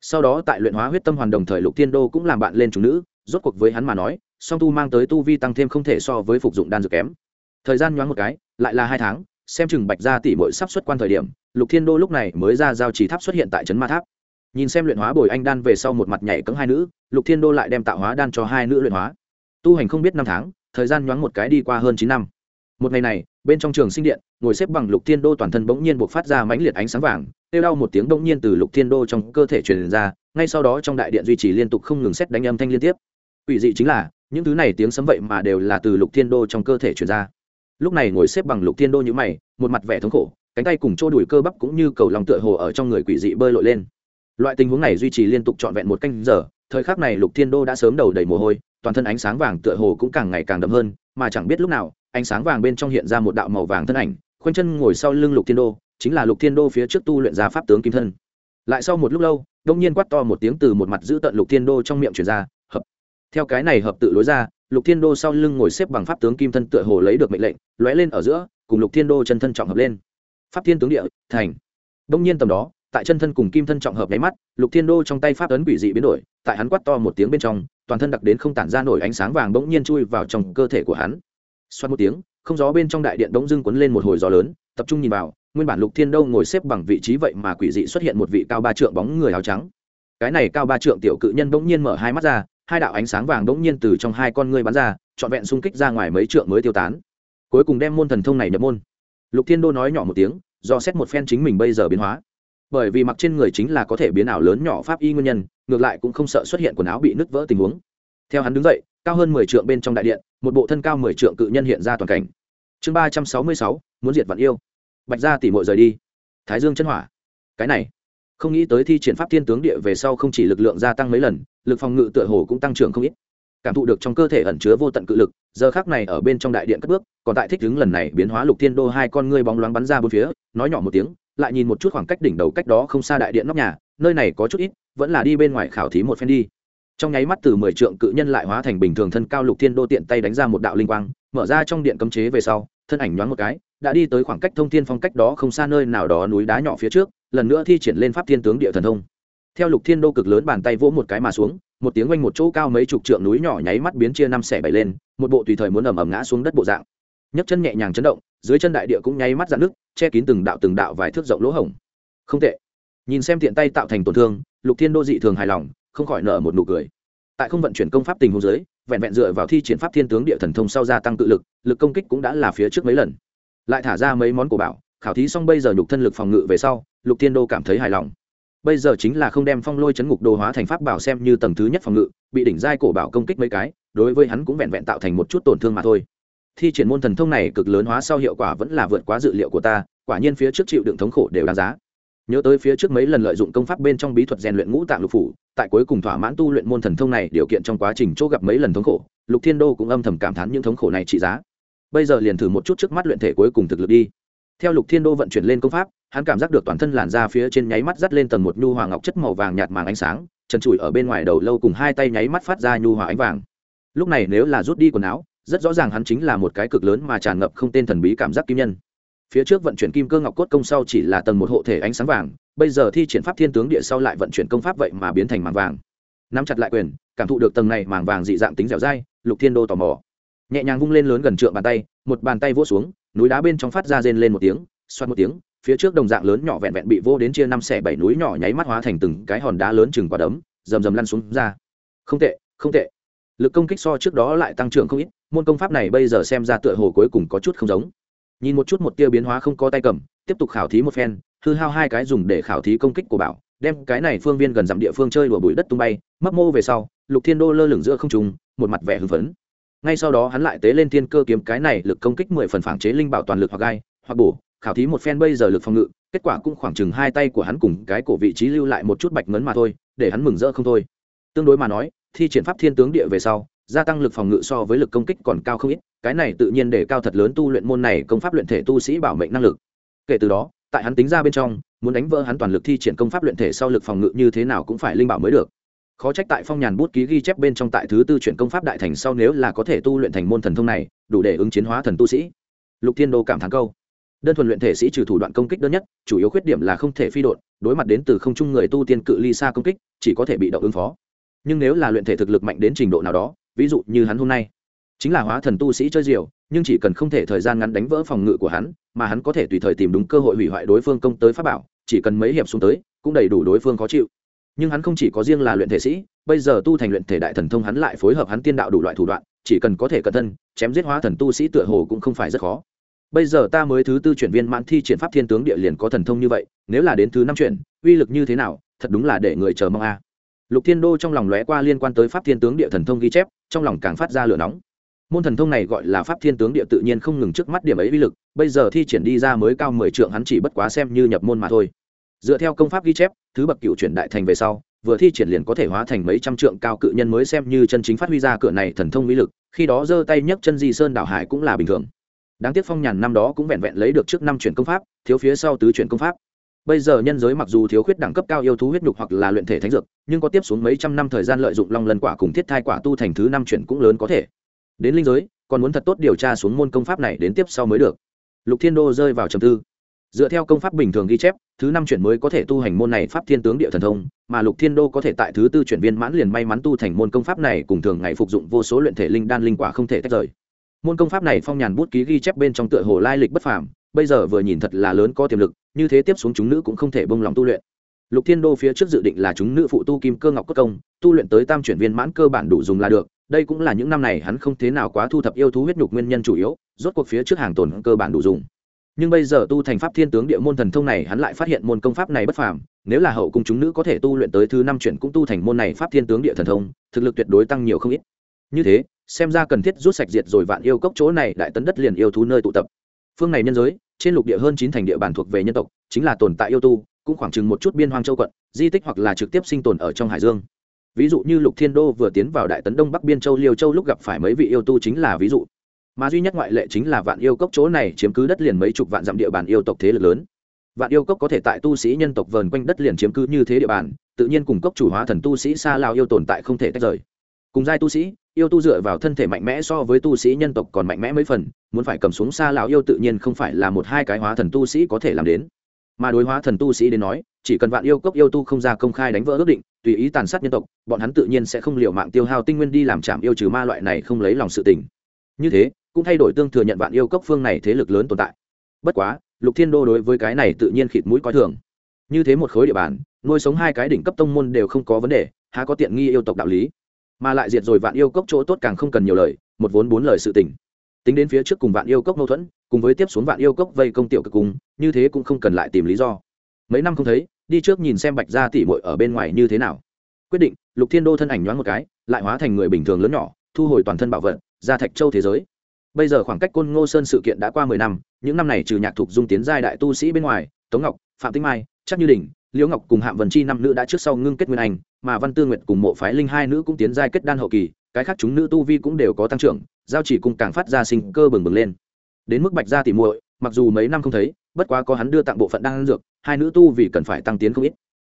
Sau đó tại luyện hóa huyết tâm hoàn đồng thời lục thiên đô cũng làm bạn lên chủ nữ, rốt cuộc với hắn mà nói, song tu mang tới tu vi tăng thêm không thể so với phục dụng đan dược kém. Thời gian nhoáng một cái, lại là hai tháng, xem chừng bạch gia tỷ bội sắp xuất quan thời điểm, lục thiên đô lúc này mới ra giao chỉ tháp xuất hiện tại trấn ma tháp. Nhìn xem luyện hóa bồi anh đan về sau một mặt nhảy cấm hai nữ, lục thiên đô lại đem tạo hóa đan cho hai nữ luyện hóa. Tu hành không biết năm tháng, thời gian nhoáng một cái đi qua hơn chín năm một ngày này, bên trong trường sinh điện, ngồi xếp bằng lục thiên đô toàn thân bỗng nhiên buộc phát ra mãnh liệt ánh sáng vàng, kêu đau một tiếng bỗng nhiên từ lục thiên đô trong cơ thể truyền ra, ngay sau đó trong đại điện duy trì liên tục không ngừng xét đánh âm thanh liên tiếp. Ủy dị chính là, những thứ này tiếng sấm vậy mà đều là từ lục thiên đô trong cơ thể truyền ra. Lúc này ngồi xếp bằng lục thiên đô như mày, một mặt vẻ thống khổ, cánh tay cùng chỗ đùi cơ bắp cũng như cầu lòng tựa hồ ở trong người quỷ dị bơi lội lên. Loại tình huống này duy trì liên tục trọn vẹn một canh giờ, thời khắc này lục thiên đô đã sớm đầu đầy mồ hôi, toàn thân ánh sáng vàng tựa hồ cũng càng ngày càng đậm hơn, mà chẳng biết lúc nào ánh sáng vàng bên trong hiện ra một đạo màu vàng thân ảnh, khoanh chân ngồi sau lưng lục thiên đô, chính là lục thiên đô phía trước tu luyện ra pháp tướng kim thân. Lại sau một lúc lâu, đông nhiên quát to một tiếng từ một mặt giữ tận lục thiên đô trong miệng chuyển ra, hợp. Theo cái này hợp tự lối ra, lục thiên đô sau lưng ngồi xếp bằng pháp tướng kim thân tựa hồ lấy được mệnh lệnh, lóe lên ở giữa, cùng lục thiên đô chân thân trọng hợp lên. Pháp thiên tướng địa, thành. Đông nhiên tầm đó, tại chân thân cùng kim thân trọng hợp nháy mắt, lục thiên đô trong tay pháp ấn quỷ dị biến đổi, tại hắn quát to một tiếng bên trong, toàn thân đặc đến không tản ra nổi ánh sáng vàng bỗng nhiên chui vào trong cơ thể của hắn xoát một tiếng, không gió bên trong đại điện đông dưng quấn lên một hồi gió lớn, tập trung nhìn vào, nguyên bản lục thiên đô ngồi xếp bằng vị trí vậy mà quỷ dị xuất hiện một vị cao ba trượng bóng người áo trắng. Cái này cao ba trượng tiểu cự nhân đống nhiên mở hai mắt ra, hai đạo ánh sáng vàng đống nhiên từ trong hai con ngươi bắn ra, trọn vẹn xung kích ra ngoài mấy trượng mới tiêu tán. Cuối cùng đem môn thần thông này nhập môn. Lục thiên đô nói nhỏ một tiếng, do xét một phen chính mình bây giờ biến hóa. Bởi vì mặc trên người chính là có thể biến ảo lớn nhỏ pháp y nguyên nhân, ngược lại cũng không sợ xuất hiện quần áo bị nứt vỡ tình huống. Theo hắn đứng dậy cao hơn mười trượng bên trong đại điện, một bộ thân cao mười trượng cự nhân hiện ra toàn cảnh. Chương ba trăm sáu mươi sáu, muốn diệt vạn yêu. Bạch gia tỉ mội rời đi. Thái dương chân hỏa. Cái này, không nghĩ tới thi triển pháp thiên tướng địa về sau không chỉ lực lượng gia tăng mấy lần, lực phòng ngự tựa hồ cũng tăng trưởng không ít. Cảm thụ được trong cơ thể ẩn chứa vô tận cự lực, giờ khác này ở bên trong đại điện cất bước, còn tại thích ứng lần này biến hóa lục thiên đô hai con ngươi bóng loáng bắn ra bốn phía, nói nhỏ một tiếng, lại nhìn một chút khoảng cách đỉnh đầu cách đó không xa đại điện nóc nhà, nơi này có chút ít, vẫn là đi bên ngoài khảo thí một phen đi trong nháy mắt từ mười trượng cự nhân lại hóa thành bình thường thân cao lục thiên đô tiện tay đánh ra một đạo linh quang, mở ra trong điện cấm chế về sau, thân ảnh nhoáng một cái, đã đi tới khoảng cách thông thiên phong cách đó không xa nơi nào đó núi đá nhỏ phía trước, lần nữa thi triển lên pháp thiên tướng địa thần thông. Theo lục thiên đô cực lớn bàn tay vỗ một cái mà xuống, một tiếng oanh một chỗ cao mấy chục trượng núi nhỏ nháy mắt biến chia năm xẻ bảy lên, một bộ tùy thời muốn ầm ầm ngã xuống đất bộ dạng. Nhấc chân nhẹ nhàng chấn động, dưới chân đại địa cũng nháy mắt dạn nước che kín từng đạo từng đạo vài thước rộng lỗ hổng. Không tệ. Nhìn xem tiện tay tạo thành tổn thương, lục thiên đô dị thường hài lòng không khỏi nở một nụ cười. Tại không vận chuyển công pháp tình huống dưới, vẹn vẹn dựa vào thi triển pháp thiên tướng địa thần thông sau gia tăng tự lực lực công kích cũng đã là phía trước mấy lần. Lại thả ra mấy món cổ bảo, khảo thí xong bây giờ nhục thân lực phòng ngự về sau, lục thiên đô cảm thấy hài lòng. Bây giờ chính là không đem phong lôi chấn ngục đồ hóa thành pháp bảo xem như tầng thứ nhất phòng ngự, bị đỉnh giai cổ bảo công kích mấy cái, đối với hắn cũng vẹn vẹn tạo thành một chút tổn thương mà thôi. Thi triển môn thần thông này cực lớn hóa sau hiệu quả vẫn là vượt quá dự liệu của ta, quả nhiên phía trước chịu đựng thống khổ đều đáng giá nhớ tới phía trước mấy lần lợi dụng công pháp bên trong bí thuật rèn luyện ngũ tạng lục phủ, tại cuối cùng thỏa mãn tu luyện môn thần thông này điều kiện trong quá trình chỗ gặp mấy lần thống khổ, lục thiên đô cũng âm thầm cảm thán những thống khổ này trị giá. Bây giờ liền thử một chút trước mắt luyện thể cuối cùng thực lực đi. Theo lục thiên đô vận chuyển lên công pháp, hắn cảm giác được toàn thân làn da phía trên nháy mắt dắt lên tầng một nhu hoàng ngọc chất màu vàng nhạt màng ánh sáng, trần trụi ở bên ngoài đầu lâu cùng hai tay nháy mắt phát ra nhu hòa ánh vàng. Lúc này nếu là rút đi quần áo, rất rõ ràng hắn chính là một cái cực lớn mà tràn ngập không tên thần bí cảm giác kim nhân phía trước vận chuyển kim cơ ngọc cốt công sau chỉ là tầng một hộ thể ánh sáng vàng, bây giờ thi triển pháp thiên tướng địa sau lại vận chuyển công pháp vậy mà biến thành màng vàng. Nắm chặt lại quyền, cảm thụ được tầng này màng vàng dị dạng tính dẻo dai, lục thiên đô tò mò. Nhẹ nhàng vung lên lớn gần trượng bàn tay, một bàn tay vỗ xuống, núi đá bên trong phát ra rên lên một tiếng, xoát một tiếng, phía trước đồng dạng lớn nhỏ vẹn vẹn bị vô đến chia năm xẻ bảy núi nhỏ nháy mắt hóa thành từng cái hòn đá lớn chừng quả đấm, rầm rầm lăn xuống ra. Không tệ không tệ. Lực công kích so trước đó lại tăng trưởng không ít, môn công pháp này bây giờ xem ra tựa hồ cuối cùng có chút không giống nhìn một chút một tia biến hóa không có tay cầm, tiếp tục khảo thí một phen, hư hao hai cái dùng để khảo thí công kích của bảo, đem cái này phương viên gần dặm địa phương chơi đùa bụi đất tung bay, mấp mô về sau, lục thiên đô lơ lửng giữa không trùng một mặt vẻ hưng phấn. Ngay sau đó hắn lại tế lên thiên cơ kiếm cái này lực công kích mười phần phản chế linh bảo toàn lực hoặc gai hoặc bổ, khảo thí một phen bây giờ lực phòng ngự, kết quả cũng khoảng chừng hai tay của hắn cùng cái cổ vị trí lưu lại một chút bạch ngấn mà thôi, để hắn mừng rỡ không thôi. Tương đối mà nói, thi triển pháp thiên tướng địa về sau gia tăng lực phòng ngự so với lực công kích còn cao không ít, cái này tự nhiên để cao thật lớn tu luyện môn này công pháp luyện thể tu sĩ bảo mệnh năng lực. Kể từ đó, tại hắn tính ra bên trong, muốn đánh vỡ hắn toàn lực thi triển công pháp luyện thể sau lực phòng ngự như thế nào cũng phải linh bảo mới được. Khó trách tại phong nhàn bút ký ghi chép bên trong tại thứ tư chuyển công pháp đại thành sau nếu là có thể tu luyện thành môn thần thông này, đủ để ứng chiến hóa thần tu sĩ. Lục thiên đô cảm thán câu. Đơn thuần luyện thể sĩ trừ thủ đoạn công kích đơn nhất, chủ yếu khuyết điểm là không thể phi đột đối mặt đến từ không trung người tu tiên cự ly xa công kích, chỉ có thể bị động ứng phó. Nhưng nếu là luyện thể thực lực mạnh đến trình độ nào đó ví dụ như hắn hôm nay. Chính là hóa thần tu sĩ chơi diều, nhưng chỉ cần không thể thời gian ngắn đánh vỡ phòng ngự của hắn, mà hắn có thể tùy thời tìm đúng cơ hội hủy hoại đối phương công tới pháp bảo, chỉ cần mấy hiệp xuống tới, cũng đầy đủ đối phương khó chịu. Nhưng hắn không chỉ có riêng là luyện thể sĩ, bây giờ tu thành luyện thể đại thần thông hắn lại phối hợp hắn tiên đạo đủ loại thủ đoạn, chỉ cần có thể cẩn thân chém giết hóa thần tu sĩ tựa hồ cũng không phải rất khó. Bây giờ ta mới thứ tư chuyển viên mãn thi triển pháp thiên tướng địa liền có thần thông như vậy, nếu là đến thứ năm chuyển, uy lực như thế nào, thật đúng là để người chờ mong a lục thiên đô trong lòng lóe qua liên quan tới pháp thiên tướng địa thần thông ghi chép, trong lòng càng phát ra lửa nóng. Môn thần thông này gọi là pháp thiên tướng địa tự nhiên không ngừng trước mắt điểm ấy uy lực, bây giờ thi triển đi ra mới cao mười trượng hắn chỉ bất quá xem như nhập môn mà thôi. Dựa theo công pháp ghi chép, thứ bậc cựu chuyển đại thành về sau, vừa thi triển liền có thể hóa thành mấy trăm trượng cao cự nhân mới xem như chân chính phát huy ra cửa này thần thông uy lực, khi đó giơ tay nhấc chân di sơn đảo hải cũng là bình thường. Đáng tiếc phong nhàn năm đó cũng vẹn vẹn lấy được trước năm chuyển công pháp, thiếu phía sau tứ chuyển công pháp bây giờ nhân giới mặc dù thiếu khuyết đẳng cấp cao yêu thú huyết nhục hoặc là luyện thể thánh dược, nhưng có tiếp xuống mấy trăm năm thời gian lợi dụng long lần quả cùng thiết thai quả tu thành thứ năm chuyển cũng lớn có thể. Đến linh giới, còn muốn thật tốt điều tra xuống môn công pháp này đến tiếp sau mới được. Lục thiên đô rơi vào trầm tư. Dựa theo công pháp bình thường ghi chép, thứ năm chuyển mới có thể tu hành môn này pháp thiên tướng địa thần thông, mà lục thiên đô có thể tại thứ tư chuyển viên mãn liền may mắn tu thành môn công pháp này cùng thường ngày phục dụng vô số luyện thể linh đan linh quả không thể tách rời. Môn công pháp này phong nhàn bút ký ghi chép bên trong tựa hồ lai lịch bất phàm, bây giờ vừa nhìn thật là lớn có tiềm lực như thế tiếp xuống chúng nữ cũng không thể bông lòng tu luyện. Lục thiên đô phía trước dự định là chúng nữ phụ tu kim cơ ngọc cất công, tu luyện tới tam chuyển viên mãn cơ bản đủ dùng là được, đây cũng là những năm này hắn không thế nào quá thu thập yêu thú huyết nhục nguyên nhân chủ yếu, rốt cuộc phía trước hàng tồn cơ bản đủ dùng. Nhưng bây giờ tu thành pháp thiên tướng địa môn thần thông này, hắn lại phát hiện môn công pháp này bất phàm, nếu là hậu cung chúng nữ có thể tu luyện tới thứ năm chuyển cũng tu thành môn này pháp thiên tướng địa thần thông, thực lực tuyệt đối tăng nhiều không ít. Như thế, xem ra cần thiết rút sạch diệt rồi vạn yêu cốc chỗ này, đại tấn đất liền yêu thú nơi tụ tập. Phương này nhân giới trên lục địa hơn chín thành địa bàn thuộc về nhân tộc, chính là tồn tại yêu tu, cũng khoảng chừng một chút biên hoang châu quận, di tích hoặc là trực tiếp sinh tồn ở trong hải dương. Ví dụ như lục thiên đô vừa tiến vào đại tấn đông bắc biên châu liêu châu lúc gặp phải mấy vị yêu tu chính là ví dụ. Mà duy nhất ngoại lệ chính là vạn yêu cốc chỗ này chiếm cứ đất liền mấy chục vạn dặm địa bàn yêu tộc thế lực lớn. Vạn yêu cốc có thể tại tu sĩ nhân tộc vờn quanh đất liền chiếm cứ như thế địa bàn, tự nhiên cùng cốc chủ hóa thần tu sĩ xa lao yêu tồn tại không thể tách rời. Cùng giai tu sĩ yêu tu dựa vào thân thể mạnh mẽ so với tu sĩ nhân tộc còn mạnh mẽ mấy phần, muốn phải cầm xuống xa lão yêu tự nhiên không phải là một hai cái hóa thần tu sĩ có thể làm đến. Mà đối hóa thần tu sĩ đến nói, chỉ cần vạn yêu cốc yêu tu không ra công khai đánh vỡ ước định, tùy ý tàn sát nhân tộc, bọn hắn tự nhiên sẽ không liều mạng tiêu hao tinh nguyên đi làm chạm yêu trừ ma loại này không lấy lòng sự tình. Như thế, cũng thay đổi tương thừa nhận vạn yêu cốc phương này thế lực lớn tồn tại. Bất quá, lục thiên đô đối với cái này tự nhiên khịt mũi coi thường. Như thế một khối địa bàn, nuôi sống hai cái đỉnh cấp tông môn đều không có vấn đề, há có tiện nghi yêu tộc đạo lý mà lại diệt rồi vạn yêu cốc chỗ tốt càng không cần nhiều lời, một vốn bốn lời sự tình. Tính đến phía trước cùng vạn yêu cốc mâu thuẫn, cùng với tiếp xuống vạn yêu cốc vây công tiểu cực cùng, như thế cũng không cần lại tìm lý do. Mấy năm không thấy, đi trước nhìn xem bạch gia tỷ muội ở bên ngoài như thế nào. Quyết định, lục thiên đô thân ảnh nhoáng một cái, lại hóa thành người bình thường lớn nhỏ, thu hồi toàn thân bảo vật, ra thạch châu thế giới. Bây giờ khoảng cách côn ngô sơn sự kiện đã qua mười năm, những năm này trừ nhạc thục dung tiến giai đại tu sĩ bên ngoài, tống ngọc, phạm tinh mai, chắc như đình liễu ngọc cùng Hạm vân chi năm nữ đã trước sau ngưng kết nguyên anh, mà văn tư nguyệt cùng mộ phái linh hai nữ cũng tiến giai kết đan hậu kỳ, cái khác chúng nữ tu vi cũng đều có tăng trưởng, giao chỉ cùng càng phát ra sinh cơ bừng bừng lên. Đến mức bạch gia tỉ muội, mặc dù mấy năm không thấy, bất quá có hắn đưa tặng bộ phận đan dược, hai nữ tu vì cần phải tăng tiến không ít.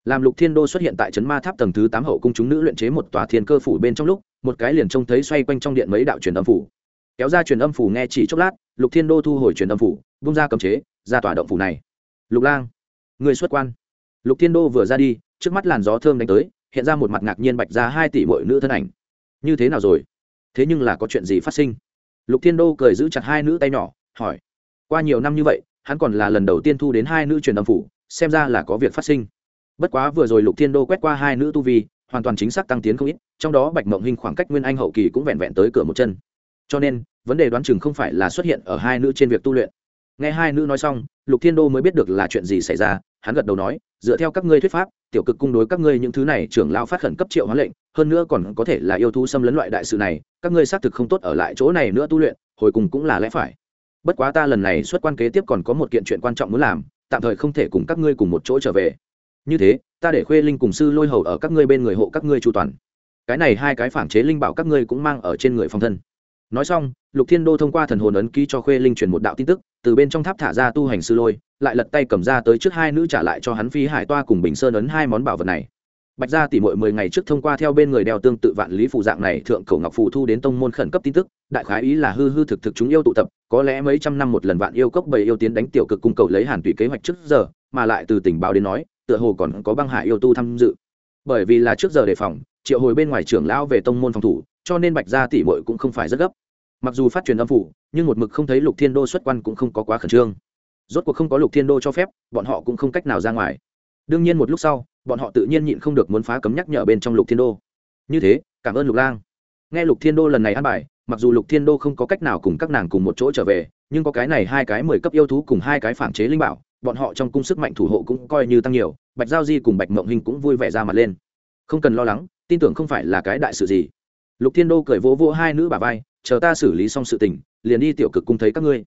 Làm lục thiên đô xuất hiện tại trấn ma tháp tầng thứ tám hậu cung chúng nữ luyện chế một tòa thiên cơ phủ bên trong lúc, một cái liền trông thấy xoay quanh trong điện mấy đạo truyền âm phủ. Kéo ra truyền âm phủ nghe chỉ chốc lát, lục thiên đô thu hồi truyền âm phủ bung ra cầm chế, ra tòa động phủ này. Lục lang, người xuất quan lục thiên đô vừa ra đi, trước mắt làn gió thơm đánh tới, hiện ra một mặt ngạc nhiên bạch ra hai tỷ bội nữ thân ảnh. Như thế nào rồi? Thế nhưng là có chuyện gì phát sinh? Lục thiên đô cười giữ chặt hai nữ tay nhỏ, hỏi. Qua nhiều năm như vậy, hắn còn là lần đầu tiên thu đến hai nữ truyền âm phủ, xem ra là có việc phát sinh. Bất quá vừa rồi lục thiên đô quét qua hai nữ tu vi, hoàn toàn chính xác tăng tiến không ít, trong đó bạch mộng hình khoảng cách nguyên anh hậu kỳ cũng vẹn vẹn tới cửa một chân. Cho nên, vấn đề đoán chừng không phải là xuất hiện ở hai nữ trên việc tu luyện nghe hai nữ nói xong, lục thiên đô mới biết được là chuyện gì xảy ra, hắn gật đầu nói, dựa theo các ngươi thuyết pháp, tiểu cực cung đối các ngươi những thứ này trưởng lao phát khẩn cấp triệu hóa lệnh, hơn nữa còn có thể là yêu thú xâm lấn loại đại sự này, các ngươi xác thực không tốt ở lại chỗ này nữa tu luyện, hồi cùng cũng là lẽ phải. Bất quá ta lần này xuất quan kế tiếp còn có một kiện chuyện quan trọng muốn làm, tạm thời không thể cùng các ngươi cùng một chỗ trở về. Như thế, ta để khuê linh cùng sư lôi hầu ở các ngươi bên người hộ các ngươi chu toàn. Cái này hai cái phản chế linh bảo các ngươi cũng mang ở trên người phòng thân. Nói xong, lục thiên đô thông qua thần hồn ấn ký cho khuê linh truyền một đạo tin tức từ bên trong tháp thả ra tu hành sư lôi, lại lật tay cầm ra tới trước hai nữ trả lại cho hắn phi hải toa cùng bình sơn ấn hai món bảo vật này. Bạch gia tỷ muội mười ngày trước thông qua theo bên người đeo tương tự vạn lý phụ dạng này thượng cổ ngọc phù thu đến tông môn khẩn cấp tin tức, đại khái ý là hư hư thực thực chúng yêu tụ tập, có lẽ mấy trăm năm một lần vạn yêu cốc bầy yêu tiến đánh tiểu cực cung cầu lấy hàn tùy kế hoạch trước giờ, mà lại từ tình báo đến nói, tựa hồ còn có băng hải yêu tu tham dự. Bởi vì là trước giờ đề phòng, triệu hồi bên ngoài trưởng lão về tông môn phòng thủ, cho nên bạch gia tỷ muội cũng không phải rất gấp. Mặc dù phát truyền âm phủ nhưng một mực không thấy lục thiên đô xuất quan cũng không có quá khẩn trương. Rốt cuộc không có lục thiên đô cho phép, bọn họ cũng không cách nào ra ngoài. Đương nhiên một lúc sau, bọn họ tự nhiên nhịn không được muốn phá cấm nhắc nhở bên trong lục thiên đô. Như thế, cảm ơn lục lang. Nghe lục thiên đô lần này ăn bài, mặc dù lục thiên đô không có cách nào cùng các nàng cùng một chỗ trở về, nhưng có cái này hai cái mười cấp yêu thú cùng hai cái phản chế linh bảo, bọn họ trong cung sức mạnh thủ hộ cũng coi như tăng nhiều, bạch giao di cùng bạch mộng hình cũng vui vẻ ra mặt lên. Không cần lo lắng, tin tưởng không phải là cái đại sự gì. Lục thiên đô cười vỗ vỗ hai nữ bà vai, chờ ta xử lý xong sự tình liền đi tiểu cực cung thấy các ngươi.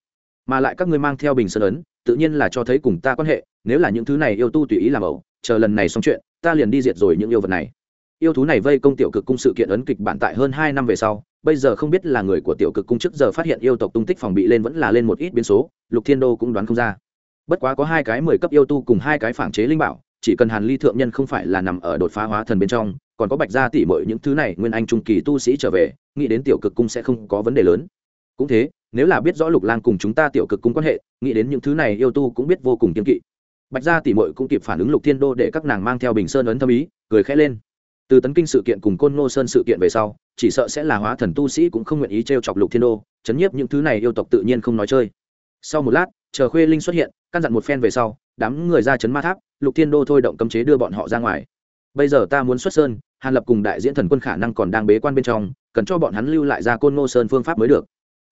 Mà lại các ngươi mang theo bình sơn ấn, tự nhiên là cho thấy cùng ta quan hệ, nếu là những thứ này yêu tu tùy ý làm ẩu, chờ lần này xong chuyện, ta liền đi diệt rồi những yêu vật này. Yêu thú này vây công tiểu cực cung sự kiện ấn kịch bản tại hơn hai năm về sau, bây giờ không biết là người của tiểu cực cung trước giờ phát hiện yêu tộc tung tích phòng bị lên vẫn là lên một ít biến số, lục thiên đô cũng đoán không ra. Bất quá có hai cái mười cấp yêu tu cùng hai cái phản chế linh bảo, chỉ cần hàn ly thượng nhân không phải là nằm ở đột phá hóa thần bên trong, còn có bạch gia tỉ mọi những thứ này, nguyên anh trung kỳ tu sĩ trở về, nghĩ đến tiểu cực cung sẽ không có vấn đề lớn cũng thế, nếu là biết rõ lục lang cùng chúng ta tiểu cực cung quan hệ, nghĩ đến những thứ này yêu tu cũng biết vô cùng kiên kỵ. Bạch gia tỷ mội cũng kịp phản ứng lục thiên đô để các nàng mang theo bình sơn ấn thâm ý, cười khẽ lên. Từ tấn kinh sự kiện cùng côn ngô sơn sự kiện về sau, chỉ sợ sẽ là hóa thần tu sĩ cũng không nguyện ý t r e o chọc lục thiên đô, chấn nhiếp những thứ này yêu tộc tự nhiên không nói chơi. Sau một lát, chờ khuê linh xuất hiện, căn dặn một phen về sau, đám người ra chấn ma tháp, lục thiên đô thôi động cấm chế đưa bọn họ ra ngoài. Bây giờ ta muốn xuất sơn, hàn lập cùng đại diễn thần quân khả năng còn đang bế quan bên trong, cần cho bọn hắn lưu lại ra côn ngô sơn phương pháp mới được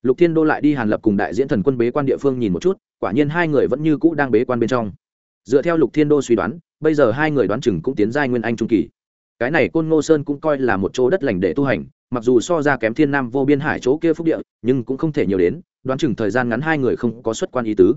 lục thiên đô lại đi hàn lập cùng đại diễn thần quân bế quan địa phương nhìn một chút, quả nhiên hai người vẫn như cũ đang bế quan bên trong. Dựa theo lục thiên đô suy đoán, bây giờ hai người đoán chừng cũng tiến giai nguyên anh trung kỳ. Cái này côn ngô sơn cũng coi là một chỗ đất lành để tu hành, mặc dù so ra kém thiên nam vô biên hải chỗ kia phúc địa, nhưng cũng không thể nhiều đến, đoán chừng thời gian ngắn hai người không có xuất quan ý tứ.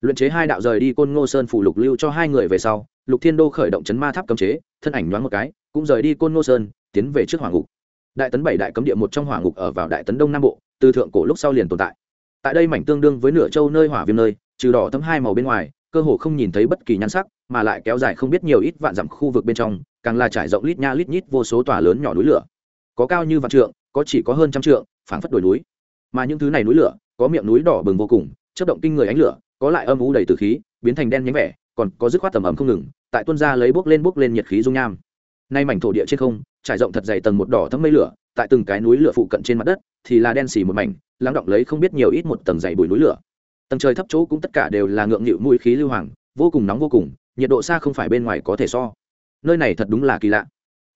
Luyện chế hai đạo rời đi côn ngô sơn phủ lục lưu cho hai người về sau, lục thiên đô khởi động chấn ma tháp cấm chế, thân ảnh nhoáng một cái, cũng rời đi côn ngô sơn, tiến về trước hoàng ngục. Đại tấn bảy đại cấm địa một trong hỏa ngục ở vào đại tấn đông nam bộ từ thượng cổ lúc sau liền tồn tại. Tại đây mảnh tương đương với nửa châu nơi hỏa viêm nơi, trừ đỏ thấm hai màu bên ngoài, cơ hồ không nhìn thấy bất kỳ nhan sắc, mà lại kéo dài không biết nhiều ít vạn dặm khu vực bên trong, càng là trải rộng lít nha lít nhít vô số tòa lớn nhỏ núi lửa. Có cao như vạn trượng, có chỉ có hơn trăm trượng, phảng phất đồi núi. Mà những thứ này núi lửa, có miệng núi đỏ bừng vô cùng chất động kinh người ánh lửa, có lại âm u đầy từ khí, biến thành đen nhánh vẻ, còn có dứt khoát tầm ẩm không ngừng, tại tuân ra lấy bốc lên bốc lên nhiệt khí dung nham. Nay mảnh thổ địa trên không, trải rộng thật dày tầng một đỏ thấm mây lửa tại từng cái núi lửa phụ cận trên mặt đất, thì là đen xì một mảnh, lắng động lấy không biết nhiều ít một tầng dày bụi núi lửa. Tầng trời thấp chỗ cũng tất cả đều là ngượng nghịu mũi khí lưu hoàng, vô cùng nóng vô cùng, nhiệt độ xa không phải bên ngoài có thể so. Nơi này thật đúng là kỳ lạ.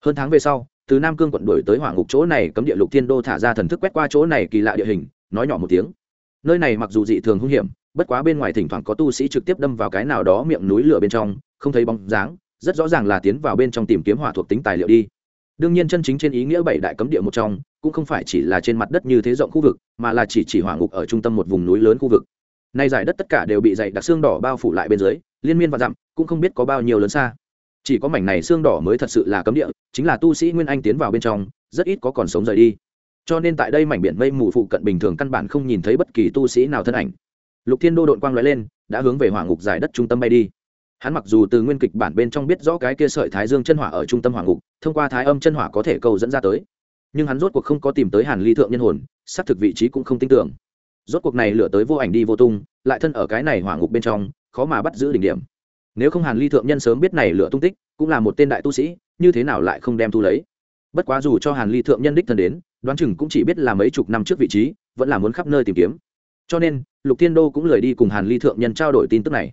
Hơn tháng về sau, từ nam cương quận đổi tới hỏa ngục chỗ này, cấm địa lục thiên đô thả ra thần thức quét qua chỗ này kỳ lạ địa hình, nói nhỏ một tiếng. Nơi này mặc dù dị thường hung hiểm, bất quá bên ngoài thỉnh thoảng có tu sĩ trực tiếp đâm vào cái nào đó miệng núi lửa bên trong, không thấy bóng dáng, rất rõ ràng là tiến vào bên trong tìm kiếm hỏa thuộc tính tài liệu đi đương nhiên chân chính trên ý nghĩa bảy đại cấm địa một trong, cũng không phải chỉ là trên mặt đất như thế rộng khu vực, mà là chỉ chỉ hỏa ngục ở trung tâm một vùng núi lớn khu vực. Nay giải đất tất cả đều bị dày đặc xương đỏ bao phủ lại bên dưới, liên miên và dặm, cũng không biết có bao nhiêu lớn xa. Chỉ có mảnh này xương đỏ mới thật sự là cấm địa, chính là tu sĩ nguyên anh tiến vào bên trong, rất ít có còn sống rời đi. Cho nên tại đây mảnh biển mây mù phụ cận bình thường căn bản không nhìn thấy bất kỳ tu sĩ nào thân ảnh. Lục thiên đô đội quang lóe lên, đã hướng về hỏa ngục giải đất trung tâm bay đi hắn mặc dù từ nguyên kịch bản bên trong biết rõ cái kia sợi thái dương chân hỏa ở trung tâm hỏa ngục, thông qua thái âm chân hỏa có thể cầu dẫn ra tới. Nhưng hắn rốt cuộc không có tìm tới hàn ly thượng nhân hồn, xác thực vị trí cũng không tin tưởng. Rốt cuộc này lửa tới vô ảnh đi vô tung, lại thân ở cái này hỏa ngục bên trong, khó mà bắt giữ đỉnh điểm. Nếu không hàn ly thượng nhân sớm biết này lửa tung tích, cũng là một tên đại tu sĩ, như thế nào lại không đem thu lấy? Bất quá dù cho hàn ly thượng nhân đích thân đến, đoán chừng cũng chỉ biết là mấy chục năm trước vị trí, vẫn là muốn khắp nơi tìm kiếm. Cho nên, lục thiên đô cũng lời đi cùng hàn ly thượng nhân trao đổi tin tức này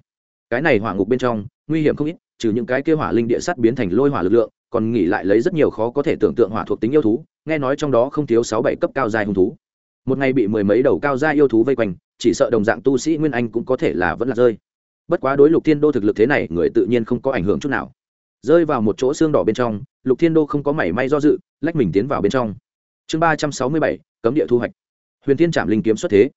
cái này hỏa ngục bên trong, nguy hiểm không ít, trừ những cái kêu hỏa linh địa sắt biến thành lôi hỏa lực lượng, còn nghỉ lại lấy rất nhiều khó có thể tưởng tượng hỏa thuộc tính yêu thú, nghe nói trong đó không thiếu sáu bảy cấp cao dài hung thú. Một ngày bị mười mấy đầu cao gia yêu thú vây quanh, chỉ sợ đồng dạng tu sĩ nguyên anh cũng có thể là vẫn là rơi. Bất quá đối lục thiên đô thực lực thế này, người tự nhiên không có ảnh hưởng chút nào. Rơi vào một chỗ xương đỏ bên trong, lục thiên đô không có mảy may do dự, lách mình tiến vào bên trong. Chương ba trăm sáu mươi bảy, cấm địa thu hoạch. Huyền thiên trạm linh kiếm xuất thế.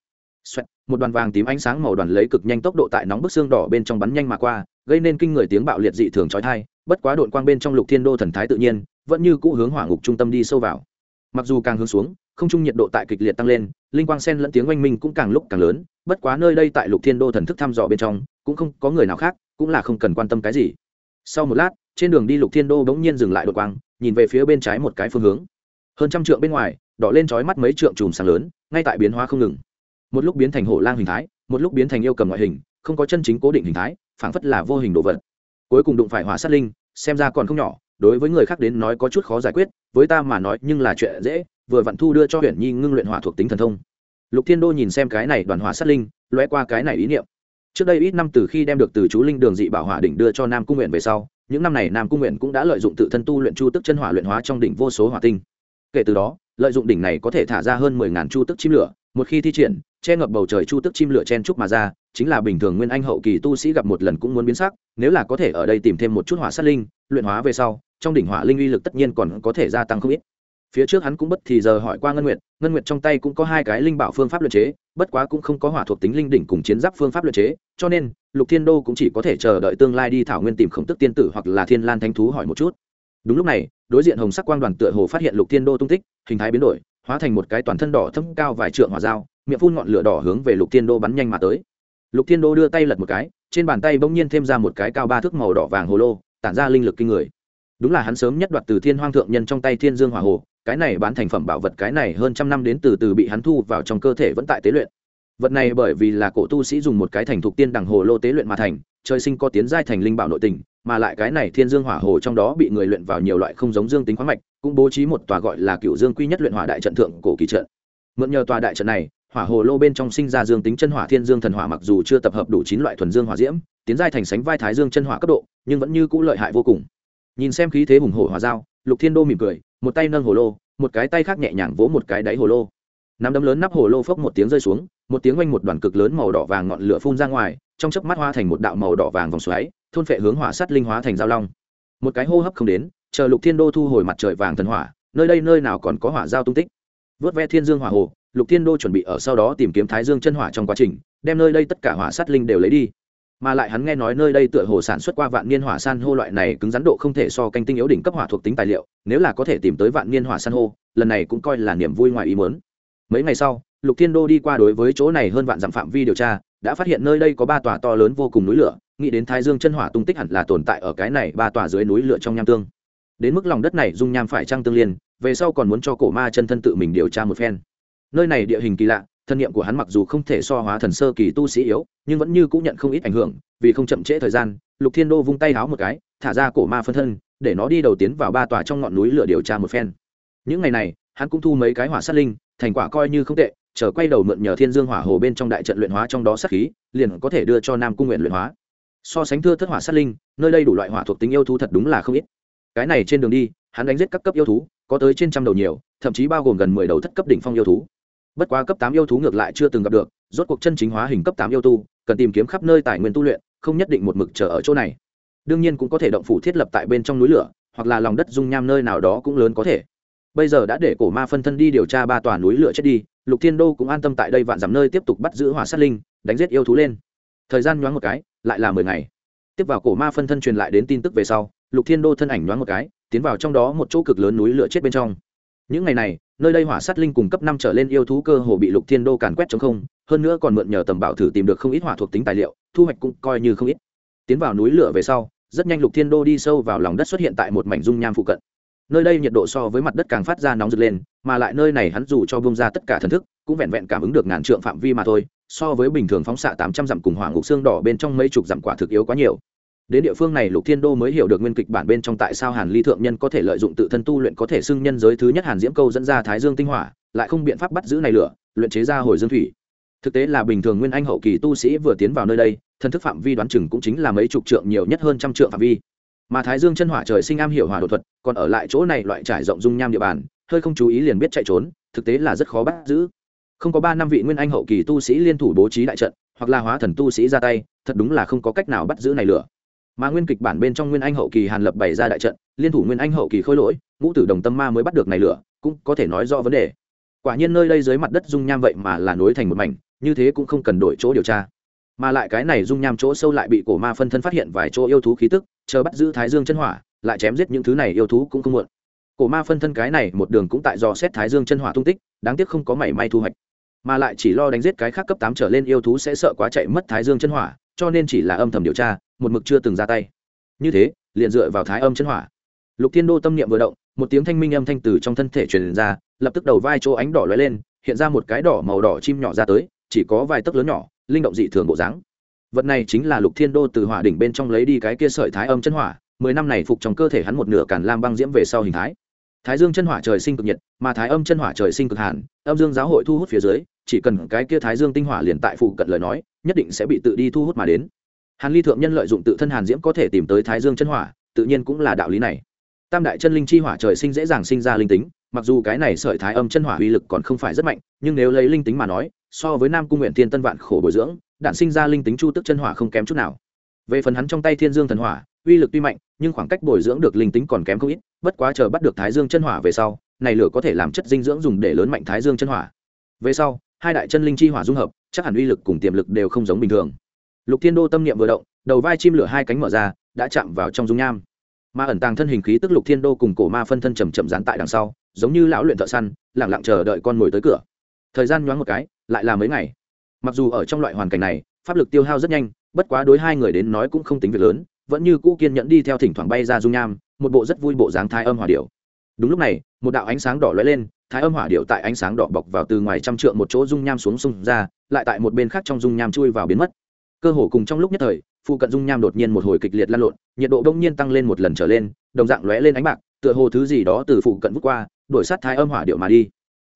Xoẹt, một đoàn vàng tím ánh sáng màu đoàn lấy cực nhanh tốc độ tại nóng bức xương đỏ bên trong bắn nhanh mà qua gây nên kinh người tiếng bạo liệt dị thường chói tai. bất quá độn quang bên trong lục thiên đô thần thái tự nhiên vẫn như cũ hướng hỏa ngục trung tâm đi sâu vào. Mặc dù càng hướng xuống không trung nhiệt độ tại kịch liệt tăng lên linh quang sen lẫn tiếng oanh minh cũng càng lúc càng lớn bất quá nơi đây tại lục thiên đô thần thức thăm dò bên trong cũng không có người nào khác cũng là không cần quan tâm cái gì. Sau một lát trên đường đi lục thiên đô bỗng nhiên dừng lại đột quang nhìn về phía bên trái một cái phương hướng. Hơn trăm trượng bên ngoài đỏ lên chói mắt mấy trượng chùm sáng lớn ngay tại biến hóa không ngừng một lúc biến thành hổ lang hình thái, một lúc biến thành yêu cầm ngoại hình, không có chân chính cố định hình thái, phảng phất là vô hình đồ vật. Cuối cùng đụng phải hỏa sát linh, xem ra còn không nhỏ, đối với người khác đến nói có chút khó giải quyết, với ta mà nói nhưng là chuyện dễ, vừa vặn thu đưa cho huyện nhi ngưng luyện hỏa thuộc tính thần thông. Lục thiên đô nhìn xem cái này đoàn hỏa sát linh loe qua cái này ý niệm. Trước đây ít năm từ khi đem được từ chú linh đường dị bảo hỏa đỉnh đưa cho nam cung nguyện về sau, những năm này nam cung nguyện cũng đã lợi dụng tự thân tu luyện chu tức chân hỏa luyện hóa trong đỉnh vô số hỏa tinh. Kể từ đó, lợi dụng đỉnh này có thể thả ra hơn mười ngàn chu tức chim lửa một khi thi triển, che ngập bầu trời chu tức chim lửa chen trúc mà ra, chính là bình thường nguyên anh hậu kỳ tu sĩ gặp một lần cũng muốn biến sắc, nếu là có thể ở đây tìm thêm một chút hỏa sát linh, luyện hóa về sau, trong đỉnh hỏa linh uy lực tất nhiên còn có thể gia tăng không ít. Phía trước hắn cũng bất thì giờ hỏi qua ngân nguyệt ngân nguyệt trong tay cũng có hai cái linh bảo phương pháp luyện chế, bất quá cũng không có hỏa thuộc tính linh đỉnh cùng chiến giáp phương pháp luyện chế, cho nên, lục thiên đô cũng chỉ có thể chờ đợi tương lai đi thảo nguyên tìm khổng tức tiên tử hoặc là thiên lan thánh thú hỏi một chút. Đúng lúc này, đối diện hồng sắc quang đoàn tựa hồ phát hiện lục thiên đô tung tích, hình thái biến đổi hóa thành một cái toàn thân đỏ thâm cao vài trượng hỏa dao, miệng phun ngọn lửa đỏ hướng về lục thiên đô bắn nhanh mà tới. Lục thiên đô đưa tay lật một cái, trên bàn tay bỗng nhiên thêm ra một cái cao ba thước màu đỏ vàng hồ lô, tản ra linh lực kinh người. Đúng là hắn sớm nhất đoạt từ thiên hoang thượng nhân trong tay thiên dương hỏa hồ, cái này bán thành phẩm bảo vật cái này hơn trăm năm đến từ từ bị hắn thu vào trong cơ thể vẫn tại tế luyện. Vật này bởi vì là cổ tu sĩ dùng một cái thành thục tiên đằng hồ lô tế luyện mà thành, trời sinh có tiến giai thành linh bảo nội tình, mà lại cái này thiên dương hỏa hồ trong đó bị người luyện vào nhiều loại không giống dương tính khoáng mạch cũng bố trí một tòa gọi là cựu dương quy nhất luyện hỏa đại trận thượng cổ kỳ trận. Mượn nhờ tòa đại trận này, hỏa hồ lô bên trong sinh ra dương tính chân hỏa thiên dương thần hỏa mặc dù chưa tập hợp đủ chín loại thuần dương hỏa diễm, tiến giai thành sánh vai thái dương chân hỏa cấp độ, nhưng vẫn như cũ lợi hại vô cùng. Nhìn xem khí thế hùng hổ hỏa dao lục thiên đô mỉm cười, một tay nâng hồ lô, một cái tay khác nhẹ nhàng vỗ một cái đáy hồ lô. Nắm đấm lớn nắp hồ lô phốc một tiếng rơi xuống, một tiếng oanh một đoàn cực lớn màu đỏ vàng ngọn lửa phun ra ngoài, trong chớp mắt hoa thành một đạo màu đỏ vàng vòng xoáy, thôn phệ hướng hỏa sắt linh hóa thành giao long. Một cái hô hấp không đến chờ lục thiên đô thu hồi mặt trời vàng thần hỏa, nơi đây nơi nào còn có hỏa giao tung tích. Vớt ve thiên dương hỏa hồ, lục thiên đô chuẩn bị ở sau đó tìm kiếm thái dương chân hỏa trong quá trình, đem nơi đây tất cả hỏa sắt linh đều lấy đi. Mà lại hắn nghe nói nơi đây tựa hồ sản xuất qua vạn niên hỏa san hô loại này cứng rắn độ không thể so canh tinh yếu đỉnh cấp hỏa thuộc tính tài liệu, nếu là có thể tìm tới vạn niên hỏa san hô, lần này cũng coi là niềm vui ngoài ý muốn. Mấy ngày sau, lục thiên đô đi qua đối với chỗ này hơn vạn dặm phạm vi điều tra, đã phát hiện nơi đây có ba tòa to lớn vô cùng núi lửa, nghĩ đến thái dương chân hỏa tung tích hẳn là tồn tại ở cái này ba tòa dưới núi lửa trong nham tương đến mức lòng đất này dung nham phải trăng tương liên, về sau còn muốn cho cổ ma chân thân tự mình điều tra một phen. Nơi này địa hình kỳ lạ, thân nhiệm của hắn mặc dù không thể so hóa thần sơ kỳ tu sĩ yếu, nhưng vẫn như cũng nhận không ít ảnh hưởng, vì không chậm trễ thời gian, lục thiên đô vung tay háo một cái, thả ra cổ ma phân thân, để nó đi đầu tiến vào ba tòa trong ngọn núi lửa điều tra một phen. Những ngày này, hắn cũng thu mấy cái hỏa sát linh, thành quả coi như không tệ, chờ quay đầu mượn nhờ thiên dương hỏa hồ bên trong đại trận luyện hóa trong đó sát khí, liền có thể đưa cho nam cung nguyện luyện hóa. So sánh thưa thất hỏa sát linh, nơi đây đủ loại hỏa thuộc tính yêu thú thật đúng là không ít cái này trên đường đi, hắn đánh giết các cấp yêu thú, có tới trên trăm đầu nhiều, thậm chí bao gồm gần mười đầu thất cấp đỉnh phong yêu thú. Bất quá cấp tám yêu thú ngược lại chưa từng gặp được, rốt cuộc chân chính hóa hình cấp tám yêu tu, cần tìm kiếm khắp nơi tài nguyên tu luyện, không nhất định một mực chờ ở chỗ này. Đương nhiên cũng có thể động phủ thiết lập tại bên trong núi lửa, hoặc là lòng đất dung nham nơi nào đó cũng lớn có thể. Bây giờ đã để cổ ma phân thân đi điều tra ba tòa núi lửa chết đi, lục thiên đô cũng an tâm tại đây vạn dặm nơi tiếp tục bắt giữ hỏa sát linh, đánh giết yêu thú lên. Thời gian nhoáng một cái, lại là mười ngày. Tiếp vào cổ ma phân thân truyền lại đến tin tức về sau lục thiên đô thân ảnh nhoáng một cái, tiến vào trong đó một chỗ cực lớn núi lửa chết bên trong. Những ngày này, nơi đây hỏa sát linh cùng cấp năm trở lên yêu thú cơ hồ bị lục thiên đô càn quét chống không, hơn nữa còn mượn nhờ tầm bảo thử tìm được không ít hỏa thuộc tính tài liệu, thu hoạch cũng coi như không ít. Tiến vào núi lửa về sau, rất nhanh lục thiên đô đi sâu vào lòng đất xuất hiện tại một mảnh dung nham phụ cận. Nơi đây nhiệt độ so với mặt đất càng phát ra nóng rực lên, mà lại nơi này hắn dù cho bông ra tất cả thần thức, cũng vẹn vẹn cảm ứng được ngàn trượng phạm vi mà thôi, so với bình thường phóng xạ tám trăm dặm cùng hỏa ngục xương đỏ bên trong mấy chục dặm quả thực yếu quá nhiều đến địa phương này lục thiên đô mới hiểu được nguyên kịch bản bên trong tại sao hàn ly thượng nhân có thể lợi dụng tự thân tu luyện có thể xưng nhân giới thứ nhất hàn diễm câu dẫn ra thái dương tinh hỏa, lại không biện pháp bắt giữ này lửa, luyện chế ra hồi dương thủy. Thực tế là bình thường nguyên anh hậu kỳ tu sĩ vừa tiến vào nơi đây thân thức phạm vi đoán chừng cũng chính là mấy chục trượng nhiều nhất hơn trăm trượng phạm vi. Mà thái dương chân hỏa trời sinh am hiểu hỏa đột thuật, còn ở lại chỗ này loại trải rộng dung nham địa bàn, hơi không chú ý liền biết chạy trốn, thực tế là rất khó bắt giữ. Không có ba năm vị nguyên anh hậu kỳ tu sĩ liên thủ bố trí đại trận, hoặc là hóa thần tu sĩ ra tay, thật đúng là không có cách nào bắt giữ này lửa mà nguyên kịch bản bên trong nguyên anh hậu kỳ hàn lập bày ra đại trận, liên thủ nguyên anh hậu kỳ khôi lỗi, ngũ tử đồng tâm ma mới bắt được này lửa, cũng có thể nói rõ vấn đề. Quả nhiên nơi đây dưới mặt đất dung nham vậy mà là nối thành một mảnh, như thế cũng không cần đổi chỗ điều tra. Mà lại cái này dung nham chỗ sâu lại bị cổ ma phân thân phát hiện vài chỗ yêu thú khí tức, chờ bắt giữ thái dương chân hỏa, lại chém giết những thứ này yêu thú cũng không muộn. Cổ ma phân thân cái này một đường cũng tại dò xét thái dương chân hỏa tung tích, đáng tiếc không có mảy may thu hoạch. Mà lại chỉ lo đánh giết cái khác cấp tám trở lên yêu thú sẽ sợ quá chạy mất thái dương chân hỏa cho nên chỉ là âm thầm điều tra, một mực chưa từng ra tay. Như thế, liền dựa vào thái âm chân hỏa. Lục thiên đô tâm niệm vừa động, một tiếng thanh minh âm thanh từ trong thân thể truyền ra, lập tức đầu vai chỗ ánh đỏ lóe lên, hiện ra một cái đỏ màu đỏ chim nhỏ ra tới, chỉ có vài tấc lớn nhỏ, linh động dị thường bộ dáng. Vật này chính là lục thiên đô từ hỏa đỉnh bên trong lấy đi cái kia sợi thái âm chân hỏa, mười năm này phục trong cơ thể hắn một nửa càn lam băng diễm về sau hình thái. Thái dương chân hỏa trời sinh cực nhiệt, mà thái âm chân hỏa trời sinh cực hàn, âm dương giáo hội thu hút phía dưới, chỉ cần cái kia thái dương tinh hỏa liền tại phụ cận lời nói nhất định sẽ bị tự đi thu hút mà đến. Hàn ly thượng nhân lợi dụng tự thân hàn diễm có thể tìm tới thái dương chân hỏa, tự nhiên cũng là đạo lý này. Tam đại chân linh chi hỏa trời sinh dễ dàng sinh ra linh tính, mặc dù cái này sợi thái âm chân hỏa uy lực còn không phải rất mạnh, nhưng nếu lấy linh tính mà nói, so với nam cung nguyện thiên tân vạn khổ bồi dưỡng, đạn sinh ra linh tính chu tức chân hỏa không kém chút nào. Về phần hắn trong tay thiên dương thần hỏa, uy lực tuy mạnh, nhưng khoảng cách bồi dưỡng được linh tính còn kém không ít, bất quá chờ bắt được thái dương chân hỏa về sau, này lửa có thể làm chất dinh dưỡng dùng để lớn mạnh thái dương chân hỏa. Về sau, hai đại chân linh chi hỏa dung hợp chắc hẳn uy lực cùng tiềm lực đều không giống bình thường. Lục thiên đô tâm niệm vừa động, đầu vai chim lửa hai cánh mở ra, đã chạm vào trong dung nham. Mà ẩn tàng thân hình khí tức lục thiên đô cùng cổ ma phân thân chầm chậm dán tại đằng sau, giống như lão luyện thợ săn lẳng lặng chờ đợi con mồi tới cửa. Thời gian nhoáng một cái, lại là mấy ngày. Mặc dù ở trong loại hoàn cảnh này, pháp lực tiêu hao rất nhanh, bất quá đối hai người đến nói cũng không tính việc lớn, vẫn như cũ kiên nhẫn đi theo thỉnh thoảng bay ra dung nham, một bộ rất vui bộ dáng thai âm hòa điệu đúng lúc này, một đạo ánh sáng đỏ lóe lên thái âm hỏa điệu tại ánh sáng đỏ bọc vào từ ngoài trăm trượng một chỗ dung nham xuống sông ra, lại tại một bên khác trong dung nham chui vào biến mất. Cơ hồ cùng trong lúc nhất thời, phụ cận dung nham đột nhiên một hồi kịch liệt lan lộn, nhiệt độ đông nhiên tăng lên một lần trở lên, đồng dạng lóe lên ánh bạc, tựa hồ thứ gì đó từ phụ cận vút qua, đuổi sát thái âm hỏa điệu mà đi.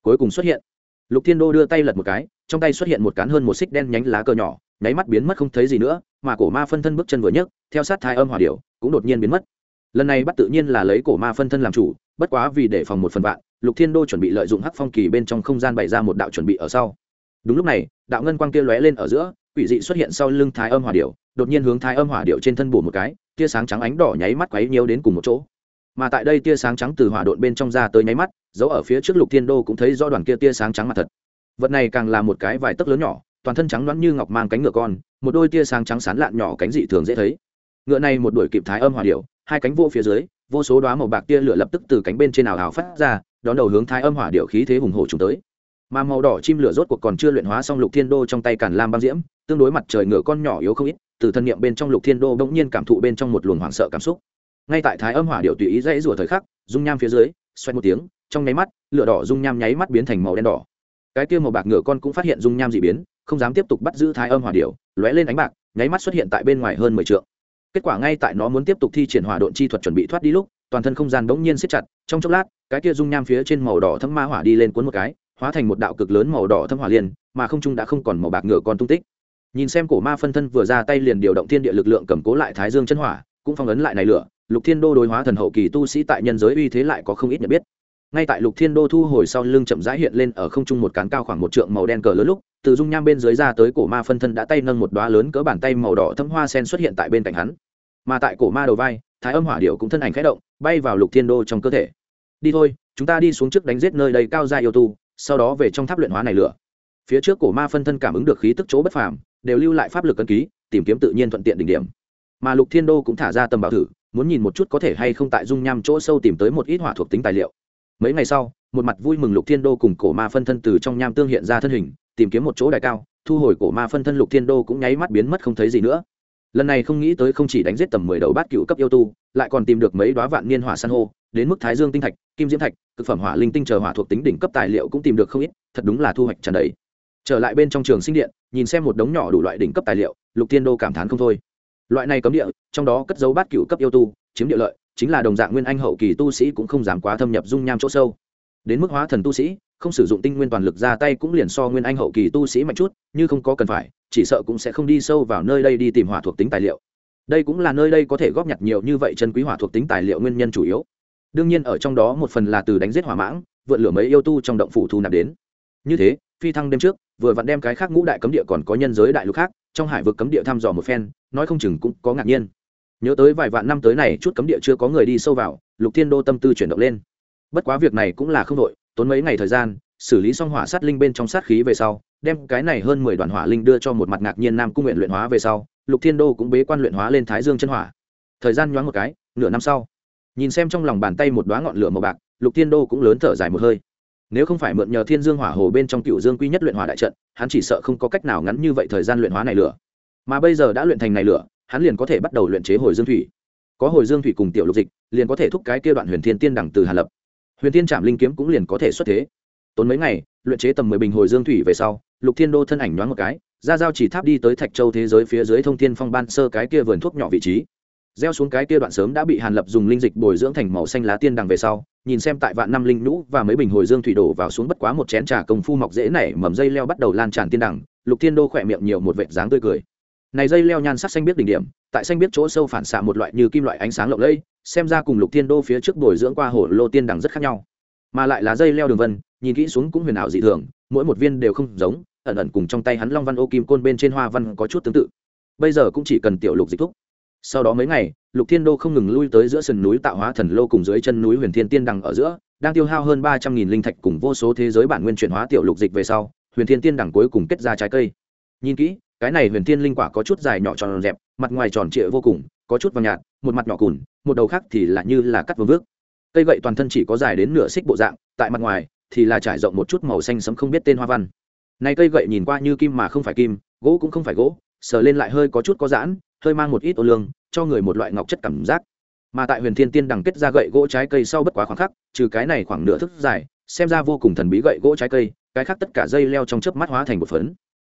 Cuối cùng xuất hiện. Lục thiên đô đưa tay lật một cái, trong tay xuất hiện một cán hơn một xích đen nhánh lá cờ nhỏ, nháy mắt biến mất không thấy gì nữa, mà cổ ma phân thân bước chân vừa nhấc, theo sát thái âm hỏa điệu cũng đột nhiên biến mất. Lần này bắt tự nhiên là lấy cổ ma phân thân làm chủ, bất quá vì để phòng một phần vạn lục thiên đô chuẩn bị lợi dụng hắc phong kỳ bên trong không gian bày ra một đạo chuẩn bị ở sau. Đúng lúc này, đạo ngân quang kia lóe lên ở giữa, quỷ dị xuất hiện sau lưng thái âm hỏa điệu đột nhiên hướng thái âm hỏa điệu trên thân bổ một cái, tia sáng trắng ánh đỏ nháy mắt quấy nhiều đến cùng một chỗ. Mà tại đây tia sáng trắng từ hỏa độn bên trong ra tới nháy mắt, dấu ở phía trước lục thiên đô cũng thấy do đoàn kia tia sáng trắng mặt thật. Vật này càng là một cái vài tấc lớn nhỏ, toàn thân trắng loãng như ngọc mang cánh ngựa con, một đôi tia sáng trắng sán lạn nhỏ cánh dị thường dễ thấy. Ngựa này một đuổi kịp thái âm hỏa điệu hai cánh vô phía dưới vô số đoá màu bạc tia lửa lập tức từ cánh bên trên ảo ảo phát ra, đón đầu hướng thái âm hỏa điệu khí thế hùng hổ trùng tới. Mà màu đỏ chim lửa rốt cuộc còn chưa luyện hóa xong lục thiên đô trong tay càn lam băng diễm, tương đối mặt trời ngựa con nhỏ yếu không ít, từ thân niệm bên trong lục thiên đô bỗng nhiên cảm thụ bên trong một luồng hoảng sợ cảm xúc. Ngay tại thái âm hỏa điệu tùy ý dãy rủa thời khắc, dung nham phía dưới xoay một tiếng, trong nháy mắt, lửa đỏ dung nham nháy mắt biến thành màu đen đỏ. Cái kia màu bạc ngựa con cũng phát hiện dung nham dị biến, không dám tiếp tục bắt giữ thái âm hỏa điệu, lóe lên ánh bạc, nháy mắt xuất hiện tại bên ngoài hơn mười trượng kết quả ngay tại nó muốn tiếp tục thi triển hỏa độn chi thuật chuẩn bị thoát đi lúc, toàn thân không gian bỗng nhiên siết chặt, trong chốc lát, cái kia dung nham phía trên màu đỏ thấm ma hỏa đi lên cuốn một cái, hóa thành một đạo cực lớn màu đỏ thâm hỏa liền mà không trung đã không còn màu bạc ngựa con tung tích. Nhìn xem cổ ma phân thân vừa ra tay liền điều động thiên địa lực lượng cầm cố lại thái dương chân hỏa, cũng phong ấn lại này lửa, lục thiên đô đối hóa thần hậu kỳ tu sĩ tại nhân giới uy thế lại có không ít nhận biết. Ngay tại lục thiên đô thu hồi sau lưng chậm rãi hiện lên ở không trung một cán cao khoảng một trượng màu đen cờ lớn lúc, từ dung nham bên dưới ra tới cổ ma phân thân đã tay nâng một đoá lớn cỡ bàn tay màu đỏ thâm hoa sen xuất hiện tại bên cạnh hắn mà tại cổ ma đầu vai, thái âm hỏa điệu cũng thân ảnh khẽ động, bay vào lục thiên đô trong cơ thể. Đi thôi, chúng ta đi xuống trước đánh giết nơi đây cao gia yêu tu, sau đó về trong tháp luyện hóa này lửa. Phía trước cổ ma phân thân cảm ứng được khí tức chỗ bất phàm, đều lưu lại pháp lực cân ký, tìm kiếm tự nhiên thuận tiện đỉnh điểm. Mà lục thiên đô cũng thả ra tầm bảo thử, muốn nhìn một chút có thể hay không tại dung nham chỗ sâu tìm tới một ít hỏa thuộc tính tài liệu. Mấy ngày sau, một mặt vui mừng lục thiên đô cùng cổ ma phân thân từ trong nham tương hiện ra thân hình, tìm kiếm một chỗ đài cao, thu hồi cổ ma phân thân lục thiên đô cũng nháy mắt biến mất không thấy gì nữa lần này không nghĩ tới không chỉ đánh giết tầm mười đầu bát cựu cấp yêu tu, lại còn tìm được mấy đoá vạn niên hỏa san hô, đến mức thái dương tinh thạch, kim diễm thạch thực phẩm hỏa linh tinh chờ hỏa thuộc tính đỉnh cấp tài liệu cũng tìm được không ít, thật đúng là thu hoạch trần đấy trở lại bên trong trường sinh điện, nhìn xem một đống nhỏ đủ loại đỉnh cấp tài liệu, lục tiên đô cảm thán không thôi. Loại này cấm địa, trong đó cất dấu bát cựu cấp yêu tu, chiếm địa lợi, chính là đồng dạng nguyên anh hậu kỳ tu sĩ cũng không dám quá thâm nhập dung nham chỗ sâu đến mức hóa thần tu sĩ, không sử dụng tinh nguyên toàn lực ra tay cũng liền so nguyên anh hậu kỳ tu sĩ mạnh chút, như không có cần phải, chỉ sợ cũng sẽ không đi sâu vào nơi đây đi tìm hỏa thuộc tính tài liệu. Đây cũng là nơi đây có thể góp nhặt nhiều như vậy chân quý hỏa thuộc tính tài liệu nguyên nhân chủ yếu. Đương nhiên ở trong đó một phần là từ đánh giết hỏa mãng, vượt lửa mấy yêu tu trong động phủ thu nạp đến. Như thế, phi thăng đêm trước, vừa vặn đem cái khác ngũ đại cấm địa còn có nhân giới đại lục khác, trong hải vực cấm địa thăm dò một phen, nói không chừng cũng có ngạc nhiên. Nhớ tới vài vạn năm tới này, chút cấm địa chưa có người đi sâu vào, lục thiên đô tâm tư chuyển động lên bất quá việc này cũng là không đội tốn mấy ngày thời gian, xử lý xong hỏa sát linh bên trong sát khí về sau, đem cái này hơn mười đoàn hỏa linh đưa cho một mặt ngạc nhiên nam cung nguyện luyện hóa về sau, lục thiên đô cũng bế quan luyện hóa lên thái dương chân hỏa. Thời gian nhoáng một cái, nửa năm sau, nhìn xem trong lòng bàn tay một đoá ngọn lửa màu bạc, lục thiên đô cũng lớn thở dài một hơi. Nếu không phải mượn nhờ thiên dương hỏa hồ bên trong cựu dương quy nhất luyện hỏa đại trận, hắn chỉ sợ không có cách nào ngắn như vậy thời gian luyện hóa này lửa. Mà bây giờ đã luyện thành này lửa, hắn liền có thể bắt đầu luyện chế hồi dương thủy. Có hồi dương thủy cùng tiểu lục dịch, liền có thể thúc cái kia đoạn huyền thiên tiên đẳng từ hàn lập huyền thiên trạm linh kiếm cũng liền có thể xuất thế. Tốn mấy ngày, luyện chế tầm mười bình hồi dương thủy về sau, lục thiên đô thân ảnh nhoáng một cái, ra giao chỉ tháp đi tới thạch châu thế giới phía dưới thông thiên phong ban sơ cái kia vườn thuốc nhỏ vị trí. Gieo xuống cái kia đoạn sớm đã bị hàn lập dùng linh dịch bồi dưỡng thành màu xanh lá tiên đằng về sau, nhìn xem tại vạn năm linh nhũ và mấy bình hồi dương thủy đổ vào xuống bất quá một chén trà công phu mọc dễ nảy mầm dây leo bắt đầu lan tràn tiên đằng, lục thiên đô khỏe miệng nhiều một vệt dáng tươi cười này dây leo nhan sắc xanh biết đỉnh điểm, tại xanh biết chỗ sâu phản xạ một loại như kim loại ánh sáng lộng lẫy, xem ra cùng lục thiên đô phía trước bồi dưỡng qua hồ lô tiên đằng rất khác nhau. Mà lại là dây leo đường vân, nhìn kỹ xuống cũng huyền ảo dị thường, mỗi một viên đều không giống, ẩn ẩn cùng trong tay hắn long văn ô kim côn bên trên hoa văn có chút tương tự. Bây giờ cũng chỉ cần tiểu lục dịch thúc. Sau đó mấy ngày, lục thiên đô không ngừng lui tới giữa sườn núi tạo hóa thần lô cùng dưới chân núi huyền thiên tiên đằng ở giữa, đang tiêu hao hơn ba trăm nghìn linh thạch cùng vô số thế giới bản nguyên chuyển hóa tiểu lục dịch về sau, huyền thiên tiên đằng cuối cùng kết ra trái cây. Nhìn kỹ cái này huyền thiên linh quả có chút dài nhỏ tròn dẹp, mặt ngoài tròn trịa vô cùng, có chút vàng nhạt, một mặt nhỏ cùn, một đầu khác thì là như là cắt vương vước. Cây gậy toàn thân chỉ có dài đến nửa xích bộ dạng, tại mặt ngoài thì là trải rộng một chút màu xanh sẫm không biết tên hoa văn. Này cây gậy nhìn qua như kim mà không phải kim, gỗ cũng không phải gỗ, sờ lên lại hơi có chút có giãn, hơi mang một ít ô lương, cho người một loại ngọc chất cảm giác. Mà tại huyền thiên tiên đằng kết ra gậy gỗ trái cây sau bất quá khoảng khắc, trừ cái này khoảng nửa thức dài, xem ra vô cùng thần bí gậy gỗ trái cây, cái khác tất cả dây leo trong chớp mắt hóa thành một phấn.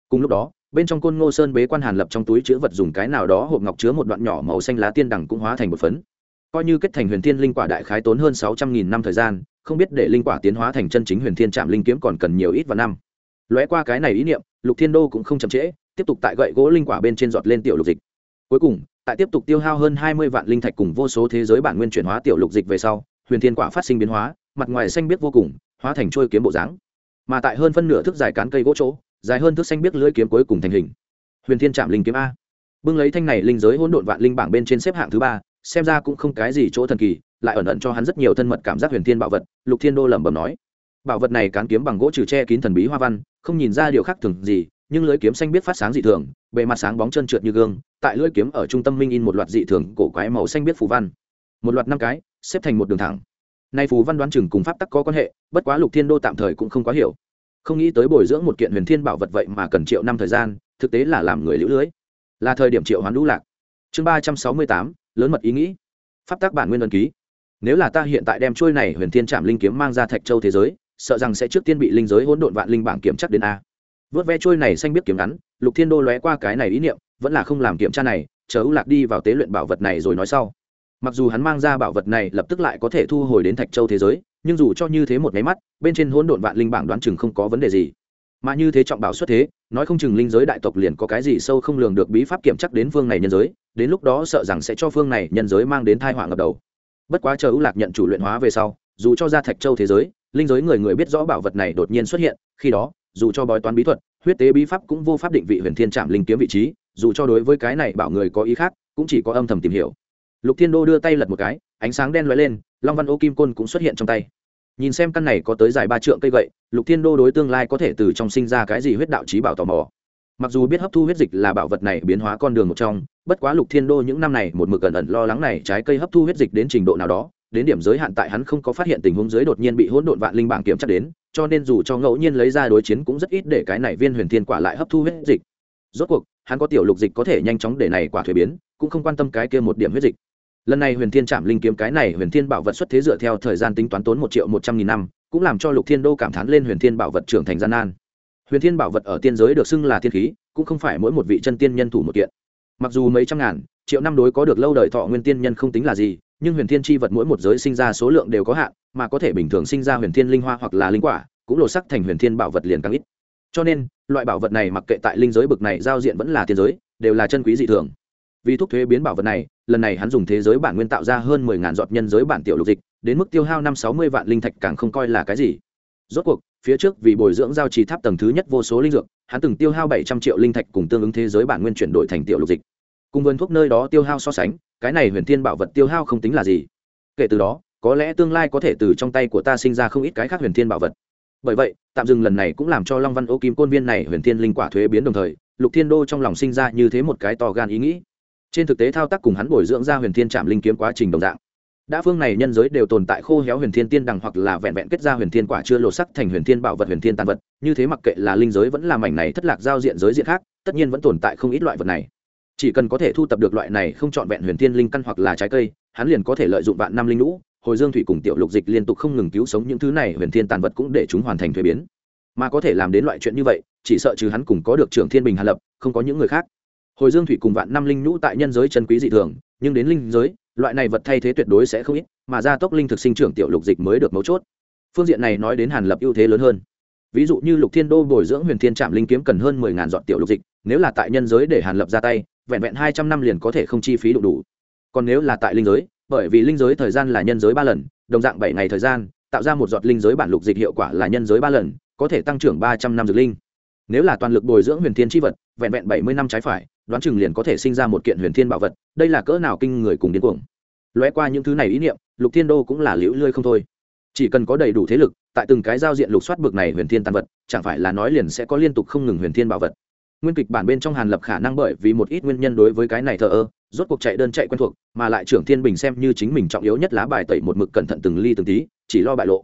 Cùng lúc đó bên trong côn ngô sơn bế quan hàn lập trong túi chứa vật dùng cái nào đó hộp ngọc chứa một đoạn nhỏ màu xanh lá tiên đằng cũng hóa thành một phấn. Coi như kết thành huyền thiên linh quả đại khái tốn hơn sáu trăm nghìn năm thời gian, không biết để linh quả tiến hóa thành chân chính huyền thiên trạm linh kiếm còn cần nhiều ít và năm. Lóe qua cái này ý niệm, lục thiên đô cũng không chậm trễ, tiếp tục tại gậy gỗ linh quả bên trên giọt lên tiểu lục dịch. Cuối cùng, tại tiếp tục tiêu hao hơn hai mươi vạn linh thạch cùng vô số thế giới bản nguyên chuyển hóa tiểu lục dịch về sau, huyền thiên quả phát sinh biến hóa, mặt ngoài xanh biết vô cùng, hóa thành trôi kiếm bộ dáng. Mà tại hơn phân nửa thước dài cán cây gỗ chỗ dài hơn thước xanh biết lưỡi kiếm cuối cùng thành hình. Huyền thiên trạm linh kiếm a. Bưng lấy thanh này linh giới hỗn độn vạn linh bảng bên trên xếp hạng thứ ba, xem ra cũng không cái gì chỗ thần kỳ, lại ẩn ẩn cho hắn rất nhiều thân mật cảm giác huyền thiên bảo vật, lục thiên đô lẩm bẩm nói. Bảo vật này cán kiếm bằng gỗ trừ che kín thần bí hoa văn, không nhìn ra điều khác thường gì, nhưng lưỡi kiếm xanh biết phát sáng dị thường, bề mặt sáng bóng chân trượt như gương, tại lưỡi kiếm ở trung tâm minh in một loạt dị thường cổ quái màu xanh biết phù văn. Một loạt năm cái, xếp thành một đường thẳng. Nay phù văn đoán chừng cùng pháp tắc có quan hệ, bất quá lục thiên đô tạm thời cũng không quá hiểu không nghĩ tới bồi dưỡng một kiện huyền thiên bảo vật vậy mà cần triệu năm thời gian, thực tế là làm người lũ lưới. Là thời điểm triệu hoán lũ lạc. Chương ba trăm sáu mươi tám, lớn mật ý nghĩ. Pháp tác bản nguyên đơn ký. Nếu là ta hiện tại đem trôi này huyền thiên trạm linh kiếm mang ra thạch châu thế giới, sợ rằng sẽ trước tiên bị linh giới hỗn độn vạn linh bảng kiểm chắc đến a. Vớt ve trôi này xanh biết kiếm ngắn, lục thiên đô lóe qua cái này ý niệm, vẫn là không làm kiểm tra này, chờ ưu lạc đi vào tế luyện bảo vật này rồi nói sau. Mặc dù hắn mang ra bảo vật này lập tức lại có thể thu hồi đến thạch châu thế giới nhưng dù cho như thế một máy mắt, bên trên hỗn độn vạn linh bảng đoán chừng không có vấn đề gì. Mà như thế trọng bảo xuất thế, nói không chừng linh giới đại tộc liền có cái gì sâu không lường được bí pháp kiểm chắc đến phương này nhân giới, đến lúc đó sợ rằng sẽ cho phương này nhân giới mang đến thai họa ngập đầu. Bất quá chờ ưu lạc nhận chủ luyện hóa về sau, dù cho ra thạch châu thế giới, linh giới người người biết rõ bảo vật này đột nhiên xuất hiện, khi đó, dù cho bói toán bí thuật, huyết tế bí pháp cũng vô pháp định vị huyền thiên trạm linh kiếm vị trí, dù cho đối với cái này bảo người có ý khác, cũng chỉ có âm thầm tìm hiểu. Lục thiên đô đưa tay lật một cái ánh sáng đen lóe lên, long văn ô kim côn cũng xuất hiện trong tay. Nhìn xem căn này có tới dài ba trượng cây gậy, lục thiên đô đối tương lai có thể từ trong sinh ra cái gì huyết đạo trí bảo tò mò. Mặc dù biết hấp thu huyết dịch là bảo vật này biến hóa con đường một trong, bất quá lục thiên đô những năm này một mực ẩn ẩn lo lắng này trái cây hấp thu huyết dịch đến trình độ nào đó, đến điểm giới hạn tại hắn không có phát hiện tình huống dưới đột nhiên bị hỗn độn vạn linh bảng kiểm tra đến, cho nên dù cho ngẫu nhiên lấy ra đối chiến cũng rất ít để cái này viên huyền thiên quả lại hấp thu huyết dịch. Rốt cuộc, hắn có tiểu lục dịch có thể nhanh chóng để này quả thuế biến, cũng không quan tâm cái kia một điểm huyết dịch lần này huyền thiên chạm linh kiếm cái này huyền thiên bảo vật xuất thế dựa theo thời gian tính toán tốn một triệu một trăm nghìn năm, cũng làm cho lục thiên đô cảm thán lên huyền thiên bảo vật trưởng thành gian nan. Huyền thiên bảo vật ở tiên giới được xưng là thiên khí, cũng không phải mỗi một vị chân tiên nhân thủ một kiện. Mặc dù mấy trăm ngàn, triệu năm đối có được lâu đời thọ nguyên tiên nhân không tính là gì, nhưng huyền thiên chi vật mỗi một giới sinh ra số lượng đều có hạn, mà có thể bình thường sinh ra huyền thiên linh hoa hoặc là linh quả, cũng lột sắc thành huyền thiên bảo vật liền càng ít. Cho nên, loại bảo vật này mặc kệ tại linh giới bực này giao diện vẫn là thiên giới, đều là chân quý dị thường vì thuốc thuế biến bảo vật này, lần này hắn dùng thế giới bản nguyên tạo ra hơn mười ngàn giọt nhân giới bản tiểu lục dịch, đến mức tiêu hao năm sáu mươi vạn linh thạch càng không coi là cái gì. Rốt cuộc, phía trước vì bồi dưỡng giao trì tháp tầng thứ nhất vô số linh dược, hắn từng tiêu hao bảy trăm triệu linh thạch cùng tương ứng thế giới bản nguyên chuyển đổi thành tiểu lục dịch. Cùng vườn thuốc nơi đó tiêu hao so sánh, cái này huyền thiên bảo vật tiêu hao không tính là gì. Kể từ đó, có lẽ tương lai có thể từ trong tay của ta sinh ra không ít cái khác huyền thiên bảo vật. Bởi vậy, tạm dừng lần này cũng làm cho long văn ô kim côn viên này huyền thiên linh quả thuế biến đồng thời, lục thiên đô trong lòng sinh ra như thế một cái to gan ý nghĩ trên thực tế thao tác cùng hắn bồi dưỡng ra huyền thiên trạm linh kiếm quá trình đồng dạng. Đã phương này nhân giới đều tồn tại khô héo huyền thiên tiên đằng hoặc là vẹn vẹn kết ra huyền thiên quả chưa lột sắc thành huyền thiên bảo vật, huyền thiên tàn vật. Như thế mặc kệ là linh giới vẫn là mảnh này thất lạc giao diện giới diện khác, tất nhiên vẫn tồn tại không ít loại vật này. Chỉ cần có thể thu tập được loại này không trọn vẹn huyền thiên linh căn hoặc là trái cây, hắn liền có thể lợi dụng vạn năm linh lũ, hồi dương thủy cùng tiểu lục dịch liên tục không ngừng cứu sống những thứ này, huyền thiên tàn vật cũng để chúng hoàn thành thuế biến. Mà có thể làm đến loại chuyện như vậy, chỉ sợ trừ hắn cùng có được trưởng thiên bình hàn lập, không có những người khác hồi dương thủy cùng vạn năm linh nhũ tại nhân giới chân quý dị thường, nhưng đến linh giới, loại này vật thay thế tuyệt đối sẽ không ít, mà gia tốc linh thực sinh trưởng tiểu lục dịch mới được mấu chốt. Phương diện này nói đến hàn lập ưu thế lớn hơn. Ví dụ như lục thiên đô bồi dưỡng huyền thiên trạm linh kiếm cần hơn mười ngàn dọn tiểu lục dịch, nếu là tại nhân giới để hàn lập ra tay, vẹn vẹn hai trăm năm liền có thể không chi phí đủ đủ. Còn nếu là tại linh giới, bởi vì linh giới thời gian là nhân giới ba lần, đồng dạng bảy ngày thời gian, tạo ra một giọt linh giới bản lục dịch hiệu quả là nhân giới ba lần, có thể tăng trưởng ba trăm năm dược linh. Nếu là toàn lực bồi dưỡng huyền thiên tri vật, vẹn vẹn bảy mươi năm trái phải đoán chừng liền có thể sinh ra một kiện huyền thiên bảo vật, đây là cỡ nào kinh người cùng điên cuồng. Lóe qua những thứ này ý niệm, lục thiên đô cũng là liễu lươi không thôi. Chỉ cần có đầy đủ thế lực, tại từng cái giao diện lục soát bực này huyền thiên tàn vật, chẳng phải là nói liền sẽ có liên tục không ngừng huyền thiên bảo vật. Nguyên kịch bản bên trong hàn lập khả năng bởi vì một ít nguyên nhân đối với cái này thờ ơ, rốt cuộc chạy đơn chạy quen thuộc, mà lại trưởng thiên bình xem như chính mình trọng yếu nhất lá bài tẩy một mực cẩn thận từng ly từng tí, chỉ lo bại lộ.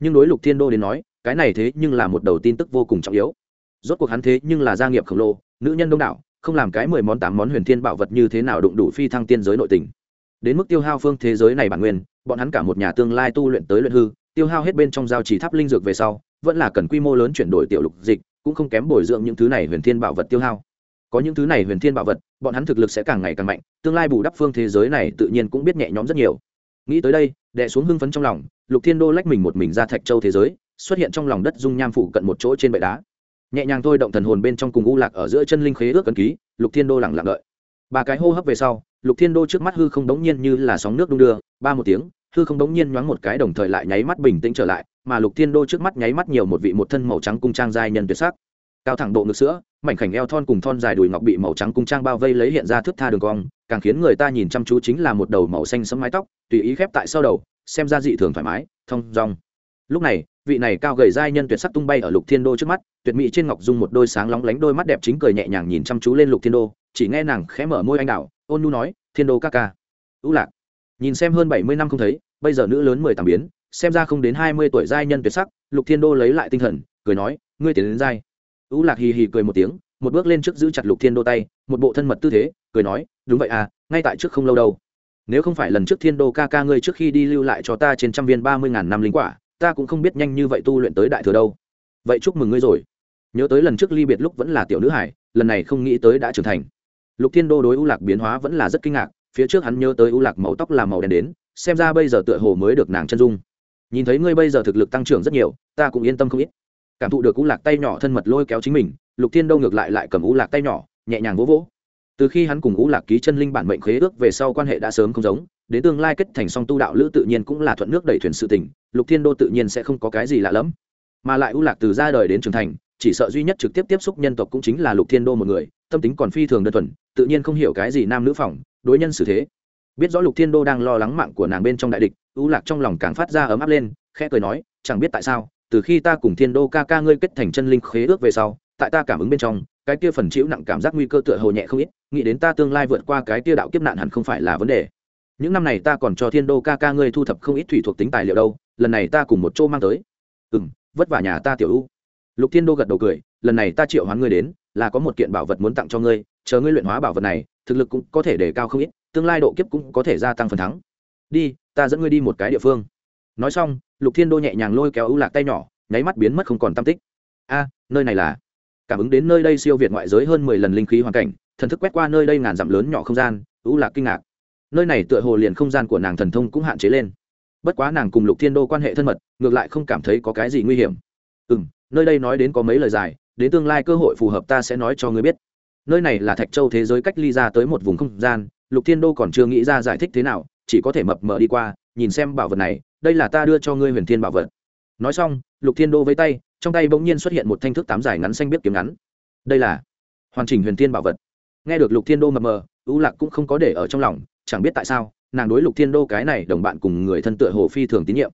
Nhưng đối lục thiên đô đến nói, cái này thế nhưng là một đầu tin tức vô cùng trọng yếu. Rốt cuộc hắn thế nhưng là gia nghiệp khổng lồ, nữ nhân đông đảo không làm cái mười món tám món huyền thiên bảo vật như thế nào đụng đủ phi thăng tiên giới nội tình. Đến mức tiêu hao phương thế giới này bản nguyên, bọn hắn cả một nhà tương lai tu luyện tới luyện hư, tiêu hao hết bên trong giao chỉ tháp linh dược về sau, vẫn là cần quy mô lớn chuyển đổi tiểu lục dịch, cũng không kém bồi dưỡng những thứ này huyền thiên bảo vật tiêu hao. Có những thứ này huyền thiên bảo vật, bọn hắn thực lực sẽ càng ngày càng mạnh, tương lai bù đắp phương thế giới này tự nhiên cũng biết nhẹ nhõm rất nhiều. Nghĩ tới đây đệ xuống hưng phấn trong lòng, lục thiên đô lách mình một mình ra thạch châu thế giới, xuất hiện trong lòng đất dung nham phủ cận một chỗ trên bệ đá nhẹ nhàng thôi động thần hồn bên trong cùng u lạc ở giữa chân linh khế ước cần ký, lục thiên đô lẳng lặng đợi. Ba cái hô hấp về sau, lục thiên đô trước mắt hư không đống nhiên như là sóng nước đung đưa, ba một tiếng, hư không đống nhiên nhoáng một cái đồng thời lại nháy mắt bình tĩnh trở lại, mà lục thiên đô trước mắt nháy mắt nhiều một vị một thân màu trắng cung trang giai nhân tuyệt sắc. Cao thẳng độ ngực sữa, mảnh khảnh eo thon cùng thon dài đùi ngọc bị màu trắng cung trang bao vây lấy hiện ra thước tha đường cong, càng khiến người ta nhìn chăm chú chính là một đầu màu xanh sẫm mái tóc, tùy ý khép tại sau đầu, xem ra dị thường thoải mái thông dong. Lúc này vị này cao gầy giai nhân tuyệt sắc tung bay ở lục thiên đô trước mắt, tuyệt mỹ trên ngọc dung một đôi sáng lóng lánh đôi mắt đẹp chính cười nhẹ nhàng nhìn chăm chú lên lục thiên đô, chỉ nghe nàng khẽ mở môi anh đạo ôn nu nói, thiên đô ca ca. Ưu lạc. Nhìn xem hơn bảy mươi năm không thấy, bây giờ nữ lớn mười tám biến, xem ra không đến hai mươi tuổi giai nhân tuyệt sắc, lục thiên đô lấy lại tinh thần, cười nói, ngươi tiến đến giai. Ưu lạc hì hì cười một tiếng, một bước lên trước giữ chặt lục thiên đô tay, một bộ thân mật tư thế, cười nói, đúng vậy à ngay tại trước không lâu đâu. Nếu không phải lần trước thiên đô ca ca ngươi trước khi đi lưu lại cho ta trên trăm viên ba mươi ngàn năm linh quả ta cũng không biết nhanh như vậy tu luyện tới đại thừa đâu. Vậy chúc mừng ngươi rồi. Nhớ tới lần trước ly biệt lúc vẫn là tiểu nữ hải, lần này không nghĩ tới đã trưởng thành. Lục thiên đô đối ưu lạc biến hóa vẫn là rất kinh ngạc, phía trước hắn nhớ tới ưu lạc màu tóc là màu đen đến, xem ra bây giờ tựa hồ mới được nàng chân dung. Nhìn thấy ngươi bây giờ thực lực tăng trưởng rất nhiều, ta cũng yên tâm không ít. Cảm thụ được ưu lạc tay nhỏ thân mật lôi kéo chính mình, lục thiên đô ngược lại lại cầm ưu lạc tay nhỏ, nhẹ nhàng vỗ vỗ. Từ khi hắn cùng ưu lạc ký chân linh bản mệnh khế ước về sau quan hệ đã sớm không giống đến tương lai kết thành song tu đạo lữ tự nhiên cũng là thuận nước đẩy thuyền sự tình, lục thiên đô tự nhiên sẽ không có cái gì lạ lẫm. Mà lại ưu lạc từ ra đời đến trưởng thành, chỉ sợ duy nhất trực tiếp tiếp xúc nhân tộc cũng chính là lục thiên đô một người, tâm tính còn phi thường đơn thuần, tự nhiên không hiểu cái gì nam nữ phỏng, đối nhân xử thế. Biết rõ lục thiên đô đang lo lắng mạng của nàng bên trong đại địch ưu lạc trong lòng càng phát ra ấm áp lên, khẽ cười nói, chẳng biết tại sao, từ khi ta cùng thiên đô ca ca ngươi kết thành chân linh khế ước về sau, tại ta cảm ứng bên trong, cái kia phần chịu nặng cảm giác nguy cơ tựa hồ nhẹ không ít, nghĩ đến ta tương lai vượt qua cái kia đạo kiếp nạn hẳn không phải là vấn đề những năm này ta còn cho thiên đô ca ca ngươi thu thập không ít thủy thuộc tính tài liệu đâu, lần này ta cùng một chỗ mang tới. Ừ m vất vả nhà ta tiểu u. Lục thiên đô gật đầu cười, lần này ta triệu hoán ngươi đến, là có một kiện bảo vật muốn tặng cho ngươi, chờ ngươi luyện hóa bảo vật này, thực lực cũng có thể đề cao không ít, tương lai độ kiếp cũng có thể gia tăng phần thắng. Đi, ta dẫn ngươi đi một cái địa phương. Nói xong, lục thiên đô nhẹ nhàng lôi kéo ưu lạc tay nhỏ, nháy mắt biến mất không còn tam tích. A, nơi này là? Cảm ứng đến nơi đây siêu việt ngoại giới hơn mười lần linh khí hoàn cảnh, thần thức quét qua nơi đây ngàn dặm lớn nhỏ không gian ưu lạc kinh ngạc nơi này tựa hồ liền không gian của nàng thần thông cũng hạn chế lên. Bất quá nàng cùng lục thiên đô quan hệ thân mật, ngược lại không cảm thấy có cái gì nguy hiểm. Ừ m nơi đây nói đến có mấy lời dài, đến tương lai cơ hội phù hợp ta sẽ nói cho ngươi biết. Nơi này là thạch châu thế giới cách ly ra tới một vùng không gian, lục thiên đô còn chưa nghĩ ra giải thích thế nào, chỉ có thể mập mờ đi qua, nhìn xem bảo vật này, đây là ta đưa cho ngươi huyền thiên bảo vật. Nói xong, lục thiên đô với tay, trong tay bỗng nhiên xuất hiện một thanh thức tám dài ngắn xanh biết kiếm ngắn. Đây là hoàn chỉnh huyền thiên bảo vật. Nghe được lục thiên đô mập mờ ưu lạc cũng không có để ở trong lòng chẳng biết tại sao, nàng đối lục thiên đô cái này đồng bạn cùng người thân tựa hồ phi thường tín nhiệm.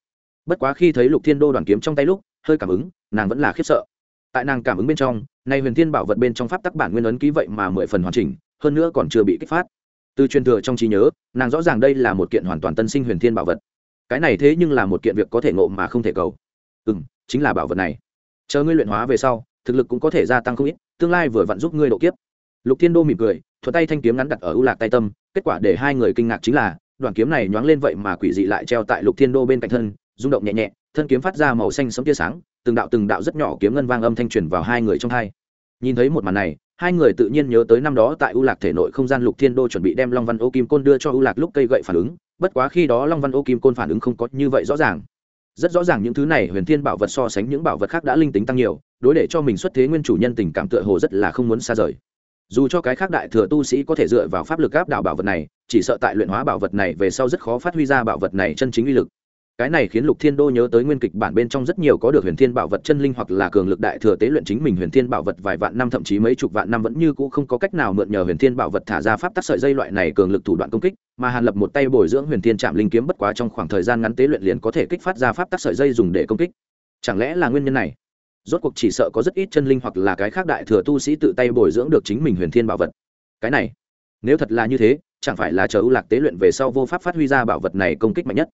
Bất quá khi thấy lục thiên đô đoàn kiếm trong tay lúc, hơi cảm ứng, nàng vẫn là khiếp sợ. Tại nàng cảm ứng bên trong, nay huyền thiên bảo vật bên trong pháp tắc bản nguyên ấn ký vậy mà mười phần hoàn chỉnh, hơn nữa còn chưa bị kích phát. Từ truyền thừa trong trí nhớ, nàng rõ ràng đây là một kiện hoàn toàn tân sinh huyền thiên bảo vật. Cái này thế nhưng là một kiện việc có thể ngộ mà không thể cầu. Ừ m chính là bảo vật này. Chờ ngươi luyện hóa về sau, thực lực cũng có thể gia tăng không ít, tương lai vừa vặn giúp ngươi độ kiếp. Lục thiên đô mỉm cười thuật tay thanh kiếm ngắn đặt ở ưu lạc tay tâm kết quả để hai người kinh ngạc chính là đoàn kiếm này nhoáng lên vậy mà quỷ dị lại treo tại lục thiên đô bên cạnh thân, rung động nhẹ nhẹ, thân kiếm phát ra màu xanh sấm tia sáng, từng đạo từng đạo rất nhỏ kiếm ngân vang âm thanh truyền vào hai người trong hai. Nhìn thấy một màn này, hai người tự nhiên nhớ tới năm đó tại u lạc thể nội không gian lục thiên đô chuẩn bị đem long văn ô kim côn đưa cho u lạc lúc cây gậy phản ứng, bất quá khi đó long văn ô kim côn phản ứng không có như vậy rõ ràng. Rất rõ ràng những thứ này huyền thiên bảo vật so sánh những bảo vật khác đã linh tính tăng nhiều, đối để cho mình xuất thế nguyên chủ nhân tình cảm tựa hồ rất là không muốn xa rời dù cho cái khác đại thừa tu sĩ có thể dựa vào pháp lực áp đảo bảo vật này, chỉ sợ tại luyện hóa bảo vật này về sau rất khó phát huy ra bảo vật này chân chính uy lực. Cái này khiến lục thiên đô nhớ tới nguyên kịch bản bên trong rất nhiều có được huyền thiên bảo vật chân linh hoặc là cường lực đại thừa tế luyện chính mình huyền thiên bảo vật vài vạn năm, thậm chí mấy chục vạn năm vẫn như cũ không có cách nào mượn nhờ huyền thiên bảo vật thả ra pháp tắc sợi dây loại này cường lực thủ đoạn công kích, mà hàn lập một tay bồi dưỡng huyền thiên chạm linh kiếm bất quá trong khoảng thời gian ngắn tế luyện liền có thể kích phát ra pháp tắc sợi dây dùng để công kích. Chẳng lẽ là nguyên nhân này? Rốt cuộc chỉ sợ có rất ít chân linh hoặc là cái khác đại thừa tu sĩ tự tay bồi dưỡng được chính mình huyền thiên bảo vật. Cái này nếu thật là như thế chẳng phải là chờ ưu lạc tế luyện về sau vô pháp phát huy ra bảo vật này công kích mạnh nhất.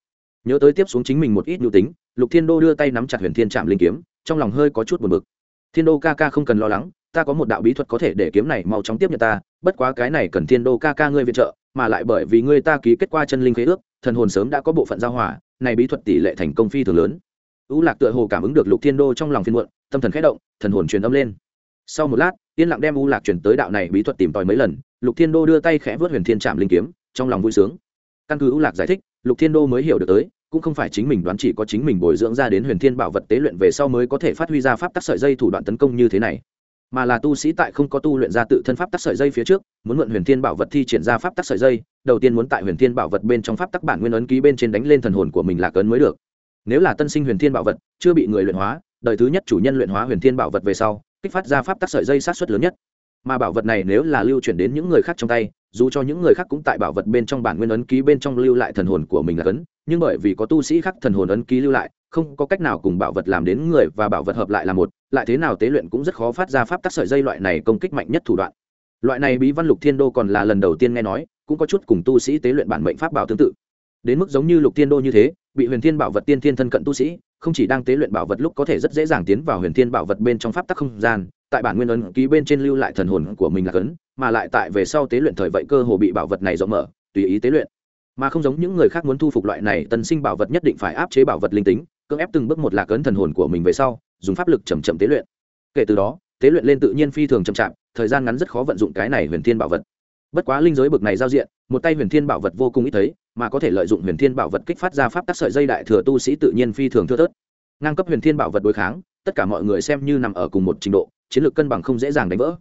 Nhớ tới tiếp xuống chính mình một ít nhu tính lục thiên đô đưa tay nắm chặt huyền thiên trạm linh kiếm trong lòng hơi có chút buồn bực. Thiên đô ca ca không cần lo lắng ta có một đạo bí thuật có thể để kiếm này mau chóng tiếp nhận ta bất quá cái này cần thiên đô ca ca ngươi viện trợ mà lại bởi vì ngươi ta ký kết qua chân linh khế ước thần hồn sớm đã có bộ phận giao hỏa, này bí thuật tỷ lệ thành công phi thường lớn. U lạc tựa hồ cảm ứng được lục thiên đô trong lòng phiên muộn tâm thần khẽ động, thần hồn truyền âm lên. Sau một lát, yên lặng đem u lạc truyền tới đạo này bí thuật tìm tòi mấy lần, lục thiên đô đưa tay khẽ vớt huyền thiên trạm linh kiếm, trong lòng vui sướng. Căn cứ u lạc giải thích, lục thiên đô mới hiểu được tới, cũng không phải chính mình đoán chỉ có chính mình bồi dưỡng ra đến huyền thiên bảo vật tế luyện về sau mới có thể phát huy ra pháp tắc sợi dây thủ đoạn tấn công như thế này. Mà là tu sĩ tại không có tu luyện ra tự thân pháp tắc sợi dây phía trước, muốn mượn huyền thiên bảo vật thi triển ra pháp tắc sợi dây, đầu tiên muốn tại huyền thiên bảo vật bên trong pháp tắc bản nguyên ấn ký bên trên đánh lên thần hồn của mình là cấn mới được. Nếu là tân sinh huyền thiên bảo vật, chưa bị người luyện hóa đời thứ nhất chủ nhân luyện hóa huyền thiên bảo vật về sau, kích phát ra pháp tắc sợi dây sát xuất lớn nhất. Mà bảo vật này nếu là lưu chuyển đến những người khác trong tay, dù cho những người khác cũng tại bảo vật bên trong bản nguyên ấn ký bên trong lưu lại thần hồn của mình là cấn, nhưng bởi vì có tu sĩ khác thần hồn ấn ký lưu lại, không có cách nào cùng bảo vật làm đến người và bảo vật hợp lại là một, lại thế nào tế luyện cũng rất khó phát ra pháp tắc sợi dây loại này công kích mạnh nhất thủ đoạn. Loại này bí văn lục thiên đô còn là lần đầu tiên nghe nói, cũng có chút cùng tu sĩ tế luyện bản mệnh pháp bảo tương tự. Đến mức giống như lục thiên đô như thế, bị huyền thiên bảo vật tiên thiên thân cận tu sĩ không chỉ đang tế luyện bảo vật lúc có thể rất dễ dàng tiến vào huyền thiên bảo vật bên trong pháp tắc không gian, tại bản nguyên ấn ký bên trên lưu lại thần hồn của mình là cấn, mà lại tại về sau tế luyện thời vậy cơ hồ bị bảo vật này rộng mở, tùy ý tế luyện. Mà không giống những người khác muốn thu phục loại này, tân sinh bảo vật nhất định phải áp chế bảo vật linh tính, cưỡng ép từng bước một lạc ấn thần hồn của mình về sau, dùng pháp lực chầm chậm tế luyện. Kể từ đó, tế luyện lên tự nhiên phi thường chậm chạp, thời gian ngắn rất khó vận dụng cái này huyền thiên bảo vật. Bất quá linh giới bực này giao diện, một tay huyền thiên bảo vật vô cùng ít thấy mà có thể lợi dụng huyền thiên bảo vật kích phát ra pháp tác sợi dây đại thừa tu sĩ tự nhiên phi thường thưa thớt. Ngang cấp huyền thiên bảo vật đối kháng, tất cả mọi người xem như nằm ở cùng một trình độ, chiến lược cân bằng không dễ dàng đánh vỡ.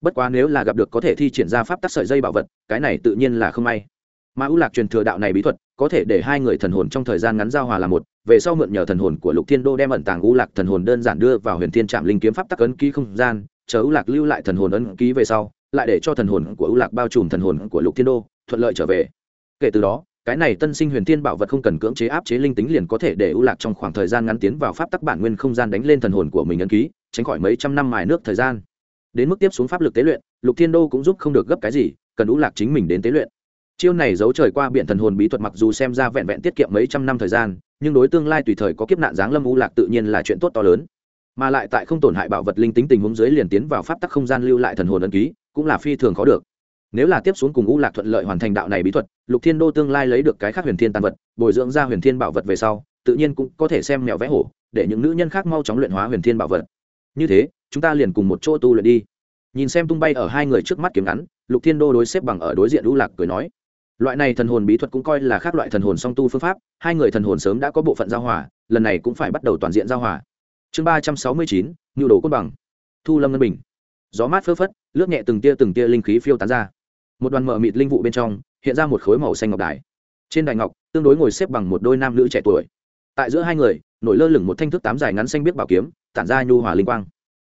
Bất quá nếu là gặp được có thể thi triển ra pháp tác sợi dây bảo vật, cái này tự nhiên là không may. Mà ưu lạc truyền thừa đạo này bí thuật, có thể để hai người thần hồn trong thời gian ngắn giao hòa là một, về sau mượn nhờ thần hồn của lục thiên đô đem ẩn tàng ưu lạc thần hồn đơn giản đưa vào huyền thiên trạm linh kiếm pháp tắc ấn ký không gian, chờ ưu lạc lưu lại thần hồn ấn ký về sau, lại để cho thần hồn của ưu lạc bao trùm thần hồn của lục thiên đô, thuận lợi trở về. Kể từ đó cái này tân sinh huyền thiên bảo vật không cần cưỡng chế áp chế linh tính liền có thể để ưu lạc trong khoảng thời gian ngắn tiến vào pháp tắc bản nguyên không gian đánh lên thần hồn của mình ấn ký, tránh khỏi mấy trăm năm mài nước thời gian. Đến mức tiếp xuống pháp lực tế luyện, lục thiên đô cũng giúp không được gấp cái gì, cần ưu lạc chính mình đến tế luyện. Chiêu này giấu trời qua biển thần hồn bí thuật mặc dù xem ra vẹn vẹn tiết kiệm mấy trăm năm thời gian, nhưng đối tương lai tùy thời có kiếp nạn giáng lâm ưu lạc tự nhiên là chuyện tốt to lớn. Mà lại tại không tổn hại bảo vật linh tính tình huống dưới liền tiến vào pháp tắc không gian lưu lại thần hồn ấn ký, cũng là phi thường khó được. Nếu là tiếp xuống cùng u lạc thuận lợi hoàn thành đạo này bí thuật lục thiên đô tương lai lấy được cái khác huyền thiên tàn vật, bồi dưỡng ra huyền thiên bảo vật về sau, tự nhiên cũng có thể xem mẹo vẽ hổ, để những nữ nhân khác mau chóng luyện hóa huyền thiên bảo vật. Như thế, chúng ta liền cùng một chỗ tu luyện đi. Nhìn xem tung bay ở hai người trước mắt kiếm ngắn, lục thiên đô đối xếp bằng ở đối diện u lạc cười nói, loại này thần hồn bí thuật cũng coi là khác loại thần hồn song tu phương pháp, hai người thần hồn sớm đã có bộ phận giao hòa, lần này cũng phải bắt đầu toàn diện giao hòa. Chương ba trăm sáu mươi chín, nhu đồ côn bằng. Thu lâm ngân bình. Gió mát phơ phất, lướt nhẹ từng tia từng tia linh khí phiêu tán ra. Một đoàn mở mịt linh vụ bên trong hiện ra một khối màu xanh ngọc đài. Trên đài ngọc, tương đối ngồi xếp bằng một đôi nam nữ trẻ tuổi. Tại giữa hai người, nổi lơ lửng một thanh thức tám dài ngắn xanh biết bảo kiếm, tản ra nhu hòa linh quang.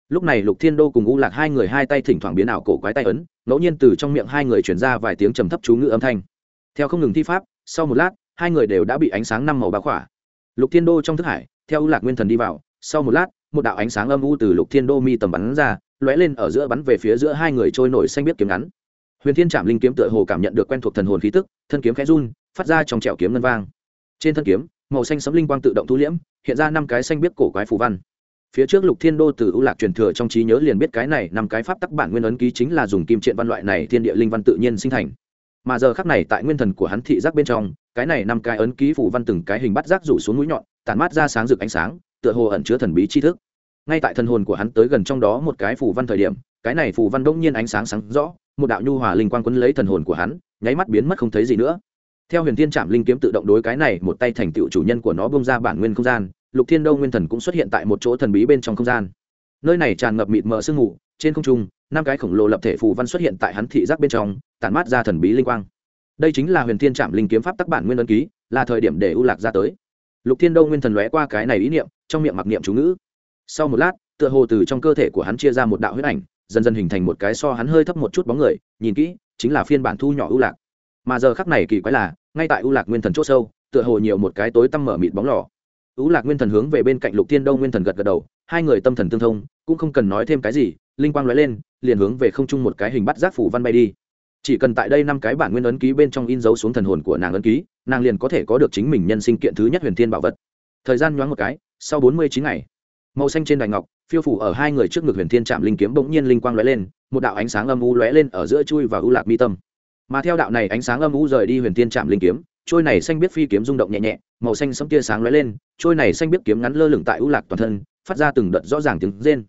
Lúc này lục thiên đô cùng u lạc hai người hai tay thỉnh thoảng biến ảo cổ quái tay ấn, ngẫu nhiên từ trong miệng hai người chuyển ra vài tiếng trầm thấp chú ngữ âm thanh. Theo không ngừng thi pháp, sau một lát, hai người đều đã bị ánh sáng năm màu bá khỏa. Lục thiên đô trong thức hải, theo u lạc nguyên thần đi vào, sau một lát, một đạo ánh sáng âm u từ lục thiên đô mi tầm bắn ra, lóe lên ở giữa bắn về phía giữa hai người trôi nổi xanh biết kiếm ngắn huyền thiên trạm linh kiếm tựa hồ cảm nhận được quen thuộc thần hồn khí tức, thân kiếm khẽ run, phát ra trong trẹo kiếm ngân vang. Trên thân kiếm, màu xanh sấm linh quang tự động thu liễm, hiện ra năm cái xanh biết cổ quái phù văn. Phía trước lục thiên đô từ ưu lạc truyền thừa trong trí nhớ liền biết cái này năm cái pháp tắc bản nguyên ấn ký chính là dùng kim triện văn loại này thiên địa linh văn tự nhiên sinh thành. Mà giờ khắc này tại nguyên thần của hắn thị giác bên trong, cái này năm cái ấn ký phủ văn từng cái hình bắt rác rủ xuống mũi nhọn, tản mát ra sáng rực ánh sáng, tựa hồ ẩn chứa thần bí tri thức. Ngay tại thần hồn của hắn tới gần trong đó một cái phủ văn thời điểm, cái này phủ văn đông nhiên ánh sáng sáng rõ một đạo nhu hòa linh quang quấn lấy thần hồn của hắn, nháy mắt biến mất không thấy gì nữa. Theo huyền thiên trạm linh kiếm tự động đối cái này một tay thành tựu chủ nhân của nó bông ra bản nguyên không gian, lục thiên đông nguyên thần cũng xuất hiện tại một chỗ thần bí bên trong không gian. Nơi này tràn ngập mịt mờ sương mù, trên không trung, năm cái khổng lồ lập thể phù văn xuất hiện tại hắn thị giác bên trong, tản mát ra thần bí linh quang. Đây chính là huyền thiên trạm linh kiếm pháp tắc bản nguyên ấn ký, là thời điểm để ưu lạc ra tới. Lục thiên đông nguyên thần lóe qua cái này ý niệm, trong miệng mặc niệm chú ngữ. Sau một lát, tựa hồ từ trong cơ thể của hắn chia ra một đạo huyết ảnh dần dần hình thành một cái so hắn hơi thấp một chút bóng người, nhìn kỹ, chính là phiên bản thu nhỏ ưu lạc. Mà giờ khắc này kỳ quái là, ngay tại ưu lạc nguyên thần c h ỗ sâu, tựa hồ nhiều một cái tối tăm mở mịt bóng lò. Ưu lạc nguyên thần hướng về bên cạnh lục thiên đông nguyên thần gật gật đầu, hai người tâm thần tương thông, cũng không cần nói thêm cái gì, linh quang nói lên, liền hướng về không trung một cái hình bắt giác phủ văn bay đi. Chỉ cần tại đây năm cái bản nguyên ấn ký bên trong in dấu xuống thần hồn của nàng ấn ký, nàng liền có thể có được chính mình nhân sinh kiện thứ nhất huyền thiên bảo vật. Thời gian nhoáng một cái, sau bốn mươi chín ngày, màu xanh trên đài ngọc phiêu phủ ở hai người trước ngực huyền thiên trạm linh kiếm bỗng nhiên linh quang lóe lên, một đạo ánh sáng âm u lóe lên ở giữa chui và u lạc mi tâm. Mà theo đạo này ánh sáng âm u rời đi huyền thiên trạm linh kiếm, trôi này xanh biết phi kiếm rung động nhẹ nhẹ, màu xanh sẫm tia sáng lóe lên, trôi này xanh biết kiếm ngắn lơ lửng tại u lạc toàn thân, phát ra từng đợt rõ ràng tiếng rên.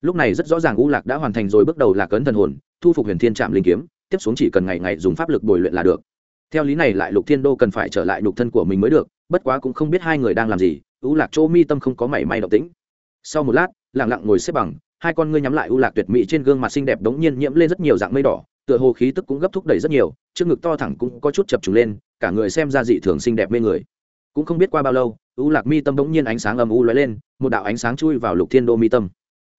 Lúc này rất rõ ràng u lạc đã hoàn thành rồi bước đầu lạc ấn thần hồn, thu phục huyền thiên trạm linh kiếm, tiếp xuống chỉ cần ngày ngày dùng pháp lực bồi luyện là được. Theo lý này lại lục thiên đô cần phải trở lại lục thân của mình mới được, bất quá cũng không biết hai người đang làm gì u lạc chỗ mi tâm không có mảy may động tĩnh. Sau một lát lặng lặng ngồi xếp bằng, hai con ngươi nhắm lại u lạc tuyệt mỹ trên gương mặt xinh đẹp đống nhiên nhiễm lên rất nhiều dạng mây đỏ, tựa hồ khí tức cũng gấp thúc đẩy rất nhiều, trước ngực to thẳng cũng có chút chập trùng lên, cả người xem ra dị thường xinh đẹp mê người. Cũng không biết qua bao lâu, u lạc mi tâm đống nhiên ánh sáng âm u lóe lên, một đạo ánh sáng chui vào lục thiên đô mi tâm.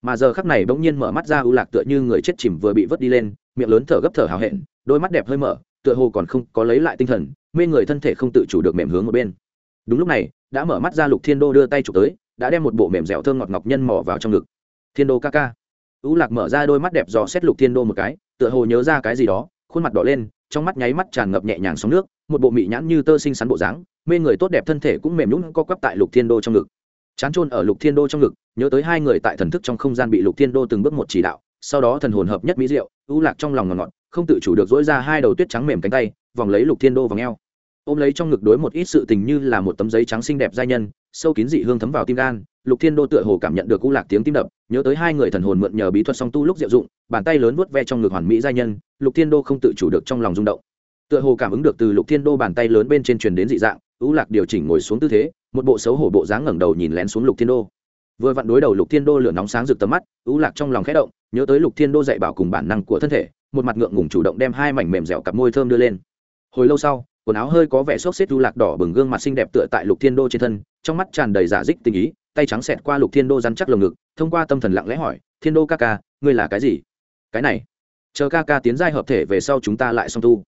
Mà giờ khắc này đống nhiên mở mắt ra u lạc tựa như người chết chìm vừa bị vớt đi lên, miệng lớn thở gấp thở hào hẹn, đôi mắt đẹp hơi mở, tựa hồ còn không có lấy lại tinh thần, mê người thân thể không tự chủ được mềm hướng một bên. Đúng lúc này, đã mở mắt ra lục thiên đô đưa tay chụp tới đã đem một bộ mềm dẻo thơm ngọt ngọc nhân mỏ vào trong ngực. Thiên đô ca ca. U lạc mở ra đôi mắt đẹp dò xét lục thiên đô một cái, tựa hồ nhớ ra cái gì đó, khuôn mặt đỏ lên, trong mắt nháy mắt tràn ngập nhẹ nhàng sóng nước, một bộ mị nhãn như tơ xinh xắn bộ dáng, mê người tốt đẹp thân thể cũng mềm nhũn co quắp tại lục thiên đô trong ngực. Chán trôn ở lục thiên đô trong ngực, nhớ tới hai người tại thần thức trong không gian bị lục thiên đô từng bước một chỉ đạo, sau đó thần hồn hợp nhất mỹ diệu u lạc trong lòng ngọt ngọt, không tự chủ được dỗi ra hai đầu tuyết trắng mềm cánh tay, vòng lấy lục thiên đô vào ngheo ôm lấy trong ngực đối một ít sự tình như là một tấm giấy trắng xinh đẹp giai nhân, sâu kín dị hương thấm vào tim gan, lục thiên đô tựa hồ cảm nhận được u lạc tiếng tim đập, nhớ tới hai người thần hồn mượn nhờ bí thuật song tu lúc diệu dụng, bàn tay lớn vuốt ve trong ngực hoàn mỹ giai nhân, lục thiên đô không tự chủ được trong lòng rung động. Tựa hồ cảm ứng được từ lục thiên đô bàn tay lớn bên trên truyền đến dị dạng, u lạc điều chỉnh ngồi xuống tư thế, một bộ xấu hổ bộ dáng ngẩng đầu nhìn lén xuống lục thiên đô. Vừa vặn đối đầu lục thiên đô lửa nóng sáng rực tầm mắt, u lạc trong lòng khẽ động, nhớ tới lục thiên đô dạy bảo cùng bản năng của thân thể, một mặt ngượng ngùng chủ động đem hai mảnh mềm dẻo cặp môi thơm đưa lên. Hồi lâu sau quần áo hơi có vẻ xốc xếp du lạc đỏ bừng gương mặt xinh đẹp tựa tại lục thiên đô trên thân, trong mắt tràn đầy giả dích tình ý, tay trắng xẹt qua lục thiên đô rắn chắc lồng ngực, thông qua tâm thần lặng lẽ hỏi, thiên đô ca ca, ngươi là cái gì? Cái này. Chờ ca ca tiến giai hợp thể về sau chúng ta lại song tu.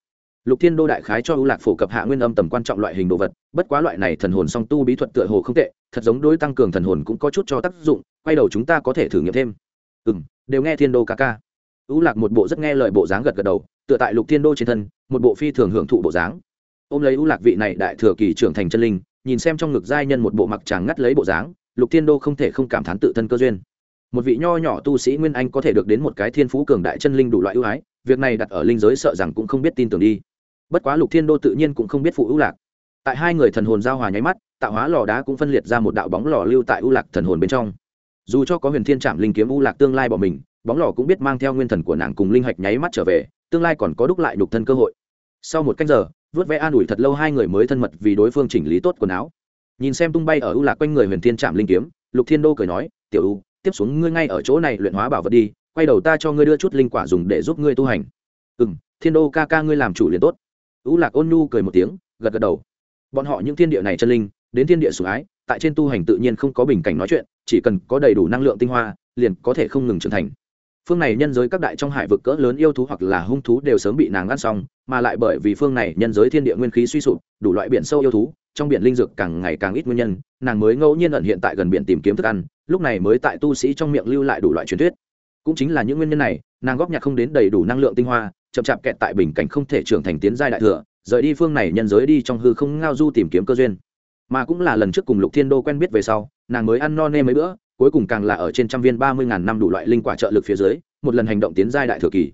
Lục thiên đô đại khái cho ưu lạc phổ cập hạ nguyên âm tầm quan trọng loại hình đồ vật, bất quá loại này thần hồn song tu bí thuật tựa hồ không tệ, thật giống đối tăng cường thần hồn cũng có chút cho tác dụng, quay đầu chúng ta có thể thử nghiệm thêm. Ừ m đều nghe thiên đô ca ca. Ưu lạc một bộ rất nghe lời bộ dáng gật gật đầu, tựa tại lục thiên đô trên thân, một bộ phi thường hưởng thụ bộ dáng ôm lấy ưu lạc vị này đại thừa kỳ trưởng thành chân linh, nhìn xem trong ngực giai nhân một bộ mặc tràng ngắt lấy bộ dáng, lục thiên đô không thể không cảm thán tự thân cơ duyên. Một vị nho nhỏ tu sĩ nguyên anh có thể được đến một cái thiên phú cường đại chân linh đủ loại ưu ái, việc này đặt ở linh giới sợ rằng cũng không biết tin tưởng đi. Bất quá lục thiên đô tự nhiên cũng không biết phụ ưu lạc. Tại hai người thần hồn giao hòa nháy mắt, tạo hóa lò đá cũng phân liệt ra một đạo bóng lò lưu tại ưu lạc thần hồn bên trong. Dù cho có huyền thiên trạm linh kiếm ưu lạc tương lai bỏ mình, bóng lò cũng biết mang theo nguyên thần của nàng cùng linh hạch nháy mắt trở về, tương lai còn có đúc lại đục thân cơ hội. Sau một canh giờ vớt vẽ an ủi thật lâu hai người mới thân mật vì đối phương chỉnh lý tốt quần áo. Nhìn xem tung bay ở ưu lạc quanh người huyền thiên trạm linh kiếm, lục thiên đô cười nói, tiểu u, tiếp xuống ngươi ngay ở chỗ này luyện hóa bảo vật đi, quay đầu ta cho ngươi đưa chút linh quả dùng để giúp ngươi tu hành. Ừ m thiên đô ca ca ngươi làm chủ liền tốt. Ưu lạc ôn nhu cười một tiếng, gật gật đầu. Bọn họ những thiên địa này chân linh, đến thiên địa sủng ái, tại trên tu hành tự nhiên không có bình cảnh nói chuyện, chỉ cần có đầy đủ năng lượng tinh hoa, liền có thể không ngừng trưởng thành. Phương này nhân giới các đại trong hải vực cỡ lớn yêu thú hoặc là hung thú đều sớm bị nàng ngăn xong mà lại bởi vì phương này nhân giới thiên địa nguyên khí suy sụp, đủ loại biển sâu yêu thú, trong biển linh dược càng ngày càng ít nguyên nhân, nàng mới ngẫu nhiên ẩn hiện tại gần biển tìm kiếm thức ăn, lúc này mới tại tu sĩ trong miệng lưu lại đủ loại truyền thuyết. Cũng chính là những nguyên nhân này, nàng góp nhặt không đến đầy đủ năng lượng tinh hoa, chậm chạp kẹt tại bình cảnh không thể trưởng thành tiến giai đại thừa, rời đi phương này nhân giới đi trong hư không ngao du tìm kiếm cơ duyên. Mà cũng là lần trước cùng lục thiên đô quen biết về sau, nàng mới ăn no nê mấy bữa, cuối cùng càng là ở trên trăm viên ba mươi ngàn năm đủ loại linh quả trợ lực phía dưới, một lần hành động tiến giai đại thừa kỳ.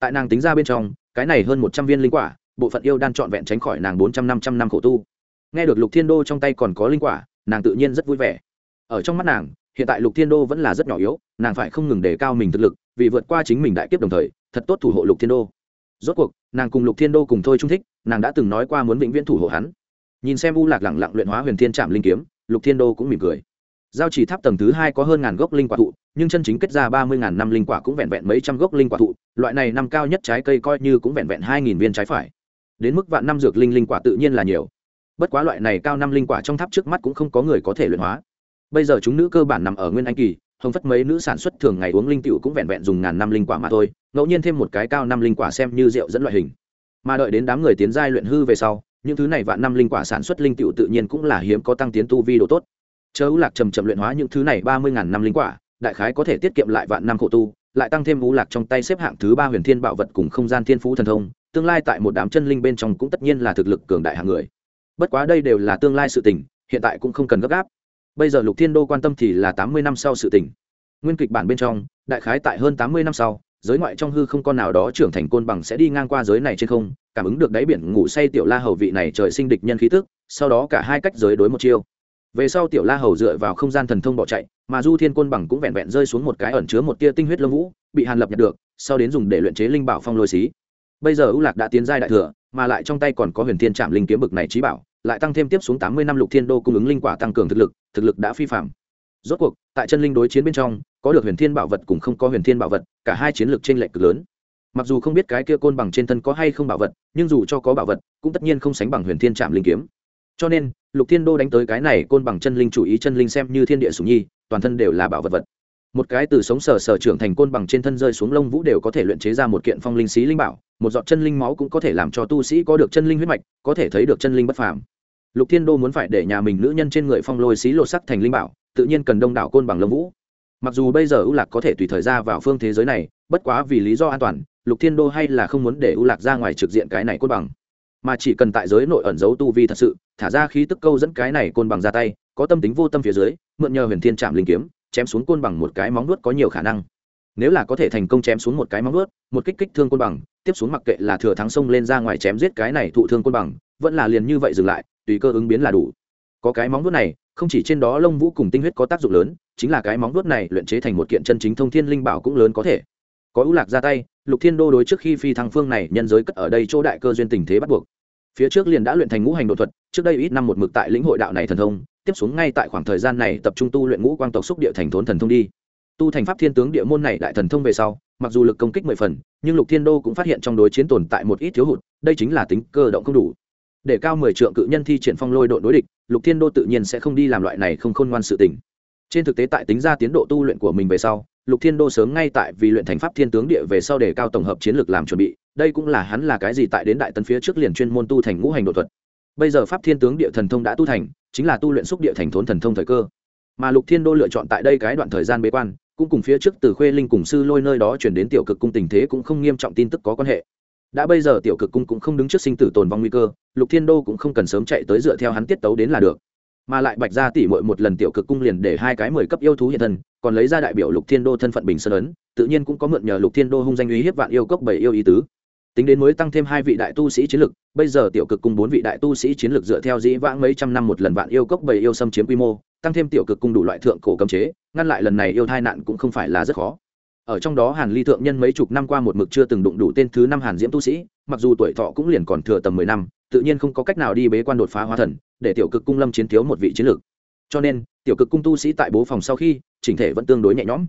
Tại nàng tính ra bên trong cái này hơn một trăm viên linh quả, bộ phận yêu đan trọn vẹn tránh khỏi nàng bốn trăm năm trăm năm khổ tu. Nghe được lục thiên đô trong tay còn có linh quả, nàng tự nhiên rất vui vẻ. Ở trong mắt nàng, hiện tại lục thiên đô vẫn là rất nhỏ yếu, nàng phải không ngừng đề cao mình thực lực, vì vượt qua chính mình đại kiếp đồng thời, thật tốt thủ hộ lục thiên đô. Rốt cuộc, nàng cùng lục thiên đô cùng thôi trung thích, nàng đã từng nói qua muốn vĩnh viễn thủ hộ hắn. Nhìn xem u lạc lẳng lặng luyện hóa huyền thiên trạm linh kiếm, lục thiên đô cũng mỉm cười giao chỉ tháp tầng thứ hai có hơn ngàn gốc linh quả thụ, nhưng chân chính kết ra ba mươi ngàn năm linh quả cũng vẹn vẹn mấy trăm gốc linh quả thụ, loại này năm cao nhất trái cây coi như cũng vẹn vẹn hai nghìn viên trái phải. Đến mức vạn năm dược linh linh quả tự nhiên là nhiều. Bất quá loại này cao năm linh quả trong tháp trước mắt cũng không có người có thể luyện hóa. Bây giờ chúng nữ cơ bản nằm ở nguyên anh kỳ, hồng phất mấy nữ sản xuất thường ngày uống linh tiểu cũng vẹn vẹn dùng ngàn năm linh quả mà thôi, ngẫu nhiên thêm một cái cao năm linh quả xem như rượu dẫn loại hình. Mà đợi đến đám người tiến giai luyện hư về sau, những thứ này vạn năm linh quả sản xuất linh tiểu tự nhiên cũng là hiếm có tăng tiến tu vi độ tốt chớ ưu lạc trầm trầm luyện hóa những thứ này ba mươi ngàn năm linh quả, đại khái có thể tiết kiệm lại vạn năm khổ tu, lại tăng thêm ưu lạc trong tay xếp hạng thứ ba huyền thiên bảo vật cùng không gian thiên phú thần thông, tương lai tại một đám chân linh bên trong cũng tất nhiên là thực lực cường đại hàng người. Bất quá đây đều là tương lai sự tình, hiện tại cũng không cần gấp gáp. Bây giờ lục thiên đô quan tâm thì là tám mươi năm sau sự tình. Nguyên kịch bản bên trong, đại khái tại hơn tám mươi năm sau, giới ngoại trong hư không con nào đó trưởng thành côn bằng sẽ đi ngang qua giới này trên không, cảm ứng được đáy biển ngủ say tiểu la hầu vị này trời sinh địch nhân khí tức, sau đó cả hai cách giới đối một chiêu về sau tiểu la hầu dựa vào không gian thần thông bỏ chạy, mà du thiên côn bằng cũng vẹn vẹn rơi xuống một cái ẩn chứa một tia tinh huyết lông vũ, bị hàn lập nhặt được, sau đến dùng để luyện chế linh bảo phong lôi xí. Bây giờ ưu lạc đã tiến giai đại thừa, mà lại trong tay còn có huyền thiên trạm linh kiếm bực này trí bảo, lại tăng thêm tiếp xuống tám mươi năm lục thiên đô cung ứng linh quả tăng cường thực lực thực lực đã phi phạm. Rốt cuộc, tại chân linh đối chiến bên trong, có được huyền thiên bảo vật cùng không có huyền thiên bảo vật, cả hai chiến lược t r ê n lệch cực lớn. Mặc dù không biết cái kia côn bằng trên thân có hay không bảo vật, nhưng dù cho có bảo vật, cũng tất nhiên không sánh bằng huyền thiên trạm linh kiếm cho nên, lục thiên đô đánh tới cái này côn bằng chân linh chủ ý chân linh xem như thiên địa sủng nhi, toàn thân đều là bảo vật vật. Một cái từ sống sờ sờ trưởng thành côn bằng trên thân rơi xuống lông vũ đều có thể luyện chế ra một kiện phong linh xí linh bảo, một giọt chân linh máu cũng có thể làm cho tu sĩ có được chân linh huyết mạch, có thể thấy được chân linh bất phàm. Lục thiên đô muốn phải để nhà mình nữ nhân trên người phong lôi xí lột sắc thành linh bảo, tự nhiên cần đông đảo côn bằng lông vũ. Mặc dù bây giờ ưu lạc có thể tùy thời ra vào phương thế giới này, bất quá vì lý do an toàn, lục thiên đô hay là không muốn để ưu lạc ra ngoài trực diện cái này côn bằng mà chỉ cần tại giới nội ẩn giấu tu vi thật sự, thả ra khí tức câu dẫn cái này côn bằng ra tay, có tâm tính vô tâm phía dưới, mượn nhờ huyền thiên trạm linh kiếm, chém xuống côn bằng một cái móng nuốt có nhiều khả năng. Nếu là có thể thành công chém xuống một cái móng nuốt một kích kích thương côn bằng, tiếp xuống mặc kệ là thừa thắng sông lên ra ngoài chém giết cái này thụ thương côn bằng, vẫn là liền như vậy dừng lại, tùy cơ ứng biến là đủ. Có cái móng nuốt này, không chỉ trên đó lông vũ cùng tinh huyết có tác dụng lớn, chính là cái móng nuốt này luyện chế thành một kiện chân chính thông thiên linh bảo cũng lớn có thể. Có ưu lạc ra tay lục thiên đô đối trước khi phi thăng phương này nhân giới cất ở đây chỗ đại cơ duyên tình thế bắt buộc. Phía trước liền đã luyện thành ngũ hành độ thuật, trước đây ít năm một mực tại lĩnh hội đạo này thần thông, tiếp xuống ngay tại khoảng thời gian này tập trung tu luyện ngũ quang tộc xúc địa thành thốn thần thông đi. Tu thành pháp thiên tướng địa môn này đại thần thông về sau, mặc dù lực công kích mười phần, nhưng lục thiên đô cũng phát hiện trong đối chiến tồn tại một ít thiếu hụt, đây chính là tính cơ động không đủ. Để cao mười trượng cự nhân thi triển phong lôi đội đối địch, lục thiên đô tự nhiên sẽ không đi làm loại này không khôn ngoan sự tình. Trên thực tế tại tính ra tiến độ tu luyện của mình về sau lục thiên đô sớm ngay tại vì luyện thành pháp thiên tướng địa về sau để cao tổng hợp chiến lược làm chuẩn bị, đây cũng là hắn là cái gì tại đến đại tân phía trước liền chuyên môn tu thành ngũ hành độ thuật. Bây giờ pháp thiên tướng địa thần thông đã tu thành, chính là tu luyện xúc địa thành thốn thần thông thời cơ. Mà lục thiên đô lựa chọn tại đây cái đoạn thời gian bế quan, cũng cùng phía trước từ khuê linh cùng sư lôi nơi đó chuyển đến tiểu cực cung tình thế cũng không nghiêm trọng tin tức có quan hệ. Đã bây giờ tiểu cực cung cũng không đứng trước sinh tử tồn vong nguy cơ, lục thiên đô cũng không cần sớm chạy tới dựa theo hắn tiết tấu đến là được mà lại bạch ra tỉ mội một lần tiểu cực cung liền để hai cái mười cấp yêu thú hiện thân, còn lấy ra đại biểu lục thiên đô thân phận bình sơn ấn, tự nhiên cũng có mượn nhờ lục thiên đô hung danh uy hiếp vạn yêu cốc bảy yêu ý tứ. Tính đến mới tăng thêm hai vị đại tu sĩ chiến lực, bây giờ tiểu cực cung bốn vị đại tu sĩ chiến lực dựa theo dĩ vãng mấy trăm năm một lần vạn yêu cốc bảy yêu xâm chiếm quy mô, tăng thêm tiểu cực cung đủ loại thượng cổ cấm chế, ngăn lại lần này yêu tai nạn cũng không phải là rất khó. Ở trong đó hàn ly thượng nhân mấy chục năm qua một mực chưa từng đụng đủ tên thứ năm hàn diễm tu sĩ, mặc dù tuổi thọ cũng liền còn thừa tầm mười năm tự nhiên không có cách nào đi bế quan đột phá hóa thần, để tiểu cực cung lâm chiến thiếu một vị chiến lược. Cho nên, tiểu cực cung tu sĩ tại bố phòng sau khi, chỉnh thể vẫn tương đối nhẹ nhõm.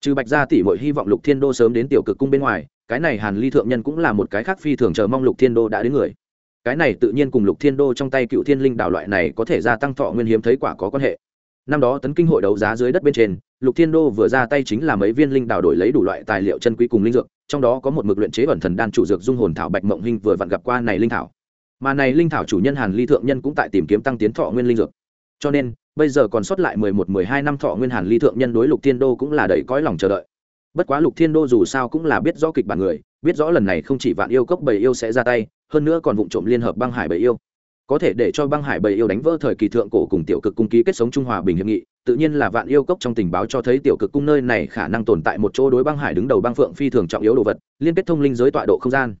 Trừ bạch gia tỷ mọi hy vọng lục thiên đô sớm đến tiểu cực cung bên ngoài, cái này hàn ly thượng nhân cũng là một cái khác phi thường chờ mong lục thiên đô đã đến người. Cái này tự nhiên cùng lục thiên đô trong tay cựu thiên linh đảo loại này có thể gia tăng thọ nguyên hiếm thấy quả có quan hệ. Năm đó tấn kinh hội đấu giá dưới đất bên trên, lục thiên đô vừa ra tay chính là mấy viên linh đảo đổi lấy đủ loại tài liệu chân quý cùng linh dược, trong đó có một mực luyện chế ẩn thần đan chủ dược dung hồn thảo bạch mộng hình vừa vặn gặp qua này linh thảo mà này linh thảo chủ nhân hàn ly thượng nhân cũng tại tìm kiếm tăng tiến thọ nguyên linh dược. Cho nên, bây giờ còn sót lại mười một, mười hai năm thọ nguyên hàn ly thượng nhân đối lục thiên đô cũng là đầy cõi lòng chờ đợi. Bất quá lục thiên đô dù sao cũng là biết rõ kịch bản người, biết rõ lần này không chỉ vạn yêu cốc bầy yêu sẽ ra tay, hơn nữa còn vụ trộm liên hợp băng hải bầy yêu. Có thể để cho băng hải bầy yêu đánh vỡ thời kỳ thượng cổ cùng tiểu cực cung ký kết sống trung hòa bình hiệp nghị, tự nhiên là vạn yêu cốc trong tình báo cho thấy tiểu cực cung nơi này khả năng tồn tại một chỗ đối băng hải đứng đầu băng phượng phi thường trọng yếu đồ vật, liên kết thông linh giới tọa độ không gian.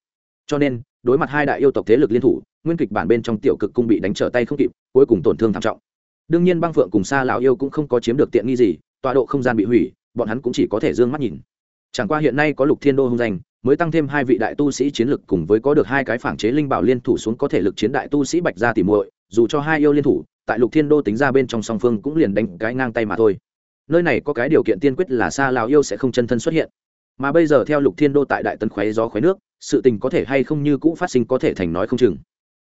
Cho nên đối mặt hai đại yêu tộc thế lực liên thủ, nguyên kịch bản bên trong tiểu cực cung bị đánh trở tay không kịp, cuối cùng tổn thương thảm trọng. Đương nhiên băng phượng cùng xa lão yêu cũng không có chiếm được tiện nghi gì, tọa độ không gian bị hủy, bọn hắn cũng chỉ có thể d ư ơ n g mắt nhìn. Chẳng qua hiện nay có lục thiên đô hung danh, mới tăng thêm hai vị đại tu sĩ chiến lực cùng với có được hai cái phản chế linh bảo liên thủ xuống có thể lực chiến đại tu sĩ bạch gia tìm muội, dù cho hai yêu liên thủ, tại lục thiên đô tính ra bên trong song phương cũng liền đánh cái ngang tay mà thôi. Nơi này có cái điều kiện tiên quyết là xa lào yêu sẽ không chân thân xuất hiện mà bây giờ theo lục thiên đô tại đại tân khoé gió khoé nước, sự tình có thể hay không như cũ phát sinh có thể thành nói không chừng.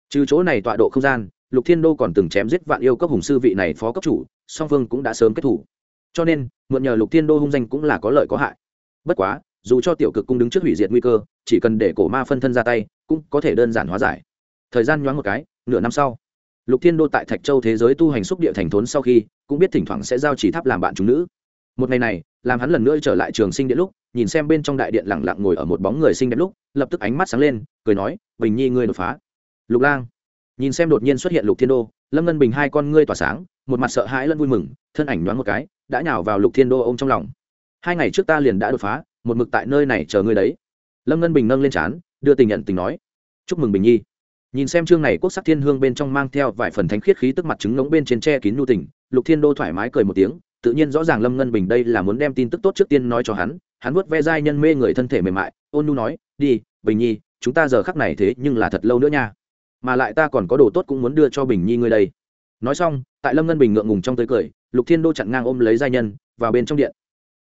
Trừ chỗ này tọa độ không gian, lục thiên đô còn từng chém giết vạn yêu cấp hùng sư vị này phó cấp chủ, song phương cũng đã sớm kết thủ. Cho nên, mượn nhờ lục thiên đô hung danh cũng là có lợi có hại. Bất quá, dù cho tiểu cực cung đứng trước hủy diệt nguy cơ, chỉ cần để cổ ma phân thân ra tay, cũng có thể đơn giản hóa giải. Thời gian nhoáng một cái, nửa năm sau, lục thiên đô tại thạch châu thế giới tu hành xúc địa thành thốn sau khi, cũng biết thỉnh thoảng sẽ giao chỉ tháp làm bạn chúng nữ một ngày này, làm hắn lần nữa trở lại trường sinh điện lúc, nhìn xem bên trong đại điện lẳng lặng ngồi ở một bóng người xinh đẹp lúc, lập tức ánh mắt sáng lên, cười nói, bình nhi ngươi đột phá. Lục lang. Nhìn xem đột nhiên xuất hiện lục thiên đô, lâm ngân bình hai con ngươi tỏa sáng, một mặt sợ hãi lẫn vui mừng, thân ảnh nhoáng một cái, đã nhào vào lục thiên đô ô m trong lòng. Hai ngày trước ta liền đã đột phá, một mực tại nơi này chờ ngươi đấy. Lâm ngân bình nâng lên trán, đưa tình nhận tình nói, chúc mừng bình nhi. Nhìn xem chương này quốc sắc thiên hương bên trong mang theo vài phần thánh khiết khí tức mặt trứng ngống bên trên tre kín nhu tình, lục thiên đô thoải mái cười một tiếng tự nhiên rõ ràng lâm ngân bình đây là muốn đem tin tức tốt trước tiên nói cho hắn hắn vuốt ve giai nhân mê người thân thể mềm mại, ôn Nu nói, đi, bình nhi, chúng ta giờ khắc này thế nhưng là thật lâu nữa nha. Mà lại ta còn có đồ tốt cũng muốn đưa cho bình nhi ngươi đây. Nói xong, tại lâm ngân bình ngượng ngùng trong tới cười, lục thiên đô chặn ngang ôm lấy giai nhân, vào bên trong điện.